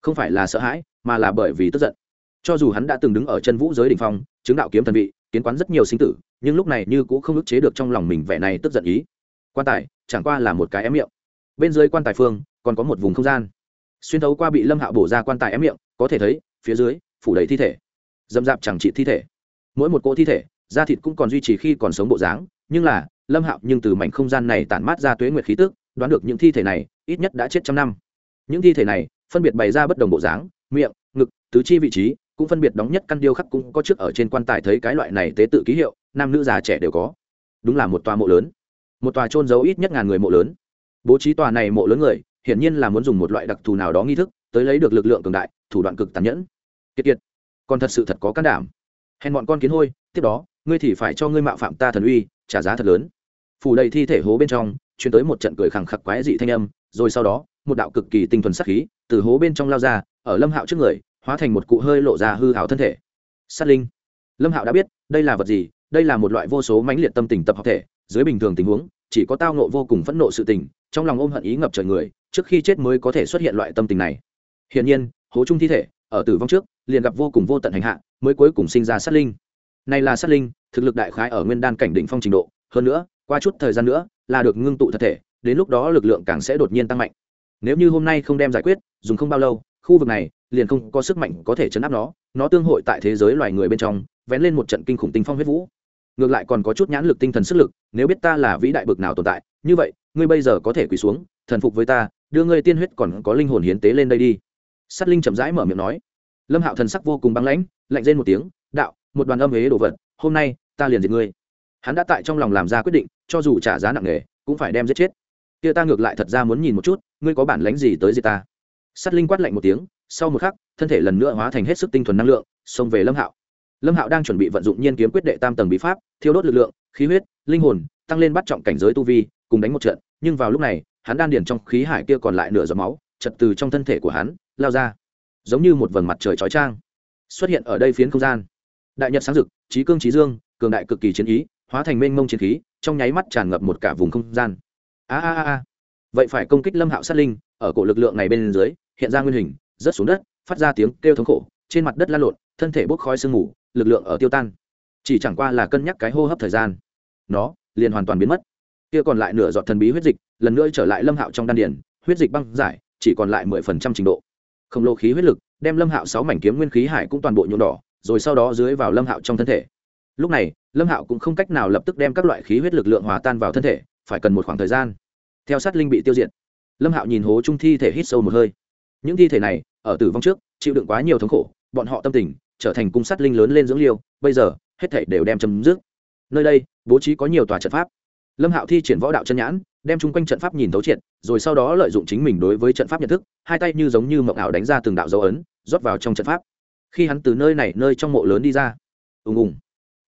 Không phải là sợ hãi, mà là bởi vì tức giận. Cho dù hắn đã từng đứng ở chân vũ giới đ ỉ n h phong, chứng đạo kiếm thần vị, kiến quán rất nhiều sinh tử, nhưng lúc này như cũng không ức chế được trong lòng mình vẻ này tức giận ý. Quan tài, chẳng qua là một cái ém miệng. Bên dưới quan tài phương, còn có một vùng không gian. Xuyên thấu qua bị lâm hạo bổ ra quan tài ém miệng, có thể thấy, phía dưới, phủ đầy thi thể. Dâm dạp chẳng trị thi thể. Mỗi một cỗ thi thể, da thịt cũng còn duy trì khi còn sống bộ dáng nhưng là, lâm hạo nhưng từ mảnh không gian này tản mát ra tuế nguyệt khí tức, đoán được những thi thể này, ít nhất đã chết trăm năm. Những thi thể này, phân biệt bày ra bất đồng bộ dáng, miệng, ngực, tứ chi vị trí, cũng phân biệt đóng nhất căn điêu khắc cũng có trước ở trên quan tài thấy cái loại này tế tự ký hiệu, nam nữ già trẻ đều có. Đúng là một tòa mộ lớn. Một tòa trôn giấu ít nhất ngàn người mộ lớn. Bố trí tòa này mộ lớn người, hiển nhiên là muốn dùng một loại đặc thù nào đó nghi thức, tới lấy được lực lượng cường đại, thủ đoạn cực tàn nhẫn. Kiệt kiệt còn thật sự thật có can đảm. Hèn bọn con kiến hôi, tiếp đó, ngươi thì phải cho ngươi mạo phạm ta thần uy trả giá thật lớn. Phủ đầy thi thể hố bên trong chuyển tới một trận cười khẳng khặc quái dị thanh âm, rồi sau đó, một đạo cực kỳ tinh thuần sắc khí từ hố bên trong lao ra, ở lâm hạo trước người, hóa thành một cụ hơi lộ ra hư hảo thân thể. Sát linh. Lâm hạo đã biết, đây là vật gì, đây là một loại vô số mãnh liệt tâm tình tập hợp thể, dưới bình thường tình huống, chỉ có tao nộ vô cùng phẫn nộ sự tình, trong lòng ôm hận ý ngập trời người, trước khi chết mới có thể xuất hiện loại tâm tình này. Hiển nhiên, hố chung thi thể, ở tử vong trước, liền gặp vô cùng vô tận hành hạ, mới cuối cùng sinh ra sát linh này là sát linh, thực lực đại khái ở nguyên đan cảnh đỉnh phong trình độ, hơn nữa, qua chút thời gian nữa, là được ngưng tụ thật thể, đến lúc đó lực lượng càng sẽ đột nhiên tăng mạnh. Nếu như hôm nay không đem giải quyết, dùng không bao lâu, khu vực này liền không có sức mạnh có thể chấn áp nó nó tương hội tại thế giới loài người bên trong, vén lên một trận kinh khủng tinh phong huyết vũ. Ngược lại còn có chút nhãn lực tinh thần sức lực, nếu biết ta là vĩ đại bực nào tồn tại, như vậy, ngươi bây giờ có thể quỳ xuống, thần phục với ta, đưa ngươi tiên huyết còn có linh hồn hiến tế lên đây đi. Sát linh chậm rãi mở miệng nói. Lâm hạo thần sắc vô cùng băng lãnh, lạnh rên một tiếng, đạo một đoàn âm ế đồ vật, hôm nay, ta liền diệt ngươi. Hắn đã tại trong lòng làm ra quyết định, cho dù trả giá nặng nề, cũng phải đem giết chết. Kia ta ngược lại thật ra muốn nhìn một chút, ngươi có bản lánh gì tới gì ta? Sắt linh quát lạnh một tiếng, sau một khắc, thân thể lần nữa hóa thành hết sức tinh thuần năng lượng, xông về lâm hạo. Lâm hạo đang chuẩn bị vận dụng nhiên kiếm quyết đệ tam tầng bí pháp, thiêu đốt lực lượng, khí huyết, linh hồn, tăng lên bắt trọng cảnh giới tu vi, cùng đánh một trận, nhưng vào lúc này, hắn đan điền trong khí hải kia còn lại nửa giọt máu, chật từ trong thân thể của hắn, lao ra. Giống như một vầng mặt trời chói trang xuất hiện ở đây phiến không gian đại nhật sáng rực, trí cương trí dương, cường đại cực kỳ chiến ý, hóa thành mênh mông chiến khí, trong nháy mắt tràn ngập một cả vùng không gian. A a a vậy phải công kích lâm hạo sát linh, ở cổ lực lượng này bên dưới, hiện ra nguyên hình, rớt xuống đất, phát ra tiếng kêu thống khổ, trên mặt đất lan lộn, thân thể bốc khói sương mù, lực lượng ở tiêu tan. Chỉ chẳng qua là cân nhắc cái hô hấp thời gian. Nó liền hoàn toàn biến mất. Kia còn lại nửa giọt thần bí huyết dịch, lần nữa trở lại lâm hạo trong đan điền, huyết dịch băng giải, chỉ còn lại mười phần trăm trình độ. Khổng lồ khí huyết lực, đem lâm hạo sáu mảnh kiếm nguyên khí hải cũng toàn bộ nhuộm đỏ rồi sau đó dưới vào lâm hạo trong thân thể. Lúc này, lâm hạo cũng không cách nào lập tức đem các loại khí huyết lực lượng hòa tan vào thân thể, phải cần một khoảng thời gian. Theo sát linh bị tiêu diệt, lâm hạo nhìn hố trung thi thể hít sâu một hơi. Những thi thể này, ở tử vong trước, chịu đựng quá nhiều thống khổ, bọn họ tâm tình trở thành cung sát linh lớn lên dưỡng liêu, bây giờ, hết thể đều đem chấm dứt. Nơi đây, bố trí có nhiều tòa trận pháp. Lâm hạo thi triển võ đạo chân nhãn, đem chung quanh trận pháp nhìn thấu triệt, rồi sau đó lợi dụng chính mình đối với trận pháp nhận thức, hai tay như giống như mộng ảo đánh ra từng đạo dấu ấn, rót vào trong trận pháp khi hắn từ nơi này nơi trong mộ lớn đi ra. Ùng ùng.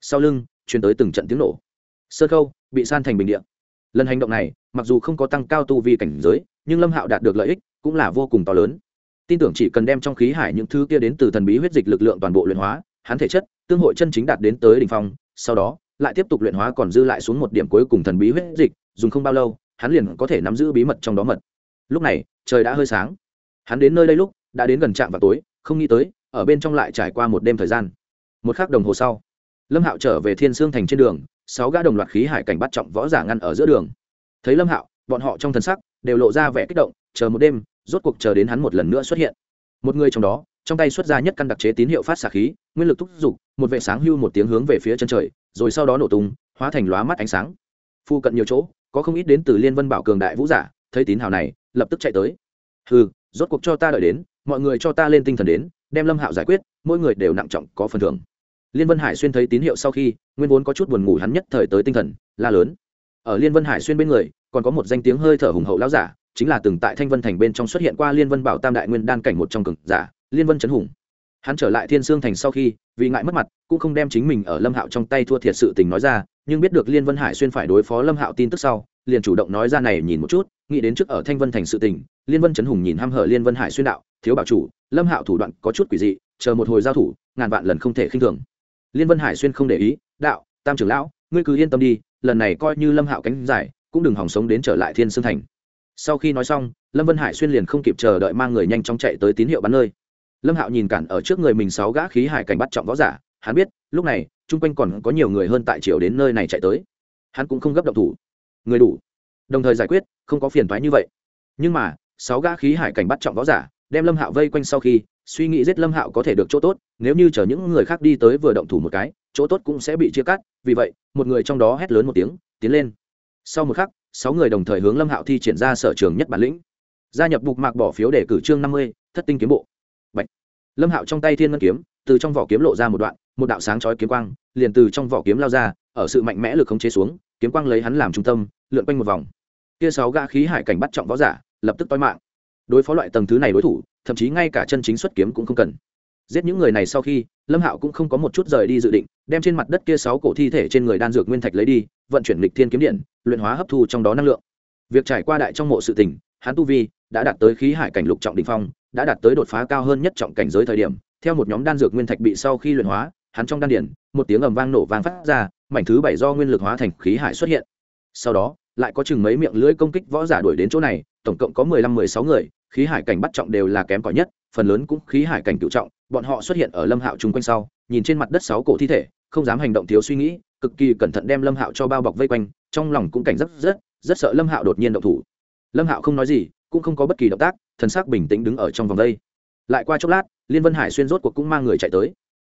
Sau lưng chuyển tới từng trận tiếng nổ. Sơ khâu bị san thành bình địa. lần hành động này, mặc dù không có tăng cao tu vi cảnh giới, nhưng lâm hạo đạt được lợi ích cũng là vô cùng to lớn. Tin tưởng chỉ cần đem trong khí hải những thứ kia đến từ thần bí huyết dịch lực lượng toàn bộ luyện hóa, hắn thể chất, tương hội chân chính đạt đến tới đ ỉ n h phong, sau đó, lại tiếp tục luyện hóa còn dư lại xuống một điểm cuối cùng thần bí huyết dịch, dùng không bao lâu, hắn liền có thể nắm giữ bí mật trong đó mật. Lúc này, trời đã hơi sáng. Hắn đến nơi đây lúc, đã đến gần trạm vào tối, không nghĩ tới ở bên trong lại trải qua một đêm thời gian. Một k h ắ c đồng hồ sau, lâm hạo trở về thiên sương thành trên đường, sáu gã đồng loạt khí hải cảnh bắt trọng võ giả ngăn ở giữa đường. Thấy lâm hạo, bọn họ trong thần sắc đều lộ ra vẻ kích động, chờ một đêm, rốt cuộc chờ đến hắn một lần nữa xuất hiện. Một người trong đó, trong tay xuất ra nhất căn đặc chế tín hiệu phát xạ khí, nguyên lực thúc giục, một vệ sáng hưu một tiếng hướng về phía chân trời, rồi sau đó nổ tung, hóa thành lóa mắt ánh sáng. Phu cận nhiều chỗ, có không ít đến từ liên vân bảo cường đại vũ giả, thấy tín hào này, lập tức chạy tới. Hừ, rốt cuộc cho ta đợi đến, mọi người cho ta lên tinh thần đến đem lâm hạo giải quyết, mỗi người đều nặng trọng có phần thưởng. Liên vân hải xuyên thấy tín hiệu sau khi, nguyên vốn có chút buồn ngủ hắn nhất thời tới tinh thần, la lớn. Ở liên vân hải xuyên bên người, còn có một danh tiếng hơi thở hùng hậu lão giả, chính là từng tại thanh vân thành bên trong xuất hiện qua liên vân bảo tam đại nguyên đan cảnh một trong cực giả, liên vân trấn hùng. Hắn trở lại thiên sương thành sau khi, vì ngại mất mặt, cũng không đem chính mình ở lâm hạo trong tay thua thiệt sự tình nói ra, nhưng biết được liên vân hải xuyên phải đối phó lâm hạo tin tức sau, liền chủ động nói ra này nhìn một chút nghĩ đến trước ở thanh vân thành sự tình, liên vân trấn hùng nhìn h hở liên vân hải xuyên đạo, thiếu bảo chủ, lâm hạo thủ đoạn có chút quỷ dị, chờ một hồi giao thủ, ngàn vạn lần không thể khinh thường. Liên vân hải xuyên không để ý, đạo, tam trưởng lão, ngươi cứ yên tâm đi, lần này coi như lâm hạo cánh giải, cũng đừng hỏng sống đến trở lại thiên sương thành. Sau khi nói xong, lâm vân hải xuyên liền không kịp chờ đợi mang người nhanh chóng chạy tới tín hiệu bắn nơi. Lâm hạo nhìn cản ở trước người mình sáu gã khí hải cảnh bắt trọng võ giả, hắn biết, lúc này, chung quanh còn có nhiều người hơn tại triều đến nơi này chạy tới. Hắn cũng không gấp động thủ. Người đủ đồng thời giải quyết, không có phiền thoái như vậy. Nhưng mà, sáu gã khí hải cảnh bắt trọng võ giả, đem lâm hạo vây quanh sau khi, suy nghĩ giết lâm hạo có thể được chỗ tốt, nếu như chờ những người khác đi tới vừa động thủ một cái, chỗ tốt cũng sẽ bị chia cắt. Vì vậy, một người trong đó hét lớn một tiếng, tiến lên. Sau một khắc, sáu người đồng thời hướng lâm hạo thi triển ra sở trường nhất bản lĩnh. Gia nhập bục mạc bỏ phiếu để cử trương năm mươi, thất tinh kiếm bộ. Bạch. lâm hạo trong tay thiên ngân kiếm, từ trong vỏ kiếm lộ ra một đoạn, một đạo sáng chói kiếm quang, liền từ trong vỏ kiếm lao ra, ở sự mạnh mẽ lực khống chế xuống, kiếm quang lấy hắn làm trung tâm, lượn quanh một vòng kia sáu gã khí hải cảnh bắt trọng võ giả, lập tức toi mạng. Đối phó loại tầng thứ này đối thủ, thậm chí ngay cả chân chính xuất kiếm cũng không cần. Giết những người này sau khi, lâm hạo cũng không có một chút rời đi dự định, đem trên mặt đất kia sáu cổ thi thể trên người đan dược nguyên thạch lấy đi, vận chuyển lịch thiên kiếm điện, luyện hóa hấp thu trong đó năng lượng. Việc trải qua đại trong mộ sự tình, hắn tu vi đã đạt tới khí hải cảnh lục trọng đình phong, đã đạt tới đột phá cao hơn nhất trọng cảnh giới thời điểm, theo một nhóm đan dược nguyên thạch bị sau khi luyện hóa, hắn trong đan điển một tiếng ầm vang nổ vang phát ra, mảnh thứ bảy do nguyên lực hóa thành khí hải xuất hiện. Sau đó lại có chừng mấy miệng lưỡi công kích võ giả đuổi đến chỗ này, tổng cộng có mười lăm, mười sáu người, khí hải cảnh bắt trọng đều là kém cỏi nhất, phần lớn cũng khí hải cảnh cựu trọng, bọn họ xuất hiện ở lâm hạo chung quanh sau, nhìn trên mặt đất sáu cổ thi thể, không dám hành động thiếu suy nghĩ, cực kỳ cẩn thận đem lâm hạo cho bao bọc vây quanh, trong lòng cũng cảnh rất rất rất sợ lâm hạo đột nhiên động thủ. Lâm hạo không nói gì, cũng không có bất kỳ động tác, thần sắc bình tĩnh đứng ở trong vòng đây. Lại qua chốc lát, liên vân hải xuyên rốt cuộc cũng mang người chạy tới.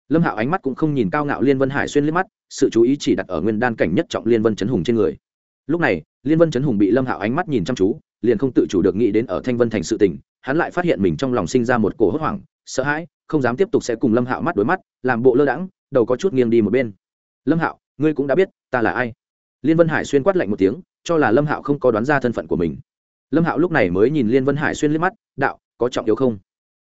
Lâm hạo ánh mắt cũng không nhìn cao ngạo liên vân hải xuyên liếc mắt, sự chú ý chỉ đặt ở nguyên đan cảnh nhất trọng liên vân chấn hùng trên người lúc này, liên vân chấn hùng bị lâm hạo ánh mắt nhìn chăm chú, liền không tự chủ được nghĩ đến ở thanh vân thành sự tình, hắn lại phát hiện mình trong lòng sinh ra một cổ hốt hoảng, sợ hãi, không dám tiếp tục sẽ cùng lâm hạo mắt đối mắt, làm bộ lơ đãng, đầu có chút nghiêng đi một bên. Lâm hạo, ngươi cũng đã biết, ta là ai? Liên vân hải xuyên quát lạnh một tiếng, cho là lâm hạo không có đoán ra thân phận của mình. Lâm hạo lúc này mới nhìn liên vân hải xuyên liếc mắt, đạo, có trọng yếu không?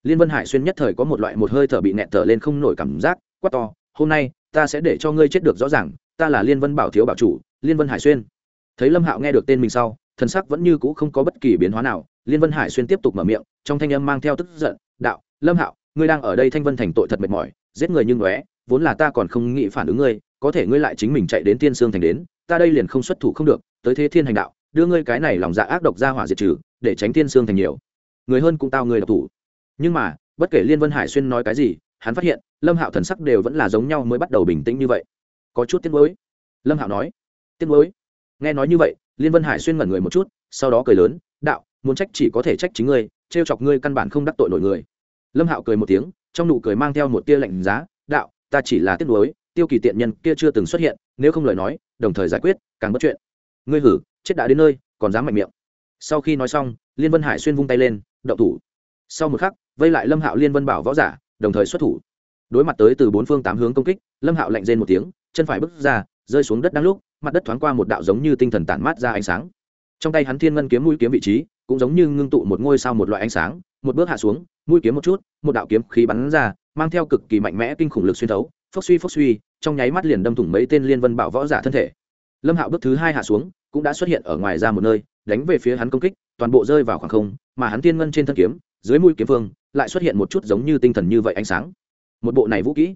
Liên vân hải xuyên nhất thời có một loại một hơi thở bị nẹt thở lên không nổi cảm giác, quát to, hôm nay, ta sẽ để cho ngươi chết được rõ ràng, ta là liên vân bảo thiếu bảo chủ, liên vân hải xuyên thấy lâm hạo nghe được tên mình sau, thần sắc vẫn như cũ không có bất kỳ biến hóa nào, liên vân hải xuyên tiếp tục mở miệng, trong thanh âm mang theo tức giận, đạo, lâm hạo, ngươi đang ở đây thanh vân thành tội thật mệt mỏi, giết người nhưng ngóe, vốn là ta còn không nghĩ phản ứng ngươi, có thể ngươi lại chính mình chạy đến tiên sương thành đến, ta đây liền không xuất thủ không được, tới thế thiên hành đạo, đưa ngươi cái này lòng dạ ác độc ra hỏa diệt trừ, để tránh tiên sương thành nhiều. Người hơn cũng tao người độc thủ. Nhưng mà, bất kể liên vân hải xuyên nói cái gì, hắn phát hiện, lâm hạo thần sắc đều vẫn là giống nhau mới bắt đầu bình tĩnh như vậy. Có chút tiếc nuối. Lâm hạo nói. Tiếc nuối? Nghe nói như vậy, liên vân hải xuyên ngẩn người một chút, sau đó cười lớn, đạo, muốn trách chỉ có thể trách chính ngươi, trêu chọc ngươi căn bản không đắc tội nổi người. Lâm hạo cười một tiếng, trong nụ cười mang theo một tia lạnh giá, đạo, ta chỉ là tiếc nuối, tiêu kỳ tiện nhân kia chưa từng xuất hiện, nếu không lời nói, đồng thời giải quyết, càng bất chuyện. Ngươi hử, chết đã đến nơi, còn dám mạnh miệng. Sau khi nói xong, liên vân hải xuyên vung tay lên đậu thủ. Sau một khắc, vây lại lâm hạo liên vân bảo võ giả, đồng thời xuất thủ. Đối mặt tới từ bốn phương tám hướng công kích, lâm hạo lạnh rên một tiếng, chân phải bước ra, rơi xuống đất đang lúc mặt đất thoáng qua một đạo giống như tinh thần tản mát ra ánh sáng. Trong tay hắn thiên ngân kiếm mũi kiếm vị trí, cũng giống như ngưng tụ một ngôi sao một loại ánh sáng, một bước hạ xuống, mũi kiếm một chút, một đạo kiếm khí bắn ra, mang theo cực kỳ mạnh mẽ kinh khủng lực xuyên thấu, phốc suy phốc suy, trong nháy mắt liền đâm thủng mấy tên liên vân bảo võ giả thân thể. Lâm hạo bước thứ hai hạ xuống, cũng đã xuất hiện ở ngoài ra một nơi, đánh về phía hắn công kích, toàn bộ rơi vào khoảng không, mà hắn thiên ngân trên thân kiếm, dưới mũi kiếm phương lại xuất hiện một chút giống như tinh thần như vậy ánh sáng. Một bộ này vũ kỹ,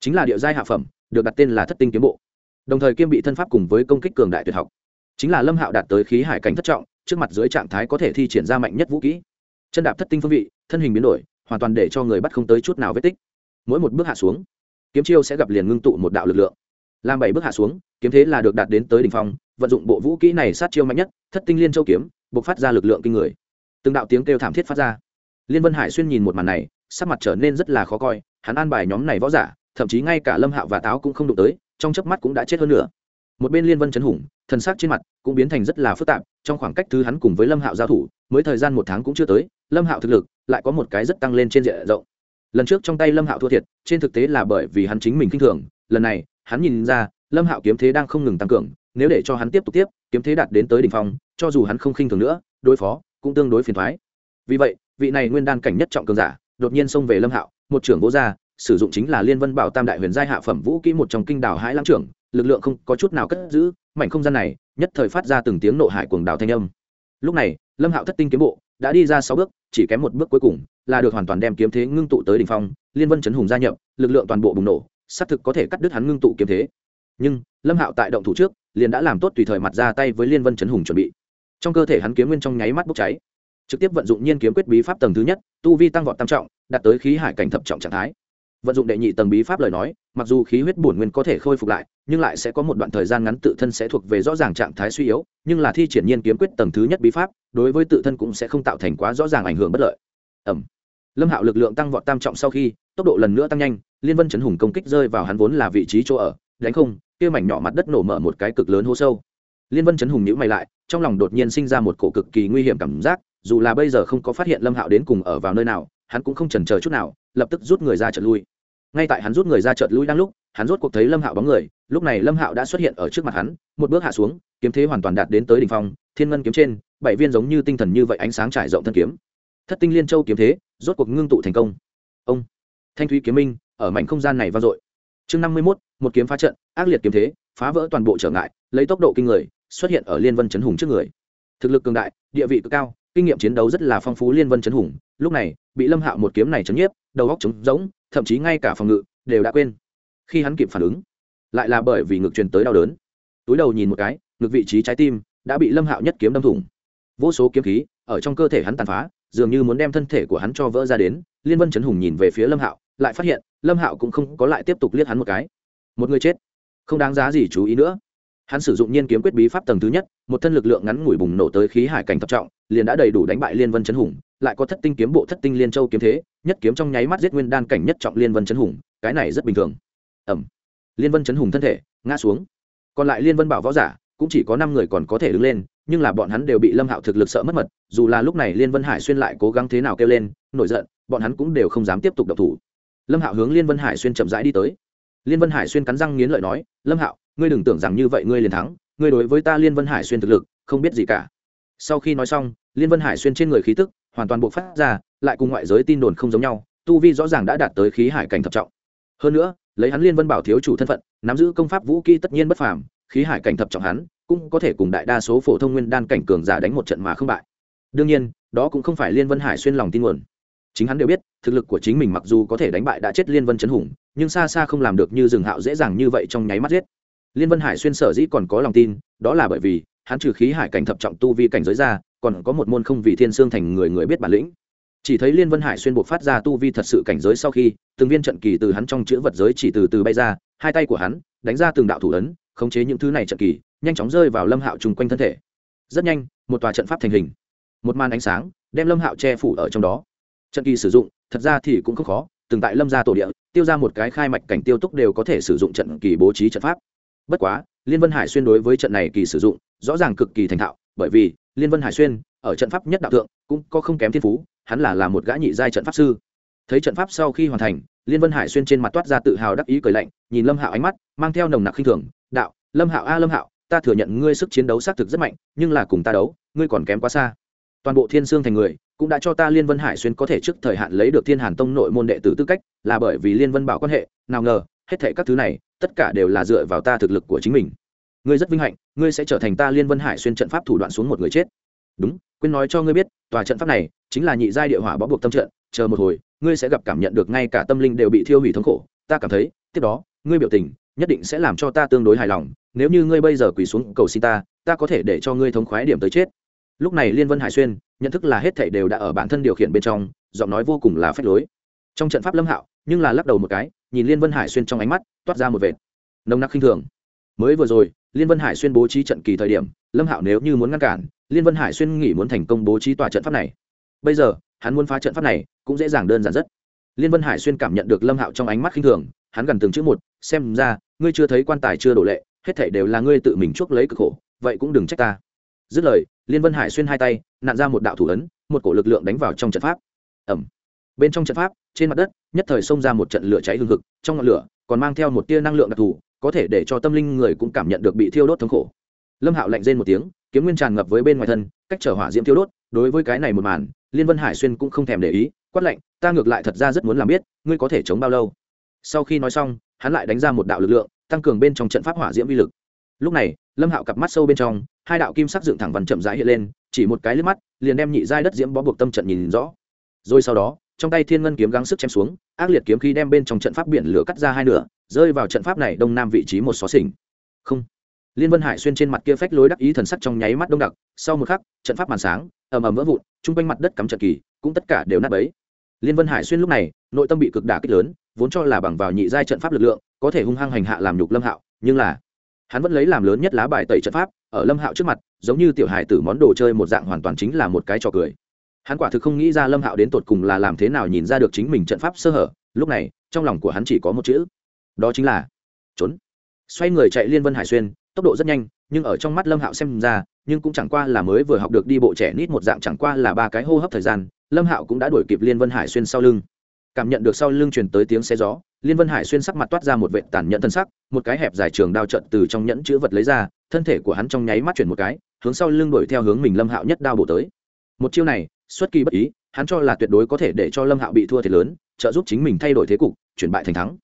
chính là địa giai hạ phẩm, được đặt tên là thất tinh kiếm bộ đồng thời kiêm bị thân pháp cùng với công kích cường đại tuyệt học. Chính là lâm hạo đạt tới khí hải cảnh thất trọng, trước mặt dưới trạng thái có thể thi triển ra mạnh nhất vũ kỹ. Chân đạp thất tinh phương vị, thân hình biến đổi, hoàn toàn để cho người bắt không tới chút nào vết tích. Mỗi một bước hạ xuống, kiếm chiêu sẽ gặp liền ngưng tụ một đạo lực lượng. Làm bảy bước hạ xuống, kiếm thế là được đạt đến tới đ ỉ n h phong, vận dụng bộ vũ kỹ này sát chiêu mạnh nhất, thất tinh liên châu kiếm buộc phát ra lực lượng kinh người. Từng đạo tiếng kêu thảm thiết phát ra. Liên vân hải xuyên nhìn một màn này, sắc mặt trở nên rất là khó coi, hắn an bài nhóm này võ giả, thậm chí ngay cả lâm hạo và táo cũng không đụng tới trong chớp mắt cũng đã chết hơn nữa. Một bên liên vân chấn hùng, thần sắc trên mặt cũng biến thành rất là phức tạp, trong khoảng cách thứ hắn cùng với lâm hạo giao thủ, mới thời gian một tháng cũng chưa tới, lâm hạo thực lực lại có một cái rất tăng lên trên diện rộng. Lần trước trong tay lâm hạo thua thiệt, trên thực tế là bởi vì hắn chính mình k i n h thường, lần này, hắn nhìn ra, lâm hạo kiếm thế đang không ngừng tăng cường, nếu để cho hắn tiếp tục tiếp, kiếm thế đạt đến tới đ ỉ n h phong, cho dù hắn không khinh thường nữa, đối phó cũng tương đối phiền thoái vì vậy, vị này nguyên đan cảnh nhất trọng cường giả, đột nhiên xông về lâm hạo, một trưởng vô gia sử dụng chính là liên vân bảo tam đại huyền giai hạ phẩm vũ kỹ một trong kinh đảo hãi lãng trưởng lực lượng không có chút nào cất giữ mảnh không gian này nhất thời phát ra từng tiếng nộ hải cuồng đảo thanh âm lúc này lâm hạo thất tinh kiếm bộ đã đi ra sáu bước chỉ kém một bước cuối cùng là được hoàn toàn đem kiếm thế ngưng tụ tới đỉnh phong, Liên Vân chấn hùng gia nhập, lực lượng toàn bộ bùng nổ, xác thực có thể cắt đứt hắn ngưng tụ kiếm thế. Nhưng, Lâm Hạo tại động thủ trước, liền đã làm tốt tùy thời mặt ra tay với Liên Vân chấn hùng chuẩn bị. Trong cơ thể hắn kiếm nguyên trong nháy mắt bốc cháy, trực tiếp vận dụng nhiên kiếm quyết bí pháp tầng thứ nhất, tu vi tăng vọt tam trọng, đạt tới khí hải cảnh thập trọng trạng thái. Vận dụng đệ nhị tầng bí pháp lời nói, mặc dù khí huyết bổn nguyên có thể khôi phục lại, nhưng lại sẽ có một đoạn thời gian ngắn tự thân sẽ thuộc về rõ ràng trạng thái suy yếu, nhưng là thi triển nhiên kiếm quyết tầng thứ nhất bí pháp, đối với tự thân cũng sẽ không tạo thành quá rõ ràng ảnh hưởng bất lợi. Ẩm lâm hạo lực lượng tăng vọt tam trọng sau khi tốc độ lần nữa tăng nhanh liên vân chấn hùng công kích rơi vào hắn vốn là vị trí chỗ ở đánh không kia mảnh nhỏ mặt đất nổ mở một cái cực lớn hố sâu. Liên vân chấn hùng nhữ mày lại trong lòng đột nhiên sinh ra một cổ cực kỳ nguy hiểm cảm giác dù là bây giờ không có phát hiện lâm hạo đến cùng ở vào nơi nào hắn cũng không chần chờ chút nào lập tức rút người ra trận lui ngay tại hắn rút người ra trận lui đang lúc, hắn rút cuộc thấy lâm hạo bóng người, lúc này lâm hạo đã xuất hiện ở trước mặt hắn, một bước hạ xuống, kiếm thế hoàn toàn đạt đến tới đ ỉ n h phong, thiên ngân kiếm trên, bảy viên giống như tinh thần như vậy ánh sáng trải rộng thân kiếm. Thất tinh liên châu kiếm thế, rốt cuộc ngưng tụ thành công. Ông, thanh thúy kiếm minh, ở mảnh không gian này vang dội. Chương năm mươi mốt, một kiếm phá trận, ác liệt kiếm thế, phá vỡ toàn bộ trở ngại, lấy tốc độ kinh người, xuất hiện ở liên vân chấn hùng trước người. Thực lực cường đại, địa vị cực cao, kinh nghiệm chiến đấu rất là phong phú liên vân chấn hùng. Lúc này, bị lâm hạo một kiếm này chấn nhiếp, đầu góc trống rỗng thậm chí ngay cả phòng ngự đều đã quên. Khi hắn kịp phản ứng, lại là bởi vì ngực truyền tới đau đớn. Túi đầu nhìn một cái, ngực vị trí trái tim đã bị lâm hạo nhất kiếm đâm thủng. Vô số kiếm khí ở trong cơ thể hắn tàn phá, dường như muốn đem thân thể của hắn cho vỡ ra đến. Liên vân chấn hùng nhìn về phía lâm hạo, lại phát hiện lâm hạo cũng không có lại tiếp tục liếc hắn một cái. Một người chết. Không đáng giá gì chú ý nữa hắn sử dụng nhiên kiếm quyết bí pháp tầng thứ nhất, một thân lực lượng ngắn ngủi bùng nổ tới khí hải cảnh thập trọng, liền đã đầy đủ đánh bại liên vân chấn hùng, lại có thất tinh kiếm bộ thất tinh liên châu kiếm thế, nhất kiếm trong nháy mắt giết nguyên đan cảnh nhất trọng liên vân chấn hùng, cái này rất bình thường. Ẩm liên vân chấn hùng thân thể ngã xuống. Còn lại liên vân bảo võ giả, cũng chỉ có năm người còn có thể đứng lên, nhưng là bọn hắn đều bị lâm hạo thực lực sợ mất mật, dù là lúc này liên vân hải xuyên lại cố gắng thế nào kêu lên, nổi giận, bọn hắn cũng đều không dám tiếp tục độc thủ. Lâm hạo hướng liên vân hải xuyên chậm rãi đi tới. Liên vân hải xuyên cắn răng nghiến lợi nói, lâm hạo ngươi đừng tưởng rằng như vậy ngươi liền thắng, ngươi đối với ta liên vân hải xuyên thực lực, không biết gì cả. Sau khi nói xong, liên vân hải xuyên trên người khí tức hoàn toàn buộc phát ra, lại cùng ngoại giới tin đồn không giống nhau, tu vi rõ ràng đã đạt tới khí hải cảnh thập trọng. Hơn nữa, lấy hắn liên vân bảo thiếu chủ thân phận, nắm giữ công pháp vũ kỹ tất nhiên bất phàm, khí hải cảnh thập trọng hắn cũng có thể cùng đại đa số phổ thông nguyên đan cảnh cường giả đánh một trận mà không bại. Đương nhiên, đó cũng không phải liên vân hải xuyên lòng tin nguồn. Chính hắn đều biết, thực lực của chính mình mặc dù có thể đánh bại đã chết liên vân chấn hùng, nhưng xa xa không làm được như rừng hạo dễ dàng như vậy trong nháy mắt giết liên vân hải xuyên sở dĩ còn có lòng tin, đó là bởi vì, hắn trừ khí hải cảnh thập trọng tu vi cảnh giới ra, còn có một môn không vì thiên sương thành người người biết bản lĩnh. Chỉ thấy liên vân hải xuyên buộc phát ra tu vi thật sự cảnh giới sau khi, từng viên trận kỳ từ hắn trong chữ vật giới chỉ từ từ bay ra, hai tay của hắn, đánh ra từng đạo thủ ấn, khống chế những thứ này trận kỳ, nhanh chóng rơi vào lâm hạo chung quanh thân thể. Rất nhanh, một tòa trận pháp thành hình. Một màn ánh sáng, đem lâm hạo che phủ ở trong đó. Trận kỳ sử dụng, thật ra thì cũng không khó, từng tại lâm gia tổ địa, tiêu ra một cái khai mạch cảnh tiêu túc đều có thể sử dụng trận kỳ bố trí trận pháp bất quá, liên vân hải xuyên đối với trận này kỳ sử dụng rõ ràng cực kỳ thành thạo, bởi vì liên vân hải xuyên ở trận pháp nhất đạo thượng cũng có không kém thiên phú, hắn là là một gã nhị giai trận pháp sư. Thấy trận pháp sau khi hoàn thành, liên vân hải xuyên trên mặt toát ra tự hào đắc ý cười lạnh, nhìn lâm hạo ánh mắt, mang theo nồng nặc khinh thường, đạo, lâm hạo a, lâm hạo, ta thừa nhận ngươi sức chiến đấu xác thực rất mạnh, nhưng là cùng ta đấu, ngươi còn kém quá xa. Toàn bộ thiên sương thành người cũng đã cho ta liên vân hải xuyên có thể trước thời hạn lấy được thiên hàn tông nội môn đệ tử tư cách, là bởi vì liên vân bảo quan hệ, nào ngờ hết thệ các thứ này, tất cả đều là dựa vào ta thực lực của chính mình. Ngươi rất vinh hạnh, ngươi sẽ trở thành ta liên vân hải xuyên trận pháp thủ đoạn xuống một người chết. Đúng, quên nói cho ngươi biết, tòa trận pháp này chính là nhị giai địa hỏa bó buộc tâm trận, chờ một hồi, ngươi sẽ gặp cảm nhận được ngay cả tâm linh đều bị thiêu hủy thống khổ. Ta cảm thấy, tiếp đó, ngươi biểu tình nhất định sẽ làm cho ta tương đối hài lòng, nếu như ngươi bây giờ quỳ xuống cầu xin ta ta có thể để cho ngươi thống khoái điểm tới chết. Lúc này liên vân hải xuyên, nhận thức là hết thảy đều đã ở bản thân điều khiển bên trong, giọng nói vô cùng là phách lối. Trong trận pháp lâm hạo, nhưng là lắc đầu một cái nhìn liên vân hải xuyên trong ánh mắt, toát ra một vệt nồng nặc khinh thường. Mới vừa rồi, liên vân hải xuyên bố trí trận kỳ thời điểm, lâm hạo nếu như muốn ngăn cản, liên vân hải xuyên nghĩ muốn thành công bố trí tòa trận pháp này. Bây giờ, hắn muốn phá trận pháp này cũng dễ dàng đơn giản rất. Liên vân hải xuyên cảm nhận được lâm hạo trong ánh mắt khinh thường, hắn gần từng chữ một, xem ra, ngươi chưa thấy quan tài chưa đổ lệ, hết thảy đều là ngươi tự mình chuốc lấy cực khổ, vậy cũng đừng trách ta. Dứt lời, liên vân hải xuyên hai tay nạn ra một đạo thủ ấn, một cổ lực lượng đánh vào trong trận pháp. Ẩm bên trong trận pháp trên mặt đất, nhất thời xông ra một trận lửa cháy hương thực trong ngọn lửa còn mang theo một tia năng lượng đặc thù, có thể để cho tâm linh người cũng cảm nhận được bị thiêu đốt thống khổ. Lâm hạo lạnh rên một tiếng, kiếm nguyên tràn ngập với bên ngoài thân, cách chở hỏa diễm thiêu đốt, đối với cái này một màn, liên vân hải xuyên cũng không thèm để ý, quát lạnh, ta ngược lại thật ra rất muốn làm biết, ngươi có thể chống bao lâu? Sau khi nói xong, hắn lại đánh ra một đạo lực lượng, tăng cường bên trong trận pháp hỏa diễm vi lực. Lúc này, lâm hạo cặp mắt sâu bên trong, hai đạo kim sắc dựng thẳng vằn chậm rãi hiện lên, chỉ một cái liếc mắt, liền đem nhị giai đất diễm bó buộc tâm trận nhìn rõ. Rồi sau đó trong tay thiên ngân kiếm gắng sức chém xuống, ác liệt kiếm khí đem bên trong trận pháp biển lửa cắt ra hai nửa, rơi vào trận pháp này đông nam vị trí một xó xỉnh. Không. Liên vân hải xuyên trên mặt kia phách lối đắc ý thần sắc trong nháy mắt đông đặc, sau một khắc, trận pháp màn sáng, ầm ầm vỡ vụn, chung quanh mặt đất cắm trận kỳ, cũng tất cả đều nát bấy. Liên vân hải xuyên lúc này, nội tâm bị cực đả kích lớn, vốn cho là bằng vào nhị giai trận pháp lực lượng, có thể hung hăng hành hạ làm nhục lâm hạo, nhưng là, hắn vẫn lấy làm lớn nhất lá bài tẩy trận pháp, ở lâm hạo trước mặt, giống như tiểu hài tử món đồ chơi một dạng hoàn toàn chính là một cái trò cười hắn quả thực không nghĩ ra lâm hạo đến tột cùng là làm thế nào nhìn ra được chính mình trận pháp sơ hở, lúc này, trong lòng của hắn chỉ có một chữ. Đó chính là, trốn. Xoay người chạy liên vân hải xuyên, tốc độ rất nhanh, nhưng ở trong mắt lâm hạo xem ra, nhưng cũng chẳng qua là mới vừa học được đi bộ trẻ nít một dạng chẳng qua là ba cái hô hấp thời gian, lâm hạo cũng đã đuổi kịp liên vân hải xuyên sau lưng. Cảm nhận được sau lưng truyền tới tiếng xe gió, liên vân hải xuyên sắc mặt toát ra một vệ tàn nhẫn thân sắc, một cái hẹp dài trường đao trận từ trong nhẫn chữ vật lấy ra, thân thể của hắn trong nháy mắt chuyển một cái, hướng sau lưng đuổi theo hướng mình lâm hạo nhất đao bổ tới một chiêu này, xuất kỳ bất ý, hắn cho là tuyệt đối có thể để cho lâm hạo bị thua thiệt lớn, trợ giúp chính mình thay đổi thế cục, chuyển bại thành thắng.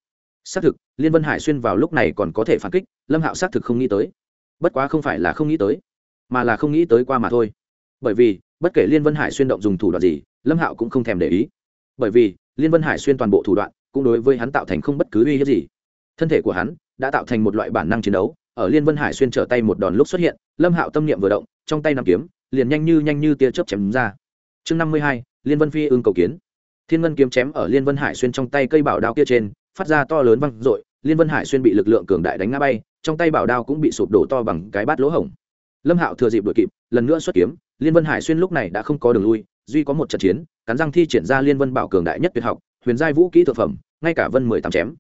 Xác thực, liên vân hải xuyên vào lúc này còn có thể phản kích, lâm hạo xác thực không nghĩ tới. Bất quá không phải là không nghĩ tới, mà là không nghĩ tới qua mà thôi. Bởi vì, bất kể liên vân hải xuyên động dùng thủ đoạn gì, lâm hạo cũng không thèm để ý. Bởi vì, liên vân hải xuyên toàn bộ thủ đoạn, cũng đối với hắn tạo thành không bất cứ uy hiếp gì. Thân thể của hắn đã tạo thành một loại bản năng chiến đấu, ở liên vân hải xuyên trở tay một đòn lúc xuất hiện, lâm hạo tâm niệm vừa động, trong tay nằm kiếm liền nhanh như nhanh như tia chớp chém ra. Chương năm mươi hai, liên vân phi ưng cầu kiến. Thiên ngân kiếm chém ở liên vân hải xuyên trong tay cây bảo đao kia trên, phát ra to lớn văng r liên vân hải xuyên bị lực lượng cường đại đánh ngã bay, trong tay bảo đao cũng bị sụp đổ to bằng cái bát lỗ hổng. Lâm hạo thừa dịp đội kịp, lần nữa xuất kiếm, liên vân hải xuyên lúc này đã không có đường lui, duy có một trận chiến, cắn răng thi triển ra liên vân bảo cường đại nhất tuyệt học, huyền giai vũ kỹ thực phẩm, ngay cả vân mười tám chém.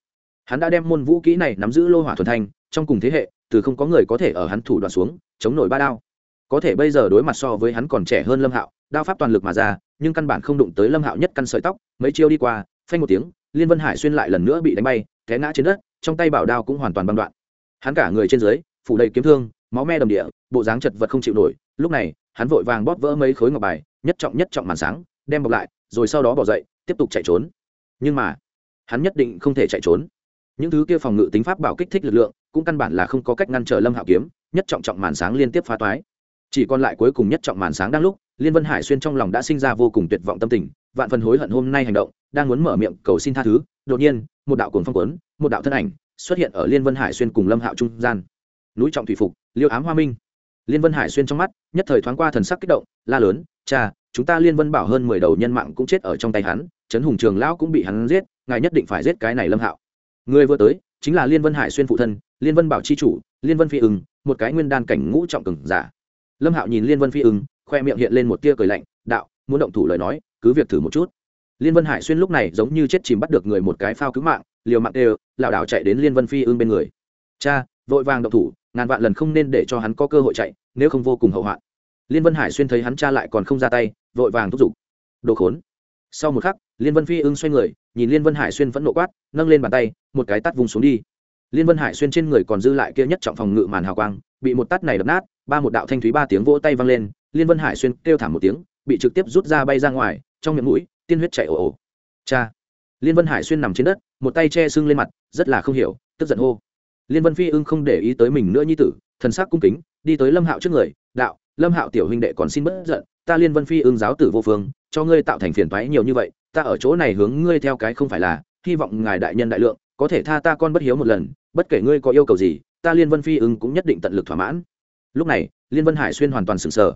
Hắn đã đem môn vũ kỹ này nắm giữ lô hỏa thuần thanh, trong cùng thế hệ, từ không có người có thể ở hắn thủ đoạn xuống, chống nổi ba đao có thể bây giờ đối mặt so với hắn còn trẻ hơn lâm hạo, đao pháp toàn lực mà ra, nhưng căn bản không đụng tới lâm hạo nhất căn sợi tóc, mấy chiêu đi qua, phanh một tiếng, liên vân hải xuyên lại lần nữa bị đánh bay, té ngã trên đất, trong tay bảo đao cũng hoàn toàn băng đoạn. Hắn cả người trên dưới, phủ đầy kiếm thương, máu me đầm địa, bộ dáng chật vật không chịu nổi. Lúc này, hắn vội vàng bóp vỡ mấy khối ngọc bài, nhất trọng nhất trọng màn sáng, đem bọc lại, rồi sau đó bỏ dậy, tiếp tục chạy trốn. Nhưng mà, hắn nhất định không thể chạy trốn. Những thứ kia phòng ngự tính pháp bảo kích thích lực lượng, cũng căn bản là không có cách ngăn trở lâm hạo kiếm, nhất trọng trọng màn sáng liên tiếp phá toái chỉ còn lại cuối cùng nhất trọng màn sáng đang lúc, liên vân hải xuyên trong lòng đã sinh ra vô cùng tuyệt vọng tâm tình, vạn phần hối hận hôm nay hành động, đang muốn mở miệng cầu xin tha thứ. Đột nhiên, một đạo cồn phong quấn một đạo thân ảnh xuất hiện ở liên vân hải xuyên cùng lâm hạo trung gian. Núi trọng thủy phục, liêu ám hoa minh. Liên vân hải xuyên trong mắt, nhất thời thoáng qua thần sắc kích động, la lớn, cha, chúng ta liên vân bảo hơn mười đầu nhân mạng cũng chết ở trong tay hắn, trấn hùng trường lão cũng bị hắn giết, ngài nhất định phải giết cái này lâm hạo. Người vừa tới, chính là liên vân hải xuyên phụ thân, liên vân bảo chi chủ, liên vân phi ưng, một cái nguyên đan cảnh ngũ trọng cường giả lâm hạo nhìn liên vân phi ưng, khoe miệng hiện lên một tia cười lạnh, đạo, muốn động thủ lời nói, cứ việc thử một chút. Liên vân hải xuyên lúc này giống như chết chìm bắt được người một cái phao cứu mạng, liều mạng đều, lảo đảo chạy đến liên vân phi ưng bên người. Cha, vội vàng động thủ, ngàn vạn lần không nên để cho hắn có cơ hội chạy, nếu không vô cùng hậu hoạn. Liên vân hải xuyên thấy hắn cha lại còn không ra tay, vội vàng thúc giục. Đồ khốn. Sau một khắc, liên vân phi ưng xoay người, nhìn liên vân hải xuyên vẫn nộ quát, nâng lên bàn tay, một cái tắt vùng xuống đi. Liên vân hải xuyên trên người còn dư lại kia nhất trọng phòng ngự màn hào quang, bị một tắt này đập nát ba một đạo thanh thúy ba tiếng vỗ tay vang lên, liên vân hải xuyên kêu thảm một tiếng, bị trực tiếp rút ra bay ra ngoài, trong miệng mũi, tiên huyết chảy ồ ồ. Cha! Liên vân hải xuyên nằm trên đất, một tay che sưng lên mặt, rất là không hiểu, tức giận hô. Liên vân phi ưng không để ý tới mình nữa như tử, thần sắc cung kính, đi tới lâm hạo trước người, đạo, lâm hạo tiểu huynh đệ còn xin bất giận, ta liên vân phi ưng giáo tử vô phương, cho ngươi tạo thành phiền toái nhiều như vậy, ta ở chỗ này hướng ngươi theo cái không phải là, hy vọng ngài đại nhân đại lượng, có thể tha ta con bất hiếu một lần, bất kể ngươi có yêu cầu gì, ta liên vân phi ưng cũng nhất định tận lực thỏa mãn lúc này, liên vân hải xuyên hoàn toàn sừng sờ.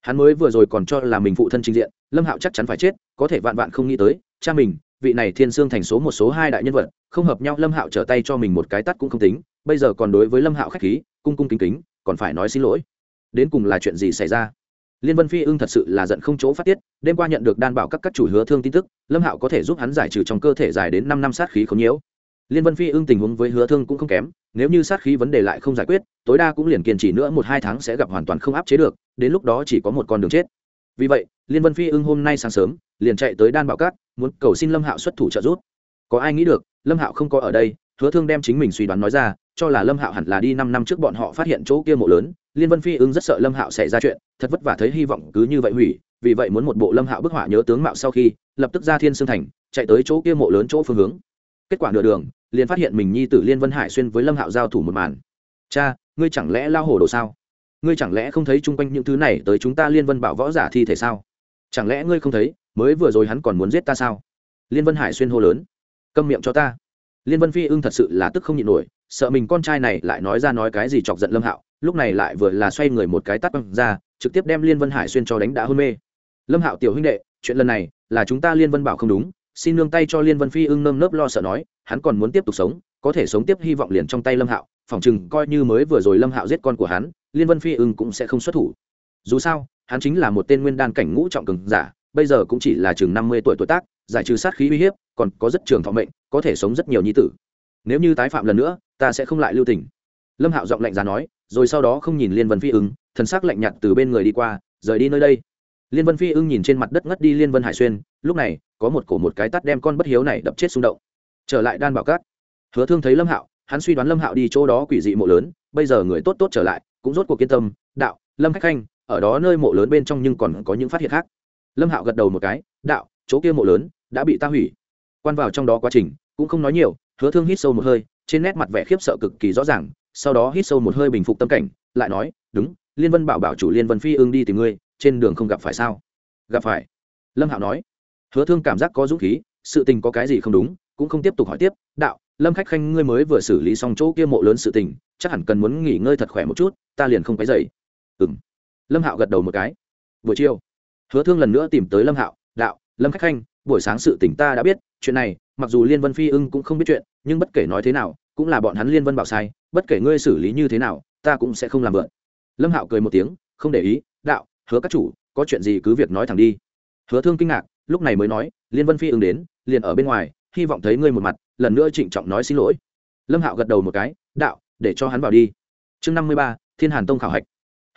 Hắn mới vừa rồi còn cho là mình phụ thân trình diện, lâm hạo chắc chắn phải chết, có thể vạn vạn không nghĩ tới, cha mình, vị này thiên sương thành số một số hai đại nhân vật, không hợp nhau, lâm hạo trở tay cho mình một cái tắt cũng không tính, bây giờ còn đối với lâm hạo k h á c h khí, cung cung kính kính, còn phải nói xin lỗi. Đến cùng là chuyện gì xảy ra? Liên vân phi ưng thật sự là giận không chỗ phát tiết, đêm qua nhận được đan bảo các các chủ hứa thương tin tức, lâm hạo có thể giúp hắn giải trừ trong cơ thể dài đến năm năm sát khí không nhiễu. Liên vân phi ưng tình huống với hứa thương cũng không kém nếu như sát khí vấn đề lại không giải quyết, tối đa cũng liền kiên trì nữa một hai tháng sẽ gặp hoàn toàn không áp chế được, đến lúc đó chỉ có một con đường chết. Vì vậy, liên vân phi ưng hôm nay sáng sớm, liền chạy tới đan bảo cát, muốn cầu xin lâm hạo xuất thủ trợ giúp. Có ai nghĩ được, lâm hạo không có ở đây, hứa thương đem chính mình suy đoán nói ra, cho là lâm hạo hẳn là đi năm năm trước bọn họ phát hiện chỗ kia mộ lớn, liên vân phi ưng rất sợ lâm hạo xảy ra chuyện, thật vất vả thấy hy vọng cứ như vậy hủy, vì vậy muốn một bộ lâm hạo bức họa nhớ tướng mạo sau khi, lập tức ra thiên sương thành, chạy tới chỗ kia mộ lớn chỗ phương hướng kết quả nửa đường, liền phát hiện mình nhi tử liên vân hải xuyên với lâm hạo giao thủ một màn. Cha, ngươi chẳng lẽ lao hổ đồ sao? Ngươi chẳng lẽ không thấy chung quanh những thứ này tới chúng ta liên vân bảo võ giả thi thể sao? Chẳng lẽ ngươi không thấy, mới vừa rồi hắn còn muốn giết ta sao? Liên vân hải xuyên hô lớn. Câm miệng cho ta. Liên vân phi ưng thật sự là tức không nhịn nổi, sợ mình con trai này lại nói ra nói cái gì chọc giận lâm hạo, lúc này lại vừa là xoay người một cái tắt băng ra, trực tiếp đem liên vân hải xuyên cho đánh đã hôn mê. Lâm hạo tiểu huynh đệ, chuyện lần này là chúng ta liên vân bảo không đúng xin nương tay cho liên vân phi ưng nơm nớp lo sợ nói, hắn còn muốn tiếp tục sống, có thể sống tiếp hy vọng liền trong tay lâm hạo, phỏng chừng coi như mới vừa rồi lâm hạo giết con của hắn, liên vân phi ưng cũng sẽ không xuất thủ. Dù sao, hắn chính là một tên nguyên đan cảnh ngũ trọng cường giả, bây giờ cũng chỉ là chừng năm mươi tuổi tuổi tác, giải trừ sát khí uy hiếp, còn có rất trường thọ mệnh, có thể sống rất nhiều nhi tử. Nếu như tái phạm lần nữa, ta sẽ không lại lưu tình. Lâm hạo giọng lạnh giá nói, rồi sau đó không nhìn liên vân phi ưng, thần sắc lạnh nhạt từ bên người đi qua, rời đi nơi đây liên vân phi ưng nhìn trên mặt đất ngất đi liên vân hải xuyên, lúc này, có một cổ một cái tắt đem con bất hiếu này đập chết xung động. Trở lại đan bảo cát. Hứa thương thấy lâm hạo, hắn suy đoán lâm hạo đi chỗ đó quỷ dị mộ lớn, bây giờ người tốt tốt trở lại, cũng rốt cuộc kiên tâm, đạo, lâm khách khanh, ở đó nơi mộ lớn bên trong nhưng còn có những phát hiện khác. Lâm hạo gật đầu một cái, đạo, chỗ kia mộ lớn đã bị ta hủy. Quan vào trong đó quá trình, cũng không nói nhiều, hứa thương hít sâu một hơi, trên nét mặt vẻ khiếp sợ cực kỳ rõ ràng, sau đó hít sâu một hơi bình phục tâm cảnh, lại nói, đúng, liên vân bảo bảo chủ liên vân phi ương đi tìm ngươi trên đường không gặp phải sao? Gặp phải. Lâm hạo nói. Hứa thương cảm giác có dũng khí, sự tình có cái gì không đúng, cũng không tiếp tục hỏi tiếp. Đạo, lâm khách khanh, ngươi mới vừa xử lý xong chỗ kia mộ lớn sự tình, chắc hẳn cần muốn nghỉ ngơi thật khỏe một chút, ta liền không cái dậy ừ m lâm hạo gật đầu một cái. Buổi chiều, hứa thương lần nữa tìm tới lâm hạo. Đạo, lâm khách khanh, buổi sáng sự tỉnh ta đã biết, chuyện này, mặc dù liên vân phi ưng cũng không biết chuyện, nhưng bất kể nói thế nào, cũng là bọn hắn liên vân bảo sai, bất kể ngươi xử lý như thế nào, ta cũng sẽ không làm bợn lâm hạo cười một tiếng, không để ý. Đạo hứa các chủ, có chuyện gì cứ việc nói thẳng đi. Hứa thương kinh ngạc, lúc này mới nói, liên vân phi ứng đến, liền ở bên ngoài, hy vọng thấy ngươi một mặt, lần nữa trịnh trọng nói xin lỗi. Lâm hạo gật đầu một cái, đạo, để cho hắn vào đi. Chương năm mươi ba, thiên hàn tông khảo hạch.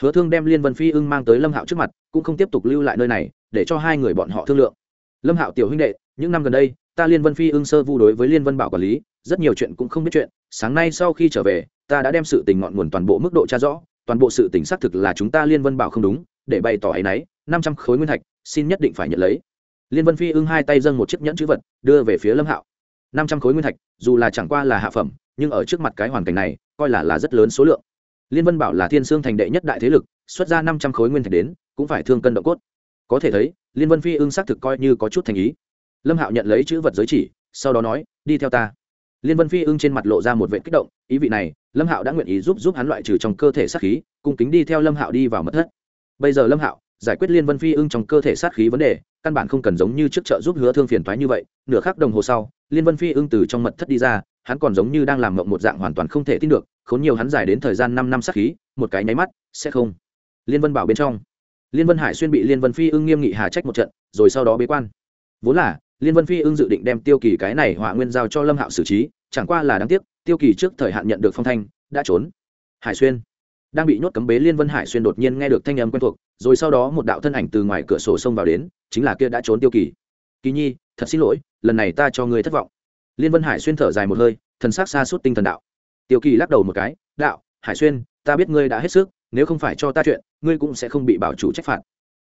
Hứa thương đem liên vân phi ưng mang tới lâm hạo trước mặt, cũng không tiếp tục lưu lại nơi này, để cho hai người bọn họ thương lượng. Lâm hạo tiểu huynh đệ, những năm gần đây, ta liên vân phi ưng sơ vu đối với liên vân bảo quản lý, rất nhiều chuyện cũng không biết chuyện, sáng nay sau khi trở về, ta đã đem sự tình ngọn nguồn toàn bộ mức độ tra rõ, toàn bộ sự tình xác thực là chúng ta liên vân bảo không đúng để bày tỏ ấ y n ấ y năm trăm khối nguyên thạch, xin nhất định phải nhận lấy. Liên vân phi ưng hai tay dâng một chiếc nhẫn chữ vật, đưa về phía lâm hạo. Năm trăm khối nguyên thạch, dù là chẳng qua là hạ phẩm, nhưng ở trước mặt cái hoàn cảnh này, coi là là rất lớn số lượng. Liên vân bảo là thiên sương thành đệ nhất đại thế lực, xuất ra năm trăm khối nguyên thạch đến, cũng phải thương cân độ cốt. Có thể thấy, liên vân phi ưng xác thực coi như có chút thành ý. Lâm hạo nhận lấy chữ vật giới chỉ, sau đó nói, đi theo ta. Liên vân phi ưng trên mặt lộ ra một vệ kích động, ý vị này, lâm hạo đã nguyện ý giúp giúp hắn loại trừ trong cơ thể sát khí, cung kính đi theo lâm hạo đi vào mật thất bây giờ lâm hạo, giải quyết liên vân phi ưng trong cơ thể sát khí vấn đề, căn bản không cần giống như trước chợ giúp hứa thương phiền thoái như vậy, nửa khắc đồng hồ sau, liên vân phi ưng từ trong mật thất đi ra, hắn còn giống như đang làm mộng một dạng hoàn toàn không thể tin được, khốn nhiều hắn dài đến thời gian năm năm sát khí, một cái nháy mắt, sẽ không. Liên vân bảo bên trong. Liên vân hải xuyên bị liên vân phi ưng nghiêm nghị hà trách một trận, rồi sau đó bế quan. Vốn là, liên vân phi ưng dự định đem tiêu kỳ cái này hỏa nguyên giao cho lâm hạo xử trí, chẳng qua là đáng tiếc, tiêu kỳ trước thời hạn nhận được phong thanh, đã trốn. Hải xuyên đang bị nhốt cấm bế liên vân hải xuyên đột nhiên nghe được thanh âm quen thuộc, rồi sau đó một đạo thân ảnh từ ngoài cửa sổ xông vào đến, chính là kia đã trốn tiêu kỳ. Kỳ nhi, thật xin lỗi, lần này ta cho người thất vọng. Liên vân hải xuyên thở dài một hơi, thần s á c xa suốt tinh thần đạo. Tiêu kỳ lắc đầu một cái, đạo, hải xuyên, ta biết ngươi đã hết sức, nếu không phải cho ta chuyện, ngươi cũng sẽ không bị bảo chủ trách phạt.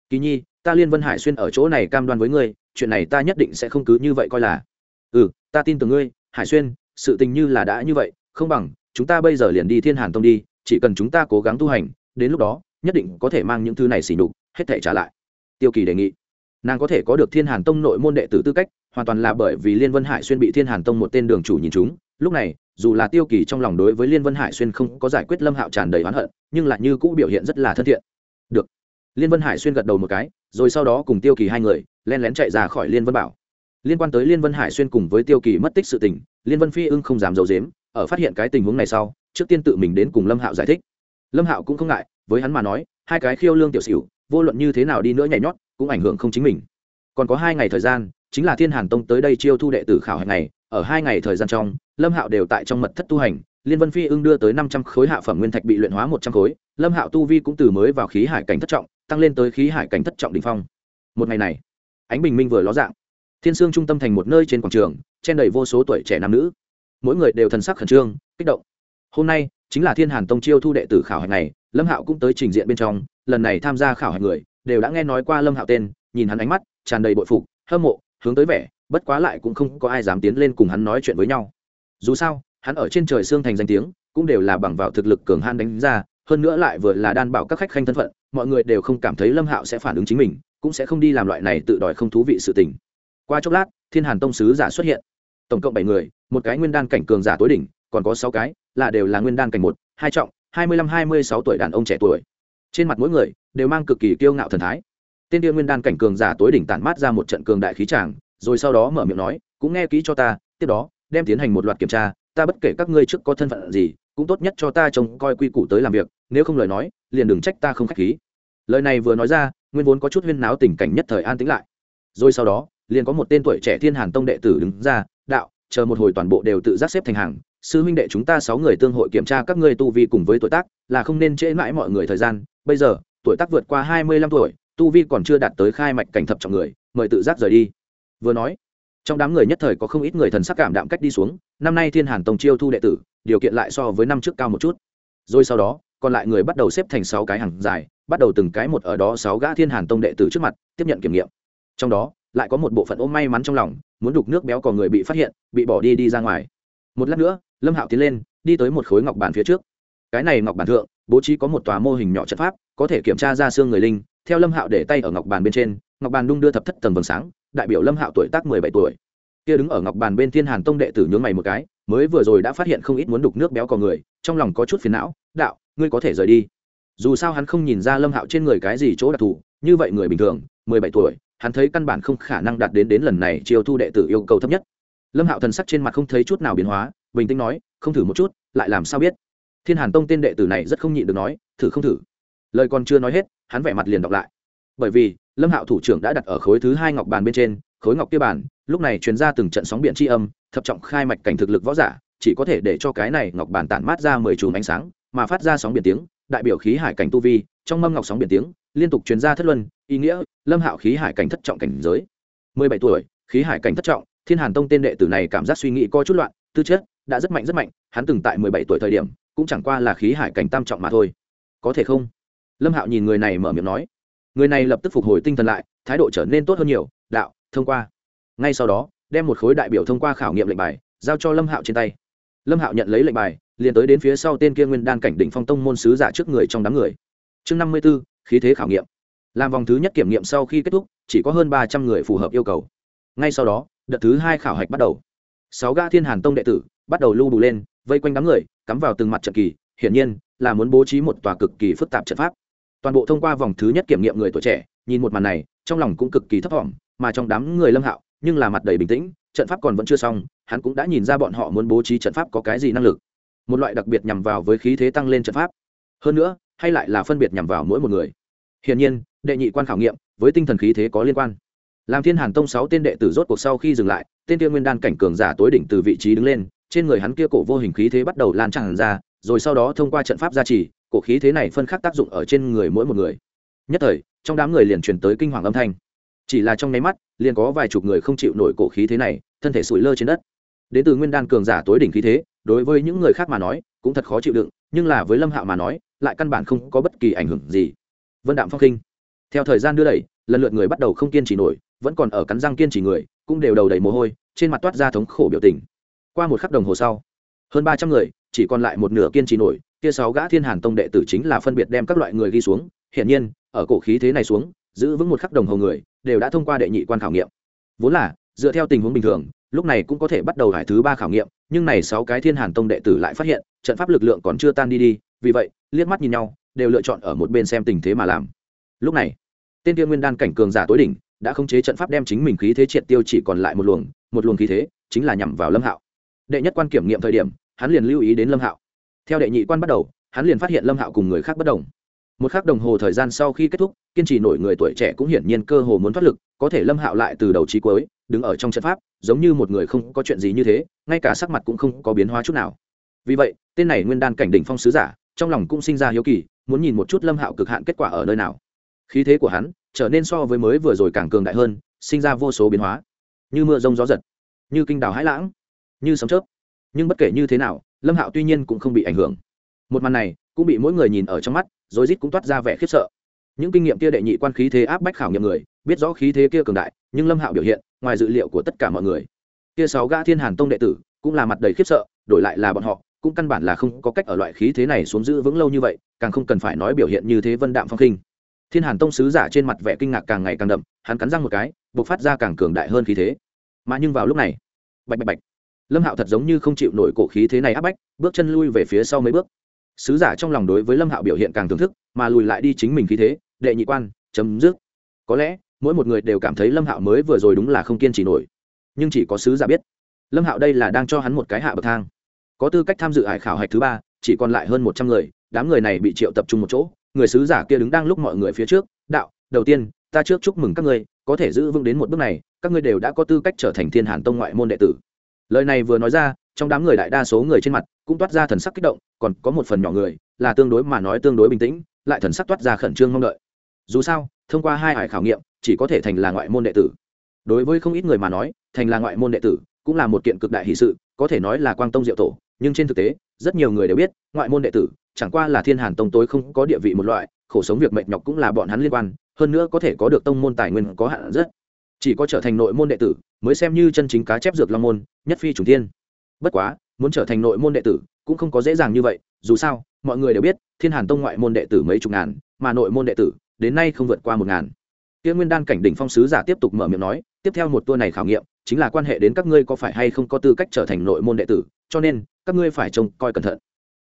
Kỳ nhi, ta liên vân hải xuyên ở chỗ này cam đoan với ngươi, chuyện này ta nhất định sẽ không cứ như vậy coi là. Ừ ta tin tưởng ngươi, hải xuyên, sự tình như là đã như vậy, không bằng chúng ta bây giờ liền đi thiên hàn tông đi chỉ cần chúng ta cố gắng tu hành, đến lúc đó, nhất định có thể mang những thứ này xỉ nhục, hết thể trả lại. Tiêu kỳ đề nghị. Nàng có thể có được thiên hàn tông nội môn đệ tử tư cách, hoàn toàn là bởi vì liên vân hải xuyên bị thiên hàn tông một tên đường chủ nhìn chúng. Lúc này, dù là tiêu kỳ trong lòng đối với liên vân hải xuyên không có giải quyết lâm hạo tràn đầy oán hận, nhưng lại như cũ biểu hiện rất là thân thiện. Được. Liên vân hải xuyên gật đầu một cái, rồi sau đó cùng tiêu kỳ hai người, len lén chạy ra khỏi liên vân bảo. Liên quan tới liên vân hải xuyên cùng với tiêu kỳ mất tích sự tình, liên vân phi ưng không dám giấu dếm ở phát hiện cái tình huống này sau trước tiên tự mình đến cùng lâm hạo giải thích. Lâm hạo cũng không ngại, với hắn mà nói, hai cái khiêu lương tiểu xỉu, vô luận như thế nào đi nữa nhảy nhót, cũng ảnh hưởng không chính mình. Còn có hai ngày thời gian, chính là thiên hàn tông tới đây chiêu thu đệ tử khảo hạch này ở hai ngày thời gian trong, lâm hạo đều tại trong mật thất tu hành, liên vân phi ưng đưa tới năm trăm khối hạ phẩm nguyên thạch bị luyện hóa một trăm khối, lâm hạo tu vi cũng từ mới vào khí hải cảnh thất trọng, tăng lên tới khí hải cảnh thất trọng đ ỉ n h phong. Một ngày này, ánh bình minh vừa ló dạng. Thiên sương trung tâm thành một nơi trên quảng trường chen đầy vô số tuổi trẻ nam nữ. Mỗi người đều thần sắc khẩn trương, kích động hôm nay, chính là thiên hàn tông chiêu thu đệ tử khảo hạch này lâm hạo cũng tới trình diện bên trong, lần này tham gia khảo hạch người, đều đã nghe nói qua lâm hạo tên, nhìn hắn ánh mắt, tràn đầy bội phục, hâm mộ, hướng tới vẻ, bất quá lại cũng không có ai dám tiến lên cùng hắn nói chuyện với nhau. Dù sao, hắn ở trên trời xương thành danh tiếng, cũng đều là bằng vào thực lực cường han đánh ra, hơn nữa lại vừa là đan bảo các khách khanh thân phận, mọi người đều không cảm thấy lâm hạo sẽ phản ứng chính mình, cũng sẽ không đi làm loại này tự đòi không thú vị sự tình. Qua chốc lát, thiên hàn tông sứ giả xuất hiện. Tổng cộng bảy người, một cái nguyên đan cảnh cường giả tối đỉnh, còn có sáu cái là đều là nguyên đan cảnh một, hai trọng, hai mươi lăm, hai mươi sáu tuổi đàn ông trẻ tuổi. Trên mặt mỗi người đều mang cực kỳ kiêu ngạo thần thái. Tên tiêu nguyên đan cảnh cường giả tối đỉnh tản mát ra một trận cường đại khí tràng, rồi sau đó mở miệng nói, cũng nghe kỹ cho ta, tiếp đó, đem tiến hành một loạt kiểm tra, ta bất kể các ngươi trước có thân phận gì, cũng tốt nhất cho ta trông coi quy củ tới làm việc, nếu không lời nói, liền đừng trách ta không khách khí. Lời này vừa nói ra, nguyên vốn có chút huyên náo tình cảnh nhất thời an tĩnh lại. Rồi sau đó, liền có một tên tuổi trẻ thiên hàn tông đệ tử đứng ra, đạo, chờ một hồi toàn bộ đều tự giác xếp thành hàng sư huynh đệ chúng ta sáu người tương hội kiểm tra các ngươi tu vi cùng với tuổi tác, là không nên trễ mãi mọi người thời gian. Bây giờ, tuổi tác vượt qua hai mươi lăm tuổi, tu vi còn chưa đạt tới khai mạch cảnh thập trọng người, mời tự giác rời đi. Vừa nói, trong đám người nhất thời có không ít người thần sắc cảm đạm cách đi xuống. Năm nay thiên hàn tông chiêu thu đệ tử, điều kiện lại so với năm trước cao một chút. Rồi sau đó, còn lại người bắt đầu xếp thành sáu cái hàng dài, bắt đầu từng cái một ở đó sáu gã thiên hàn tông đệ tử trước mặt, tiếp nhận kiểm nghiệm. Trong đó, lại có một bộ phận ôm may mắn trong lòng, muốn đục nước béo còn người bị phát hiện, bị bỏ đi đi ra ngoài. Một lát nữa lâm hạo tiến lên, đi tới một khối ngọc bàn phía trước. Cái này ngọc bàn thượng, bố trí có một tòa mô hình nhỏ trận pháp, có thể kiểm tra ra xương người linh. Theo lâm hạo để tay ở ngọc bàn bên trên, ngọc bàn đung đưa thập thất tầng vầng sáng, đại biểu lâm hạo tuổi tác mười bảy tuổi. Kia đứng ở ngọc bàn bên thiên hàn tông đệ tử nhướng mày một cái, mới vừa rồi đã phát hiện không ít muốn đục nước béo cò người, trong lòng có chút phiền não, đạo, ngươi có thể rời đi. Dù sao hắn không nhìn ra lâm hạo trên người cái gì chỗ đặc thù, như vậy người bình thường, mười bảy tuổi, hắn thấy căn bản không khả năng đạt đến đến lần này chiêu thu đệ tử yêu cầu thấp nhất. Lâm hạo thần sắc trên mặt không thấy chút nào biến hóa bình tĩnh nói, không thử một chút, lại làm sao biết? Thiên hàn tông tên đệ tử này rất không nhịn được nói, thử không thử? Lời còn chưa nói hết, hắn vẻ mặt liền đọc lại. Bởi vì, lâm hạo thủ trưởng đã đặt ở khối thứ hai ngọc bàn bên trên, khối ngọc kia bàn, lúc này truyền ra từng trận sóng biển tri âm, thập trọng khai mạch cảnh thực lực võ giả, chỉ có thể để cho cái này ngọc bàn tản mát ra mười chùm ánh sáng, mà phát ra sóng biển tiếng, đại biểu khí hải cảnh tu vi, trong mâm ngọc sóng biển tiếng, liên tục truyền ra thất luân, ý nghĩa, lâm hạo khí hải cảnh thất trọng cảnh giới. Mười bảy tuổi, khí hải cảnh thất trọng, thiên hàn tông tên đệ tử này cảm giác suy nghĩ coi chút loạn, tư chất đã rất mạnh rất mạnh, hắn từng tại mười bảy tuổi thời điểm, cũng chẳng qua là khí hải cảnh tam trọng mà thôi. Có thể không? Lâm hạo nhìn người này mở miệng nói. Người này lập tức phục hồi tinh thần lại, thái độ trở nên tốt hơn nhiều, đạo, thông qua. Ngay sau đó, đem một khối đại biểu thông qua khảo nghiệm lệnh bài, giao cho lâm hạo trên tay. Lâm hạo nhận lấy lệnh bài, liền tới đến phía sau tên kia nguyên đan cảnh định phong tông môn sứ giả trước người trong đám người. Chương năm mươi b ố khí thế khảo nghiệm. Làm vòng thứ nhất kiểm nghiệm sau khi kết thúc, chỉ có hơn ba trăm người phù hợp yêu cầu. Ngay sau đó, đợt thứ hai khảo hạch bắt đầu. Sáu ga thiên hàn tông đệ tử bắt đầu lưu bù lên, vây quanh đám người, cắm vào từng mặt trận kỳ. Hiển nhiên, là muốn bố trí một tòa cực kỳ phức tạp trận pháp. Toàn bộ thông qua vòng thứ nhất kiểm nghiệm người tuổi trẻ, nhìn một màn này, trong lòng cũng cực kỳ thấp thỏm, mà trong đám người lâm hạo, nhưng là mặt đầy bình tĩnh, trận pháp còn vẫn chưa xong, hắn cũng đã nhìn ra bọn họ muốn bố trí trận pháp có cái gì năng lực. Một loại đặc biệt nhằm vào với khí thế tăng lên trận pháp. Hơn nữa, hay lại là phân biệt nhằm vào mỗi một người. Hiển nhiên, đệ nhị quan khảo nghiệm với tinh thần khí thế có liên quan. Làm thiên hàn tông sáu tên đệ tử rốt cuộc sau khi dừng lại, tên tiên nguyên đan cảnh cường giả tối đỉnh từ vị trí đứng lên trên người hắn kia cổ vô hình khí thế bắt đầu lan tràn ra, rồi sau đó thông qua trận pháp gia trì, cổ khí thế này phân khắc tác dụng ở trên người mỗi một người. Nhất thời, trong đám người liền truyền tới kinh hoàng âm thanh. Chỉ là trong nháy mắt, liền có vài chục người không chịu nổi cổ khí thế này, thân thể sủi lơ trên đất. Đến từ nguyên đan cường giả tối đỉnh khí thế, đối với những người khác mà nói, cũng thật khó chịu đựng, nhưng là với lâm hạo mà nói, lại căn bản không có bất kỳ ảnh hưởng gì. Vân đạm phong khinh theo thời gian đưa đẩy, lần lượt người bắt đầu không kiên trì nổi, vẫn còn ở cắn răng kiên trì người, cũng đều đầu đầy mồ hôi, trên mặt toát ra thống khổ biểu tình qua một khắc đồng hồ sau, hơn ba trăm người, chỉ còn lại một nửa kiên trì nổi, kia sáu gã thiên hàn tông đệ tử chính là phân biệt đem các loại người ghi xuống. Hiển nhiên, ở cổ khí thế này xuống, giữ vững một khắc đồng hồ người, đều đã thông qua đệ nhị quan khảo nghiệm. Vốn là, dựa theo tình huống bình thường, lúc này cũng có thể bắt đầu hải thứ ba khảo nghiệm, nhưng này sáu cái thiên hàn tông đệ tử lại phát hiện, trận pháp lực lượng còn chưa tan đi đi, vì vậy, liếc mắt nhìn nhau, đều lựa chọn ở một bên xem tình thế mà làm. Lúc này, tên tiên nguyên đan cảnh cường giả tối đỉnh, đã khống chế trận pháp đem chính mình khí thế triệt tiêu chỉ còn lại một luồng một luồng khí thế chính là nhằm vào lâm hạo đệ nhất quan kiểm nghiệm thời điểm, hắn liền lưu ý đến lâm hạo. Theo đệ nhị quan bắt đầu, hắn liền phát hiện lâm hạo cùng người khác bất đồng. Một k h ắ c đồng hồ thời gian sau khi kết thúc, kiên trì nổi người tuổi trẻ cũng hiển nhiên cơ hồ muốn thoát lực, có thể lâm hạo lại từ đầu trí cuối, đứng ở trong trận pháp, giống như một người không có chuyện gì như thế, ngay cả sắc mặt cũng không có biến hóa chút nào. Vì vậy, tên này nguyên đan cảnh đỉnh phong sứ giả, trong lòng cũng sinh ra hiếu kỳ, muốn nhìn một chút lâm hạo cực hạn kết quả ở nơi nào. Khí thế của hắn, trở nên so với mới vừa rồi càng cường đại hơn, sinh ra vô số biến hóa. Như mưa rông gió giật, như kinh đào hãi lãng như sấm chớp. Nhưng bất kể như thế nào, lâm hạo tuy nhiên cũng không bị ảnh hưởng. Một màn này cũng bị mỗi người nhìn ở trong mắt, rồi rít cũng toát ra vẻ khiếp sợ. Những kinh nghiệm kia đệ nhị quan khí thế áp bách khảo nghiệm người, biết rõ khí thế kia cường đại, nhưng lâm hạo biểu hiện, ngoài dự liệu của tất cả mọi người. Kia sáu gã thiên hàn tông đệ tử cũng là mặt đầy khiếp sợ, đổi lại là bọn họ, cũng căn bản là không có cách ở loại khí thế này xuống giữ vững lâu như vậy, càng không cần phải nói biểu hiện như thế vân đạm phong khinh. Thiên hàn tông sứ giả trên mặt vẻ kinh ngạc càng ngày càng đậm, hắn cắn răng một cái buộc phát ra càng cường đại hơn khí thế. Mà nhưng vào lúc này, bạch bạch bạch lâm hạo thật giống như không chịu nổi cổ khí thế này áp bách, bước chân lui về phía sau mấy bước. Sứ giả trong lòng đối với lâm hạo biểu hiện càng thưởng thức, mà lùi lại đi chính mình khí thế, đệ nhị quan, chấm dứt. Có lẽ, mỗi một người đều cảm thấy lâm hạo mới vừa rồi đúng là không kiên trì nổi. Nhưng chỉ có sứ giả biết, lâm hạo đây là đang cho hắn một cái hạ bậc thang. Có tư cách tham dự hải khảo hạch thứ ba, chỉ còn lại hơn một trăm người, đám người này bị triệu tập trung một chỗ, người sứ giả kia đứng đang lúc mọi người phía trước, đạo, đầu tiên, ta trước chúc mừng các ngươi, có thể giữ vững đến một bước này, các ngươi đều đã có tư cách trở thành thiên hàn tông ngoại môn đệ tử lời này vừa nói ra, trong đám người đại đa số người trên mặt cũng toát ra thần sắc kích động, còn có một phần nhỏ người, là tương đối mà nói tương đối bình tĩnh, lại thần sắc toát ra khẩn trương mong đợi. Dù sao, thông qua hai hải khảo nghiệm, chỉ có thể thành là ngoại môn đệ tử. Đối với không ít người mà nói, thành là ngoại môn đệ tử cũng là một kiện cực đại hỷ sự, có thể nói là quang tông diệu tổ, nhưng trên thực tế, rất nhiều người đều biết, ngoại môn đệ tử chẳng qua là thiên hàn tông tối không có địa vị một loại, khổ sống việc mệt nhọc cũng là bọn hắn liên quan, hơn nữa có thể có được tông môn tài nguyên có hạn rất chỉ có trở thành nội môn đệ tử mới xem như chân chính cá chép dược long môn, nhất phi trùng tiên bất quá, muốn trở thành nội môn đệ tử cũng không có dễ dàng như vậy, dù sao, mọi người đều biết, thiên hàn tông ngoại môn đệ tử mấy chục ngàn, mà nội môn đệ tử, đến nay không vượt qua một ngàn. Kia nguyên đan cảnh đỉnh phong sứ giả tiếp tục mở miệng nói, tiếp theo một tour này khảo nghiệm, chính là quan hệ đến các ngươi có phải hay không có tư cách trở thành nội môn đệ tử, cho nên, các ngươi phải trông coi cẩn thận.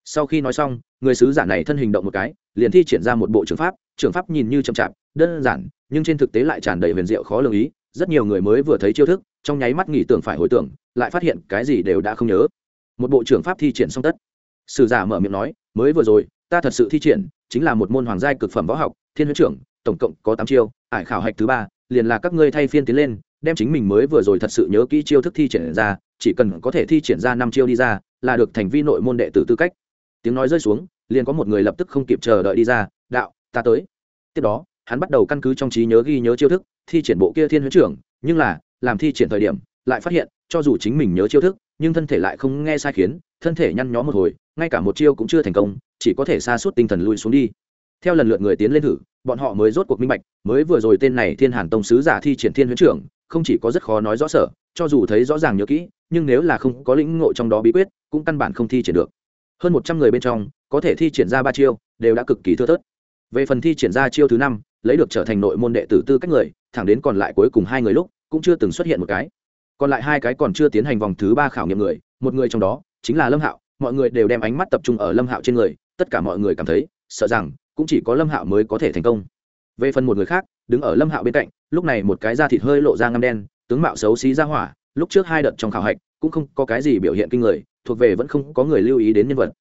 Sau khi nói xong, người sứ giả này thân hình động một cái, liền thi triển ra một bộ trường pháp trường pháp nhìn như chậm chạp, đơn giản, nhưng trên thực tế lại tràn đầy huyền diệu khó lưu ý rất nhiều người mới vừa thấy chiêu thức, trong nháy mắt nghỉ tưởng phải hồi tưởng, lại phát hiện cái gì đều đã không nhớ. Một bộ trưởng pháp thi triển xong tất. Sử giả mở miệng nói, mới vừa rồi, ta thật sự thi triển, chính là một môn hoàng giai cực phẩm võ học, thiên huyết trưởng, tổng cộng có tám chiêu, ải khảo hạch thứ ba, liền là các ngươi thay phiên tiến lên, đem chính mình mới vừa rồi thật sự nhớ kỹ chiêu thức thi triển ra, chỉ cần có thể thi triển ra năm chiêu đi ra, là được thành vi nội môn đệ tử tư cách. Tiếng nói rơi xuống, liền có một người lập tức không kịp chờ đợi đi ra, đạo, ta tới. Tiếp đó hắn bắt đầu căn cứ trong trí nhớ ghi nhớ chiêu thức, thi triển bộ kia thiên huyễn trưởng, nhưng là, làm thi triển thời điểm, lại phát hiện, cho dù chính mình nhớ chiêu thức, nhưng thân thể lại không nghe sai khiến, thân thể nhăn nhó một hồi, ngay cả một chiêu cũng chưa thành công, chỉ có thể xa suốt tinh thần lui xuống đi. Theo lần lượt người tiến lên thử, bọn họ mới rốt cuộc minh bạch, mới vừa rồi tên này thiên hàn tông sứ giả thi triển thiên huyễn trưởng, không chỉ có rất khó nói rõ sở, cho dù thấy rõ ràng nhớ kỹ, nhưng nếu là không có lĩnh ngộ trong đó bí quyết, cũng căn bản không thi triển được. Hơn một trăm người bên trong, có thể thi triển ra ba chiêu, đều đã cực kỳ thưa thớt. Về phần thi triển ra chiêu thứ năm lấy được trở thành nội môn đệ tử tư cách người, thẳng đến còn lại cuối cùng hai người lúc, cũng chưa từng xuất hiện một cái. Còn lại hai cái còn chưa tiến hành vòng thứ ba khảo nghiệm người, một người trong đó chính là lâm hạo, mọi người đều đem ánh mắt tập trung ở lâm hạo trên người, tất cả mọi người cảm thấy, sợ rằng cũng chỉ có lâm hạo mới có thể thành công. Về phần một người khác, đứng ở lâm hạo bên cạnh, lúc này một cái da thịt hơi lộ ra ngâm đen, tướng mạo xấu xí ra hỏa, lúc trước hai đợt trong khảo hạch, cũng không có cái gì biểu hiện kinh người, thuộc về vẫn không có người lưu ý đến nhân vật.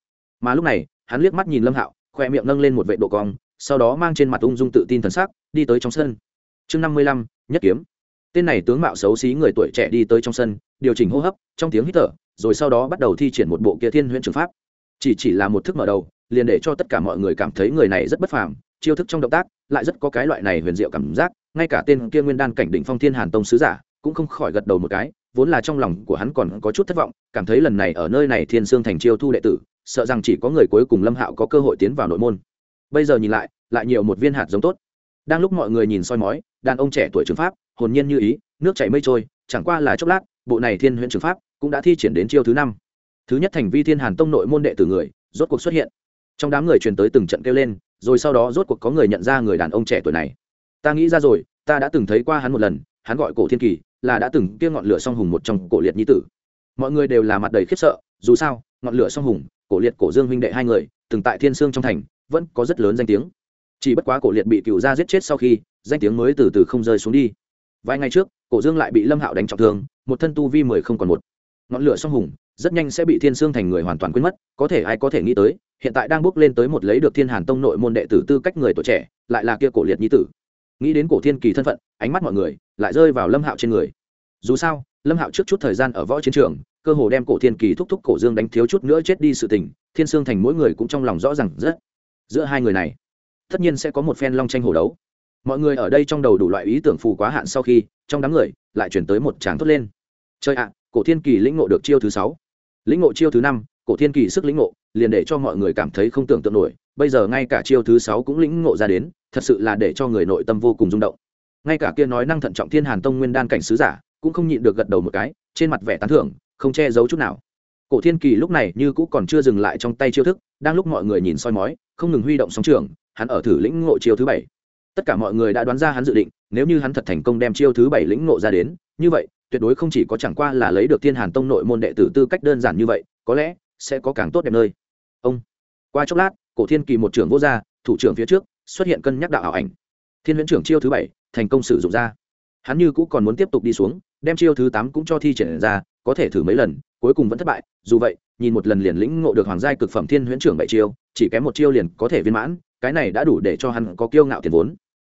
Mà lúc này, hắn liếc mắt nhìn lâm hạo, khoe miệng nâng lên một vệ độ cong sau đó mang trên mặt ung dung tự tin thần sắc, đi tới trong sân. Chương năm mươi lăm, nhất kiếm. Tên này tướng mạo xấu xí người tuổi trẻ đi tới trong sân, điều chỉnh hô hấp, trong tiếng hít thở, rồi sau đó bắt đầu thi triển một bộ kia thiên huyễn trường pháp. Chỉ chỉ là một thức mở đầu, liền để cho tất cả mọi người cảm thấy người này rất bất phàm, chiêu thức trong động tác lại rất có cái loại này huyền diệu cảm giác, ngay cả tên kia nguyên đan cảnh đỉnh phong thiên hàn tông sứ giả cũng không khỏi gật đầu một cái, vốn là trong lòng của hắn còn có chút thất vọng, cảm thấy lần này ở nơi này thiên sương thành chiêu thu đệ tử, sợ rằng chỉ có người cuối cùng lâm hạo có cơ hội tiến vào nội môn bây giờ nhìn lại lại nhiều một viên hạt giống tốt. Đang lúc mọi người nhìn soi mói, đàn ông trẻ tuổi trường pháp, hồn nhiên như ý, nước chảy mây trôi, chẳng qua là chốc lát, bộ này thiên huyễn trường pháp cũng đã thi triển đến chiêu thứ năm. Thứ nhất thành vi thiên hàn tông nội môn đệ tử người, rốt cuộc xuất hiện. Trong đám người truyền tới từng trận kêu lên, rồi sau đó rốt cuộc có người nhận ra người đàn ông trẻ tuổi này. Ta nghĩ ra rồi, ta đã từng thấy qua hắn một lần, hắn gọi cổ thiên kỳ, là đã từng kia ngọn lửa song hùng một trong cổ liệt nhi tử. Mọi người đều là mặt đầy khiếp sợ, dù sao, ngọn lửa song hùng, cổ liệt cổ dương huynh đệ hai người, từng tại thiên sương trong thành vẫn có rất lớn danh tiếng. Chỉ bất quá cổ liệt bị cựu gia giết chết sau khi, danh tiếng mới từ từ không rơi xuống đi. Vài ngày trước, cổ dương lại bị lâm hạo đánh trọng thương, một thân tu vi mười không còn một. Ngọn lửa song hùng, rất nhanh sẽ bị thiên sương thành người hoàn toàn quên mất, có thể ai có thể nghĩ tới, hiện tại đang bước lên tới một lấy được thiên hàn tông nội môn đệ tử tư cách người tuổi trẻ, lại là kia cổ liệt nhi tử. Nghĩ đến cổ thiên kỳ thân phận, ánh mắt mọi người lại rơi vào lâm hạo trên người. Dù sao, lâm hạo trước chút thời gian ở võ chiến trường, cơ hồ đem cổ thiên kỳ thúc thúc cổ dương đánh thiếu chút nữa chết đi sự tình, thiên sương thành mỗi người cũng trong lòng rõ r à n g rất giữa hai người này, tất nhiên sẽ có một phen long tranh hổ đấu. Mọi người ở đây trong đầu đủ loại ý tưởng phù quá hạn sau khi, trong đám người, lại chuyển tới một tràng thốt lên. Chơi ạ, cổ thiên kỳ lĩnh ngộ được chiêu thứ sáu. Lĩnh ngộ chiêu thứ năm, cổ thiên kỳ sức lĩnh ngộ, liền để cho mọi người cảm thấy không tưởng tượng nổi. Bây giờ ngay cả chiêu thứ sáu cũng lĩnh ngộ ra đến, thật sự là để cho người nội tâm vô cùng rung động. Ngay cả kia nói năng thận trọng thiên hàn tông nguyên đan cảnh sứ giả, cũng không nhịn được gật đầu một cái, trên mặt vẻ tán thưởng, không che giấu chút nào cổ thiên kỳ lúc này như cũng còn chưa dừng lại trong tay chiêu thức, đang lúc mọi người nhìn soi mói, không ngừng huy động sóng trường, hắn ở thử lĩnh ngộ chiêu thứ bảy. Tất cả mọi người đã đoán ra hắn dự định, nếu như hắn thật thành công đem chiêu thứ bảy lĩnh ngộ ra đến, như vậy, tuyệt đối không chỉ có chẳng qua là lấy được thiên hàn tông nội môn đệ tử tư cách đơn giản như vậy, có lẽ sẽ có càng tốt đẹp nơi. Ông. Qua chốc lát, cổ thiên kỳ một trưởng vô gia thủ trưởng phía trước, xuất hiện cân nhắc đạo ảo ảnh. Thiên huyễn trưởng chiêu thứ bảy, thành công sử dụng ra. Hắn như cũ còn muốn tiếp tục đi xuống, đem chiêu thứ tám cũng cho thi triển ra, có thể thử mấy lần cuối cùng vẫn thất bại, dù vậy, nhìn một lần liền lĩnh ngộ được hoàng giai cực phẩm thiên huyễn trưởng bảy chiêu, chỉ kém một chiêu liền có thể viên mãn, cái này đã đủ để cho hắn có kiêu ngạo tiền vốn.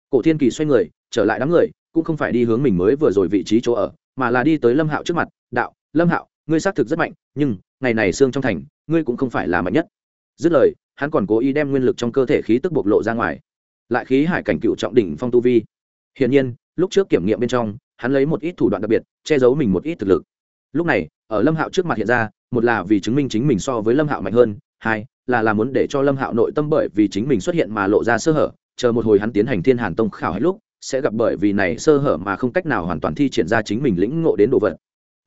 Cổ thiên kỳ xoay người, trở lại đám người, cũng không phải đi hướng mình mới vừa rồi vị trí chỗ ở, mà là đi tới lâm hạo trước mặt, đạo, lâm hạo, ngươi xác thực rất mạnh, nhưng ngày này xương trong thành, ngươi cũng không phải là mạnh nhất. Dứt lời, hắn còn cố ý đem nguyên lực trong cơ thể khí tức bộc lộ ra ngoài. Lại khí hải cảnh cựu trọng đỉnh phong tu vi. Hiển nhiên, lúc trước kiểm nghiệm bên trong, hắn lấy một ít thủ đoạn đặc biệt, che giấu mình một ít thực lực lúc này, ở lâm hạo trước mặt hiện ra, một là vì chứng minh chính mình so với lâm hạo mạnh hơn, hai là là muốn để cho lâm hạo nội tâm bởi vì chính mình xuất hiện mà lộ ra sơ hở, chờ một hồi hắn tiến hành thiên hàn tông khảo hết lúc, sẽ gặp bởi vì này sơ hở mà không cách nào hoàn toàn thi triển ra chính mình lĩnh ngộ đến đồ vật.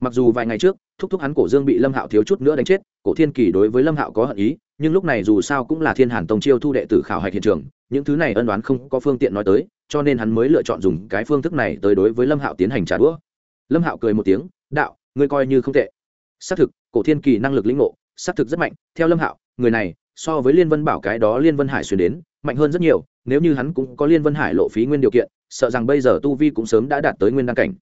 Mặc dù vài ngày trước, thúc thúc hắn cổ dương bị lâm hạo thiếu chút nữa đánh chết, cổ thiên kỳ đối với lâm hạo có hận ý, nhưng lúc này dù sao cũng là thiên hàn tông chiêu thu đệ tử khảo hạch hiện trường, những thứ này ân đoán không có phương tiện nói tới, cho nên hắn mới lựa chọn dùng cái phương thức này tới đối với lâm hạo tiến hành trả đũa. Lâm hạo cười một tiếng, đạo ngươi coi như không tệ. Xác thực, cổ thiên kỳ năng lực lĩnh ngộ, xác thực rất mạnh. Theo lâm hạo, người này, so với liên vân bảo cái đó liên vân hải xuyên đến, mạnh hơn rất nhiều. Nếu như hắn cũng có liên vân hải lộ phí nguyên điều kiện, sợ rằng bây giờ tu vi cũng sớm đã đạt tới nguyên đăng cảnh.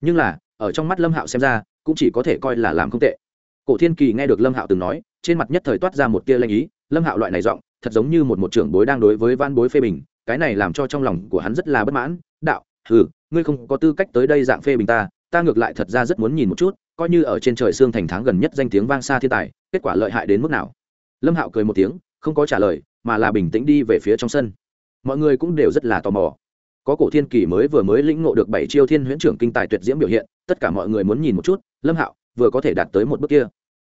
Nhưng là, ở trong mắt lâm hạo xem ra, cũng chỉ có thể coi là làm không tệ. Cổ thiên kỳ nghe được lâm hạo từng nói, trên mặt nhất thời toát ra một tia lanh ý. Lâm hạo loại này giọng, thật giống như một một trưởng bối đang đối với van bối phê bình. Cái này làm cho trong lòng của hắn rất là bất mãn. Đạo ừ ngươi không có tư cách tới đây dạng phê bình ta ta ngược lại thật ra rất muốn nhìn một chút, coi như ở trên trời xương thành tháng gần nhất danh tiếng vang xa thiên tài, kết quả lợi hại đến mức nào? Lâm hạo cười một tiếng, không có trả lời, mà là bình tĩnh đi về phía trong sân. Mọi người cũng đều rất là tò mò. Có cổ thiên kỳ mới vừa mới lĩnh ngộ được bảy chiêu thiên huyễn trưởng kinh tài tuyệt diễm biểu hiện, tất cả mọi người muốn nhìn một chút, lâm hạo, vừa có thể đạt tới một bước kia.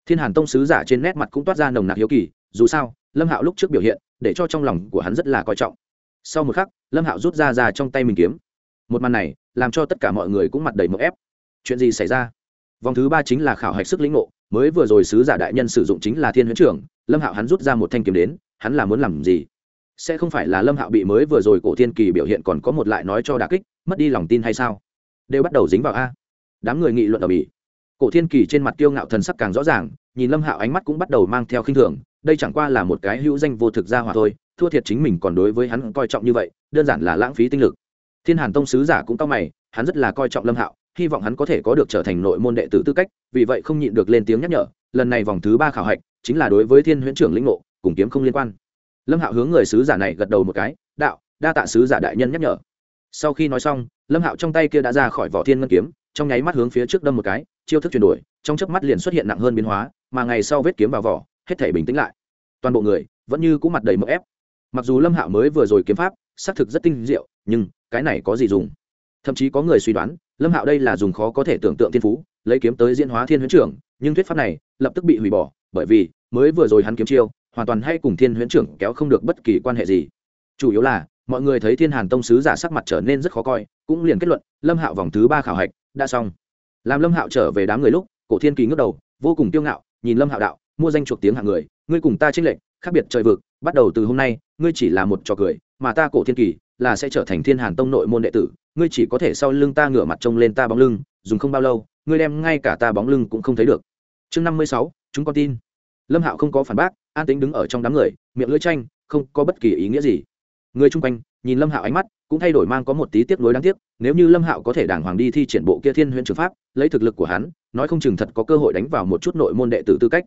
Thiên hàn tông sứ giả trên nét mặt cũng toát ra nồng nặc hiếu kỳ, dù sao, lâm hạo lúc trước biểu hiện, để cho trong lòng của hắn rất là coi trọng. Sau một khắc, lâm hạo rút ra ra trong tay mình kiếm. Một màn này, làm cho tất cả mọi người cũng mặt đầy mậu ép chuyện gì xảy ra? Vòng thứ ba chính là khảo hạch sức lĩnh ngộ, mới vừa rồi sứ giả đại nhân sử dụng chính là thiên huyễn trưởng lâm hạo hắn rút ra một thanh kiếm đến, hắn là muốn làm gì? Sẽ không phải là lâm hạo bị mới vừa rồi cổ thiên kỳ biểu hiện còn có một lại nói cho đà kích, mất đi lòng tin hay sao? Đều bắt đầu dính vào a. Đám người nghị luận ở bỉ. Cổ thiên kỳ trên mặt kiêu ngạo thần sắc càng rõ ràng, nhìn lâm hạo ánh mắt cũng bắt đầu mang theo khinh thường, đây chẳng qua là một cái hữu danh vô thực ra hỏa thôi, thua thiệt chính mình còn đối với hắn coi trọng như vậy, đơn giản là lãng phí tinh lực. Thiên hàn tông sứ giả cũng cao mày, hắn rất là coi trọng lâm hạo hy vọng hắn có thể có được trở thành nội môn đệ tử tư cách, vì vậy không nhịn được lên tiếng nhắc nhở, lần này vòng thứ ba khảo hạch chính là đối với thiên huyễn trưởng lĩnh ngộ, cùng kiếm không liên quan. Lâm hạo hướng người sứ giả này gật đầu một cái, đạo, đa tạ sứ giả đại nhân nhắc nhở. Sau khi nói xong, lâm hạo trong tay kia đã ra khỏi vỏ thiên ngân kiếm, trong nháy mắt hướng phía trước đâm một cái, chiêu thức chuyển đổi, trong chớp mắt liền xuất hiện nặng hơn biến hóa, mà ngày sau vết kiếm vào vỏ, hết thể bình tĩnh lại. Toàn bộ người vẫn như cũng mặt đầy mỡ ép. Mặc dù lâm hạo mới vừa rồi kiếm pháp, xác thực rất tinh diệu, nhưng cái này có gì dùng? Thậm chí có người suy đoán, lâm hạo đây là dùng khó có thể tưởng tượng thiên phú, lấy kiếm tới diễn hóa thiên huyễn trưởng, nhưng thuyết pháp này lập tức bị hủy bỏ, bởi vì mới vừa rồi hắn kiếm chiêu, hoàn toàn hay cùng thiên huyễn trưởng kéo không được bất kỳ quan hệ gì. Chủ yếu là, mọi người thấy thiên hàn tông sứ giả sắc mặt trở nên rất khó coi, cũng liền kết luận, lâm hạo vòng thứ ba khảo hạch đã xong. Làm lâm hạo trở về đám người lúc, cổ thiên kỳ ngước đầu, vô cùng kiêu ngạo, nhìn lâm hạo đạo, mua danh chuộc tiếng hạng người, ngươi cùng ta trích lệnh khác biệt trời vực, bắt đầu từ hôm nay, ngươi chỉ là một trò cười, mà ta, cổ thiên kỳ, là sẽ trở thành thiên hàn tông nội môn đệ tử ngươi chỉ có thể sau lưng ta ngửa mặt trông lên ta bóng lưng, dùng không bao lâu, ngươi đem ngay cả ta bóng lưng cũng không thấy được. Chương năm mươi sáu, chúng con tin. Lâm hạo không có phản bác, an tính đứng ở trong đám người, miệng lưỡi tranh không có bất kỳ ý nghĩa gì. Người chung quanh, nhìn lâm hạo ánh mắt, cũng thay đổi mang có một tí tiếc nuối đáng tiếc, nếu như lâm hạo có thể đàng hoàng đi thi triển bộ kia thiên huyện trường pháp, lấy thực lực của hắn, nói không chừng thật có cơ hội đánh vào một chút nội môn đệ tử tư cách.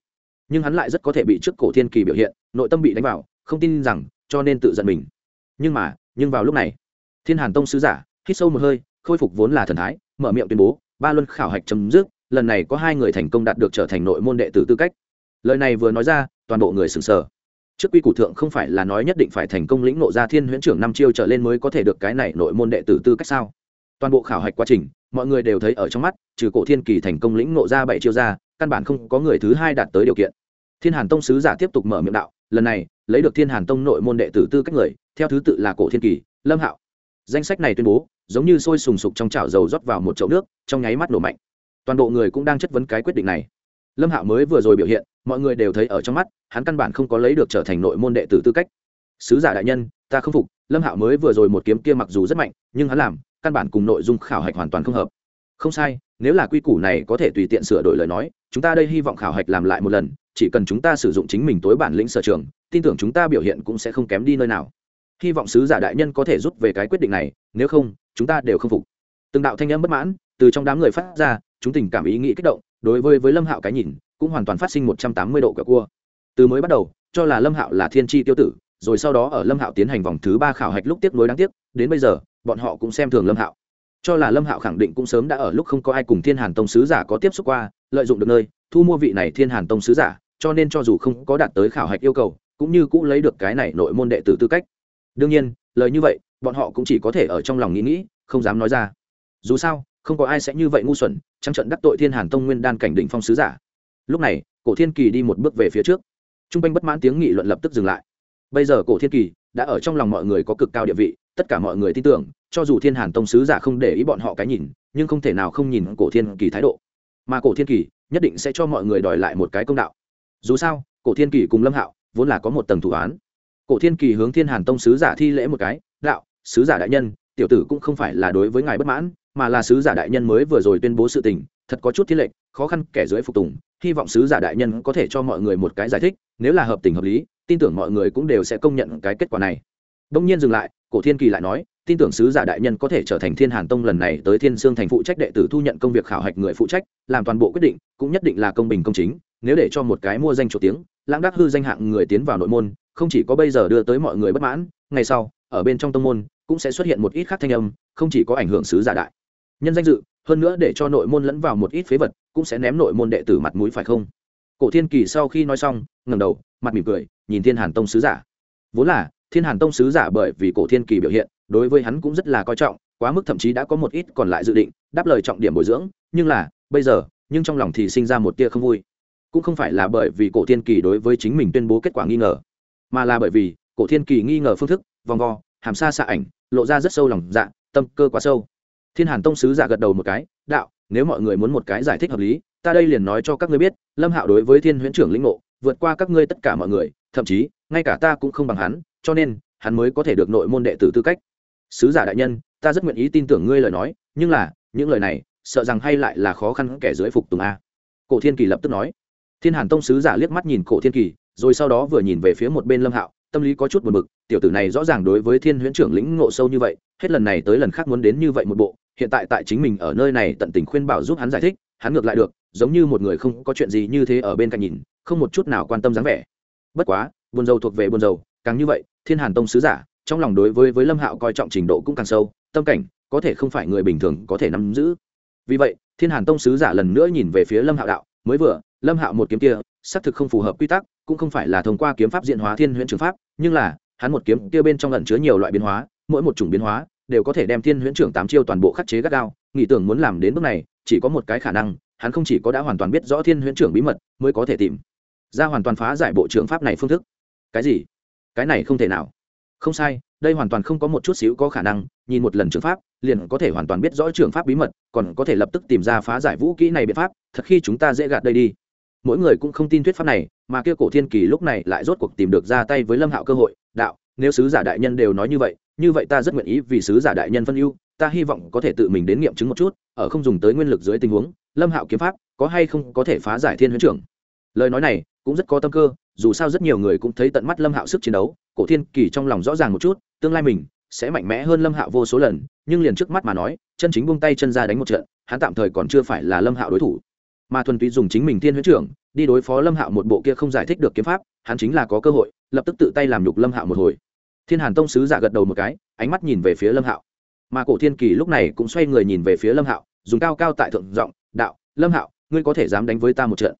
Nhưng hắn lại rất có thể bị trước cổ thiên kỳ biểu hiện, nội tâm bị đánh vào, không tin rằng, cho nên tự giận mình. Nhưng mà, nhưng vào lúc này, thiên hàn tông sứ giả hít sâu một hơi, khôi phục vốn là thần thái, mở miệng tuyên bố, ba luân khảo hạch chấm dứt, lần này có hai người thành công đạt được trở thành nội môn đệ tử tư cách. Lời này vừa nói ra, toàn bộ người sừng sờ. Trước quy củ thượng không phải là nói nhất định phải thành công lĩnh nộ ra thiên huyễn trưởng năm chiêu trở lên mới có thể được cái này nội môn đệ tử tư cách sao? Toàn bộ khảo hạch quá trình, mọi người đều thấy ở trong mắt, trừ cổ thiên kỳ thành công lĩnh nộ ra bảy chiêu ra, căn bản không có người thứ hai đạt tới điều kiện. Thiên hàn tông sứ giả tiếp tục mở miệng đạo, lần này, lấy được thiên hàn tông nội môn đệ tử tư cách người, theo thứ tự là cổ thiên kỳ, lâm hạo. Danh sách này tuyên bố giống như sôi sùng sục trong chảo dầu rót vào một chậu nước, trong nháy mắt nổ mạnh. Toàn bộ người cũng đang chất vấn cái quyết định này. Lâm hạo mới vừa rồi biểu hiện, mọi người đều thấy ở trong mắt, hắn căn bản không có lấy được trở thành nội môn đệ tử tư cách. Sứ giả đại nhân, ta không phục. Lâm hạo mới vừa rồi một kiếm kia mặc dù rất mạnh, nhưng hắn làm, căn bản cùng nội dung khảo hạch hoàn toàn không hợp. Không sai, nếu là quy củ này có thể tùy tiện sửa đổi lời nói, chúng ta đây hy vọng khảo hạch làm lại một lần, chỉ cần chúng ta sử dụng chính mình tối bản lĩnh sở trường, tin tưởng chúng ta biểu hiện cũng sẽ không kém đi nơi nào hy vọng sứ giả đại nhân có thể rút về cái quyết định này, nếu không, chúng ta đều không phục. Từng đạo thanh âm bất mãn, từ trong đám người phát ra, chúng tình cảm ý nghĩ kích động, đối với với lâm hạo cái nhìn, cũng hoàn toàn phát sinh một trăm tám mươi độ cả cua. Từ mới bắt đầu, cho là lâm hạo là thiên tri tiêu tử, rồi sau đó ở lâm hạo tiến hành vòng thứ ba khảo hạch lúc tiếp nối đáng tiếc, đến bây giờ, bọn họ cũng xem thường lâm hạo. Cho là lâm hạo khẳng định cũng sớm đã ở lúc không có ai cùng thiên hàn tông sứ giả có tiếp xúc qua, lợi dụng được nơi, thu mua vị này thiên hàn tông sứ giả, cho nên cho dù không có đạt tới khảo hạch yêu cầu, cũng như cũng lấy được cái này nội môn đệ tử tư cách đương nhiên, lời như vậy, bọn họ cũng chỉ có thể ở trong lòng nghĩ nghĩ, không dám nói ra. Dù sao, không có ai sẽ như vậy ngu xuẩn, trăng trận đắc tội thiên hàn tông nguyên đan cảnh định phong sứ giả. Lúc này, cổ thiên kỳ đi một bước về phía trước. T r u n g quanh bất mãn tiếng nghị luận lập tức dừng lại. Bây giờ cổ thiên kỳ đã ở trong lòng mọi người có cực cao địa vị, tất cả mọi người tin tưởng, cho dù thiên hàn tông sứ giả không để ý bọn họ cái nhìn, nhưng không thể nào không nhìn cổ thiên kỳ thái độ. Mà cổ thiên kỳ nhất định sẽ cho mọi người đòi lại một cái công đạo. Dù sao, cổ thiên kỳ cùng lâm hạo vốn là có một tầng thủ án cổ thiên kỳ hướng thiên hàn tông sứ giả thi lễ một cái, đạo, sứ giả đại nhân, tiểu tử cũng không phải là đối với ngài bất mãn, mà là sứ giả đại nhân mới vừa rồi tuyên bố sự tình, thật có chút thiên lệnh khó khăn kẻ dưới phục tùng, hy vọng sứ giả đại nhân có thể cho mọi người một cái giải thích, nếu là hợp tình hợp lý, tin tưởng mọi người cũng đều sẽ công nhận cái kết quả này. Đông nhiên dừng lại, cổ thiên kỳ lại nói tin tưởng sứ giả đại nhân có thể trở thành thiên hàn tông lần này tới thiên sương thành phụ trách đệ tử thu nhận công việc khảo hạch người phụ trách, làm toàn bộ quyết định, cũng nhất định là công bình công chính, nếu để cho một cái mua danh chủ tiếng, lãng đắc hư danh hạng người tiến vào nội môn, không chỉ có bây giờ đưa tới mọi người bất mãn, ngày sau, ở bên trong tông môn, cũng sẽ xuất hiện một ít khác thanh âm, không chỉ có ảnh hưởng sứ giả đại nhân danh dự, hơn nữa để cho nội môn lẫn vào một ít phế vật, cũng sẽ ném nội môn đệ tử mặt mũi phải không? Cổ thiên kỳ sau khi nói xong, ngẩng đầu, mặt mỉm cười, nhìn thiên hàn tông sứ giả. Vốn là thiên hàn tông sứ giả bởi vì cổ thiên kỳ biểu hiện, đối với hắn cũng rất là coi trọng, quá mức thậm chí đã có một ít còn lại dự định, đáp lời trọng điểm bồi dưỡng. Nhưng là, bây giờ, nhưng trong lòng thì sinh ra một tia không vui. Cũng không phải là bởi vì cổ thiên kỳ đối với chính mình tuyên bố kết quả nghi ngờ, mà là bởi vì cổ thiên kỳ nghi ngờ phương thức, vòng vo, hàm xa xạ ảnh, lộ ra rất sâu lòng dạ tâm cơ quá sâu. Thiên hàn tông sứ giả gật đầu một cái, đạo, nếu mọi người muốn một cái giải thích hợp lý, ta đây liền nói cho các ngươi biết, lâm hạo đối với thiên huyễn trưởng lĩnh ngộ, vượt qua các ngươi tất cả mọi người, thậm chí, ngay cả ta cũng không bằng hắn cho nên, hắn mới có thể được nội môn đệ tử tư cách. Sứ giả đại nhân, ta rất nguyện ý tin tưởng ngươi lời nói, nhưng là, những lời này, sợ rằng hay lại là khó khăn kẻ dưới phục tùng a. Cổ thiên kỳ lập tức nói. Thiên hàn tông sứ giả liếc mắt nhìn cổ thiên kỳ, rồi sau đó vừa nhìn về phía một bên lâm hạo, tâm lý có chút buồn bực, tiểu tử này rõ ràng đối với thiên huyễn trưởng lĩnh ngộ sâu như vậy, hết lần này tới lần khác muốn đến như vậy một bộ, hiện tại tại chính mình ở nơi này tận tình khuyên bảo giúp hắn giải thích, hắn ngược lại được, giống như một người không có chuyện gì như thế ở bên cạnh nhìn, không một chút nào quan tâm dáng vẻ. Bất quá, buồn dầu thuộc về buồn dầu càng như vậy thiên hàn tông sứ giả, trong lòng đối với với lâm hạo coi trọng trình độ cũng càng sâu, tâm cảnh có thể không phải người bình thường có thể nắm giữ. Vì vậy, thiên hàn tông sứ giả lần nữa nhìn về phía lâm hạo đạo, mới vừa, lâm hạo một kiếm kia, xác thực không phù hợp quy tắc, cũng không phải là thông qua kiếm pháp diện hóa thiên huyễn trường pháp, nhưng là, hắn một kiếm kia bên trong lẩn chứa nhiều loại biến hóa, mỗi một chủng biến hóa đều có thể đem thiên huyễn trưởng tám chiêu toàn bộ khắc chế gắt gao, nghĩ tưởng muốn làm đến bước này, chỉ có một cái khả năng, hắn không chỉ có đã hoàn toàn biết rõ thiên huyễn trưởng bí mật, mới có thể tìm ra hoàn toàn phá giải bộ trưởng pháp này phương thức. Cái gì? Cái này không thể nào. Không sai, đây hoàn toàn không có một chút xíu có khả năng, nhìn một lần trường pháp, liền có thể hoàn toàn biết rõ trường pháp bí mật, còn có thể lập tức tìm ra phá giải vũ kỹ này biện pháp, thật khi chúng ta dễ gạt đây đi. Mỗi người cũng không tin thuyết pháp này, mà kia cổ thiên kỳ lúc này lại rốt cuộc tìm được ra tay với lâm hạo cơ hội, đạo, nếu sứ giả đại nhân đều nói như vậy như vậy ta rất nguyện ý vì sứ giả đại nhân phân ưu, ta hy vọng có thể tự mình đến nghiệm chứng một chút, ở không dùng tới nguyên lực dưới tình huống, lâm hạo kiếm pháp có hay không có thể phá giải thiên huyến trưởng? Lời nói này cũng rất có tâm cơ dù sao rất nhiều người cũng thấy tận mắt lâm hạo sức chiến đấu, cổ thiên kỳ trong lòng rõ ràng một chút, tương lai mình sẽ mạnh mẽ hơn lâm hạo vô số lần, nhưng liền trước mắt mà nói, chân chính buông tay chân ra đánh một trận, hắn tạm thời còn chưa phải là lâm hạo đối thủ. Mà thuần túy dùng chính mình thiên huyết trưởng, đi đối phó lâm hạo một bộ kia không giải thích được kiếm pháp, hắn chính là có cơ hội, lập tức tự tay làm nhục lâm hạo một hồi. Thiên hàn tông sứ giả gật đầu một cái, ánh mắt nhìn về phía lâm hạo. Mà cổ thiên kỳ lúc này cũng xoay người nhìn về phía lâm hạo, dùng cao cao tại thượng giọng, đạo, lâm hạo, ngươi có thể dám đánh với ta một trận?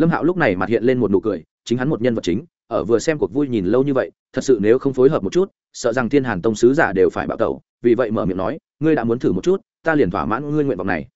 Lâm hạo lúc này mặt hiện lên một nụ cười, chính hắn một nhân vật chính, ở vừa xem cuộc vui nhìn lâu như vậy, thật sự nếu không phối hợp một chút, sợ rằng thiên hàn tông sứ giả đều phải bạo tẩu, vì vậy mở miệng nói, ngươi đã muốn thử một chút, ta liền thỏa mãn ngươi nguyện vọng này.